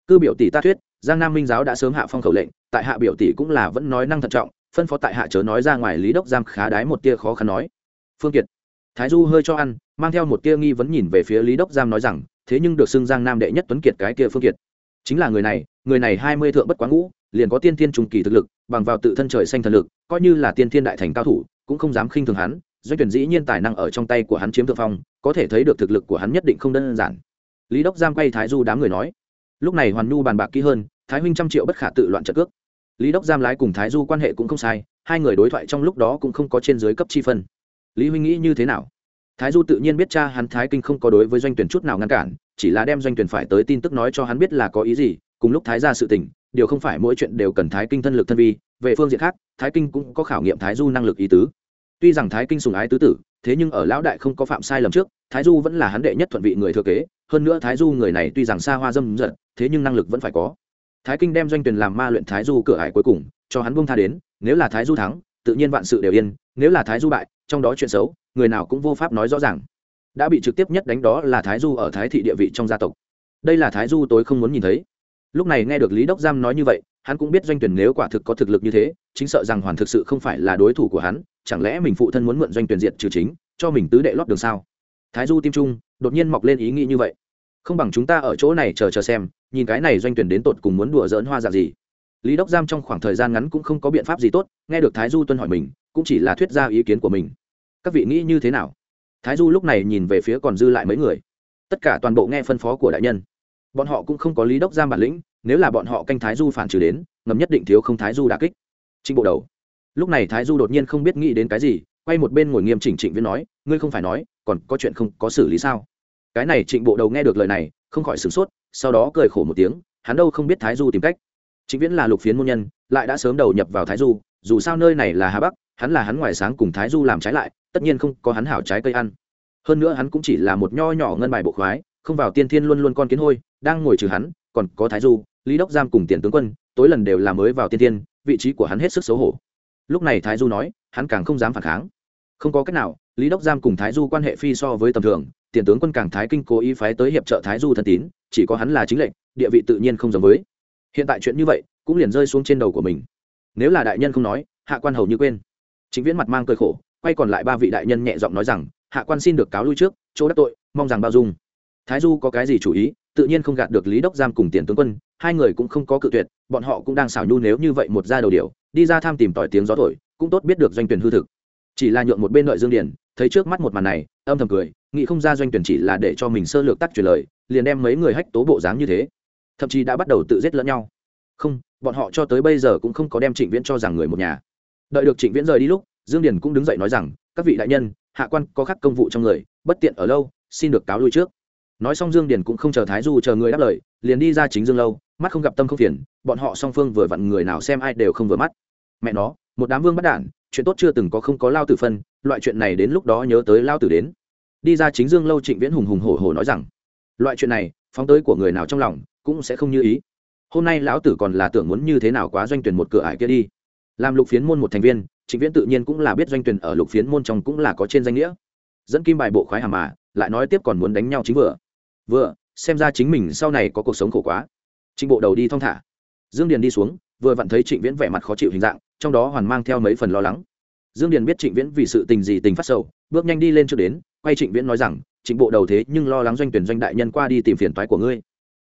Cư biểu tỷ ta thuyết, Giang Nam Minh giáo đã sớm hạ phong khẩu lệnh, tại hạ biểu tỷ cũng là vẫn nói năng thận trọng, phân phó tại hạ chớ nói ra ngoài Lý Đốc giam khá đái một tia khó khăn nói. Phương Kiệt, Thái Du hơi cho ăn, mang theo một tia nghi vấn nhìn về phía Lý Đốc giam nói rằng, thế nhưng được xưng Giang Nam đệ nhất tuấn kiệt cái kia Phương Kiệt, chính là người này, người này hai mươi thượng bất quá ngũ, liền có tiên thiên trùng kỳ thực lực, bằng vào tự thân trời xanh thần lực, coi như là tiên thiên đại thành cao thủ, cũng không dám khinh thường hắn, doanh tuyển dĩ nhiên tài năng ở trong tay của hắn chiếm thượng phong, có thể thấy được thực lực của hắn nhất định không đơn giản. Lý đốc giam quay thái du đám người nói, lúc này hoàn nhu bàn bạc kỹ hơn, thái huynh trăm triệu bất khả tự loạn trợ cước. Lý đốc giam lái cùng thái du quan hệ cũng không sai, hai người đối thoại trong lúc đó cũng không có trên dưới cấp chi phân. Lý huynh nghĩ như thế nào? Thái du tự nhiên biết cha hắn thái kinh không có đối với doanh tuyển chút nào ngăn cản, chỉ là đem doanh tuyển phải tới tin tức nói cho hắn biết là có ý gì, cùng lúc thái ra sự tình, điều không phải mỗi chuyện đều cần thái kinh thân lực thân vi, về phương diện khác, thái kinh cũng có khảo nghiệm thái du năng lực ý tứ tuy rằng thái kinh sùng ái tứ tử, thế nhưng ở lão đại không có phạm sai lầm trước, thái du vẫn là hắn đệ nhất thuận vị người thừa kế, hơn nữa thái du người này tuy rằng xa hoa dâm dật, thế nhưng năng lực vẫn phải có. Thái kinh đem doanh tuyển làm ma luyện thái du cửa hải cuối cùng, cho hắn bông tha đến, nếu là thái du thắng, tự nhiên vạn sự đều yên, nếu là thái du bại, trong đó chuyện xấu, người nào cũng vô pháp nói rõ ràng. Đã bị trực tiếp nhất đánh đó là thái du ở thái thị địa vị trong gia tộc. Đây là thái du tối không muốn nhìn thấy. Lúc này nghe được lý đốc giam nói như vậy hắn cũng biết doanh tuyển nếu quả thực có thực lực như thế, chính sợ rằng hoàn thực sự không phải là đối thủ của hắn, chẳng lẽ mình phụ thân muốn mượn doanh tuyển diệt trừ chính, cho mình tứ đệ lót đường sao? Thái du tim trung, đột nhiên mọc lên ý nghĩ như vậy. Không bằng chúng ta ở chỗ này chờ chờ xem, nhìn cái này doanh tuyển đến tột cùng muốn đùa dỡn hoa dạng gì. Lý đốc giam trong khoảng thời gian ngắn cũng không có biện pháp gì tốt, nghe được thái du tuân hỏi mình, cũng chỉ là thuyết ra ý kiến của mình. Các vị nghĩ như thế nào? Thái du lúc này nhìn về phía còn dư lại mấy người. Tất cả toàn bộ nghe phân phó của đại nhân. Bọn họ cũng không có lý đốc giam bản lĩnh nếu là bọn họ canh thái du phản trừ đến, ngầm nhất định thiếu không thái du đà kích. Trịnh bộ đầu. Lúc này thái du đột nhiên không biết nghĩ đến cái gì, quay một bên ngồi nghiêm chỉnh trịnh viên nói, ngươi không phải nói, còn có chuyện không có xử lý sao? Cái này trịnh bộ đầu nghe được lời này, không khỏi sửng sốt, sau đó cười khổ một tiếng, hắn đâu không biết thái du tìm cách. Trịnh viễn là lục phiến môn nhân, lại đã sớm đầu nhập vào thái du, dù sao nơi này là hà bắc, hắn là hắn ngoài sáng cùng thái du làm trái lại, tất nhiên không có hắn hảo trái cây ăn. Hơn nữa hắn cũng chỉ là một nho nhỏ ngân bài bộ khoái, không vào tiên thiên luôn luôn con kiến hôi, đang ngồi trừ hắn, còn có thái du lý đốc giam cùng tiền tướng quân, tối lần đều là mới vào tiên tiên vị trí của hắn hết sức xấu hổ. Lúc này thái du nói, hắn càng không dám phản kháng. Không có cách nào, lý đốc giam cùng thái du quan hệ phi so với tầm thường, tiền tướng quân càng thái kinh cố ý phái tới hiệp trợ thái du thân tín, chỉ có hắn là chính lệnh, địa vị tự nhiên không giống với. Hiện tại chuyện như vậy, cũng liền rơi xuống trên đầu của mình. Nếu là đại nhân không nói, hạ quan hầu như quên. Chính viễn mặt mang cơi khổ, quay còn lại ba vị đại nhân nhẹ giọng nói rằng, hạ quan xin được cáo lui trước, chỗ đắc tội, mong rằng bao dung thái du có cái gì chủ ý, tự nhiên không gạt được lý đốc giam cùng tiền tướng quân, hai người cũng không có cự tuyệt, bọn họ cũng đang xảo nhu nếu như vậy một ra đầu điều, đi ra tham tìm tỏi tiếng gió thổi, cũng tốt biết được doanh tuyển hư thực. Chỉ là nhượng một bên đợi dương điển thấy trước mắt một màn này, âm thầm cười, nghĩ không ra doanh tuyển chỉ là để cho mình sơ lược tắc truyền lời, liền đem mấy người hách tố bộ dáng như thế. Thậm chí đã bắt đầu tự giết lẫn nhau. Không, bọn họ cho tới bây giờ cũng không có đem trịnh viễn cho rằng người một nhà. Đợi được trịnh viễn rời đi lúc, dương điển cũng đứng dậy nói rằng, các vị đại nhân, hạ quan có khắc công vụ trong người, bất tiện ở lâu, xin được cáo lui trước nói xong dương điển cũng không chờ thái du chờ người đáp lời, liền đi ra chính dương lâu, mắt không gặp tâm không phiền, bọn họ song phương vừa vặn người nào xem ai đều không vừa mắt. Mẹ nó, một đám vương bắt đản, chuyện tốt chưa từng có không có lao tử phân, loại chuyện này đến lúc đó nhớ tới lao tử đến. Đi ra chính dương lâu trịnh viễn hùng hùng hổ hổ nói rằng, loại chuyện này, phóng tới của người nào trong lòng, cũng sẽ không như ý. Hôm nay lão tử còn là tưởng muốn như thế nào quá doanh tuyển một cửa ải kia đi. Làm lục phiến môn một thành viên, trịnh viễn tự nhiên cũng là biết doanh tuyển ở lục phiến môn trong cũng là có trên danh nghĩa. Dẫn kim bài bộ khoái hàm mà, lại nói tiếp còn muốn đánh nhau chính vừa vừa, xem ra chính mình sau này có cuộc sống khổ quá. Trịnh bộ đầu đi thong thả. Dương điền đi xuống, vừa vặn thấy trịnh viễn vẻ mặt khó chịu hình dạng, trong đó hoàn mang theo mấy phần lo lắng. Dương điền biết trịnh viễn vì sự tình gì tình phát sầu, bước nhanh đi lên trước đến, quay trịnh viễn nói rằng, trịnh bộ đầu thế nhưng lo lắng doanh tuyển doanh đại nhân qua đi tìm phiền toái của ngươi.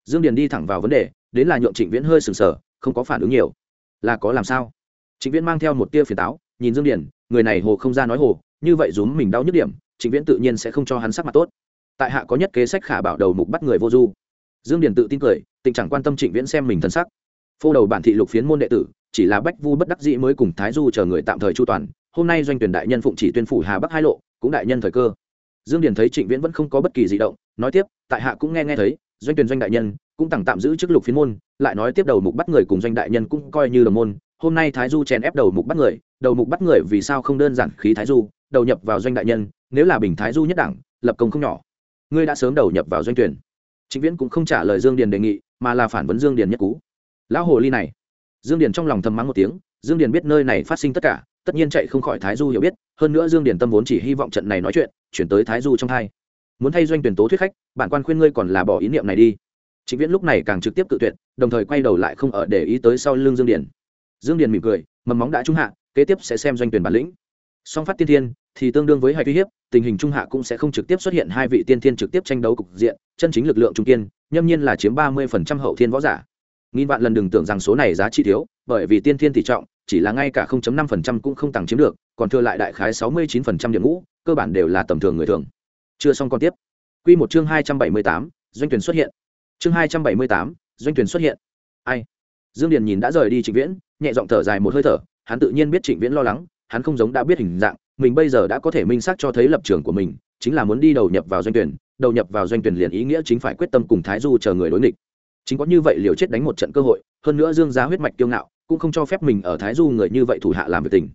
Dương điền đi thẳng vào vấn đề, đến là nhượng trịnh viễn hơi sừng sờ, không có phản ứng nhiều. Là có làm sao? Trịnh viễn mang theo một tia phiền táo, nhìn dương điền, người này hồ không ra nói hồ, như vậy rúm mình đau nhức điểm, trịnh viễn tự nhiên sẽ không cho hắn sắc mặt tốt tại hạ có nhất kế sách khả bảo đầu mục bắt người vô du. Dương điền tự tin cười, tình chẳng quan tâm trịnh viễn xem mình thân sắc. Phô đầu bản thị lục phiến môn đệ tử, chỉ là bách vu bất đắc dĩ mới cùng thái du chờ người tạm thời chu toàn, hôm nay doanh tuyển đại nhân phụng chỉ tuyên phủ hà bắc hai lộ, cũng đại nhân thời cơ. Dương điền thấy trịnh viễn vẫn không có bất kỳ di động, nói tiếp, tại hạ cũng nghe nghe thấy, doanh tuyển doanh đại nhân, cũng tặng tạm giữ chức lục phiến môn, lại nói tiếp đầu mục bắt người cùng doanh đại nhân cũng coi như đồng môn, hôm nay thái du chèn ép đầu mục bắt người, đầu mục bắt người vì sao không đơn giản khí thái du, đầu nhập vào doanh đại nhân, nếu là bình thái du nhất đẳng, lập công không nhỏ ngươi đã sớm đầu nhập vào doanh tuyển. Trịnh viễn cũng không trả lời dương điền đề nghị, mà là phản vấn dương điền nhất cú. Lão hồ ly này. Dương điền trong lòng thầm mắng một tiếng, dương điền biết nơi này phát sinh tất cả, tất nhiên chạy không khỏi thái du hiểu biết, hơn nữa dương điền tâm vốn chỉ hy vọng trận này nói chuyện, chuyển tới thái du trong thai muốn thay doanh tuyển tố thuyết khách, bản quan khuyên ngươi còn là bỏ ý niệm này đi. Trịnh viễn lúc này càng trực tiếp cự tuyệt, đồng thời quay đầu lại không ở để ý tới sau lưng dương điền. Dương điền mỉm cười, mầm móng đã trung hạ, kế tiếp sẽ xem doanh tuyển bản lĩnh. Song phát tiên thiên thì tương đương với hai uy hiếp tình hình trung hạ cũng sẽ không trực tiếp xuất hiện hai vị tiên thiên trực tiếp tranh đấu cục diện chân chính lực lượng trung kiên nhâm nhiên là chiếm ba mươi phần trăm hậu thiên võ giả. Nghìn vạn lần đừng tưởng rằng số này giá trị thiếu bởi vì tiên thiên tỷ trọng chỉ là ngay cả 0.5% cũng không tăng chiếm được còn thừa lại đại khái 69% điểm ngũ cơ bản đều là tầm thường người thường. Chưa xong còn tiếp. Quy một chương 278, doanh tuyển xuất hiện. Chương 278, doanh tuyển xuất hiện. Ai? Dương điền nhìn đã rời đi trịnh viễn nhẹ giọng thở dài một hơi thở hắn tự nhiên biết trịnh viễn lo lắng hắn không giống đã biết hình dạng mình bây giờ đã có thể minh xác cho thấy lập trường của mình, chính là muốn đi đầu nhập vào doanh tuyển, đầu nhập vào doanh tuyển liền ý nghĩa chính phải quyết tâm cùng thái du chờ người đối nghịch. Chính có như vậy liều chết đánh một trận cơ hội, hơn nữa dương giá huyết mạch kiêu ngạo, cũng không cho phép mình ở thái du người như vậy thủ hạ làm việc tình.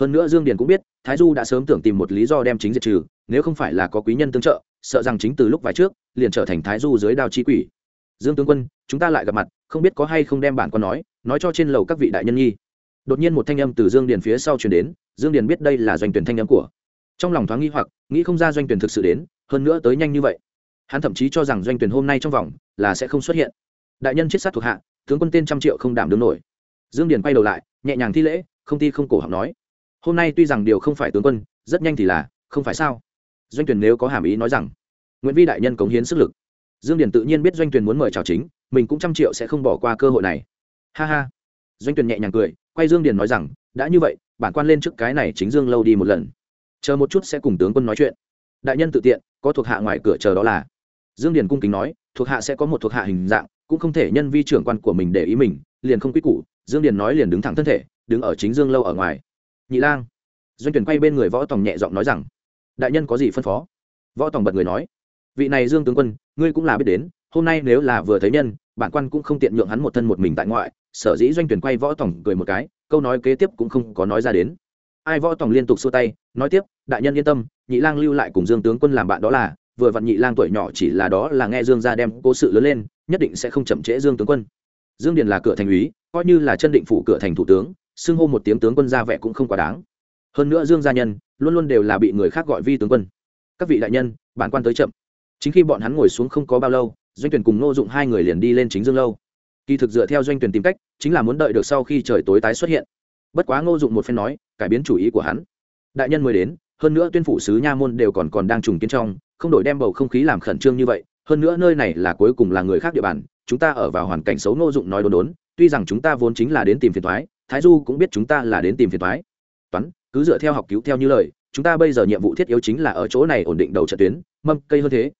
Hơn nữa dương điền cũng biết, thái du đã sớm tưởng tìm một lý do đem chính diệt trừ, nếu không phải là có quý nhân tương trợ, sợ rằng chính từ lúc vài trước, liền trở thành thái du dưới đao chi quỷ. Dương tướng quân, chúng ta lại gặp mặt, không biết có hay không đem bản con nói nói cho trên lầu các vị đại nhân nhi. Đột nhiên một thanh âm từ dương điền phía sau truyền đến dương điền biết đây là doanh tuyển thanh âm của. Trong lòng thoáng nghi hoặc, nghĩ không ra doanh tuyển thực sự đến, hơn nữa tới nhanh như vậy. Hắn thậm chí cho rằng doanh tuyển hôm nay trong vòng, là sẽ không xuất hiện. Đại nhân chết sát thuộc hạ, tướng quân tên trăm triệu không đảm đứng nổi. Dương điền quay đầu lại, nhẹ nhàng thi lễ, không ti không cổ học nói. Hôm nay tuy rằng điều không phải tướng quân, rất nhanh thì là, không phải sao? Doanh tuyển nếu có hàm ý nói rằng, nguyễn vi đại nhân cống hiến sức lực. Dương điền tự nhiên biết doanh tuyển muốn mời chào chính, mình cũng trăm triệu sẽ không bỏ qua cơ hội này. Ha ha. Doanh tuyển nhẹ nhàng cười, quay dương điền nói rằng, đã như vậy bản quan lên trước cái này chính dương lâu đi một lần. Chờ một chút sẽ cùng tướng quân nói chuyện. Đại nhân tự tiện, có thuộc hạ ngoài cửa chờ đó là. Dương điền cung kính nói, thuộc hạ sẽ có một thuộc hạ hình dạng, cũng không thể nhân vi trưởng quan của mình để ý mình, liền không quy củ. Dương điền nói liền đứng thẳng thân thể, đứng ở chính dương lâu ở ngoài. Nhị lang. Doanh tuyển quay bên người võ tòng nhẹ giọng nói rằng, đại nhân có gì phân phó? Võ tòng bật người nói, vị này dương tướng quân, ngươi cũng là biết đến, hôm nay nếu là vừa thấy nhân, bản quan cũng không tiện nhượng hắn một thân một mình tại ngoại. Sở dĩ doanh tuyển quay võ tòng cười một cái câu nói kế tiếp cũng không có nói ra đến. Ai võ tòng liên tục xua tay, nói tiếp, đại nhân yên tâm, nhị lang lưu lại cùng dương tướng quân làm bạn đó là, vừa vặn nhị lang tuổi nhỏ chỉ là đó là nghe dương ra đem cố sự lớn lên, nhất định sẽ không chậm trễ dương tướng quân. Dương điền là cửa thành úy, coi như là chân định phủ cửa thành thủ tướng, xưng hô một tiếng tướng quân ra vẻ cũng không quá đáng. Hơn nữa dương gia nhân, luôn luôn đều là bị người khác gọi vi tướng quân. Các vị đại nhân, bản quan tới chậm. Chính khi bọn hắn ngồi xuống không có bao lâu, doanh tuyển cùng nô dụng hai người liền đi lên chính dương lâu kỳ thực dựa theo doanh tuyển tìm cách, chính là muốn đợi được sau khi trời tối tái xuất hiện. Bất quá ngô dụng một phen nói, cải biến chủ ý của hắn. Đại nhân mới đến, hơn nữa tuyên phủ sứ nha môn đều còn còn đang trùng kiến trong, không đổi đem bầu không khí làm khẩn trương như vậy, hơn nữa nơi này là cuối cùng là người khác địa bàn, chúng ta ở vào hoàn cảnh xấu ngô dụng nói đồn đốn, tuy rằng chúng ta vốn chính là đến tìm phiền thoái thái du cũng biết chúng ta là đến tìm phiền thoái toán, cứ dựa theo học cứu theo như lời, chúng ta bây giờ nhiệm vụ thiết yếu chính là ở chỗ này ổn định đầu trận tuyến, mâm cây hơn thế.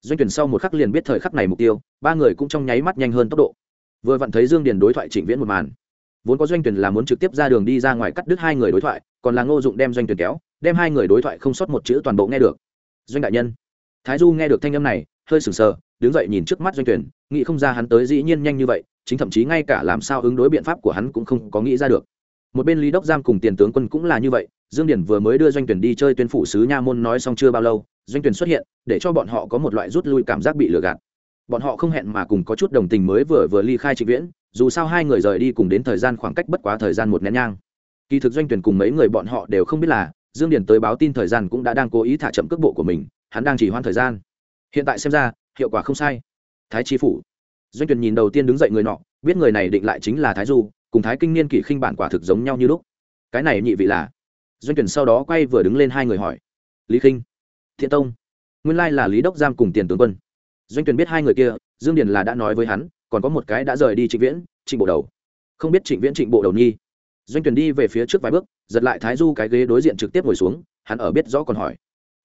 Doanh tuyển sau một khắc liền biết thời khắc này mục tiêu, ba người cũng trong nháy mắt nhanh hơn tốc độ vừa vặn thấy dương điền đối thoại trịnh viễn một màn. Vốn có doanh tuyển là muốn trực tiếp ra đường đi ra ngoài cắt đứt hai người đối thoại, còn là ngô dụng đem doanh tuyển kéo, đem hai người đối thoại không sót một chữ toàn bộ nghe được. Doanh đại nhân. Thái du nghe được thanh âm này, hơi sừng sờ, đứng dậy nhìn trước mắt doanh tuyển, nghĩ không ra hắn tới dĩ nhiên nhanh như vậy, chính thậm chí ngay cả làm sao ứng đối biện pháp của hắn cũng không có nghĩ ra được. Một bên lý đốc giam cùng tiền tướng quân cũng là như vậy, dương điển vừa mới đưa doanh tuyển đi chơi tuyên phủ sứ nha môn nói xong chưa bao lâu, doanh tuyển xuất hiện, để cho bọn họ có một loại rút lui cảm giác bị lừa gạt bọn họ không hẹn mà cùng có chút đồng tình mới vừa vừa ly khai trịnh viễn, dù sao hai người rời đi cùng đến thời gian khoảng cách bất quá thời gian một nén nhang. Kỳ thực doanh tuyển cùng mấy người bọn họ đều không biết là, dương điển tới báo tin thời gian cũng đã đang cố ý thả chậm cước bộ của mình, hắn đang chỉ hoãn thời gian. Hiện tại xem ra, hiệu quả không sai. Thái chi phủ. Doanh tuyển nhìn đầu tiên đứng dậy người nọ, biết người này định lại chính là thái du, cùng thái kinh niên kỷ khinh bản quả thực giống nhau như lúc. Cái này nhị vị là? Doanh tuyển sau đó quay vừa đứng lên hai người hỏi. Lý khinh. Thiện tông. Nguyên lai là lý đốc giam cùng tiền tướng quân doanh Tuyền biết hai người kia, dương điền là đã nói với hắn, còn có một cái đã rời đi trịnh viễn, trịnh bộ đầu. Không biết trịnh viễn, trịnh bộ đầu nhi. Doanh Tuyền đi về phía trước vài bước, giật lại thái du cái ghế đối diện trực tiếp ngồi xuống, hắn ở biết rõ còn hỏi.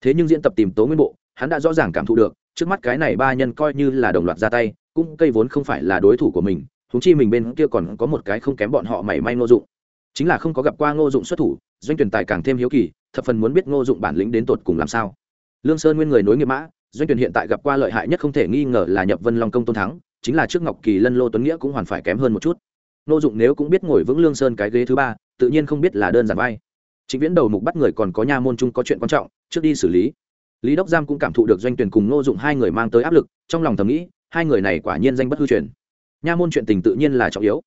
Thế nhưng diễn tập tìm tố nguyên bộ, hắn đã rõ ràng cảm thụ được, trước mắt cái này ba nhân coi như là đồng loạt ra tay, cũng cây vốn không phải là đối thủ của mình thúng chi mình bên kia còn có một cái không kém bọn họ mảy may ngô dụng. Chính là không có gặp qua ngô dụng xuất thủ, doanh tuyển tài càng thêm hiếu kỳ, thập phần muốn biết ngô dụng bản lĩnh đến tột cùng làm sao. Lương sơn nguyên người nối nghiệp mã doanh tuyển hiện tại gặp qua lợi hại nhất không thể nghi ngờ là nhập vân long công tôn thắng chính là trước ngọc kỳ lân lô tuấn nghĩa cũng hoàn phải kém hơn một chút Nô dụng nếu cũng biết ngồi vững lương sơn cái ghế thứ ba tự nhiên không biết là đơn giản vai chính viễn đầu mục bắt người còn có nha môn chung có chuyện quan trọng trước đi xử lý lý đốc giam cũng cảm thụ được doanh tuyển cùng Nô dụng hai người mang tới áp lực trong lòng thầm nghĩ hai người này quả nhiên danh bất hư truyền nha môn chuyện tình tự nhiên là trọng yếu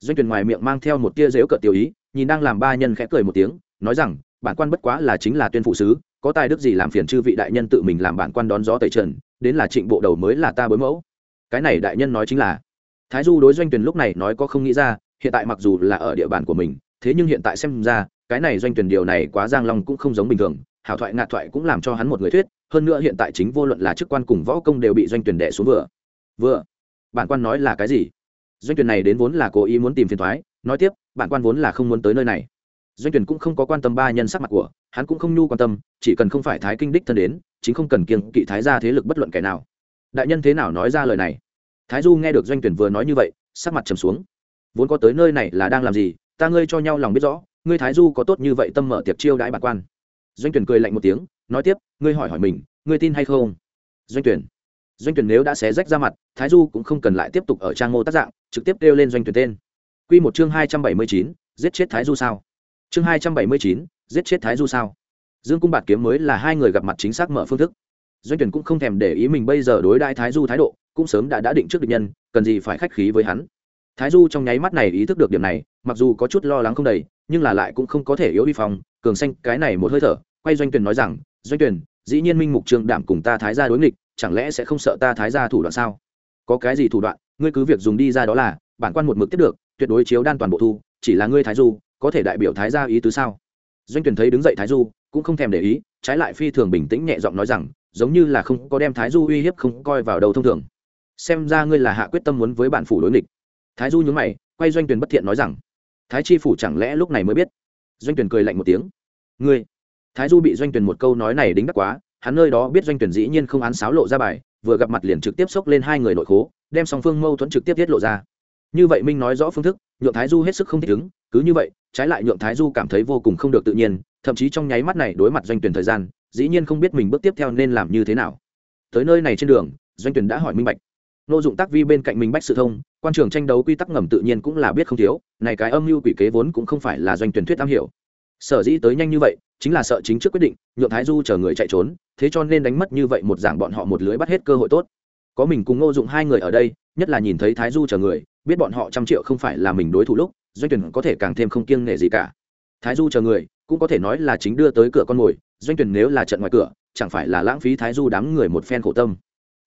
doanh tuyển ngoài miệng mang theo một tia dếu cợt tiểu ý nhìn đang làm ba nhân khẽ cười một tiếng nói rằng bản quan bất quá là chính là tuyên phụ sứ có tài đức gì làm phiền chư vị đại nhân tự mình làm bản quan đón gió tẩy trần, đến là trịnh bộ đầu mới là ta bối mẫu. Cái này đại nhân nói chính là, thái du đối doanh tuyển lúc này nói có không nghĩ ra, hiện tại mặc dù là ở địa bàn của mình, thế nhưng hiện tại xem ra, cái này doanh tuyển điều này quá giang long cũng không giống bình thường, hảo thoại ngạt thoại cũng làm cho hắn một người thuyết, hơn nữa hiện tại chính vô luận là chức quan cùng võ công đều bị doanh tuyển đẻ xuống vừa. Vừa, bản quan nói là cái gì? Doanh tuyển này đến vốn là cố ý muốn tìm phiền thoái, nói tiếp, bản quan vốn là không muốn tới nơi này. Doanh tuyển cũng không có quan tâm ba nhân sắc mặt của hắn cũng không nhu quan tâm chỉ cần không phải thái kinh đích thân đến chính không cần kiêng kỵ thái ra thế lực bất luận kẻ nào. Đại nhân thế nào nói ra lời này? Thái du nghe được doanh tuyển vừa nói như vậy sắc mặt trầm xuống. Vốn có tới nơi này là đang làm gì ta ngươi cho nhau lòng biết rõ ngươi thái du có tốt như vậy tâm mở tiệc chiêu đãi bản quan. Doanh tuyển cười lạnh một tiếng nói tiếp ngươi hỏi hỏi mình ngươi tin hay không? Doanh tuyển. Doanh tuyển nếu đã xé rách ra mặt thái du cũng không cần lại tiếp tục ở trang mô tác dạng trực tiếp kêu lên doanh tuyển tên. Quy một chương hai trăm bảy mươi chín, giết chết thái du sao? Chương hai trăm bảy mươi chín, giết chết thái du sao? Dương cung bạt kiếm mới là hai người gặp mặt chính xác mở phương thức. Doanh tuyển cũng không thèm để ý mình bây giờ đối đãi thái du thái độ, cũng sớm đã đã định trước địch nhân, cần gì phải khách khí với hắn. Thái du trong nháy mắt này ý thức được điểm này, mặc dù có chút lo lắng không đầy, nhưng là lại cũng không có thể yếu đi phòng, cường xanh, cái này một hơi thở, quay doanh tuyển nói rằng, doanh tuyển dĩ nhiên minh mục trương đảm cùng ta thái ra đối nghịch, chẳng lẽ sẽ không sợ ta thái ra thủ đoạn sao? Có cái gì thủ đoạn, ngươi cứ việc dùng đi ra đó là, bản quan một mực tiếp được, tuyệt đối chiếu đan toàn bộ thu, chỉ là ngươi thái du, có thể đại biểu thái ra ý tứ sao? Doanh tuyển thấy đứng dậy thái du cũng không thèm để ý, trái lại phi thường bình tĩnh nhẹ giọng nói rằng, giống như là không có đem thái du uy hiếp không coi vào đầu thông thường. Xem ra ngươi là hạ quyết tâm muốn với bản phủ đối nghịch. Thái du nhướng mày, quay doanh tuyển bất thiện nói rằng, thái chi phủ chẳng lẽ lúc này mới biết? Doanh tuyển cười lạnh một tiếng. Ngươi, thái du bị doanh tuyển một câu nói này đính đắc quá, hắn nơi đó biết doanh tuyển dĩ nhiên không án sáo lộ ra bài, vừa gặp mặt liền trực tiếp xốc lên hai người nội khố, đem song phương mâu thuẫn trực tiếp tiết lộ ra. Như vậy minh nói rõ phương thức, nhượng thái du hết sức không thích ứng, cứ như vậy trái lại nhượng thái du cảm thấy vô cùng không được tự nhiên, thậm chí trong nháy mắt này đối mặt doanh tuyển thời gian, dĩ nhiên không biết mình bước tiếp theo nên làm như thế nào. Tới nơi này trên đường, doanh tuyển đã hỏi minh bạch. Nô dụng tác vi bên cạnh mình bách sự thông, quan trường tranh đấu quy tắc ngầm tự nhiên cũng là biết không thiếu, này cái âm mưu quỷ kế vốn cũng không phải là doanh tuyển thuyết am hiểu. Sở dĩ tới nhanh như vậy, chính là sợ chính trước quyết định, nhượng thái du chờ người chạy trốn, thế cho nên đánh mất như vậy một dạng bọn họ một lưới bắt hết cơ hội tốt. Có mình cùng ngô dụng hai người ở đây, nhất là nhìn thấy thái du chờ người, biết bọn họ trăm triệu không phải là mình đối thủ lúc doanh tuyển có thể càng thêm không kiêng nể gì cả. Thái du chờ người, cũng có thể nói là chính đưa tới cửa con mồi, doanh tuyển nếu là trận ngoài cửa, chẳng phải là lãng phí thái du đám người một phen khổ tâm.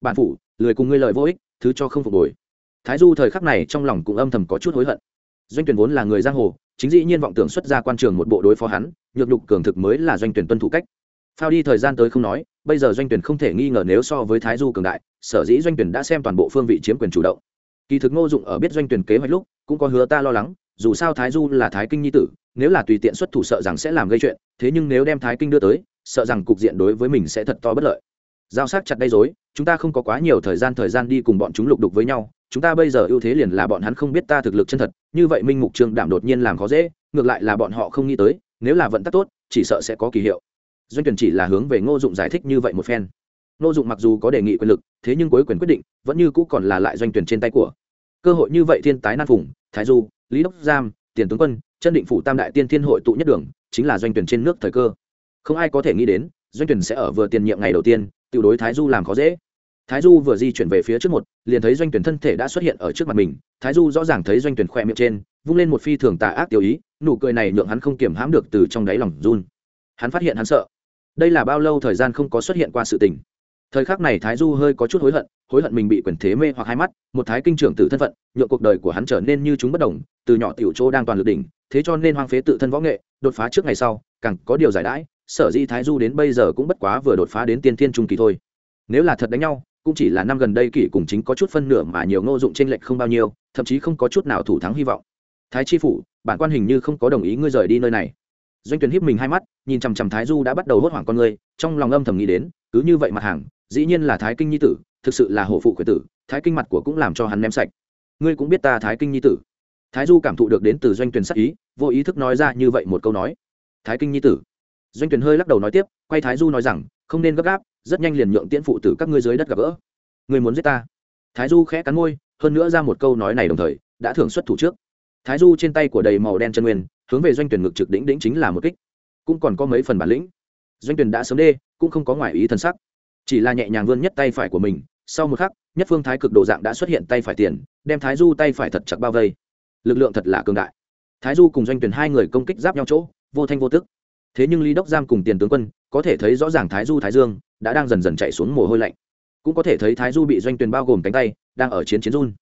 Bản phủ, lười cùng ngươi lời vô ích, thứ cho không phục hồi. Thái du thời khắc này trong lòng cũng âm thầm có chút hối hận. Doanh tuyển vốn là người giang hồ, chính dĩ nhiên vọng tưởng xuất ra quan trường một bộ đối phó hắn, nhược nhục cường thực mới là doanh tuyển tuân thủ cách. Phao đi thời gian tới không nói, bây giờ doanh tuyển không thể nghi ngờ nếu so với thái du cường đại, sở dĩ doanh tuyển đã xem toàn bộ phương vị chiếm quyền chủ động. Kỳ thực ngô dụng ở biết doanh tuyển kế hoạch lúc, cũng có hứa ta lo lắng dù sao thái du là thái kinh nhi tử, nếu là tùy tiện xuất thủ sợ rằng sẽ làm gây chuyện, thế nhưng nếu đem thái kinh đưa tới, sợ rằng cục diện đối với mình sẽ thật to bất lợi. Giao sát chặt đây dối chúng ta không có quá nhiều thời gian thời gian đi cùng bọn chúng lục đục với nhau, chúng ta bây giờ ưu thế liền là bọn hắn không biết ta thực lực chân thật, như vậy minh mục trương đảm đột nhiên làm khó dễ, ngược lại là bọn họ không nghĩ tới, nếu là vận tắc tốt, chỉ sợ sẽ có kỳ hiệu. Doanh tuyển chỉ là hướng về ngô dụng giải thích như vậy một phen. Ngô dụng mặc dù có đề nghị quyền lực, thế nhưng cuối quyền quyết định, vẫn như cũ còn là lại doanh tuyển trên tay của cơ hội như vậy thiên tái nan phùng, thái du, lý đốc giam, tiền tướng quân, chân định phủ tam đại tiên thiên hội tụ nhất đường, chính là doanh tuyển trên nước thời cơ. Không ai có thể nghĩ đến, doanh tuyển sẽ ở vừa tiền nhiệm ngày đầu tiên tự đối thái du làm khó dễ. Thái du vừa di chuyển về phía trước một, liền thấy doanh tuyển thân thể đã xuất hiện ở trước mặt mình. Thái du rõ ràng thấy doanh tuyển khoe miệng trên, vung lên một phi thường tà ác tiêu ý, nụ cười này nhượng hắn không kiểm hãm được từ trong đáy lòng run. Hắn phát hiện hắn sợ. Đây là bao lâu thời gian không có xuất hiện qua sự tình. Thời khắc này thái du hơi có chút hối hận hối hận mình bị quyền thế mê hoặc hai mắt, một thái kinh trưởng tử thân phận, nhượng cuộc đời của hắn trở nên như chúng bất đồng, từ nhỏ tiểu chỗ đang toàn lực đỉnh, thế cho nên hoang phế tự thân võ nghệ, đột phá trước ngày sau, càng có điều giải đãi, sở dĩ thái du đến bây giờ cũng bất quá vừa đột phá đến tiên thiên trung kỳ thôi. Nếu là thật đánh nhau, cũng chỉ là năm gần đây kỷ cùng chính có chút phân nửa mà nhiều ngô dụng trên lệch không bao nhiêu, thậm chí không có chút nào thủ thắng hy vọng. Thái chi phủ, bản quan hình như không có đồng ý ngươi rời đi nơi này. Doanh tuyển hiếp mình hai mắt, nhìn chằm chằm thái du đã bắt đầu hốt hoảng con người, trong lòng âm thầm nghĩ đến, cứ như vậy mặt hàng, dĩ nhiên là thái kinh nhi tử thực sự là hổ phụ khuyết tử, thái kinh mặt của cũng làm cho hắn ném sạch. Ngươi cũng biết ta thái kinh nhi tử. Thái du cảm thụ được đến từ doanh tuyển sắc ý, vô ý thức nói ra như vậy một câu nói. Thái kinh nhi tử. Doanh tuyển hơi lắc đầu nói tiếp, quay thái du nói rằng, không nên gấp gáp, rất nhanh liền nhượng tiễn phụ tử các ngươi dưới đất gặp gỡ. Người muốn giết ta. Thái du khẽ cắn môi, hơn nữa ra một câu nói này đồng thời, đã thưởng xuất thủ trước. Thái du trên tay của đầy màu đen chân nguyên, hướng về doanh tuyển ngực trực đỉnh đỉnh chính là một kích. Cũng còn có mấy phần bản lĩnh. Doanh tuyển đã sớm đê, cũng không có ngoại ý thân sắc. Chỉ là nhẹ nhàng vươn nhất tay phải của mình sau một khắc, nhất phương thái cực đồ dạng đã xuất hiện tay phải tiền, đem thái du tay phải thật chặt bao vây. Lực lượng thật là cường đại. Thái du cùng doanh tuyển hai người công kích giáp nhau chỗ, vô thanh vô tức. Thế nhưng lý đốc giam cùng tiền tướng quân, có thể thấy rõ ràng thái du thái dương đã đang dần dần chạy xuống mồ hôi lạnh. Cũng có thể thấy thái du bị doanh tuyển bao gồm cánh tay, đang ở chiến chiến run.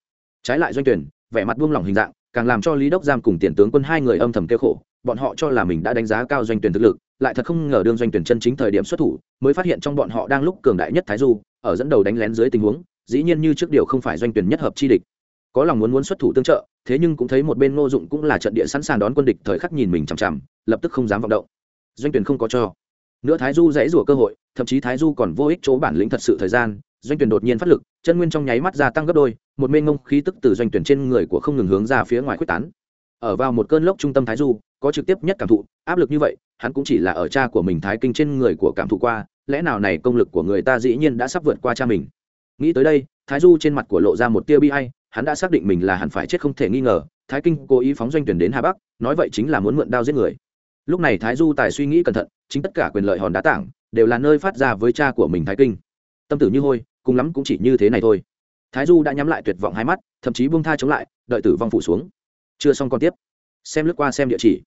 Trái lại doanh tuyển, vẻ mặt buông lỏng hình dạng, càng làm cho lý đốc giam cùng tiền tướng quân hai người âm thầm kêu khổ, bọn họ cho là mình đã đánh giá cao doanh tuyển thực lực, lại thật không ngờ đương doanh tuyển chân chính thời điểm xuất thủ, mới phát hiện trong bọn họ đang lúc cường đại nhất thái du ở dẫn đầu đánh lén dưới tình huống, dĩ nhiên như trước điều không phải doanh tuyển nhất hợp chi địch. Có lòng muốn muốn xuất thủ tương trợ, thế nhưng cũng thấy một bên ngô dụng cũng là trận địa sẵn sàng đón quân địch thời khắc nhìn mình chằm chằm, lập tức không dám vọng động. Doanh tuyển không có cho. Nữa thái du dãy rủa cơ hội, thậm chí thái du còn vô ích chỗ bản lĩnh thật sự thời gian, doanh tuyển đột nhiên phát lực, chân nguyên trong nháy mắt gia tăng gấp đôi, một mênh ngông khí tức từ doanh tuyển trên người của không ngừng hướng ra phía ngoài quyết tán. Ở vào một cơn lốc trung tâm thái du, có trực tiếp nhất cảm thụ, áp lực như vậy, hắn cũng chỉ là ở cha của mình thái kinh trên người của cảm thụ qua lẽ nào này công lực của người ta dĩ nhiên đã sắp vượt qua cha mình? Nghĩ tới đây, thái du trên mặt của lộ ra một tia bi hay hắn đã xác định mình là hẳn phải chết không thể nghi ngờ, thái kinh cố ý phóng doanh tuyển đến hà bắc, nói vậy chính là muốn mượn đao giết người. Lúc này thái du tài suy nghĩ cẩn thận, chính tất cả quyền lợi hòn đá tảng đều là nơi phát ra với cha của mình thái kinh. Tâm tử như hôi, cùng lắm cũng chỉ như thế này thôi. Thái du đã nhắm lại tuyệt vọng hai mắt, thậm chí buông tha chống lại, đợi tử vong phủ xuống. Chưa xong còn tiếp. Xem lướt qua xem địa chỉ.